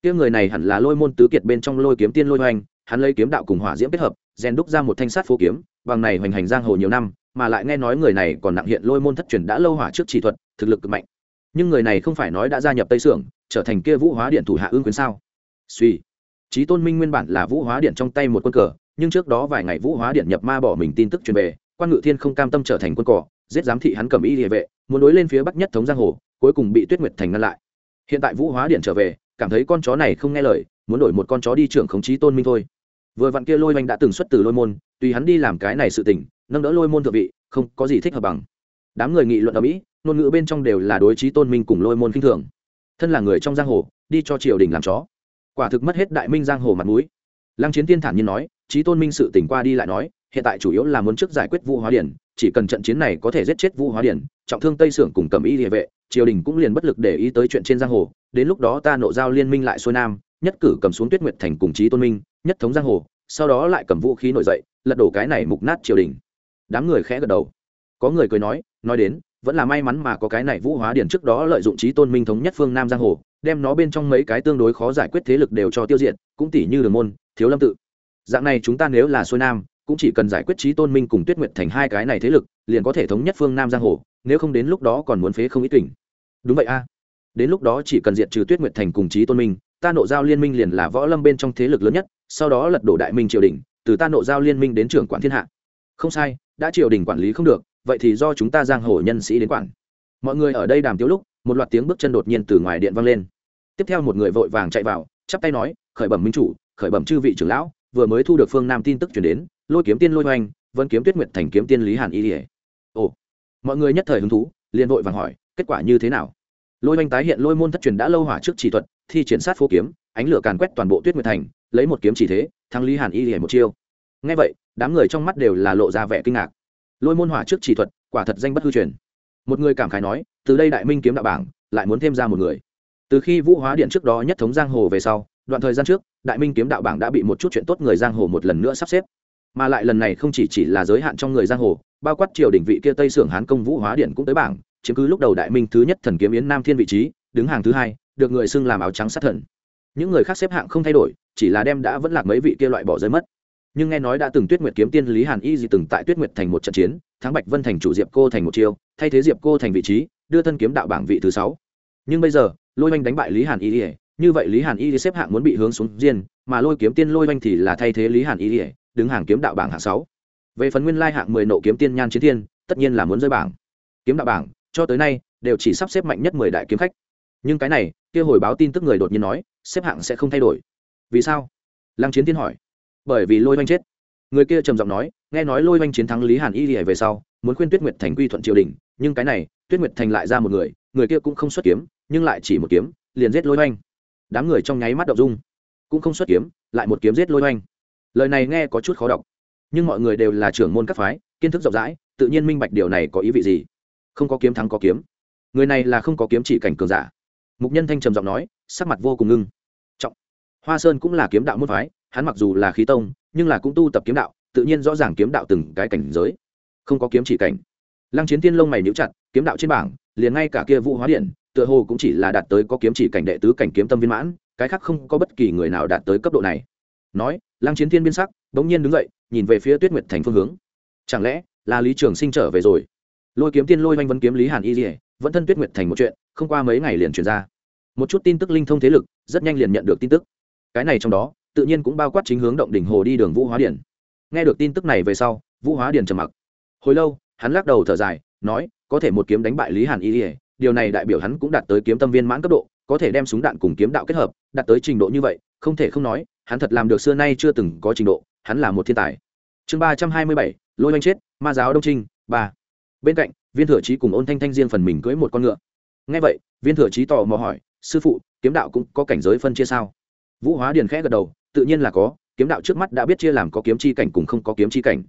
Kia người này hẳn là lôi môn tứ kiệt bên trong lôi kiếm tiên lôi hoành, hắn lấy kiếm đạo cùng hỏa diễm kết hợp, rèn đúc ra một thanh sát phố kiếm, bằng này hoành hành giang hồ nhiều năm, mà lại nghe nói người này còn nặng hiện lôi môn thất truyền đã lâu hỏa trước chỉ thuật, thực lực cực mạnh. Nhưng người này không phải nói đã gia nhập tây sưởng, trở thành kia vũ hóa điện thủ hạ ương quyến sao? Suy. Trí tôn minh nguyên bản là vũ hóa điện trong tay một quân cờ nhưng trước đó vài ngày vũ hóa điện nhập ma bỏ mình tin tức truyền về, quan ngự thiên không cam tâm trở thành quân cỏ, giết giám thị hắn cầm y địa vệ, muốn đối lên phía bắc nhất thống giang hồ, cuối cùng bị tuyết nguyệt thành ngăn lại. Hiện tại vũ hóa điện trở về, cảm thấy con chó này không nghe lời, muốn đổi một con chó đi trưởng khống chí tôn minh thôi. Vừa vặn kia lôi oanh đã từng xuất từ lôi môn tùy hắn đi làm cái này sự tình, nâng đỡ lôi môn thượng vị, không có gì thích hợp bằng. Đám người nghị luận ở mỹ, ngôn ngữ bên trong đều là đối trí tôn minh cùng lôi môn khinh thường. Thân là người trong giang hồ, đi cho triều đình làm chó. Quả thực mất hết đại minh giang hồ mặt mũi. Lăng chiến tiên thản nhiên nói trí tôn minh sự tỉnh qua đi lại nói, hiện tại chủ yếu là muốn trước giải quyết vũ hóa điển, chỉ cần trận chiến này có thể giết chết vũ hóa điển, trọng thương tây sưởng cùng cầm y địa vệ, triều đình cũng liền bất lực để ý tới chuyện trên giang hồ. Đến lúc đó ta nộ giao liên minh lại xuôi nam, nhất cử cầm xuống tuyết nguyệt thành cùng chí tôn minh, nhất thống giang hồ, sau đó lại cầm vũ khí nổi dậy, lật đổ cái này mục nát triều đình. Đám người khẽ gật đầu. Có người cười nói nói đến, vẫn là may mắn mà có cái này vũ hóa điển trước đó lợi dụng chí tôn minh thống nhất phương nam giang hồ, đem nó bên trong mấy cái tương đối khó giải quyết thế lực đều cho tiêu diệt, cũng tỷ như đường môn, thiếu lâm tự dạng này chúng ta nếu là xuôi nam, cũng chỉ cần giải quyết trí tôn minh cùng tuyết nguyệt thành hai cái này thế lực, liền có thể thống nhất phương nam giang hồ, nếu không đến lúc đó còn muốn phế không ít tỉnh đúng vậy a. Đến lúc đó chỉ cần diệt trừ tuyết nguyệt thành cùng trí tôn minh, ta nộ giao liên minh liền là võ lâm bên trong thế lực lớn nhất, sau đó lật đổ đại minh triều đình, từ ta nộ giao liên minh đến trưởng quản thiên hạ. Không sai, đã triều đình quản lý không được, vậy thì do chúng ta giang hồ nhân sĩ đến quản. Mọi người ở đây đàm tiếu lúc, một loạt tiếng bước chân đột nhiên từ ngoài điện vang lên. Tiếp theo một người vội vàng chạy vào, chắp tay nói, khởi bẩm minh chủ, khởi bẩm chư vị trưởng lão vừa mới thu được phương nam tin tức chuyển đến, lôi kiếm tiên lôi hoành, vẫn kiếm tuyết nguyệt thành kiếm tiên lý hàn y ỉa ồ, mọi người nhất thời hứng thú, liền vội vàng hỏi, kết quả như thế nào? Lôi hoành tái hiện lôi môn thất truyền đã lâu hỏa trước chỉ thuật, thi triển sát phố kiếm, ánh lửa càn quét toàn bộ tuyết nguyệt thành, lấy một kiếm chỉ thế, thắng lý hàn y ỉa một chiêu. Ngay vậy, đám người trong mắt đều là lộ ra vẻ kinh ngạc. Lôi môn hỏa trước chỉ thuật, quả thật danh bất hư truyền. Một người cảm khái nói, từ đây đại minh kiếm đạo bảng, lại muốn thêm ra một người. Từ khi vũ hóa điện trước đó nhất thống giang hồ về sau đoạn thời gian trước, đại minh kiếm đạo bảng đã bị một chút chuyện tốt người giang hồ một lần nữa sắp xếp. Mà lại lần này không chỉ chỉ là giới hạn trong người giang hồ, bao quát triều đình vị kia tây sưởng hán công vũ hóa điện cũng tới bảng, chiếm cứ lúc đầu đại minh thứ nhất thần kiếm yến nam thiên vị trí, đứng hàng thứ hai, được người xưng làm áo trắng sát thần. Những người khác xếp hạng không thay đổi, chỉ là đem đã vẫn lạc mấy vị kia loại bỏ rơi mất. Nhưng nghe nói đã từng tuyết nguyệt kiếm tiên lý hàn y gì từng tại tuyết nguyệt thành một trận chiến, thắng bạch vân thành chủ diệp cô thành một chiêu, thay thế diệp cô thành vị trí, đưa thân kiếm đạo bảng vị thứ sáu. Nhưng bây giờ, lôi oanh đánh bại lý hàn y ỉa như vậy lý hàn y xếp hạng muốn bị hướng xuống diên, mà lôi kiếm tiên lôi oanh thì là thay thế lý hàn y đứng hàng kiếm đạo bảng hạng sáu. Về phần nguyên lai hạng mười nộ kiếm tiên nhan chiến thiên tất nhiên là muốn rơi bảng. Kiếm đạo bảng cho tới nay đều chỉ sắp xếp mạnh nhất mười đại kiếm khách. Nhưng cái này kia hồi báo tin tức người đột nhiên nói xếp hạng sẽ không thay đổi. Vì sao? Lăng chiến thiên hỏi. Bởi vì lôi oanh chết. Người kia trầm giọng nói nghe nói lôi oanh chiến thắng lý hàn y lìa về sau muốn khuyên tuyết nguyệt thành quy thuận triều đình nhưng cái này tuyết nguyệt thành lại ra một người người kia cũng không xuất kiếm nhưng lại chỉ một kiếm liền giết lôi oanh đám người trong nháy mắt đậu dung, cũng không xuất kiếm, lại một kiếm giết lôi oanh lời này nghe có chút khó đọc, nhưng mọi người đều là trưởng môn các phái, kiến thức rộng rãi, tự nhiên minh bạch điều này có ý vị gì. Không có kiếm thắng có kiếm. Người này là không có kiếm chỉ cảnh cường giả. Mục nhân thanh trầm giọng nói, sắc mặt vô cùng ngưng. Trọng. Hoa sơn cũng là kiếm đạo môn phái, hắn mặc dù là khí tông, nhưng là cũng tu tập kiếm đạo, tự nhiên rõ ràng kiếm đạo từng cái cảnh giới. Không có kiếm chỉ cảnh. Lăng chiến tiên lông mày níu chặt, kiếm đạo trên bảng, liền ngay cả kia vụ hóa điện tựa hồ cũng chỉ là đạt tới có kiếm chỉ cảnh đệ tứ cảnh kiếm tâm viên mãn, cái khác không có bất kỳ người nào đạt tới cấp độ này. Nói, lăng chiến thiên biên sắc, bỗng nhiên đứng dậy, nhìn về phía tuyết nguyệt thành phương hướng. Chẳng lẽ là lý trường sinh trở về rồi? Lôi kiếm tiên lôi oanh vấn kiếm lý hàn y dỉa vẫn thân tuyết nguyệt thành một chuyện, không qua mấy ngày liền truyền ra. Một chút tin tức linh thông thế lực, rất nhanh liền nhận được tin tức. Cái này trong đó, tự nhiên cũng bao quát chính hướng động đỉnh hồ đi đường vũ hóa điển. Nghe được tin tức này về sau, vũ hóa điển trầm mặc. Hồi lâu, hắn lắc đầu thở dài, nói, có thể một kiếm đánh bại lý hàn y ỉa điều này đại biểu hắn cũng đạt tới kiếm tâm viên mãn cấp độ, có thể đem súng đạn cùng kiếm đạo kết hợp, đạt tới trình độ như vậy, không thể không nói, hắn thật làm được xưa nay chưa từng có trình độ, hắn là một thiên tài. Chương ba trăm hai mươi bảy, lôi oanh chết, ma giáo đông trinh, ba. Bên cạnh, viên thừa trí cùng ôn thanh thanh riêng phần mình cưới một con ngựa. Ngay vậy, viên thừa trí tò mò hỏi, sư phụ, kiếm đạo cũng có cảnh giới phân chia sao? Vũ hóa điền khẽ gật đầu, tự nhiên là có, kiếm đạo trước mắt đã biết chia làm có kiếm chi cảnh cùng không có kiếm chi cảnh.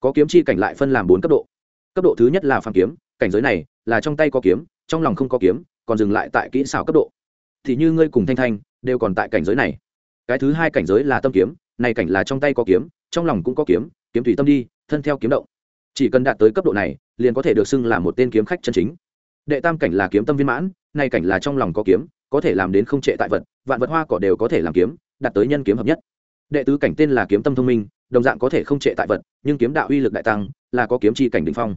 Có kiếm chi cảnh lại phân làm bốn cấp độ. Cấp độ thứ nhất là phàm kiếm, cảnh giới này là trong tay có kiếm trong lòng không có kiếm, còn dừng lại tại kỹ xảo cấp độ. Thì như ngươi cùng thanh thanh, đều còn tại cảnh giới này. Cái thứ hai cảnh giới là tâm kiếm, này cảnh là trong tay có kiếm, trong lòng cũng có kiếm kiếm tùy tâm đi, thân theo kiếm động. Chỉ cần đạt tới cấp độ này, liền có thể được xưng là một tên kiếm khách chân chính. Đệ tam cảnh là kiếm tâm viên mãn nay cảnh là trong lòng có kiếm, có thể làm đến không trệ tại vật, vạn vật hoa cỏ đều có thể làm kiếm, đạt tới nhân kiếm hợp nhất. Đệ tứ cảnh tên là kiếm tâm thông minh, đồng dạng có thể không trệ tại vật, nhưng kiếm đạo uy lực đại tăng, là có kiếm chi cảnh đ ỉ n h phong.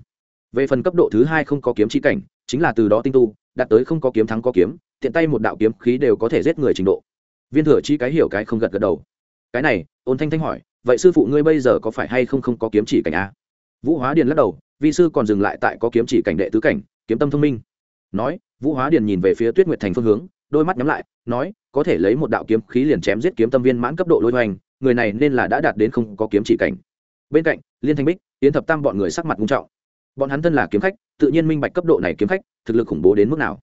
Về phần cấp độ thứ hai không có kiếm chi cảnh chính là từ đó tinh tu, đạt tới không có kiếm thắng có kiếm, tiện tay một đạo kiếm khí đều có thể giết người trình độ. Viên thừa chi cái hiểu cái không gật gật đầu. Cái này, ôn thanh thanh hỏi, vậy sư phụ ngươi bây giờ có phải hay không không có kiếm chỉ cảnh a? Vũ hóa điền lắc đầu, vi sư còn dừng lại tại có kiếm chỉ cảnh đệ tứ cảnh, kiếm tâm thông minh. Nói, vũ hóa điền nhìn về phía tuyết nguyệt thành phương hướng, đôi mắt nhắm lại, nói, có thể lấy một đạo kiếm khí liền chém giết kiếm tâm viên mãn cấp độ lôi hoành, người này nên là đã đạt đến không có kiếm chỉ cảnh. Bên cạnh, liên thanh bích, yến thập tam bọn người sắc mặt nghiêm trọng bọn hắn thân là kiếm khách, tự nhiên minh bạch cấp độ này kiếm khách, thực lực khủng bố đến mức nào.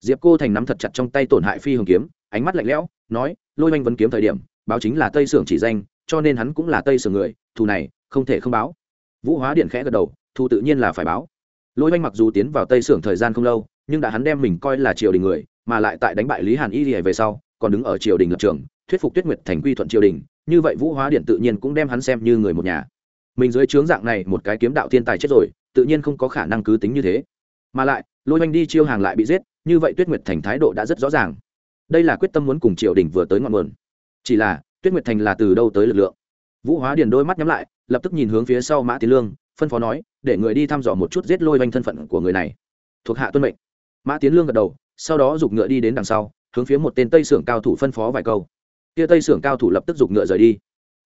Diệp cô thành nắm thật chặt trong tay tổn hại phi hồng kiếm, ánh mắt lạnh lẽo, nói, lôi oanh vấn kiếm thời điểm, báo chính là tây sưởng chỉ danh, cho nên hắn cũng là tây sưởng người, thù này, không thể không báo. Vũ hóa điện khẽ gật đầu, thù tự nhiên là phải báo. Lôi oanh mặc dù tiến vào tây sưởng thời gian không lâu, nhưng đã hắn đem mình coi là triều đình người, mà lại tại đánh bại lý hàn y về sau, còn đứng ở triều đình lập trường, thuyết phục tuyết nguyệt thành quy thuận triều đình, như vậy vũ hóa điện tự nhiên cũng đem hắn xem như người một nhà. Mình dưới trướng dạng này, một cái kiếm đạo thiên tài chết rồi tự nhiên không có khả năng cứ tính như thế. Mà lại, lôi oanh đi chiêu hàng lại bị giết, như vậy tuyết nguyệt thành thái độ đã rất rõ ràng. Đây là quyết tâm muốn cùng triều đình vừa tới ngọn nguồn. Chỉ là, tuyết nguyệt thành là từ đâu tới lực lượng? Vũ hóa điền đôi mắt nhắm lại, lập tức nhìn hướng phía sau mã tiến lương, phân phó nói, để người đi thăm dò một chút giết lôi oanh thân phận của người này. Thuộc hạ tuân mệnh. Mã tiến lương gật đầu, sau đó giục ngựa đi đến đằng sau, hướng phía một tên tây sưởng cao thủ phân phó vài câu. Kia tây sưởng cao thủ lập tức giục ngựa rời đi.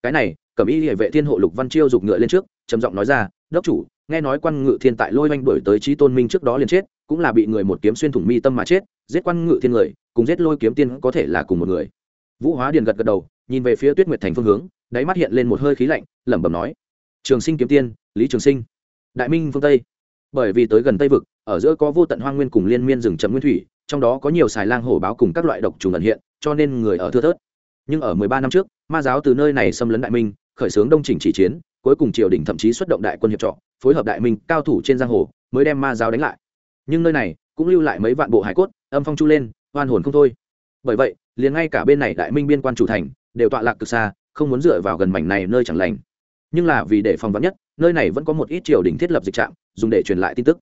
Cái này, cẩm y hệ vệ thiên hộ lục văn chiêu giục ngựa lên trước, trầm giọng nói ra, đốc chủ nghe nói quan ngự thiên tại lôi oanh đổi tới trí tôn minh trước đó liền chết, cũng là bị người một kiếm xuyên thủng mi tâm mà chết, giết quan ngự thiên người, cùng giết lôi kiếm tiên có thể là cùng một người. Vũ hóa điền gật gật đầu, nhìn về phía tuyết nguyệt thành phương hướng, đáy mắt hiện lên một hơi khí lạnh, lẩm bẩm nói, trường sinh kiếm tiên, lý trường sinh. Đại minh phương tây. Bởi vì tới gần tây vực, ở giữa có vô tận hoang nguyên cùng liên miên rừng chấm nguyên thủy, trong đó có nhiều xài lang hổ báo cùng các loại độc trùng ẩn hiện, cho nên người ở thưa thớt. Nhưng ở mười ba năm trước, ma giáo từ nơi này xâm lấn đại minh, khởi xướng đông chỉnh chỉ chiến cuối cùng triều đình thậm chí xuất động đại quân hiệp trọ, phối hợp đại minh cao thủ trên giang hồ, mới đem ma giáo đánh lại. Nhưng nơi này cũng lưu lại mấy vạn bộ hải cốt, âm phong chu lên, oan hồn không thôi. Bởi vậy, liền ngay cả bên này đại minh biên quan chủ thành đều tọa lạc cực xa, không muốn dựa vào gần mảnh này nơi chẳng lành. Nhưng là vì để phòng vắn nhất, nơi này vẫn có một ít triều đình thiết lập dịch trạm, dùng để truyền lại tin tức.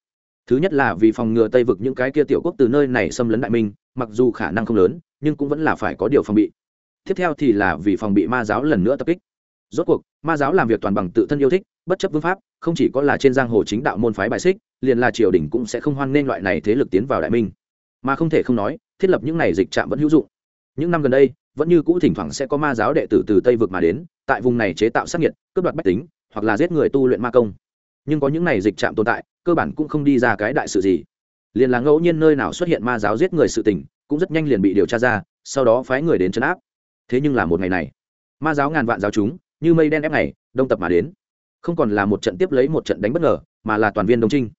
Thứ nhất là vì phòng ngừa tây vực những cái kia tiểu quốc từ nơi này xâm lấn đại minh, mặc dù khả năng không lớn, nhưng cũng vẫn là phải có điều phòng bị. Tiếp theo thì là vì phòng bị ma giáo lần nữa tập kích rốt cuộc, ma giáo làm việc toàn bằng tự thân yêu thích, bất chấp vương pháp, không chỉ có là trên giang hồ chính đạo môn phái bài xích, liền là triều đình cũng sẽ không hoan nghênh loại này thế lực tiến vào đại minh. Mà không thể không nói, thiết lập những này dịch trạm vẫn hữu dụng. Những năm gần đây, vẫn như cũ thỉnh thoảng sẽ có ma giáo đệ tử từ tây vực mà đến, tại vùng này chế tạo sát nhiệt cướp đoạt bách tính, hoặc là giết người tu luyện ma công. Nhưng có những này dịch trạm tồn tại, cơ bản cũng không đi ra cái đại sự gì. Liền là ngẫu nhiên nơi nào xuất hiện ma giáo giết người sự tình, cũng rất nhanh liền bị điều tra ra, sau đó phái người đến chấn áp. Thế nhưng là một ngày này, ma giáo ngàn vạn giáo chúng như mây đen ép này, đông tập mà đến. Không còn là một trận tiếp lấy một trận đánh bất ngờ mà là toàn viên đông trinh.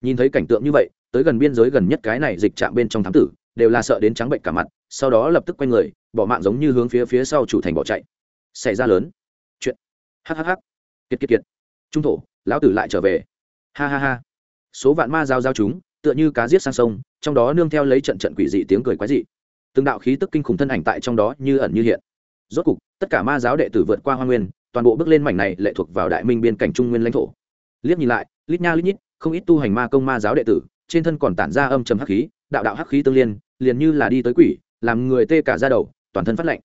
Nhìn thấy cảnh tượng như vậy tới gần biên giới gần nhất cái này dịch chạm bên trong thám tử đều là sợ đến trắng bệnh cả mặt sau đó lập tức quay người bỏ mạng giống như hướng phía phía sau chủ thành bỏ chạy. Xảy ra lớn. Chuyện. Hhh kiệt kiệt kiệt. Trung thổ lão tử lại trở về. Ha ha ha. Số vạn ma giao giao chúng tựa như cá giết sang sông trong đó nương theo lấy trận trận quỷ dị tiếng cười quái dị. Từng đạo khí tức kinh khủng thân ảnh tại trong đó như ẩn như hiện rốt cục, tất cả ma giáo đệ tử vượt qua hoa nguyên, toàn bộ bước lên mảnh này lệ thuộc vào đại minh biên cảnh trung nguyên lãnh thổ. Liếc nhìn lại, lít nha lít nhít, không ít tu hành ma công ma giáo đệ tử, trên thân còn tản ra âm trầm hắc khí, đạo đạo hắc khí tương liên, liền như là đi tới quỷ, làm người tê cả ra đầu, toàn thân phát lạnh.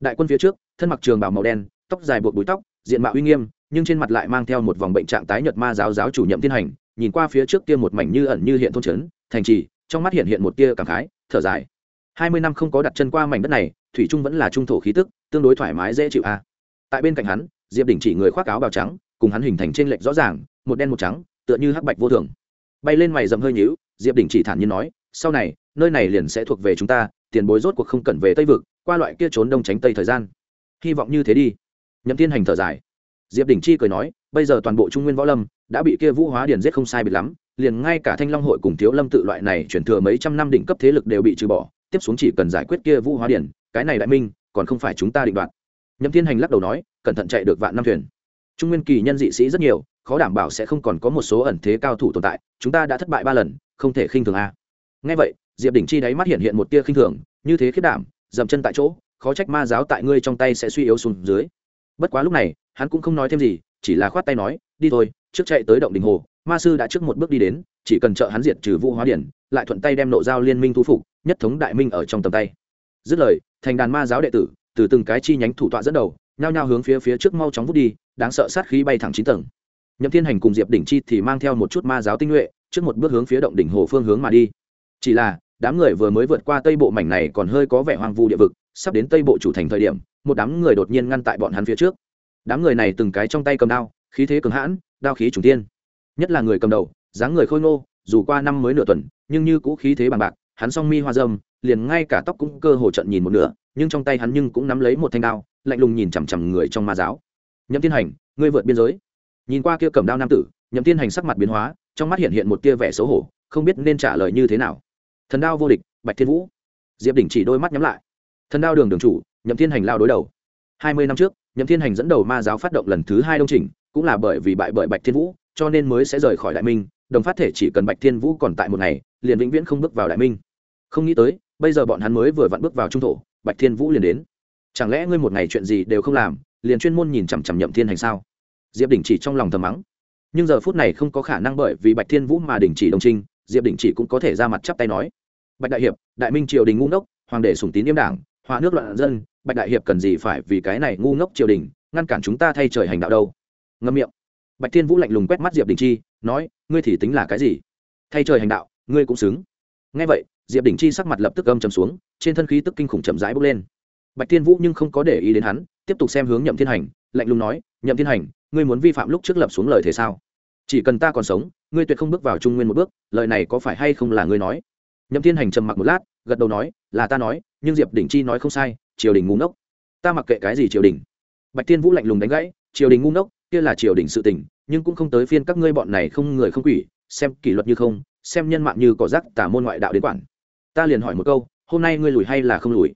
Đại quân phía trước, thân mặc trường bảo màu đen, tóc dài buộc búi tóc, diện mạo uy nghiêm, nhưng trên mặt lại mang theo một vòng bệnh trạng tái nhợt ma giáo giáo chủ nhậm thiên hành, nhìn qua phía trước kia một mảnh như ẩn như hiện thôn trấn, thành trì, trong mắt hiện hiện một tia cảm khái, thở dài. Hai mươi năm không có đặt chân qua mảnh đất này, thủy trung vẫn là trung thổ khí tức tương đối thoải mái dễ chịu a tại bên cạnh hắn, diệp đỉnh chỉ người khoác áo bào trắng, cùng hắn hình thành trên lệch rõ ràng, một đen một trắng, tựa như hắc bạch vô thường. Bay lên mày dầm hơi nhíu, diệp đỉnh chỉ thản nhiên nói, sau này, nơi này liền sẽ thuộc về chúng ta, tiền bối rốt cuộc không cần về tây vực, qua loại kia trốn đông tránh tây thời gian. Hy vọng như thế đi. Nhậm thiên hành thở dài. Diệp đỉnh chi cười nói, bây giờ toàn bộ trung nguyên võ lâm đã bị kia vũ hóa điển giết không sai biệt lắm, liền ngay cả thanh long hội cùng thiếu lâm tự loại này chuyển thừa mấy trăm năm đỉnh cấp thế lực đều bị trừ bỏ, tiếp xuống chỉ cần giải quyết kia vũ hóa điển cái này đại minh còn không phải chúng ta định đoạt. Nhậm thiên hành lắc đầu nói, cẩn thận chạy được vạn năm thuyền. Trung nguyên kỳ nhân dị sĩ rất nhiều, khó đảm bảo sẽ không còn có một số ẩn thế cao thủ tồn tại, chúng ta đã thất bại ba lần, không thể khinh thường a. Ngay vậy, diệp đỉnh chi đáy mắt hiện hiện một tia khinh thường, như thế khiết đảm, dậm chân tại chỗ, khó trách ma giáo tại ngươi trong tay sẽ suy yếu xuống dưới. Bất quá lúc này, hắn cũng không nói thêm gì, chỉ là khoát tay nói, đi thôi, trước chạy tới động đình hồ, ma sư đã trước một bước đi đến, chỉ cần trợ hắn diệt trừ vũ hóa điển, lại thuận tay đem nộ giao liên minh thu phục, nhất thống đại minh ở trong tầm tay dứt lời, thành đàn ma giáo đệ tử, từ từng cái chi nhánh thủ tọa dẫn đầu, nhao nhao hướng phía phía trước mau chóng vút đi, đáng sợ sát khí bay thẳng chín tầng. Nhậm thiên hành cùng diệp đỉnh chi thì mang theo một chút ma giáo tinh nhuệ, trước một bước hướng phía động đỉnh hồ phương hướng mà đi. Chỉ là, đám người vừa mới vượt qua tây bộ mảnh này còn hơi có vẻ hoang vu địa vực, sắp đến tây bộ chủ thành thời điểm, một đám người đột nhiên ngăn tại bọn hắn phía trước. Đám người này từng cái trong tay cầm đao, khí thế cường hãn, đao khí trùng tiên nhất là người cầm đầu, dáng người khôi ngô, dù qua năm mới nửa tuần, nhưng như cũ khí thế bằng bạc hắn song mi hoa dâm, liền ngay cả tóc cũng cơ hồ trận nhìn một nửa, nhưng trong tay hắn nhưng cũng nắm lấy một thanh đao, lạnh lùng nhìn chằm chằm người trong ma giáo. Nhậm thiên hành, ngươi vượt biên giới. Nhìn qua kia cầm đao nam tử, nhậm thiên hành sắc mặt biến hóa, trong mắt hiện hiện một tia vẻ xấu hổ, không biết nên trả lời như thế nào. Thần đao vô địch, bạch thiên vũ. Diệp đỉnh chỉ đôi mắt nhắm lại. Thần đao đường đường chủ, nhậm thiên hành lao đối đầu. Hai mươi năm trước, nhậm thiên hành dẫn đầu ma giáo phát động lần thứ hai đông trình cũng là bởi vì bại bởi bạch thiên vũ, cho nên mới sẽ rời khỏi đại minh, đồng phát thể chỉ cần bạch thiên vũ còn tại một ngày, liền vĩnh viễn không bước vào đại minh không nghĩ tới, bây giờ bọn hắn mới vừa vặn bước vào trung thổ, bạch thiên vũ liền đến. Chẳng lẽ ngươi một ngày chuyện gì đều không làm, liền chuyên môn nhìn chằm chằm nhậm thiên hành sao? Diệp đình chỉ trong lòng thầm mắng. Nhưng giờ phút này không có khả năng bởi vì bạch thiên vũ mà đình chỉ đồng trinh, diệp đình chỉ cũng có thể ra mặt chắp tay nói. Bạch đại hiệp, đại minh triều đình ngu ngốc, hoàng đệ sủng tín yêm đảng hòa nước loạn dân, bạch đại hiệp cần gì phải vì cái này ngu ngốc triều đình, ngăn cản chúng ta thay trời hành đạo đâu? Ngâm miệng. Bạch thiên vũ lạnh lùng quét mắt diệp đình chi, nói, ngươi thì tính là cái gì? Thay trời hành đạo, ngươi cũng xứng. Ngay vậy diệp đình chi sắc mặt lập tức âm chầm xuống, trên thân khí tức kinh khủng chậm rãi bốc lên. Bạch thiên vũ nhưng không có để ý đến hắn, tiếp tục xem hướng nhậm thiên hành, lạnh lùng nói, nhậm thiên hành, ngươi muốn vi phạm lúc trước lập xuống lời thế sao? Chỉ cần ta còn sống, ngươi tuyệt không bước vào trung nguyên một bước, lời này có phải hay không là ngươi nói? Nhậm thiên hành trầm mặc một lát, gật đầu nói, là ta nói, nhưng diệp đình chi nói không sai, triều đình ngu ngốc. Ta mặc kệ cái gì triều đình. Bạch thiên vũ lạnh lùng đánh gãy, triều đình ngu ngốc, kia là triều đình sự tình, nhưng cũng không tới phiên các ngươi bọn này không người không quỷ, xem kỷ luật như không, xem nhân mạng như cỏ rác tả môn ngoại đạo đến quản ta liền hỏi một câu, hôm nay ngươi lùi hay là không lùi?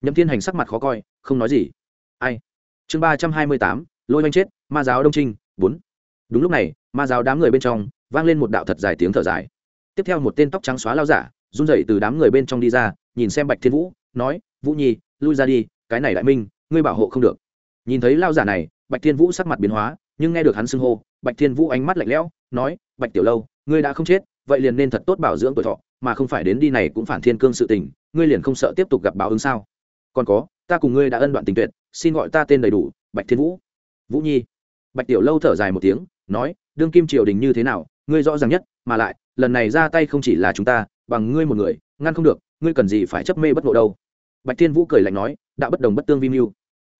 Nhậm thiên hành sắc mặt khó coi, không nói gì. Ai? Chương ba trăm hai mươi tám, lôi oanh chết, ma giáo đông trinh, bốn. Đúng lúc này, ma giáo đám người bên trong, vang lên một đạo thật dài tiếng thở dài. Tiếp theo một tên tóc trắng xóa lao giả, run rẩy từ đám người bên trong đi ra, nhìn xem bạch thiên vũ, nói, vũ nhi, lui ra đi, cái này đại minh, ngươi bảo hộ không được. Nhìn thấy lao giả này, bạch thiên vũ sắc mặt biến hóa, nhưng nghe được hắn xưng hô, bạch thiên vũ ánh mắt lạnh lẽo, nói, bạch tiểu lâu, ngươi đã không chết, vậy liền nên thật tốt bảo dưỡng tuổi thọ mà không phải đến đi này cũng phản thiên cương sự tình, ngươi liền không sợ tiếp tục gặp báo ứng sao? Còn có, ta cùng ngươi đã ân đoạn tình tuyệt, xin gọi ta tên đầy đủ, bạch thiên vũ. Vũ nhi. Bạch tiểu lâu thở dài một tiếng, nói, đương kim triều đình như thế nào, ngươi rõ ràng nhất, mà lại, lần này ra tay không chỉ là chúng ta, bằng ngươi một người, ngăn không được, ngươi cần gì phải chấp mê bất ngộ đâu. Bạch thiên vũ cười lạnh nói đã bất đồng bất tương vi mưu.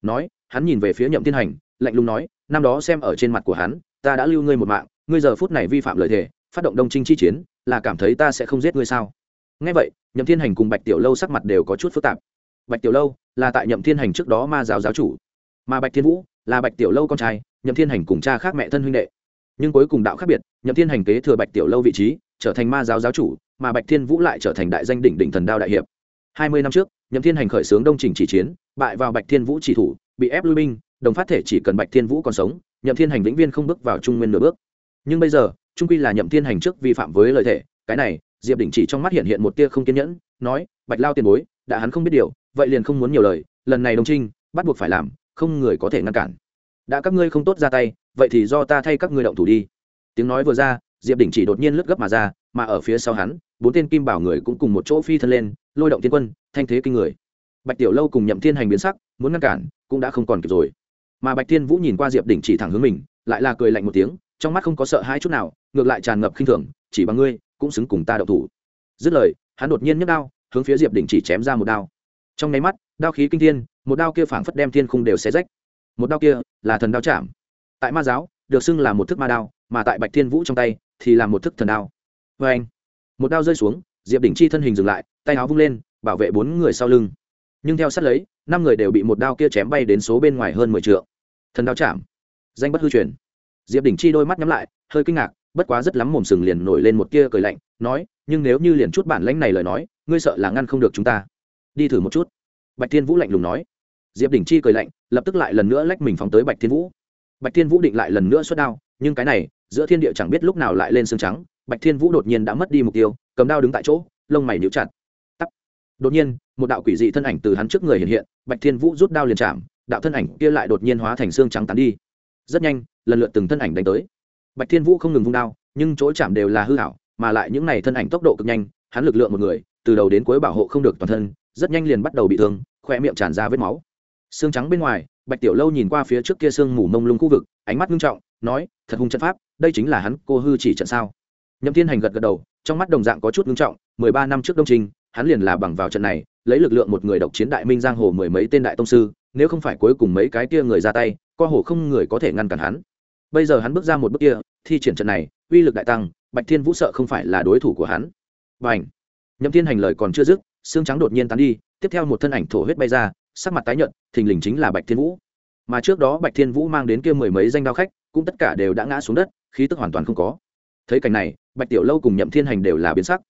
Nói, hắn nhìn về phía nhậm thiên hành, lạnh lùng nói, năm đó xem ở trên mặt của hắn, ta đã lưu ngươi một mạng, ngươi giờ phút này vi phạm lời thề phát động đông trinh chi chiến là cảm thấy ta sẽ không giết ngươi sao? Ngay vậy, nhậm thiên hành cùng bạch tiểu lâu sắc mặt đều có chút phức tạp. Bạch tiểu lâu là tại nhậm thiên hành trước đó ma giáo giáo chủ, mà bạch thiên vũ là bạch tiểu lâu con trai, nhậm thiên hành cùng cha khác mẹ thân huynh đệ. Nhưng cuối cùng đạo khác biệt, nhậm thiên hành kế thừa bạch tiểu lâu vị trí, trở thành ma giáo giáo chủ, mà bạch thiên vũ lại trở thành đại danh đỉnh đỉnh thần đao đại hiệp. Hai mươi năm trước, nhậm thiên hành khởi xướng đông trình chỉ chiến, bại vào bạch thiên vũ chỉ thủ, bị ép lui binh, đồng phát thể chỉ cần bạch thiên vũ còn sống, nhậm thiên hành vĩnh viên không bước vào trung nguyên nửa bước. Nhưng bây giờ trung quy là nhậm thiên hành trước vi phạm với lời thể cái này, diệp đỉnh chỉ trong mắt hiện hiện một tia không kiên nhẫn, nói, bạch lao tiền bối, đã hắn không biết điều, vậy liền không muốn nhiều lời, lần này đồng trinh, bắt buộc phải làm, không người có thể ngăn cản. Đã các ngươi không tốt ra tay, vậy thì do ta thay các ngươi động thủ đi. Tiếng nói vừa ra, diệp đỉnh chỉ đột nhiên lướt gấp mà ra, mà ở phía sau hắn, bốn tên kim bảo người cũng cùng một chỗ phi thân lên, lôi động tiên quân, thanh thế kinh người. Bạch tiểu lâu cùng nhậm thiên hành biến sắc, muốn ngăn cản, cũng đã không còn kịp rồi. Mà bạch thiên vũ nhìn qua diệp đỉnh chỉ thẳng hướng mình, lại là cười lạnh một tiếng, trong mắt không có sợ hai chút nào ngược lại tràn ngập khinh thường, chỉ bằng ngươi, cũng xứng cùng ta đậu thủ. Dứt lời, hắn đột nhiên nhấc đao, hướng phía diệp đỉnh chỉ chém ra một đao. Trong nháy mắt, đao khí kinh thiên, một đao kia phảng phất đem thiên khung đều xé rách. Một đao kia là thần đao chạm. Tại ma giáo, được xưng là một thức ma đao, mà tại bạch thiên vũ trong tay thì là một thức thần đao. Vê anh, một đao rơi xuống, diệp đỉnh chi thân hình dừng lại, tay áo vung lên, bảo vệ bốn người sau lưng. Nhưng theo sát lấy, năm người đều bị một đao kia chém bay đến số bên ngoài hơn mười t thần đao chạm. Danh bất hư truyền. Diệp đỉnh chi đôi mắt nhắm lại, hơi kinh ngạc bất quá rất lắm mồm sừng liền nổi lên một tia cười lạnh, nói, nhưng nếu như liền chút bản lãnh này lời nói, ngươi sợ là ngăn không được chúng ta. Đi thử một chút. Bạch thiên vũ lạnh lùng nói. Diệp đỉnh chi cười lạnh, lập tức lại lần nữa lách mình phóng tới bạch thiên vũ. Bạch thiên vũ định lại lần nữa xuất đao, nhưng cái này, giữa thiên địa chẳng biết lúc nào lại lên xương trắng, bạch thiên vũ đột nhiên đã mất đi mục tiêu, cầm đao đứng tại chỗ, lông mày níu chặt. Tắt đột nhiên, một đạo quỷ dị thân ảnh từ hắn trước người hiện hiện, bạch thiên vũ rút đao liền chạm, đạo thân ảnh kia lại đột nhiên hóa thành xương trắng tán đi. Rất nhanh, lần lượt từng thân ảnh đánh tới bạch thiên vũ không ngừng vung đao, nhưng chỗ chạm đều là hư hảo mà lại những này thân ảnh tốc độ cực nhanh, hắn lực lượng một người, từ đầu đến cuối bảo hộ không được toàn thân, rất nhanh liền bắt đầu bị thương khoe miệng tràn ra vết máu. Xương trắng bên ngoài, bạch tiểu lâu nhìn qua phía trước kia sương mù mông lung khu vực, ánh mắt nghiêm trọng, nói, thật hung trận pháp, đây chính là hắn, cô hư chỉ trận sao? Nhậm thiên hành gật gật đầu, trong mắt đồng dạng có chút nghiêm trọng, mười ba năm trước đông trình, hắn liền là bằng vào trận này, lấy lực lượng một người độc chiến đại minh giang hồ mười mấy tên đại tông sư, nếu không phải cuối cùng mấy cái kia người ra tay co hồ không người có thể ngăn cản hắn bây giờ hắn bước ra một bước kia, thi triển trận này, uy lực đại tăng, bạch thiên vũ sợ không phải là đối thủ của hắn. Và ảnh nhậm thiên hành lời còn chưa dứt, xương trắng đột nhiên tán đi, tiếp theo một thân ảnh thổ huyết bay ra, sắc mặt tái nhợt, thình lình chính là bạch thiên vũ. Mà trước đó bạch thiên vũ mang đến kia mười mấy danh đao khách, cũng tất cả đều đã ngã xuống đất, khí tức hoàn toàn không có. Thấy cảnh này, bạch tiểu lâu cùng nhậm thiên hành đều là biến sắc.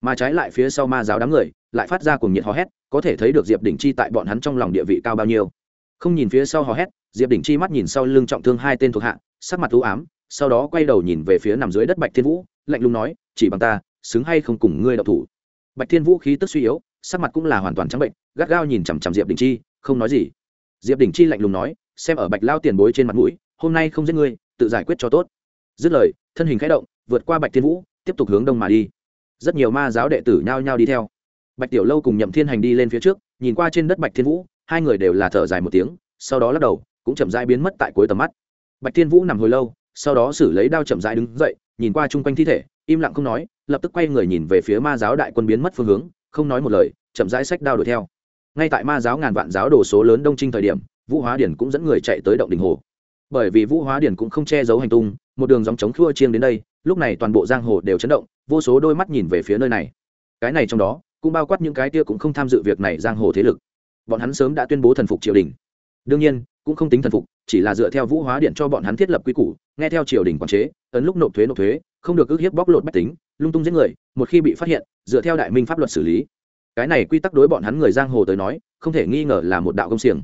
Mà trái lại phía sau ma giáo đám người, lại phát ra cùng nhiệt hò hét, có thể thấy được diệp đỉnh chi tại bọn hắn trong lòng địa vị cao bao nhiêu. Không nhìn phía sau hò hét diệp đỉnh chi mắt nhìn sau lưng trọng thương hai tên thuộc hạ, sắc mặt u ám, sau đó quay đầu nhìn về phía nằm dưới đất bạch thiên vũ, lạnh lùng nói, chỉ bằng ta, xứng hay không cùng ngươi đậu thủ? Bạch thiên vũ khí tức suy yếu, sắc mặt cũng là hoàn toàn trắng bệnh, gắt gao nhìn chằm chằm diệp đình chi, không nói gì. Diệp đình chi lạnh lùng nói, xem ở bạch lao tiền bối trên mặt mũi, hôm nay không giết ngươi, tự giải quyết cho tốt. Dứt lời, thân hình khẽ động, vượt qua bạch thiên vũ, tiếp tục hướng đông mà đi. Rất nhiều ma giáo đệ tử nhao nhao đi theo. Bạch tiểu lâu cùng nhậm thiên hành đi lên phía trước, nhìn qua trên đất bạch thiên vũ, hai người đều là thở dài một tiếng, sau đó lắc đầu cũng chậm rãi biến mất tại cuối tầm mắt. Bạch thiên vũ nằm hồi lâu, sau đó xử lấy đao chậm rãi đứng dậy, nhìn qua chung quanh thi thể, im lặng không nói, lập tức quay người nhìn về phía ma giáo đại quân biến mất phương hướng, không nói một lời, chậm rãi sách đao đuổi theo. Ngay tại ma giáo ngàn vạn giáo đồ số lớn đông trinh thời điểm, vũ hóa điển cũng dẫn người chạy tới động đình hồ. Bởi vì vũ hóa điển cũng không che giấu hành tung, một đường dòng chống khua chiêng đến đây, lúc này toàn bộ giang hồ đều chấn động, vô số đôi mắt nhìn về phía nơi này. Cái này trong đó, cũng bao quát những cái kia cũng không tham dự việc này giang hồ thế lực. Bọn hắn sớm đã tuyên bố thần phục triều đình. Đương nhiên cũng không tính thần phục, chỉ là dựa theo vũ hóa điện cho bọn hắn thiết lập quy củ, nghe theo triều đình quản chế, ấn lúc nộp thuế nộp thuế, không được ước hiếp bóc lột bách tính, lung tung giết người, một khi bị phát hiện, dựa theo đại minh pháp luật xử lý. Cái này quy tắc đối bọn hắn người giang hồ tới nói, không thể nghi ngờ là một đạo công xiềng.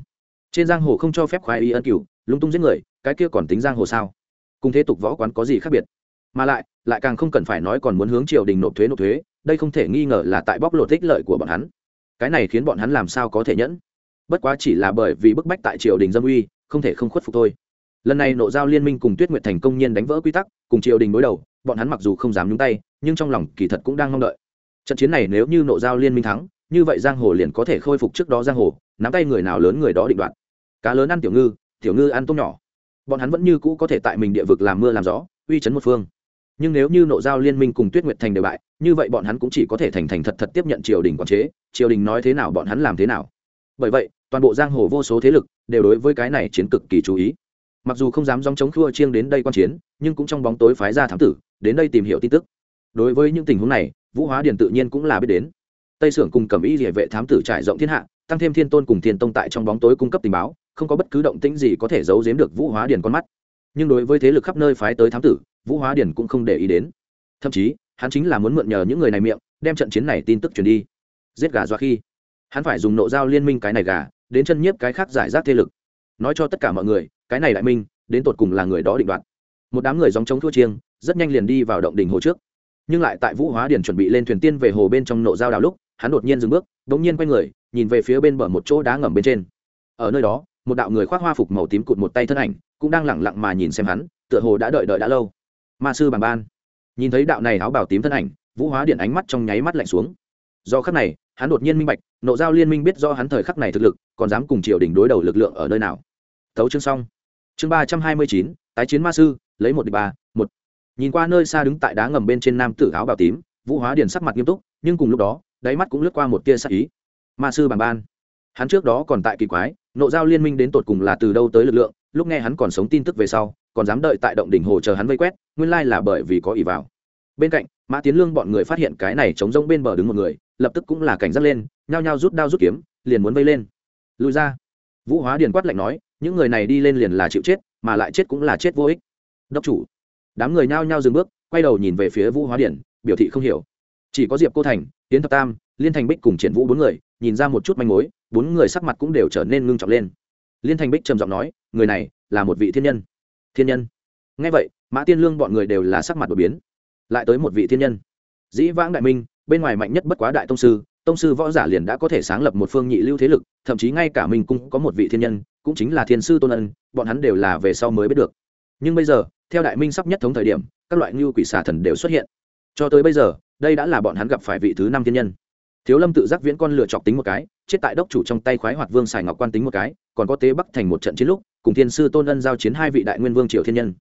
Trên giang hồ không cho phép khoái y ân cửu, lung tung giết người, cái kia còn tính giang hồ sao? Cùng thế tục võ quán có gì khác biệt? Mà lại lại càng không cần phải nói còn muốn hướng triều đình nộp thuế nộp thuế, đây không thể nghi ngờ là tại bóc lột ích lợi của bọn hắn. Cái này khiến bọn hắn làm sao có thể nhẫn? Bất quá chỉ là bởi vì bức bách tại triều đình dâm uy, không thể không khuất phục thôi. Lần này nộ giao liên minh cùng tuyết nguyệt thành công nhiên đánh vỡ quy tắc, cùng triều đình đối đầu, bọn hắn mặc dù không dám nhúng tay, nhưng trong lòng kỳ thật cũng đang mong đợi. Trận chiến này nếu như nộ giao liên minh thắng, như vậy giang hồ liền có thể khôi phục trước đó giang hồ, nắm tay người nào lớn người đó định đoạt. Cá lớn ăn tiểu ngư tiểu ngư ăn tôm nhỏ. Bọn hắn vẫn như cũ có thể tại mình địa vực làm mưa làm gió, uy chấn một phương. Nhưng nếu như nộ giao liên minh cùng tuyết nguyệt thành đều bại, như vậy bọn hắn cũng chỉ có thể thành thành thật thật tiếp nhận triều đình quản chế, triều đình nói thế nào bọn hắn làm thế nào. Bởi vậy toàn bộ giang hồ vô số thế lực đều đối với cái này chiến cực kỳ chú ý. Mặc dù không dám dòng chống khua chiêng đến đây quan chiến, nhưng cũng trong bóng tối phái ra thám tử, đến đây tìm hiểu tin tức. Đối với những tình huống này, vũ hóa điền tự nhiên cũng là biết đến. Tây sưởng cùng cầm ý địa vệ thám tử trải rộng thiên hạ, tăng thêm thiên tôn cùng thiên tông tại trong bóng tối cung cấp tình báo, không có bất cứ động tĩnh gì có thể giấu giếm được vũ hóa điền con mắt. Nhưng đối với thế lực khắp nơi phái tới thám tử, vũ hóa điền cũng không để ý đến. Thậm chí, hắn chính là muốn mượn nhờ những người này miệng, đem trận chiến này tin tức truyền đi. Giết gà do khi, hắn phải dùng nộ giao liên minh cái này gà đến chân nhiếp cái khác giải rác thế lực. Nói cho tất cả mọi người, cái này đại minh, đến tột cùng là người đó định đoạt. Một đám người dòng chống thua chiêng, rất nhanh liền đi vào động đỉnh hồ trước. Nhưng lại tại vũ hóa điển chuẩn bị lên thuyền tiên về hồ bên trong nộ giao đào lúc, hắn đột nhiên dừng bước đ ỗ n g nhiên quay người, nhìn về phía bên bờ một chỗ đá ngầm bên trên. Ở nơi đó, một đạo người khoác hoa phục màu tím cụt một tay thân ảnh, cũng đang lẳng lặng mà nhìn xem hắn, tựa hồ đã đợi đợi đã lâu. Ma sư bằng ban. Nhìn thấy đạo này áo bảo tím thân ảnh, vũ hóa điện ánh mắt trong nháy mắt lạnh xuống. Do khắc này hắn đột nhiên minh bạch, nộ giao liên minh biết do hắn thời khắc này thực lực, còn dám cùng triều đình đối đầu lực lượng ở nơi nào. Tấu chương xong. Chương ba trăm hai mươi chín, tái chiến ma sư, lấy một đ ba, một. Nhìn qua nơi xa đứng tại đá ngầm bên trên nam tử áo bào tím, vũ hóa điền sắc mặt nghiêm túc, nhưng cùng lúc đó, đáy mắt cũng lướt qua một tia sắc ý. Ma sư bằng ban. Hắn trước đó còn tại kỳ quái, nộ giao liên minh đến tột cùng là từ đâu tới lực lượng, lúc nghe hắn còn sống tin tức về sau, còn dám đợi tại động đỉnh hồ chờ hắn vây quét, nguyên lai là bởi vì có ỷ vào. Bên cạnh, mã tiến lương bọn người phát hiện cái này chống rông bên bờ đứng một người lập tức cũng là cảnh giác lên, nhao nhao rút đao rút kiếm, liền muốn vây lên. Lùi ra. Vũ hóa điền quát lạnh nói, những người này đi lên liền là chịu chết, mà lại chết cũng là chết vô ích. Đốc chủ. Đám người nhao nhao dừng bước, quay đầu nhìn về phía vũ hóa điển biểu thị không hiểu. Chỉ có diệp cô thành tiến thập tam, liên thành bích cùng triển vũ bốn người, nhìn ra một chút manh mối, bốn người sắc mặt cũng đều trở nên ngưng trọng lên. Liên thành bích trầm giọng nói, người này là một vị thiên nhân. Thiên nhân. Ngay vậy, mã tiên lương bọn người đều là sắc mặt đột biến. Lại tới một vị thiên nhân. Dĩ vãng đại minh bên ngoài mạnh nhất bất quá đại tông sư tông sư võ giả liền đã có thể sáng lập một phương nhị lưu thế lực, thậm chí ngay cả mình cũng có một vị thiên nhân, cũng chính là thiên sư tôn ân, bọn hắn đều là về sau mới biết được. Nhưng bây giờ, theo đại minh sắp nhất thống thời điểm, các loại ngưu quỷ xà thần đều xuất hiện. Cho tới bây giờ, đây đã là bọn hắn gặp phải vị thứ năm thiên nhân. Thiếu lâm tự giác viễn con lựa chọc tính một cái, chết tại đốc chủ trong tay khoái hoạt vương sài ngọc quan tính một cái, còn có tế bắc thành một trận chiến lúc, cùng thiên sư tôn ân giao chiến hai vị đại nguyên vương triều thiên nhân.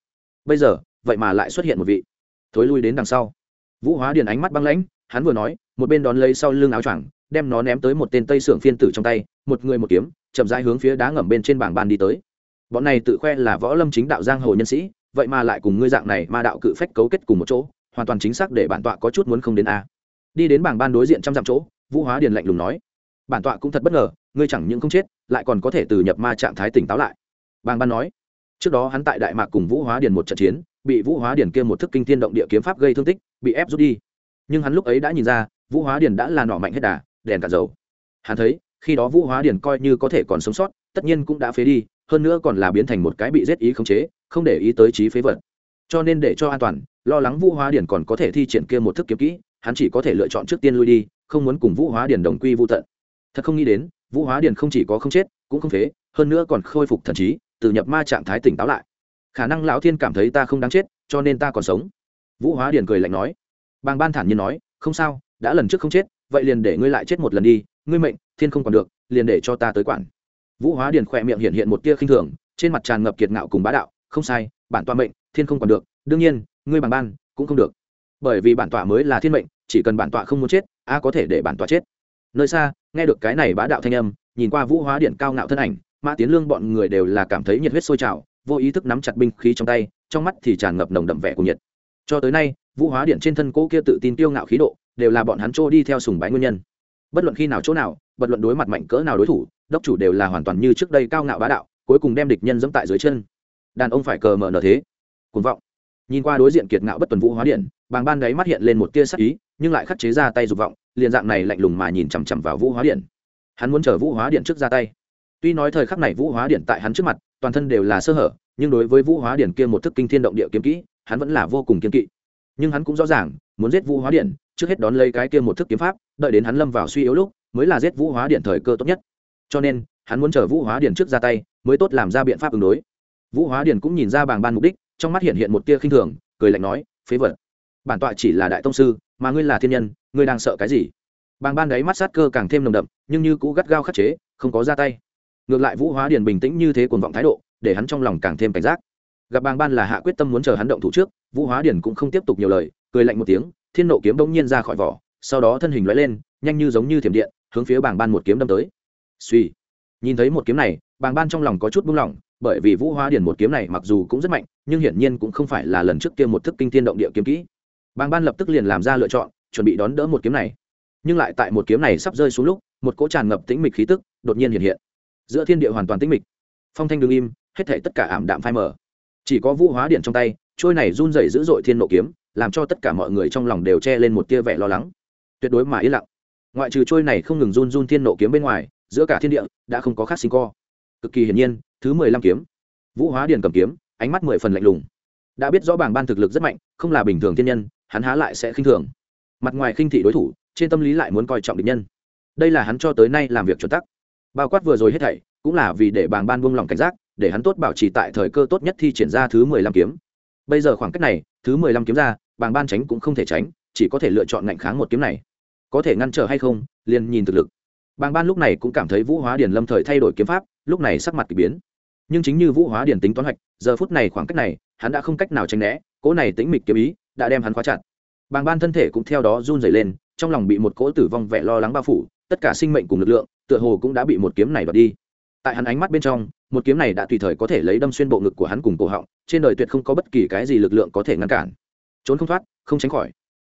Bây giờ, vậy mà lại xuất hiện một vị. Thối lui đến đằng sau. Vũ hóa điền ánh mắt băng lãnh hắn vừa nói, một bên đón lấy sau lưng áo choàng, đem nó ném tới một tên tây sưởng phiên tử trong tay, một người một kiếm, chậm rãi hướng phía đá ngầm bên trên bảng ban đi tới. Bọn này tự khoe là võ lâm chính đạo giang hồ nhân sĩ, vậy mà lại cùng ngươi dạng này ma đạo cự phách cấu kết cùng một chỗ, hoàn toàn chính xác để bản tọa có chút muốn không đến a. Đi đến bảng ban đối diện trăm dặm chỗ, vũ hóa điền lạnh lùng nói, bản tọa cũng thật bất ngờ, ngươi chẳng những không chết, lại còn có thể từ nhập ma trạng thái tỉnh táo lại. Bàng ban nói, trước đó hắn tại đại mạc cùng vũ hóa điền một trận chiến, bị vũ hóa điền kia một thức kinh thiên động địa kiếm pháp gây thương tích, bị ép rút đi nhưng hắn lúc ấy đã nhìn ra, vũ hóa điền đã là nọ mạnh hết đà, đèn cả dầu. Hắn thấy, khi đó vũ hóa điền coi như có thể còn sống sót, tất nhiên cũng đã phế đi, hơn nữa còn là biến thành một cái bị giết ý khống chế, không để ý tới trí phế vật. Cho nên để cho an toàn, lo lắng vũ hóa điền còn có thể thi triển kia một thức kiếm kỹ, hắn chỉ có thể lựa chọn trước tiên lui đi, không muốn cùng vũ hóa điền đồng quy vô tận. Thật không nghĩ đến, vũ hóa điền không chỉ có không chết, cũng không phế, hơn nữa còn khôi phục thần trí, từ nhập ma trạng thái tỉnh táo lại. Khả năng lão thiên cảm thấy ta không đáng chết, cho nên ta còn sống. Vũ hóa điền cười lạnh nói bàng ban thản nhiên nói, không sao, đã lần trước không chết, vậy liền để ngươi lại chết một lần đi, ngươi mệnh, thiên không còn được, liền để cho ta tới quản. Vũ hóa Điền khỏe miệng hiện hiện một tia khinh thường, trên mặt tràn ngập kiệt ngạo cùng bá đạo, không sai, bản tọa mệnh, thiên không còn được, đương nhiên, ngươi bằng ban cũng không được. Bởi vì bản tọa mới là thiên mệnh, chỉ cần bản tọa không muốn chết, a có thể để bản tọa chết. Nơi xa, nghe được cái này bá đạo thanh âm, nhìn qua vũ hóa điện cao ngạo thân ảnh, mã tiến lương bọn người đều là cảm thấy nhiệt huyết sôi trào, vô ý thức nắm chặt binh khí trong tay, trong mắt thì tràn ngập nồng đậm vẻ của nhiệt. Cho tới nay vũ hóa điện trên thân cỗ kia tự tin tiêu ngạo khí độ, đều là bọn hắn trô đi theo sùng bái nguyên nhân. Bất luận khi nào chỗ nào, bất luận đối mặt mạnh cỡ nào đối thủ, đốc chủ đều là hoàn toàn như trước đây cao ngạo bá đạo, cuối cùng đem địch nhân dẫm tại dưới chân. Đàn ông phải cờ mở nở thế. Cuồng vọng. Nhìn qua đối diện kiệt ngạo bất tuần vũ hóa điện, bàng ban đáy mắt hiện lên một tia sắc ý, nhưng lại khắc chế ra tay dục vọng, liền dạng này lạnh lùng mà nhìn chằm chằm vào vũ hóa điện. Hắn muốn chờ vũ hóa điện trước ra tay. Tuy nói thời khắc này vũ hóa điện tại hắn trước mặt, toàn thân đều là sơ hở, nhưng đối với vũ hóa điện kia một thức kinh thiên động địa kiếm kỹ, hắn vẫn là vô cùng kiên kỵ nhưng hắn cũng rõ ràng, muốn giết vũ hóa điện, trước hết đón lấy cái kia một thức kiếm pháp, đợi đến hắn lâm vào suy yếu lúc, mới là giết vũ hóa điện thời cơ tốt nhất. Cho nên, hắn muốn chờ vũ hóa điện trước ra tay, mới tốt làm ra biện pháp ứng đối. Vũ hóa điện cũng nhìn ra bàng ban mục đích, trong mắt hiện hiện một tia khinh thường, cười lạnh nói, phế vật, bản tọa chỉ là đại tông sư, mà ngươi là thiên nhân, ngươi đang sợ cái gì? Bàng ban đáy mắt sát cơ càng thêm nồng đậm, nhưng như cũ gắt gao khắc chế, không có ra tay. Ngược lại vũ hóa điền bình tĩnh như thế cuồng vọng thái độ, để hắn trong lòng càng thêm cảnh giác gặp bàng ban là hạ quyết tâm muốn chờ hắn động thủ trước, vũ hóa điển cũng không tiếp tục nhiều lời, cười lạnh một tiếng, thiên nộ kiếm bỗng nhiên ra khỏi vỏ, sau đó thân hình lóe lên, nhanh như giống như thiểm điện, hướng phía bàng ban một kiếm đâm tới. Suy nhìn thấy một kiếm này, bàng ban trong lòng có chút buông lỏng, bởi vì vũ hóa điển một kiếm này mặc dù cũng rất mạnh, nhưng hiển nhiên cũng không phải là lần trước kia một thức kinh thiên động địa kiếm kỹ. Bàng ban lập tức liền làm ra lựa chọn, chuẩn bị đón đỡ một kiếm này. Nhưng lại tại một kiếm này sắp rơi xuống lúc, một cỗ tràn ngập tĩnh mịch khí tức đột nhiên hiện hiện. Giữa thiên địa hoàn toàn tĩnh mịch. Phong thanh đương im, hết thể tất cả ảm đạm phai mờ chỉ có vũ hóa điện trong tay, trôi này run rẩy dữ dội thiên nộ kiếm, làm cho tất cả mọi người trong lòng đều che lên một tia vẻ lo lắng. Tuyệt đối mà yên lặng. Ngoại trừ trôi này không ngừng run run thiên nộ kiếm bên ngoài, giữa cả thiên địa đã không có khác sinh co. Cực kỳ hiển nhiên, thứ mười lăm kiếm. Vũ hóa điền cầm kiếm, ánh mắt mười phần lạnh lùng. Đã biết rõ bảng ban thực lực rất mạnh, không là bình thường thiên nhân, hắn há lại sẽ khinh thường. Mặt ngoài khinh thị đối thủ, trên tâm lý lại muốn coi trọng địch nhân. Đây là hắn cho tới nay làm việc chuẩn tắc. Bao quát vừa rồi hết thảy, cũng là vì để bảng ban buông lòng cảnh giác để hắn tốt bảo trì tại thời cơ tốt nhất thi triển ra thứ mười lăm kiếm. Bây giờ khoảng cách này, thứ mười lăm kiếm ra, bàng ban tránh cũng không thể tránh, chỉ có thể lựa chọn ngạnh kháng một kiếm này. Có thể ngăn trở hay không, liền nhìn thực lực. Bàng ban lúc này cũng cảm thấy vũ hóa điền lâm thời thay đổi kiếm pháp, lúc này sắc mặt k ỳ biến. Nhưng chính như vũ hóa điền tính toán hoạch, giờ phút này khoảng cách này, hắn đã không cách nào tránh né cỗ này tính mịch kiếm ý đã đem hắn khóa chặt. Bàng ban thân thể cũng theo đó run dày lên, trong lòng bị một cỗ tử vong vẻ lo lắng bao phủ, tất cả sinh mệnh cùng lực lượng, tựa hồ cũng đã bị một kiếm này đoạt đi tại hắn ánh mắt bên trong, một kiếm này đã tùy thời có thể lấy đâm xuyên bộ ngực của hắn cùng cổ họng, trên đời tuyệt không có bất kỳ cái gì lực lượng có thể ngăn cản. Trốn không thoát, không tránh khỏi.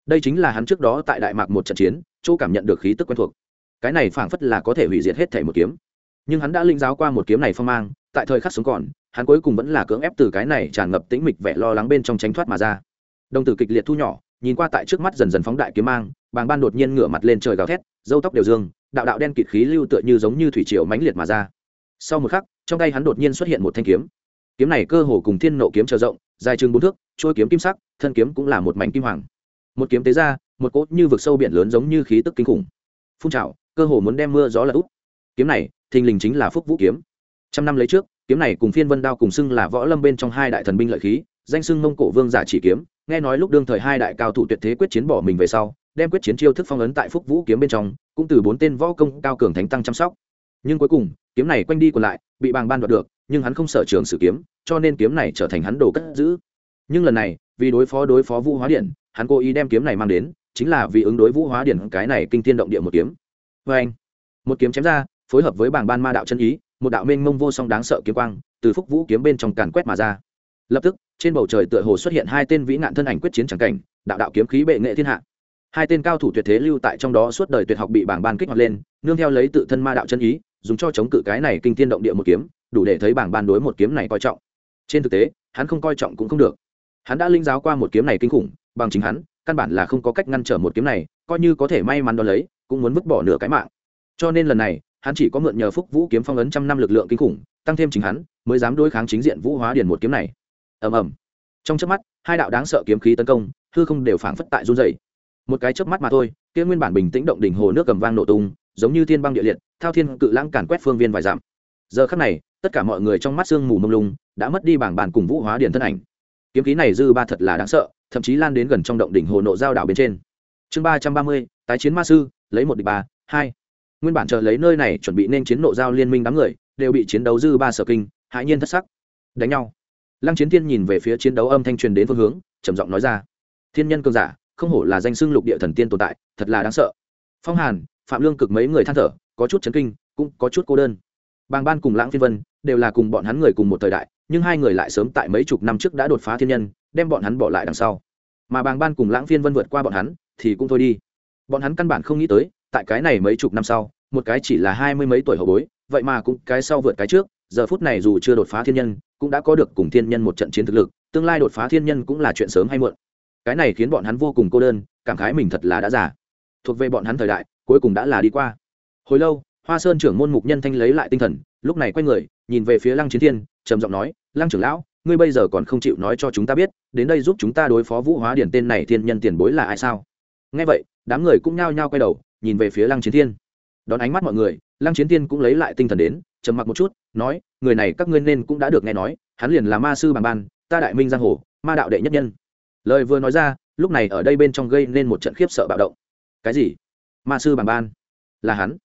Đây chính là hắn trước đó tại đại mạc một trận chiến, chỗ cảm nhận được khí tức quen thuộc. Cái này phảng phất là có thể hủy diệt hết thể một kiếm. Nhưng hắn đã linh giáo qua một kiếm này phong mang, tại thời khắc sống còn, hắn cuối cùng vẫn là cưỡng ép từ cái này tràn ngập tĩnh mịch vẻ lo lắng bên trong tránh thoát mà ra. Đồng tử kịch liệt thu nhỏ, nhìn qua tại trước mắt dần dần phóng đại kiếm mang, bàng ban đột nhiên ngửa mặt lên trời gào thét dâu tóc đều dương, đạo đạo đen kịt khí lưu tựa như giống như thủy triều mãnh liệt mà ra sau một khắc, trong tay hắn đột nhiên xuất hiện một thanh kiếm. Kiếm này cơ hồ cùng thiên nộ kiếm trở rộng, dài chừng bốn thước trôi kiếm kim sắc, thân kiếm cũng là một mảnh kim hoàng. Một kiếm tế ra, một cốt như vực sâu biển lớn giống như khí tức kinh khủng. Phun trào, cơ hồ muốn đem mưa gió là út kiếm này, thình lình chính là phúc vũ kiếm. Trăm năm lấy trước, kiếm này cùng phiên vân đao cùng xưng là võ lâm bên trong hai đại thần binh lợi khí, danh xưng mông cổ vương giả chỉ kiếm, nghe nói lúc đương thời hai đại cao thủ tuyệt thế quyết chiến bỏ mình về sau, đem quyết chiến chiêu thức phong ấn tại phúc vũ kiếm bên trong, cũng từ bốn tên võ công cao cường thánh tăng chăm sóc nhưng cuối cùng, kiếm này quanh đi còn lại, bị bàng ban đoạt được, nhưng hắn không sở trường sử kiếm, cho nên kiếm này trở thành hắn đồ cất giữ. Nhưng lần này, vì đối phó đối phó vũ hóa điện, hắn cố ý đem kiếm này mang đến, chính là vì ứng đối vũ hóa điện cái này kinh thiên động địa một kiếm. Vê anh, một kiếm chém ra, phối hợp với bảng ban ma đạo chân ý, một đạo mênh mông vô song đáng sợ kiếm quang, từ phúc vũ kiếm bên trong càn quét mà ra. Lập tức, trên bầu trời tựa hồ xuất hiện hai tên vĩ nạn thân ảnh quyết chiến tràng cảnh, đạo đạo kiếm khí bệ nghệ thiên hạ. Hai tên cao thủ tuyệt thế lưu tại trong đó suốt đời tuyệt học bị bảng ban kích hoạt lên, nương theo lấy tự thân ma đạo chân ý dùng cho chống cự cái này kinh thiên động địa một kiếm, đủ để thấy bảng ban đối một kiếm này coi trọng. Trên thực tế, hắn không coi trọng cũng không được. Hắn đã linh giáo qua một kiếm này kinh khủng, bằng chính hắn, căn bản là không có cách ngăn trở một kiếm này, coi như có thể may mắn đo lấy, cũng muốn vứt bỏ nửa cái mạng. Cho nên lần này, hắn chỉ có mượn nhờ phúc vũ kiếm phong ấn trăm năm lực lượng kinh khủng, tăng thêm chính hắn, mới dám đối kháng chính diện vũ hóa điền một kiếm này. Ầm ầm. Trong chớp mắt, hai đạo đáng sợ kiếm khí tấn công, hư không đều phảng phất tại run dày một cái chớp mắt mà thôi, kia nguyên bản bình tĩnh động đỉnh hồ nước cầm vang nổ tung giống như thiên băng địa liệt, thao thiên cự lãng càn quét phương viên vài dặm. Giờ khắc này, tất cả mọi người trong mắt sương mù mông lung, đã mất đi bảng bàn cùng vũ hóa điện thân ảnh. Kiếm khí này dư ba thật là đáng sợ, thậm chí lan đến gần trong động đỉnh hồ nộ giao đảo bên trên. Chương ba trăm ba mươi, tái chiến ma sư, lấy một địch ba, hai. Nguyên bản chờ lấy nơi này chuẩn bị nên chiến nộ giao liên minh đám người, đều bị chiến đấu dư ba sở kinh, hãi nhiên thất sắc. Đánh nhau. Lăng chiến thiên nhìn về phía chiến đấu âm thanh truyền đến phương hướng, trầm giọng nói ra. Thiên nhân cường giả, không hổ là danh xưng lục địa thần tiên tồn tại, thật là đáng sợ. Phong hàn phạm lương cực mấy người than thở, có chút chấn kinh, cũng có chút cô đơn. Bàng ban cùng lãng phiên vân đều là cùng bọn hắn người cùng một thời đại, nhưng hai người lại sớm tại mấy chục năm trước đã đột phá thiên nhân, đem bọn hắn bỏ lại đằng sau. Mà bàng ban cùng lãng phiên vân vượt qua bọn hắn, thì cũng thôi đi. Bọn hắn căn bản không nghĩ tới, tại cái này mấy chục năm sau, một cái chỉ là hai mươi mấy tuổi hậu bối, vậy mà cũng cái sau vượt cái trước, giờ phút này dù chưa đột phá thiên nhân, cũng đã có được cùng thiên nhân một trận chiến thực lực, tương lai đột phá thiên nhân cũng là chuyện sớm hay muộn. Cái này khiến bọn hắn vô cùng cô đơn, cảm khái mình thật là đã già. Thuộc về bọn hắn thời đại cuối cùng đã là đi qua. Hồi lâu, hoa sơn trưởng môn mục nhân thanh lấy lại tinh thần, lúc này quay người, nhìn về phía lăng chiến thiên, trầm giọng nói, lăng trưởng lão, ngươi bây giờ còn không chịu nói cho chúng ta biết, đến đây giúp chúng ta đối phó vũ hóa điển tên này thiên nhân tiền bối là ai sao? Nghe vậy, đám người cũng nhao nhao quay đầu, nhìn về phía lăng chiến thiên. Đón ánh mắt mọi người, lăng chiến thiên cũng lấy lại tinh thần đến, trầm mặc một chút, nói, người này các ngươi nên cũng đã được nghe nói, hắn liền là ma sư bằng ban, ta đại minh giang hồ, ma đạo đệ nhất nhân. Lời vừa nói ra, lúc này ở đây bên trong gây nên một trận khiếp sợ bạo động. Cái gì? Ma sư Bàng ban. Là hắn.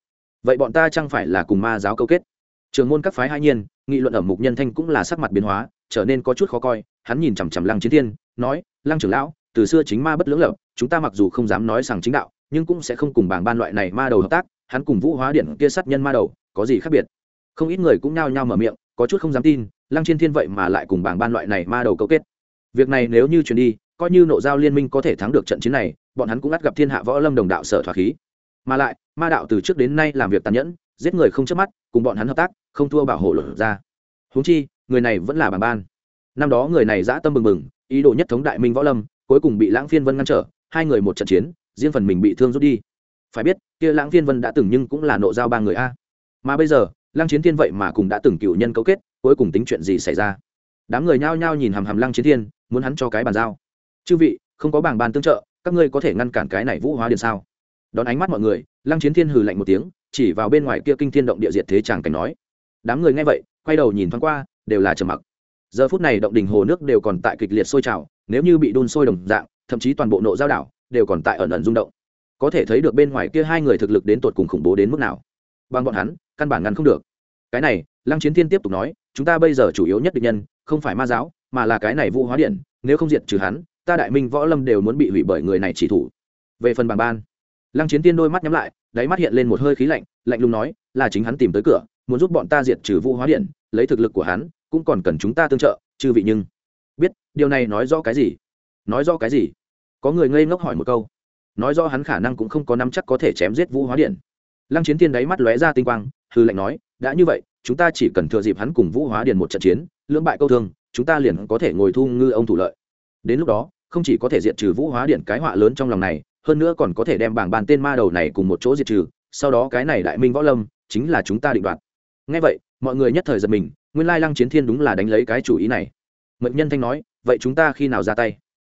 Vậy bọn ta chẳng phải là cùng ma giáo câu kết? Trường môn các phái hai nhiên, nghị luận ở mục nhân thanh cũng là sắc mặt biến hóa, trở nên có chút khó coi. Hắn nhìn chằm chằm lăng chiến thiên, nói, lăng trưởng lão, từ xưa chính ma bất lưỡng lập, chúng ta mặc dù không dám nói rằng chính đạo, nhưng cũng sẽ không cùng bảng ban loại này ma đầu hợp tác. Hắn cùng vũ hóa điện kia sát nhân ma đầu, có gì khác biệt? Không ít người cũng nhao nhao mở miệng, có chút không dám tin, lăng chiến thiên vậy mà lại cùng bảng ban loại này ma đầu cấu kết. Việc này nếu như truyền đi, coi như nộ giao liên minh có thể thắng được trận chiến này, bọn hắn cũng ắt gặp thiên hạ võ lâm đồng đạo sở thỏa khí mà lại, ma đạo từ trước đến nay làm việc tàn nhẫn, giết người không chớp mắt, cùng bọn hắn hợp tác, không thua bảo hộ luật ra. Huống chi, người này vẫn là bảng ban. Năm đó người này dã tâm bừng bừng, ý đồ nhất thống đại minh võ lâm, cuối cùng bị lãng phiên vân ngăn trở, hai người một trận chiến, riêng phần mình bị thương rút đi. Phải biết, kia lãng phiên vân đã từng nhưng cũng là nộ giao ba người a. Mà bây giờ, lăng chiến thiên vậy mà cùng đã từng cựu nhân cấu kết, cuối cùng tính chuyện gì xảy ra? Đám người nhao nhao nhìn hàm hàm lăng chiến thiên, muốn hắn cho cái bàn giao. Chư vị, không có bảng bàn tương trợ, các ngươi có thể ngăn cản cái này vũ hóa điền sao? Đón ánh mắt mọi người, lăng chiến thiên hừ lạnh một tiếng, chỉ vào bên ngoài kia kinh thiên động địa diệt thế chàng cảnh nói. Đám người nghe vậy, quay đầu nhìn thoáng qua, đều là trầm mặc. Giờ phút này động đình hồ nước đều còn tại kịch liệt sôi trào, nếu như bị đun sôi đồng dạng, thậm chí toàn bộ nộ giao đảo đều còn tại ẩn ẩn rung động. Có thể thấy được bên ngoài kia hai người thực lực đến tột cùng khủng bố đến mức nào. Bằng bọn hắn, căn bản ngăn không được. Cái này, lăng chiến thiên tiếp tục nói, chúng ta bây giờ chủ yếu nhất định nhân, không phải ma giáo, mà là cái này vũ hóa điện, nếu không diệt trừ hắn, ta đại minh võ lâm đều muốn bị hủy bởi người này chỉ thủ. Về phần bằng ban lăng chiến tiên đôi mắt nhắm lại, đáy mắt hiện lên một hơi khí lạnh lạnh lùng nói, là chính hắn tìm tới cửa, muốn giúp bọn ta diệt trừ vũ hóa điện, lấy thực lực của hắn, cũng còn cần chúng ta tương trợ, chư vị nhưng biết, điều này nói rõ cái gì? Nói rõ cái gì? Có người ngây ngốc hỏi một câu. Nói rõ hắn khả năng cũng không có nắm chắc có thể chém giết vũ hóa điện. Lăng chiến tiên đáy mắt lóe ra tinh quang hư lạnh nói, đã như vậy, chúng ta chỉ cần thừa dịp hắn cùng vũ hóa điện một trận chiến, lưỡng bại câu thương, chúng ta liền có thể ngồi thu ngư ông thủ lợi. Đến lúc đó, không chỉ có thể diệt trừ vũ hóa điện cái họa lớn trong lòng này hơn nữa còn có thể đem bảng bàn tên ma đầu này cùng một chỗ diệt trừ, sau đó cái này đại minh võ lâm chính là chúng ta định đoạt. Ngay vậy, mọi người nhất thời giật mình, nguyên lai lăng chiến thiên đúng là đánh lấy cái chủ ý này. Mệnh nhân thanh nói, vậy chúng ta khi nào ra tay?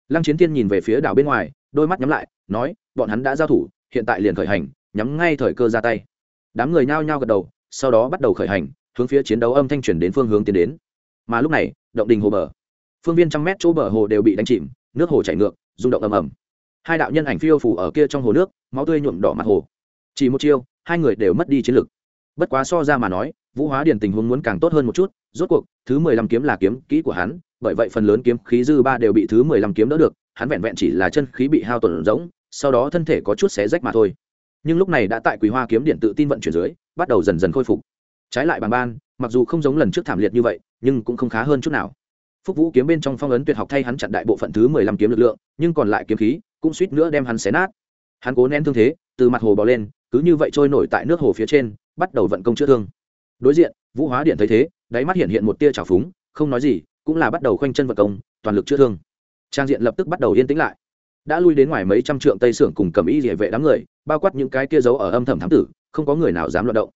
Lăng chiến thiên nhìn về phía đảo bên ngoài, đôi mắt nhắm lại, nói, bọn hắn đã giao thủ, hiện tại liền khởi hành, nhắm ngay thời cơ ra tay. Đám người nhao nhao gật đầu, sau đó bắt đầu khởi hành, hướng phía chiến đấu âm thanh chuyển đến phương hướng tiến đến. Mà lúc này, động đình hồ bờ. Phương viên trăm mét chỗ bờ hồ đều bị đánh chìm, nước hồ chảy ngược, rung động ầm ầm hai đạo nhân ảnh phiêu phủ ở kia trong hồ nước, máu tươi nhuộm đỏ mặt hồ. Chỉ một chiêu, hai người đều mất đi chiến lực. Bất quá so ra mà nói, vũ hóa điền tình huống muốn càng tốt hơn một chút, rốt cuộc, thứ mười lăm kiếm là kiếm kỹ của hắn, bởi vậy phần lớn kiếm khí dư ba đều bị thứ mười lăm kiếm đỡ được, hắn vẹn vẹn chỉ là chân khí bị hao tổn rỗng, sau đó thân thể có chút xé rách mà thôi. Nhưng lúc này đã tại quý hoa kiếm điện tự tin vận chuyển dưới, bắt đầu dần dần khôi phục. Trái lại bằng ban, mặc dù không giống lần trước thảm liệt như vậy, nhưng cũng không khá hơn chút nào. Phúc vũ kiếm bên trong phong ấn tuyệt học thay hắn chặn đại bộ phận thứ mười lăm kiếm lực lượng, nhưng còn lại kiếm khí cũng suýt nữa đem hắn xé nát. Hắn cố nén thương thế, từ mặt hồ bò lên, cứ như vậy trôi nổi tại nước hồ phía trên, bắt đầu vận công chữa thương. Đối diện, vũ hóa điện thấy thế, đáy mắt hiện hiện một tia trào phúng, không nói gì, cũng là bắt đầu khoanh chân vận công, toàn lực chữa thương. Trang diện lập tức bắt đầu yên tĩnh lại. Đã lui đến ngoài mấy trăm trượng tây sưởng cùng cầm y địa vệ đám người, bao quát những cái kia giấu ở âm thầm thám tử, không có người nào dám loạt động.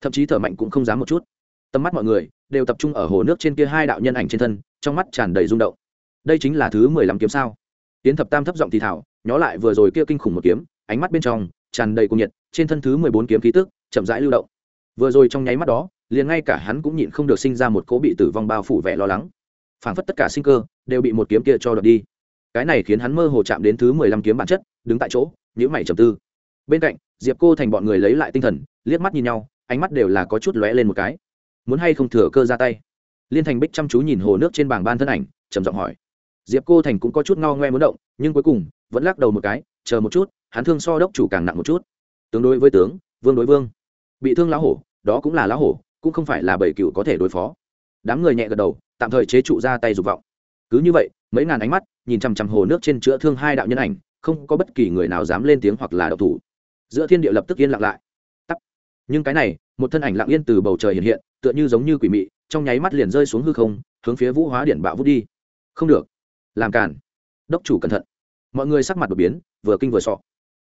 Thậm chí thở mạnh cũng không dám một chút. Tầm mắt mọi người đều tập trung ở hồ nước trên kia hai đạo nhân ảnh trên thân, trong mắt tràn đầy rung động. Đây chính là thứ mười lăm kiếm sao? Tiến thập tam thấp giọng thì thảo nhó lại vừa rồi kia kinh khủng một kiếm, ánh mắt bên trong tràn đầy cung nhiệt, trên thân thứ mười bốn kiếm khí tức chậm rãi lưu động. Vừa rồi trong nháy mắt đó, liền ngay cả hắn cũng nhịn không được sinh ra một cỗ bị tử vong bao phủ vẻ lo lắng. Phảng phất tất cả sinh cơ đều bị một kiếm kia cho đợt đi. Cái này khiến hắn mơ hồ chạm đến thứ mười lăm kiếm bản chất, đứng tại chỗ nhữ mày trầm tư. Bên cạnh, diệp cô thành bọn người lấy lại tinh thần, liếc mắt nhìn nhau, ánh mắt đều là có chút lóe lên một cái. Muốn hay không thừa cơ ra tay? Liên thành bích chăm chú nhìn hồ nước trên bảng ban thân ảnh, trầm giọng hỏi. Diệp cô thành cũng có chút ngao ngoe muốn động, nhưng cuối cùng vẫn lắc đầu một cái, chờ một chút, hắn thương so đốc chủ càng nặng một chút. Tướng đối với tướng, vương đối vương. Bị thương lão hổ, đó cũng là lão hổ, cũng không phải là bảy cựu có thể đối phó. Đám người nhẹ gật đầu, tạm thời chế trụ ra tay dục vọng. Cứ như vậy, mấy ngàn ánh mắt, nhìn chằm chằm hồ nước trên chữa thương hai đạo nhân ảnh, không có bất kỳ người nào dám lên tiếng hoặc là đậu thủ. Giữa thiên địa lập tức yên lặng lại. Tắt nhưng cái này, một thân ảnh lặng yên từ bầu trời hiện hiện, tựa như giống như quỷ mị, trong nháy mắt liền rơi xuống hư không, hướng phía vũ hóa điện bạo vút đi. Không được. Làm cản đốc chủ cẩn thận mọi người sắc mặt đột biến, vừa kinh vừa sọ.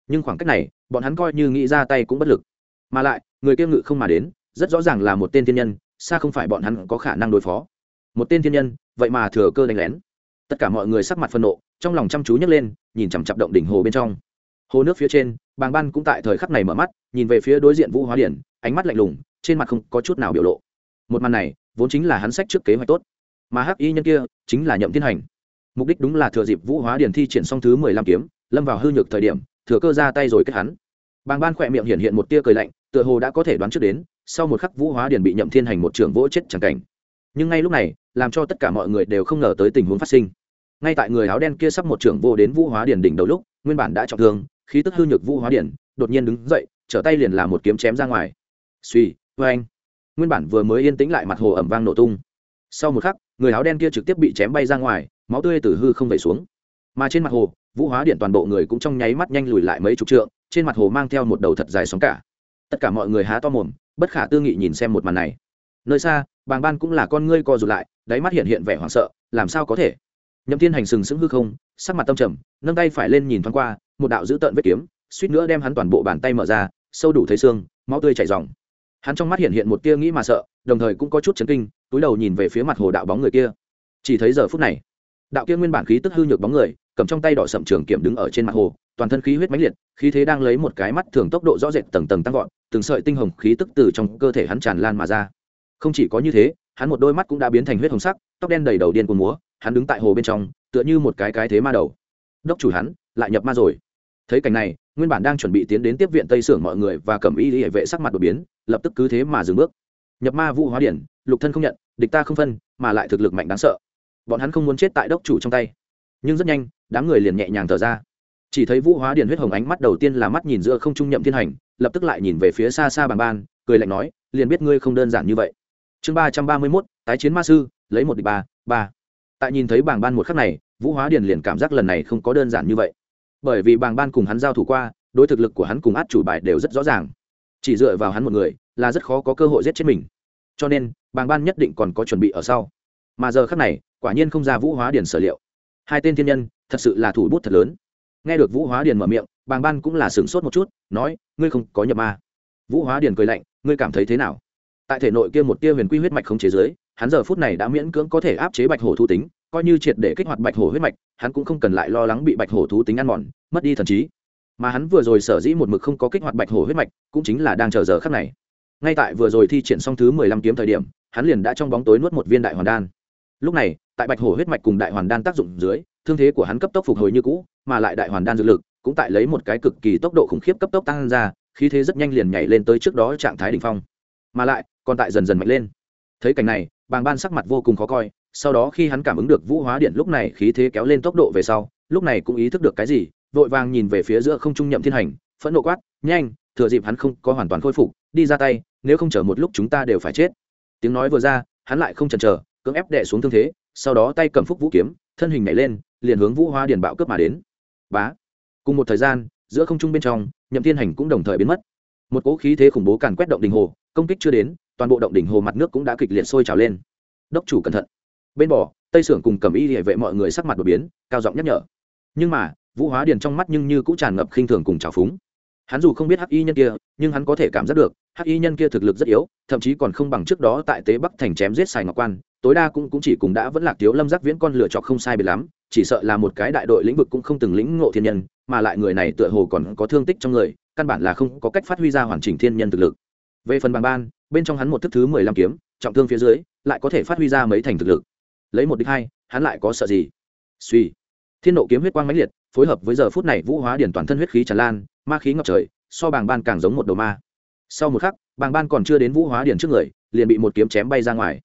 Nhưng khoảng cách này, bọn hắn coi như nghĩ ra tay cũng bất lực. Mà lại, người kia ngự không mà đến, rất rõ ràng là một tên thiên nhân, xa không phải bọn hắn có khả năng đối phó. Một tên thiên nhân, vậy mà thừa cơ đánh lén. Tất cả mọi người sắc mặt phân nộ, trong lòng chăm chú nhấc lên, nhìn chằm chặp động đỉnh hồ bên trong. Hồ nước phía trên, bàng ban cũng tại thời khắc này mở mắt, nhìn về phía đối diện vũ hóa điển, ánh mắt lạnh lùng, trên mặt không có chút nào biểu lộ. Một màn này, vốn chính là hắn sách trước kế hoạch tốt. Mà hắc y nhân kia, chính là nhậm thiên hành mục đích đúng là thừa dịp vũ hóa điển thi triển xong thứ mười lăm kiếm, lâm vào hư nhược thời điểm, thừa cơ ra tay rồi kết hắn. Bàng ban khỏe miệng hiện hiện một tia cười lạnh, tựa hồ đã có thể đoán trước đến, sau một khắc vũ hóa điển bị nhậm thiên hành một trường vỗ chết chẳng cảnh. Nhưng ngay lúc này, làm cho tất cả mọi người đều không ngờ tới tình huống phát sinh. Ngay tại người áo đen kia sắp một trưởng vô đến vũ hóa điển đỉnh đầu lúc, nguyên bản đã trọng thương, khí tức hư nhược vũ hóa điển đột nhiên đứng dậy, trở tay liền làm một kiếm chém ra ngoài. Suy vê anh nguyên bản vừa mới yên tĩnh lại mặt hồ ẩm vang nổ tung. Sau một khắc, người áo đen kia trực tiếp bị chém bay ra ngoài máu tươi từ hư không vẩy xuống. Mà trên mặt hồ, vũ hóa điện toàn bộ người cũng trong nháy mắt nhanh lùi lại mấy chục trượng, trên mặt hồ mang theo một đầu thật dài sóng cả. Tất cả mọi người há to mồm, bất khả tư nghị nhìn xem một màn này. Nơi xa, bàng ban cũng là con ngươi co rụt lại, đáy mắt hiện hiện vẻ hoảng sợ, làm sao có thể? Nhậm thiên hành sừng sững hư không, sắc mặt tâm trầm, nâng tay phải lên nhìn thoáng qua, một đạo dữ tợn vết kiếm, suýt nữa đem hắn toàn bộ bàn tay mở ra, sâu đủ thấy xương, máu tươi chảy dòng hắn trong mắt hiện hiện một tia nghĩ mà sợ, đồng thời cũng có chút chấn kinh, túi đầu nhìn về phía mặt hồ đạo bóng người kia. Chỉ thấy giờ phút này đạo kia nguyên bản khí tức hư nhược bóng người, cầm trong tay đỏ sậm trường kiểm đứng ở trên mặt hồ, toàn thân khí huyết mãnh liệt, khí thế đang lấy một cái mắt thường tốc độ rõ rệt tầng tầng tăng vọt, từng sợi tinh hồng khí tức từ trong cơ thể hắn tràn lan mà ra. Không chỉ có như thế, hắn một đôi mắt cũng đã biến thành huyết hồng sắc, tóc đen đầy đầu điên cuồng múa, hắn đứng tại hồ bên trong, tựa như một cái cái thế ma đầu. Đốc chủ hắn, lại nhập ma rồi. Thấy cảnh này, nguyên bản đang chuẩn bị tiến đến tiếp viện tây sưởng mọi người và cầm y hệ vệ sắc mặt đột biến, lập tức cứ thế mà dừng bước. Nhập ma vũ hóa điển, lục thân không nhận, địch ta không phân, mà lại thực lực mạnh đáng sợ bọn hắn không muốn chết tại đốc chủ trong tay. Nhưng rất nhanh, đám người liền nhẹ nhàng thở ra. Chỉ thấy vũ hóa Điền huyết hồng ánh mắt đầu tiên là mắt nhìn giữa không trung nhậm thiên hành, lập tức lại nhìn về phía xa xa bằng ban, cười lạnh nói, liền biết ngươi không đơn giản như vậy. Chương ba trăm ba mươi mốt, tái chiến ma sư, lấy một địch ba ba. Tại nhìn thấy bảng ban một khắc này, vũ hóa điền liền cảm giác lần này không có đơn giản như vậy. Bởi vì bảng ban cùng hắn giao thủ qua, đối thực lực của hắn cùng át chủ bài đều rất rõ ràng. Chỉ dựa vào hắn một người, là rất khó có cơ hội giết chết mình. Cho nên bảng ban nhất định còn có chuẩn bị ở sau mà giờ khắc này, quả nhiên không ra vũ hóa điền sở liệu. Hai tên thiên nhân, thật sự là thủ bút thật lớn. Nghe được vũ hóa điền mở miệng, bàng ban cũng là sửng sốt một chút, nói, ngươi không có nhập ma. Vũ hóa điền cười lạnh, ngươi cảm thấy thế nào? Tại thể nội kia một tia huyền quy huyết mạch không chế giới, hắn giờ phút này đã miễn cưỡng có thể áp chế bạch hổ thu tính, coi như triệt để kích hoạt bạch hổ huyết mạch, hắn cũng không cần lại lo lắng bị bạch hổ thú tính ăn mòn, mất đi thần trí. Mà hắn vừa rồi sở dĩ một mực không có kích hoạt bạch hổ huyết mạch, cũng chính là đang chờ giờ khắc này. Ngay tại vừa rồi thi triển xong thứ mười lăm kiếm thời điểm, hắn liền đã trong bóng tối nuốt một viên đại hoàn đan lúc này, tại bạch hổ huyết mạch cùng đại hoàn đan tác dụng dưới, thương thế của hắn cấp tốc phục hồi như cũ, mà lại đại hoàn đan dược lực cũng tại lấy một cái cực kỳ tốc độ khủng khiếp cấp tốc tăng ra, khí thế rất nhanh liền nhảy lên tới trước đó trạng thái đ ỉ n h phong. Mà lại, còn tại dần dần mạnh lên. Thấy cảnh này, bàng ban sắc mặt vô cùng khó coi, sau đó khi hắn cảm ứng được vũ hóa điện lúc này khí thế kéo lên tốc độ về sau, lúc này cũng ý thức được cái gì, vội vàng nhìn về phía giữa không trung nhậm thiên hành, phẫn nộ quát, nhanh, thừa dịp hắn không có hoàn toàn khôi phục, đi ra tay, nếu không chờ một lúc chúng ta đều phải chết. Tiếng nói vừa ra, hắn lại không chần chờ cưỡng ép đè xuống thương thế, sau đó tay cầm phúc vũ kiếm, thân hình nhảy lên, liền hướng vũ hoa điền bạo cướp mà đến. Bá. Cùng một thời gian, giữa không trung bên trong, nhậm thiên hành cũng đồng thời biến mất. Một cỗ khí thế khủng bố càn quét động đình hồ, công kích chưa đến, toàn bộ động đỉnh hồ mặt nước cũng đã kịch liệt sôi trào lên. Đốc chủ cẩn thận. Bên bỏ tây sưởng cùng cầm y địa vệ mọi người sắc mặt đột biến, cao giọng nhắc nhở. Nhưng mà, vũ hóa điền trong mắt nhưng như cũng tràn ngập khinh thường cùng trào phúng. Hắn dù không biết hắc y nhân kia, nhưng hắn có thể cảm giác được, hắc y nhân kia thực lực rất yếu, thậm chí còn không bằng trước đó tại tế bắc thành chém giết sài ngọc quan tối đa cũng, cũng chỉ cùng đã vẫn lạc thiếu lâm giác viễn con lựa chọc không sai biệt lắm chỉ sợ là một cái đại đội lĩnh vực cũng không từng lĩnh ngộ thiên nhân mà lại người này tựa hồ còn có thương tích trong người căn bản là không có cách phát huy ra hoàn chỉnh thiên nhân thực lực. Về phần bằng ban bên trong hắn một thức thứ mười lăm kiếm trọng thương phía dưới lại có thể phát huy ra mấy thành thực lực. Lấy một đích hai hắn lại có sợ gì? Suy. Thiên nộ kiếm huyết quang mãnh liệt phối hợp với giờ phút này vũ hóa điển toàn thân huyết khí tràn lan ma khí ngập trời so bàng ban càng giống một đầu ma. Sau một khắc bàng ban còn chưa đến vũ hóa điển trước người liền bị một kiếm chém bay ra ngoài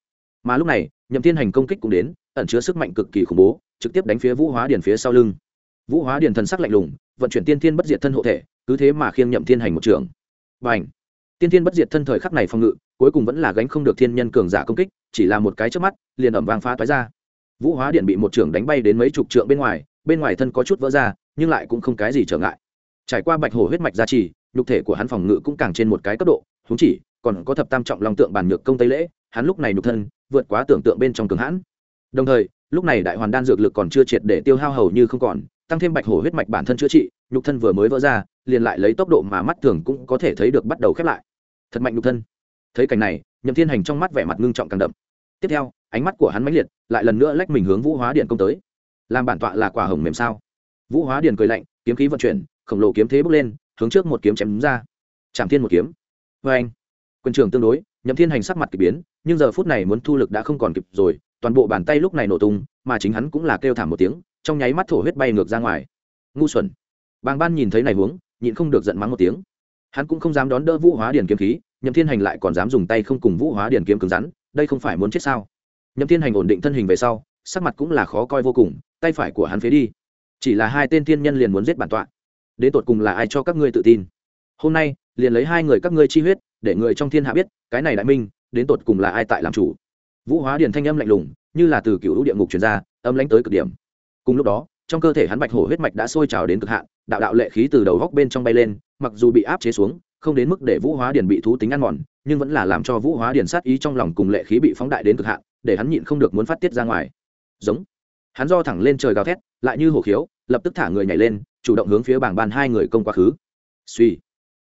mà lúc này, nhậm thiên hành công kích cũng đến, ẩn chứa sức mạnh cực kỳ khủng bố, trực tiếp đánh phía vũ hóa điển phía sau lưng. Vũ hóa điển thần sắc lạnh lùng, vận chuyển tiên thiên bất diệt thân hộ thể, cứ thế mà khiêng nhậm thiên hành một trường. Và ảnh tiên thiên bất diệt thân thời khắc này phòng ngự, cuối cùng vẫn là gánh không được thiên nhân cường giả công kích, chỉ là một cái trước mắt, liền ẩm vang phá toái ra. Vũ hóa điện bị một trưởng đánh bay đến mấy chục trượng bên ngoài bên ngoài thân có chút vỡ ra, nhưng lại cũng không cái gì trở ngại. Trải qua bạch hổ huyết mạch gia trì, nhục thể của hắn phòng ngự cũng càng trên một cái cấp độ húng chỉ, còn có thập tam trọng long tượng bàn nhược công tây lễ, hắn lúc này nhục thân vượt quá tưởng tượng bên trong cường hãn. Đồng thời, lúc này đại hoàn đan dược lực còn chưa triệt để tiêu hao hầu như không còn, tăng thêm bạch hổ huyết mạch bản thân chữa trị, nhục thân vừa mới vỡ ra, liền lại lấy tốc độ mà mắt thường cũng có thể thấy được bắt đầu khép lại. Thật mạnh nhục thân. Thấy cảnh này, nhậm thiên hành trong mắt vẻ mặt ngưng trọng càng đậm. Tiếp theo, ánh mắt của hắn mãnh liệt, lại lần nữa lách mình hướng vũ hóa điện công tới. Làm bản tọa là quả hồng mềm sao? Vũ hóa điện cười lạnh, kiếm khí vận chuyển, khổng lồ kiếm thế bước lên, hướng trước một kiếm chém đúng ra. Chạm thiên một kiếm. Vê anh quân trường tương đối nhậm thiên hành sắc mặt k ỳ biến, nhưng giờ phút này muốn thu lực đã không còn kịp rồi, toàn bộ bàn tay lúc này nổ tung, mà chính hắn cũng là kêu thảm một tiếng, trong nháy mắt thổ huyết bay ngược ra ngoài. Ngu xuẩn. Bàng ban nhìn thấy này huống, nhịn không được giận mắng một tiếng. Hắn cũng không dám đón đỡ vũ hóa điển kiếm khí, nhậm thiên hành lại còn dám dùng tay không cùng vũ hóa điển kiếm cứng rắn, đây không phải muốn chết sao? Nhậm thiên hành ổn định thân hình về sau, sắc mặt cũng là khó coi vô cùng, tay phải của hắn phế đi. Chỉ là hai tên thiên nhân liền muốn giết bản tọa. Đến tột cùng là ai cho các ngươi tự tin? Hôm nay, liền lấy hai người các ngươi chi huyết để người trong thiên hạ biết, cái này đại minh, đến tột cùng là ai tại làm chủ? Vũ hóa điền thanh âm lạnh lùng, như là từ cựu địa ngục truyền ra, âm lãnh tới cực điểm. Cùng lúc đó, trong cơ thể hắn bạch hổ huyết mạch đã sôi trào đến cực hạn, đạo đạo lệ khí từ đầu góc bên trong bay lên, mặc dù bị áp chế xuống, không đến mức để vũ hóa điền bị thú tính ăn mòn, nhưng vẫn là làm cho vũ hóa điền sát ý trong lòng cùng lệ khí bị phóng đại đến cực hạn, để hắn nhịn không được muốn phát tiết ra ngoài. Giống. Hắn do thẳng lên trời gào thét, lại như hổ khiếu, lập tức thả người nhảy lên, chủ động hướng phía bảng bàn hai người công quá khứ. Suy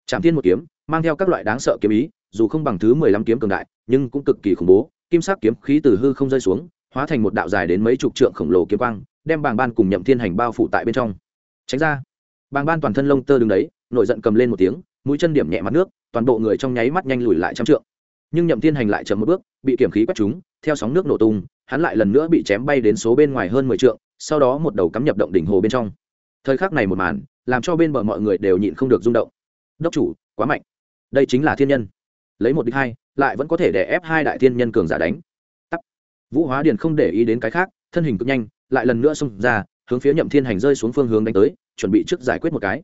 chạm thiên một kiếm mang theo các loại đáng sợ kiếm ý, dù không bằng thứ mười lăm kiếm cường đại, nhưng cũng cực kỳ khủng bố. Kim sắc kiếm khí từ hư không rơi xuống, hóa thành một đạo dài đến mấy chục trượng khổng lồ kiếm quang, đem bàng ban cùng nhậm thiên hành bao phủ tại bên trong. Tránh ra. Bàng ban toàn thân lông tơ đứng đấy, nổi giận cầm lên một tiếng, mũi chân điểm nhẹ mặt nước, toàn bộ người trong nháy mắt nhanh lùi lại trăm trượng. Nhưng nhậm thiên hành lại chậm một bước, bị kiểm khí quét trúng, theo sóng nước nổ tung, hắn lại lần nữa bị chém bay đến số bên ngoài hơn mười trượng, sau đó một đầu cắm nhập động đỉnh hồ bên trong. Thời khắc này một màn, làm cho bên bờ mọi người đều nhịn không được rung động. Đốc chủ, quá mạnh đây chính là thiên nhân. Lấy một đích hai, lại vẫn có thể để ép hai đại thiên nhân cường giả đánh. Tắt vũ hóa điền không để ý đến cái khác, thân hình cực nhanh, lại lần nữa xông ra, hướng phía nhậm thiên hành rơi xuống phương hướng đánh tới, chuẩn bị trước giải quyết một cái.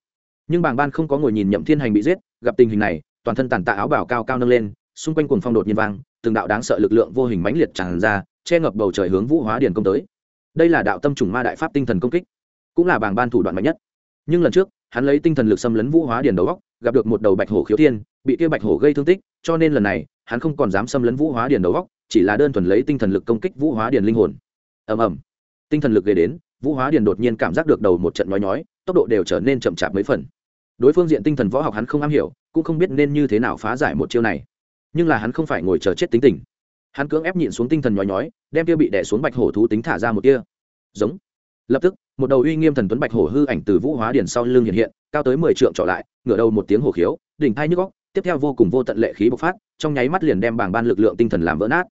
Nhưng bàng ban không có ngồi nhìn nhậm thiên hành bị giết, gặp tình hình này, toàn thân tàn tạ áo bảo cao cao nâng lên, xung quanh cuồng phong đột nhiên vang, từng đạo đáng sợ lực lượng vô hình mãnh liệt tràn ra, che ngập bầu trời hướng vũ hóa điền công tới. Đây là đạo tâm trùng ma đại pháp tinh thần công kích, cũng là bảng ban thủ đoạn mạnh nhất. Nhưng lần trước, hắn lấy tinh thần lực xâm lấn vũ hóa điền đầu góc gặp được một đầu bạch hổ khiếu thiên, bị kia bạch hổ gây thương tích, cho nên lần này, hắn không còn dám xâm lấn vũ hóa điền đầu góc, chỉ là đơn thuần lấy tinh thần lực công kích vũ hóa điền linh hồn. Ầm ầm. Tinh thần lực gây đến, vũ hóa điền đột nhiên cảm giác được đầu một trận nói nhói, tốc độ đều trở nên chậm chạp mấy phần. Đối phương diện tinh thần võ học hắn không am hiểu, cũng không biết nên như thế nào phá giải một chiêu này. Nhưng là hắn không phải ngồi chờ chết tính tình. Hắn cưỡng ép nhịn xuống tinh thần nhói nhói, đem kia bị đẻ xuống bạch hổ thú tính thả ra một kia. Giống. Lập tức một đầu uy nghiêm thần tuấn bạch hổ hư ảnh từ vũ hóa điển sau lưng hiện hiện, cao tới mười trượng trở lại, ngửa đầu một tiếng hổ khiếu, đỉnh thai nhức góc tiếp theo vô cùng vô tận lệ khí bộc phát, trong nháy mắt liền đem bảng ban lực lượng tinh thần làm vỡ nát.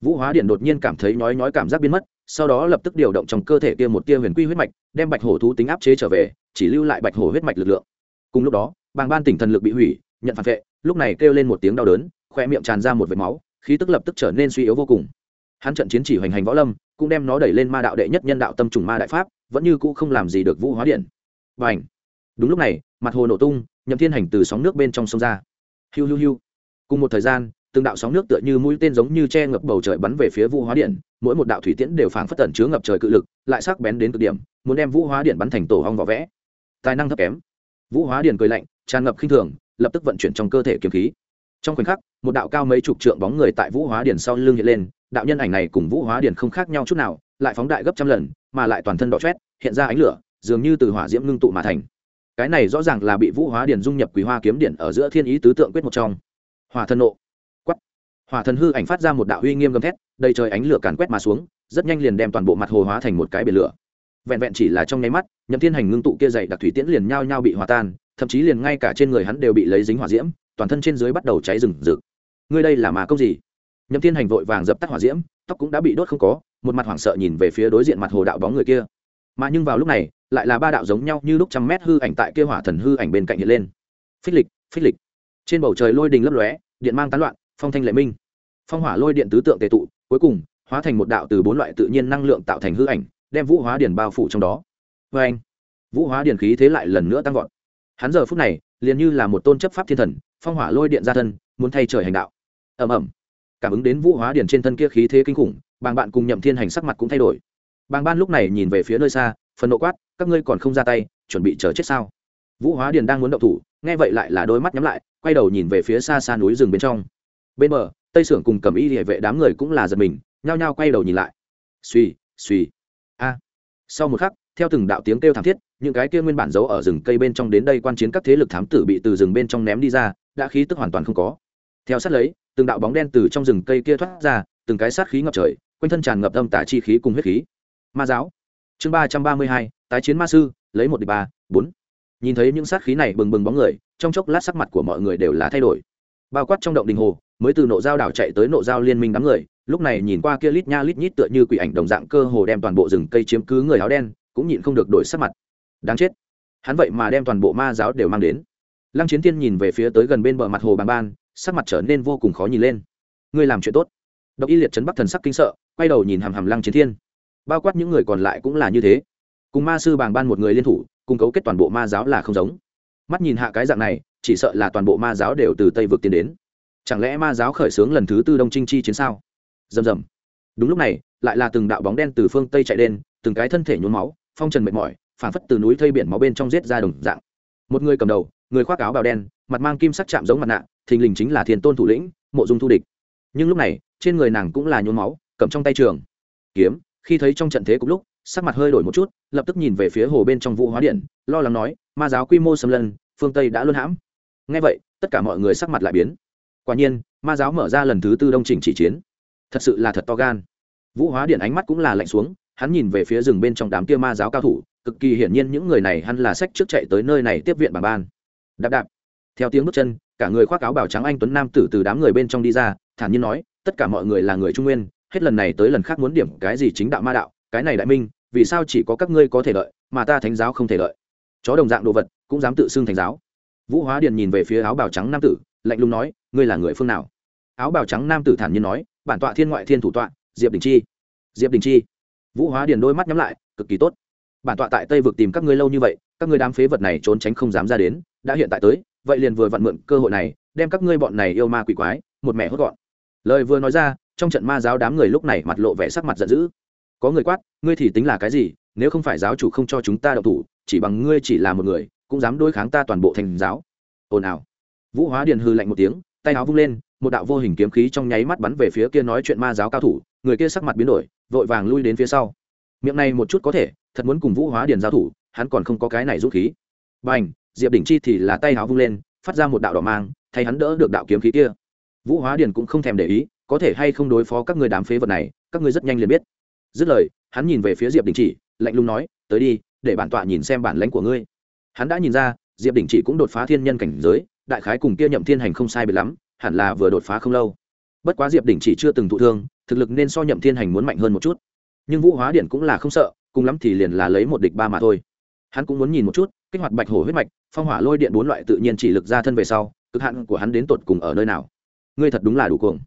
Vũ hóa điển đột nhiên cảm thấy nhói nhói cảm giác biến mất, sau đó lập tức điều động trong cơ thể kia một tia huyền quy huyết mạch, đem bạch hổ thú tính áp chế trở về, chỉ lưu lại bạch hổ huyết mạch lực lượng. Cùng lúc đó, bảng ban tỉnh thần lực bị hủy, nhận phản vệ, lúc này kêu lên một tiếng đau đớn, khoe miệng tràn ra một vệt máu, khí tức lập tức trở nên suy yếu vô cùng. Hắn trận chiến chỉ hoành hành võ lâm, cũng đem nó đẩy lên ma đạo đệ nhất nhân đạo tâm trùng ma đại pháp vẫn như cũ không làm gì được vũ hóa điện. Và ảnh đúng lúc này, mặt hồ nổ tung, nhậm thiên hành từ sóng nước bên trong sông ra. Hiu hiu hiu! Cùng một thời gian, từng đạo sóng nước tựa như mũi tên giống như che ngập bầu trời bắn về phía vũ hóa điện, mỗi một đạo thủy tiễn đều phảng phất tẩn chứa ngập trời cự lực, lại sắc bén đến cực điểm, muốn đem vũ hóa điện bắn thành tổ hong vỏ vẽ. Tài năng thấp kém. Vũ hóa điện cười lạnh, tràn ngập khinh thường, lập tức vận chuyển trong cơ thể kiếm khí. Trong khoảnh khắc, một đạo cao mấy chục trượng bóng người tại vũ hóa điện sau lưng hiện lên, đạo nhân ảnh này cùng vũ hóa điện không khác nhau chút nào, lại phóng đại gấp trăm lần mà lại toàn thân đỏ chét hiện ra ánh lửa, dường như từ hỏa diễm ngưng tụ mà thành. Cái này rõ ràng là bị vũ hóa điển dung nhập quý hoa kiếm điển ở giữa thiên ý tứ tượng quyết một trong. Hỏa thần nộ. Quắt hỏa thần hư ảnh phát ra một đạo uy nghiêm gầm thét, đầy trời ánh lửa càn quét mà xuống, rất nhanh liền đem toàn bộ mặt hồ hóa thành một cái biển lửa. Vẹn vẹn chỉ là trong nháy mắt, nhậm thiên hành ngưng tụ kia dày đặc thủy tiễn liền nhao nhao bị hòa tan, thậm chí liền ngay cả trên người hắn đều bị lấy dính hỏa diễm, toàn thân trên dưới bắt đầu cháy rừng rực. Ngươi đây là mà công gì? Nhậm thiên hành vội vàng dập tắt hỏa diễm, tóc cũng đã bị đốt không có một mặt hoảng sợ nhìn về phía đối diện mặt hồ đạo bóng người kia. Mà nhưng vào lúc này, lại là ba đạo giống nhau như lúc trăm mét hư ảnh tại kia hỏa thần hư ảnh bên cạnh hiện lên. Phích lịch phích lịch. Trên bầu trời lôi đình lấp lóe, điện mang tán loạn, phong thanh lệ minh. Phong hỏa lôi điện tứ tượng tề tụ, cuối cùng, hóa thành một đạo từ bốn loại tự nhiên năng lượng tạo thành hư ảnh, đem vũ hóa điển bao phủ trong đó. Vê anh vũ hóa điển khí thế lại lần nữa tăng vọt. Hắn giờ phút này, liền như là một tôn chấp pháp thiên thần, phong hỏa lôi điện ra thân, muốn thay trời hành đạo. Ẩm ẩm cảm ứng đến vũ hóa điển trên thân kia khí thế kinh khủng bàng bạn cùng nhậm thiên hành sắc mặt cũng thay đổi. Bàng ban lúc này nhìn về phía nơi xa, phần nộ quát, các ngươi còn không ra tay, chuẩn bị chờ chết sao? Vũ hóa điền đang muốn động thủ, nghe vậy lại là đôi mắt nhắm lại, quay đầu nhìn về phía xa xa núi rừng bên trong. Bên bờ, tây sưởng cùng cầm y địa vệ đám người cũng là giật mình, nhao nhao quay đầu nhìn lại. Suy suy. A. Sau một khắc, theo từng đạo tiếng kêu thảm thiết, những cái kia nguyên bản giấu ở rừng cây bên trong đến đây quan chiến các thế lực thám tử bị từ rừng bên trong ném đi ra, đã khí tức hoàn toàn không có. Theo sát lấy, từng đạo bóng đen từ trong rừng cây kia thoát ra, từng cái sát khí ngập trời quanh thân tràn ngập âm tả chi khí cùng huyết khí. Ma giáo. Chương ba trăm ba mươi hai, tái chiến ma sư, lấy một đ ị ba, bốn. Nhìn thấy những sát khí này bừng bừng bóng người, trong chốc lát sắc mặt của mọi người đều là thay đổi. Bao quát trong động đình hồ, mới từ nộ giao đảo chạy tới nộ giao liên minh đám người, lúc này nhìn qua kia lít nha lít nhít tựa như quỷ ảnh đồng dạng cơ hồ đem toàn bộ rừng cây chiếm cứ người áo đen, cũng nhịn không được đổi sắc mặt. Đáng chết. Hắn vậy mà đem toàn bộ ma giáo đều mang đến. Lăng chiến tiên nhìn về phía tới gần bên bờ mặt hồ bàn ban, sắc mặt trở nên vô cùng khó nhìn lên. Ngươi làm chuyện tốt. Độc y liệt chấn bắc thần sắc kinh sợ quay đầu nhìn hàm hàm lăng chiến thiên. Bao quát những người còn lại cũng là như thế. Cùng ma sư bàng ban một người liên thủ, cùng cấu kết toàn bộ ma giáo là không giống. Mắt nhìn hạ cái dạng này, chỉ sợ là toàn bộ ma giáo đều từ tây vực tiến đến. Chẳng lẽ ma giáo khởi xướng lần thứ tư đông trinh chi chiến sao? Rầm rầm. Đúng lúc này, lại là từng đạo bóng đen từ phương tây chạy đen từng cái thân thể nhốn máu, phong trần mệt mỏi phản phất từ núi thây biển máu bên trong giết ra đồng dạng. Một người cầm đầu, người khoác áo bào đen, mặt mang kim sắc chạm giống mặt nạ, thình lình chính là thiền tôn thủ lĩnh, mộ dung thu địch. Nhưng lúc này, trên người nàng cũng là nhốn máu cầm trong tay trường. Kiếm, khi thấy trong trận thế cùng lúc, sắc mặt hơi đổi một chút, lập tức nhìn về phía hồ bên trong vũ hóa điện, lo lắng nói, ma giáo quy mô xâm lân phương tây đã luân hãm. Ngay vậy, tất cả mọi người sắc mặt lại biến. Quả nhiên, ma giáo mở ra lần thứ tư đông trình chỉ chiến. Thật sự là thật to gan. Vũ hóa điện ánh mắt cũng là lạnh xuống, hắn nhìn về phía rừng bên trong đám kia ma giáo cao thủ, cực kỳ hiển nhiên những người này hẳn là sách trước chạy tới nơi này tiếp viện bà ban. Đạp đạp. Theo tiếng bước chân, cả người khoác áo bảo trắng anh tuấn nam tử từ đám người bên trong đi ra, thản nhiên nói, tất cả mọi người là người trung nguyên hết lần này tới lần khác muốn điểm cái gì chính đạo ma đạo, cái này đại minh, vì sao chỉ có các ngươi có thể lợi mà ta thánh giáo không thể lợi chó đồng dạng đồ vật, cũng dám tự xưng thánh giáo. Vũ hóa điền nhìn về phía áo bào trắng nam tử, lạnh lùng nói, ngươi là người phương nào? Áo bào trắng nam tử thản nhiên nói, bản tọa thiên ngoại thiên thủ tọa, diệp đình chi. Diệp đình chi. Vũ hóa điền đôi mắt nhắm lại, cực kỳ tốt. Bản tọa tại tây vực tìm các ngươi lâu như vậy, các ngươi đám phế vật này trốn tránh không dám ra đến, đã hiện tại tới, vậy liền vừa vặn mượn cơ hội này, đem các ngươi bọn này yêu ma quỷ quái, một mẹ hốt gọn. Lời vừa nói ra trong trận ma giáo đám người lúc này mặt lộ vẻ sắc mặt giận dữ. Có người quát, ngươi thì tính là cái gì? Nếu không phải giáo chủ không cho chúng ta đậu thủ, chỉ bằng ngươi chỉ là một người, cũng dám đối kháng ta toàn bộ thành giáo. Ồn ào. Vũ hóa điền hư lạnh một tiếng, tay áo vung lên, một đạo vô hình kiếm khí trong nháy mắt bắn về phía kia nói chuyện ma giáo cao thủ, người kia sắc mặt biến đổi, vội vàng lui đến phía sau. Miệng này một chút có thể, thật muốn cùng vũ hóa điền giao thủ, hắn còn không có cái này rút khí. B à n h diệp đỉnh chi thì là tay áo vung lên, phát ra một đạo đỏ mang, thay hắn đỡ được đạo kiếm khí kia. Vũ hóa điền cũng không thèm để ý có thể hay không đối phó các người đám phế vật này, các người rất nhanh liền biết. Dứt lời, hắn nhìn về phía diệp đình chỉ, lạnh lùng nói, tới đi, để bản tọa nhìn xem bản lãnh của ngươi. Hắn đã nhìn ra, diệp đình chỉ cũng đột phá thiên nhân cảnh giới, đại khái cùng kia nhậm thiên hành không sai biệt lắm, hẳn là vừa đột phá không lâu. Bất quá diệp đình chỉ chưa từng thụ thương, thực lực nên so nhậm thiên hành muốn mạnh hơn một chút. Nhưng vũ hóa điện cũng là không sợ, cùng lắm thì liền là lấy một địch ba mà thôi. Hắn cũng muốn nhìn một chút, kích hoạt bạch hổ huyết mạch, phong hỏa lôi điện bốn loại tự nhiên chỉ lực ra thân về sau, cực hạn của hắn đến tột cùng ở nơi nào? Ngươi thật đúng là đủ cuồng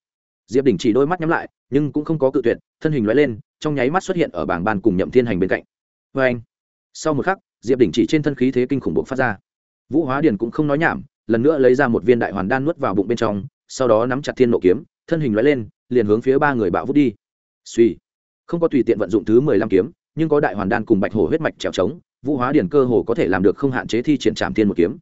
diệp đình chỉ đôi mắt nhắm lại, nhưng cũng không có cự tuyệt, thân hình loại lên, trong nháy mắt xuất hiện ở bảng bàn cùng nhậm thiên hành bên cạnh. Vê anh, sau một khắc, diệp đình chỉ trên thân khí thế kinh khủng bộc phát ra. Vũ hóa điền cũng không nói nhảm, lần nữa lấy ra một viên đại hoàn đan nuốt vào bụng bên trong, sau đó nắm chặt thiên nộ kiếm, thân hình loại lên, liền hướng phía ba người bạo vút đi. Suy không có tùy tiện vận dụng thứ mười lăm kiếm, nhưng có đại hoàn đan cùng bạch hổ huyết mạch trèo trống, vũ hóa điển cơ hồ có thể làm được không hạn chế thi triển trảm thiên một kiếm.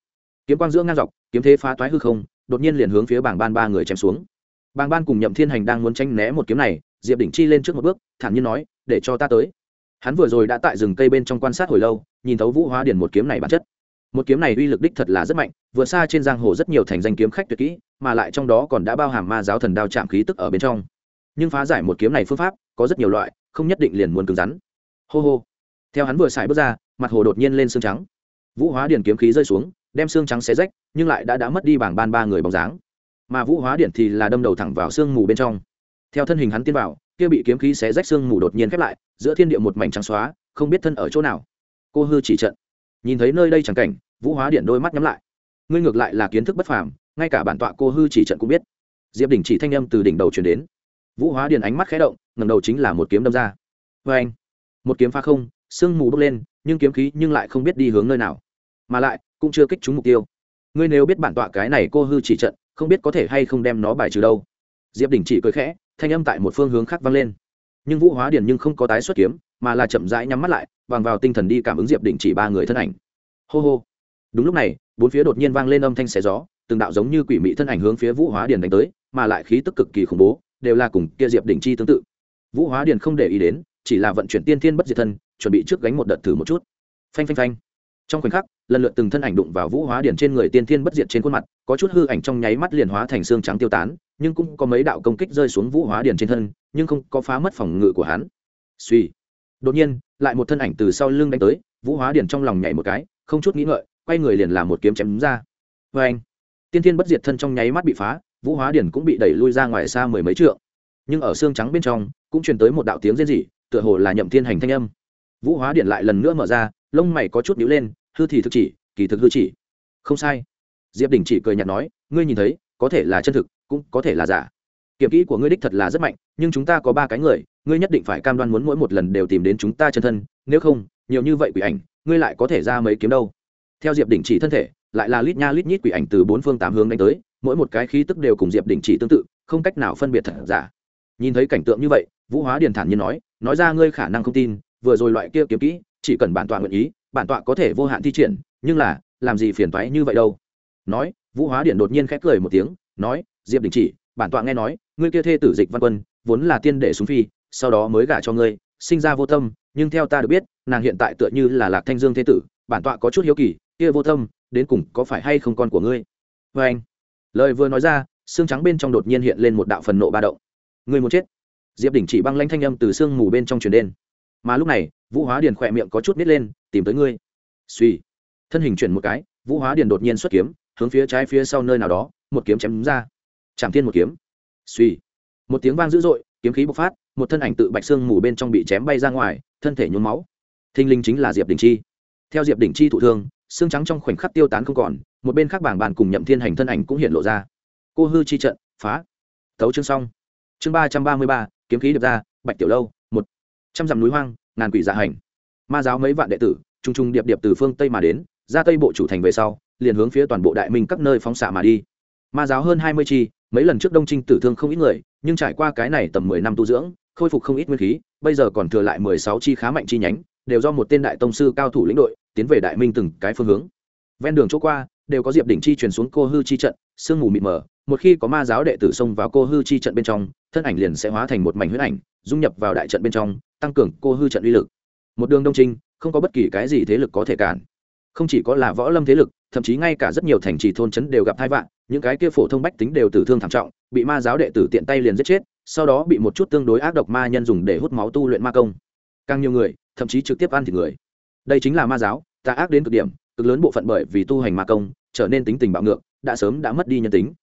Kiếm quang giữa ngang dọc, kiếm thế phá toái hư không, đột nhiên liền hướng phía bảng ban ba người chém xuống bàng ban cùng nhậm thiên hành đang muốn tranh né một kiếm này, diệp đỉnh chi lên trước một bước, thản nhiên nói, để cho ta tới. Hắn vừa rồi đã tại rừng cây bên trong quan sát hồi lâu, nhìn thấu vũ hóa điển một kiếm này bản chất. Một kiếm này uy lực đích thật là rất mạnh, vượt xa trên giang hồ rất nhiều thành danh kiếm khách tuyệt kỹ, mà lại trong đó còn đã bao hàm ma giáo thần đao chạm khí tức ở bên trong. Nhưng phá giải một kiếm này phương pháp, có rất nhiều loại, không nhất định liền muốn cứng rắn. Hô hô. Theo hắn vừa xài bước ra, mặt hồ đột nhiên lên xương trắng. Vũ hóa điển kiếm khí rơi xuống, đem xương trắng xé rách, nhưng lại đã đã mất đi bảng ban ba người bóng dáng mà vũ hóa điện thì là đâm đầu thẳng vào sương mù bên trong. Theo thân hình hắn tiên vào, kia bị kiếm khí xé rách sương mù đột nhiên khép lại, giữa thiên địa một mảnh trắng xóa, không biết thân ở chỗ nào. Cô hư chỉ trận. Nhìn thấy nơi đây chẳng cảnh, vũ hóa điện đôi mắt nhắm lại. Ngươi ngược lại là kiến thức bất phàm, ngay cả bản tọa cô hư chỉ trận cũng biết. Diệp đỉnh chỉ thanh âm từ đỉnh đầu truyền đến. Vũ hóa điện ánh mắt khé động ngầm đầu chính là một kiếm đâm ra. Vê anh, một kiếm pha không, sương mù bốc lên, nhưng kiếm khí nhưng lại không biết đi hướng nơi nào. Mà lại, cũng chưa kích trúng mục tiêu. Ngươi nếu biết bản tọa cái này cô hư chỉ trận không biết có thể hay không đem nó bài trừ đâu. Diệp đình chỉ cười khẽ, thanh âm tại một phương hướng khác vang lên. Nhưng vũ hóa điền nhưng không có tái xuất kiếm, mà là chậm rãi nhắm mắt lại, bằng vào tinh thần đi cảm ứng diệp đình chỉ ba người thân ảnh. Hô hô. Đúng lúc này, bốn phía đột nhiên vang lên âm thanh xé gió, từng đạo giống như quỷ mị thân ảnh hướng phía vũ hóa điền đánh tới, mà lại khí tức cực kỳ khủng bố, đều là cùng kia diệp đình chi tương tự. Vũ hóa điền không để ý đến, chỉ là vận chuyển tiên thiên bất diệt thân, chuẩn bị trước gánh một đợt thử một chút. Phanh phanh phanh. Trong khoảnh khắc lần lượt từng thân ảnh đụng vào vũ hóa điển trên người tiên thiên bất diệt trên khuôn mặt, có chút hư ảnh trong nháy mắt liền hóa thành xương trắng tiêu tán, nhưng cũng có mấy đạo công kích rơi xuống vũ hóa điển trên thân, nhưng không có phá mất phòng ngự của hắn. Suy. Đột nhiên, lại một thân ảnh từ sau lưng đánh tới, vũ hóa điển trong lòng nhảy một cái, không chút nghĩ ngợi, quay người liền làm một kiếm chém ra. Vê anh tiên thiên bất diệt thân trong nháy mắt bị phá, vũ hóa điển cũng bị đẩy lui ra ngoài xa mười mấy trượng. Nhưng ở xương trắng bên trong, cũng truyền tới một đạo tiếng rên rỉ, tựa hồ là nhậm thiên hành thanh âm. Vũ hóa điển lại lần nữa mở ra, lông mày có chút nhíu lên hư thì thực chỉ, kỳ thực hư chỉ. Không sai. Diệp đình chỉ cười nhạt nói, ngươi nhìn thấy, có thể là chân thực, cũng có thể là giả. Kiểm kỹ của ngươi đích thật là rất mạnh, nhưng chúng ta có ba cái người, ngươi nhất định phải cam đoan muốn mỗi một lần đều tìm đến chúng ta chân thân, nếu không, nhiều như vậy quỷ ảnh, ngươi lại có thể ra mấy kiếm đâu. Theo diệp đình chỉ thân thể, lại là lít nha lít nhít quỷ ảnh từ bốn phương tám hướng đánh tới, mỗi một cái khí tức đều cùng diệp đình chỉ tương tự, không cách nào phân biệt thật giả. Nhìn thấy cảnh tượng như vậy, vũ hóa điền thản nhiên nói nói ra ngươi khả năng không tin, vừa rồi loại kia kiếm kỹ, chỉ cần bản tọa nguyện ý bản tọa có thể vô hạn thi triển, nhưng là, làm gì phiền toái như vậy đâu? Nói, vũ hóa điện đột nhiên khép cười một tiếng, nói, diệp đình chỉ, bản tọa nghe nói, ngươi kia thê tử dịch văn quân, vốn là tiên đệ xuống phi, sau đó mới gả cho ngươi, sinh ra vô tâm, nhưng theo ta được biết, nàng hiện tại tựa như là lạc thanh dương thế tử, bản tọa có chút hiếu kỳ, kia vô tâm, đến cùng có phải hay không con của ngươi? Vê anh, lời vừa nói ra, xương trắng bên trong đột nhiên hiện lên một đạo phần nộ ba động. Ngươi muốn chết? Diệp đỉnh chỉ băng lanh thanh âm từ sương mù bên trong truyền đen mà lúc này, vũ hóa điền khỏe miệng có chút nít lên, tìm tới ngươi. Suy thân hình chuyển một cái, vũ hóa điền đột nhiên xuất kiếm, hướng phía trái phía sau nơi nào đó, một kiếm chém đúng ra. Chạm thiên một kiếm. Suy một tiếng vang dữ dội, kiếm khí bộc phát, một thân ảnh tự bạch xương mù bên trong bị chém bay ra ngoài, thân thể nhuốm máu. Thinh linh chính là diệp đình chi. Theo diệp đình chi thụ thương, xương trắng trong khoảnh khắc tiêu tán không còn, một bên khác bảng bàn cùng nhậm thiên hành thân ảnh cũng hiện lộ ra. Cô hư chi trận, phá. Tấu chương xong. Chương ba trăm ba mươi ba, kiếm khí được ra, bạch tiểu lâu trăm dặm núi hoang, ngàn quỷ dạ hành. Ma giáo mấy vạn đệ tử t r u n g t r u n g điệp điệp từ phương tây mà đến, ra tây bộ chủ thành về sau, liền hướng phía toàn bộ đại minh các nơi phóng xạ mà đi. Ma giáo hơn hai mươi chi, mấy lần trước đông trinh tử thương không ít người, nhưng trải qua cái này tầm mười năm tu dưỡng, khôi phục không ít nguyên khí, bây giờ còn thừa lại mười sáu chi khá mạnh chi nhánh, đều do một tên đại tông sư cao thủ lĩnh đội, tiến về đại minh từng cái phương hướng. Ven đường chỗ qua, đều có diệp đỉnh chi truyền xuống cô hư chi trận, sương mù mịt mờ, một khi có ma giáo đệ tử xông vào cô hư chi trận bên trong, thân ảnh liền sẽ hóa thành một mảnh huyết ảnh, dung nhập vào đại trận bên trong tăng cường cô hư trận uy lực. Một đường đông trinh, không có bất kỳ cái gì thế lực có thể cản. Không chỉ có là võ lâm thế lực, thậm chí ngay cả rất nhiều thành trì thôn trấn đều gặp hai vạn những cái kia phổ thông bách tính đều tử thương thảm trọng, bị ma giáo đệ tử tiện tay liền giết chết, sau đó bị một chút tương đối ác độc ma nhân dùng để hút máu tu luyện ma công. Càng nhiều người, thậm chí trực tiếp ăn thịt người. Đây chính là ma giáo, ta ác đến cực điểm, cực lớn bộ phận bởi vì tu hành ma công, trở nên tính tình bạo ngược, đã sớm đã mất đi nhân tính.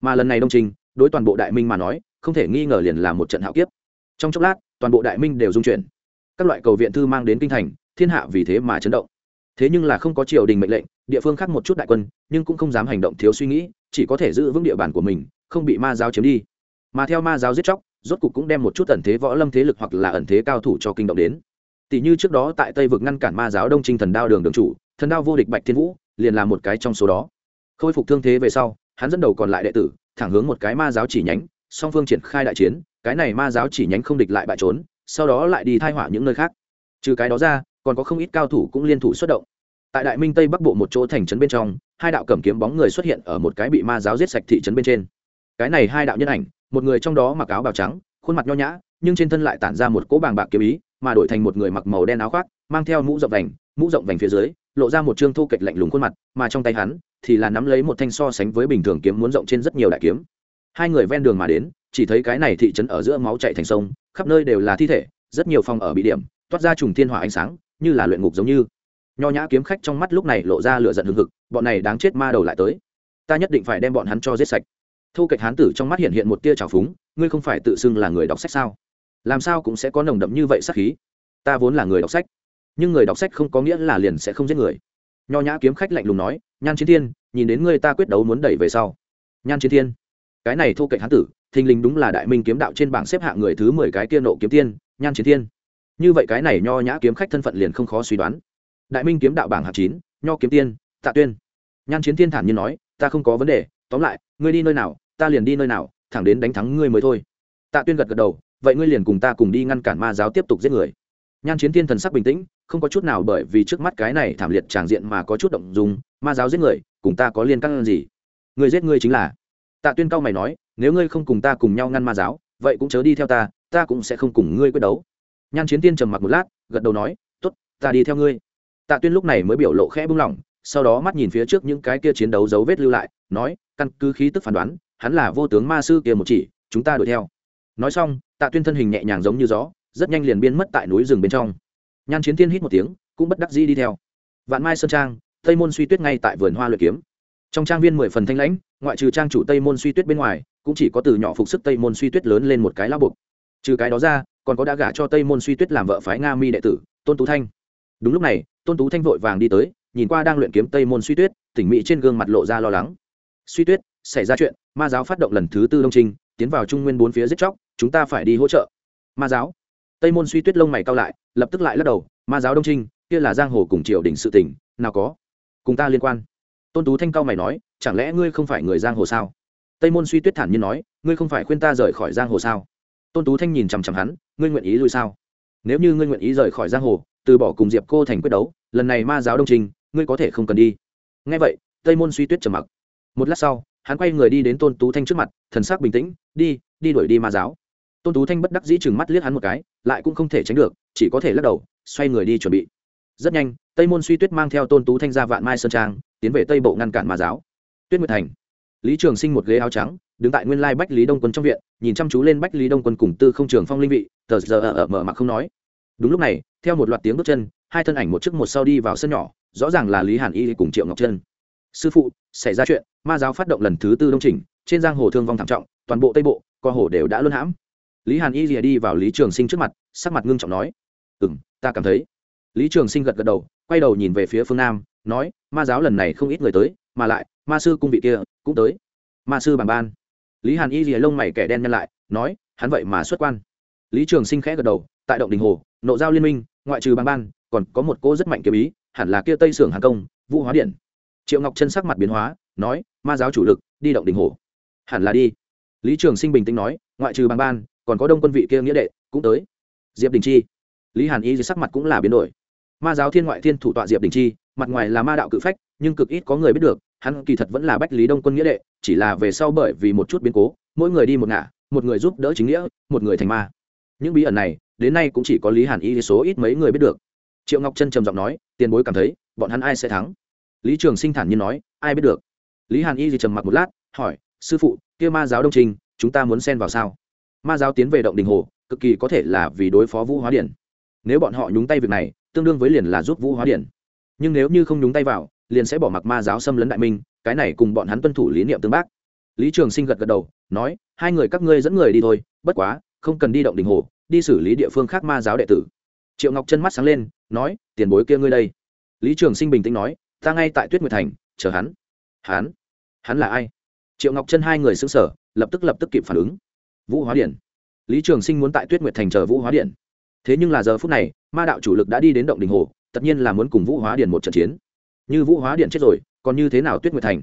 Mà lần này đông trình đối toàn bộ đại minh mà nói, không thể nghi ngờ liền là một trận hạo kiếp. Trong chốc lát toàn bộ đại minh đều dung chuyển. Các loại cầu viện thư mang đến kinh thành, thiên hạ vì thế mà chấn động. Thế nhưng là không có triều đình mệnh lệnh, địa phương khác một chút đại quân, nhưng cũng không dám hành động thiếu suy nghĩ, chỉ có thể giữ vững địa bàn của mình, không bị ma giáo chiếm đi. Mà theo ma giáo giết chóc, rốt cục cũng đem một chút ẩn thế võ lâm thế lực hoặc là ẩn thế cao thủ cho kinh động đến. Tỷ như trước đó tại tây vực ngăn cản ma giáo đông trinh thần đao đường đường chủ, thần đao vô địch bạch thiên vũ, liền là một cái trong số đó. Khôi phục thương thế về sau, hắn dẫn đầu còn lại đệ tử, thẳng hướng một cái ma giáo chỉ nhánh, song phương triển khai đại chiến cái này ma giáo chỉ nhánh không địch lại bại trốn, sau đó lại đi thai họa những nơi khác. Trừ cái đó ra, còn có không ít cao thủ cũng liên thủ xuất động. Tại đại minh tây bắc bộ một chỗ thành trấn bên trong, hai đạo cầm kiếm bóng người xuất hiện ở một cái bị ma giáo giết sạch thị trấn bên trên. Cái này hai đạo nhân ảnh, một người trong đó mặc áo bào trắng, khuôn mặt nho nhã, nhưng trên thân lại tản ra một cỗ bàng bạc kiếm ý, mà đổi thành một người mặc màu đen áo khoác, mang theo mũ rộng vành, mũ rộng vành phía dưới, lộ ra một trương thu kịch lạnh lùng khuôn mặt, mà trong tay hắn thì là nắm lấy một thanh so sánh với bình thường kiếm muốn rộng trên rất nhiều đại kiếm. Hai người ven đường mà đến chỉ thấy cái này thị trấn ở giữa máu chạy thành sông, khắp nơi đều là thi thể, rất nhiều phòng ở bị điểm, toát ra trùng thiên hỏa ánh sáng, như là luyện ngục giống như. Nho nhã kiếm khách trong mắt lúc này lộ ra lửa giận hừng hực, bọn này đáng chết ma đầu lại tới. Ta nhất định phải đem bọn hắn cho giết sạch. Thu kịch hán tử trong mắt hiện hiện một tia trào phúng, ngươi không phải tự xưng là người đọc sách sao? Làm sao cũng sẽ có nồng đậm như vậy sắc khí? Ta vốn là người đọc sách, nhưng người đọc sách không có nghĩa là liền sẽ không giết người. Nho nhã kiếm khách lạnh lùng nói, nhan chiến thiên, nhìn đến ngươi ta quyết đấu muốn đẩy về sau. Nhan chiến thiên, cái này thu kịch hán tử thình lình đúng là đại minh kiếm đạo trên bảng xếp hạng người thứ mười cái kia nộ kiếm tiên, nhan chiến thiên. Như vậy cái này nho nhã kiếm khách thân phận liền không khó suy đoán. Đại minh kiếm đạo bảng hạng chín, nho kiếm tiên, tạ tuyên. Nhan chiến thiên thản nhiên nói, ta không có vấn đề, tóm lại, ngươi đi nơi nào, ta liền đi nơi nào, thẳng đến đánh thắng ngươi mới thôi. Tạ tuyên gật gật đầu, vậy ngươi liền cùng ta cùng đi ngăn cản ma giáo tiếp tục giết người. Nhan chiến thiên thần sắc bình tĩnh, không có chút nào bởi vì trước mắt cái này thảm liệt tràng diện mà có chút động dùng ma giáo giết người, cùng ta có liên căn gì? Người giết ngươi chính là tạ tuyên cao mày nói nếu ngươi không cùng ta cùng nhau ngăn ma giáo, vậy cũng chớ đi theo ta ta cũng sẽ không cùng ngươi quyết đấu. Nhan chiến tiên trầm mặc một lát, gật đầu nói t ố t ta đi theo ngươi. Tạ tuyên lúc này mới biểu lộ khẽ bung lỏng sau đó mắt nhìn phía trước những cái kia chiến đấu dấu vết lưu lại, nói, căn cứ khí tức phán đoán, hắn là vô tướng ma sư kia một chỉ, chúng ta đuổi theo. Nói xong, tạ tuyên thân hình nhẹ nhàng giống như gió, rất nhanh liền biên mất tại núi rừng bên trong. Nhan chiến tiên hít một tiếng, cũng bất đắc dĩ đi theo. Vạn mai sơn trang, tây môn suy tuyết ngay tại vườn hoa luyện kiếm. Trong trang viên mười phần thanh lãnh ngoại trừ trang chủ tây môn suy tuyết bên ngoài, cũng chỉ có từ nhỏ phục sức tây môn suy tuyết lớn lên một cái lao buộc trừ cái đó ra, còn có đã gả cho tây môn suy tuyết làm vợ phái nga mi đệ tử, tôn tú thanh. Đúng lúc này, tôn tú thanh vội vàng đi tới, nhìn qua đang luyện kiếm tây môn suy tuyết tỉnh mỹ trên gương mặt lộ ra lo lắng. Suy tuyết, xảy ra chuyện, ma giáo phát động lần thứ tư đông trinh, tiến vào trung nguyên bốn phía giết chóc, chúng ta phải đi hỗ trợ. Ma giáo? Tây môn suy tuyết lông mày cao lại, lập tức lại lắc đầu, ma giáo đông trinh, kia là giang hồ cùng triều đình sự tỉnh nào có. Cùng ta liên quan tôn tú thanh cao mày nói, chẳng lẽ ngươi không phải người giang hồ sao? Tây môn suy tuyết thản nhiên nói, ngươi không phải khuyên ta rời khỏi giang hồ sao? Tôn tú thanh nhìn chằm chằm hắn, ngươi nguyện ý lui sao? Nếu như ngươi nguyện ý rời khỏi giang hồ, từ bỏ cùng diệp cô thành quyết đấu, lần này ma giáo đông trình, ngươi có thể không cần đi. Ngay vậy, tây môn suy tuyết trầm mặc. Một lát sau, hắn quay người đi đến tôn tú thanh trước mặt, thần sắc bình tĩnh, đi đi đuổi đi ma giáo. Tôn tú thanh bất đắc dĩ chừng mắt liếc hắn một cái, lại cũng không thể tránh được, chỉ có thể lắc đầu, xoay người đi chuẩn bị. Rất nhanh, tây môn suy tuyết mang theo tôn tú thanh ra vạn mai sơn trang tiến về tây bộ ngăn cản ma giáo. Tuyết nguyệt thành. Lý trường sinh một ghế áo trắng, đứng tại nguyên lai bách lý đông quân trong viện, nhìn chăm chú lên bách lý đông quân cùng tư không trường phong linh vị, tờ giờ ở mở mặc không nói. Đúng lúc này, theo một loạt tiếng bước chân, hai thân ảnh một trước một sau đi vào sân nhỏ, rõ ràng là lý hàn y cùng triệu ngọc trân. Sư phụ, xảy ra chuyện, ma giáo phát động lần thứ tư đông trình trên giang hồ thương vong thảm trọng, toàn bộ tây bộ, co hồ đều đã luân hãm. Lý hàn y rìa đi vào lý trường sinh trước mặt, sắc mặt ngưng trọng nói ừ m ta cảm thấy. Lý trường sinh gật gật đầu, quay đầu nhìn về phía phương nam nói, ma giáo lần này không ít người tới, mà lại, ma sư cung vị kia cũng tới. Ma sư bằng ban. Lý hàn y rìa lông mày kẻ đen nhân lại, nói, hắn vậy mà xuất quan. Lý trường sinh khẽ gật đầu, tại động đình hồ, nộ giao liên minh, ngoại trừ bằng ban, còn có một cô rất mạnh kiếm ý, hẳn là kia tây sưởng hàng công, vũ hóa điện. Triệu ngọc chân sắc mặt biến hóa, nói, ma giáo chủ lực, đi động đình hồ. Hẳn là đi. Lý trường sinh bình tĩnh nói, ngoại trừ bằng ban, còn có đông quân vị kia nghĩa đệ cũng tới. Diệp đình chi. Lý hàn y sắc mặt cũng là biến đổi ma giáo thiên ngoại thiên thủ tọa diệp đình chi, mặt ngoài là ma đạo cự phách, nhưng cực ít có người biết được, hắn kỳ thật vẫn là bách lý đông quân nghĩa đệ, chỉ là về sau bởi vì một chút biến cố, mỗi người đi một ngả, một người giúp đỡ chính nghĩa, một người thành ma. Những bí ẩn này, đến nay cũng chỉ có lý hàn y số ít mấy người biết được. Triệu ngọc trân trầm giọng nói, tiền bối cảm thấy, bọn hắn ai sẽ thắng? Lý trường sinh thản nhiên nói, ai biết được. Lý hàn y thì trầm mặc một lát, hỏi, sư phụ, kia ma giáo đông trình, chúng ta muốn xen vào sao? Ma giáo tiến về động đình hồ, cực kỳ có thể là vì đối phó vũ hóa điển nếu bọn họ nhúng tay việc này, tương đương với liền là giúp vũ hóa điển. Nhưng nếu như không nhúng tay vào, liền sẽ bỏ mặc ma giáo xâm lấn đại minh, cái này cùng bọn hắn tuân thủ lý niệm tương bác. Lý trường sinh gật gật đầu, nói, hai người các ngươi dẫn người đi thôi, bất quá, không cần đi động đình hồ, đi xử lý địa phương khác ma giáo đệ tử. Triệu ngọc chân mắt sáng lên, nói, tiền bối kia ngươi đây. Lý trường sinh bình tĩnh nói, ta ngay tại tuyết nguyệt thành, chờ hắn. Hắn? Hắn là ai? Triệu ngọc chân hai người xứng sở lập tức lập tức kịp phản ứng. Vũ hóa điện lý trường sinh muốn tại tuyết nguyệt thành chờ vũ hóa điện thế nhưng là giờ phút này, ma đạo chủ lực đã đi đến động đình hồ, tất nhiên là muốn cùng vũ hóa điện một trận chiến. Như vũ hóa điện chết rồi, còn như thế nào tuyết nguyệt thành?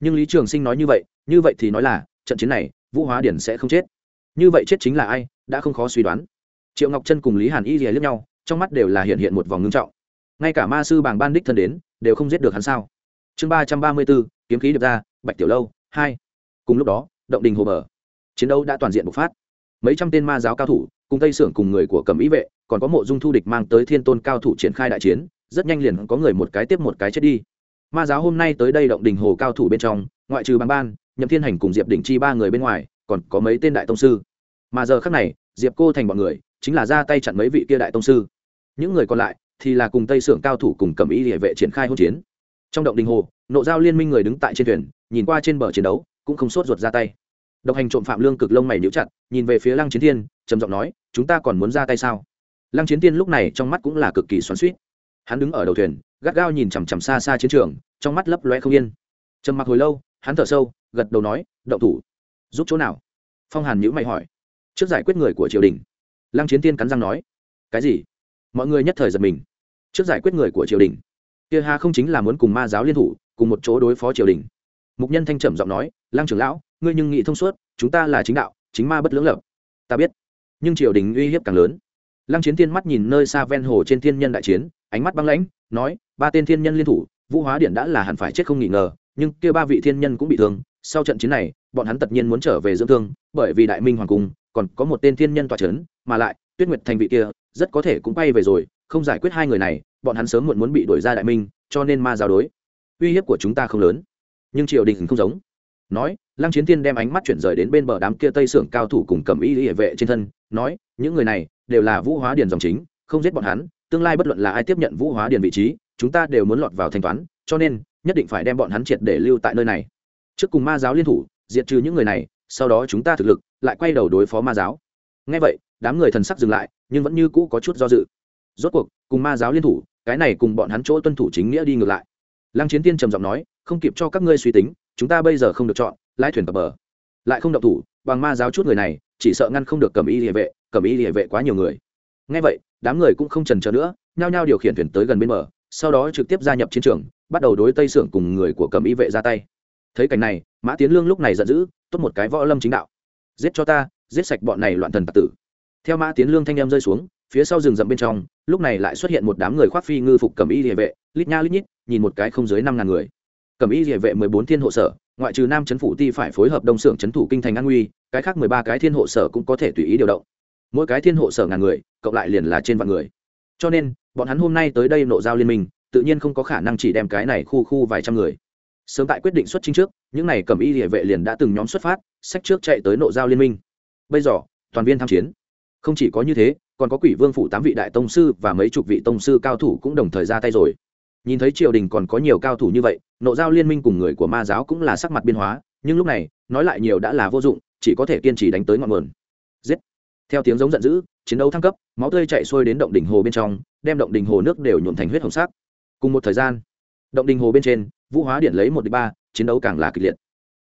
Nhưng lý trường sinh nói như vậy như vậy thì nói là, trận chiến này, vũ hóa điện sẽ không chết. Như vậy chết chính là ai, đã không khó suy đoán. Triệu ngọc chân cùng lý hàn y rìa lướt nhau, trong mắt đều là hiện hiện một vòng ngưng trọng. Ngay cả ma sư bàng ban đích thân đến, đều không giết được hắn sao? Chương ba trăm ba mươi bốn, kiếm khí được ra, bạch tiểu lâu, hai. Cùng lúc đó, động đình hồ bờ. Chiến đấu đã toàn diện bộc phát. Mấy trăm tên ma giáo cao thủ cùng tây sưởng cùng người của cầm ý vệ, còn có mộ dung thu địch mang tới thiên tôn cao thủ triển khai đại chiến, rất nhanh liền có người một cái tiếp một cái chết đi. Ma giáo hôm nay tới đây động đình hồ cao thủ bên trong, ngoại trừ bằng ban, nhậm thiên hành cùng diệp đỉnh chi ba người bên ngoài, còn có mấy tên đại tông sư. Mà giờ khác này, diệp cô thành bọn người, chính là ra tay chặn mấy vị kia đại tông sư. Những người còn lại thì là cùng tây sưởng cao thủ cùng cầm ý địa vệ triển khai hỗn chiến. Trong động đình hồ, nộ giao liên minh người đứng tại trên thuyền, nhìn qua trên bờ chiến đấu, cũng không sốt ruột ra tay độc hành trộm phạm lương cực lông mày níu chặt, nhìn về phía lăng chiến thiên, trầm giọng nói, chúng ta còn muốn ra tay sao? Lăng chiến thiên lúc này trong mắt cũng là cực kỳ xoắn suýt hắn đứng ở đầu thuyền, gắt gao nhìn chằm chằm xa xa chiến trường, trong mắt lấp loe không yên. Trầm mặc hồi lâu, hắn thở sâu, gật đầu nói, động thủ. Giúp chỗ nào? Phong hàn nhữ mày hỏi. Trước giải quyết người của triều đình. Lăng chiến tiên cắn răng nói. Cái gì? Mọi người nhất thời giật mình. Trước giải quyết người của triều đình? Kia hà không chính là muốn cùng ma giáo liên thủ, cùng một chỗ đối phó triều đình? Mục nhân thanh trầm giọng nói, lăng trưởng lão ngươi nhưng nghĩ thông suốt, chúng ta là chính đạo, chính ma bất lưỡng lập. Ta biết. Nhưng triều đình uy hiếp càng lớn. Lăng chiến Thiên mắt nhìn nơi xa ven hồ trên thiên nhân đại chiến, ánh mắt băng lãnh, nói, ba tên thiên nhân liên thủ, vũ hóa điện đã là hẳn phải chết không nghi ngờ, nhưng kia ba vị thiên nhân cũng bị thương. Sau trận chiến này, bọn hắn tất nhiên muốn trở về dưỡng thương, bởi vì đại minh hoàng cung, còn có một tên thiên nhân tọa trấn, mà lại, tuyết nguyệt thành vị kia, rất có thể cũng bay về rồi, không giải quyết hai người này, bọn hắn sớm muộn muốn bị đuổi ra đại minh, cho nên ma giao đối. Uy hiếp của chúng ta không lớn, nhưng triều đình không giống nói, lăng chiến tiên đem ánh mắt chuyển rời đến bên bờ đám kia tây sưởng cao thủ cùng cầm y hệ vệ trên thân, nói, những người này đều là vũ hóa điền dòng chính, không giết bọn hắn, tương lai bất luận là ai tiếp nhận vũ hóa điền vị trí, chúng ta đều muốn lọt vào thanh toán, cho nên, nhất định phải đem bọn hắn triệt để lưu tại nơi này. Trước cùng ma giáo liên thủ, diệt trừ những người này, sau đó chúng ta thực lực, lại quay đầu đối phó ma giáo. Ngay vậy, đám người thần sắc dừng lại, nhưng vẫn như cũ có chút do dự. Rốt cuộc, cùng ma giáo liên thủ, cái này cùng bọn hắn chỗ tuân thủ chính nghĩa đi ngược lại. Lăng chiến tiên trầm giọng nói, không kịp cho các ngươi suy tính chúng ta bây giờ không được chọn, lái thuyền cập bờ. Lại không động thủ, bằng ma giáo chút người này, chỉ sợ ngăn không được cầm y địa vệ, cầm y địa vệ quá nhiều người. Ngay vậy, đám người cũng không trần trờ nữa, nhao nhao điều khiển thuyền tới gần bên bờ, sau đó trực tiếp gia nhập chiến trường, bắt đầu đối tây sưởng cùng người của cầm y vệ ra tay. Thấy cảnh này, mã tiến lương lúc này giận dữ, tốt một cái võ lâm chính đạo. Giết cho ta, giết sạch bọn này loạn thần tặc tử. Theo mã tiến lương thanh em rơi xuống, phía sau rừng rậm bên trong, lúc này lại xuất hiện một đám người khoác phi ngư phục cầm y địa vệ, lít nha lít nhít, nhìn một cái không dưới năm ngàn người. Cẩm y địa vệ mười bốn thiên hộ sở, ngoại trừ nam trấn phủ ti phải phối hợp đông xưởng trấn thủ kinh thành an nguy, cái khác mười ba cái thiên hộ sở cũng có thể tùy ý điều động. Mỗi cái thiên hộ sở ngàn người, cộng lại liền là trên vạn người. Cho nên, bọn hắn hôm nay tới đây nộ giao liên minh, tự nhiên không có khả năng chỉ đem cái này khu khu vài trăm người. Sớm tại quyết định xuất chính trước, những này cầm y địa vệ liền đã từng nhóm xuất phát sách trước chạy tới nộ giao liên minh. Bây giờ, toàn viên tham chiến. Không chỉ có như thế, còn có quỷ vương phủ tám vị đại tông sư và mấy chục vị tông sư cao thủ cũng đồng thời ra tay rồi. Nhìn thấy triều đình còn có nhiều cao thủ như vậy nộ giao liên minh cùng người của ma giáo cũng là sắc mặt biên hóa, nhưng lúc này, nói lại nhiều đã là vô dụng, chỉ có thể kiên trì đánh tới ngọn nguồn. Giết. Theo tiếng giống giận dữ, chiến đấu thăng cấp, máu tươi chạy xuôi đến động đỉnh hồ bên trong, đem động đỉnh hồ nước đều nhuộm thành huyết hồng sắc. Cùng một thời gian, động đỉnh hồ bên trên, vũ hóa điện lấy một đ ba, chiến đấu càng là kịch liệt.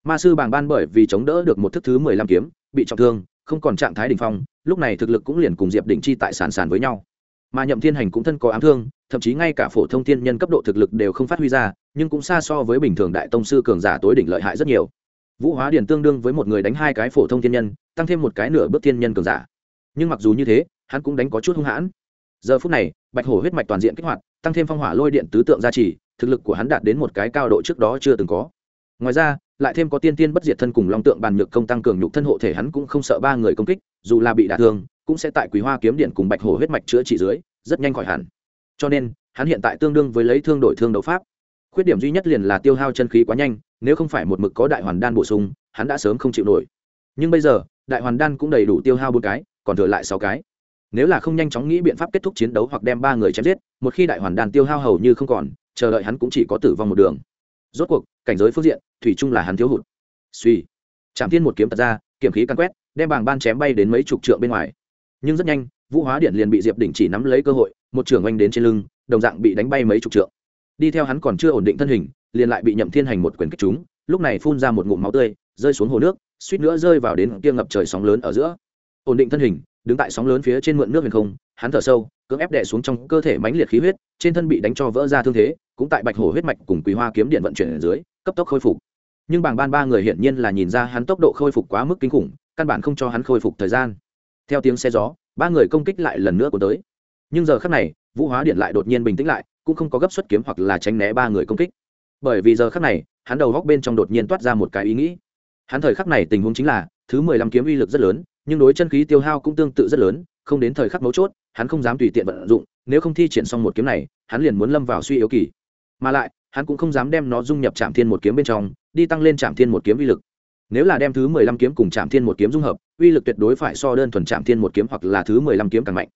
Ma sư bàng ban bởi vì chống đỡ được một thức thứ mười lăm kiếm, bị trọng thương, không còn trạng thái đ ỉ n h phong, lúc này thực lực cũng liền cùng diệp đỉnh chi tại sàn sàn với nhau mà nhậm thiên hành cũng thân có ám thương, thậm chí ngay cả phổ thông thiên nhân cấp độ thực lực đều không phát huy ra, nhưng cũng xa so với bình thường đại tông sư cường giả tối đỉnh lợi hại rất nhiều. Vũ hóa điển tương đương với một người đánh hai cái phổ thông thiên nhân, tăng thêm một cái nửa bước thiên nhân cường giả. Nhưng mặc dù như thế, hắn cũng đánh có chút hung hãn. Giờ phút này, bạch hổ huyết mạch toàn diện kích hoạt, tăng thêm phong hỏa lôi điện tứ tượng gia trì, thực lực của hắn đạt đến một cái cao độ trước đó chưa từng có. Ngoài ra, lại thêm có tiên tiên bất diệt thân cùng long tượng bàn nhược công tăng cường nhục thân hộ thể hắn cũng không sợ ba người công kích, dù là bị đả thương cũng sẽ tại quý hoa kiếm điện cùng bạch hổ huyết mạch chữa trị dưới, rất nhanh khỏi hẳn. Cho nên, hắn hiện tại tương đương với lấy thương đổi thương đấu pháp. Khuyết điểm duy nhất liền là tiêu hao chân khí quá nhanh, nếu không phải một mực có đại hoàn đan bổ sung, hắn đã sớm không chịu nổi. Nhưng bây giờ, đại hoàn đan cũng đầy đủ tiêu hao bốn cái, còn thừa lại sáu cái. Nếu là không nhanh chóng nghĩ biện pháp kết thúc chiến đấu hoặc đem ba người chém giết, một khi đại hoàn đan tiêu hao hầu như không còn, chờ đợi hắn cũng chỉ có tử vong một đường. Rốt cuộc, cảnh giới phương diện, thủy chung là hắn thiếu hụt. Suy. Chạm thiên một kiếm tật ra kiểm khí căn quét, đem bàng ban chém bay đến mấy chục trượng bên ngoài nhưng rất nhanh, vũ hóa điện liền bị diệp đỉnh chỉ nắm lấy cơ hội, một trưởng oanh đến trên lưng, đồng dạng bị đánh bay mấy chục trượng. Đi theo hắn còn chưa ổn định thân hình, liền lại bị nhậm thiên hành một quyền kích chúng lúc này phun ra một ngụm máu tươi, rơi xuống hồ nước, suýt nữa rơi vào đến kia ngập trời sóng lớn ở giữa. Ổn định thân hình, đứng tại sóng lớn phía trên mượn nước huyền không, hắn thở sâu, cưỡng ép đè xuống trong cơ thể mãnh liệt khí huyết, trên thân bị đánh cho vỡ ra thương thế, cũng tại bạch hổ huyết mạch cùng quý hoa kiếm điện vận chuyển ở dưới, cấp tốc khôi phục. Nhưng bảng ban ba người hiển nhiên là nhìn ra hắn tốc độ khôi phục quá mức kinh khủng, căn bản không cho hắn khôi phục thời gian theo tiếng xe gió, ba người công kích lại lần nữa của tới. Nhưng giờ khắc này, vũ hóa điện lại đột nhiên bình tĩnh lại, cũng không có gấp xuất kiếm hoặc là tránh né ba người công kích. Bởi vì giờ khắc này, hắn đầu góc bên trong đột nhiên toát ra một cái ý nghĩ. Hắn thời khắc này tình huống chính là, thứ mười lăm kiếm uy lực rất lớn, nhưng đối chân khí tiêu hao cũng tương tự rất lớn, không đến thời khắc mấu chốt, hắn không dám tùy tiện vận dụng, nếu không thi triển xong một kiếm này, hắn liền muốn lâm vào suy yếu kỳ. Mà lại, hắn cũng không dám đem nó dung nhập trạm thiên một kiếm bên trong, đi tăng lên trạm thiên một kiếm uy lực nếu là đem thứ mười lăm kiếm cùng Trảm thiên một kiếm dung hợp, uy lực tuyệt đối phải so đơn thuần Trảm thiên một kiếm hoặc là thứ mười lăm kiếm càng mạnh.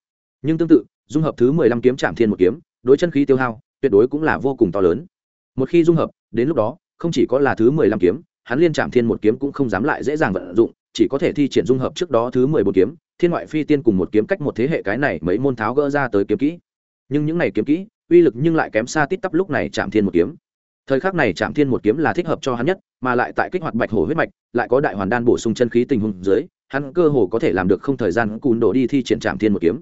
Nhưng tương tự, dung hợp thứ mười lăm kiếm Trảm thiên một kiếm, đối chân khí tiêu hao, tuyệt đối cũng là vô cùng to lớn. Một khi dung hợp, đến lúc đó, không chỉ có là thứ mười lăm kiếm, hắn liên Trảm thiên một kiếm cũng không dám lại dễ dàng vận dụng, chỉ có thể thi triển dung hợp trước đó thứ mười bốn kiếm, thiên ngoại phi tiên cùng một kiếm cách một thế hệ cái này mấy môn tháo gỡ ra tới kiếm kỹ. Nhưng những này kiếm kỹ, uy lực nhưng lại kém xa tít tắp lúc này chạm thiên một kiếm thời khắc này chạm thiên một kiếm là thích hợp cho hắn nhất, mà lại tại kích hoạt bạch hổ huyết mạch, lại có đại hoàn đan bổ sung chân khí tình huống dưới, hắn cơ hồ có thể làm được không thời gian cùn đổ đi thi triển chạm thiên một kiếm.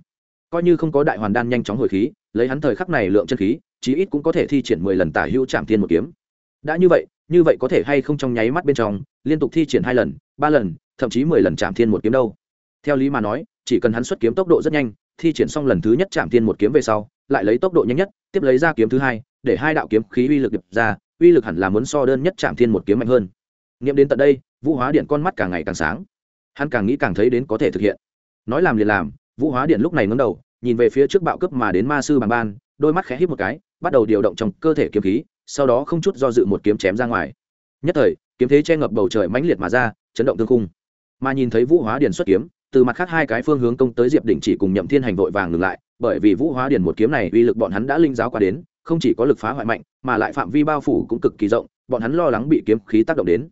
Coi như không có đại hoàn đan nhanh chóng hồi khí, lấy hắn thời khắc này lượng chân khí, chí ít cũng có thể thi triển mười lần tả hữu chạm thiên một kiếm. Đã như vậy như vậy có thể hay không trong nháy mắt bên trong, liên tục thi triển hai lần, ba lần, thậm chí mười lần chạm thiên một kiếm đâu. Theo lý mà nói, chỉ cần hắn xuất kiếm tốc độ rất nhanh thi triển xong lần thứ nhất chạm thiên một kiếm về sau, lại lấy tốc độ nhanh nhất, tiếp lấy ra kiếm thứ hai, để hai đạo kiếm khí uy lực điệp ra, uy lực hẳn là muốn so đơn nhất chạm thiên một kiếm mạnh hơn. Nghiệm đến tận đây, vũ hóa điện con mắt càng ngày càng sáng. Hắn càng nghĩ càng thấy đến có thể thực hiện. Nói làm liền làm, vũ hóa điện lúc này ngấm đầu, nhìn về phía trước bạo cấp mà đến ma sư bằng ban, đôi mắt khẽ hít một cái, bắt đầu điều động trong cơ thể kiếm khí, sau đó không chút do dự một kiếm chém ra ngoài. Nhất thời, kiếm thế che ngập bầu trời mãnh liệt mà ra, chấn động thương khung. Mà nhìn thấy vũ hóa điện xuất kiếm từ mặt khác hai cái phương hướng công tới diệp đỉnh chỉ cùng nhậm thiên hành vội vàng ngừng lại, bởi vì vũ hóa Điền một kiếm này uy lực bọn hắn đã linh giáo qua đến, không chỉ có lực phá hoại mạnh, mà lại phạm vi bao phủ cũng cực kỳ rộng, bọn hắn lo lắng bị kiếm khí tác động đến.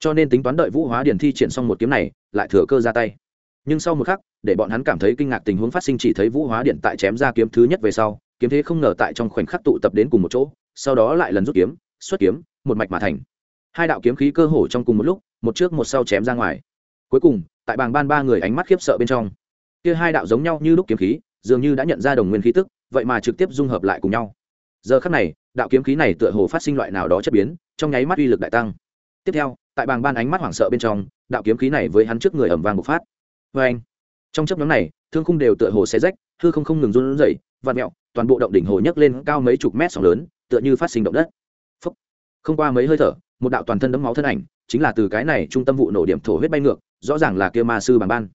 Cho nên tính toán đợi vũ hóa Điền thi triển xong một kiếm này, lại thừa cơ ra tay. Nhưng sau một khắc, để bọn hắn cảm thấy kinh ngạc tình huống phát sinh chỉ thấy vũ hóa điện tại chém ra kiếm thứ nhất về sau, kiếm thế không ngờ tại trong khoảnh khắc tụ tập đến cùng một chỗ, sau đó lại lần rút kiếm, xuất kiếm, một mạch mà thành. Hai đạo kiếm khí cơ hồ trong cùng một lúc, một trước một sau chém ra ngoài. Cuối cùng tại bàng ban ba người ánh mắt khiếp sợ bên trong. Kia hai đạo giống nhau như lúc kiếm khí, dường như đã nhận ra đồng nguyên khí tức, vậy mà trực tiếp dung hợp lại cùng nhau. Giờ khắc này, đạo kiếm khí này tựa hồ phát sinh loại nào đó chất biến, trong nháy mắt uy lực đại tăng. Tiếp theo, tại bàng ban ánh mắt hoảng sợ bên trong, đạo kiếm khí này với hắn trước người ẩm vàng bộc phát. Vê anh trong chấp nhóm này, thương khung đều tựa hồ xe rách, hư không không ngừng run rẩy vạt mẹo, toàn bộ động đỉnh hồ nhấc lên cao mấy chục mét sóng lớn, tựa như phát sinh động đất. Phúc. không qua mấy hơi thở, một đạo toàn thân đấm máu thân ảnh chính là từ cái này trung tâm vụ nổ điểm thổ huyết bay ngược, rõ ràng là kia ma sư bằng ban.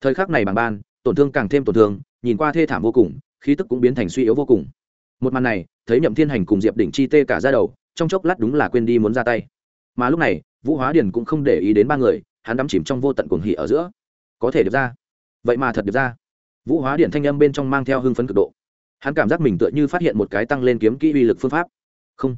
Thời khắc này bằng ban, tổn thương càng thêm tổn thương, nhìn qua thê thảm vô cùng, khí tức cũng biến thành suy yếu vô cùng. Một màn này, thấy nhậm thiên hành cùng diệp đỉnh chi tê cả ra đầu, trong chốc lát đúng là quên đi muốn ra tay. Mà lúc này, vũ hóa điền cũng không để ý đến ba người, hắn đắm chìm trong vô tận cuồng hỉ ở giữa. Có thể được ra. Vậy mà thật được ra. Vũ hóa điện thanh âm bên trong mang theo hưng phấn cực độ. Hắn cảm giác mình tựa như phát hiện một cái tăng lên kiếm kỹ uy lực phương pháp. Không.